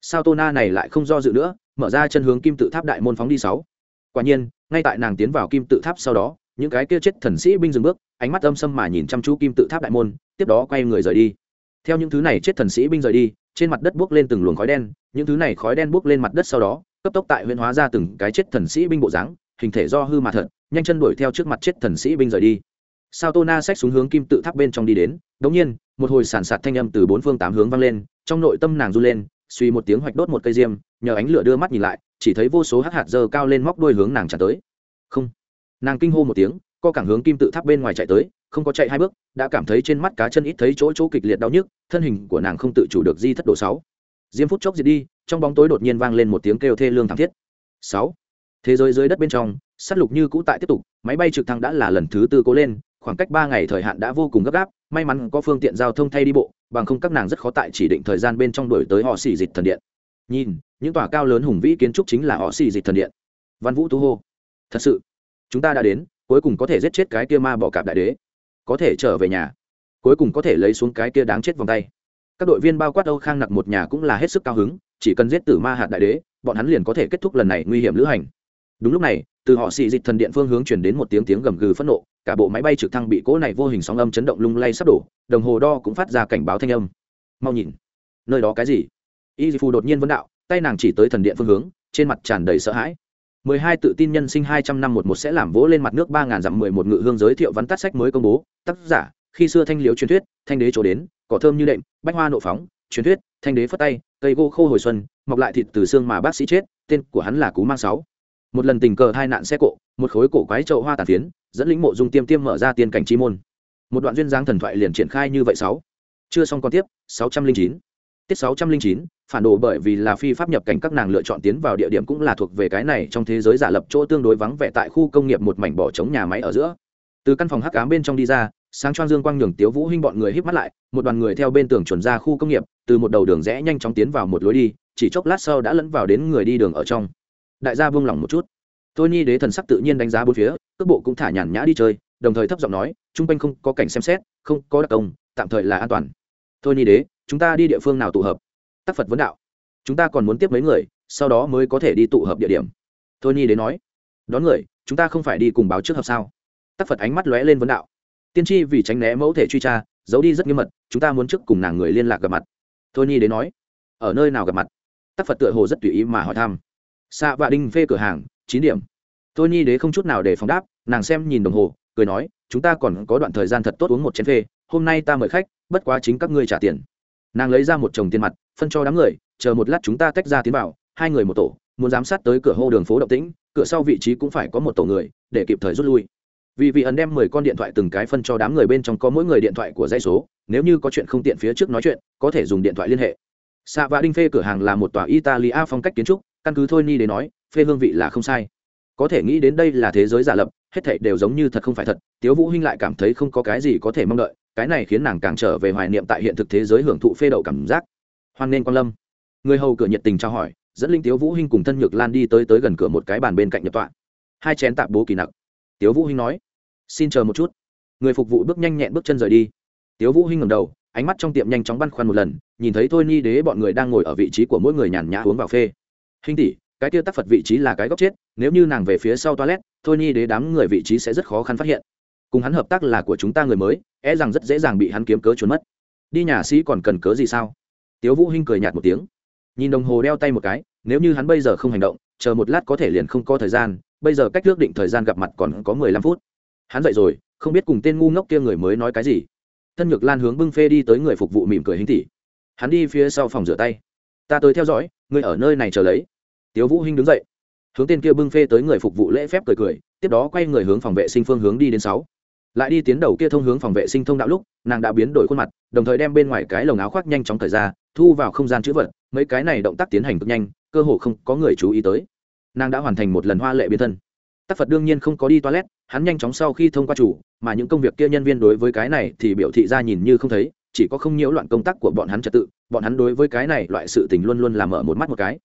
Sao tô na này lại không do dự nữa, mở ra chân hướng kim tự tháp đại môn phóng đi sáu. Quả nhiên, ngay tại nàng tiến vào kim tự tháp sau đó, những cái kia chết thần sĩ binh dừng bước, ánh mắt âm sâm mà nhìn chăm chú kim tự tháp đại môn, tiếp đó quay người rời đi. Theo những thứ này chết thần sĩ binh rời đi, trên mặt đất buốc lên từng luồng khói đen, những thứ này khói đen buốc lên mặt đất sau đó, cấp tốc tại huyện hóa ra từng cái chết thần sĩ binh bộ dáng, hình thể do hư mà thật, nhanh chân đuổi theo trước mặt chết thần sĩ binh rời đi sao tô na xách xuống hướng kim tự tháp bên trong đi đến, đống nhiên, một hồi sản sạt thanh âm từ bốn phương tám hướng vang lên, trong nội tâm nàng run lên, suy một tiếng hoạch đốt một cây diêm, nhờ ánh lửa đưa mắt nhìn lại, chỉ thấy vô số hắc hạt dơ cao lên móc đuôi hướng nàng trả tới. Không. Nàng kinh hô một tiếng, co cảng hướng kim tự tháp bên ngoài chạy tới, không có chạy hai bước, đã cảm thấy trên mắt cá chân ít thấy chỗ chỗ kịch liệt đau nhức, thân hình của nàng không tự chủ được di thất độ sáu. Diêm phút chốc diệt đi, trong bóng tối đột nhiên vang lên một tiếng kêu thê lương thảm thiết. Sáu. Thế giới dưới đất bên trong s á t lục như cũ tại tiếp tục, máy bay trực thăng đã là lần thứ tư cố lên khoảng cách ba ngày thời hạn đã vô cùng gấp gáp, may mắn có phương tiện giao thông thay đi bộ, bằng không các nàng rất khó tại chỉ định thời gian bên trong đổi tới họ xì dịch thần điện. Nhìn, những tòa cao lớn hùng vĩ kiến trúc chính là họ xì dịch thần điện. Văn vũ tú hô, thật sự, chúng ta đã đến, cuối cùng có thể giết chết cái kia ma bỏ cạp đại đế. Có thể trở về nhà, cuối cùng có thể lấy xuống cái kia đáng chết vòng tay. Các đội viên bao quát âu khang nặc một nhà cũng là hết sức cao hứng, chỉ cần giết tử ma hạt đại đế, bọn hắn liền có thể kết thúc lần này nguy hiểm lữ hành. Đúng lúc này từ họ xì dịch thần điện phương hướng chuyển đến một tiếng tiếng gầm gừ phẫn nộ, cả bộ máy bay trực thăng bị cỗ này vô hình sóng âm chấn động lung lay sắp đổ, đồng hồ đo cũng phát ra cảnh báo thanh âm. Mau nhìn, nơi đó cái gì? Y phù đột nhiên vấn đạo, tay nàng chỉ tới thần điện phương hướng, trên mặt tràn đầy sợ hãi. Mười hai tự tin nhân sinh hai trăm năm một một sẽ làm vỗ lên mặt nước ba ngàn dặm mười một ngự hương giới thiệu văn tắt sách mới công bố. Tác giả, khi xưa thanh liếu truyền thuyết, thanh đế chỗ đến, cỏ thơm như đệm, bách hoa nộ phóng, truyền thuyết, thanh đế phất tay, cây gỗ khô hồi xuân, mọc lại thịt từ xương mà bác sĩ chết, tên của hắn là cú mang sáu một lần tình cờ hai nạn xe cộ, một khối cổ quái trậu hoa tàn phiến, dẫn lĩnh mộ dung tiêm tiêm mở ra tiên cảnh chi môn. Một đoạn duyên dáng thần thoại liền triển khai như vậy sáu. Chưa xong còn tiếp, sáu trăm linh chín. Tiết sáu trăm linh chín, phản đồ bởi vì là phi pháp nhập cảnh các nàng lựa chọn tiến vào địa điểm cũng là thuộc về cái này trong thế giới giả lập chỗ tương đối vắng vẻ tại khu công nghiệp một mảnh bỏ trống nhà máy ở giữa. Từ căn phòng hắc ám bên trong đi ra, sáng choang dương quang nhường tiếu vũ hinh bọn người híp mắt lại, một đoàn người theo bên tường chuẩn ra khu công nghiệp, từ một đầu đường rẽ nhanh chóng tiến vào một lối đi, chỉ chốc lát sau đã lẫn vào đến người đi đường ở trong đại gia vương lòng một chút. Tôi ni đế thần sắc tự nhiên đánh giá bốn phía, cước bộ cũng thả nhàn nhã đi chơi, đồng thời thấp giọng nói, trung quanh không có cảnh xem xét, không có đặc công, tạm thời là an toàn. Thôi ni đế, chúng ta đi địa phương nào tụ hợp? Tác phật vấn đạo. Chúng ta còn muốn tiếp mấy người, sau đó mới có thể đi tụ hợp địa điểm. Thôi ni đế nói. Đón người, chúng ta không phải đi cùng báo trước hợp sao? Tác phật ánh mắt lóe lên vấn đạo. Tiên tri vì tránh né mẫu thể truy tra, giấu đi rất nghiêm mật, chúng ta muốn trước cùng nàng người liên lạc gặp mặt. Thôi ni đế nói. Ở nơi nào gặp mặt? Tác phật tựa hồ rất tùy ý mà hỏi thăm xạ vạ đinh phê cửa hàng, chín điểm. Tôi nhi đế không chút nào để phóng đáp, nàng xem nhìn đồng hồ, cười nói, chúng ta còn có đoạn thời gian thật tốt uống một chén phê, hôm nay ta mời khách, bất quá chính các ngươi trả tiền. Nàng lấy ra một chồng tiền mặt, phân cho đám người, chờ một lát chúng ta tách ra tiến vào, hai người một tổ, muốn giám sát tới cửa hô đường phố động tĩnh, cửa sau vị trí cũng phải có một tổ người, để kịp thời rút lui. Vì vị ẩn đem mười con điện thoại từng cái phân cho đám người bên trong có mỗi người điện thoại của dây số, nếu như có chuyện không tiện phía trước nói chuyện, có thể dùng điện thoại liên hệ. Xạ và đinh phê cửa hàng là một tòa italia phong cách kiến trúc căn cứ thôi ni đến nói, phê hương vị là không sai. Có thể nghĩ đến đây là thế giới giả lập, hết thảy đều giống như thật không phải thật, tiếu vũ hinh lại cảm thấy không có cái gì có thể mong đợi, cái này khiến nàng càng trở về hoài niệm tại hiện thực thế giới hưởng thụ phê đậu cảm giác. Hoan nên quan lâm. Người hầu cửa nhiệt tình trao hỏi, dẫn linh tiếu vũ hinh cùng thân nhược lan đi tới tới gần cửa một cái bàn bên cạnh nhập tọa. Hai chén tạp bố kỳ nặc. Tiếu vũ hinh nói, xin chờ một chút. Người phục vụ bước nhanh nhẹn bước chân rời đi. Tiếu vũ hinh ngẩng đầu, ánh mắt trong tiệm nhanh chóng băn khoăn một lần, nhìn thấy thôi ni đế bọn người đang ngồi ở vị trí của mỗi người nhàn nhã uống vào phê. Hình tỷ, cái tiêu tác phật vị trí là cái góc chết, nếu như nàng về phía sau toilet, thôi nhi đế đám người vị trí sẽ rất khó khăn phát hiện. Cùng hắn hợp tác là của chúng ta người mới e rằng rất dễ dàng bị hắn kiếm cớ trốn mất. Đi nhà sĩ còn cần cớ gì sao? Tiếu vũ hinh cười nhạt một tiếng. Nhìn đồng hồ đeo tay một cái, nếu như hắn bây giờ không hành động, chờ một lát có thể liền không có thời gian, bây giờ cách ước định thời gian gặp mặt còn có mười lăm phút. Hắn dậy rồi, không biết cùng tên ngu ngốc kia người mới nói cái gì. Thân nhược lan hướng bưng phê đi tới người phục vụ mỉm cười hình tỷ. Hắn đi phía sau phòng rửa tay. Ta tới theo dõi ngươi ở nơi này chờ lấy. Tiếu vũ hinh đứng dậy. Hướng tên kia bưng phê tới người phục vụ lễ phép cười cười, tiếp đó quay người hướng phòng vệ sinh phương hướng đi đến sáu. Lại đi tiến đầu kia thông hướng phòng vệ sinh thông đạo lúc, nàng đã biến đổi khuôn mặt, đồng thời đem bên ngoài cái lồng áo khoác nhanh chóng thời ra, thu vào không gian chữ vật, mấy cái này động tác tiến hành cực nhanh, cơ hồ không có người chú ý tới. Nàng đã hoàn thành một lần hoa lệ biến thân. Tác phật đương nhiên không có đi toilet, hắn nhanh chóng sau khi thông qua chủ, mà những công việc kia nhân viên đối với cái này thì biểu thị ra nhìn như không thấy chỉ có không nhiễu loạn công tác của bọn hắn trật tự, bọn hắn đối với cái này loại sự tình luôn luôn làm mở một mắt một cái.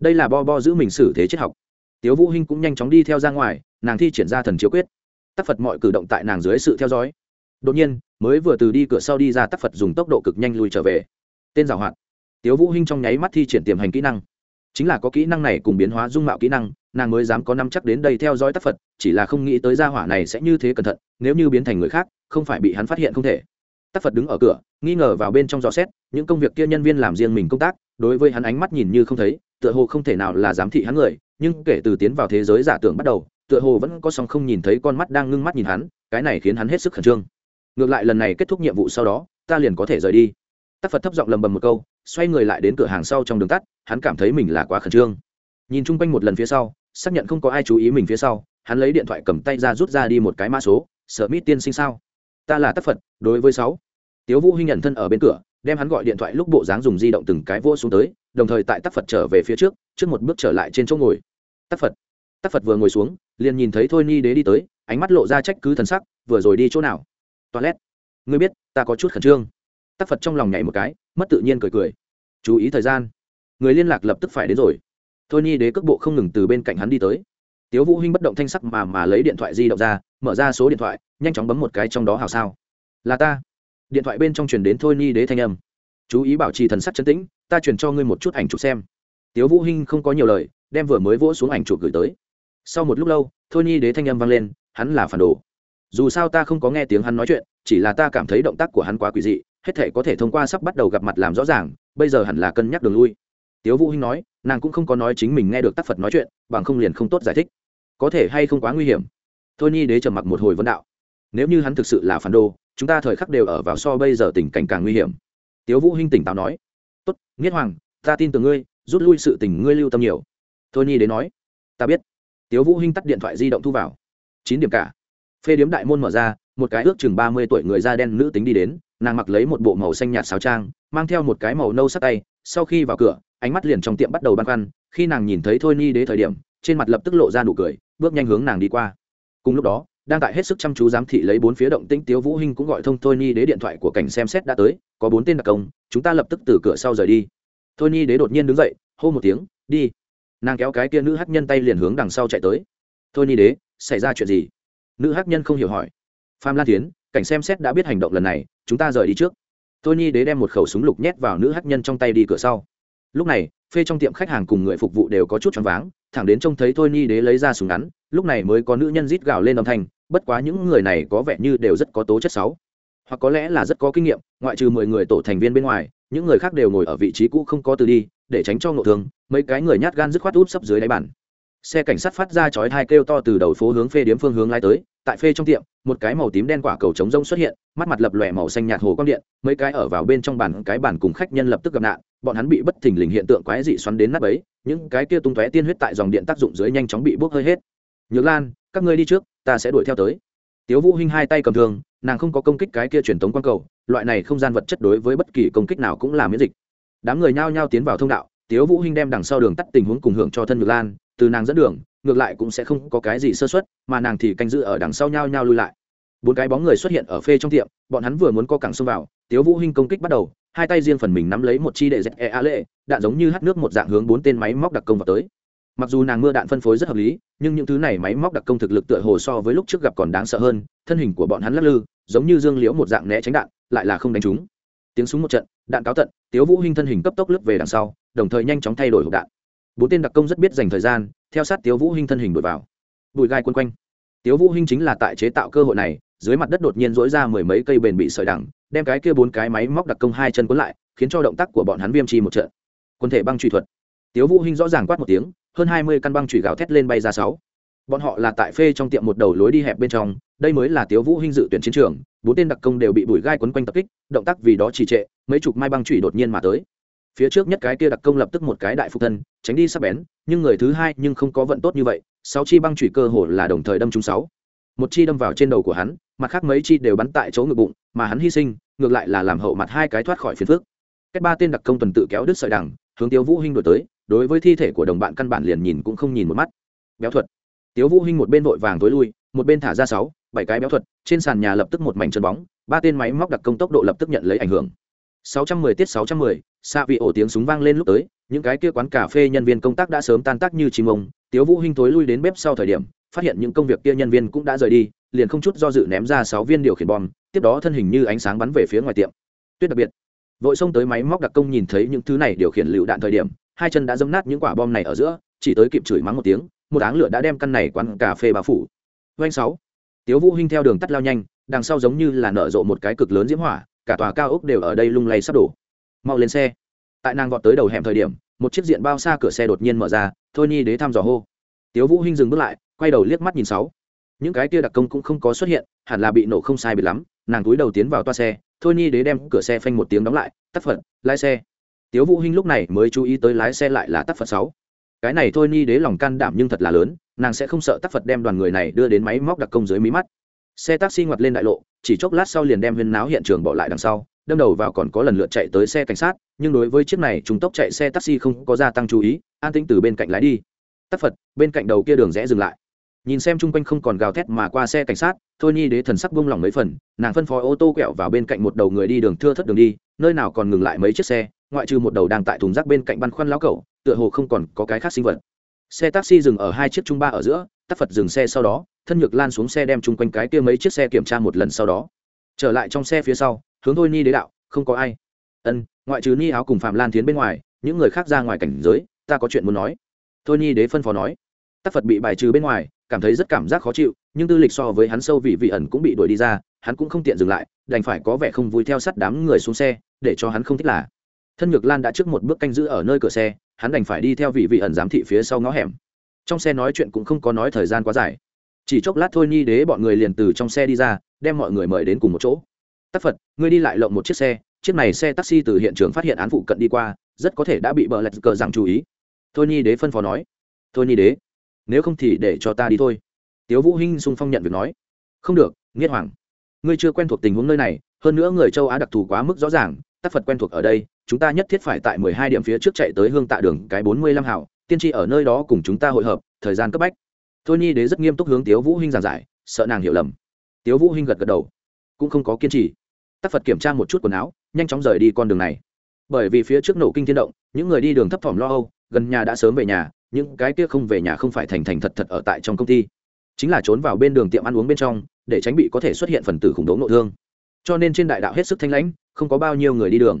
Đây là bo bo giữ mình xử thế triết học. Tiếu vũ hinh cũng nhanh chóng đi theo ra ngoài, nàng thi triển ra thần chiếu quyết. Tác phật mọi cử động tại nàng dưới sự theo dõi. Đột nhiên, mới vừa từ đi cửa sau đi ra, tác phật dùng tốc độ cực nhanh lui trở về. Tên giảo hoạt. Tiếu vũ hinh trong nháy mắt thi triển tiềm hành kỹ năng. Chính là có kỹ năng này cùng biến hóa dung mạo kỹ năng, nàng mới dám có năm chắc đến đây theo dõi tác phật, chỉ là không nghĩ tới gia hỏa này sẽ như thế cẩn thận, nếu như biến thành người khác, không phải bị hắn phát hiện không thể tác phật đứng ở cửa, nghi ngờ vào bên trong dò xét, những công việc kia nhân viên làm riêng mình công tác, đối với hắn ánh mắt nhìn như không thấy, tựa hồ không thể nào là giám thị hắn người, nhưng kể từ tiến vào thế giới giả tưởng bắt đầu, tựa hồ vẫn có song không nhìn thấy con mắt đang ngưng mắt nhìn hắn, cái này khiến hắn hết sức khẩn trương. Ngược lại lần này kết thúc nhiệm vụ sau đó, ta liền có thể rời đi. Tác phật thấp giọng lầm bầm một câu, xoay người lại đến cửa hàng sau trong đường tắt, hắn cảm thấy mình là quá khẩn trương. Nhìn chung quanh một lần phía sau, xác nhận không có ai chú ý mình phía sau, hắn lấy điện thoại cầm tay ra rút ra đi một cái mã số sợ mít tiên sinh sao? Ta là tác phật, đối với sáu. Tiếu vũ hinh nhận thân ở bên cửa, đem hắn gọi điện thoại lúc bộ dáng dùng di động từng cái vô xuống tới, đồng thời tại tác phật trở về phía trước trước một bước trở lại trên chỗ ngồi. Tác phật. Tác phật vừa ngồi xuống, liền nhìn thấy thôi ni đế đi tới, ánh mắt lộ ra trách cứ thần sắc, vừa rồi đi chỗ nào? Toilet. Ngươi biết, ta có chút khẩn trương. Tác phật trong lòng nhảy một cái, mất tự nhiên cười cười. Chú ý thời gian. Người liên lạc lập tức phải đến rồi. Thôi ni đế cước bộ không ngừng từ bên cạnh hắn đi tới tiếu vũ hinh bất động thanh sắc mà mà lấy điện thoại di động ra, mở ra số điện thoại, nhanh chóng bấm một cái trong đó hào sao. Là ta. Điện thoại bên trong truyền đến thôi ni đế thanh âm. Chú ý bảo trì thần sắc chân tĩnh, ta truyền cho ngươi một chút ảnh chụp xem. Tiếu vũ hinh không có nhiều lời, đem vừa mới vỗ xuống ảnh chụp gửi tới. Sau một lúc lâu, thôi ni đế thanh âm vang lên, hắn là phản đồ. Dù sao ta không có nghe tiếng hắn nói chuyện, chỉ là ta cảm thấy động tác của hắn quá quỷ dị, hết thể có thể thông qua sắp bắt đầu gặp mặt làm rõ ràng, bây giờ hẳn là cân nhắc đường lui. Tiếu vũ hinh nói, nàng cũng không có nói chính mình nghe được tác phật nói chuyện, bằng không liền không tốt giải thích có thể hay không quá nguy hiểm. Thôi ni đế trầm mặc một hồi vấn đạo. Nếu như hắn thực sự là phản đồ, chúng ta thời khắc đều ở vào so bây giờ tình cảnh càng nguy hiểm. Tiếu vũ hinh tỉnh táo nói. Tốt, nghiết hoàng, ta tin tưởng ngươi, rút lui sự tình ngươi lưu tâm nhiều. Thôi ni đế nói. Ta biết. Tiếu vũ hinh tắt điện thoại di động thu vào. Chín điểm cả. Phê điếm đại môn mở ra, một cái ước chừng ba mươi tuổi người da đen nữ tính đi đến, nàng mặc lấy một bộ màu xanh nhạt sáo trang, mang theo một cái màu nâu sắc tay, sau khi vào cửa, ánh mắt liền trong tiệm bắt đầu băn khoăn, khi nàng nhìn thấy thôi ni đế thời điểm, trên mặt lập tức lộ ra nụ cười bước nhanh hướng nàng đi qua. Cùng lúc đó, đang tại hết sức chăm chú giám thị lấy bốn phía động tĩnh, tiếu vũ hinh cũng gọi thông thôi ni đế điện thoại của cảnh xem xét đã tới, có bốn tên đặc công, chúng ta lập tức từ cửa sau rời đi. Thôi ni đế đột nhiên đứng dậy, hô một tiếng, đi. Nàng kéo cái kia nữ hắc nhân tay liền hướng đằng sau chạy tới. Thôi ni đế, xảy ra chuyện gì? Nữ hắc nhân không hiểu hỏi. Phạm lan tiến cảnh xem xét đã biết hành động lần này, chúng ta rời đi trước. Thôi ni đế đem một khẩu súng lục nhét vào nữ hắc nhân trong tay đi cửa sau. Lúc này, phê trong tiệm khách hàng cùng người phục vụ đều có chút choáng váng thẳng đến trông thấy thôi ni đế lấy ra súng ngắn, lúc này mới có nữ nhân rít gào lên âm thanh, bất quá những người này có vẻ như đều rất có tố chất sáu hoặc có lẽ là rất có kinh nghiệm, ngoại trừ mười người tổ thành viên bên ngoài, những người khác đều ngồi ở vị trí cũ không có từ đi, để tránh cho ngộ thương, mấy cái người nhát gan dứt khoát út sấp dưới đáy bản xe cảnh sát phát ra chói hai kêu to từ đầu phố hướng phê điếm phương hướng lái tới, tại phê trong tiệm, một cái màu tím đen quả cầu trống rông xuất hiện, mắt mặt lập lòe màu xanh nhạt hồ quang điện, mấy cái ở vào bên trong bàn, cái bàn cùng khách nhân lập tức gặp nạn, bọn hắn bị bất thình lình hiện tượng quái dị xoắn đến nắp ấy những cái kia tung tóe tiên huyết tại dòng điện tác dụng dưới nhanh chóng bị bốc hơi hết. Nhược lan, các ngươi đi trước, ta sẽ đuổi theo tới. Tiếu vũ hinh hai tay cầm thương, nàng không có công kích cái kia truyền thống quang cầu, loại này không gian vật chất đối với bất kỳ công kích nào cũng là miễn dịch. Đám người nhao nhao tiến vào thông đạo, tiếu vũ hinh đem đằng sau đường tắt tình huống cùng hưởng cho thân nhược lan từ nàng dẫn đường, ngược lại cũng sẽ không có cái gì sơ suất, mà nàng thì canh giữ ở đằng sau nhau nhau lui lại. Bốn cái bóng người xuất hiện ở phê trong tiệm, bọn hắn vừa muốn co cẳng xông vào, tiếu vũ hinh công kích bắt đầu, hai tay riêng phần mình nắm lấy một chi đệ dẹt e a lệ, đạn giống như hắt nước một dạng hướng bốn tên máy móc đặc công vào tới. Mặc dù nàng mưa đạn phân phối rất hợp lý, nhưng những thứ này máy móc đặc công thực lực tựa hồ so với lúc trước gặp còn đáng sợ hơn, thân hình của bọn hắn lắc lư, giống như dương liễu một dạng né tránh đạn, lại là không đánh trúng. Tiếng súng một trận, đạn cáo tận, tiếu vũ hinh thân hình cấp tốc lướt về đằng sau, đồng thời nhanh chóng thay đổi hộp đạn bốn tên đặc công rất biết dành thời gian, theo sát tiếu vũ hinh thân hình đuổi vào. Bụi gai quân quanh. Tiếu vũ hinh chính là tại chế tạo cơ hội này, dưới mặt đất đột nhiên dỗi ra mười mấy cây bền bị sợi đằng đem cái kia bốn cái máy móc đặc công hai chân cuốn lại, khiến cho động tác của bọn hắn viêm chi một trận. Quân thể băng truy thuật. Tiếu vũ hinh rõ ràng quát một tiếng, hơn hai mươi căn băng truy gào thét lên bay ra sáu. Bọn họ là tại phê trong tiệm một đầu lối đi hẹp bên trong, đây mới là tiếu vũ hinh dự tuyển chiến trường, bốn tên đặc công đều bị bụi gai quấn quanh tập kích, động tác vì đó trì trệ, mấy chục mai băng truy đột nhiên mà tới phía trước nhất cái kia đặc công lập tức một cái đại phục thân, tránh đi sắp bén, nhưng người thứ hai nhưng không có vận tốt như vậy, sáu chi băng chủy cơ hồ là đồng thời đâm trúng sáu. Một chi đâm vào trên đầu của hắn, mặt khác mấy chi đều bắn tại chỗ ngực bụng, mà hắn hy sinh, ngược lại là làm hậu mặt hai cái thoát khỏi phiền phước cách ba tên đặc công tuần tự kéo đứt sợi đằng, hướng tiếu vũ hinh đổi tới, đối với thi thể của đồng bạn căn bản liền nhìn cũng không nhìn một mắt. Béo thuật. Tiếu vũ hinh một bên vội vàng tối lui, một bên thả ra sáu, bảy cái béo thuật, trên sàn nhà lập tức một mảnh chân bóng, ba tên máy móc đặc công tốc độ lập tức nhận lấy ảnh hưởng. 610 tiết 610, xạ vị ổ tiếng súng vang lên lúc tới những cái kia quán cà phê nhân viên công tác đã sớm tan tác như chim ông. Tiếu vũ hinh tối lui đến bếp sau thời điểm phát hiện những công việc kia nhân viên cũng đã rời đi liền không chút do dự ném ra sáu viên điều khiển bom tiếp đó thân hình như ánh sáng bắn về phía ngoài tiệm. Tuyết đặc biệt vội xông tới máy móc đặc công nhìn thấy những thứ này điều khiển lựu đạn thời điểm hai chân đã dâm nát những quả bom này ở giữa chỉ tới kịp chửi mắng một tiếng một áng lửa đã đem căn này quán cà phê bao phủ. Oanh sáu tiếu vũ hinh theo đường tắt lao nhanh đằng sau giống như là nở rộ một cái cực lớn diễm hỏa cả tòa cao ốc đều ở đây lung lay sắp đổ. Mau lên xe. Tại nàng vọt tới đầu hẻm thời điểm, một chiếc diện bao xa cửa xe đột nhiên mở ra, thôi nhi đế thăm dò hô. Tiếu vũ hinh dừng bước lại, quay đầu liếc mắt nhìn sáu. Những cái kia đặc công cũng không có xuất hiện, hẳn là bị nổ không sai biệt lắm, nàng túi đầu tiến vào toa xe, thôi nhi đế đem cửa xe phanh một tiếng đóng lại, tắt phật, lái xe. Tiếu vũ hinh lúc này mới chú ý tới lái xe lại là tắt phật sáu. Cái này thôi nhi đế lòng can đảm nhưng thật là lớn, nàng sẽ không sợ tắt phật đem đoàn người này đưa đến máy móc đặc công dưới mí mắt xe taxi ngoặt lên đại lộ, chỉ chốc lát sau liền đem huyên náo hiện trường bỏ lại đằng sau, đâm đầu vào còn có lần lượt chạy tới xe cảnh sát, nhưng đối với chiếc này, chúng tốc chạy xe taxi không có gia tăng chú ý, an tĩnh từ bên cạnh lái đi. Tác phật, bên cạnh đầu kia đường rẽ dừng lại. Nhìn xem chung quanh không còn gào thét mà qua xe cảnh sát, thôi nhi đế thần sắc buông lỏng mấy phần, nàng phân phó ô tô quẹo vào bên cạnh một đầu người đi đường thưa thất đường đi, nơi nào còn ngừng lại mấy chiếc xe, ngoại trừ một đầu đang tại thùng rác bên cạnh băn khoăn lão cẩu, tựa hồ không còn có cái khác sinh vật. Xe taxi dừng ở hai chiếc trung ba ở giữa tác phật dừng xe sau đó thân nhược lan xuống xe đem chung quanh cái kia mấy chiếc xe kiểm tra một lần sau đó. Trở lại trong xe phía sau, hướng thôi ni đế đạo, không có ai. Ân, ngoại trừ ni áo cùng phạm lan tiến bên ngoài, những người khác ra ngoài cảnh giới, ta có chuyện muốn nói. Thôi ni đế phân phó nói. Tác phật bị bài trừ bên ngoài, cảm thấy rất cảm giác khó chịu, nhưng tư lịch so với hắn sâu vị vị ẩn cũng bị đuổi đi ra, hắn cũng không tiện dừng lại, đành phải có vẻ không vui theo sát đám người xuống xe, để cho hắn không thích là. Thân nhược lan đã trước một bước canh giữ ở nơi cửa xe, hắn đành phải đi theo vị vị ẩn giám thị phía sau ngõ hẻm. Trong xe nói chuyện cũng không có nói thời gian quá dài chỉ chốc lát thôi, Nhi đế bọn người liền từ trong xe đi ra, đem mọi người mời đến cùng một chỗ. Tắc phật, ngươi đi lại lộng một chiếc xe, chiếc này xe taxi từ hiện trường phát hiện án phụ cận đi qua, rất có thể đã bị bờ lạch cờ rằng chú ý. Thôi, Nhi đế phân phó nói. Thôi, Nhi đế, nếu không thì để cho ta đi thôi. Tiếu vũ hinh sung phong nhận việc nói. Không được, nghiết hoàng. Ngươi chưa quen thuộc tình huống nơi này, hơn nữa người châu á đặc thù quá mức rõ ràng tác phật quen thuộc ở đây, chúng ta nhất thiết phải tại mười hai điểm phía trước chạy tới hương tạ đường, cái bốn mươi lăm hảo tiên tri ở nơi đó cùng chúng ta hội hợp, thời gian cấp bách thôi nhi đế rất nghiêm túc hướng tiếu vũ hinh giảng giải sợ nàng hiểu lầm tiếu vũ hinh gật gật đầu cũng không có kiên trì tác phật kiểm tra một chút quần áo nhanh chóng rời đi con đường này bởi vì phía trước nổ kinh thiên động những người đi đường thấp thỏm lo âu gần nhà đã sớm về nhà những cái kia không về nhà không phải thành thành thật thật ở tại trong công ty chính là trốn vào bên đường tiệm ăn uống bên trong để tránh bị có thể xuất hiện phần tử khủng bố nội thương cho nên trên đại đạo hết sức thanh lãnh không có bao nhiêu người đi đường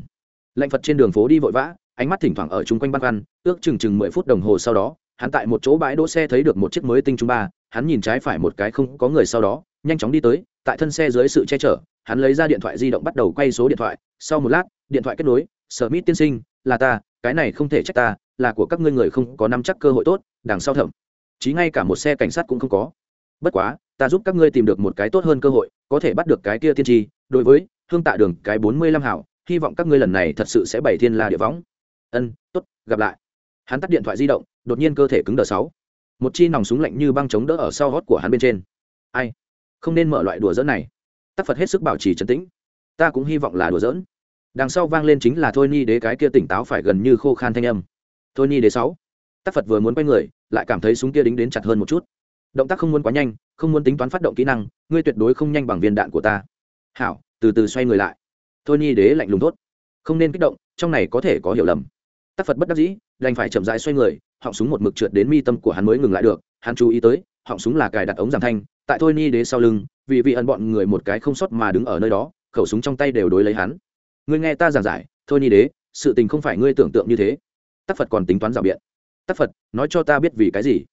lệnh phật trên đường phố đi vội vã ánh mắt thỉnh thoảng ở chung quanh băn khoăn ước chừng chừng mười phút đồng hồ sau đó hắn tại một chỗ bãi đỗ xe thấy được một chiếc mới tinh trung ba, hắn nhìn trái phải một cái không có người sau đó, nhanh chóng đi tới, tại thân xe dưới sự che chở, hắn lấy ra điện thoại di động bắt đầu quay số điện thoại. Sau một lát, điện thoại kết nối sở mít tiên sinh, là ta, cái này không thể trách ta, là của các ngươi người không có nắm chắc cơ hội tốt, đằng sau thẩm. Chí ngay cả một xe cảnh sát cũng không có. Bất quá, ta giúp các ngươi tìm được một cái tốt hơn cơ hội, có thể bắt được cái kia tiên tri, đối với hương tạ đường cái bốn mươi lăm hảo, hy vọng các ngươi lần này thật sự sẽ bày thiên la địa võng. Ân, tốt, gặp lại. Hắn tắt điện thoại di động đột nhiên cơ thể cứng đờ sáu. Một chi nòng súng lạnh như băng chống đỡ ở sau hót của hắn bên trên. Ai? Không nên mở loại đùa dỡn này. Tắc phật hết sức bảo trì trấn tĩnh. Ta cũng hy vọng là đùa dỡn đằng sau vang lên chính là thôi ni đế cái kia tỉnh táo phải gần như khô khan thanh âm. Thôi ni đế sáu. Tắc phật vừa muốn quay người, lại cảm thấy súng kia đính đến chặt hơn một chút. Động tác không muốn quá nhanh, không muốn tính toán phát động kỹ năng, ngươi tuyệt đối không nhanh bằng viên đạn của ta. Hảo, từ từ xoay người lại. Thôi ni đế lạnh lùng tốt không nên kích động, trong này có thể có hiểu lầm. Tắc phật bất đắc dĩ, đành phải chậm rãi xoay người họng súng một mực trượt đến mi tâm của hắn mới ngừng lại được, hắn chú ý tới, họng súng là cài đặt ống giảm thanh, tại thôi ni đế sau lưng, vì vị ẩn bọn người một cái không sót mà đứng ở nơi đó, khẩu súng trong tay đều đối lấy hắn. Ngươi nghe ta giảng giải, thôi ni đế, sự tình không phải ngươi tưởng tượng như thế. Tác phật còn tính toán rào biện. Tác phật, nói cho ta biết vì cái gì?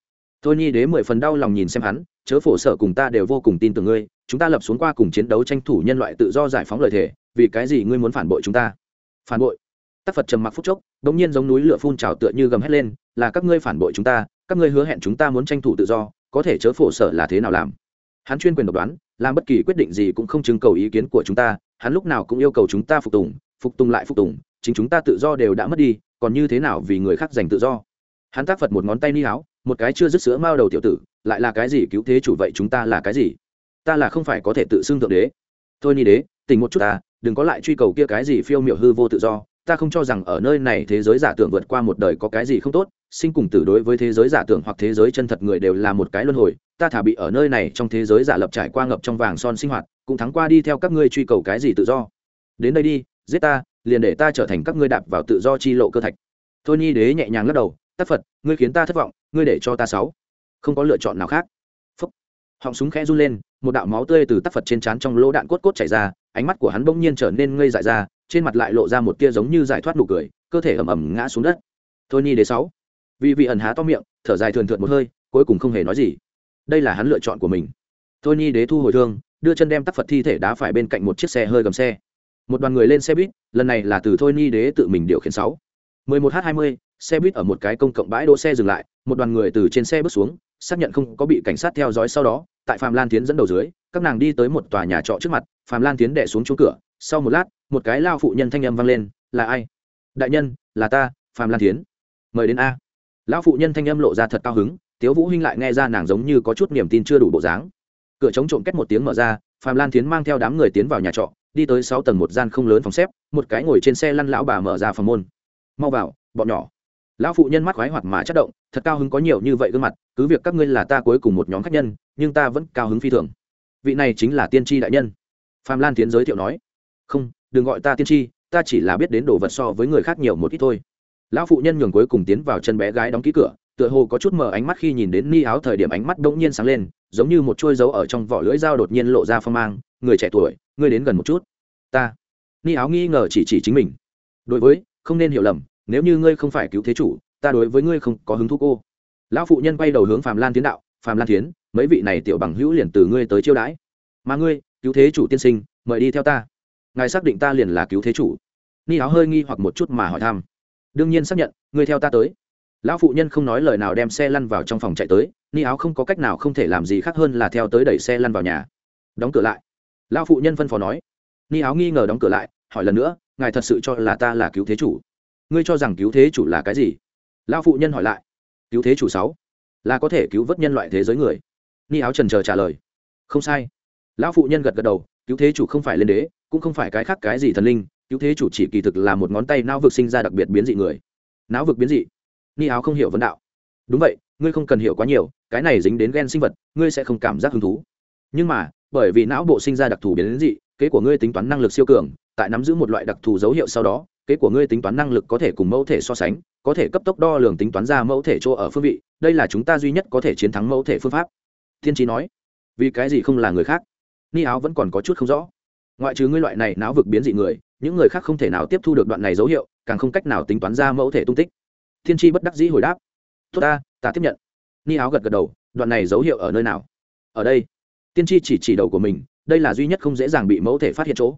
Thôi ni đế mười phần đau lòng nhìn xem hắn, chớ phổ sở cùng ta đều vô cùng tin tưởng ngươi, chúng ta lập xuống qua cùng chiến đấu tranh thủ nhân loại tự do giải phóng lời thề, vì cái gì ngươi muốn phản bội chúng ta? Phản bội? Tác phật trầm mặc phút chốc đ ỗ n g nhiên giống núi lửa phun trào tựa như gầm hét lên, là các ngươi phản bội chúng ta, các ngươi hứa hẹn chúng ta muốn tranh thủ tự do, có thể chớ phổ sở là thế nào làm? Hắn chuyên quyền độc đoán, làm bất kỳ quyết định gì cũng không chứng cầu ý kiến của chúng ta, hắn lúc nào cũng yêu cầu chúng ta phục tùng phục tùng lại phục tùng, chính chúng ta tự do đều đã mất đi, còn như thế nào vì người khác giành tự do? Hắn tác phật một ngón tay ni áo một cái chưa dứt sữa mao đầu tiểu tử, lại là cái gì cứu thế chủ vậy chúng ta là cái gì? Ta là không phải có thể tự xưng thượng đế. Thôi ni đế, tỉnh một chút ta, đừng có lại truy cầu kia cái gì phiêu miểu hư vô tự do ta không cho rằng ở nơi này thế giới giả tưởng vượt qua một đời có cái gì không tốt, sinh cùng tử đối với thế giới giả tưởng hoặc thế giới chân thật người đều là một cái luân hồi, ta thả bị ở nơi này trong thế giới giả lập trải qua ngập trong vàng son sinh hoạt, cũng thắng qua đi theo các ngươi truy cầu cái gì tự do. Đến đây đi, giết ta, liền để ta trở thành các ngươi đạp vào tự do chi lộ cơ thạch. Thôi nhi đế nhẹ nhàng lắc đầu tác phật, ngươi khiến ta thất vọng, ngươi để cho ta sáu không có lựa chọn nào khác. Phúc. họng súng khẽ run lên, một đạo máu tươi từ tác phật trên trán trong lỗ đạn cốt cốt chảy ra, ánh mắt của hắn bỗng nhiên trở nên ngây dại ra trên mặt lại lộ ra một tia giống như giải thoát nụ cười, cơ thể ầm ầm ngã xuống đất. Thôi nhi đế sáu. Vì vị ẩn há to miệng, thở dài thườn thượt một hơi, cuối cùng không hề nói gì. Đây là hắn lựa chọn của mình. Thôi nhi đế thu hồi thương, đưa chân đem tác phật thi thể đá phải bên cạnh một chiếc xe hơi gầm xe. Một đoàn người lên xe buýt, lần này là từ thôi nhi đế tự mình điều khiển sáu. 11 h 20 xe buýt ở một cái công cộng bãi đỗ xe dừng lại, một đoàn người từ trên xe bước xuống, xác nhận không có bị cảnh sát theo dõi sau đó, tại phạm lan tiến dẫn đầu dưới, các nàng đi tới một tòa nhà trọ trước mặt, phạm lan tiến đẻ xuống chỗ cửa, sau một lát một cái lao phụ nhân thanh âm vang lên, là ai? Đại nhân, là ta, phạm lan tiến mời đến a. Lão phụ nhân thanh âm lộ ra thật cao hứng, tiếu vũ huynh lại nghe ra nàng giống như có chút niềm tin chưa đủ bộ dáng. Cửa chống trộm kết một tiếng mở ra, phạm lan tiến mang theo đám người tiến vào nhà trọ, đi tới sáu tầng một gian không lớn phòng xếp, một cái ngồi trên xe lăn lão bà mở ra phòng môn. Mau vào, bọn nhỏ. Lão phụ nhân mắt khoái hoạt mà chất động, thật cao hứng có nhiều như vậy gương mặt, cứ việc các ngươi là ta cuối cùng một nhóm khách nhân, nhưng ta vẫn cao hứng phi thường. Vị này chính là tiên tri đại nhân. Phạm lan tiến giới thiệu nói. Không đừng gọi ta tiên tri, ta chỉ là biết đến đồ vật so với người khác nhiều một ít thôi. Lão phụ nhân nhường cuối cùng tiến vào chân bé gái đóng ký cửa, tựa hồ có chút mờ ánh mắt khi nhìn đến ni áo thời điểm ánh mắt bỗng nhiên sáng lên, giống như một trôi dấu ở trong vỏ lưỡi dao đột nhiên lộ ra phong mang, người trẻ tuổi, ngươi đến gần một chút. Ta. Ni áo nghi ngờ chỉ chỉ chính mình. Đối với, không nên hiểu lầm, nếu như ngươi không phải cứu thế chủ, ta đối với ngươi không có hứng thú cô. Lão phụ nhân quay đầu hướng phàm lan tiến đạo, phàm lan tiến mấy vị này tiểu bằng hữu liền từ ngươi tới chiêu đãi. Mà ngươi, cứu thế chủ tiên sinh, mời đi theo ta ngài xác định ta liền là cứu thế chủ. Ni áo hơi nghi hoặc một chút mà hỏi thăm. Đương nhiên xác nhận ngươi theo ta tới. Lão phụ nhân không nói lời nào đem xe lăn vào trong phòng chạy tới, ni áo không có cách nào không thể làm gì khác hơn là theo tới đẩy xe lăn vào nhà. Đóng cửa lại. Lão phụ nhân phân phó nói. Ni áo nghi ngờ đóng cửa lại, hỏi lần nữa, ngài thật sự cho là ta là cứu thế chủ? Ngươi cho rằng cứu thế chủ là cái gì? Lão phụ nhân hỏi lại. Cứu thế chủ sáu, là có thể cứu vớt nhân loại thế giới người. Ni áo trần chờ trả lời. Không sai. Lão phụ nhân gật gật đầu cứu thế chủ không phải lên đế, cũng không phải cái khác cái gì thần linh, cứu thế chủ chỉ kỳ thực là một ngón tay não vực sinh ra đặc biệt biến dị người. Não vực biến dị? Ni áo không hiểu vấn đạo. Đúng vậy, ngươi không cần hiểu quá nhiều, cái này dính đến gen sinh vật, ngươi sẽ không cảm giác hứng thú. Nhưng mà, bởi vì não bộ sinh ra đặc thù biến dị, kế của ngươi tính toán năng lực siêu cường, tại nắm giữ một loại đặc thù dấu hiệu sau đó, kế của ngươi tính toán năng lực có thể cùng mẫu thể so sánh, có thể cấp tốc đo lường tính toán ra mẫu thể chỗ ở phương vị, đây là chúng ta duy nhất có thể chiến thắng mẫu thể phương pháp. Thiên trí nói, vì cái gì không là người khác? Ni áo vẫn còn có chút không rõ. Ngoại trừ ngươi loại này não vực biến dị người những người khác không thể nào tiếp thu được đoạn này dấu hiệu càng không cách nào tính toán ra mẫu thể tung tích. Thiên tri bất đắc dĩ hồi đáp. Tốt ta ta tiếp nhận. Ni áo gật gật đầu đoạn này dấu hiệu ở nơi nào? Ở đây. Tiên tri chỉ chỉ đầu của mình đây là duy nhất không dễ dàng bị mẫu thể phát hiện chỗ.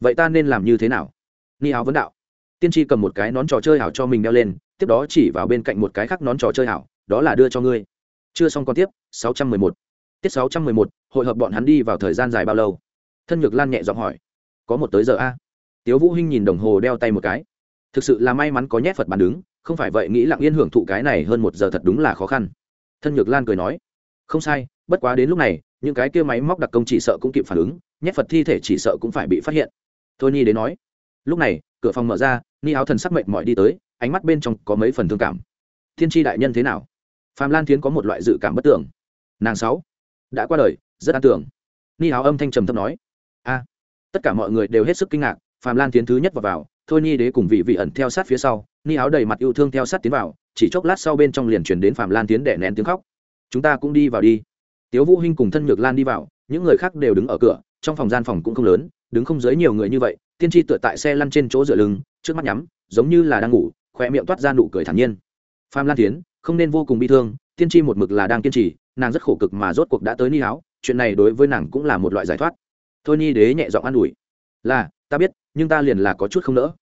Vậy ta nên làm như thế nào? Ni áo vấn đạo. Tiên tri cầm một cái nón trò chơi hảo cho mình đeo lên tiếp đó chỉ vào bên cạnh một cái khác nón trò chơi hảo đó là đưa cho ngươi. Chưa xong còn tiếp 611. tiết 611, hội hợp bọn hắn đi vào thời gian dài bao lâu? Thân nhược lan nhẹ giọng hỏi. Có một tới giờ a. Tiếu vũ hinh nhìn đồng hồ đeo tay một cái. Thực sự là may mắn có nhét phật bàn đứng, không phải vậy nghĩ lặng yên hưởng thụ cái này hơn một giờ thật đúng là khó khăn. Thân nhược lan cười nói. Không sai, bất quá đến lúc này, những cái kia máy móc đặc công chỉ sợ cũng kịp phản ứng, nhét phật thi thể chỉ sợ cũng phải bị phát hiện. Thôi nhi đến nói. Lúc này, cửa phòng mở ra, ni áo thần sắc mệnh mọi đi tới, ánh mắt bên trong có mấy phần thương cảm. Thiên tri đại nhân thế nào? Phạm lan thiến có một loại dự cảm bất tưởng nàng sáu. Đã qua đời rất an tưởng ni áo âm thanh trầm thấp nói, a. Tất cả mọi người đều hết sức kinh ngạc phạm lan tiến thứ nhất vào vào, thôi ni đế cùng vị vị ẩn theo sát phía sau, ni áo đầy mặt yêu thương theo sát tiến vào, chỉ chốc lát sau bên trong liền chuyển đến phạm lan tiến để nén tiếng khóc. Chúng ta cũng đi vào đi. Tiếu vũ hinh cùng thân nhược lan đi vào, những người khác đều đứng ở cửa, trong phòng gian phòng cũng không lớn, đứng không dưới nhiều người như vậy, tiên tri tựa tại xe lăn trên chỗ dựa lưng, trước mắt nhắm, giống như là đang ngủ khoe miệng toát ra nụ cười thản nhiên. Phạm lan tiến không nên vô cùng bi thương, tiên tri một mực là đang kiên trì, nàng rất khổ cực mà rốt cuộc đã tới ni áo chuyện này đối với nàng cũng là một loại giải thoát. Thôi Nhi đế nhẹ giọng an ủi, là, ta biết, nhưng ta liền là có chút không nỡ.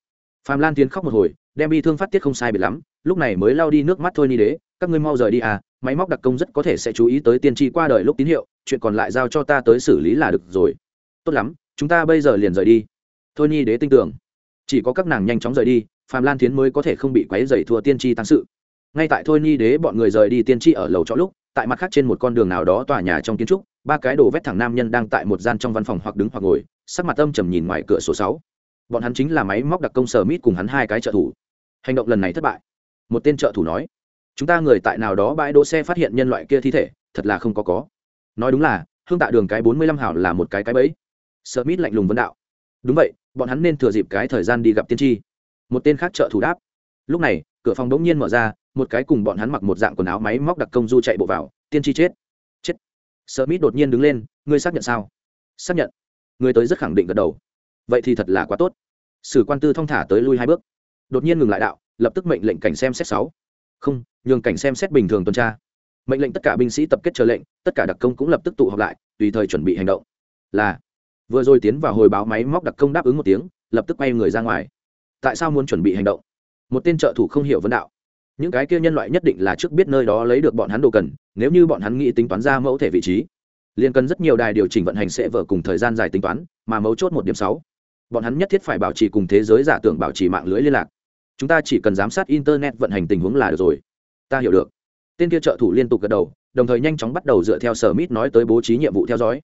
Phạm lan tiến khóc một hồi, đem bi thương phát tiết không sai biệt lắm, lúc này mới lao đi nước mắt, thôi Nhi đế, các ngươi mau rời đi à máy móc đặc công rất có thể sẽ chú ý tới tiên tri qua đời lúc tín hiệu, chuyện còn lại giao cho ta tới xử lý là được rồi. Tốt lắm, chúng ta bây giờ liền rời đi. Thôi Nhi đế tin tưởng, chỉ có các nàng nhanh chóng rời đi phạm lan tiến mới có thể không bị quấy dày thua tiên tri tăng sự. Ngay tại thôi Nhi đế bọn người rời đi tiên tri ở lầu trọ lúc tại mặt khác trên một con đường nào đó tòa nhà trong kiến trúc, ba cái đồ vét thẳng nam nhân đang tại một gian trong văn phòng hoặc đứng hoặc ngồi, sắc mặt âm trầm nhìn ngoài cửa số sáu. Bọn hắn chính là máy móc đặc công sở mít cùng hắn hai cái trợ thủ. Hành động lần này thất bại. Một tên trợ thủ nói, chúng ta người tại nào đó bãi đỗ xe phát hiện nhân loại kia thi thể, thật là không có có. Nói đúng là, hương tạ đường cái bốn mươi lăm hảo là một cái cái bẫy. Sở mít lạnh lùng vấn đạo, đúng vậy, bọn hắn nên thừa dịp cái thời gian đi gặp tiên tri. Một tên khác trợ thủ đáp, lúc này cửa phòng đống nhiên mở ra, một cái cùng bọn hắn mặc một dạng quần áo máy móc đặc công du chạy bộ vào, tiên tri chết. Chết. Sợ mít đột nhiên đứng lên, ngươi xác nhận sao? Xác nhận. Ngươi tới rất khẳng định gật đầu. Vậy thì thật là quá tốt. Sử quan tư thong thả tới lui hai bước. Đột nhiên ngừng lại đạo, lập tức mệnh lệnh cảnh xem xét sáu. Không, nhường cảnh xem xét bình thường tuần tra. Mệnh lệnh tất cả binh sĩ tập kết chờ lệnh, tất cả đặc công cũng lập tức tụ họp lại, tùy thời chuẩn bị hành động. Là, vừa rồi tiến vào hồi báo máy móc đặc công đáp ứng một tiếng, lập tức quay người ra ngoài. Tại sao muốn chuẩn bị hành động? Một tên trợ thủ không hiểu vấn đạo. Những cái kia nhân loại nhất định là trước biết nơi đó lấy được bọn hắn đồ cần, nếu như bọn hắn nghĩ tính toán ra mẫu thể vị trí, liền cần rất nhiều đài điều chỉnh vận hành sẽ vở cùng thời gian dài tính toán, mà mấu chốt một điểm sáu, bọn hắn nhất thiết phải bảo trì cùng thế giới giả tưởng bảo trì mạng lưới liên lạc. Chúng ta chỉ cần giám sát internet vận hành tình huống là được rồi. Ta hiểu được. Tên kia trợ thủ liên tục gật đầu, đồng thời nhanh chóng bắt đầu dựa theo sở mít nói tới bố trí nhiệm vụ theo dõi.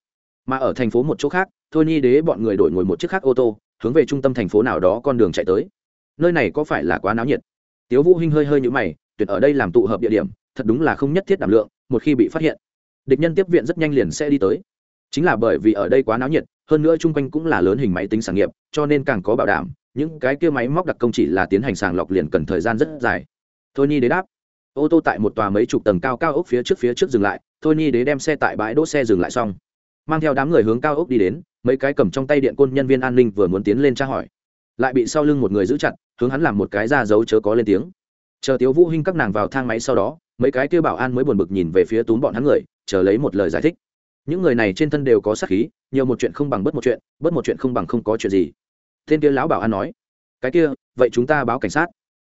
Mà ở thành phố một chỗ khác thôi ni đế bọn người đổi ngồi một chiếc khác ô tô, hướng về trung tâm thành phố nào đó con đường chạy tới nơi này có phải là quá náo nhiệt? Tiếu vũ hinh hơi hơi nhũ mày, tuyệt ở đây làm tụ hợp địa điểm, thật đúng là không nhất thiết đảm lượng, một khi bị phát hiện, địch nhân tiếp viện rất nhanh liền sẽ đi tới. Chính là bởi vì ở đây quá náo nhiệt, hơn nữa chung quanh cũng là lớn hình máy tính sản nghiệp, cho nên càng có bảo đảm, những cái kia máy móc đặc công chỉ là tiến hành sàng lọc liền cần thời gian rất dài. Thôi Nhi đế đáp, ô tô tại một tòa mấy chục tầng cao cao ốc phía trước phía trước dừng lại thôi Nhi đế đem xe tại bãi đỗ xe dừng lại xong. Mang theo đám người hướng cao ốc đi đến, mấy cái cầm trong tay điện côn nhân viên an ninh vừa muốn tiến lên tra hỏi lại bị sau lưng một người giữ chặt, hướng hắn làm một cái ra dấu chớ có lên tiếng. Chờ tiếu vũ hinh các nàng vào thang máy sau đó, mấy cái kia bảo an mới buồn bực nhìn về phía túm bọn hắn người, chờ lấy một lời giải thích. Những người này trên thân đều có sát khí, nhiều một chuyện không bằng bớt một chuyện bớt một chuyện không bằng không có chuyện gì. Tên kia lão bảo an nói, cái kia, vậy chúng ta báo cảnh sát.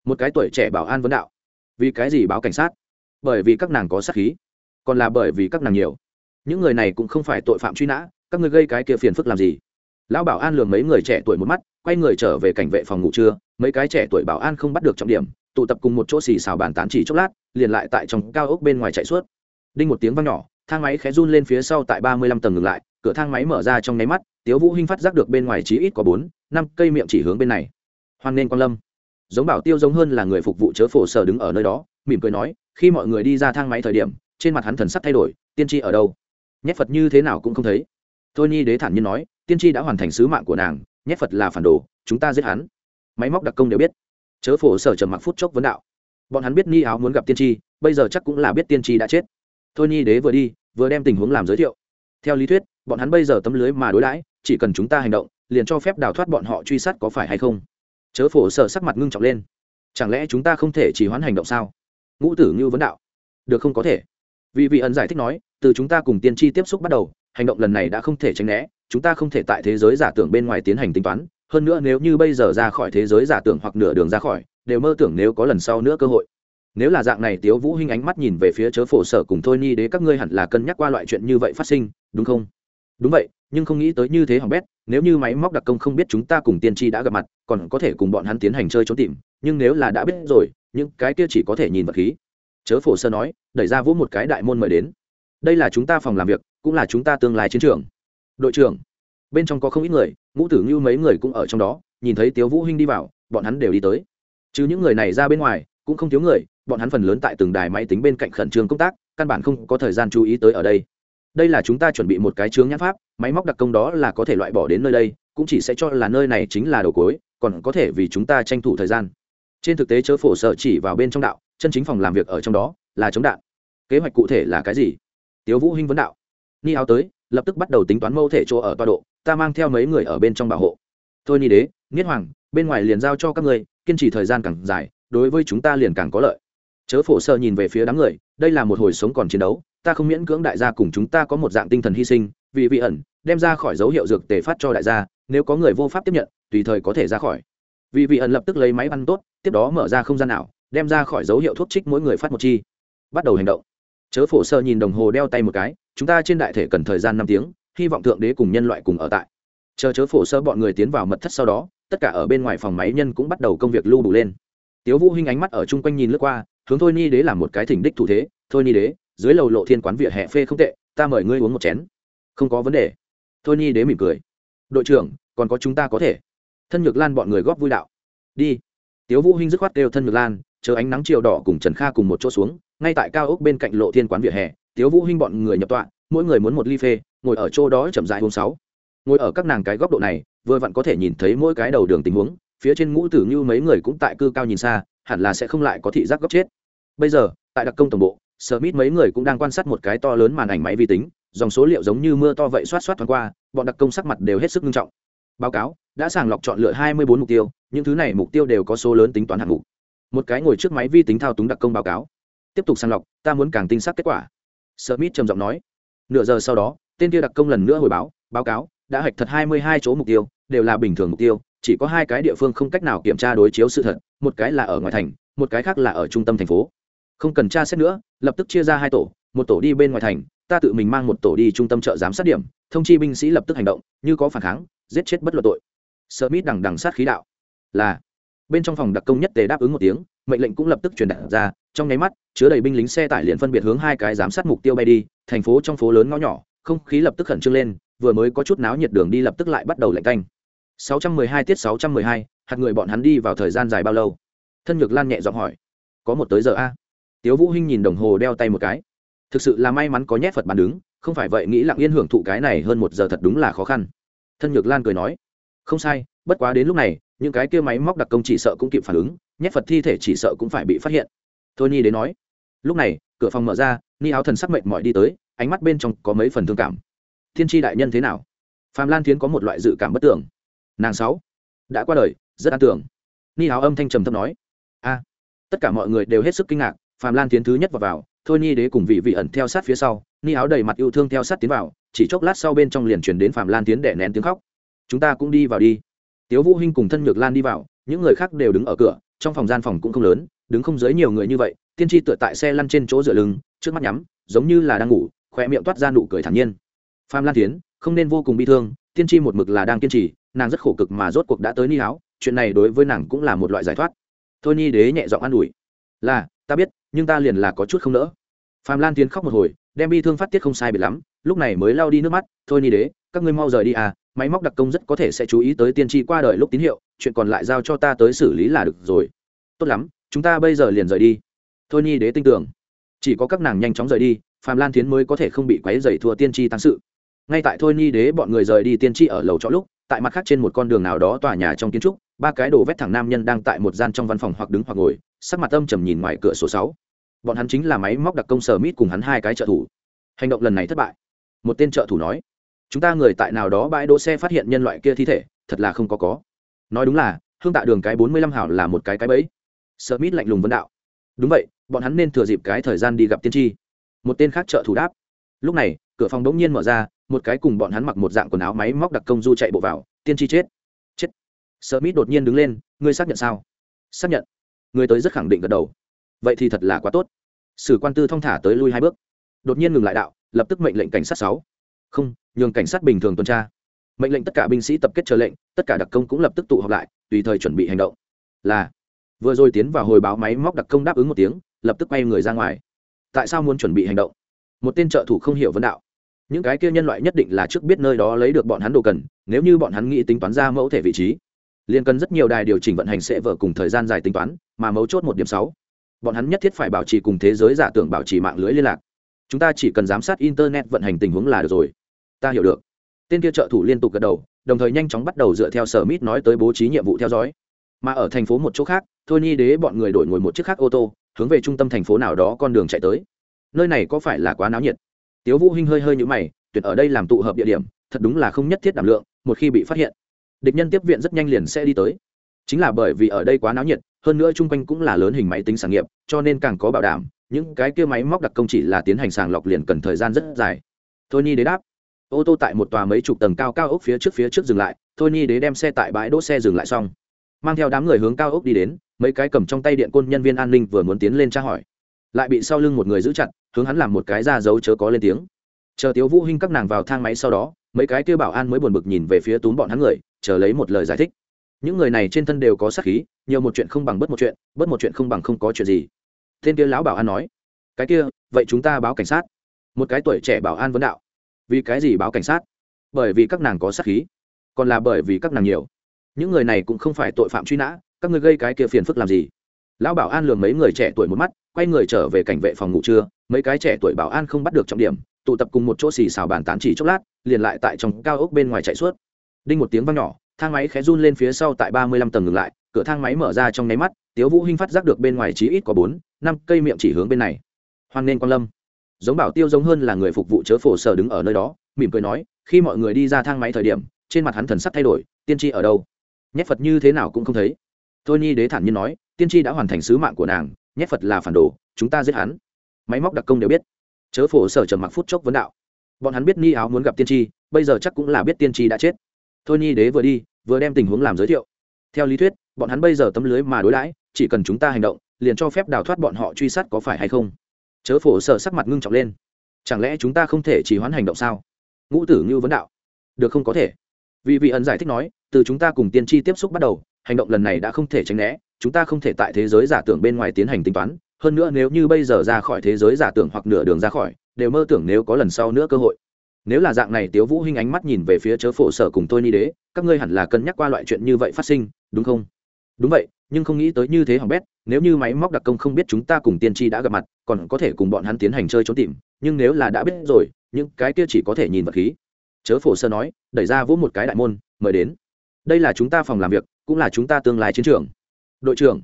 Một cái tuổi trẻ bảo an vấn đạo, vì cái gì báo cảnh sát? Bởi vì các nàng có sát khí, còn là bởi vì các nàng nhiều. Những người này cũng không phải tội phạm truy nã, các ngươi gây cái kia phiền phức làm gì? Lão bảo an lường mấy người trẻ tuổi một mắt quay người trở về cảnh vệ phòng ngủ trưa, mấy cái trẻ tuổi bảo an không bắt được trọng điểm, tụ tập cùng một chỗ xì xào bàn tán chỉ chốc lát, liền lại tại trong cao ốc bên ngoài chạy suốt. Đinh một tiếng vang nhỏ, thang máy khẽ run lên phía sau tại ba mươi lăm tầng ngừng lại, cửa thang máy mở ra trong nháy mắt, tiếu vũ hinh phát giác được bên ngoài chí ít có bốn, năm cây miệng chỉ hướng bên này. Hoan nên quan lâm. Giống bảo tiêu giống hơn là người phục vụ chớ phổ sở đứng ở nơi đó, mỉm cười nói, khi mọi người đi ra thang máy thời điểm, trên mặt hắn thần sắc thay đổi, tiên tri ở đâu? Nhét phật như thế nào cũng không thấy. Thôi nhi đế thản nhiên nói, tiên tri đã hoàn thành sứ mạng của nàng nhét phật là phản đồ, chúng ta giết hắn. Máy móc đặc công đều biết. Chớ phổ sở trầm mặc phút chốc vấn đạo. Bọn hắn biết ni áo muốn gặp tiên tri, bây giờ chắc cũng là biết tiên tri đã chết. Thôi nhi đế vừa đi, vừa đem tình huống làm giới thiệu. Theo lý thuyết, bọn hắn bây giờ tấm lưới mà đối đãi, chỉ cần chúng ta hành động, liền cho phép đào thoát bọn họ truy sát có phải hay không. Chớ phổ sở sắc mặt ngưng trọng lên. Chẳng lẽ chúng ta không thể chỉ hoãn hành động sao? Ngũ tử như vấn đạo. Được không có thể. Vì vị ẩn giải thích nói, từ chúng ta cùng tiên tri tiếp xúc bắt đầu hành động lần này đã không thể tránh né, chúng ta không thể tại thế giới giả tưởng bên ngoài tiến hành tính toán. Hơn nữa nếu như bây giờ ra khỏi thế giới giả tưởng hoặc nửa đường ra khỏi, đều mơ tưởng nếu có lần sau nữa cơ hội. Nếu là dạng này, tiếu vũ hinh ánh mắt nhìn về phía chớ phổ sở cùng thôi ni đế, các ngươi hẳn là cân nhắc qua loại chuyện như vậy phát sinh, đúng không? Đúng vậy, nhưng không nghĩ tới như thế hỏng bét, nếu như máy móc đặc công không biết chúng ta cùng tiên tri đã gặp mặt, còn có thể cùng bọn hắn tiến hành chơi trốn tìm, nhưng nếu là đã biết rồi, những cái kia chỉ có thể nhìn vật khí. Chớ phổ sơ nói, đẩy ra vũ một cái đại môn mời đến đây là chúng ta phòng làm việc, cũng là chúng ta tương lai chiến trường. Đội trưởng, bên trong có không ít người, ngũ tử như mấy người cũng ở trong đó, nhìn thấy tiếu vũ hinh đi vào, bọn hắn đều đi tới. Chứ những người này ra bên ngoài, cũng không thiếu người, bọn hắn phần lớn tại từng đài máy tính bên cạnh khẩn trương công tác, căn bản không có thời gian chú ý tới ở đây. Đây là chúng ta chuẩn bị một cái chướng nhãn pháp, máy móc đặc công đó là có thể loại bỏ đến nơi đây, cũng chỉ sẽ cho là nơi này chính là đầu cối còn có thể vì chúng ta tranh thủ thời gian. Trên thực tế chớ phổ sợ chỉ vào bên trong đạo, chân chính phòng làm việc ở trong đó là chống đạn. Kế hoạch cụ thể là cái gì? Tiếu vũ hinh vấn đạo. Ni áo tới, lập tức bắt đầu tính toán mâu thể chỗ ở tọa độ, ta mang theo mấy người ở bên trong bảo hộ. Thôi ni đế, Niết hoàng, bên ngoài liền giao cho các ngươi, kiên trì thời gian càng dài, đối với chúng ta liền càng có lợi. Chớ phổ sơ nhìn về phía đám người, đây là một hồi sống còn chiến đấu, ta không miễn cưỡng đại gia cùng chúng ta có một dạng tinh thần hy sinh, vì vị ẩn, đem ra khỏi dấu hiệu dược tề phát cho đại gia, nếu có người vô pháp tiếp nhận, tùy thời có thể ra khỏi. Vì vị ẩn lập tức lấy máy ăn tốt, tiếp đó mở ra không gian nào đem ra khỏi dấu hiệu thuốc trích mỗi người phát một chi. Bắt đầu hành động chớ phổ sơ nhìn đồng hồ đeo tay một cái, chúng ta trên đại thể cần thời gian năm tiếng, hy vọng thượng đế cùng nhân loại cùng ở tại. Chờ chớ phổ sơ bọn người tiến vào mật thất sau đó, tất cả ở bên ngoài phòng máy nhân cũng bắt đầu công việc lưu đủ lên. Tiếu vũ hinh ánh mắt ở chung quanh nhìn lướt qua, hướng thôi ni đế làm một cái thỉnh đích thủ thế, thôi ni đế, dưới lầu lộ thiên quán vỉa hè phê không tệ, ta mời ngươi uống một chén. Không có vấn đề. Thôi ni đế mỉm cười. Đội trưởng, còn có chúng ta có thể. Thân nhược lan bọn người góp vui đạo. Đi. Tiếu vũ hinh dứt khoát kêu thân nhược lan, chờ ánh nắng chiều đỏ cùng trần kha cùng một chỗ xuống ngay tại cao ốc bên cạnh lộ thiên quán vỉa hè tiếu vũ hinh bọn người nhập tọa mỗi người muốn một ly phê ngồi ở chỗ đó chậm rãi hôm sáu ngồi ở các nàng cái góc độ này vừa vặn có thể nhìn thấy mỗi cái đầu đường tình huống phía trên ngũ tử như mấy người cũng tại cư cao nhìn xa hẳn là sẽ không lại có thị giác góc chết bây giờ tại đặc công tổng bộ Smith mấy người cũng đang quan sát một cái to lớn màn ảnh máy vi tính, dòng số liệu giống như mưa to vậy xoát xoát thoáng qua, bọn đặc công sắc mặt đều hết sức nghiêm trọng. Báo cáo, đã sàng lọc chọn lựa 24 mục tiêu, những thứ này mục tiêu đều có số lớn tính toán hạng mục. Một cái ngồi trước máy vi tính thao túng đặc công báo cáo. Tiếp tục sàng lọc, ta muốn càng tinh xác kết quả. Smith trầm giọng nói. Nửa giờ sau đó, tên kia đặc công lần nữa hồi báo, báo cáo, đã hạch thật 22 chỗ mục tiêu, đều là bình thường mục tiêu, chỉ có hai cái địa phương không cách nào kiểm tra đối chiếu sự thật, một cái là ở ngoài thành, một cái khác là ở trung tâm thành phố không cần tra xét nữa lập tức chia ra hai tổ một tổ đi bên ngoài thành ta tự mình mang một tổ đi trung tâm chợ giám sát điểm thông chi binh sĩ lập tức hành động như có phản kháng giết chết bất luận tội smith đằng đằng sát khí đạo là bên trong phòng đặc công nhất tề đáp ứng một tiếng mệnh lệnh cũng lập tức truyền đạt ra trong nháy mắt chứa đầy binh lính xe tải liền phân biệt hướng hai cái giám sát mục tiêu bay đi thành phố trong phố lớn ngõ nhỏ không khí lập tức khẩn trương lên vừa mới có chút náo nhiệt đường đi lập tức lại bắt đầu lạnh canh 612 tiết 612, hạt người bọn hắn đi vào thời gian dài bao lâu? Thân nhược lan nhẹ giọng hỏi. Có một tới giờ a. Tiếu vũ hinh nhìn đồng hồ đeo tay một cái. Thực sự là may mắn có nhét phật bàn đứng không phải vậy nghĩ lặng yên hưởng thụ cái này hơn một giờ thật đúng là khó khăn. Thân nhược lan cười nói. Không sai bất quá đến lúc này những cái kia máy móc đặc công chỉ sợ cũng kịp phản ứng nhét phật thi thể chỉ sợ cũng phải bị phát hiện. Thôi ni đến nói. Lúc này cửa phòng mở ra ni áo thần sắc mệnh mỏi đi tới ánh mắt bên trong có mấy phần thương cảm. Thiên tri đại nhân thế nào? Phạm lan thiến có một loại dự cảm bất tưởng nàng sáu. Đã qua đời rất an tưởng ni áo âm thanh trầm thấp nói. A. Tất cả mọi người đều hết sức kinh ngạc phạm lan Thiến thứ nhất vào, vào thôi ni đế cùng vị vị ẩn theo sát phía sau ni áo đầy mặt yêu thương theo sát tiến vào chỉ chốc lát sau bên trong liền chuyển đến phạm lan tiến để nén tiếng khóc. Chúng ta cũng đi vào đi. Tiếu vũ hinh cùng thân nhược lan đi vào những người khác đều đứng ở cửa trong phòng gian phòng cũng không lớn, đứng không dưới nhiều người như vậy, tiên tri tựa tại xe lăn trên chỗ dựa lưng, trước mắt nhắm, giống như là đang ngủ khỏe miệng toát ra nụ cười thản nhiên. Phạm lan tiến không nên vô cùng bi thương, tiên tri một mực là đang kiên trì, nàng rất khổ cực mà rốt cuộc đã tới ni áo, chuyện này đối với nàng cũng là một loại giải thoát. Thôi ni đế nhẹ giọng an ủi, là, ta biết, nhưng ta liền là có chút không nỡ. Phạm lan tiến khóc một hồi, đem bi thương phát tiết không sai biệt lắm, lúc này mới lao đi nước mắt, thôi ni đế, các ngươi mau rời đi à máy móc đặc công rất có thể sẽ chú ý tới tiên tri qua đời lúc tín hiệu, chuyện còn lại giao cho ta tới xử lý là được rồi. Tốt lắm, chúng ta bây giờ liền rời đi. Thôi Nhi đế tin tưởng. Chỉ có các nàng nhanh chóng rời đi, phạm lan tiến mới có thể không bị quấy dày thua tiên tri tăng sự. Ngay tại thôi Nhi đế bọn người rời đi tiên tri ở lầu trọ lúc, tại mặt khác trên một con đường nào đó tòa nhà trong kiến trúc, ba cái đồ vét thẳng nam nhân đang tại một gian trong văn phòng hoặc đứng hoặc ngồi, sắc mặt âm trầm nhìn ngoài cửa số sáu. Bọn hắn chính là máy móc đặc công sở mít cùng hắn hai cái trợ thủ. Hành động lần này thất bại. Một tên trợ thủ nói chúng ta người tại nào đó bãi đỗ xe phát hiện nhân loại kia thi thể, thật là không có có. Nói đúng là, hương tạ đường cái bốn mươi lăm hảo là một cái cái bẫy. Sợ mít lạnh lùng vấn đạo. Đúng vậy, bọn hắn nên thừa dịp cái thời gian đi gặp tiên tri. Một tên khác trợ thủ đáp. Lúc này, cửa phòng đống nhiên mở ra, một cái cùng bọn hắn mặc một dạng quần áo máy móc đặc công du chạy bộ vào, tiên tri chết. Chết. Sợ mít đột nhiên đứng lên, ngươi xác nhận sao? Xác nhận. Người tới rất khẳng định gật đầu. Vậy thì thật là quá tốt. Sử quan tư thong thả tới lui hai bước. Đột nhiên ngừng lại đạo, lập tức mệnh lệnh cảnh sát sáu. Không nhường cảnh sát bình thường tuần tra. Mệnh lệnh tất cả binh sĩ tập kết chờ lệnh, tất cả đặc công cũng lập tức tụ họp lại, tùy thời chuẩn bị hành động. Là, vừa rồi tiến vào hồi báo máy móc đặc công đáp ứng một tiếng, lập tức quay người ra ngoài. Tại sao muốn chuẩn bị hành động? Một tên trợ thủ không hiểu vấn đạo. Những cái kia nhân loại nhất định là trước biết nơi đó lấy được bọn hắn đồ cần, nếu như bọn hắn nghĩ tính toán ra mẫu thể vị trí, liền cần rất nhiều đài điều chỉnh vận hành sẽ vở cùng thời gian dài tính toán, mà mấu chốt một điểm sáu, bọn hắn nhất thiết phải bảo trì cùng thế giới giả tưởng bảo trì mạng lưới liên lạc. Chúng ta chỉ cần giám sát internet vận hành tình huống là được rồi ta hiểu được. Tên kia trợ thủ liên tục gật đầu, đồng thời nhanh chóng bắt đầu dựa theo sở mít nói tới bố trí nhiệm vụ theo dõi. Mà ở thành phố một chỗ khác, thôi nhi đế bọn người đổi ngồi một chiếc khác ô tô, hướng về trung tâm thành phố nào đó con đường chạy tới. Nơi này có phải là quá náo nhiệt? Tiếu vũ hinh hơi hơi như mày, tuyệt ở đây làm tụ hợp địa điểm, thật đúng là không nhất thiết đảm lượng, một khi bị phát hiện, địch nhân tiếp viện rất nhanh liền sẽ đi tới. Chính là bởi vì ở đây quá náo nhiệt, hơn nữa chung quanh cũng là lớn hình máy tính sản nghiệp, cho nên càng có bảo đảm, những cái kia máy móc đặc công chỉ là tiến hành sàng lọc liền cần thời gian rất dài. Thôi nhi đế đáp ô tô tại một tòa mấy chục tầng cao cao ốc phía trước phía trước dừng lại, thôi ni đế đem xe tại bãi đỗ xe dừng lại xong. Mang theo đám người hướng cao ốc đi đến, mấy cái cầm trong tay điện côn nhân viên an ninh vừa muốn tiến lên tra hỏi. Lại bị sau lưng một người giữ chặt, hướng hắn làm một cái ra dấu chớ có lên tiếng. Chờ tiếu vũ hinh các nàng vào thang máy sau đó, mấy cái kêu bảo an mới buồn bực nhìn về phía túm bọn hắn người, chờ lấy một lời giải thích. Những người này trên thân đều có sát khí, nhiều một chuyện không bằng bất một chuyện, bất một chuyện không bằng không có chuyện gì. Tên kia lão bảo an nói, cái kia, vậy chúng ta báo cảnh sát. Một cái tuổi trẻ bảo an vấn đạo vì cái gì báo cảnh sát? Bởi vì các nàng có sát khí. Còn là bởi vì các nàng nhiều. Những người này cũng không phải tội phạm truy nã, các ngươi gây cái kia phiền phức làm gì? Lão bảo an lường mấy người trẻ tuổi một mắt, quay người trở về cảnh vệ phòng ngủ trưa, mấy cái trẻ tuổi bảo an không bắt được trọng điểm, tụ tập cùng một chỗ xì xào bàn tán chỉ chốc lát, liền lại tại trong cao ốc bên ngoài chạy suốt. Đinh một tiếng vang nhỏ, thang máy khẽ run lên phía sau tại ba mươi lăm tầng ngừng lại, cửa thang máy mở ra trong nháy mắt, tiếu vũ hinh phát giác được bên ngoài chí ít có bốn, năm cây miệng chỉ hướng bên này. Hoan nên quan lâm giống bảo tiêu giống hơn là người phục vụ chớ phổ sở đứng ở nơi đó, mỉm cười nói, khi mọi người đi ra thang máy thời điểm, trên mặt hắn thần sắc thay đổi, tiên tri ở đâu? Nhét phật như thế nào cũng không thấy. Thôi nhi đế thản nhiên nói, tiên tri đã hoàn thành sứ mạng của nàng, nhét phật là phản đồ, chúng ta giết hắn. Máy móc đặc công đều biết. Chớ phổ sở trầm mặc phút chốc vấn đạo. Bọn hắn biết ni áo muốn gặp tiên tri, bây giờ chắc cũng là biết tiên tri đã chết. Thôi nhi đế vừa đi, vừa đem tình huống làm giới thiệu. Theo lý thuyết, bọn hắn bây giờ tấm lưới mà đối đãi, chỉ cần chúng ta hành động, liền cho phép đào thoát bọn họ truy sát có phải hay không? Chớ phổ sở sắc mặt ngưng trọng lên. Chẳng lẽ chúng ta không thể chỉ hoãn hành động sao? Ngũ tử ngưu vấn đạo. Được không có thể. Vì vị ẩn giải thích nói, từ chúng ta cùng tiên tri tiếp xúc bắt đầu, hành động lần này đã không thể tránh né, chúng ta không thể tại thế giới giả tưởng bên ngoài tiến hành tính toán. Hơn nữa nếu như bây giờ ra khỏi thế giới giả tưởng hoặc nửa đường ra khỏi, đều mơ tưởng nếu có lần sau nữa cơ hội. Nếu là dạng này tiếu vũ hinh ánh mắt nhìn về phía chớ phổ sở cùng tôi ni đế, các ngươi hẳn là cân nhắc qua loại chuyện như vậy phát sinh, đúng không? Đúng vậy nhưng không nghĩ tới như thế hỏng bét, nếu như máy móc đặc công không biết chúng ta cùng tiên tri đã gặp mặt, còn có thể cùng bọn hắn tiến hành chơi trốn tìm, nhưng nếu là đã biết rồi, những cái kia chỉ có thể nhìn vật khí. Chớ phổ sơ nói, đẩy ra vỗ một cái đại môn, mời đến. Đây là chúng ta phòng làm việc, cũng là chúng ta tương lai chiến trường. Đội trưởng.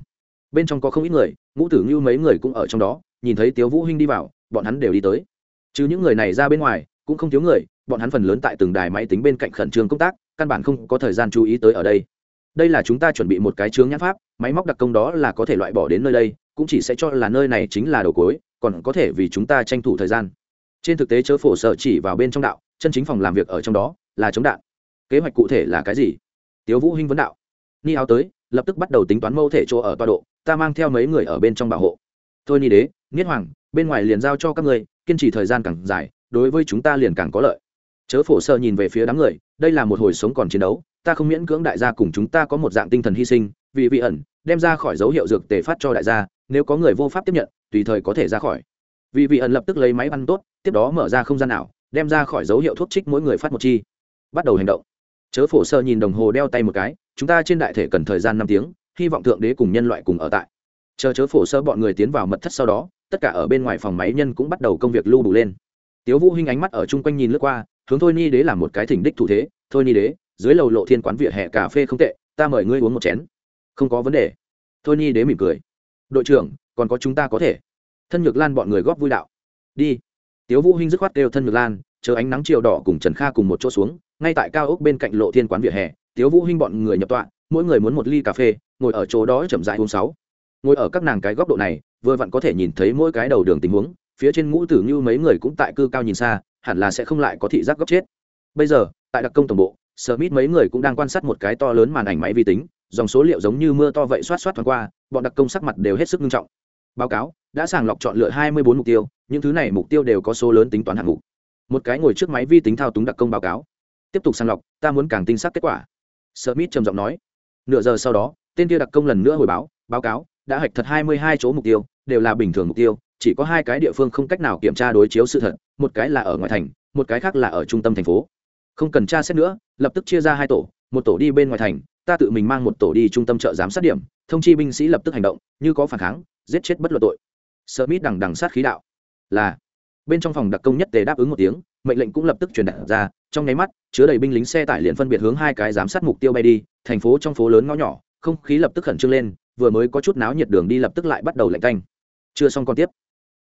Bên trong có không ít người, ngũ tử như mấy người cũng ở trong đó, nhìn thấy tiếu vũ huynh đi vào, bọn hắn đều đi tới. Chứ những người này ra bên ngoài, cũng không thiếu người, bọn hắn phần lớn tại từng đài máy tính bên cạnh khẩn trương công tác, căn bản không có thời gian chú ý tới ở đây đây là chúng ta chuẩn bị một cái chướng nhãn pháp, máy móc đặc công đó là có thể loại bỏ đến nơi đây, cũng chỉ sẽ cho là nơi này chính là đầu cối còn có thể vì chúng ta tranh thủ thời gian. Trên thực tế chớ phổ sở chỉ vào bên trong đạo, chân chính phòng làm việc ở trong đó là chống đạn. Kế hoạch cụ thể là cái gì? Tiếu vũ hinh vấn đạo. Ni áo tới, lập tức bắt đầu tính toán mâu thể chỗ ở toa độ, ta mang theo mấy người ở bên trong bảo hộ. Thôi ni đế, niết hoàng, bên ngoài liền giao cho các người kiên trì thời gian càng dài, đối với chúng ta liền càng có lợi. Chớ phổ sơ nhìn về phía đám người, đây là một hồi sống còn chiến đấu ta không miễn cưỡng đại gia cùng chúng ta có một dạng tinh thần hy sinh, vì vị ẩn, đem ra khỏi dấu hiệu dược tề phát cho đại gia, nếu có người vô pháp tiếp nhận, tùy thời có thể ra khỏi. Vì vị ẩn lập tức lấy máy ăn tốt, tiếp đó mở ra không gian nào đem ra khỏi dấu hiệu thuốc trích mỗi người phát một chi. Bắt đầu hành động. Chớ phổ sơ nhìn đồng hồ đeo tay một cái, chúng ta trên đại thể cần thời gian năm tiếng, hy vọng thượng đế cùng nhân loại cùng ở tại. Chờ chớ phổ sơ bọn người tiến vào mật thất sau đó, tất cả ở bên ngoài phòng máy nhân cũng bắt đầu công việc lưu đủ lên. Tiếu vũ hinh ánh mắt ở chung quanh nhìn lướt qua, hướng thôi ni đế làm một cái thỉnh đích thủ thế, thôi ni đế dưới lầu lộ thiên quán vỉa hè cà phê không tệ, ta mời ngươi uống một chén. Không có vấn đề. Thôi nhi đế mỉm cười. Đội trưởng, còn có chúng ta có thể. Thân nhược lan bọn người góp vui đạo. Đi. Tiếu vũ hinh dứt khoát kêu thân nhược lan, chờ ánh nắng chiều đỏ cùng trần kha cùng một chỗ xuống, ngay tại cao ốc bên cạnh lộ thiên quán vỉa hè, tiếu vũ hinh bọn người nhập tọa, mỗi người muốn một ly cà phê, ngồi ở chỗ đó chậm rãi uống sáu. Ngồi ở các nàng cái góc độ này, vừa vặn có thể nhìn thấy mỗi cái đầu đường tình huống, phía trên ngũ tử như mấy người cũng tại cư cao nhìn xa, hẳn là sẽ không lại có thị giác góc chết. Bây giờ, tại đặc công tổng bộ Smith mấy người cũng đang quan sát một cái to lớn màn ảnh máy vi tính, dòng số liệu giống như mưa to vậy xoát xoát thoáng qua, bọn đặc công sắc mặt đều hết sức nghiêm trọng. Báo cáo, đã sàng lọc chọn lựa 24 mục tiêu, những thứ này mục tiêu đều có số lớn tính toán hạng mục. Một cái ngồi trước máy vi tính thao túng đặc công báo cáo. Tiếp tục sàng lọc, ta muốn càng tinh xác kết quả. Smith trầm giọng nói. Nửa giờ sau đó, tên kia đặc công lần nữa hồi báo báo cáo, đã hạch thật 22 chỗ mục tiêu, đều là bình thường mục tiêu, chỉ có hai cái địa phương không cách nào kiểm tra đối chiếu sự thật, một cái là ở ngoài thành, một cái khác là ở trung tâm thành phố không cần tra xét nữa, lập tức chia ra hai tổ, một tổ đi bên ngoài thành, ta tự mình mang một tổ đi trung tâm chợ giám sát điểm, thông chi binh sĩ lập tức hành động, như có phản kháng, giết chết bất luận tội. Smith đằng đằng sát khí đạo. Là, bên trong phòng đặc công nhất tề đáp ứng một tiếng, mệnh lệnh cũng lập tức truyền đạt ra, trong nháy mắt, chứa đầy binh lính xe tải liền phân biệt hướng hai cái giám sát mục tiêu bay đi, thành phố trong phố lớn ngõ nhỏ, không khí lập tức khẩn trương lên, vừa mới có chút náo nhiệt đường đi lập tức lại bắt đầu lạnh canh chưa xong còn tiếp.